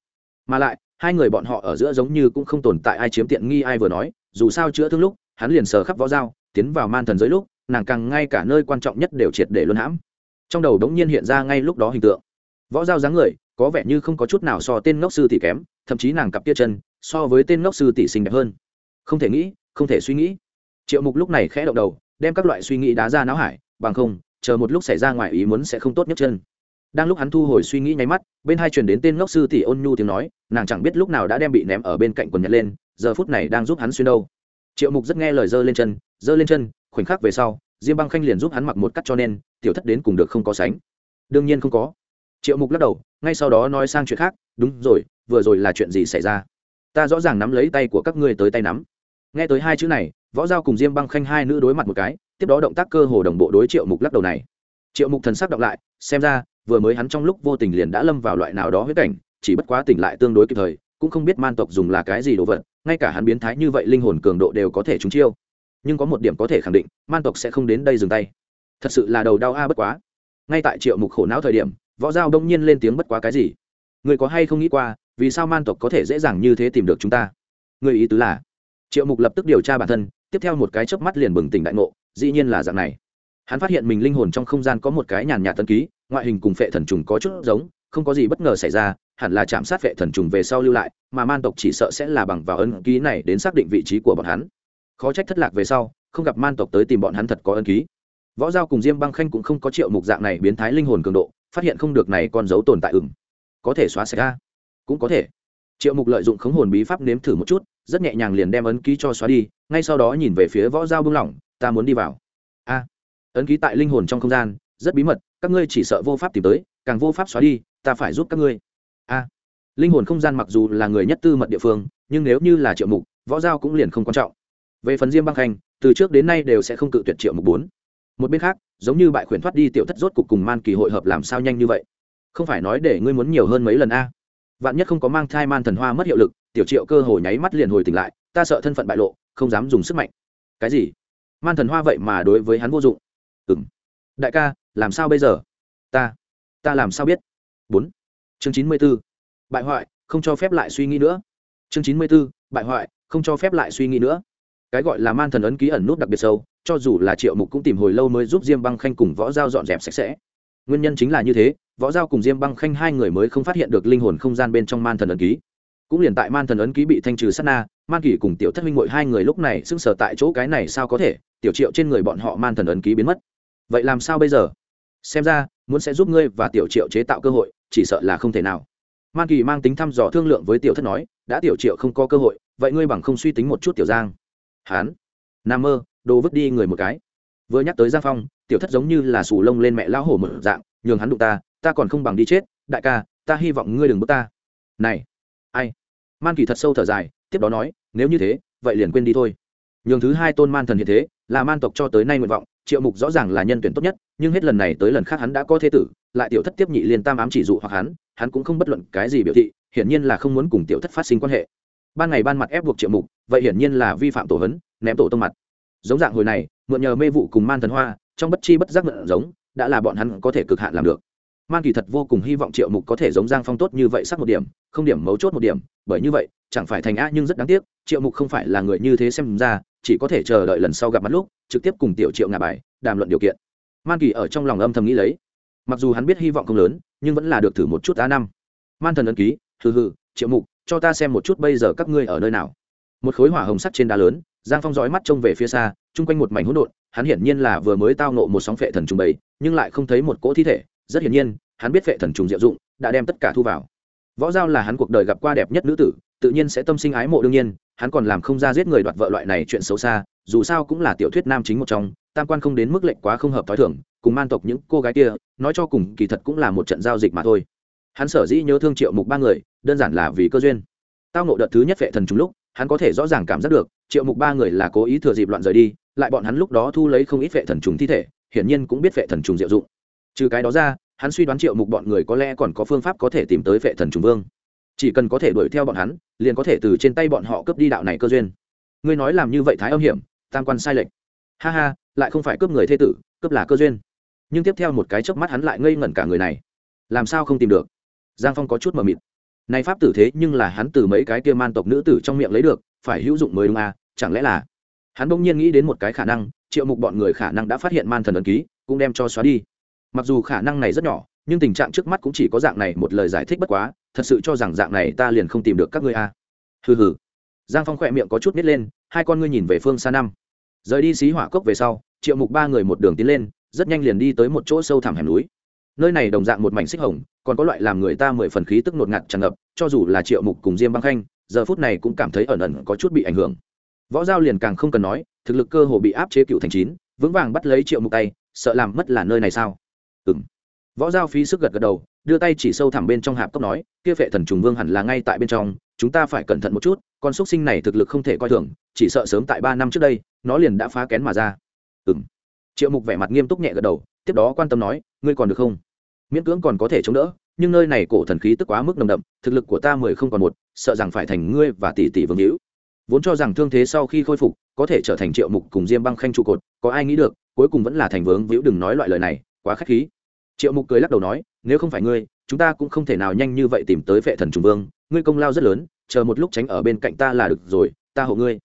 Mà lại, hai người bọn họ ở giữa giống như cũng không tồn tại ai chiếm tiện nghi ai vừa nói, dù sao chữa thương lúc, hắn liền sờ khắp võ dao tiến vào man thần giới lúc, nàng càng ngay cả nơi quan trọng nhất đều triệt để luân hãm. Trong đầu đống nhiên hiện ra ngay lúc đó hình tượng. Võ dao dáng người có vẻ như không có chút nào so tên ngốc sư tỷ kém, thậm chí nàng cặp tia chân, so với tên ngốc sư tỷ xinh đẹp hơn. Không thể nghĩ, không thể suy nghĩ. Triệu mục lúc này khẽ động đầu, đem các loại suy nghĩ đá ra não hải, bằng không, chờ một lúc xảy ra ngoài ý muốn sẽ không tốt nhất chân. Đang lúc hắn thu hồi suy nghĩ nháy mắt, bên hai truyền đến tên ngốc sư tỷ ôn nhu tiếng nói, nàng chẳng biết lúc nào đã đem bị ném ở bên cạnh quần nhật lên, giờ phút này đang giúp hắn xuyên đâu. Triệu mục rất nghe lời giơ lên chân, giơ lên chân, khoảnh khắc về sau, diêm băng khanh liền giúp hắn mặc một cắt cho nên, tiểu thất đến cùng được không có sánh. Đương nhiên không có triệu mục lắc đầu, ngay sau đó nói sang chuyện khác, đúng rồi, vừa rồi là chuyện gì xảy ra? Ta rõ ràng nắm lấy tay của các ngươi tới tay nắm. Nghe tới hai chữ này, võ giao cùng diêm băng khanh hai nữ đối mặt một cái, tiếp đó động tác cơ hồ đồng bộ đối triệu mục lắc đầu này. Triệu mục thần sắc đọc lại, xem ra, vừa mới hắn trong lúc vô tình liền đã lâm vào loại nào đó huyết cảnh, chỉ bất quá tỉnh lại tương đối kịp thời, cũng không biết man tộc dùng là cái gì đồ vật, ngay cả hắn biến thái như vậy linh hồn cường độ đều có thể trúng chiêu. Nhưng có một điểm có thể khẳng định, man tộc sẽ không đến đây dừng tay. Thật sự là đầu đau a à bất quá. Ngay tại triệu mục khổ não thời điểm võ giao đông nhiên lên tiếng bất quá cái gì? Người có hay không nghĩ qua, vì sao man tộc có thể dễ dàng như thế tìm được chúng ta? Người ý tứ là, triệu mục lập tức điều tra bản thân, tiếp theo một cái chớp mắt liền bừng tỉnh đại ngộ, dĩ nhiên là dạng này. Hắn phát hiện mình linh hồn trong không gian có một cái nhàn nhạt tân ký, ngoại hình cùng phệ thần trùng có chút giống, không có gì bất ngờ xảy ra, hẳn là chạm sát phệ thần trùng về sau lưu lại, mà man tộc chỉ sợ sẽ là bằng vào ân ký này đến xác định vị trí của bọn hắn. Khó trách thất lạc về sau, không gặp man tộc tới tìm bọn hắn thật có ân ký. Võ giao cùng diêm băng khanh cũng không có triệu mục dạng này biến thái linh hồn cường độ phát hiện không được này con dấu tồn tại ửng. Có thể xóa sạch ra cũng có thể. Triệu mục lợi dụng khống hồn bí pháp nếm thử một chút, rất nhẹ nhàng liền đem ấn ký cho xóa đi, ngay sau đó nhìn về phía võ giao bưng lỏng, ta muốn đi vào. A. Ấn ký tại linh hồn trong không gian, rất bí mật, các ngươi chỉ sợ vô pháp tìm tới, càng vô pháp xóa đi, ta phải giúp các ngươi. A. Linh hồn không gian mặc dù là người nhất tư mật địa phương, nhưng nếu như là triệu mục, võ giao cũng liền không quan trọng. Về phần diêm băng khanh, từ trước đến nay đều sẽ không cự tuyệt triệu mục bốn một bên khác, giống như bại khuyển thoát đi tiểu thất rốt cục cùng man kỳ hội hợp làm sao nhanh như vậy? Không phải nói để ngươi muốn nhiều hơn mấy lần a? Vạn nhất không có mang thai man thần hoa mất hiệu lực, tiểu triệu cơ hồ nháy mắt liền hồi tỉnh lại, ta sợ thân phận bại lộ, không dám dùng sức mạnh. Cái gì? Man thần hoa vậy mà đối với hắn vô dụng. Ừ m đại ca, làm sao bây giờ? Ta ta làm sao biết? Bốn. Chương chín mươi b ố bại hoại, không cho phép lại suy nghĩ nữa. Chương chín mươi b ố bại hoại, không cho phép lại suy nghĩ nữa cái gọi là man thần ấn ký ẩn nút đặc biệt sâu, cho dù là triệu mục cũng tìm hồi lâu mới giúp diêm băng khanh cùng võ giao dọn dẹp sạch sẽ. Nguyên nhân chính là như thế, võ giao cùng diêm băng khanh hai người mới không phát hiện được linh hồn không gian bên trong man thần ấn ký. Cũng liền tại man thần ấn ký bị thanh trừ sát na, man kỷ cùng tiểu thất minh mội hai người lúc này sững sờ tại chỗ cái này sao có thể, tiểu triệu trên người bọn họ man thần ấn ký biến mất. Vậy làm sao bây giờ? Xem ra, muốn sẽ giúp ngươi và tiểu triệu chế tạo cơ hội, chỉ sợ là không thể nào. Man kỳ mang tính thăm dò thương lượng với tiểu thất nói, đã tiểu triệu không có cơ hội, vậy ngươi bằng không suy tính một chút, tiểu giang hán. Nam mơ, đồ vứt đi người một cái. Vừa nhắc tới giang phong, tiểu thất giống như là sù lông lên mẹ lão hổ mở dạng, nhường hắn đụng ta ta còn không bằng đi chết, đại ca, ta hy vọng ngươi đừng bước ta. Này, ai? Man kỳ thật sâu thở dài, tiếp đó nói, nếu như thế, vậy liền quên đi thôi. Nhường thứ hai tôn man thần hiện thế, là man tộc cho tới nay nguyện vọng, triệu mục rõ ràng là nhân tuyển tốt nhất, nhưng hết lần này tới lần khác hắn đã có thế tử, lại tiểu thất tiếp nhị liên tam ám chỉ dụ hoặc hắn hắn cũng không bất luận cái gì biểu thị, hiển nhiên là không muốn cùng tiểu thất phát sinh quan hệ ban ngày ban mặt ép buộc triệu mục, vậy hiển nhiên là vi phạm tổ hấn, ném tổ tông mặt. Giống dạng hồi này, mượn nhờ mê vụ cùng man thần hoa, trong bất chi bất giác mượn giống, đã là bọn hắn có thể cực hạn làm được. Man kỳ thật vô cùng hy vọng triệu mục có thể giống giang phong tốt như vậy sắc một điểm, không điểm mấu chốt một điểm, bởi như vậy, chẳng phải thành a nhưng rất đáng tiếc, triệu mục không phải là người như thế xem ra, chỉ có thể chờ đợi lần sau gặp mặt lúc, trực tiếp cùng tiểu triệu ngà bài, đàm luận điều kiện. Man kỳ ở trong lòng âm thầm nghĩ lấy. Mặc dù hắn biết hy vọng không lớn, nhưng vẫn là được thử một chút a năm. Man thần ấn ký, hừ hừ, triệu mục cho ta xem một chút bây giờ các ngươi ở nơi nào. Một khối hỏa hồng sắt trên đá lớn, giang phong dõi mắt trông về phía xa, chung quanh một mảnh hỗn độn, hắn hiển nhiên là vừa mới tao nộ một sóng phệ thần trùng bầy, nhưng lại không thấy một cỗ thi thể, rất hiển nhiên, hắn biết phệ thần trùng diệu dụng, đã đem tất cả thu vào. Võ giao là hắn cuộc đời gặp qua đẹp nhất nữ tử, tự nhiên sẽ tâm sinh ái mộ đương nhiên, hắn còn làm không ra giết người đoạt vợ loại này chuyện xấu xa, dù sao cũng là tiểu thuyết nam chính một trong, tam quan không đến mức lệnh quá không hợp t h o i thưởng cùng man tộc những cô gái kia, nói cho cùng kỳ thật cũng là một trận giao dịch mà thôi hắn sở dĩ nhớ thương triệu mục ba người, đơn giản là vì cơ duyên. Tao nộ đợt thứ nhất vệ thần trùng lúc, hắn có thể rõ ràng cảm giác được, triệu mục ba người là cố ý thừa dịp loạn rời đi, lại bọn hắn lúc đó thu lấy không ít vệ thần trùng thi thể, hiển nhiên cũng biết vệ thần trùng diệu dụng. Trừ cái đó ra, hắn suy đoán triệu mục bọn người có lẽ còn có phương pháp có thể tìm tới vệ thần trùng vương. Chỉ cần có thể đuổi theo bọn hắn, liền có thể từ trên tay bọn họ cướp đi đạo này cơ duyên. Ngươi nói làm như vậy thái âm hiểm, tam quan sai lệch. Ha ha, lại không phải cướp người thê tử, cướp là cơ duyên. Nhưng tiếp theo một cái chớp mắt hắn lại ngây ngẩn cả người này. Làm sao không tìm được? Giang phong có chút mờ mịt. Nay pháp tử thế nhưng là hắn từ mấy cái kia man tộc nữ tử trong miệng lấy được, phải hữu dụng mới đúng à chẳng lẽ là? Hắn bỗng nhiên nghĩ đến một cái khả năng, triệu mục bọn người khả năng đã phát hiện man thần ấn ký, cũng đem cho xóa đi. Mặc dù khả năng này rất nhỏ, nhưng tình trạng trước mắt cũng chỉ có dạng này một lời giải thích bất quá, thật sự cho rằng dạng này ta liền không tìm được các ngươi a à. hừ hừ. Giang phong khỏe miệng có chút nít lên, hai con ngươi nhìn về phương xa năm. Rời đi xí hỏa cốc về sau, triệu mục ba người một đường tiến lên, rất nhanh liền đi tới một chỗ sâu thẳm hẻm núi. Nơi này đồng dạng một mảnh xích hồng còn có loại làm người ta mười phần khí tức nột ngạt tràn ngập, cho dù là triệu mục cùng diêm băng khanh, giờ phút này cũng cảm thấy ẩn ẩn có chút bị ảnh hưởng. Võ giao liền càng không cần nói, thực lực cơ hồ bị áp chế cựu thành chín, vững vàng bắt lấy triệu mục tay, sợ làm mất là nơi này sao? Ừ m võ giao phí sức gật gật đầu, đưa tay chỉ sâu thẳm bên trong hạp cốc nói, kia phệ thần trùng vương hẳn là ngay tại bên trong, chúng ta phải cẩn thận một chút, con xúc sinh này thực lực không thể coi thường, chỉ sợ sớm tại ba năm trước đây, nó liền đã phá kén mà ra. Ừ m triệu mục vẻ mặt nghiêm túc nhẹ gật đầu, tiếp đó quan tâm nói, ngươi còn được không? Miễn cưỡng còn có thể chống đỡ, nhưng nơi này cổ thần khí tức quá mức nồng đậm, thực lực của ta mười không còn một, sợ rằng phải thành ngươi và tỷ tỷ vương hữu. Vốn cho rằng thương thế sau khi khôi phục, có thể trở thành triệu mục cùng diêm băng khanh trụ cột, có ai nghĩ được, cuối cùng vẫn là thành vướng víu đừng nói loại lời này, quá k h á c h khí. Triệu mục cười lắc đầu nói, nếu không phải ngươi, chúng ta cũng không thể nào nhanh như vậy tìm tới vệ thần trùng vương, ngươi công lao rất lớn, chờ một lúc tránh ở bên cạnh ta là được rồi, ta hộ ngươi.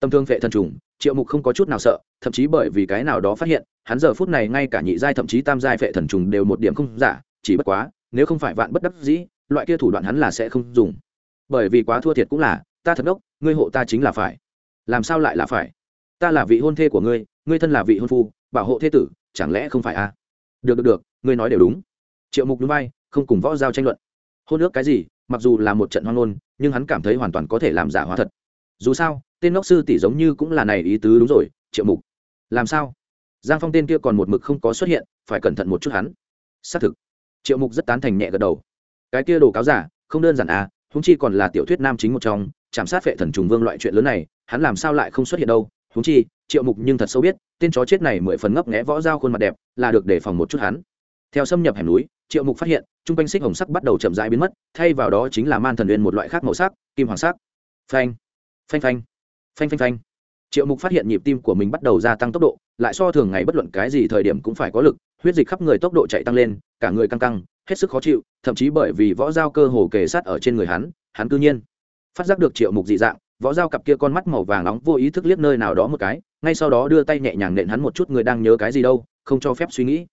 Tâm thương vệ thần trùng triệu mục không có chút nào sợ, thậm chí bởi vì cái nào đó phát hiện, hắn giờ phút này ngay cả nhị giai thậm chí tam giai phệ thần trùng đều một điểm không giả, chỉ bất quá, nếu không phải vạn bất đắc dĩ, loại kia thủ đoạn hắn là sẽ không dùng. Bởi vì quá thua thiệt cũng là, ta thật đốc, ngươi hộ ta chính là phải. Làm sao lại là phải? Ta là vị hôn thê của ngươi ngươi thân là vị hôn phu, bảo hộ thê tử, chẳng lẽ không phải a à? được được được, ngươi nói đều đúng. Triệu mục núi bay không cùng võ giao tranh luận. Hôn ước cái gì? Mặc dù là một trận hoang ngôn, nhưng hắn cảm thấy hoàn toàn có thể làm giả hóa thật dù sao, tên ngốc sư tỷ giống như cũng là này ý tứ đúng rồi, triệu mục. Làm sao? Giang phong tên kia còn một mực không có xuất hiện, phải cẩn thận một chút hắn. Xác thực. Triệu mục rất tán thành nhẹ gật đầu. Cái kia đồ cáo giả, không đơn giản à húng chi còn là tiểu thuyết nam chính một trong, chạm sát vệ thần trùng vương loại chuyện lớn này, hắn làm sao lại không xuất hiện đâu? Húng chi, triệu mục nhưng thật sâu biết, tên chó chết này mười phần ngấp nghẽ võ dao khuôn mặt đẹp, là được để phòng một chút hắn. Theo xâm nhập hẻm núi, triệu mục phát hiện t r u n g quanh xích hồng sắc bắt đầu chậm rãi biến mất, thay vào đó chính là man thần uyên một loại khác màu sắc, kim hoàng sắc. Phanh phanh phanh. Phanh phanh phanh. Triệu mục phát hiện nhịp tim của mình bắt đầu gia tăng tốc độ, lại so thường ngày bất luận cái gì thời điểm cũng phải có lực, huyết dịch khắp người tốc độ chạy tăng lên, cả người căng căng, hết sức khó chịu, thậm chí bởi vì võ dao cơ hồ kề sát ở trên người hắn hắn cư nhiên phát giác được triệu mục dị dạng, võ dao cặp kia con mắt màu vàng nóng vô ý thức liếc nơi nào đó một cái, ngay sau đó đưa tay nhẹ nhàng nện hắn một chút, người đang nhớ cái gì đâu, không cho phép suy nghĩ.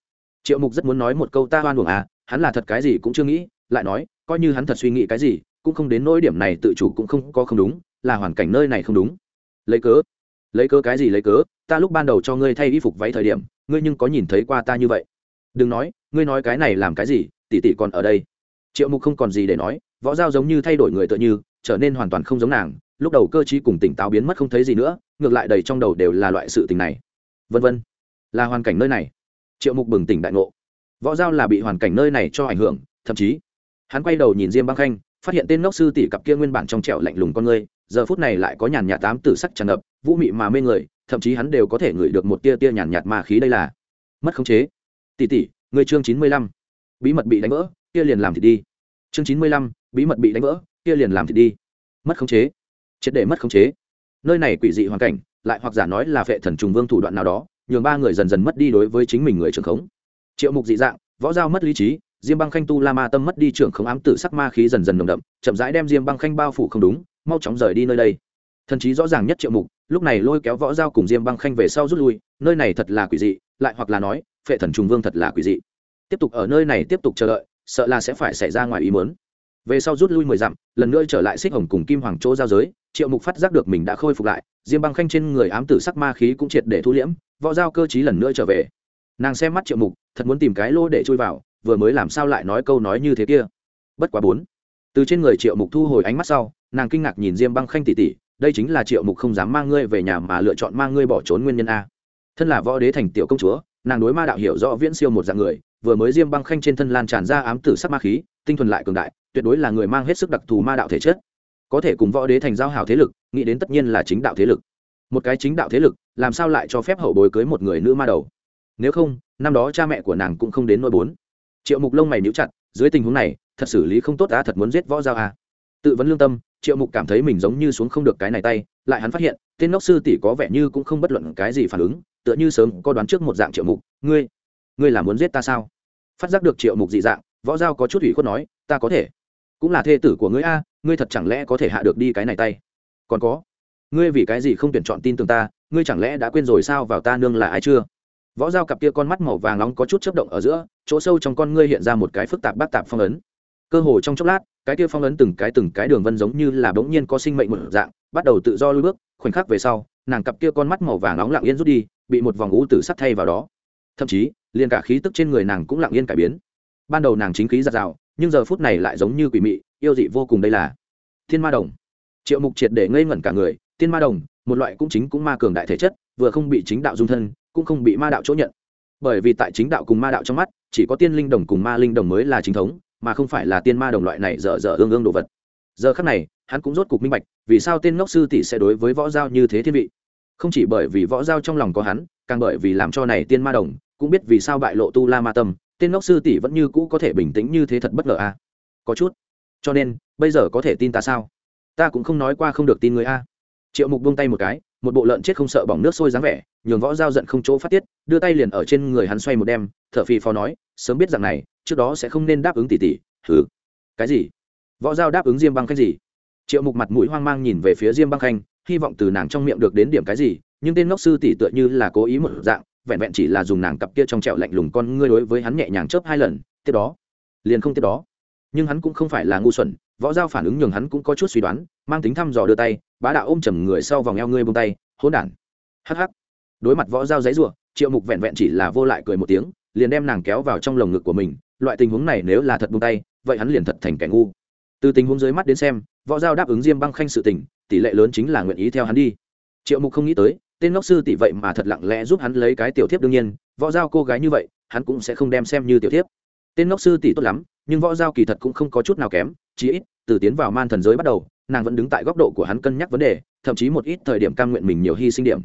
Triệu mục rất muốn nói một câu ta hoan buồng à hắn là thật cái gì cũng chưa nghĩ, lại nói, coi như hắn thật suy nghĩ cái gì, cũng không đến nỗi điểm này tự chủ cũng không, có không đúng là hoàn cảnh nơi này không đúng. Lấy cớ? Lấy cớ cái gì lấy cớ? Ta lúc ban đầu cho ngươi thay y phục váy thời điểm, ngươi nhưng có nhìn thấy qua ta như vậy. Đừng nói, ngươi nói cái này làm cái gì, tỷ tỷ còn ở đây. Triệu mục không còn gì để nói, võ giao giống như thay đổi người tựa như, trở nên hoàn toàn không giống nàng. Lúc đầu cơ t cùng tỉnh táo biến mất không thấy gì nữa, ngược lại đầy trong đầu đều là loại sự tình này. Vân vân. Là hoàn cảnh nơi này. Triệu mục bừng tỉnh đại ngộ. Võ giao là bị hoàn cảnh nơi này cho ảnh hưởng, thậm chí, hắn quay đầu nhìn diêm băng khanh, phát hiện tên ngốc sư tỷ cặp kia nguyên bản trong trẻo lạnh lùng con người giờ phút này lại có nhàn nhạt tám tử sắc tràn ngập, vũ mị mà mê người, thậm chí hắn đều có thể ngửi được một tia tia nhàn nhạt mà khí đây là. Mất khống chế. Tỷ tỷ, người chương chín mươi lăm. Bí mật bị đánh vỡ, kia liền làm thì đi. Chương chín mươi lăm, bí mật bị đánh vỡ, kia liền làm thì đi. Mất khống chế. Triệt để mất khống chế. Nơi này quỷ dị hoàn cảnh, lại hoặc giả nói là phệ thần trùng vương thủ đoạn nào đó, nhường ba người dần dần mất đi đối với chính mình người trưởng khống. Triệu mục dị dạng, võ giao mất lý trí, diêm băng khanh tu la ma tâm mất đi trưởng khống ám tử sắc ma khí dần dần nồng đậm, chậm rãi đem diêm băng khanh bao phủ không đúng mau chóng rời đi nơi đây. Thần chí rõ ràng nhất triệu mục, lúc này lôi kéo võ dao cùng diêm băng khanh về sau rút lui, nơi này thật là quỷ dị, lại hoặc là nói, phệ thần trùng vương thật là quỷ dị. Tiếp tục ở nơi này tiếp tục chờ đợi, sợ là sẽ phải xảy ra ngoài ý mớn về sau rút lui mười dặm, lần nữa trở lại xích hồng cùng kim hoàng chỗ giao giới, triệu mục phát giác được mình đã khôi phục lại, diêm băng khanh trên người ám tử sắc ma khí cũng triệt để thu liễm, võ giao cơ chí lần nữa trở về. Nàng xem mắt triệu mục, thật muốn tìm cái lô để chui vào, vừa mới làm sao lại nói câu nói như thế kia. Bất quá bốn. Từ trên người triệu mục thu hồi ánh mắt sau nàng kinh ngạc nhìn diêm băng khanh tỉ tỉ, đây chính là triệu mục không dám mang ngươi về nhà mà lựa chọn mang ngươi bỏ trốn nguyên nhân a. Thân là võ đế thành tiểu công chúa, nàng đối ma đạo hiểu rõ viễn siêu một dạng người, vừa mới diêm băng khanh trên thân lan tràn ra ám tử sắc ma khí, tinh thuần lại cường đại, tuyệt đối là người mang hết sức đặc thù ma đạo thể chất. Có thể cùng võ đế thành giao hào thế lực, nghĩ đến tất nhiên là chính đạo thế lực. Một cái chính đạo thế lực, làm sao lại cho phép hậu bối cưới một người nữ ma đầu? Nếu không, năm đó cha mẹ của nàng cũng không đến nỗi bốn. Triệu mục lông mày níu chặt, dưới tình huống này, thật xử lý không tốt á, thật muốn giết võ giao a. Tự vấn lương tâm triệu mục cảm thấy mình giống như xuống không được cái này tay, lại hắn phát hiện, tên ngốc sư tỷ có vẻ như cũng không bất luận cái gì phản ứng, tựa như sớm có đoán trước một dạng triệu mục, ngươi ngươi là muốn giết ta sao? Phát giác được triệu mục dị dạng, võ giao có chút ủy khuất nói, ta có thể, cũng là thê tử của ngươi a, ngươi thật chẳng lẽ có thể hạ được đi cái này tay? Còn có, ngươi vì cái gì không tuyển chọn tin tưởng ta, ngươi chẳng lẽ đã quên rồi sao vào ta nương là ai chưa? Võ giao cặp kia con mắt màu vàng nóng có chút chấp động ở giữa, chỗ sâu trong con ngươi hiện ra một cái phức tạp bác tạp phong ấn cơ hồ trong chốc lát, cái kia phong ấn từng cái từng cái đường vân giống như là bỗng nhiên có sinh mệnh một dạng, bắt đầu tự do lui bước, khoảnh khắc về sau, nàng cặp kia con mắt màu vàng nóng lặng yên rút đi, bị một vòng ngũ tử sắt thay vào đó. Thậm chí, liền cả khí tức trên người nàng cũng lặng yên cải biến. Ban đầu nàng chính khí giặt rào, nhưng giờ phút này lại giống như quỷ mị, yêu dị vô cùng đây là thiên ma đồng. Triệu mục triệt để ngây ngẩn cả người tiên ma đồng, một loại cũng chính cũng ma cường đại thể chất, vừa không bị chính đạo dung thân, cũng không bị ma đạo chỗ nhận. Bởi vì tại chính đạo cùng ma đạo trong mắt, chỉ có tiên linh đồng cùng ma linh đồng mới là chính thống mà không phải là tiên ma đồng loại này dở dở ương ương đồ vật. Giờ khắc này, hắn cũng rốt cục minh bạch, vì sao tên ngốc sư tỷ sẽ đối với võ giao như thế thiên vị. Không chỉ bởi vì võ giao trong lòng có hắn, càng bởi vì làm cho này tiên ma đồng, cũng biết vì sao bại lộ tu la ma tâm, tên ngốc sư tỷ vẫn như cũ có thể bình tĩnh như thế thật bất ngờ a à? có chút. Cho nên, bây giờ có thể tin ta sao? Ta cũng không nói qua không được tin người a. Triệu mục buông tay một cái một bộ lợn chết không sợ bỏng nước sôi dáng vẻ, nhường võ giao giận không chỗ phát tiết, đưa tay liền ở trên người hắn xoay một đêm, thở phì phò nói, sớm biết rằng này, trước đó sẽ không nên đáp ứng tỷ tỷ. Thử cái gì? Võ giao đáp ứng diêm băng khanh gì? Triệu mục mặt mũi hoang mang nhìn về phía diêm băng khanh, hy vọng từ nàng trong miệng được đến điểm cái gì, nhưng tên ngốc sư tỷ tựa như là cố ý một dạng, vẹn vẹn chỉ là dùng nàng cặp kia trong trẹo lạnh lùng con ngươi đối với hắn nhẹ nhàng chớp hai lần, tiếp đó, liền không tiếp đó. Nhưng hắn cũng không phải là ngu xuẩn võ giao phản ứng nhường hắn cũng có chút suy đoán, mang tính thăm dò đưa tay, bá đạo ôm chầm người sau vòng eo ngươi bông tay, hỗn đản. Hắc hắc. Đối mặt võ giao giấy rủa triệu mục vẹn vẹn chỉ là vô lại cười một tiếng, liền đem nàng kéo vào trong lồng ngực của mình, loại tình huống này nếu là thật buông tay, vậy hắn liền thật thành kẻ ngu. Từ tình huống dưới mắt đến xem, võ giao đáp ứng diêm băng khanh sự tình, tỷ lệ lớn chính là nguyện ý theo hắn đi. Triệu mục không nghĩ tới, tên ngốc sư tỷ vậy mà thật lặng lẽ giúp hắn lấy cái tiểu thiếp đương nhiên, võ giao cô gái như vậy, hắn cũng sẽ không đem xem như tiểu thiếp. Tên ngốc sư tỷ tốt lắm, nhưng võ giao kỳ thật cũng không có chút nào kém, chí ít từ tiến vào man thần giới bắt đầu, nàng vẫn đứng tại góc độ của hắn cân nhắc vấn đề, thậm chí một ít thời điểm cam nguyện mình nhiều hy sinh điểm.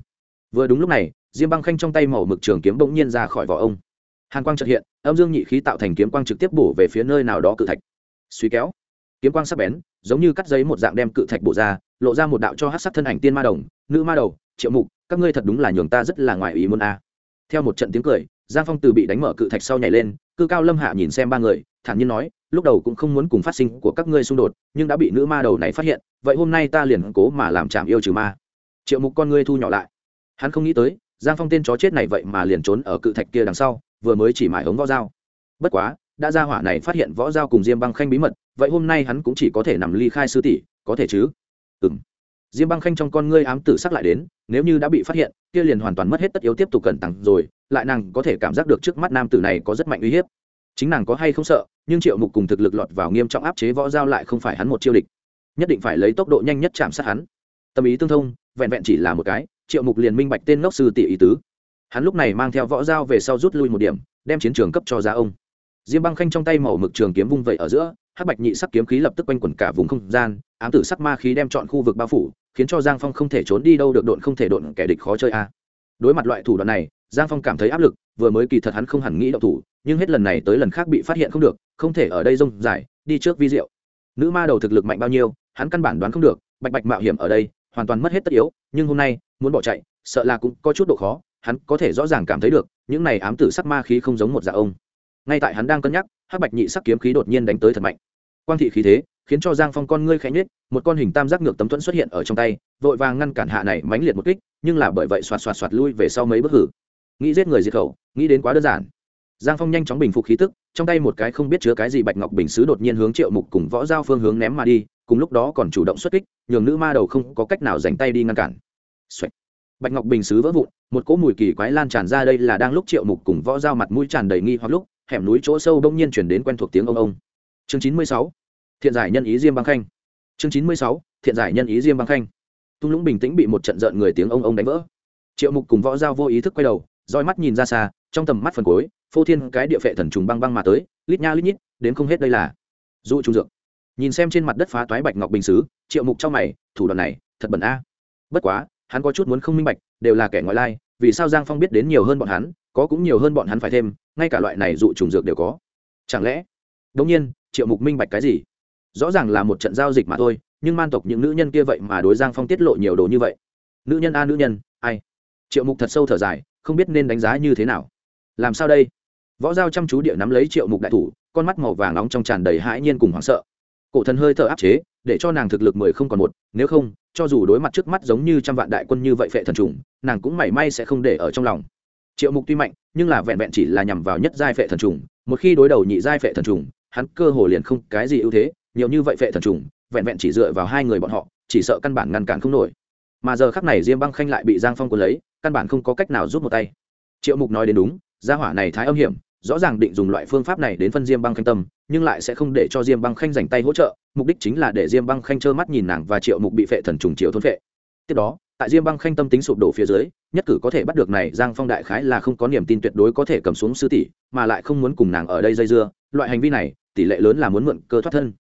Vừa đúng lúc này, diêm băng khanh trong tay màu mực trường kiếm bỗng nhiên ra khỏi vỏ ông. Hàn quang chợt hiện, âm dương nhị khí tạo thành kiếm quang trực tiếp bổ về phía nơi nào đó cự thạch. Suy kéo, kiếm quang sắc bén, giống như cắt giấy một dạng đem cự thạch bổ ra, lộ ra một đạo cho hát sắc thân ảnh tiên ma đồng, nữ ma đầu, triệu mục, các ngươi thật đúng là nhường ta rất là ngoài ý muốn a. Theo một trận tiếng cười, giang phong từ bị đánh mở cự thạch sau nhảy lên, cư cao lâm hạ nhìn xem ba người, thản nhiên nói lúc đầu cũng không muốn cùng phát sinh của các ngươi xung đột, nhưng đã bị nữ ma đầu này phát hiện, vậy hôm nay ta liền cố mà làm chạm yêu trừ ma. Triệu mục con ngươi thu nhỏ lại. Hắn không nghĩ tới, giang phong tên chó chết này vậy mà liền trốn ở cự thạch kia đằng sau, vừa mới chỉ mải hống võ dao. Bất quá, đã ra hỏa này phát hiện võ dao cùng diêm băng khanh bí mật, vậy hôm nay hắn cũng chỉ có thể nằm ly khai sư tỷ, có thể chứ? Ừ m diêm băng khanh trong con ngươi ám tử sắc lại đến, nếu như đã bị phát hiện, kia liền hoàn toàn mất hết tất yếu tiếp tục cẩn tặng rồi, lại nàng có thể cảm giác được trước mắt nam tử này có rất mạnh uy hiếp chính nàng có hay không sợ, nhưng triệu mục cùng thực lực lọt vào nghiêm trọng áp chế võ giao lại không phải hắn một chiêu địch. Nhất định phải lấy tốc độ nhanh nhất chạm sát hắn. Tâm ý tương thông, vẹn vẹn chỉ là một cái, triệu mục liền minh bạch tên ngốc sư tỷ ý tứ. Hắn lúc này mang theo võ dao về sau rút lui một điểm, đem chiến trường cấp cho ra ông. Diêm băng khanh trong tay màu mực trường kiếm vung vẩy ở giữa, hắc bạch nhị sắc kiếm khí lập tức quanh quẩn cả vùng không gian, ám tử sắc ma khí đem chọn khu vực bao phủ, khiến cho giang phong không thể trốn đi đâu được độn không thể độn kẻ địch khó chơi a. Đối mặt loại thủ đoạn này, giang phong cảm thấy áp lực, vừa mới kỳ thật hắn không hẳn nghĩ đậu thủ nhưng hết lần này tới lần khác bị phát hiện không được, không thể ở đây rông dài, đi trước vi diệu. Nữ ma đầu thực lực mạnh bao nhiêu, hắn căn bản đoán không được, bạch bạch mạo hiểm ở đây, hoàn toàn mất hết tất yếu, nhưng hôm nay, muốn bỏ chạy, sợ là cũng có chút độ khó, hắn có thể rõ ràng cảm thấy được, những này ám tử sắc ma khí không giống một dạ ông. Ngay tại hắn đang cân nhắc, hắc bạch nhị sắc kiếm khí đột nhiên đánh tới thật mạnh. Quang thị khí thế, khiến cho giang phong con ngươi khẽ nhết một con hình tam giác ngược tấm thuẫn xuất hiện ở trong tay, vội vàng ngăn cản hạ này mãnh liệt một kích, nhưng là bởi vậy xoạt xoạt xoạt lui về sau mấy bước hử. Nghĩ giết người diệt khẩu, nghĩ đến quá đơn giản giang phong nhanh chóng bình phục khí tức, trong tay một cái không biết chứa cái gì bạch ngọc bình xứ đột nhiên hướng triệu mục cùng võ giao phương hướng ném mà đi, cùng lúc đó còn chủ động xuất kích, nhường nữ ma đầu không có cách nào dành tay đi ngăn cản、Xoay. bạch ngọc bình xứ vỡ vụn, một cỗ mùi kỳ quái lan tràn ra đây là đang lúc triệu mục cùng võ giao mặt mũi tràn đầy nghi hoặc lúc, hẻm núi chỗ sâu đông nhiên chuyển đến quen thuộc tiếng ông ông. Chương chín mươi sáu. Thiện giải nhân ý diêm băng khanh. Chương chín mươi sáu. Thiện giải nhân ý diêm băng khanh. Thung lũng bình tĩnh bị một trận giận người tiếng ông ông đánh vỡ. Triệu mục cùng võ giao vô ý thức quay đầu, roi mắt nhìn ra xa, trong tầm mắt phần cuối phô thiên cái địa phệ thần trùng băng băng mà tới, lít nha lít nhít, đến không hết đây là. Dụ trung dược. Nhìn xem trên mặt đất phá toái bạch ngọc bình xứ, triệu mục trong mày, thủ đoạn này, thật bẩn a. Bất quá, hắn có chút muốn không minh bạch, đều là kẻ ngoại lai, vì sao giang phong biết đến nhiều hơn bọn hắn, có cũng nhiều hơn bọn hắn phải thêm, ngay cả loại này dụ trùng dược đều có. Chẳng lẽ, đống nhiên, triệu mục minh bạch cái gì? Rõ ràng là một trận giao dịch mà thôi, nhưng man tộc những nữ nhân kia vậy mà đối giang phong tiết lộ nhiều đồ như vậy. Nữ nhân a nữ nhân, ai? Triệu mục thật sâu thở dài, không biết nên đánh giá như thế nào làm sao đây? Võ giao chăm chú địa nắm lấy triệu mục đại thủ, con mắt màu vàng nóng trong tràn đầy hãi nhiên cùng hoảng sợ. Cổ thần hơi thở áp chế, để cho nàng thực lực mười không còn một, nếu không, cho dù đối mặt trước mắt giống như trăm vạn đại quân như vậy phệ thần trùng, nàng cũng mảy may sẽ không để ở trong lòng. Triệu mục tuy mạnh, nhưng là vẹn vẹn chỉ là nhằm vào nhất giai phệ thần trùng, một khi đối đầu nhị giai phệ thần trùng, hắn cơ hồ liền không cái gì ưu thế, nhiều như vậy phệ thần trùng, vẹn vẹn chỉ dựa vào hai người bọn họ, chỉ sợ căn bản ngăn cản không nổi. Mà giờ khắc này diêm băng khanh lại bị giang phong quân lấy, căn bản không có cách nào giúp một tay. Triệu mục nói đến đúng gia hỏa này thái âm hiểm, rõ ràng định dùng loại phương pháp này đến phân diêm băng khanh tâm, nhưng lại sẽ không để cho diêm băng khanh dành tay hỗ trợ, mục đích chính là để diêm băng khanh trơ mắt nhìn nàng và triệu mục bị phệ thần trùng triệu thôn phệ. Tiếp đó, tại diêm băng khanh tâm tính sụp đổ phía dưới, nhất cử có thể bắt được này giang phong đại khái là không có niềm tin tuyệt đối có thể cầm xuống sư tỷ, mà lại không muốn cùng nàng ở đây dây dưa, loại hành vi này, tỷ lệ lớn là muốn mượn cơ thoát thân.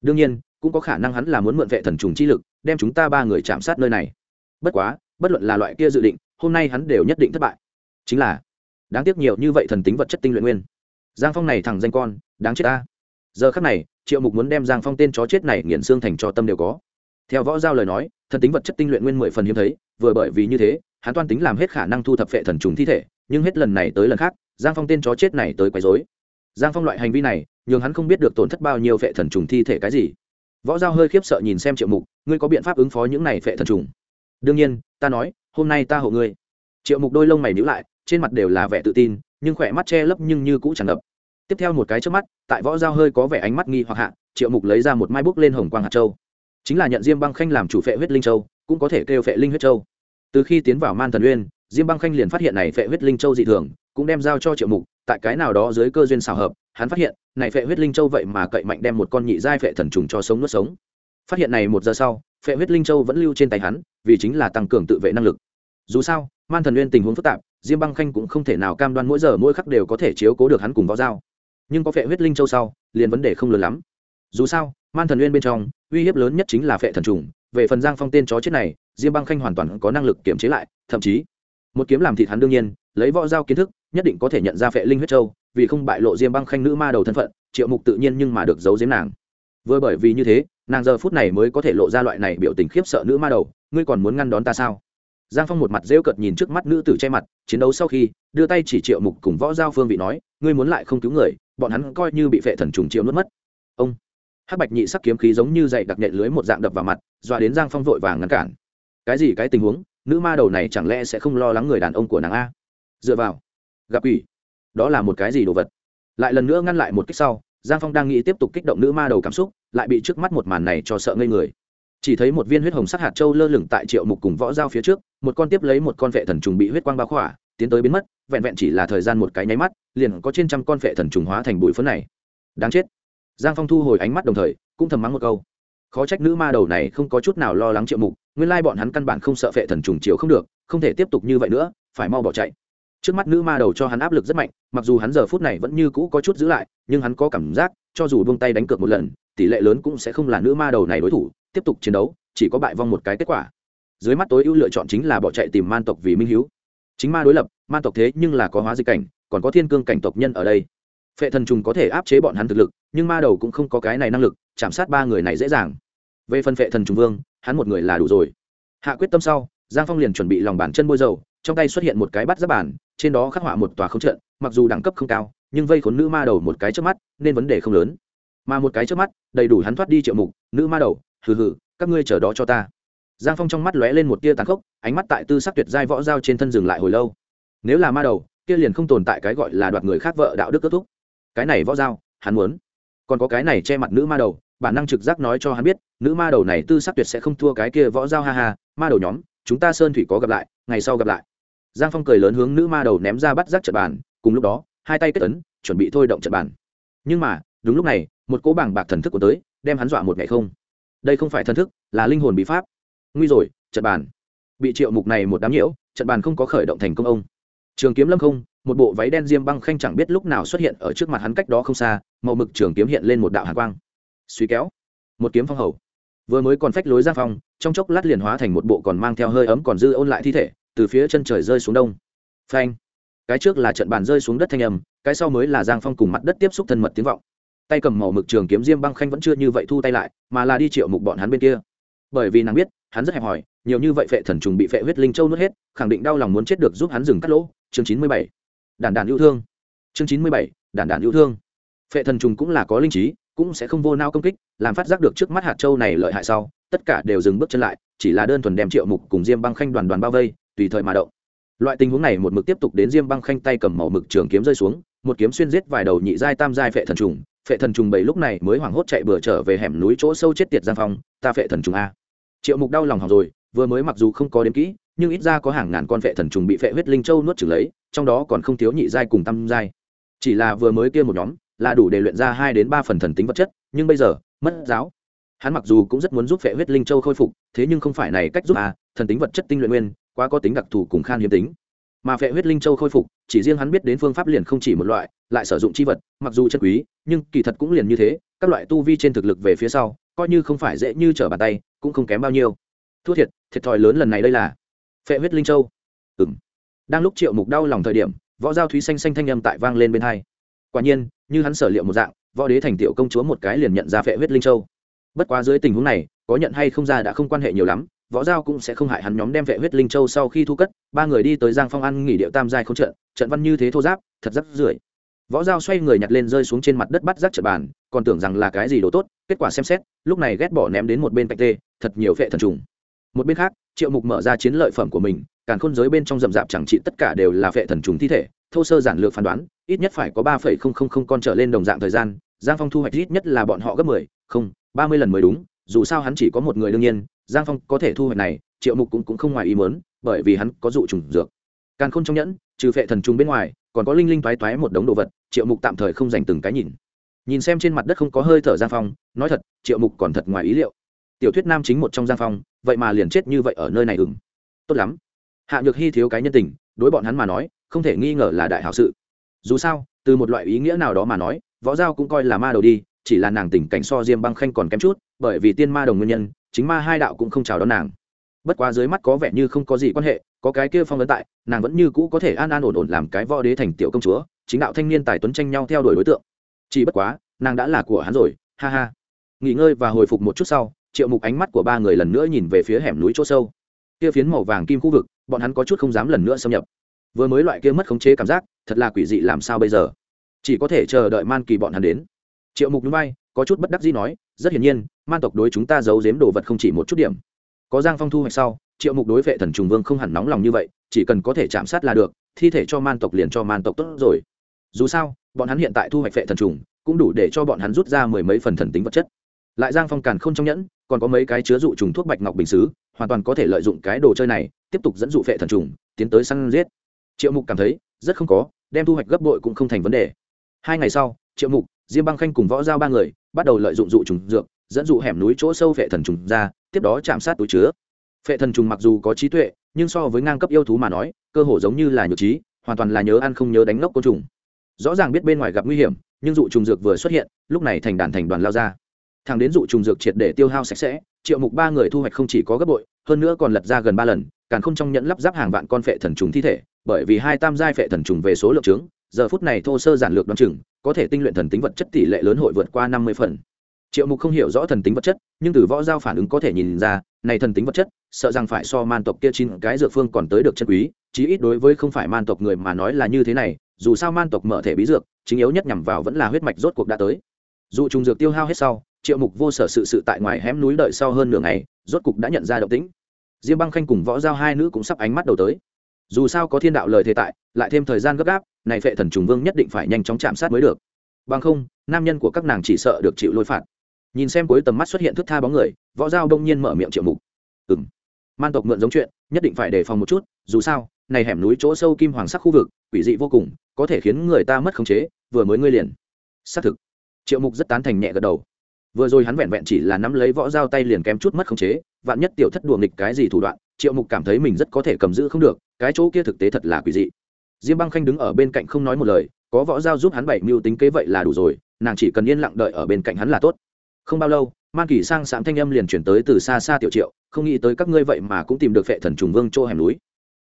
Đương nhiên, cũng có khả năng hắn là muốn mượn vệ thần trùng chi lực, đem chúng ta ba người chạm sát nơi này. Bất quá, bất luận là loại kia dự định, hôm nay hắn đều nhất định thất bại. Chính là đáng tiếc nhiều như vậy thần tính vật chất tinh luyện nguyên. Giang phong này thằng danh con, đáng chết ta. Giờ khắc này, triệu mục muốn đem giang phong tên chó chết này nghiền xương thành cho tâm đều có. Theo võ giao lời nói, thần tính vật chất tinh luyện nguyên mười phần hiếm thấy, vừa bởi vì như thế, hắn toan tính làm hết khả năng thu thập phệ thần trùng thi thể, nhưng hết lần này tới lần khác, giang phong tên chó chết này tới quấy dối giang phong loại hành vi này, nhường hắn không biết được tổn thất bao nhiêu phệ thần trùng thi thể cái gì. Võ giao hơi khiếp sợ nhìn xem triệu mục, ngươi có biện pháp ứng phó những này phệ thần trùng? Đương nhiên, ta nói, hôm nay ta hộ ngươi. Triệu mục đôi lông mày nhữ lại trên mặt đều là vẻ tự tin, nhưng khỏe mắt che lấp nhưng như cũ tràn ngập. Tiếp theo một cái trước mắt, tại võ giao hơi có vẻ ánh mắt nghi hoặc hạ, triệu mục lấy ra một mai bút lên hồng quang hạt châu. Chính là nhận diêm băng khanh làm chủ phệ huyết linh châu, cũng có thể kêu phệ linh huyết châu. Từ khi tiến vào man thần uyên, diêm băng khanh liền phát hiện này phệ huyết linh châu dị thường, cũng đem giao cho triệu mục, tại cái nào đó dưới cơ duyên xào hợp, hắn phát hiện, này phệ huyết linh châu vậy mà cậy mạnh đem một con nhị giai phệ thần trùng cho sống nuốt sống. Phát hiện này một giờ sau, phệ huyết linh châu vẫn lưu trên tay hắn, vì chính là tăng cường tự vệ năng lực. Dù sao man thần uyên tình huống phức tạp, diêm băng khanh cũng không thể nào cam đoan mỗi giờ mỗi khắc đều có thể chiếu cố được hắn cùng võ dao nhưng có phệ huyết linh châu sau, liền vấn đề không lớn lắm. Dù sao, man thần uyên bên trong, uy hiếp lớn nhất chính là phệ thần trùng. Về phần giang phong tên chó chết này, diêm băng khanh hoàn toàn có năng lực kiểm chế lại, thậm chí, một kiếm làm thịt hắn đương nhiên, lấy võ dao kiến thức, nhất định có thể nhận ra phệ linh huyết châu, vì không bại lộ diêm băng khanh nữ ma đầu thân phận, triệu mục tự nhiên nhưng mà được giấu giếm nàng. Vừa bởi vì như thế, nàng giờ phút này mới có thể lộ ra loại này biểu tình khiếp sợ nữ ma đầu, ngươi còn muốn ngăn đón ta sao? Giang phong một mặt rêu cợt nhìn trước mắt nữ tử che mặt, chiến đấu sau khi, đưa tay chỉ triệu mục cùng võ giao phương vị nói, ngươi muốn lại không cứu người, bọn hắn coi như bị vệ thần trùng triệu nuốt mất. Ông hắc bạch nhị sắc kiếm khí giống như dậy đặc nhện lưới một dạng đập vào mặt, dọa đến giang phong vội vàng ngăn cản. Cái gì cái tình huống? Nữ ma đầu này chẳng lẽ sẽ không lo lắng người đàn ông của nàng a? Dựa vào, gặp ủy đó là một cái gì đồ vật? Lại lần nữa ngăn lại một cách sau, giang phong đang nghĩ tiếp tục kích động nữ ma đầu cảm xúc, lại bị trước mắt một màn này cho sợ ngây người chỉ thấy một viên huyết hồng sắc hạt châu lơ lửng tại triệu mục cùng võ dao phía trước, một con tiếp lấy một con vệ thần trùng bị huyết quang bao khỏa, tiến tới biến mất, vẹn vẹn chỉ là thời gian một cái nháy mắt, liền có trên trăm con vệ thần trùng hóa thành bụi phấn này. Đáng chết. Giang phong thu hồi ánh mắt đồng thời, cũng thầm mắng một câu. Khó trách nữ ma đầu này không có chút nào lo lắng triệu mục, nguyên lai bọn hắn căn bản không sợ vệ thần trùng chiều không được, không thể tiếp tục như vậy nữa, phải mau bỏ chạy. Trước mắt nữ ma đầu cho hắn áp lực rất mạnh, mặc dù hắn giờ phút này vẫn như cũ có chút giữ lại, nhưng hắn có cảm giác, cho dù buông tay đánh cược một lần, tỷ lệ lớn cũng sẽ không là nữ ma đầu này đối thủ tiếp tục chiến đấu, chỉ có bại vong một cái kết quả. Dưới mắt tối ưu lựa chọn chính là bỏ chạy tìm man tộc vì minh hiếu. Chính ma đối lập, man tộc thế nhưng là có hóa dịch cảnh, còn có thiên cương cảnh tộc nhân ở đây. Phệ thần trùng có thể áp chế bọn hắn thực lực, nhưng ma đầu cũng không có cái này năng lực, chạm sát ba người này dễ dàng. Về phần phệ thần trùng vương, hắn một người là đủ rồi. Hạ quyết tâm sau, giang phong liền chuẩn bị lòng bàn chân bôi dầu, trong tay xuất hiện một cái bắt giáp bản trên đó khắc họa một tòa không trận, mặc dù đẳng cấp không cao, nhưng vây khốn nữ ma đầu một cái trước mắt, nên vấn đề không lớn mà một cái trước mắt, đầy đủ hắn thoát đi triệu mục, nữ ma đầu, hừ hừ, các ngươi chờ đó cho ta. Giang phong trong mắt lóe lên một tia tàn khốc, ánh mắt tại tư sắc tuyệt giai võ dao trên thân dừng lại hồi lâu. Nếu là ma đầu, kia liền không tồn tại cái gọi là đoạt người khác vợ đạo đức kết thúc. Cái này võ dao hắn muốn. Còn có cái này che mặt nữ ma đầu, bản năng trực giác nói cho hắn biết, nữ ma đầu này tư sắc tuyệt sẽ không thua cái kia võ dao ha ha, ma đầu nhóm, chúng ta sơn thủy có gặp lại, ngày sau gặp lại. Giang phong cười lớn hướng nữ ma đầu ném ra bắt rác trận bàn, cùng lúc đó, hai tay kết ấn, chuẩn bị thôi động trận bàn. Nhưng mà, đúng lúc này một cỗ bảng bạc thần thức của tới, đem hắn dọa một ngày không. Đây không phải thần thức, là linh hồn bí pháp. Nguy rồi, trận bàn. Bị triệu mục này một đám nhiễu, trận bàn không có khởi động thành công ông. Trường kiếm lâm không, một bộ váy đen diêm băng khanh chẳng biết lúc nào xuất hiện ở trước mặt hắn cách đó không xa, màu mực trường kiếm hiện lên một đạo hàn quang. Suy kéo. Một kiếm phong hầu. Vừa mới còn phách lối ra phong trong chốc lát liền hóa thành một bộ còn mang theo hơi ấm còn dư ôn lại thi thể, từ phía chân trời rơi xuống đông. Phanh. Cái trước là trận bàn rơi xuống đất thanh âm, cái sau mới là giang phong cùng mặt đất tiếp xúc thân mật tiếng vọng tay cầm màu mực trường kiếm diêm băng khanh vẫn chưa như vậy thu tay lại, mà là đi triệu mục bọn hắn bên kia. Bởi vì nàng biết, hắn rất hẹp hòi, nhiều như vậy phệ thần trùng bị phệ huyết linh châu nuốt hết, khẳng định đau lòng muốn chết được giúp hắn dừng cắt lỗ. Chương chín mươi bảy. Đàn đàn yêu thương. Chương chín mươi bảy. Đàn đàn yêu thương. Phệ thần trùng cũng là có linh trí, cũng sẽ không vô nao công kích, làm phát giác được trước mắt hạt châu này lợi hại sau, tất cả đều dừng bước chân lại, chỉ là đơn thuần đem triệu mục cùng diêm băng khanh đoàn đoàn bao vây, tùy thời mà động. Loại tình huống này một mực tiếp tục đến diêm băng khanh tay cầm màu mực trường kiếm rơi xuống, một kiếm xuyên giết vài đầu nhị giai tam giai phệ thần trùng phệ thần trùng bảy lúc này mới hoảng hốt chạy bừa trở về hẻm núi chỗ sâu chết tiệt giang phong, ta phệ thần trùng a. Triệu mục đau lòng hỏng rồi, vừa mới mặc dù không có đếm kỹ, nhưng ít ra có hàng ngàn con phệ thần trùng bị phệ huyết linh châu nuốt trừng lấy, trong đó còn không thiếu nhị giai cùng tam giai. Chỉ là vừa mới kia một nhóm, là đủ để luyện ra hai đến ba phần thần tính vật chất, nhưng bây giờ, mất giáo. Hắn mặc dù cũng rất muốn giúp phệ huyết linh châu khôi phục, thế nhưng không phải này cách giúp à thần tính vật chất tinh luyện nguyên, quá có tính đặc thù cùng khan hiếm tính mà phệ huyết linh châu khôi phục, chỉ riêng hắn biết đến phương pháp liền không chỉ một loại, lại sử dụng chi vật, mặc dù chân quý, nhưng kỳ thật cũng liền như thế, các loại tu vi trên thực lực về phía sau, coi như không phải dễ như trở bàn tay, cũng không kém bao nhiêu. Thua thiệt thiệt thòi lớn lần này đây là phệ huyết linh châu. Ừ m đang lúc triệu mục đau lòng thời điểm, võ giao thúy xanh xanh thanh âm tại vang lên bên hai. Quả nhiên, như hắn sở liệu một dạng, võ đế thành tiểu công chúa một cái liền nhận ra phệ huyết linh châu. Bất quá dưới tình huống này, có nhận hay không ra đã không quan hệ nhiều lắm võ giao cũng sẽ không hại hắn nhóm đem vệ huyết linh châu sau khi thu cất, ba người đi tới giang phong ăn nghỉ điệu tam giai không trận trận văn như thế thô giáp, thật rất rưởi võ giao xoay người nhặt lên rơi xuống trên mặt đất bắt rác trận bàn, còn tưởng rằng là cái gì đồ tốt, kết quả xem xét, lúc này ghét bỏ ném đến một bên cạnh tê, thật nhiều vệ thần trùng. Một bên khác, triệu mục mở ra chiến lợi phẩm của mình càng khôn giới bên trong rậm rạp chẳng trị tất cả đều là vệ thần trùng thi thể, thô sơ giản lược phán đoán, ít nhất phải có ba phẩy không không không con trở lên đồng dạng thời gian, giang phong thu hoạch ít nhất là bọn họ gấp mười, không, ba mươi lần mới đúng, dù sao hắn chỉ có một người đương nhiên giang phong có thể thu hoạch này triệu mục cũng, cũng không ngoài ý mớn bởi vì hắn có dụ trùng dược. Càn khôn trong nhẫn trừ phệ thần trùng bên ngoài còn có linh linh thoái toái một đống đồ vật triệu mục tạm thời không dành từng cái nhìn. Nhìn xem trên mặt đất không có hơi thở giang phong nói thật triệu mục còn thật ngoài ý liệu. Tiểu thuyết nam chính một trong giang phong vậy mà liền chết như vậy ở nơi này ừng tốt lắm. Hạ nhược hy thiếu cái nhân tình đối bọn hắn mà nói không thể nghi ngờ là đại hảo sự. Dù sao từ một loại ý nghĩa nào đó mà nói võ giao cũng coi là ma đầu đi chỉ là nàng tình cảnh so diêm băng khanh còn kém chút bởi vì tiên ma đồng nguyên nhân chính ma hai đạo cũng không chào đón nàng. Bất quá dưới mắt có vẻ như không có gì quan hệ, có cái kia phong ấn tại, nàng vẫn như cũ có thể an an ổn ổn làm cái võ đế thành tiểu công chúa, chính đạo thanh niên tài tuấn tranh nhau theo đuổi đối tượng. Chỉ bất quá, nàng đã là của hắn rồi, ha ha. Nghỉ ngơi và hồi phục một chút sau, triệu mục ánh mắt của ba người lần nữa nhìn về phía hẻm núi chỗ sâu. Kia phiến màu vàng kim khu vực, bọn hắn có chút không dám lần nữa xâm nhập. Vừa mới loại kia mất khống chế cảm giác, thật là quỷ dị làm sao bây giờ? Chỉ có thể chờ đợi man kỳ bọn hắn đến. Triệu mục núi bay có chút bất đắc dĩ nói, rất hiển nhiên man tộc đối chúng ta giấu giếm đồ vật không chỉ một chút điểm. Có giang phong thu hoạch sau, triệu mục đối vệ thần trùng vương không hẳn nóng lòng như vậy, chỉ cần có thể chạm sát là được, thi thể cho man tộc liền cho man tộc tốt rồi. Dù sao, bọn hắn hiện tại thu hoạch vệ thần trùng, cũng đủ để cho bọn hắn rút ra mười mấy phần thần tính vật chất. Lại giang phong càn không trong nhẫn, còn có mấy cái chứa dụ trùng thuốc bạch ngọc bình xứ, hoàn toàn có thể lợi dụng cái đồ chơi này, tiếp tục dẫn dụ vệ thần trùng, tiến tới săn giết. Triệu mục cảm thấy, rất không có, đem thu hoạch gấp bội cũng không thành vấn đề. Hai ngày sau, triệu mục, diêm băng khanh cùng võ giao ba người, bắt đầu lợi dụng dụ trùng dược dẫn dụ hẻm núi chỗ sâu vệ thần trùng ra, tiếp đó chạm sát túi chứa. Phệ thần trùng mặc dù có trí tuệ, nhưng so với ngang cấp yêu thú mà nói, cơ hồ giống như là nhược trí, hoàn toàn là nhớ ăn không nhớ đánh ngốc côn trùng. Rõ ràng biết bên ngoài gặp nguy hiểm, nhưng dụ trùng dược vừa xuất hiện, lúc này thành đàn thành đoàn lao ra. Thằng đến dụ trùng dược triệt để tiêu hao sạch sẽ, triệu mục ba người thu hoạch không chỉ có gấp bội, hơn nữa còn lật ra gần ba lần, càng không trong nhẫn lắp ráp hàng vạn con phệ thần trùng thi thể, bởi vì hai tam giai phệ thần trùng về số lượng trứng giờ phút này thô sơ giản lược đ o chừng, có thể tinh luyện thần tính vật chất tỷ lệ lớn hội vượt qua năm mươi phần triệu mục không hiểu rõ thần tính vật chất, nhưng từ võ giao phản ứng có thể nhìn ra, này thần tính vật chất, sợ rằng phải so man tộc kia chín cái dược phương còn tới được chân quý, chí ít đối với không phải man tộc người mà nói là như thế này, dù sao man tộc mở thể bí dược, chính yếu nhất nhằm vào vẫn là huyết mạch rốt cuộc đã tới. Dù trùng dược tiêu hao hết sau, triệu mục vô sở sự sự tại ngoài hẻm núi đợi sau hơn nửa ngày, rốt cục đã nhận ra động tĩnh. Diêm băng khanh cùng võ giao hai nữ cũng sắp ánh mắt đầu tới. Dù sao có thiên đạo lời thế tại, lại thêm thời gian gấp gáp, này phệ thần trùng vương nhất định phải nhanh chóng chạm sát mới được. Bằng không, nam nhân của các nàng chỉ sợ được chịu lôi phạt nhìn xem cuối tầm mắt xuất hiện thức tha bóng người, võ giao đông nhiên mở miệng triệu mục. Ừ m man tộc mượn giống chuyện, nhất định phải đề phòng một chút, dù sao, này hẻm núi chỗ sâu kim hoàng sắc khu vực, quỷ dị vô cùng, có thể khiến người ta mất khống chế, vừa mới ngươi liền. Xác thực. Triệu mục rất tán thành nhẹ gật đầu. Vừa rồi hắn vẹn vẹn chỉ là nắm lấy võ dao tay liền kém chút mất khống chế, vạn nhất tiểu thất đùa nghịch cái gì thủ đoạn, triệu mục cảm thấy mình rất có thể cầm giữ không được, cái chỗ kia thực tế thật là quỷ dị. Diêm băng khanh đứng ở bên cạnh không nói một lời, có võ dao giúp hắn bảy mưu tính kế vậy là đủ rồi, nàng chỉ cần yên lặng đợi ở bên cạnh hắn là tốt không bao lâu, man kỳ sang sạm thanh âm liền chuyển tới từ xa xa tiểu triệu, không nghĩ tới các ngươi vậy mà cũng tìm được vệ thần trùng vương chỗ hẻm núi.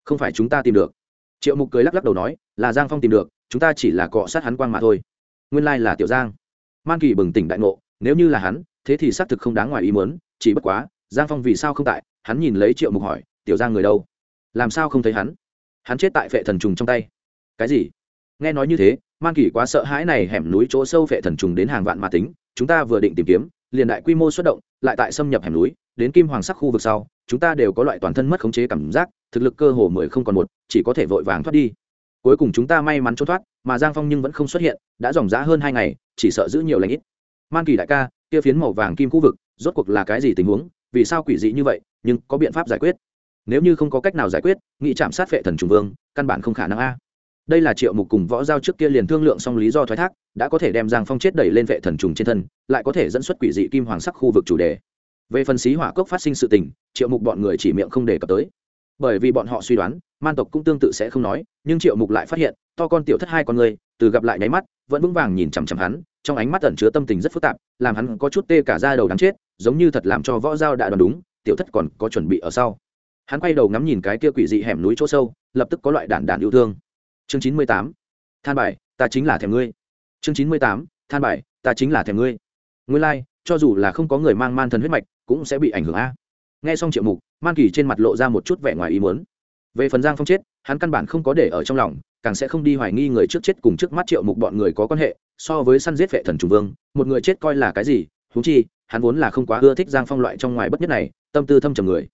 Không phải chúng ta tìm được. Triệu mục cười lắc lắc đầu nói, là giang phong tìm được, chúng ta chỉ là cọ sát hắn quang mà thôi. Nguyên lai là tiểu giang. Man kỳ bừng tỉnh đại ngộ, nếu như là hắn, thế thì xác thực không đáng ngoài ý muốn, chỉ bất quá, giang phong vì sao không tại, hắn nhìn lấy triệu mục hỏi, tiểu giang người đâu? Làm sao không thấy hắn? Hắn chết tại vệ thần trùng trong tay. Cái gì? Nghe nói như thế, man kỳ quá sợ hãi này hẻm núi chỗ sâu vệ thần trùng đến hàng vạn mà tính chúng ta vừa định tìm kiếm, liền đại quy mô xuất động, lại tại xâm nhập hẻm núi, đến kim hoàng sắc khu vực sau, chúng ta đều có loại toàn thân mất khống chế cảm giác, thực lực cơ hồ mười không còn một, chỉ có thể vội vàng thoát đi. Cuối cùng chúng ta may mắn trốn thoát, mà giang phong nhưng vẫn không xuất hiện, đã dòng dã hơn hai ngày, chỉ sợ giữ nhiều lãnh ít. Man kỳ đại ca, kia phiến màu vàng kim khu vực, rốt cuộc là cái gì tình huống, vì sao quỷ dị như vậy, nhưng có biện pháp giải quyết? Nếu như không có cách nào giải quyết, nghị chạm sát vệ thần trùng vương, căn bản không khả năng a. Đây là triệu mục cùng võ giao trước kia liền thương lượng xong lý do thoái thác đã có thể đem giang phong chết đẩy lên vệ thần trùng trên thân, lại có thể dẫn xuất quỷ dị kim hoàng sắc khu vực chủ đề. Về phần xí hỏa cốc phát sinh sự tình, triệu mục bọn người chỉ miệng không đề cập tới. Bởi vì bọn họ suy đoán, man tộc cũng tương tự sẽ không nói, nhưng triệu mục lại phát hiện, to con tiểu thất hai con người, từ gặp lại nháy mắt, vẫn vững vàng nhìn chằm chằm hắn, trong ánh mắt ẩn chứa tâm tình rất phức tạp, làm hắn có chút tê cả da đầu đáng chết, giống như thật làm cho võ giao đã đoán đúng, tiểu thất còn có chuẩn bị ở sau. Hắn quay đầu ngắm nhìn cái kia quỷ dị hẻm núi chỗ sâu, lập tức có loại đản đản yêu thương. Chương chín mươi tám. Than bài, ta chính là thèm ngươi chương chín mươi tám than bài ta chính là thèm ngươi. Ngươi lai、like, cho dù là không có người mang man thần huyết mạch cũng sẽ bị ảnh hưởng a. Nghe xong triệu mục man kỳ trên mặt lộ ra một chút vẻ ngoài ý muốn. Về phần giang phong chết hắn căn bản không có để ở trong lòng càng sẽ không đi hoài nghi người trước chết cùng trước mắt triệu mục bọn người có quan hệ so với săn giết vệ thần trùng vương một người chết coi là cái gì thú chi hắn vốn là không quá ưa thích giang phong loại trong ngoài bất nhất này tâm tư thâm trầm người.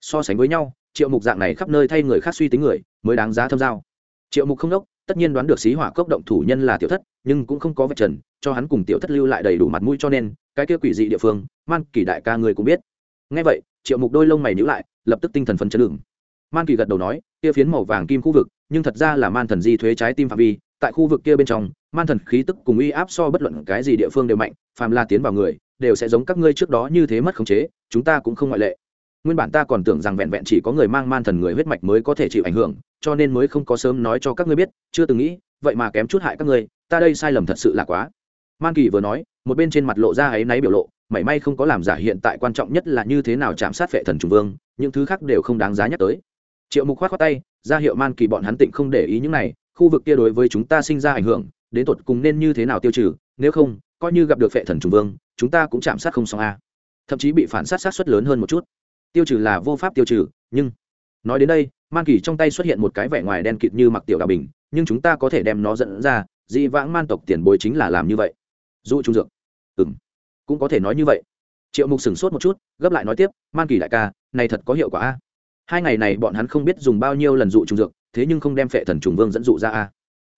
So sánh với nhau triệu mục dạng này khắp nơi thay người khác suy tính người mới đáng giá thâm giao. Triệu mục không đốc tất nhiên đoán được xí hỏa cốc động thủ nhân là tiểu thất, nhưng cũng không có vật trần, cho hắn cùng tiểu thất lưu lại đầy đủ mặt mũi cho nên, cái kia quỷ dị địa phương, man kỳ đại ca người cũng biết. Ngay vậy, triệu mục đôi lông mày nhữ lại, lập tức tinh thần phấn chấn đường man kỳ gật đầu nói, kia phiến màu vàng kim khu vực, nhưng thật ra là man thần di thuế trái tim phạm vi, tại khu vực kia bên trong, man thần khí tức cùng uy áp so bất luận cái gì địa phương đều mạnh, phàm la tiến vào người, đều sẽ giống các ngươi trước đó như thế mất khống chế, chúng ta cũng không ngoại lệ nguyên bản ta còn tưởng rằng vẹn vẹn chỉ có người mang man thần người huyết mạch mới có thể chịu ảnh hưởng, cho nên mới không có sớm nói cho các ngươi biết, chưa từng nghĩ, vậy mà kém chút hại các ngươi, ta đây sai lầm thật sự là quá. Man kỳ vừa nói, một bên trên mặt lộ ra ấy náy biểu lộ, mảy may không có làm giả hiện tại quan trọng nhất là như thế nào chạm sát phệ thần trung vương, những thứ khác đều không đáng giá nhắc tới. Triệu mục khoát khoát tay, ra hiệu man kỳ bọn hắn tịnh không để ý những này, khu vực kia đối với chúng ta sinh ra ảnh hưởng, đến tột cùng nên như thế nào tiêu trừ, nếu không, coi như gặp được phệ thần trung vương, chúng ta cũng chạm sát không xong a. Thậm chí bị phản sát sát suất lớn hơn một chút tiêu trừ là vô pháp tiêu trừ, nhưng nói đến đây, man kỳ trong tay xuất hiện một cái vẻ ngoài đen kịt như mặc tiểu đào bình, nhưng chúng ta có thể đem nó dẫn ra, dị vãng man tộc tiền bối chính là làm như vậy. Dụ trung dược. Ừ m cũng có thể nói như vậy. Triệu mục sửng sốt một chút, gấp lại nói tiếp, man kỳ đại ca, này thật có hiệu quả a. Hai ngày này bọn hắn không biết dùng bao nhiêu lần dụ trùng dược, thế nhưng không đem phệ thần trùng vương dẫn dụ ra a.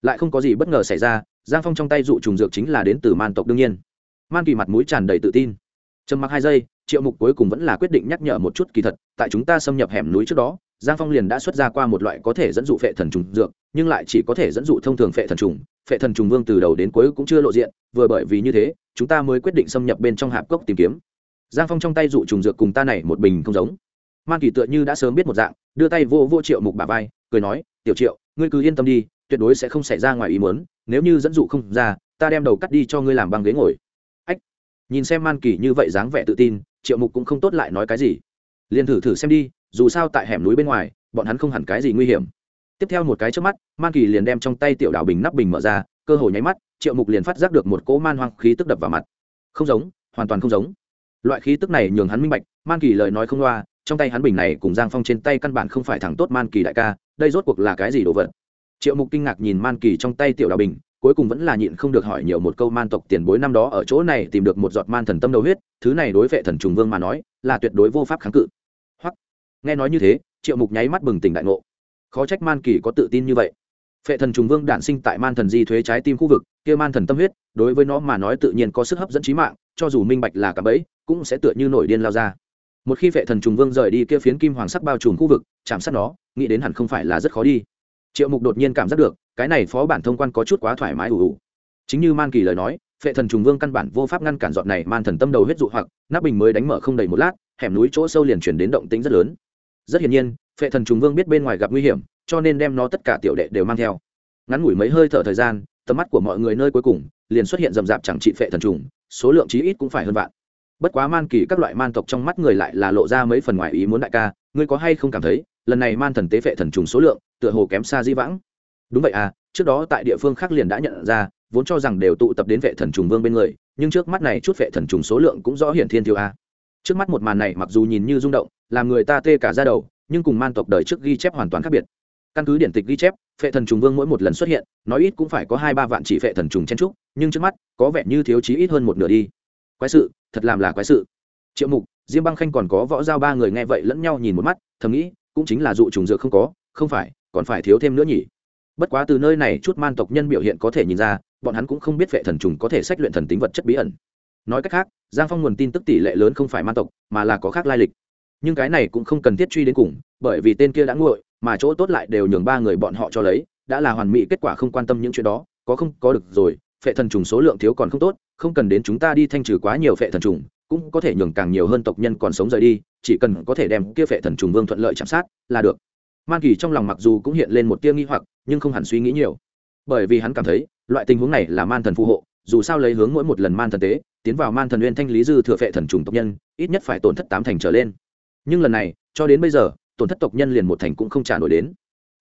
Lại không có gì bất ngờ xảy ra, giang phong trong tay dụ trùng dược chính là đến từ man tộc đương nhiên. Man kỳ mặt mũi tràn đầy tự tin. Trầm mặc hai giây triệu mục cuối cùng vẫn là quyết định nhắc nhở một chút kỳ thật, tại chúng ta xâm nhập hẻm núi trước đó, giang phong liền đã xuất ra qua một loại có thể dẫn dụ phệ thần trùng dược, nhưng lại chỉ có thể dẫn dụ thông thường phệ thần trùng. Phệ thần trùng vương từ đầu đến cuối cũng chưa lộ diện, vừa bởi vì như thế, chúng ta mới quyết định xâm nhập bên trong hạp cốc tìm kiếm. Giang phong trong tay dụ trùng dược cùng ta này một bình không giống. Man kỳ tựa như đã sớm biết một dạng, đưa tay vô vô triệu mục bà vai, cười nói, tiểu triệu, ngươi cứ yên tâm đi, tuyệt đối sẽ không xảy ra ngoài ý muốn, nếu như dẫn dụ không ra, ta đem đầu cắt đi cho ngươi làm băng ghế ngồi nhìn xem man kỳ như vậy dáng vẻ tự tin, triệu mục cũng không tốt lại nói cái gì. Liền thử thử xem đi, dù sao tại hẻm núi bên ngoài, bọn hắn không hẳn cái gì nguy hiểm. Tiếp theo một cái trước mắt, man kỳ liền đem trong tay tiểu đảo bình nắp bình mở ra, cơ hồ nháy mắt, triệu mục liền phát giác được một cỗ man hoang khí tức đập vào mặt. Không giống, hoàn toàn không giống. Loại khí tức này nhường hắn minh bạch, man kỳ lời nói không loa, trong tay hắn bình này cùng giang phong trên tay căn bản không phải thẳng tốt man kỳ đại ca, đây rốt cuộc là cái gì đồ vật? Triệu mục kinh ngạc nhìn man kỳ trong tay tiểu đào bình cuối cùng vẫn là nhịn không được hỏi nhiều một câu man tộc tiền bối năm đó ở chỗ này tìm được một giọt man thần tâm đầu huyết, thứ này đối vệ thần trùng vương mà nói, là tuyệt đối vô pháp kháng cự. Hoặc, nghe nói như thế, triệu mục nháy mắt bừng tỉnh đại ngộ. Khó trách man kỳ có tự tin như vậy. Phệ thần trùng vương đản sinh tại man thần di thuế trái tim khu vực, kia man thần tâm huyết, đối với nó mà nói tự nhiên có sức hấp dẫn trí mạng, cho dù minh bạch là cả bẫy, cũng sẽ tựa như nổi điên lao ra. Một khi phệ thần trùng vương rời đi kia phiến kim hoàng sắc bao trùm khu vực, chạm sát nó, nghĩ đến hẳn không phải là rất khó đi. Triệu mục đột nhiên cảm giác được cái này phó bản thông quan có chút quá thoải mái ủ ủ. Chính như man kỳ lời nói, phệ thần trùng vương căn bản vô pháp ngăn cản dọn này man thần tâm đầu huyết dụ hoặc nắp bình mới đánh mở không đầy một lát, hẻm núi chỗ sâu liền chuyển đến động tĩnh rất lớn. Rất hiển nhiên, phệ thần trùng vương biết bên ngoài gặp nguy hiểm, cho nên đem nó tất cả tiểu đệ đều mang theo. Ngắn ngủi mấy hơi thở thời gian, tầm mắt của mọi người nơi cuối cùng liền xuất hiện rầm rạp chẳng trị phệ thần trùng, số lượng chí ít cũng phải hơn vạn. Bất quá man kỳ các loại man tộc trong mắt người lại là lộ ra mấy phần ngoài ý muốn đại ca, ngươi có hay không cảm thấy, lần này man thần tế phệ thần trùng số lượng tựa hồ kém xa di vãng? Đúng vậy à trước đó tại địa phương khác liền đã nhận ra, vốn cho rằng đều tụ tập đến vệ thần trùng vương bên người, nhưng trước mắt này chút vệ thần trùng số lượng cũng rõ hiển thiên thiếu a. À. trước mắt một màn này mặc dù nhìn như rung động, làm người ta tê cả ra đầu, nhưng cùng man tộc đời trước ghi chép hoàn toàn khác biệt. Căn cứ điển tịch ghi chép phệ thần trùng vương mỗi một lần xuất hiện, nói ít cũng phải có hai ba vạn chỉ phệ thần trùng chen trúc nhưng trước mắt, có vẻ như thiếu chí ít hơn một nửa đi. Quái sự, thật làm là quái sự. Triệu mục, diêm băng khanh còn có võ giao ba người nghe vậy lẫn nhau nhìn một mắt, thầm nghĩ, cũng chính là dụ trùng dược không có, không phải, còn phải thiếu thêm nữa nhỉ bất quá từ nơi này chút man tộc nhân biểu hiện có thể nhìn ra, bọn hắn cũng không biết vệ thần trùng có thể sách luyện thần tính vật chất bí ẩn. Nói cách khác, giang phong nguồn tin tức tỷ lệ lớn không phải man tộc, mà là có khác lai lịch. Nhưng cái này cũng không cần thiết truy đến cùng, bởi vì tên kia đã nguội, mà chỗ tốt lại đều nhường ba người bọn họ cho lấy, đã là hoàn mỹ kết quả không quan tâm những chuyện đó, có không, có được rồi, phệ thần trùng số lượng thiếu còn không tốt, không cần đến chúng ta đi thanh trừ quá nhiều phệ thần trùng, cũng có thể nhường càng nhiều hơn tộc nhân còn sống rời đi, chỉ cần có thể đem kia phệ thần trùng vương thuận lợi chạm sát, là được man kỳ trong lòng mặc dù cũng hiện lên một tia nghi hoặc, nhưng không hẳn suy nghĩ nhiều. Bởi vì hắn cảm thấy, loại tình huống này là man thần phù hộ, dù sao lấy hướng mỗi một lần man thần tế, tiến vào man thần nguyên thanh lý dư thừa phệ thần trùng tộc nhân, ít nhất phải tổn thất tám thành trở lên. Nhưng lần này, cho đến bây giờ, tổn thất tộc nhân liền một thành cũng không trả nổi đến.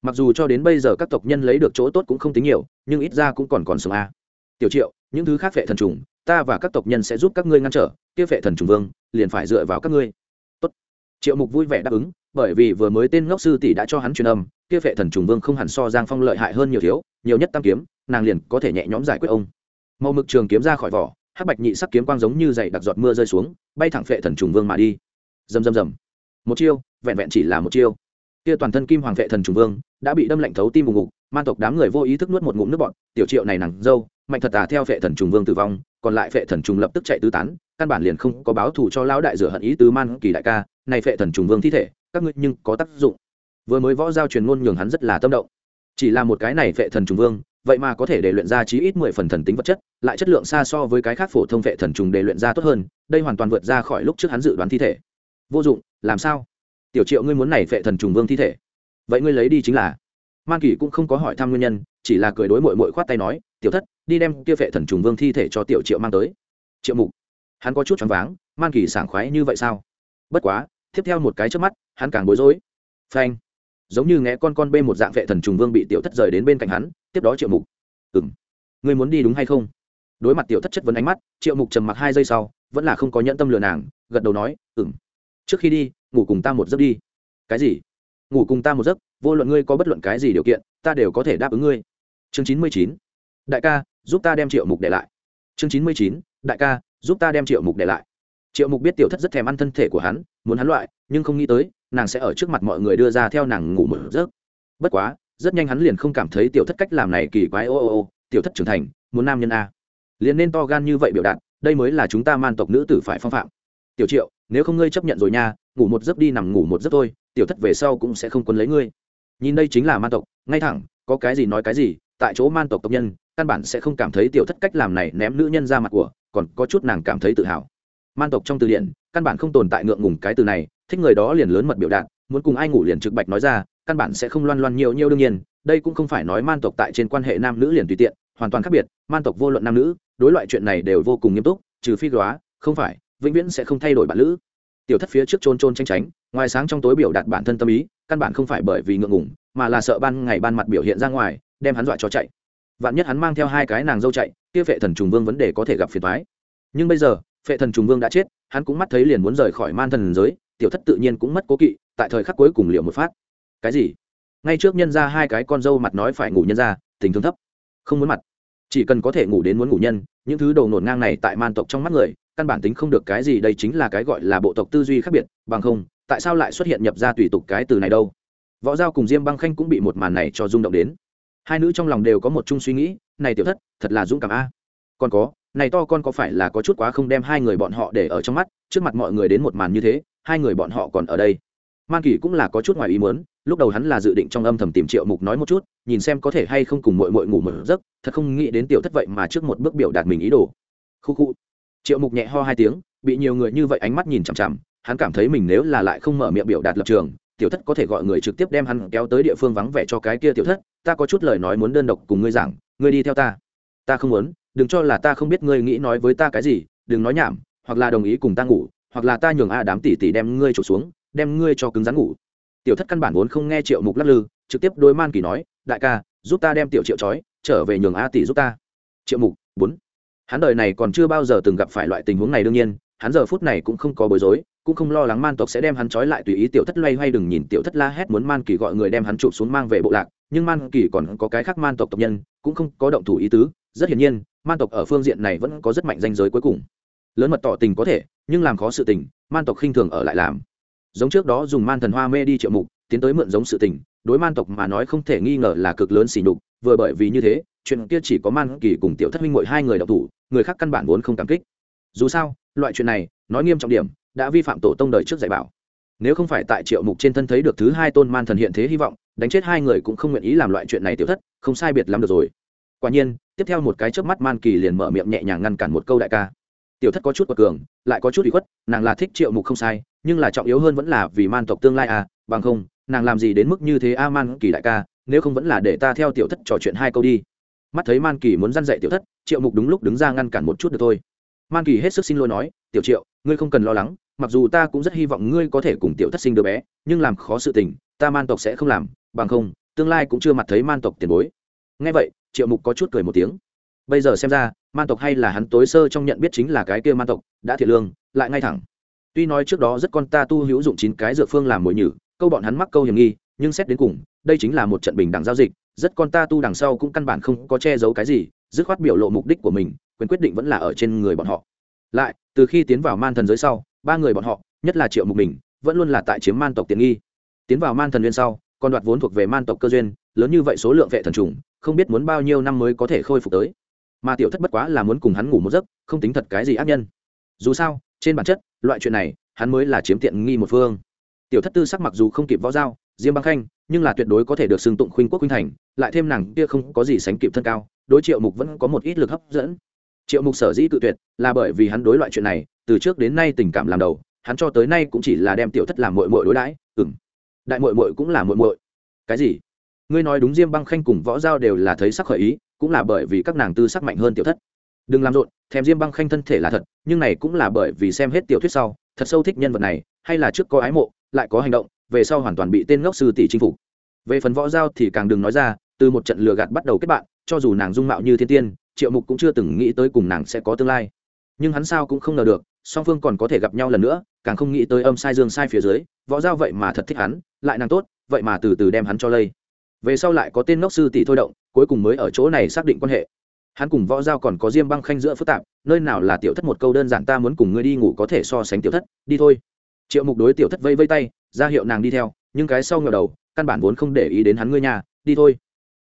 Mặc dù cho đến bây giờ các tộc nhân lấy được chỗ tốt cũng không tính nhiều, nhưng ít ra cũng còn còn sống a. Tiểu triệu, những thứ khác phệ thần trùng, ta và các tộc nhân sẽ giúp các ngươi ngăn trở, kia phệ thần trùng vương, liền phải dựa vào các ngươi triệu mục vui vẻ đáp ứng bởi vì vừa mới tên ngốc sư tỷ đã cho hắn truyền âm kia phệ thần trùng vương không hẳn so giang phong lợi hại hơn nhiều thiếu nhiều nhất tam kiếm nàng liền có thể nhẹ nhõm giải quyết ông. Màu mực trường kiếm ra khỏi vỏ hắc bạch nhị sắc kiếm quang giống như dày đặc giọt mưa rơi xuống bay thẳng phệ thần trùng vương mà đi. Rầm rầm rầm. Một chiêu vẹn vẹn chỉ là một chiêu. Kia toàn thân kim hoàng vệ thần trùng vương đã bị đâm lạnh thấu tim bùng ngục man tộc đám người vô ý thức nuốt một ngụm nước bọt. tiểu triệu này nàng, dâu mạnh thật à theo vệ thần trùng vương tử vong còn lại vệ thần trùng lập tức chạy tứ tán căn bản liền không có báo thù cho lão đại rửa hận ý tứ man kỳ đại ca này phệ thần trùng vương thi thể, các ngươi nhưng có tác dụng. Vừa mới võ giao truyền ngôn nhường hắn rất là tâm động. Chỉ là một cái này phệ thần trùng vương, vậy mà có thể để luyện ra chí ít mười phần thần tính vật chất, lại chất lượng xa so với cái khác phổ thông phệ thần trùng để luyện ra tốt hơn, đây hoàn toàn vượt ra khỏi lúc trước hắn dự đoán thi thể. Vô dụng, làm sao? Tiểu triệu ngươi muốn này phệ thần trùng vương thi thể. Vậy ngươi lấy đi chính là. Man kỳ cũng không có hỏi thăm nguyên nhân, chỉ là cười đối mội mội khoát tay nói, tiểu thất, đi đem kia phệ thần trùng vương thi thể cho tiểu triệu mang tới. Triệu mục, hắn có chút choáng váng, man kỳ sảng khoái như vậy sao? Bất quá tiếp theo một cái trước mắt, hắn càng bối rối. Phanh. Giống như nghe con con bê một dạng vệ thần trùng vương bị tiểu thất rời đến bên cạnh hắn, tiếp đó triệu mục. Ừng ngươi muốn đi đúng hay không? Đối mặt tiểu thất chất vấn ánh mắt, triệu mục trầm mặc hai giây sau, vẫn là không có nhẫn tâm lừa nàng, gật đầu nói ừng trước khi đi, ngủ cùng ta một giấc đi. Cái gì? Ngủ cùng ta một giấc, vô luận ngươi có bất luận cái gì điều kiện, ta đều có thể đáp ứng ngươi. Chương chín mươi chín. Đại ca, giúp ta đem triệu mục để lại. Chương chín mươi chín. Đại ca, giúp ta đem triệu mục để lại triệu mục biết tiểu thất rất thèm ăn thân thể của hắn, muốn hắn loại, nhưng không nghĩ tới, nàng sẽ ở trước mặt mọi người đưa ra theo nàng ngủ một giấc. Bất quá, rất nhanh hắn liền không cảm thấy tiểu thất cách làm này kỳ quái, ô ô ô, tiểu thất trưởng thành, muốn nam nhân a. Liền nên to gan như vậy biểu đạt, đây mới là chúng ta man tộc nữ tử phải phong phạm. Tiểu triệu, nếu không ngươi chấp nhận rồi nha, ngủ một giấc đi nằm ngủ một giấc thôi, tiểu thất về sau cũng sẽ không quân lấy ngươi. Nhìn đây chính là man tộc, ngay thẳng, có cái gì nói cái gì, tại chỗ man tộc tộc nhân, căn bản sẽ không cảm thấy tiểu thất cách làm này ném nữ nhân ra mặt của, còn có chút nàng cảm thấy tự hào man tộc trong từ điển, căn bản không tồn tại ngượng ngùng cái từ này, thích người đó liền lớn mật biểu đạt, muốn cùng ai ngủ liền trực bạch nói ra, căn bản sẽ không loan loan nhiều nhiều đương nhiên, đây cũng không phải nói man tộc tại trên quan hệ nam nữ liền tùy tiện, hoàn toàn khác biệt, man tộc vô luận nam nữ, đối loại chuyện này đều vô cùng nghiêm túc, trừ phi góa không phải, vĩnh viễn sẽ không thay đổi bản lữ. Tiểu thất phía trước trôn trôn tranh tránh ngoài sáng trong tối biểu đạt bản thân tâm ý, căn bản không phải bởi vì ngượng ngủng mà là sợ ban ngày ban mặt biểu hiện ra ngoài, đem hắn dọa cho chạy. Vạn nhất hắn mang theo hai cái nàng dâu chạy, kia vệ thần trùng vương vấn đề có thể gặp phiền thoái nhưng bây giờ phệ thần trùng vương đã chết, hắn cũng mắt thấy liền muốn rời khỏi man thần giới, tiểu thất tự nhiên cũng mất cố kỵ, tại thời khắc cuối cùng liệu một phát. Cái gì? Ngay trước nhân ra hai cái con dâu mặt nói phải ngủ nhân ra, tình thương thấp. Không muốn mặt. Chỉ cần có thể ngủ đến muốn ngủ nhân, những thứ đầu nổn ngang này tại man tộc trong mắt người, căn bản tính không được cái gì, đây chính là cái gọi là bộ tộc tư duy khác biệt, bằng không, tại sao lại xuất hiện nhập ra tùy tục cái từ này đâu? Võ giao cùng diêm băng khanh cũng bị một màn này cho rung động đến. Hai nữ trong lòng đều có một chung suy nghĩ, này tiểu thất, thật là dũng cảm a. Còn có này to con có phải là có chút quá không đem hai người bọn họ để ở trong mắt, trước mặt mọi người đến một màn như thế, hai người bọn họ còn ở đây. Man kỳ cũng là có chút ngoài ý muốn, lúc đầu hắn là dự định trong âm thầm tìm triệu mục nói một chút, nhìn xem có thể hay không cùng mội mội ngủ một giấc, thật không nghĩ đến tiểu thất vậy mà trước một bước biểu đạt mình ý đồ. Khu khu. Triệu mục nhẹ ho hai tiếng, bị nhiều người như vậy ánh mắt nhìn chằm chằm, hắn cảm thấy mình nếu là lại không mở miệng biểu đạt lập trường, tiểu thất có thể gọi người trực tiếp đem hắn kéo tới địa phương vắng vẻ cho cái kia tiểu thất, ta có chút lời nói muốn đơn độc cùng ngươi giảng, ngươi đi theo ta. Ta không muốn đừng cho là ta không biết ngươi nghĩ nói với ta cái gì, đừng nói nhảm, hoặc là đồng ý cùng ta ngủ, hoặc là ta nhường a đám tỷ tỷ đem ngươi trục xuống, đem ngươi cho cứng rắn ngủ. Tiểu thất căn bản vốn không nghe triệu mục lắc lư, trực tiếp đối man kỳ nói, đại ca, giúp ta đem tiểu triệu trói, trở về nhường a tỷ giúp ta. Triệu mục, bốn. Hắn đời này còn chưa bao giờ từng gặp phải loại tình huống này đương nhiên, hắn giờ phút này cũng không có bối rối, cũng không lo lắng man tộc sẽ đem hắn trói lại tùy ý tiểu thất loay hoay đừng nhìn tiểu thất la hét muốn man kỳ gọi người đem hắn chụp xuống mang về bộ lạc, nhưng man kỳ còn có cái khác man tộc tộc nhân, cũng không có động thủ ý tứ. Rất hiển nhiên man tộc ở phương diện này vẫn có rất mạnh danh giới cuối cùng. Lớn mật tỏ tình có thể, nhưng làm khó sự tình, man tộc khinh thường ở lại làm. Giống trước đó dùng man thần hoa mê đi triệu mục, tiến tới mượn giống sự tình, đối man tộc mà nói không thể nghi ngờ là cực lớn xỉ nhục, vừa bởi vì như thế, chuyện kia chỉ có man kỳ cùng tiểu thất minh mội hai người đọc thủ, người khác căn bản vốn không cảm kích. Dù sao, loại chuyện này, nói nghiêm trọng điểm, đã vi phạm tổ tông đời trước dạy bảo. Nếu không phải tại triệu mục trên thân thấy được thứ hai tôn man thần hiện thế hy vọng, đánh chết hai người cũng không nguyện ý làm loại chuyện này tiểu thất, không sai biệt lắm được rồi. Quả nhiên tiếp theo một cái chớp mắt man kỳ liền mở miệng nhẹ nhàng ngăn cản một câu đại ca. Tiểu thất có chút quật cường, lại có chút bị khuất, nàng là thích triệu mục không sai, nhưng là trọng yếu hơn vẫn là vì man tộc tương lai à bằng không, nàng làm gì đến mức như thế a man kỳ đại ca, nếu không vẫn là để ta theo tiểu thất trò chuyện hai câu đi. Mắt thấy man kỳ muốn dăn dạy tiểu thất, triệu mục đúng lúc đứng ra ngăn cản một chút được thôi. Man kỳ hết sức xin lỗi nói, tiểu triệu, ngươi không cần lo lắng, mặc dù ta cũng rất hy vọng ngươi có thể cùng tiểu thất sinh đứa bé, nhưng làm khó sự tình, ta man tộc sẽ không làm, bằng không, tương lai cũng chưa mặt thấy man tộc tiền bối. Ngay vậy triệu mục có chút cười một tiếng. Bây giờ xem ra, man tộc hay là hắn tối sơ trong nhận biết chính là cái kia man tộc, đã thiệt lương, lại ngay thẳng. Tuy nói trước đó rất con ta tu hữu dụng chín cái dược phương làm mồi nhử, câu bọn hắn mắc câu hiểm nghi, nhưng xét đến cùng, đây chính là một trận bình đẳng giao dịch, rất con ta tu đằng sau cũng căn bản không có che giấu cái gì, dứt khoát biểu lộ mục đích của mình, quyền quyết định vẫn là ở trên người bọn họ. Lại, từ khi tiến vào man thần giới sau, ba người bọn họ, nhất là triệu mục mình, vẫn luôn là tại chiếm man tộc tiện nghi. Tiến vào man thần liên sau, còn đoạt vốn thuộc về man tộc cơ duyên, lớn như vậy số lượng vệ thần trùng không biết muốn bao nhiêu năm mới có thể khôi phục tới. Mà tiểu thất bất quá là muốn cùng hắn ngủ một giấc, không tính thật cái gì ác nhân. Dù sao, trên bản chất, loại chuyện này, hắn mới là chiếm tiện nghi một phương. Tiểu thất tư sắc mặc dù không kịp võ giao, diêm băng khanh, nhưng là tuyệt đối có thể được xưng tụng khuynh quốc khuynh thành, lại thêm nàng kia không có gì sánh kịp thân cao, đối triệu mục vẫn có một ít lực hấp dẫn. Triệu mục sở dĩ cự tuyệt, là bởi vì hắn đối loại chuyện này, từ trước đến nay tình cảm làm đầu, hắn cho tới nay cũng chỉ là đem tiểu thất làm mội mội đối đãi ừng đại mội mội cũng là mội mội cái gì? Ngươi nói đúng diêm băng khanh cùng võ giao đều là thấy sắc khởi ý, cũng là bởi vì các nàng tư sắc mạnh hơn tiểu thất. Đừng làm rộn, thèm diêm băng khanh thân thể là thật, nhưng này cũng là bởi vì xem hết tiểu thuyết sau, thật sâu thích nhân vật này, hay là trước có ái mộ, lại có hành động, về sau hoàn toàn bị tên ngốc sư tỷ chinh phục. Về phần võ giao thì càng đừng nói ra, từ một trận lừa gạt bắt đầu kết bạn, cho dù nàng dung mạo như thiên tiên, triệu mục cũng chưa từng nghĩ tới cùng nàng sẽ có tương lai. Nhưng hắn sao cũng không ngờ được, song phương còn có thể gặp nhau lần nữa, càng không nghĩ tới âm sai dương sai phía dưới, võ giao vậy mà thật thích hắn, lại nàng tốt, vậy mà từ từ đem hắn cho lây về sau lại có tên ngốc sư tỷ thôi động, cuối cùng mới ở chỗ này xác định quan hệ. Hắn cùng võ giao còn có diêm băng khanh giữa phức tạp, nơi nào là tiểu thất một câu đơn giản ta muốn cùng ngươi đi ngủ có thể so sánh tiểu thất, đi thôi. Triệu mục đối tiểu thất vây vây tay, ra hiệu nàng đi theo, nhưng cái sau ngờ đầu, căn bản vốn không để ý đến hắn ngươi nhà, đi thôi.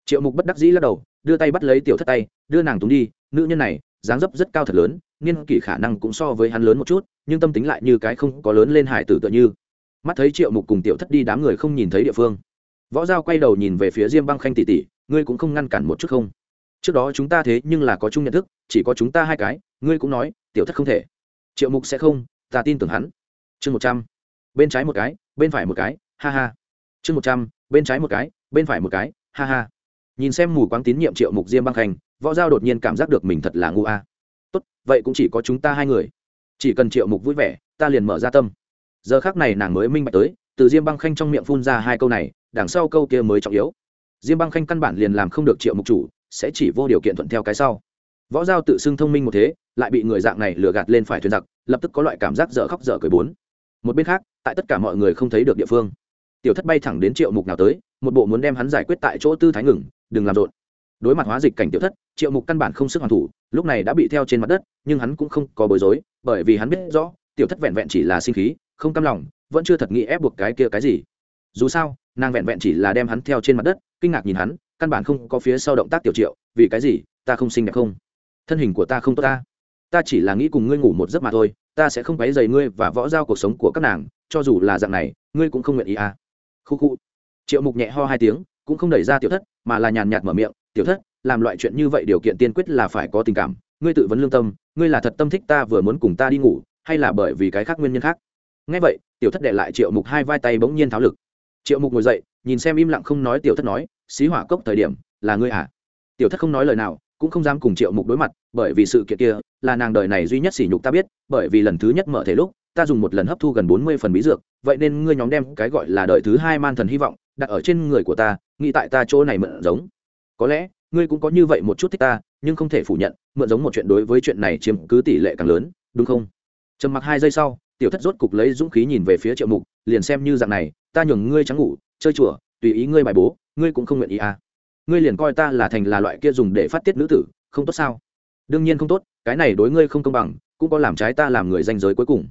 Triệu mục bất đắc dĩ lắc đầu, đưa tay bắt lấy tiểu thất tay, đưa nàng túng đi, nữ nhân này, dáng dấp rất cao thật lớn, niên kỷ khả năng cũng so với hắn lớn một chút, nhưng tâm tính lại như cái không có lớn lên hải tử tựa như. Mắt thấy triệu mục cùng tiểu thất đi, đám người không nhìn thấy địa phương võ giao quay đầu nhìn về phía diêm băng khanh tỷ tỷ, ngươi cũng không ngăn cản một chút không? Trước đó chúng ta thế nhưng là có chung nhận thức, chỉ có chúng ta hai cái, ngươi cũng nói, tiểu thất không thể. Triệu mục sẽ không, ta tin tưởng hắn. Chương một trăm. Bên trái một cái, bên phải một cái, ha ha. Chương một trăm. Bên trái một cái, bên phải một cái, ha ha. Nhìn xem mù quáng tín nhiệm triệu mục diêm băng khanh, võ giao đột nhiên cảm giác được mình thật là ngu a. Tốt, vậy cũng chỉ có chúng ta hai người. Chỉ cần triệu mục vui vẻ, ta liền mở ra tâm. Giờ khác này nàng mới minh bạch tới từ diêm băng khanh trong miệng phun ra hai câu này, đằng sau câu kia mới trọng yếu. Diêm băng khanh căn bản liền làm không được triệu mục chủ, sẽ chỉ vô điều kiện thuận theo cái sau. Võ giao tự xưng thông minh một thế, lại bị người dạng này lừa gạt lên phải thuyền giặc, lập tức có loại cảm giác dở khóc dở cười bốn. Một bên khác, tại tất cả mọi người không thấy được địa phương, tiểu thất bay thẳng đến triệu mục nào tới, một bộ muốn đem hắn giải quyết tại chỗ tư thái ngừng, đừng làm rộn. Đối mặt hóa dịch cảnh tiểu thất, triệu mục căn bản không sức hoàn thủ, lúc này đã bị theo trên mặt đất, nhưng hắn cũng không có bối rối, bởi vì hắn biết rõ, tiểu thất vẹn vẹn chỉ là sinh khí không cam lòng, vẫn chưa thật nghĩ ép buộc cái kia cái gì. Dù sao, nàng vẹn vẹn chỉ là đem hắn theo trên mặt đất, kinh ngạc nhìn hắn, căn bản không có phía sau động tác tiểu triệu, vì cái gì, ta không xinh đẹp không? Thân hình của ta không tốt ta. Ta chỉ là nghĩ cùng ngươi ngủ một giấc mà thôi, ta sẽ không quấy dày ngươi và võ giao cuộc sống của các nàng, cho dù là dạng này, ngươi cũng không nguyện ý à. Khu khu. Triệu mục nhẹ ho hai tiếng, cũng không đẩy ra tiểu thất, mà là nhàn nhạt mở miệng, tiểu thất, làm loại chuyện như vậy điều kiện tiên quyết là phải có tình cảm, ngươi tự vấn lương tâm, ngươi là thật tâm thích ta vừa muốn cùng ta đi ngủ, hay là bởi vì cái khác nguyên nhân khác? Ngay vậy, tiểu thất đệ lại triệu mục hai vai tay bỗng nhiên tháo lực. Triệu mục ngồi dậy, nhìn xem im lặng không nói tiểu thất nói, xí hỏa cốc thời điểm, là ngươi à? Tiểu thất không nói lời nào, cũng không dám cùng triệu mục đối mặt, bởi vì sự kiện kia, là nàng đời này duy nhất sỉ nhục ta biết, bởi vì lần thứ nhất mở thể lúc, ta dùng một lần hấp thu gần bốn mươi phần bí dược, vậy nên ngươi nhóm đem cái gọi là đời thứ hai man thần hy vọng, đặt ở trên người của ta, nghĩ tại ta chỗ này mượn giống. Có lẽ, ngươi cũng có như vậy một chút thích ta, nhưng không thể phủ nhận, mượn giống một chuyện đối với chuyện này chiếm cứ tỷ lệ càng lớn, đúng không? Trầm mặc hai giây sau tiểu thất rốt cục lấy dũng khí nhìn về phía triệu mục, liền xem như dạng này, ta nhường ngươi trắng ngủ, chơi chùa, tùy ý ngươi bài bố, ngươi cũng không nguyện ý à. Ngươi liền coi ta là thành là loại kia dùng để phát tiết nữ tử, không tốt sao? Đương nhiên không tốt, cái này đối ngươi không công bằng, cũng có làm trái ta làm người danh giới cuối cùng.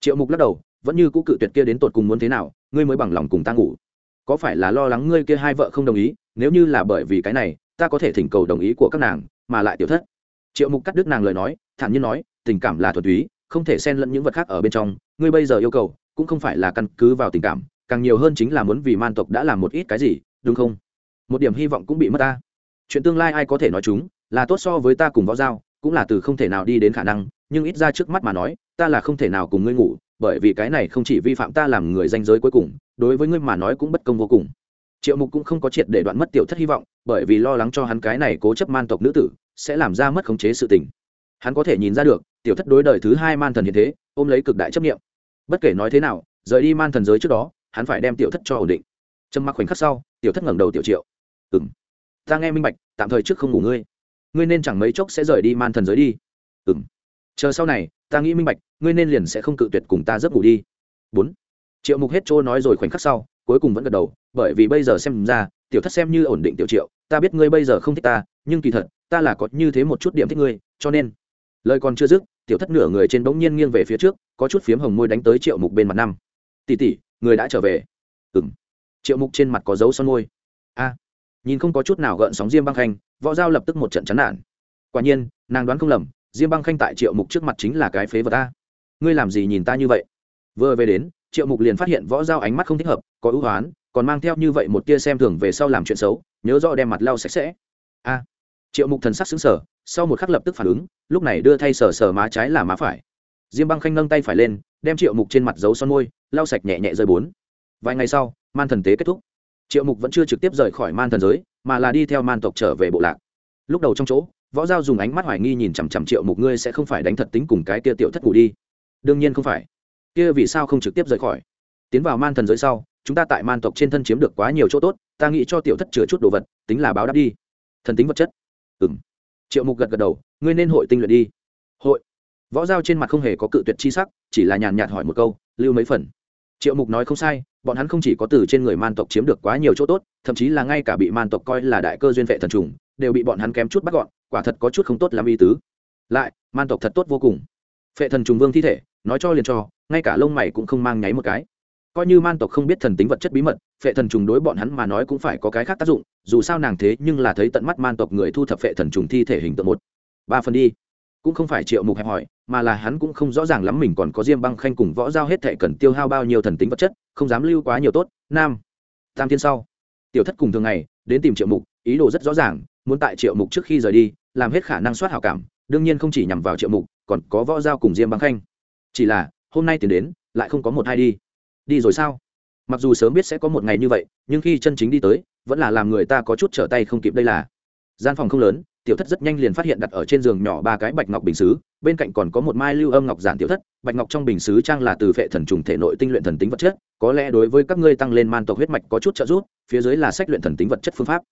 Triệu mục lắc đầu, vẫn như cũ cự tuyệt kia đến tột cùng muốn thế nào, ngươi mới bằng lòng cùng ta ngủ. Có phải là lo lắng ngươi kia hai vợ không đồng ý, nếu như là bởi vì cái này, ta có thể thỉnh cầu đồng ý của các nàng, mà lại tiểu thất. Triệu mục cắt đứt nàng lời nói, thản nhiên nói, tình cảm là thuật túy không thể xen lẫn những vật khác ở bên trong, ngươi bây giờ yêu cầu, cũng không phải là căn cứ vào tình cảm, càng nhiều hơn chính là muốn vì man tộc đã làm một ít cái gì, đúng không? Một điểm hy vọng cũng bị mất ta. Chuyện tương lai ai có thể nói chúng, là tốt so với ta cùng võ giao, cũng là từ không thể nào đi đến khả năng, nhưng ít ra trước mắt mà nói, ta là không thể nào cùng ngươi ngủ, bởi vì cái này không chỉ vi phạm ta làm người danh giới cuối cùng, đối với ngươi mà nói cũng bất công vô cùng. Triệu mục cũng không có triệt để đoạn mất tiểu thất hy vọng, bởi vì lo lắng cho hắn cái này cố chấp man tộc nữ tử, sẽ làm ra mất khống chế sự tình. Hắn có thể nhìn ra được tiểu thất đối đời thứ hai man thần hiện thế, ôm lấy cực đại chấp nghiệm bất kể nói thế nào, rời đi man thần giới trước đó, hắn phải đem tiểu thất cho ổn định. Trầm mặc khoảnh khắc sau, tiểu thất ngẩng đầu tiểu triệu. Ừ m ta nghe minh bạch, tạm thời trước không ngủ ngươi. Ngươi nên chẳng mấy chốc sẽ rời đi man thần giới đi. Ừ m chờ sau này, ta nghĩ minh bạch, ngươi nên liền sẽ không cự tuyệt cùng ta giấc ngủ đi. Bốn, triệu mục hết trôi nói rồi khoảnh khắc sau, cuối cùng vẫn gật đầu, bởi vì bây giờ xem ra, tiểu thất xem như ổn định tiểu triệu, ta biết ngươi bây giờ không thích ta, nhưng kỳ thật, ta là có như thế một chút điểm thích ngươi, cho nên lời còn chưa dứt tiểu thất nửa người trên bỗng nhiên nghiêng về phía trước, có chút phiếm hồng môi đánh tới triệu mục bên mặt năm. Tỉ tỉ người đã trở về. Ừng triệu mục trên mặt có dấu son môi. A. Nhìn không có chút nào gợn sóng diêm băng khanh, võ giao lập tức một trận chán nản. Quả nhiên, nàng đoán không lầm, diêm băng khanh tại triệu mục trước mặt chính là cái phế vật ta ngươi làm gì nhìn ta như vậy? Vừa về đến, triệu mục liền phát hiện võ giao ánh mắt không thích hợp, có ưu hoán, còn mang theo như vậy một tia xem thường về sau làm chuyện xấu, nhớ rõ đem mặt lau sạch sẽ. A. Triệu mục thần sắc xứng sở sau một khắc lập tức phản ứng, lúc này đưa thay sờ sờ má trái là má phải. Diêm băng khanh nâng tay phải lên, đem triệu mục trên mặt dấu son môi, lau sạch nhẹ nhẹ rơi bốn. Vài ngày sau, man thần tế kết thúc. Triệu mục vẫn chưa trực tiếp rời khỏi man thần giới, mà là đi theo man tộc trở về bộ lạc. Lúc đầu trong chỗ, võ giao dùng ánh mắt hoài nghi nhìn chằm chằm triệu mục, ngươi sẽ không phải đánh thật tính cùng cái kia tiểu thất ngủ đi. Đương nhiên không phải. Kia vì sao không trực tiếp rời khỏi? Tiến vào man thần giới sau, chúng ta tại man tộc trên thân chiếm được quá nhiều chỗ tốt, ta nghĩ cho tiểu thất chừa chút đồ vật, tính là báo đáp đi. Thần tính vật chất. Ừ triệu mục gật gật đầu, ngươi nên hội tinh luyện đi. Hội? Võ giao trên mặt không hề có cự tuyệt chi sắc, chỉ là nhàn nhạt hỏi một câu, lưu mấy phần? Triệu mục nói không sai, bọn hắn không chỉ có từ trên người man tộc chiếm được quá nhiều chỗ tốt, thậm chí là ngay cả bị man tộc coi là đại cơ duyên vệ thần trùng, đều bị bọn hắn kém chút bắt gọn, quả thật có chút không tốt làm y tứ. Lại, man tộc thật tốt vô cùng. Phệ thần trùng vương thi thể, nói cho liền cho, ngay cả lông mày cũng không mang nháy một cái coi như man tộc không biết thần tính vật chất bí mật, phệ thần trùng đối bọn hắn mà nói cũng phải có cái khác tác dụng, dù sao nàng thế nhưng là thấy tận mắt man tộc người thu thập phệ thần trùng thi thể hình tượng một. Ba phần đi. Cũng không phải triệu mục hẹp hỏi, mà là hắn cũng không rõ ràng lắm mình còn có diêm băng khanh cùng võ giao hết thệ cần tiêu hao bao nhiêu thần tính vật chất, không dám lưu quá nhiều tốt. Nam. Tam thiên sau. Tiểu thất cùng thường ngày, đến tìm triệu mục, ý đồ rất rõ ràng, muốn tại triệu mục trước khi rời đi, làm hết khả năng soát hảo cảm, đương nhiên không chỉ nhằm vào triệu mục, còn có võ giao cùng diêm băng khanh. Chỉ là, hôm nay tiền đến, lại không có một hai đi đi rồi sao? Mặc dù sớm biết sẽ có một ngày như vậy, nhưng khi chân chính đi tới, vẫn là làm người ta có chút trở tay không kịp đây là. Gian phòng không lớn, tiểu thất rất nhanh liền phát hiện đặt ở trên giường nhỏ ba cái bạch ngọc bình xứ, bên cạnh còn có một mai lưu âm ngọc giản tiểu thất. Bạch ngọc trong bình xứ trang là từ phệ thần trùng thể nội tinh luyện thần tính vật chất, có lẽ đối với các ngươi tăng lên man tộc huyết mạch có chút trợ giúp, phía dưới là sách luyện thần tính vật chất phương pháp.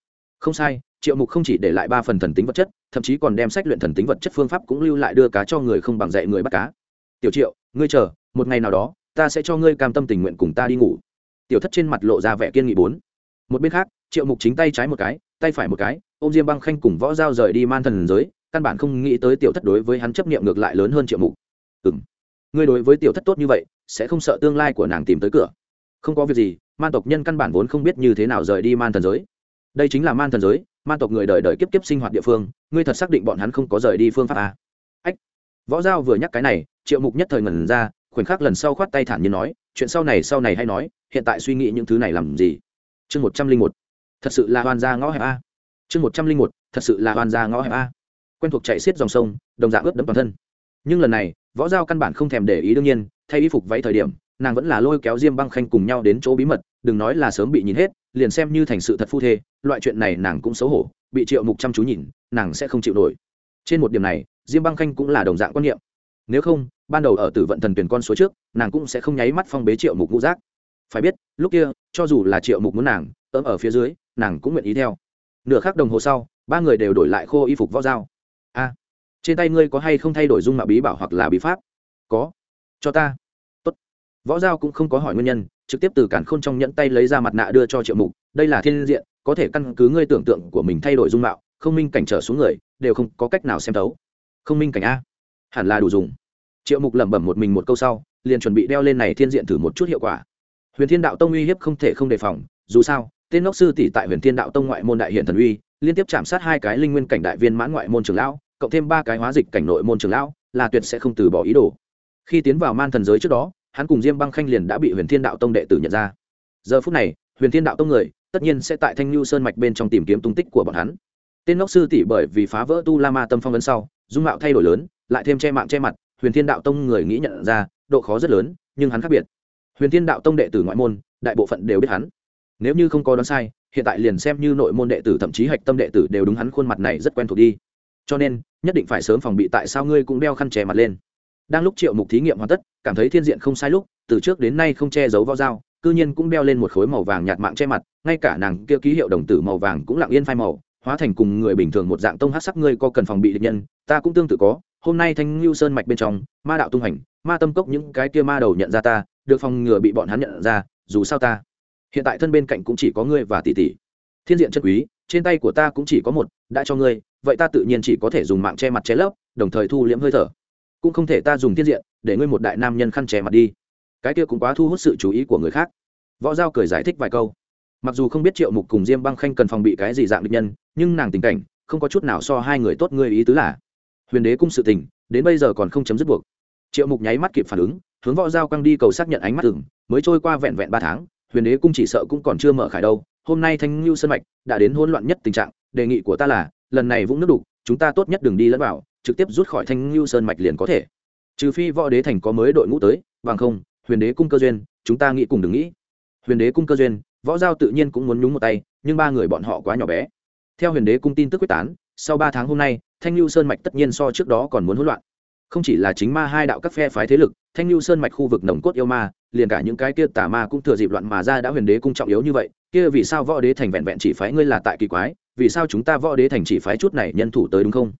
Không sai, triệu mục không chỉ để lại ba phần thần tính vật chất, thậm chí còn đem sách luyện thần tính vật chất phương pháp cũng lưu lại đưa cá cho người không bằng dạy người bắt cá. Tiểu triệu, ngươi chờ, một ngày nào đó ta sẽ cho ngươi cam tâm tình nguyện cùng ta đi ngủ. Tiểu thất trên mặt lộ ra vẻ kiên nghị bốn. Một bên khác, triệu mục chính tay trái một cái, tay phải một cái ô m diêm băng khanh cùng võ giao rời đi man thần giới, căn bản không nghĩ tới tiểu thất đối với hắn chấp nghiệm ngược lại lớn hơn triệu mục. Ừ m ngươi đối với tiểu thất tốt như vậy, sẽ không sợ tương lai của nàng tìm tới cửa. Không có việc gì, man tộc nhân căn bản vốn không biết như thế nào rời đi man thần giới. Đây chính là man thần giới, man tộc người đời đời kiếp kiếp sinh hoạt địa phương, ngươi thật xác định bọn hắn không có rời đi phương pháp à? ách, võ giao vừa nhắc cái này, triệu mục nhất thời ngẩn ra khoảnh khắc lần sau khoát tay thản nhiên nói, chuyện sau này sau này hay nói, hiện tại suy nghĩ những thứ này làm gì? Chương một trăm linh một. Thật sự là hoàn gia ngõ hẹp a. Chương một trăm linh một, thật sự là hoàn gia ngõ hẹp a. Quen thuộc chạy xiết dòng sông, đồng dạng ướt đẫm toàn thân. Nhưng lần này, võ giao căn bản không thèm để ý đương nhiên, thay y phục váy thời điểm, nàng vẫn là lôi kéo diêm băng khanh cùng nhau đến chỗ bí mật, đừng nói là sớm bị nhìn hết, liền xem như thành sự thật phu thê, loại chuyện này nàng cũng xấu hổ, bị triệu mục chăm chú nhìn, nàng sẽ không chịu nổi. Trên một điểm này, diêm băng khanh cũng là đồng dạng quan niệm nếu không, ban đầu ở tử vận thần tuyển con số trước, nàng cũng sẽ không nháy mắt phong bế triệu mục ngũ giác. Phải biết, lúc kia, cho dù là triệu mục muốn nàng, ấm ở phía dưới, nàng cũng nguyện ý theo. Nửa khắc đồng hồ sau, ba người đều đổi lại khô y phục võ dao. A, trên tay ngươi có hay không thay đổi dung mạo bí bảo hoặc là bí pháp? Có. Cho ta. Tốt. võ dao cũng không có hỏi nguyên nhân, trực tiếp từ cản khôn trong nhẫn tay lấy ra mặt nạ đưa cho triệu mục. Đây là thiên diện, có thể căn cứ ngươi tưởng tượng của mình thay đổi dung mạo, không minh cảnh trở xuống người, đều không có cách nào xem thấu. Không minh cảnh a. Hẳn là đủ dùng triệu mục lẩm bẩm một mình một câu sau, liền chuẩn bị đeo lên này thiên diện thử một chút hiệu quả. Huyền thiên đạo tông uy hiếp không thể không đề phòng, dù sao, tên ngốc sư tỷ tại huyền thiên đạo tông ngoại môn đại hiện thần uy, liên tiếp chạm sát hai cái linh nguyên cảnh đại viên mãn ngoại môn trường lão, cộng thêm ba cái hóa dịch cảnh nội môn trường lão, là tuyệt sẽ không từ bỏ ý đồ. Khi tiến vào man thần giới trước đó, hắn cùng diêm băng khanh liền đã bị huyền thiên đạo tông đệ tử nhận ra. Giờ phút này, huyền thiên đạo tông người, tất nhiên sẽ tại thanh lưu sơn mạch bên trong tìm kiếm tung tích của bọn hắn. Tên ngốc sư tỷ bởi vì phá vỡ tu la ma tâm phong ấn sau, dung mạo thay đổi lớn, lại thêm che mạng che mặt huyền thiên đạo tông người nghĩ nhận ra, độ khó rất lớn, nhưng hắn khác biệt. Huyền thiên đạo tông đệ tử ngoại môn, đại bộ phận đều biết hắn. Nếu như không có đoán sai, hiện tại liền xem như nội môn đệ tử thậm chí hạch tâm đệ tử đều đúng hắn khuôn mặt này rất quen thuộc đi. Cho nên, nhất định phải sớm phòng bị tại sao ngươi cũng đeo khăn che mặt lên. Đang lúc triệu mục thí nghiệm hoàn tất, cảm thấy thiên diện không sai lúc, từ trước đến nay không che giấu võ dao, cư nhiên cũng đeo lên một khối màu vàng nhạt mạng che mặt, ngay cả nàng kia ký hiệu đồng tử màu vàng cũng lặng yên phai màu, hóa thành cùng người bình thường một dạng tông hát sắc ngươi có cần phòng bị địch nhân, ta cũng tương tự có hôm nay thanh lưu sơn mạch bên trong, ma đạo tung hành ma tâm cốc những cái kia ma đầu nhận ra ta, được phòng ngừa bị bọn hắn nhận ra, dù sao ta, hiện tại thân bên cạnh cũng chỉ có ngươi và tỷ tỷ. Thiên diện chân quý, trên tay của ta cũng chỉ có một, đã cho ngươi, vậy ta tự nhiên chỉ có thể dùng mạng che mặt che lấp, đồng thời thu liễm hơi thở. Cũng không thể ta dùng thiên diện, để ngươi một đại nam nhân khăn che mặt đi. Cái kia cũng quá thu hút sự chú ý của người khác. Võ giao cười giải thích vài câu. Mặc dù không biết triệu mục cùng diêm băng khanh cần phòng bị cái gì dạng địch nhân, nhưng nàng tình cảnh, không có chút nào so hai người tốt ngươi ý tứ là huyền đế cung sự tình, đến bây giờ còn không chấm dứt buộc. Triệu mục nháy mắt kịp phản ứng, hướng võ giao quăng đi cầu xác nhận ánh mắt ửng, mới trôi qua vẹn vẹn ba tháng, huyền đế cung chỉ sợ cũng còn chưa mở khải đâu, hôm nay thanh lưu sơn mạch đã đến hỗn loạn nhất tình trạng, đề nghị của ta là, lần này vũng nước đục, chúng ta tốt nhất đừng đi lẫn vào, trực tiếp rút khỏi thanh lưu sơn mạch liền có thể. Trừ phi võ đế thành có mới đội ngũ tới, bằng không, huyền đế cung cơ duyên, chúng ta nghĩ cùng đừng nghĩ. Huyền đế cung cơ duyên, võ giao tự nhiên cũng muốn nhúng một tay, nhưng ba người bọn họ quá nhỏ bé. Theo huyền đế cung tin tức quyết tán, sau ba tháng hôm nay thanh lưu sơn mạch tất nhiên so trước đó còn muốn hỗn loạn. Không chỉ là chính ma hai đạo các phe phái thế lực, thanh lưu sơn mạch khu vực nồng cốt yêu ma, liền cả những cái kia tà ma cũng thừa dịp loạn mà ra đã huyền đế cung trọng yếu như vậy, kia vì sao võ đế thành vẹn vẹn chỉ phái ngươi là tại kỳ quái, vì sao chúng ta võ đế thành chỉ phái chút này nhân thủ tới đúng không?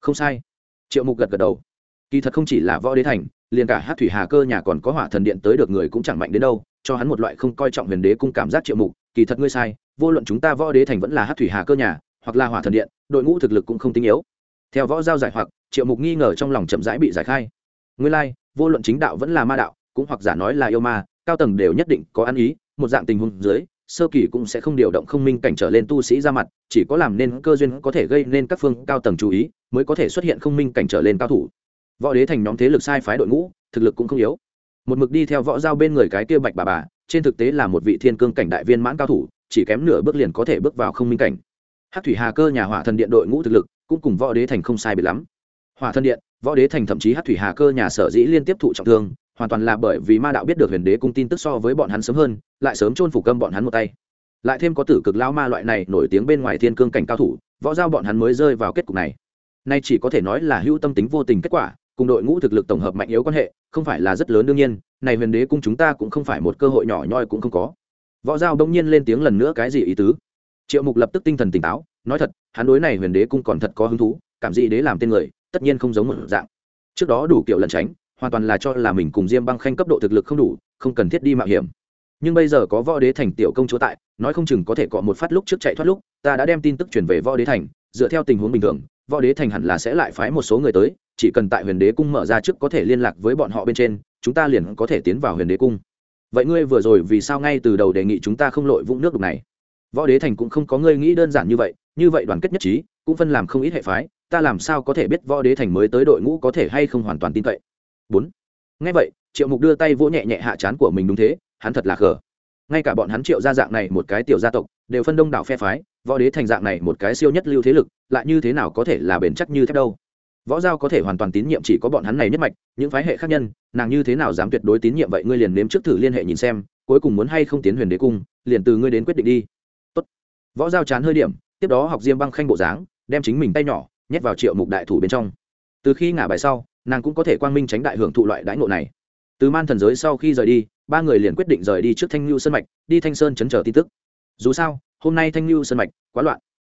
Không sai. Triệu mục gật gật đầu. Kỳ thật không chỉ là võ đế thành, liền cả hát thủy hà cơ nhà còn có hỏa thần điện tới được người cũng chẳng mạnh đến đâu, cho hắn một loại không coi trọng huyền đế cung cảm giác triệu mục, kỳ thật ngươi sai, vô luận chúng ta võ đế thành vẫn là hát thủy hà cơ nhà, hoặc là hỏa thần điện, đội ngũ thực lực cũng không tinh yếu theo võ giao giải hoặc triệu mục nghi ngờ trong lòng chậm rãi bị giải khai. Nguyên lai、like, vô luận chính đạo vẫn là ma đạo cũng hoặc giả nói là yêu ma cao tầng đều nhất định có ăn ý một dạng tình huống dưới sơ kỳ cũng sẽ không điều động không minh cảnh trở lên tu sĩ ra mặt chỉ có làm nên cơ duyên có thể gây nên các phương cao tầng chú ý mới có thể xuất hiện không minh cảnh trở lên cao thủ. Võ đế thành nhóm thế lực sai phái đội ngũ thực lực cũng không yếu. Một mực đi theo võ giao bên người cái kia bạch bà bà trên thực tế là một vị thiên cương cảnh đại viên mãn cao thủ chỉ kém nửa bước liền có thể bước vào không minh cảnh. Hát thủy hà cơ nhà hỏa thần điện đội ngũ thực lực cũng cùng võ đế thành không sai biệt lắm. Hỏa thân điện, võ đế thành thậm chí hát thủy hà cơ nhà sở dĩ liên tiếp thụ trọng thương, hoàn toàn là bởi vì ma đạo biết được huyền đế cung tin tức so với bọn hắn sớm hơn, lại sớm chôn phủ câm bọn hắn một tay. Lại thêm có tử cực lao ma loại này nổi tiếng bên ngoài thiên cương cảnh cao thủ, võ giao bọn hắn mới rơi vào kết cục này. Nay chỉ có thể nói là hữu tâm tính vô tình kết quả, cùng đội ngũ thực lực tổng hợp mạnh yếu quan hệ, không phải là rất lớn đương nhiên, này huyền đế cung chúng ta cũng không phải một cơ hội nhỏ nhoi cũng không có. Võ giao đông nhiên lên tiếng lần nữa cái gì ý tứ? Triệu mục lập tức tinh thần tỉnh táo, nói thật, hắn đối này huyền đế cung còn thật có hứng thú, cảm dị đế làm tên người, tất nhiên không giống một dạng. Trước đó đủ kiểu lần tránh, hoàn toàn là cho là mình cùng diêm băng khanh cấp độ thực lực không đủ, không cần thiết đi mạo hiểm. Nhưng bây giờ có võ đế thành tiểu công chúa tại, nói không chừng có thể cọ một phát lúc trước chạy thoát lúc, ta đã đem tin tức chuyển về võ đế thành, dựa theo tình huống bình thường, võ đế thành hẳn là sẽ lại phái một số người tới, chỉ cần tại huyền đế cung mở ra trước có thể liên lạc với bọn họ bên trên, chúng ta liền có thể tiến vào huyền đế cung. Vậy ngươi vừa rồi vì sao ngay từ đầu đề nghị chúng ta không lội vũng nước đục này? Võ đế thành cũng không có ngươi nghĩ đơn giản như vậy như vậy đoàn kết nhất trí, cũng phân làm không ít hệ phái, ta làm sao có thể biết võ đế thành mới tới đội ngũ có thể hay không hoàn toàn tin cậy? Bốn. Ngay vậy, triệu mục đưa tay vỗ nhẹ nhẹ hạ chán của mình đúng thế, hắn thật là khờ. Ngay cả bọn hắn triệu gia dạng này một cái tiểu gia tộc, đều phân đông đảo phe phái, võ đế thành dạng này một cái siêu nhất lưu thế lực, lại như thế nào có thể là bền chắc như thế đâu? Võ giao có thể hoàn toàn tín nhiệm chỉ có bọn hắn này nhất mạch, những phái hệ khác nhân, nàng như thế nào dám tuyệt đối tín nhiệm vậy ngươi liền nếm trước thử liên hệ nhìn xem, cuối cùng muốn hay không tiến huyền đế cung, liền từ ngươi đến quyết định đi võ giao chán hơi điểm, tiếp đó học diêm băng khanh bộ dáng, đem chính mình tay nhỏ, nhét vào triệu mục đại thủ bên trong. Từ khi ngả bài sau, nàng cũng có thể quang minh tránh đại hưởng thụ loại đãi ngộ này. Từ man thần giới sau khi rời đi, ba người liền quyết định rời đi trước thanh lưu Sân mạch, đi thanh sơn chấn chờ tin tức. Dù sao, hôm nay thanh lưu Sân mạch quá loạn.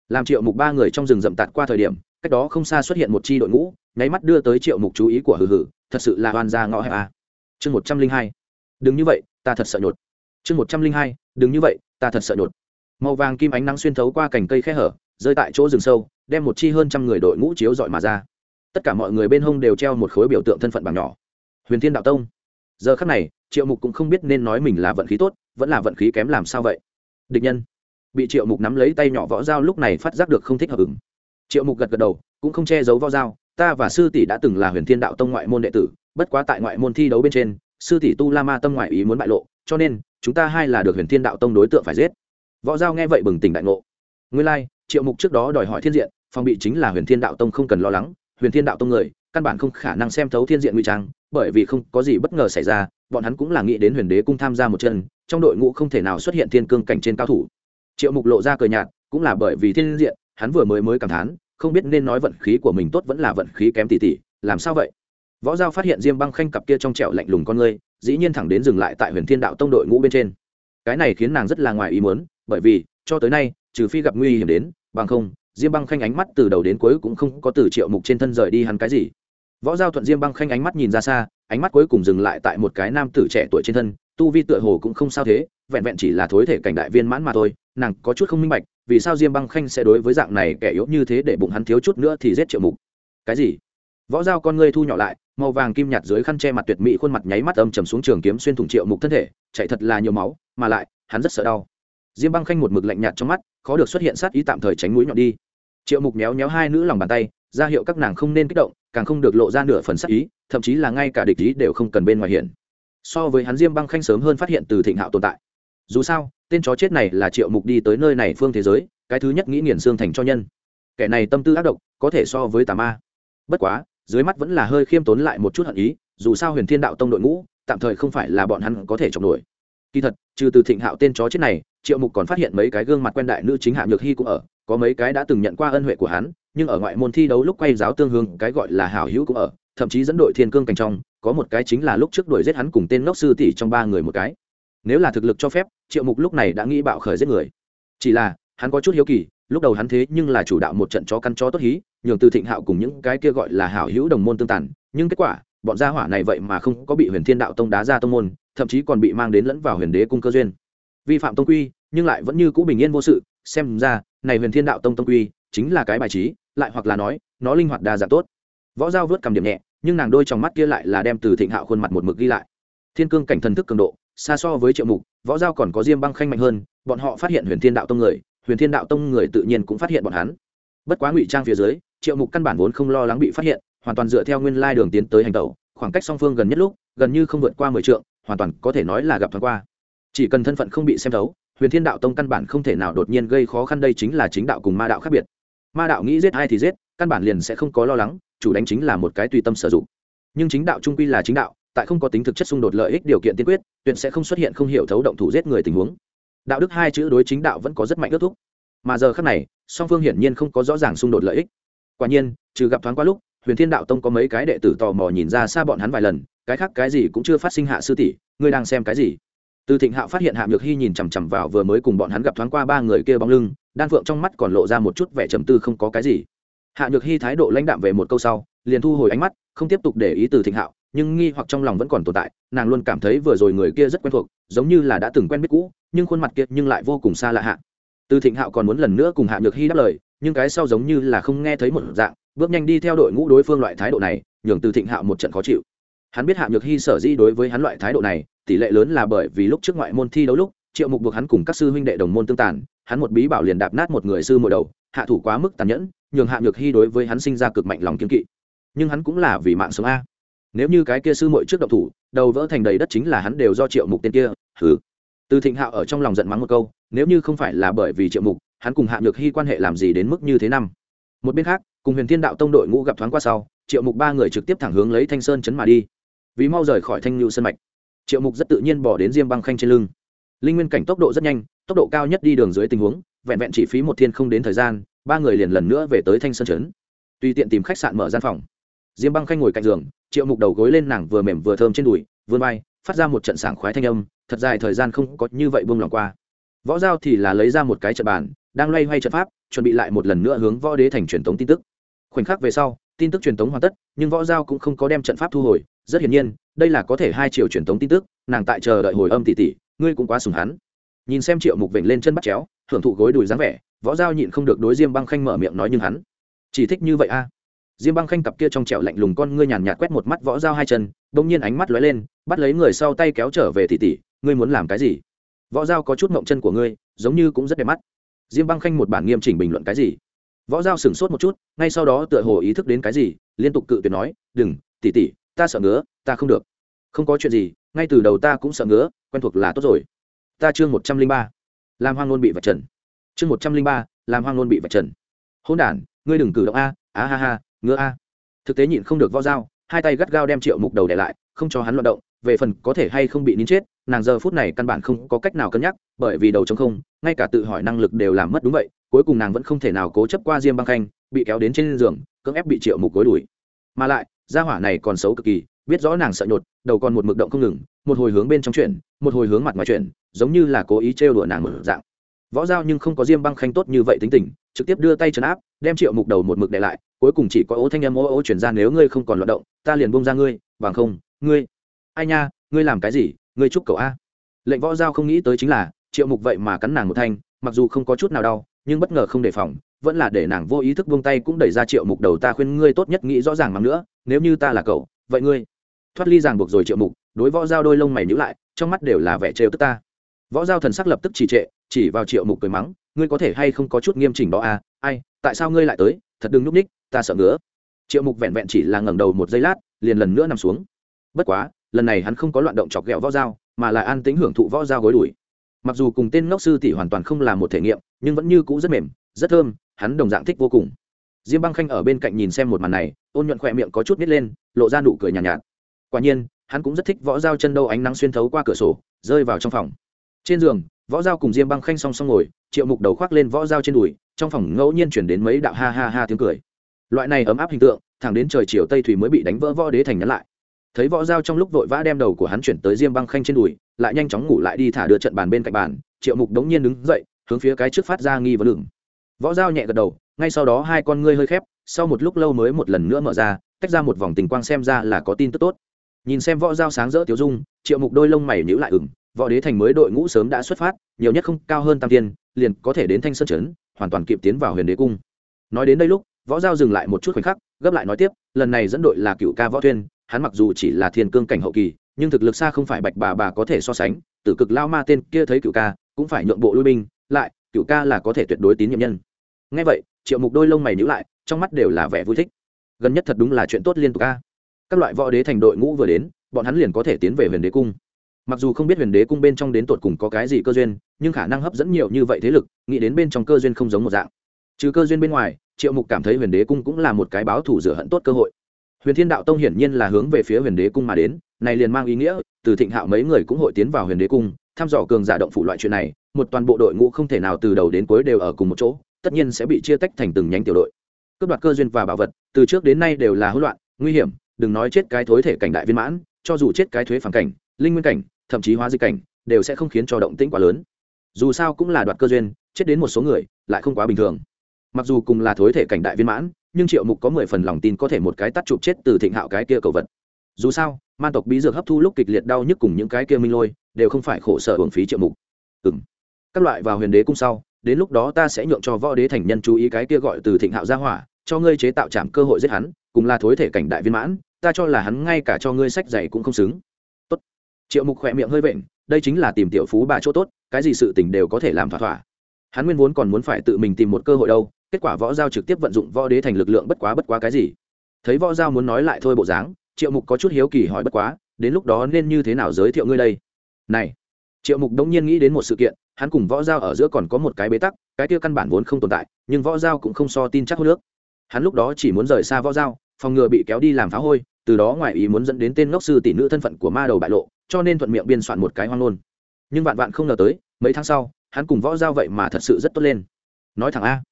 Làm triệu mục ba người trong rừng rậm tạt qua thời điểm, cách đó không xa xuất hiện một chi đội ngũ, nháy mắt đưa tới triệu mục chú ý của hừ hừ, thật sự là oan ra ngõ hẹp a chương một trăm linh hai. Đừng như vậy, ta thật sợ nhột. Chương một trăm linh hai, đừng như vậy, ta thật sợ nhột màu vàng kim ánh nắng xuyên thấu qua cành cây khe hở, rơi tại chỗ rừng sâu, đem một chi hơn trăm người đội ngũ chiếu dọi mà ra. Tất cả mọi người bên hông đều treo một khối biểu tượng thân phận bằng nhỏ. Huyền thiên đạo tông. Giờ khắc này, triệu mục cũng không biết nên nói mình là vận khí tốt, vẫn là vận khí kém làm sao vậy. Địch nhân. Bị triệu mục nắm lấy tay nhỏ võ dao lúc này phát giác được không thích hợp ứng. Triệu mục gật gật đầu, cũng không che giấu võ dao, ta và sư tỷ đã từng là huyền thiên đạo tông ngoại môn đệ tử, bất quá tại ngoại môn thi đấu bên trên, sư tỷ tu la ma tâm ngoại ý muốn bại lộ, cho nên, chúng ta hai là được huyền thiên đạo tông đối tượng phải giết võ giao nghe vậy bừng tỉnh đại ngộ. Nguyên lai、like, triệu mục trước đó đòi hỏi thiên diện phòng bị chính là huyền thiên đạo tông không cần lo lắng. Huyền thiên đạo tông người căn bản không khả năng xem thấu thiên diện nguy trang bởi vì không có gì bất ngờ xảy ra bọn hắn cũng là nghĩ đến huyền đế cung tham gia một chân trong đội ngũ không thể nào xuất hiện thiên cương cảnh trên cao thủ. Triệu mục lộ ra cờ nhạt cũng là bởi vì thiên diện hắn vừa mới mới cảm thán không biết nên nói vận khí của mình tốt vẫn là vận khí kém tỉ tỉ làm sao vậy? Võ giao phát hiện diêm băng khanh cặp kia trong trẹo lạnh lùng con ngươi dĩ nhiên thẳng đến dừng lại tại huyền thiên đạo tông đội ngũ bên trên. Cái này khiến nàng rất là ngoài ý muốn bởi vì, cho tới nay, trừ phi gặp nguy hiểm đến, bằng không, diêm băng khanh ánh mắt từ đầu đến cuối cũng không có từ triệu mục trên thân rời đi hắn cái gì. Võ giao thuận diêm băng khanh ánh mắt nhìn ra xa, ánh mắt cuối cùng dừng lại tại một cái nam tử trẻ tuổi trên thân, tu vi tựa hồ cũng không sao thế, vẹn vẹn chỉ là thối thể cảnh đại viên mãn mà thôi, nàng có chút không minh bạch, vì sao diêm băng khanh sẽ đối với dạng này kẻ yếu như thế để bụng hắn thiếu chút nữa thì giết triệu mục? Cái gì? Võ giao con ngươi thu nhỏ lại, màu vàng kim nhạt dưới khăn che mặt tuyệt mỹ khuôn mặt nháy mắt âm trầm xuống trường kiếm xuyên thủng triệu mục thân thể, chạy thật là nhiều máu, mà lại, hắn rất sợ đau diêm băng khanh một mực lạnh nhạt trong mắt, khó được xuất hiện sát ý tạm thời tránh mũi nhọn đi. Triệu mục méo méo hai nữ lòng bàn tay, ra hiệu các nàng không nên kích động, càng không được lộ ra nửa phần sát ý, thậm chí là ngay cả địch ý đều không cần bên ngoài hiện. So với hắn, diêm băng khanh sớm hơn phát hiện từ thịnh hạo tồn tại. Dù sao, tên chó chết này là triệu mục đi tới nơi này phương thế giới, cái thứ nhất nghĩ nghiền xương thành cho nhân. Kẻ này tâm tư ác độc, có thể so với tà ma. Bất quá, dưới mắt vẫn là hơi khiêm tốn lại một chút hận ý, dù sao huyền thiên đạo tông đội ngũ, tạm thời không phải là bọn hắn có thể chọc nổi kỳ thật, trừ từ thịnh hạo tên chó chết này, triệu mục còn phát hiện mấy cái gương mặt quen đại nữ chính hạ nhược hy cũng ở, có mấy cái đã từng nhận qua ân huệ của hắn, nhưng ở ngoại môn thi đấu lúc quay giáo tương hương, cái gọi là hảo hữu cũng ở, thậm chí dẫn đội thiên cương cành trong, có một cái chính là lúc trước đuổi giết hắn cùng tên ngốc sư tỷ trong ba người một cái. Nếu là thực lực cho phép, triệu mục lúc này đã nghĩ bạo khởi giết người. Chỉ là, hắn có chút hiếu kỳ, lúc đầu hắn thế nhưng là chủ đạo một trận chó căn chó tốt hí, nhường từ thịnh hạo cùng những cái kia gọi là hảo hữu đồng môn tương tàn, nhưng kết quả bọn gia hỏa này vậy mà không có bị huyền thiên đạo tông đá ra tông môn, thậm chí còn bị mang đến lẫn vào huyền đế cung cơ duyên. Vi phạm tông quy, nhưng lại vẫn như cũ bình yên vô sự, xem ra, này huyền thiên đạo tông tông quy, chính là cái bài trí, lại hoặc là nói, nó linh hoạt đa dạng tốt. Võ giao vớt cầm điểm nhẹ, nhưng nàng đôi trong mắt kia lại là đem từ thịnh hạo khuôn mặt một mực ghi lại. Thiên cương cảnh thần thức cường độ, xa so với triệu mục, võ giao còn có diêm băng khanh mạnh hơn, bọn họ phát hiện huyền thiên đạo tông người, huyền thiên đạo tông người tự nhiên cũng phát hiện bọn hắn. Bất quá ngụy trang phía dưới, triệu mục căn bản vốn không lo lắng bị phát hiện hoàn toàn dựa theo nguyên lai đường tiến tới hành tẩu, khoảng cách song phương gần nhất lúc, gần như không vượt qua mười trượng, hoàn toàn có thể nói là gặp thoáng qua. Chỉ cần thân phận không bị xem thấu, huyền thiên đạo tông căn bản không thể nào đột nhiên gây khó khăn đây chính là chính đạo cùng ma đạo khác biệt. Ma đạo nghĩ giết ai thì giết, căn bản liền sẽ không có lo lắng, chủ đánh chính là một cái tùy tâm sử dụng. Nhưng chính đạo trung quy là chính đạo, tại không có tính thực chất xung đột lợi ích điều kiện tiên quyết, tuyệt sẽ không xuất hiện không hiểu thấu động thủ giết người tình huống. Đạo đức hai chữ đối chính đạo vẫn có rất mạnh ước thúc. Mà giờ khác này, song phương hiển nhiên không có rõ ràng xung đột lợi ích. Quả nhiên, trừ gặp thoáng qua lúc huyền thiên đạo tông có mấy cái đệ tử tò mò nhìn ra xa bọn hắn vài lần, cái khác cái gì cũng chưa phát sinh hạ sư tỷ, ngươi đang xem cái gì? Từ thịnh hạo phát hiện hạ nhược hy nhìn chằm chằm vào vừa mới cùng bọn hắn gặp thoáng qua ba người kia bóng lưng, đan phượng trong mắt còn lộ ra một chút vẻ trầm tư không có cái gì. Hạ nhược hy thái độ lãnh đạm về một câu sau, liền thu hồi ánh mắt, không tiếp tục để ý từ thịnh hạo, nhưng nghi hoặc trong lòng vẫn còn tồn tại, nàng luôn cảm thấy vừa rồi người kia rất quen thuộc, giống như là đã từng quen biết cũ, nhưng khuôn mặt kia nhưng lại vô cùng xa lạ hạ. Từ thịnh hạo còn muốn lần nữa cùng hạ nhược hy đáp lời, nhưng cái sau giống như là không nghe thấy một dạng bước nhanh đi theo đội ngũ đối phương loại thái độ này, nhường từ thịnh hạo một trận khó chịu. Hắn biết hạ nhược hy sở di đối với hắn loại thái độ này, tỷ lệ lớn là bởi vì lúc trước ngoại môn thi đấu lúc, triệu mục buộc hắn cùng các sư huynh đệ đồng môn tương tàn, hắn một bí bảo liền đạp nát một người sư mùa đầu, hạ thủ quá mức tàn nhẫn, nhường hạ nhược hy đối với hắn sinh ra cực mạnh lòng kiên kỵ. Nhưng hắn cũng là vì mạng sống a. Nếu như cái kia sư muội trước động thủ, đầu vỡ thành đầy đất chính là hắn đều do triệu mục tên kia, hừ. Từ thịnh hạo ở trong lòng giận mắng một câu, nếu như không phải là bởi vì triệu mục, hắn cùng hạ nhược hy quan hệ làm gì đến mức như thế năm? Một bên khác cùng huyền thiên đạo tông đội ngũ gặp thoáng qua sau, triệu mục ba người trực tiếp thẳng hướng lấy thanh sơn chấn mà đi. Vì mau rời khỏi thanh lưu sân mạch, triệu mục rất tự nhiên bỏ đến diêm băng khanh trên lưng. Linh nguyên cảnh tốc độ rất nhanh, tốc độ cao nhất đi đường dưới tình huống, vẹn vẹn chỉ phí một thiên không đến thời gian, ba người liền lần nữa về tới thanh sơn trấn tùy tiện tìm khách sạn mở gian phòng. Diêm băng khanh ngồi cạnh giường, triệu mục đầu gối lên nàng vừa mềm vừa thơm trên đùi, vươn vai, phát ra một trận sảng khoái thanh âm, thật dài thời gian không có như vậy buông lòng qua. Võ giao thì là lấy ra một cái trận bàn, đang loay hoay trận pháp, chuẩn bị lại một lần nữa hướng võ đế thành truyền tống tin tức khoảnh khắc về sau, tin tức truyền thống hoàn tất, nhưng võ giao cũng không có đem trận pháp thu hồi. Rất hiển nhiên, đây là có thể hai triệu truyền thống tin tức, nàng tại chờ đợi hồi âm tỷ tỷ, ngươi cũng quá sùng hắn. Nhìn xem triệu mục vểnh lên chân bắt chéo, hưởng thụ gối đùi dáng vẻ, võ giao nhịn không được đối diêm băng khanh mở miệng nói nhưng hắn chỉ thích như vậy a. Diêm băng khanh cặp kia trong trẹo lạnh lùng con ngươi nhàn nhạt quét một mắt võ giao hai chân, bỗng nhiên ánh mắt lóe lên, bắt lấy người sau tay kéo trở về tỷ tỷ, ngươi muốn làm cái gì? Võ giao có chút mộng chân của ngươi, giống như cũng rất đẹp mắt. Diêm băng khanh một bản nghiêm chỉnh bình luận cái gì? Võ giao sửng sốt một chút, ngay sau đó tựa hồ ý thức đến cái gì, liên tục cự tuyệt nói, đừng tỉ tỉ ta sợ ngứa, ta không được. Không có chuyện gì, ngay từ đầu ta cũng sợ ngứa, quen thuộc là tốt rồi. Ta chương một trăm linh ba. Làm hoang ngôn bị vạch trần. Chương một trăm linh ba làm hoang ngôn bị vạch trần. Hôn đ ngươi đừng cử động a, á ha ha, ngứa a. Thực tế nhịn không được võ dao hai tay gắt gao đem triệu mục đầu để lại, không cho hắn loạt động, về phần có thể hay không bị nín chết, nàng giờ phút này căn bản không có cách nào cân nhắc, bởi vì đầu chống không, ngay cả tự hỏi năng lực đều làm mất đúng vậy cuối cùng nàng vẫn không thể nào cố chấp qua diêm băng khanh, bị kéo đến trên giường, cưỡng ép bị triệu mục gối đuổi. Mà lại, gia hỏa này còn xấu cực kỳ, biết rõ nàng sợ nhột, đầu còn một mực động không ngừng, một hồi hướng bên trong chuyện một hồi hướng mặt ngoài chuyện giống như là cố ý trêu đùa nàng một dạng. Võ giao nhưng không có diêm băng khanh tốt như vậy tính tình, trực tiếp đưa tay trấn áp, đem triệu mục đầu một mực để lại, cuối cùng chỉ có ố thanh em ô ô chuyển ra nếu ngươi không còn loạt động, ta liền bông ra ngươi, bằng không, ngươi, ai nha, ngươi làm cái gì, ngươi chúc cậu a. Lệnh võ giao không nghĩ tới chính là, triệu mục vậy mà cắn nàng một thanh, mặc dù không có chút nào đau nhưng bất ngờ không đề phòng, vẫn là để nàng vô ý thức buông tay cũng đẩy ra triệu mục đầu ta khuyên ngươi tốt nhất nghĩ rõ ràng mắng nữa, nếu như ta là cậu, vậy ngươi. Thoát ly ràng buộc rồi triệu mục, đối võ dao đôi lông mày nhữ lại, trong mắt đều là vẻ trêu tức ta. Võ dao thần sắc lập tức trì trệ, chỉ vào triệu mục cười mắng, ngươi có thể hay không có chút nghiêm chỉnh đó à ai, tại sao ngươi lại tới, thật đừng núp ních, ta sợ ngứa. Triệu mục vẹn vẹn chỉ là ngẩng đầu một giây lát, liền lần nữa nằm xuống. Bất quá, lần này hắn không có loạn động chọc ghẹo võ dao mà là an tính hưởng thụ võ dao gối đùi mặc dù cùng tên ngốc sư tỷ hoàn toàn không là một thể nghiệm nhưng vẫn như cũ rất mềm rất thơm hắn đồng dạng thích vô cùng. Diêm băng khanh ở bên cạnh nhìn xem một màn này ôn nhuận khỏe miệng có chút nít lên lộ ra nụ cười nhàn nhạt, nhạt. Quả nhiên hắn cũng rất thích võ dao chân đâu ánh nắng xuyên thấu qua cửa sổ rơi vào trong phòng. Trên giường võ dao cùng diêm băng khanh song song ngồi triệu mục đầu khoác lên võ dao trên đùi trong phòng ngẫu nhiên chuyển đến mấy đạo ha ha ha tiếng cười. Loại này ấm áp hình tượng thẳng đến trời chiều tây thủy mới bị đánh vỡ võ đế thành nhắn lại thấy võ dao trong lúc vội vã đem đầu của hắn chuyển tới diêm băng khanh trên đùi, lại nhanh chóng ngủ lại đi thả đưa trận bàn bên cạnh bàn, triệu mục đống nhiên đứng dậy, hướng phía cái trước phát ra nghi vấn lửng. Võ dao nhẹ gật đầu, ngay sau đó hai con ngươi hơi khép, sau một lúc lâu mới một lần nữa mở ra, tách ra một vòng tình quang xem ra là có tin tức tốt. Nhìn xem võ dao sáng rỡ tiểu dung, triệu mục đôi lông mày nhữ lại ửng, võ đế thành mới đội ngũ sớm đã xuất phát, nhiều nhất không cao hơn tam tiên, liền có thể đến thanh sơn trấn, hoàn toàn kịp tiến vào huyền đế cung. Nói đến đây lúc, võ giao dừng lại một chút khoảnh khắc, gấp lại nói tiếp, lần này dẫn đội là cựu ca võ thuyên hắn mặc dù chỉ là thiên cương cảnh hậu kỳ, nhưng thực lực xa không phải bạch bà bà có thể so sánh. Tử cực lao ma tên kia thấy cựu ca, cũng phải nhượng bộ lui binh, lại, cựu ca là có thể tuyệt đối tín nhiệm nhân. Ngay vậy, triệu mục đôi lông mày nhữ lại, trong mắt đều là vẻ vui thích. Gần nhất thật đúng là chuyện tốt liên tục ca các loại võ đế thành đội ngũ vừa đến, bọn hắn liền có thể tiến về huyền đế cung. Mặc dù không biết huyền đế cung bên trong đến tột cùng có cái gì cơ duyên, nhưng khả năng hấp dẫn nhiều như vậy thế lực, nghĩ đến bên trong cơ duyên không giống một dạng. Trừ cơ duyên bên ngoài, triệu mục cảm thấy huyền đế cung cũng là một cái báo thủ rửa hận tốt cơ hội huyền thiên đạo tông hiển nhiên là hướng về phía huyền đế cung mà đến, này liền mang ý nghĩa, từ thịnh hạo mấy người cũng hội tiến vào huyền đế cung, thăm dò cường giả động phủ loại chuyện này, một toàn bộ đội ngũ không thể nào từ đầu đến cuối đều ở cùng một chỗ, tất nhiên sẽ bị chia tách thành từng nhánh tiểu đội. Cướp đoạt cơ duyên và bảo vật, từ trước đến nay đều là hỗn loạn, nguy hiểm, đừng nói chết cái thối thể cảnh đại viên mãn, cho dù chết cái thuế phản cảnh, linh nguyên cảnh, thậm chí hóa di cảnh, đều sẽ không khiến cho động tĩnh quá lớn. Dù sao cũng là đoạt cơ duyên, chết đến một số người, lại không quá bình thường. Mặc dù cùng là thối thể cảnh đại viên mãn nhưng triệu mục có mười phần lòng tin có thể một cái tắt chụp chết từ thịnh hạo cái kia cầu vật. Dù sao, man tộc bí dược hấp thu lúc kịch liệt đau nhức cùng những cái kia minh lôi, đều không phải khổ sở hưởng phí triệu mục. Ừ m các loại vào huyền đế cung sau, đến lúc đó ta sẽ nhượng cho võ đế thành nhân chú ý cái kia gọi từ thịnh hạo ra hỏa, cho ngươi chế tạo trảm cơ hội giết hắn, cùng là thối thể cảnh đại viên mãn, ta cho là hắn ngay cả cho ngươi sách dày cũng không xứng. Tốt. triệu mục khỏe miệng hơi vện, đây chính là tìm tiểu phú bà chỗ tốt, cái gì sự tình đều có thể làm thỏa thỏa. Hắn nguyên vốn còn muốn phải tự mình tìm một cơ hội đâu kết quả võ giao trực tiếp vận dụng võ đế thành lực lượng bất quá bất quá cái gì? Thấy võ giao muốn nói lại thôi bộ dáng, triệu mục có chút hiếu kỳ hỏi bất quá, đến lúc đó nên như thế nào giới thiệu ngươi đây? Này, triệu mục đông nhiên nghĩ đến một sự kiện, hắn cùng võ giao ở giữa còn có một cái bế tắc, cái kia căn bản vốn không tồn tại, nhưng võ giao cũng không so tin chắc hơn nước. Hắn lúc đó chỉ muốn rời xa võ giao, phòng ngừa bị kéo đi làm phá hôi, từ đó ngoài ý muốn dẫn đến tên ngốc sư tỷ nữ thân phận của ma đầu bại lộ, cho nên thuận miệng biên soạn một cái hoang ngôn. Nhưng vạn vạn không ngờ tới, mấy tháng sau, hắn cùng võ giao vậy mà thật sự rất tốt lên. Nói thẳng a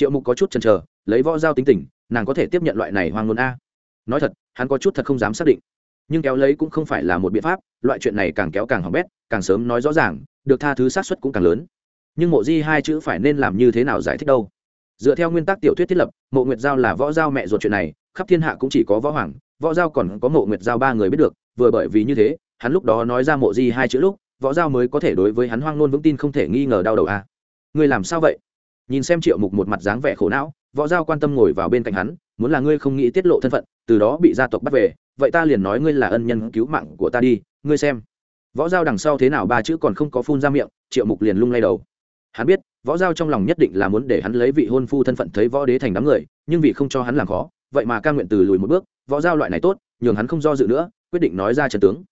triệu mục có chút chần chờ, lấy võ giao tính tình, nàng có thể tiếp nhận loại này hoang ngôn a. Nói thật, hắn có chút thật không dám xác định. Nhưng kéo lấy cũng không phải là một biện pháp, loại chuyện này càng kéo càng hỏng bét, càng sớm nói rõ ràng, được tha thứ xác suất cũng càng lớn. Nhưng mộ di hai chữ phải nên làm như thế nào giải thích đâu? Dựa theo nguyên tắc tiểu thuyết thiết lập, mộ nguyệt giao là võ giao mẹ ruột chuyện này, khắp thiên hạ cũng chỉ có võ hoàng, võ giao còn có mộ nguyệt giao ba người biết được, vừa bởi vì như thế, hắn lúc đó nói ra mộ di hai chữ lúc, võ giao mới có thể đối với hắn hoang nôn vững tin không thể nghi ngờ đau đầu a. À. ngươi làm sao vậy? Nhìn xem triệu mục một mặt dáng vẻ khổ não, võ giao quan tâm ngồi vào bên cạnh hắn, muốn là ngươi không nghĩ tiết lộ thân phận, từ đó bị gia tộc bắt về, vậy ta liền nói ngươi là ân nhân cứu mạng của ta đi, ngươi xem. Võ giao đằng sau thế nào ba chữ còn không có phun ra miệng, triệu mục liền lung lay đầu. Hắn biết, võ giao trong lòng nhất định là muốn để hắn lấy vị hôn phu thân phận thấy võ đế thành đám người, nhưng vì không cho hắn làm khó, vậy mà ca nguyện từ lùi một bước, võ giao loại này tốt, nhường hắn không do dự nữa, quyết định nói ra trần tướng.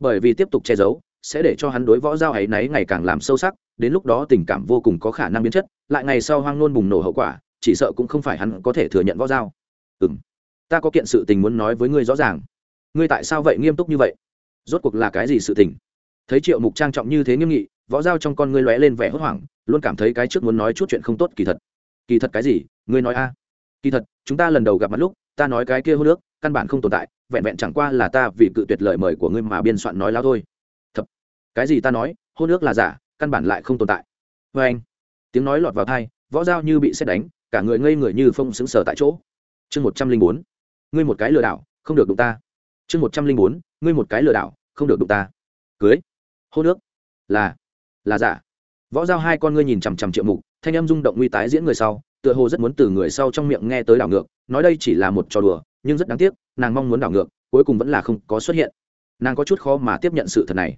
Bởi vì tiếp tục che giấu, sẽ để cho hắn đối võ giao ấy náy ngày càng làm sâu sắc đến lúc đó tình cảm vô cùng có khả năng biến chất, lại ngày sau hoang nôn bùng nổ hậu quả, chỉ sợ cũng không phải hắn có thể thừa nhận võ giao. Ừ m ta có kiện sự tình muốn nói với ngươi rõ ràng. Ngươi tại sao vậy nghiêm túc như vậy? Rốt cuộc là cái gì sự tình? Thấy triệu mục trang trọng như thế nghiêm nghị, võ giao trong con ngươi lóe lên vẻ hốt hoảng, luôn cảm thấy cái trước muốn nói chút chuyện không tốt kỳ thật. Kỳ thật cái gì? Ngươi nói a. Kỳ thật, chúng ta lần đầu gặp mặt lúc, ta nói cái kia hô nước, căn bản không tồn tại, vẹn vẹn chẳng qua là ta vì cự tuyệt lời mời của ngươi mà biên soạn nói lao thôi. Thật, cái gì ta nói? Hô nước là giả căn bản lại không tồn tại. Vê anh, tiếng nói lọt vào thai võ dao như bị xét đánh, cả người ngây người như phông xứng sờ tại chỗ. Chương một trăm linh bốn, ngươi một cái lừa đảo, không được đụng ta. Chương một trăm linh bốn, ngươi một cái lừa đảo, không được đụng ta. Cưới, hô nước, là là giả. Võ giao hai con ngươi nhìn chằm chằm triệu mục, thanh âm rung động nguy tái diễn người sau, tựa hồ rất muốn từ người sau trong miệng nghe tới đảo ngược, nói đây chỉ là một trò đùa, nhưng rất đáng tiếc, nàng mong muốn đảo ngược, cuối cùng vẫn là không có xuất hiện. Nàng có chút khó mà tiếp nhận sự thật này.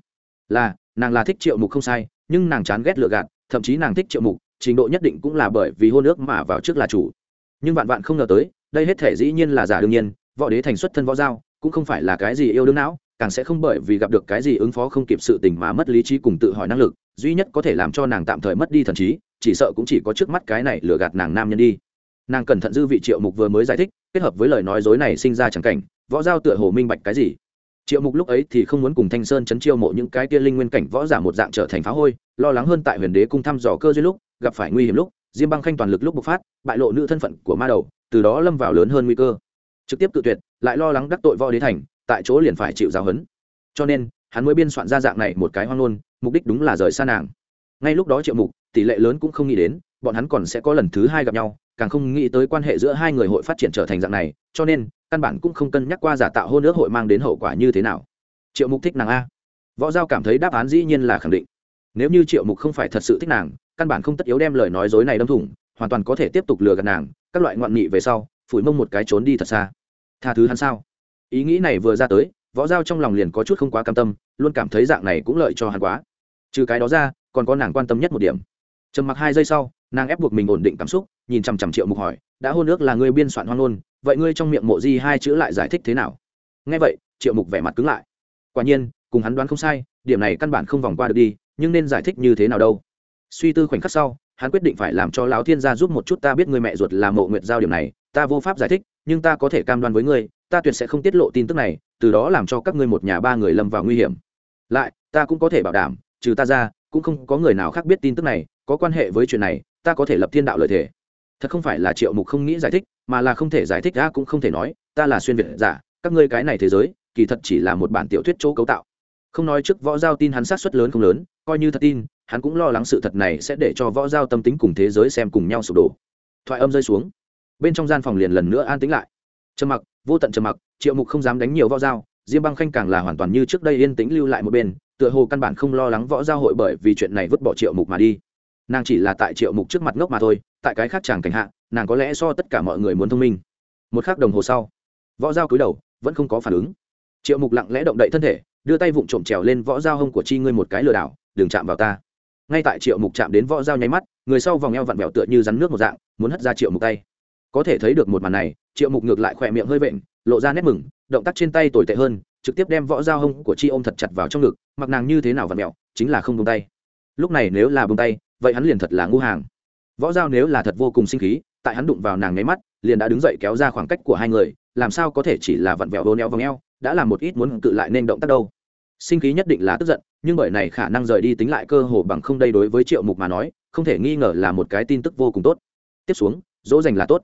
Là, nàng là thích triệu mục không sai nhưng nàng chán ghét lựa gạt, thậm chí nàng thích triệu mục, trình độ nhất định cũng là bởi vì hôn ước mà vào trước là chủ. Nhưng vạn vạn không ngờ tới, đây hết thể dĩ nhiên là giả đương nhiên, võ đế thành xuất thân võ giao, cũng không phải là cái gì yêu đương não, càng sẽ không bởi vì gặp được cái gì ứng phó không kịp sự tình mà mất lý trí cùng tự hỏi năng lực, duy nhất có thể làm cho nàng tạm thời mất đi thần trí, chỉ sợ cũng chỉ có trước mắt cái này lừa gạt nàng nam nhân đi. Nàng cẩn thận dư vị triệu mục vừa mới giải thích, kết hợp với lời nói dối này sinh ra chẳng cảnh, võ giao tựa hồ minh bạch cái gì triệu mục lúc ấy thì không muốn cùng thanh sơn chấn chiêu mộ những cái kia linh nguyên cảnh võ giả một dạng trở thành phá hôi, lo lắng hơn tại huyền đế cung thăm dò cơ duyên lúc, gặp phải nguy hiểm lúc, diêm băng khanh toàn lực lúc bộc phát, bại lộ nữ thân phận của ma đầu, từ đó lâm vào lớn hơn nguy cơ. Trực tiếp tự tuyệt, lại lo lắng đắc tội võ đế thành, tại chỗ liền phải chịu giáo hấn cho nên, hắn mới biên soạn ra dạng này một cái hoang ngôn, mục đích đúng là rời xa nàng. Ngay lúc đó triệu mục, tỷ lệ lớn cũng không nghĩ đến, bọn hắn còn sẽ có lần thứ hai gặp nhau, càng không nghĩ tới quan hệ giữa hai người hội phát triển trở thành dạng này, cho nên căn bản cũng không cân nhắc qua giả tạo hôn ước hội mang đến hậu quả như thế nào. Triệu mục thích nàng a. Võ giao cảm thấy đáp án dĩ nhiên là khẳng định. Nếu như triệu mục không phải thật sự thích nàng, căn bản không tất yếu đem lời nói dối này đâm thủng, hoàn toàn có thể tiếp tục lừa gạt nàng, các loại ngoạn nghị về sau, phủi mông một cái trốn đi thật xa. Tha thứ hắn sao? Ý nghĩ này vừa ra tới, võ giao trong lòng liền có chút không quá cam tâm, luôn cảm thấy dạng này cũng lợi cho hắn quá. Trừ cái đó ra, còn có nàng quan tâm nhất một điểm. Trầm mặc hai giây sau, nàng ép buộc mình ổn định cảm xúc, nhìn chằm chằm triệu mục hỏi, đã hôn ước là người biên soạn hoang ngôn vậy ngươi trong miệng mộ di hai chữ lại giải thích thế nào? Nghe vậy, triệu mục vẻ mặt cứng lại. Quả nhiên, cùng hắn đoán không sai, điểm này căn bản không vòng qua được đi, nhưng nên giải thích như thế nào đâu? Suy tư khoảnh khắc sau, hắn quyết định phải làm cho lão thiên gia giúp một chút ta biết người mẹ ruột là mộ nguyệt giao điểm này, ta vô pháp giải thích, nhưng ta có thể cam đoan với ngươi, ta tuyệt sẽ không tiết lộ tin tức này, từ đó làm cho các ngươi một nhà ba người lâm vào nguy hiểm. Lại, ta cũng có thể bảo đảm, trừ ta ra, cũng không có người nào khác biết tin tức này, có quan hệ với chuyện này, ta có thể lập thiên đạo lợi thể thật không phải là triệu mục không nghĩ giải thích mà là không thể giải thích ra cũng không thể nói, ta là xuyên việt giả, các ngươi cái này thế giới, kỳ thật chỉ là một bản tiểu thuyết chỗ cấu tạo. Không nói trước võ giao tin hắn sát xuất lớn không lớn, coi như thật tin, hắn cũng lo lắng sự thật này sẽ để cho võ giao tâm tính cùng thế giới xem cùng nhau sụp đổ. Thoại âm rơi xuống. Bên trong gian phòng liền lần nữa an tĩnh lại. Trầm mặc, vô tận trầm mặc, triệu mục không dám đánh nhiều võ giao, diêm băng khanh càng là hoàn toàn như trước đây yên tĩnh lưu lại một bên, tựa hồ căn bản không lo lắng võ giao hội bởi vì chuyện này vứt bỏ triệu mục mà đi. Nàng chỉ là tại triệu mục trước mặt ngốc mà thôi tại cái khác chàng cảnh hạ, nàng có lẽ so tất cả mọi người muốn thông minh. Một k h ắ c đồng hồ sau, võ dao cúi đầu, vẫn không có phản ứng. Triệu mục lặng lẽ động đậy thân thể, đưa tay vụng trộm trèo lên võ dao hông của chi ngươi một cái lừa đảo, đừng chạm vào ta. Ngay tại triệu mục chạm đến võ dao nháy mắt, người sau vòng eo vặn vẹo tựa như rắn nước một dạng, muốn hất ra triệu mục tay. Có thể thấy được một màn này, triệu mục ngược lại khỏe miệng hơi vện, lộ ra nét mừng, động tác trên tay tồi tệ hơn, trực tiếp đem võ dao hông của chi ôm thật chặt vào trong ngực, mặc nàng như thế nào vặn vẹo, chính là không bông tay. Lúc này nếu là bông tay, vậy hắn liền thật là ngu hàng võ giao nếu là thật vô cùng sinh khí, tại hắn đụng vào nàng nháy mắt, liền đã đứng dậy kéo ra khoảng cách của hai người, làm sao có thể chỉ là vặn vẹo vô neo vòng eo, đã làm một ít muốn cự lại nên động tác đâu. Sinh khí nhất định là tức giận, nhưng bởi này khả năng rời đi tính lại cơ hồ bằng không đây đối với triệu mục mà nói, không thể nghi ngờ là một cái tin tức vô cùng tốt. Tiếp xuống, dỗ dành là tốt.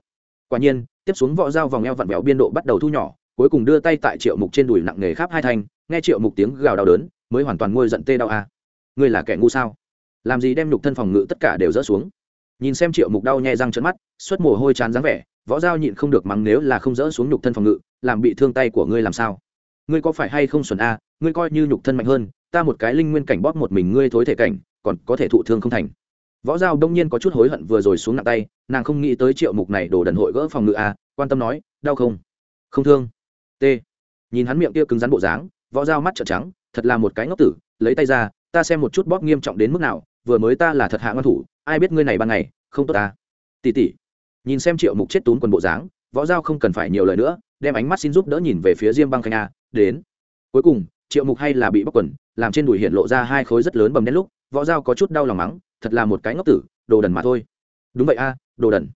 Quả nhiên, tiếp xuống võ dao vòng eo vặn vẹo biên độ bắt đầu thu nhỏ, cuối cùng đưa tay tại triệu mục trên đùi nặng nghề khắp hai thanh, nghe triệu mục tiếng gào đau đớn, mới hoàn toàn ngôi giận tê đau a à. ngươi là kẻ ngu sao? Làm gì đem nhục thân phòng ngự tất cả đều dỡ xuống? Nhìn xem triệu mục đau nhẹ răng trợn mắt xuất mồ hôi chán dáng vẻ, võ dao nhịn không được mắng nếu là không dỡ xuống nhục thân phòng ngự, làm bị thương tay của ngươi làm sao? Ngươi có phải hay không xuẩn a, ngươi coi như nhục thân mạnh hơn, ta một cái linh nguyên cảnh bóp một mình ngươi thối thể cảnh, còn có thể thụ thương không thành. Võ giao đông nhiên có chút hối hận vừa rồi xuống nặng tay, nàng không nghĩ tới triệu mục này đổ đần hội gỡ phòng ngự a, quan tâm nói, đau không? Không thương. T. Nhìn hắn miệng kia cứng rắn bộ dáng, võ dao mắt trợn trắng, thật là một cái ngốc tử, lấy tay ra, ta xem một chút bóp nghiêm trọng đến mức nào, vừa mới ta là thật hạ ngon thủ ai biết ngươi này ban ngày, không tốt ta tỉ tỉ, nhìn xem triệu mục chết tún quần bộ dáng, võ giao không cần phải nhiều lời nữa, đem ánh mắt xin giúp đỡ nhìn về phía diêm băng khanh a, đến. Cuối cùng, triệu mục hay là bị bóc quần, làm trên đùi hiện lộ ra hai khối rất lớn bầm đen lúc, võ giao có chút đau lòng mắng, thật là một cái ngốc tử, đồ đần mà thôi. Đúng vậy a, đồ đần.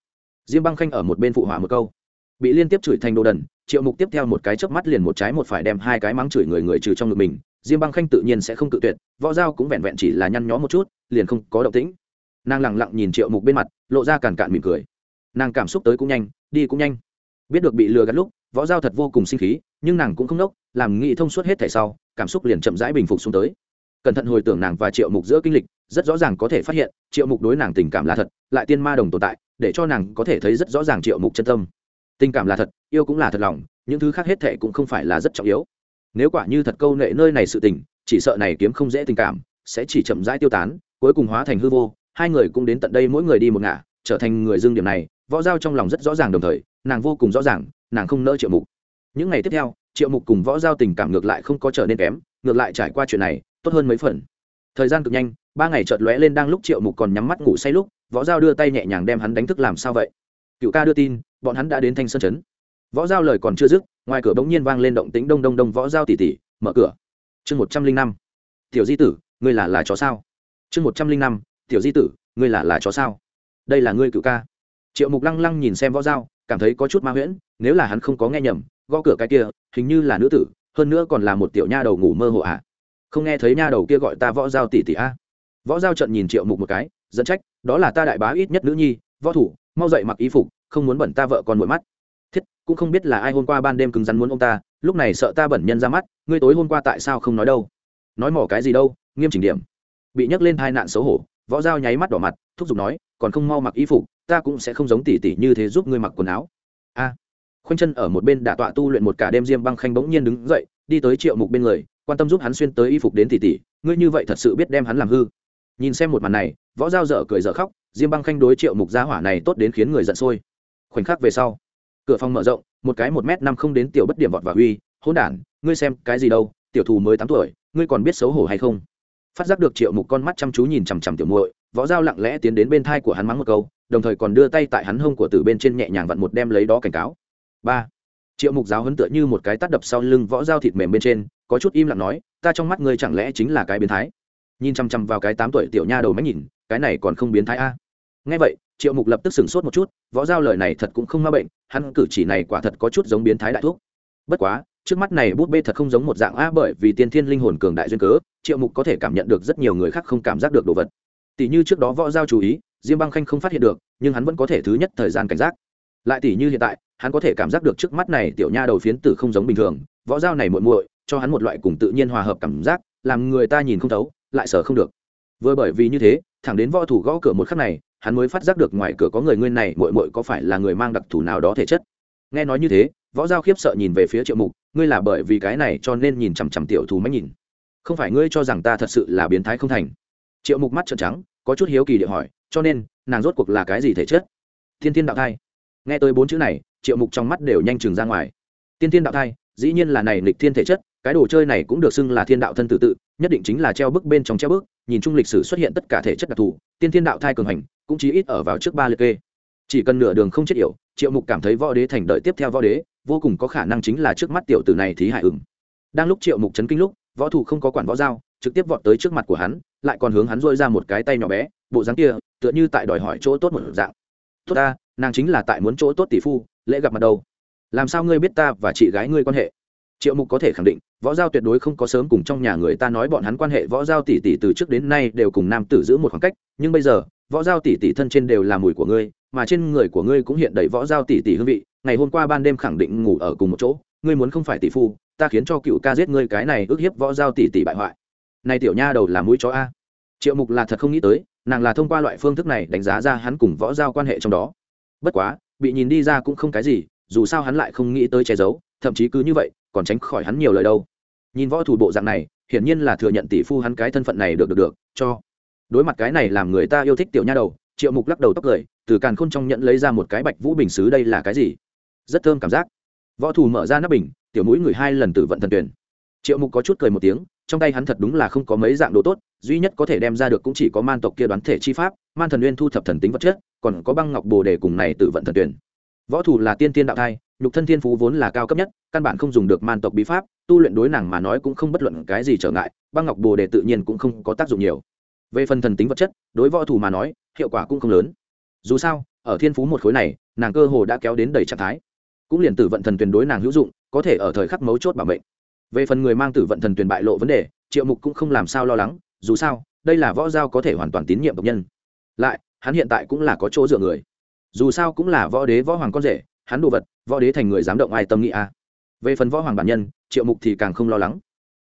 Diêm băng khanh ở một bên phụ họa một câu. Bị liên tiếp chửi thành đồ đần, triệu mục tiếp theo một cái chớp mắt liền một trái một phải đem hai cái mắng chửi người người trừ trong ngực mình, diêm băng khanh tự nhiên sẽ không tự tuyệt, võ giao cũng vẹn vẹn chỉ là nhăn nhó một chút, liền không có động tĩnh nàng lẳng lặng nhìn triệu mục bên mặt, lộ ra càn cạn mỉm cười. Nàng cảm xúc tới cũng nhanh, đi cũng nhanh. Biết được bị lừa gạt lúc, võ giao thật vô cùng sinh khí, nhưng nàng cũng không nốc, làm nghĩ thông suốt hết thảy sau, cảm xúc liền chậm rãi bình phục xuống tới. Cẩn thận hồi tưởng nàng và triệu mục giữa kinh lịch, rất rõ ràng có thể phát hiện, triệu mục đối nàng tình cảm là thật, lại tiên ma đồng tồn tại, để cho nàng có thể thấy rất rõ ràng triệu mục chân tâm. Tình cảm là thật, yêu cũng là thật lòng, những thứ khác hết thệ cũng không phải là rất trọng yếu. Nếu quả như thật câu nệ nơi này sự tình, chỉ sợ này kiếm không dễ tình cảm, sẽ chỉ chậm rãi tiêu tán, cuối cùng hóa thành hư vô hai người cũng đến tận đây mỗi người đi một ngả, trở thành người dương điểm này, võ giao trong lòng rất rõ ràng đồng thời, nàng vô cùng rõ ràng, nàng không nỡ triệu mục. Những ngày tiếp theo, triệu mục cùng võ giao tình cảm ngược lại không có trở nên kém, ngược lại trải qua chuyện này, tốt hơn mấy phần. Thời gian cực nhanh, ba ngày chợt lóe lên đang lúc triệu mục còn nhắm mắt ngủ say lúc, võ giao đưa tay nhẹ nhàng đem hắn đánh thức làm sao vậy? Cựu ca đưa tin, bọn hắn đã đến thanh sơn chấn võ giao lời còn chưa dứt, ngoài cửa bỗng nhiên vang lên động tĩnh đông đông đông võ giao tỉ tỉ, mở cửa. Chương một trăm linh năm. Tiểu di tử, ngươi là là chó sao? Chương một trăm linh năm tiểu di tử ngươi là là chó sao? Đây là ngươi cựu ca. Triệu mục lăng lăng nhìn xem võ dao, cảm thấy có chút ma huyễn nếu là hắn không có nghe nhầm gõ cửa cái kia hình như là nữ tử hơn nữa còn là một tiểu nha đầu ngủ mơ hồ ạ à. không nghe thấy nha đầu kia gọi ta võ dao tỷ tỷ a. Võ Dao trận nhìn triệu mục một cái dẫn trách đó là ta đại bá ít nhất nữ nhi võ thủ mau dậy mặc y phục không muốn bẩn ta vợ con mỗi mắt. Thiết cũng không biết là ai hôm qua ban đêm cứng rắn muốn ông ta lúc này sợ ta bẩn nhân ra mắt ngươi tối hôm qua tại sao không nói đâu? Nói mỏ cái gì đâu nghiêm chỉnh điểm. Bị nhắc lên hai nạn xấu hổ võ dao nháy mắt đỏ mặt, thúc giục nói, còn không mau mặc y phục, ta cũng sẽ không giống tỷ tỷ như thế giúp ngươi mặc quần áo. A. Khoanh chân ở một bên đả tọa tu luyện một cả đêm diêm băng khanh bỗng nhiên đứng dậy, đi tới triệu mục bên người, quan tâm giúp hắn xuyên tới y phục đến tỷ tỷ, ngươi như vậy thật sự biết đem hắn làm hư. Nhìn xem một màn này, võ dao dở cười dở khóc, diêm băng khanh đối triệu mục gia hỏa này tốt đến khiến người giận sôi. Khoảnh khắc về sau, cửa phòng mở rộng, một cái một m năm không đến tiểu bất điểm vọt và huy hôn đản, ngươi xem cái gì đâu, tiểu thù mới tám tuổi, ngươi còn biết xấu hổ hay không? Phát giác được triệu mục con mắt chăm chú nhìn chằm chằm tiểu muội, võ dao lặng lẽ tiến đến bên thai của hắn mắng một câu, đồng thời còn đưa tay tại hắn hông của tử bên trên nhẹ nhàng vặn một đem lấy đó cảnh cáo. Ba. Triệu mục giáo hấn tựa như một cái tắt đập sau lưng võ dao thịt mềm bên trên, có chút im lặng nói, ta trong mắt ngươi chẳng lẽ chính là cái biến thái? Nhìn chằm chằm vào cái tám tuổi tiểu nha đầu máy nhìn, cái này còn không biến thái a? Nghe vậy, triệu mục lập tức sửng sốt một chút, võ giao lời này thật cũng không ma bệnh, hắn cử chỉ này quả thật có chút giống biến thái đại thuốc bất quá, trước mắt này bút bê thật không giống một dạng a bởi vì tiên thiên linh hồn cường đại duyên cớ triệu mục có thể cảm nhận được rất nhiều người khác không cảm giác được đồ vật. Tỷ như trước đó võ giao chú ý, diêm băng khanh không phát hiện được, nhưng hắn vẫn có thể thứ nhất thời gian cảnh giác. Lại tỷ như hiện tại, hắn có thể cảm giác được trước mắt này tiểu nha đầu phiến tử không giống bình thường, võ giao này muội muội, cho hắn một loại cùng tự nhiên hòa hợp cảm giác, làm người ta nhìn không thấu, lại sợ không được. Vừa bởi vì như thế, thẳng đến võ thủ gõ cửa một khắc này, hắn mới phát giác được ngoài cửa có người nguyên này, muội muội có phải là người mang đặc thù nào đó thể chất. Nghe nói như thế, võ giao khiếp sợ nhìn về phía triệu mục, ngươi là bởi vì cái này cho nên nhìn chằm chằm tiểu thù máy nhìn không phải ngươi cho rằng ta thật sự là biến thái không thành? Triệu mục mắt trợn trắng, có chút hiếu kỳ địa hỏi, cho nên, nàng rốt cuộc là cái gì thể chất? Thiên thiên đạo thai. Nghe tới bốn chữ này, triệu mục trong mắt đều nhanh chừng ra ngoài. Tiên thiên đạo thai, dĩ nhiên là này lịch thiên thể chất, cái đồ chơi này cũng được xưng là thiên đạo thân tự tự, nhất định chính là treo bức bên trong treo bức, nhìn chung lịch sử xuất hiện tất cả thể chất đặc thù tiên thiên đạo thai cường hành, cũng chí ít ở vào trước ba liệt kê. Chỉ cần nửa đường không chết yểu, triệu mục cảm thấy võ đế thành đợi tiếp theo võ đế, vô cùng có khả năng chính là trước mắt tiểu tử này thí hại ửng đang lúc triệu mục chấn kinh lúc võ thủ không có quản võ dao trực tiếp vọt tới trước mặt của hắn, lại còn hướng hắn dôi ra một cái tay nhỏ bé, bộ dáng kia, tựa như tại đòi hỏi chỗ tốt một dạng. Tốt ta, nàng chính là tại muốn chỗ tốt tỷ phu, lễ gặp mặt đâu. Làm sao ngươi biết ta và chị gái ngươi quan hệ? Triệu mục có thể khẳng định, võ giao tuyệt đối không có sớm cùng trong nhà người ta nói bọn hắn quan hệ, võ giao tỷ tỷ từ trước đến nay đều cùng nam tử giữ một khoảng cách, nhưng bây giờ, võ giao tỷ tỷ thân trên đều là mùi của ngươi, mà trên người của ngươi cũng hiện đầy võ giao tỷ tỷ hương vị, ngày hôm qua ban đêm khẳng định ngủ ở cùng một chỗ ngươi muốn không phải tỷ phu, ta khiến cho cựu ca giết ngươi cái này ức hiếp võ giao tỷ tỷ bại hoại. Này tiểu nha đầu là mũi chó a. Triệu mục là thật không nghĩ tới, nàng là thông qua loại phương thức này đánh giá ra hắn cùng võ giao quan hệ trong đó. Bất quá, bị nhìn đi ra cũng không cái gì, dù sao hắn lại không nghĩ tới che giấu, thậm chí cứ như vậy, còn tránh khỏi hắn nhiều lời đâu. Nhìn võ thủ bộ dạng này, hiển nhiên là thừa nhận tỷ phu hắn cái thân phận này được được được, cho. Đối mặt cái này làm người ta yêu thích tiểu nha đầu, triệu mục lắc đầu tóc cười, từ càn khôn trong nhận lấy ra một cái bạch vũ bình xứ đây là cái gì? Rất thơm cảm giác võ thủ mở ra nắp bình, tiểu mũi người hai lần tử vận thần tuyển. Triệu mục có chút cười một tiếng, trong tay hắn thật đúng là không có mấy dạng đồ tốt, duy nhất có thể đem ra được cũng chỉ có man tộc kia đoán thể chi pháp, man thần nguyên thu thập thần tính vật chất, còn có băng ngọc bồ đề cùng này tử vận thần tuyển. Võ thủ là tiên tiên đạo thai, nhục thân thiên phú vốn là cao cấp nhất, căn bản không dùng được man tộc bí pháp, tu luyện đối nàng mà nói cũng không bất luận cái gì trở ngại, băng ngọc bồ đề tự nhiên cũng không có tác dụng nhiều. Về phần thần tính vật chất, đối võ thủ mà nói, hiệu quả cũng không lớn. Dù sao, ở thiên phú một khối này, nàng cơ hồ đã kéo đến đầy trạng thái cũng liền tử vận thần tuyển đối nàng hữu dụng, có thể ở thời khắc mấu chốt bảo mệnh. Về phần người mang tử vận thần tuyển bại lộ vấn đề, triệu mục cũng không làm sao lo lắng, dù sao, đây là võ giao có thể hoàn toàn tín nhiệm tộc nhân. Lại, hắn hiện tại cũng là có chỗ dựa người. Dù sao cũng là võ đế võ hoàng con rể, hắn đồ vật, võ đế thành người dám động ai tâm nghĩ a. À. về phần võ hoàng bản nhân, triệu mục thì càng không lo lắng.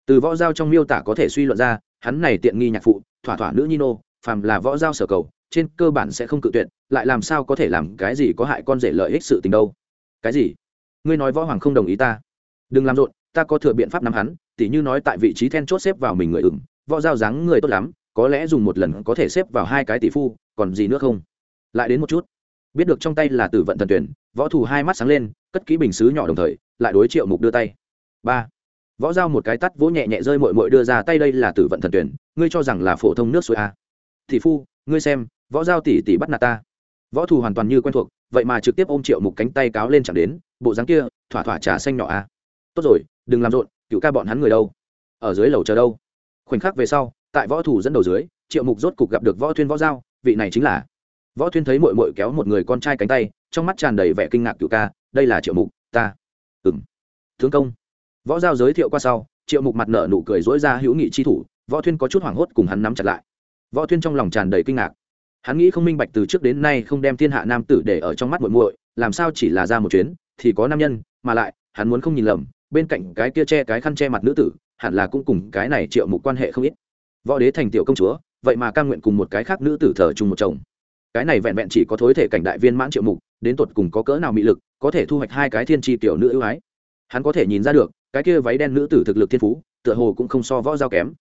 Từ võ giao trong miêu tả có thể suy luận ra, hắn này tiện nghi nhạc phụ, thỏa thỏa nữ nhi nô, phàm là võ giao sở cầu, trên cơ bản sẽ không cự tuyệt, lại làm sao có thể làm cái gì có hại con rể lợi ích sự tình đâu cái gì? Ngươi nói võ hoàng không đồng ý ta. Đừng làm rộn, ta có thừa biện pháp nắm hắn, tỉ như nói tại vị trí then chốt xếp vào mình người ửng, võ giao dáng người tốt lắm, có lẽ dùng một lần có thể xếp vào hai cái tỷ phu, còn gì nữa không? Lại đến một chút. Biết được trong tay là tử vận thần tuyển, võ thủ hai mắt sáng lên, cất kỹ bình xứ nhỏ đồng thời, lại đối triệu mục đưa tay. Ba. Võ giao một cái tắt vỗ nhẹ nhẹ rơi mội mội đưa ra tay đây là tử vận thần tuyển, ngươi cho rằng là phổ thông nước suối a tỷ phu, ngươi xem, võ giao tỷ tỷ bắt nạt ta. Võ thủ hoàn toàn như quen thuộc vậy mà trực tiếp ôm triệu mục cánh tay cáo lên chẳng đến, bộ dáng kia, thỏa thỏa trà xanh nhỏ a tốt rồi, đừng làm rộn, cựu ca bọn hắn người đâu? Ở dưới lầu chờ đâu? Khoảnh khắc về sau, tại võ thủ dẫn đầu dưới, triệu mục rốt cục gặp được võ thuyên võ giao, vị này chính là. Võ thuyên thấy mội mội kéo một người con trai cánh tay, trong mắt tràn đầy vẻ kinh ngạc cựu ca, đây là triệu mục, ta. Ừng thương công. Võ giao giới thiệu qua sau, triệu mục mặt nở nụ cười dối ra hữu nghị chi thủ, võ thuyên có chút hoảng hốt cùng hắn nắm chặt lại. Võ thuyên trong lòng tràn đầy kinh ngạc hắn nghĩ không minh bạch từ trước đến nay không đem thiên hạ nam tử để ở trong mắt muội muội, làm sao chỉ là ra một chuyến, thì có nam nhân, mà lại, hắn muốn không nhìn lầm, bên cạnh cái kia che cái khăn che mặt nữ tử, hẳn là cũng cùng cái này triệu mục quan hệ không ít. Võ đế thành tiểu công chúa, vậy mà cam nguyện cùng một cái khác nữ tử thờ chung một chồng. Cái này vẹn vẹn chỉ có thối thể cảnh đại viên mãn triệu mục, đến tột cùng có cỡ nào mị lực, có thể thu hoạch hai cái thiên tri tiểu nữ ưu ái. Hắn có thể nhìn ra được, cái kia váy đen nữ tử thực lực thiên phú, tựa hồ cũng không so võ giao kém.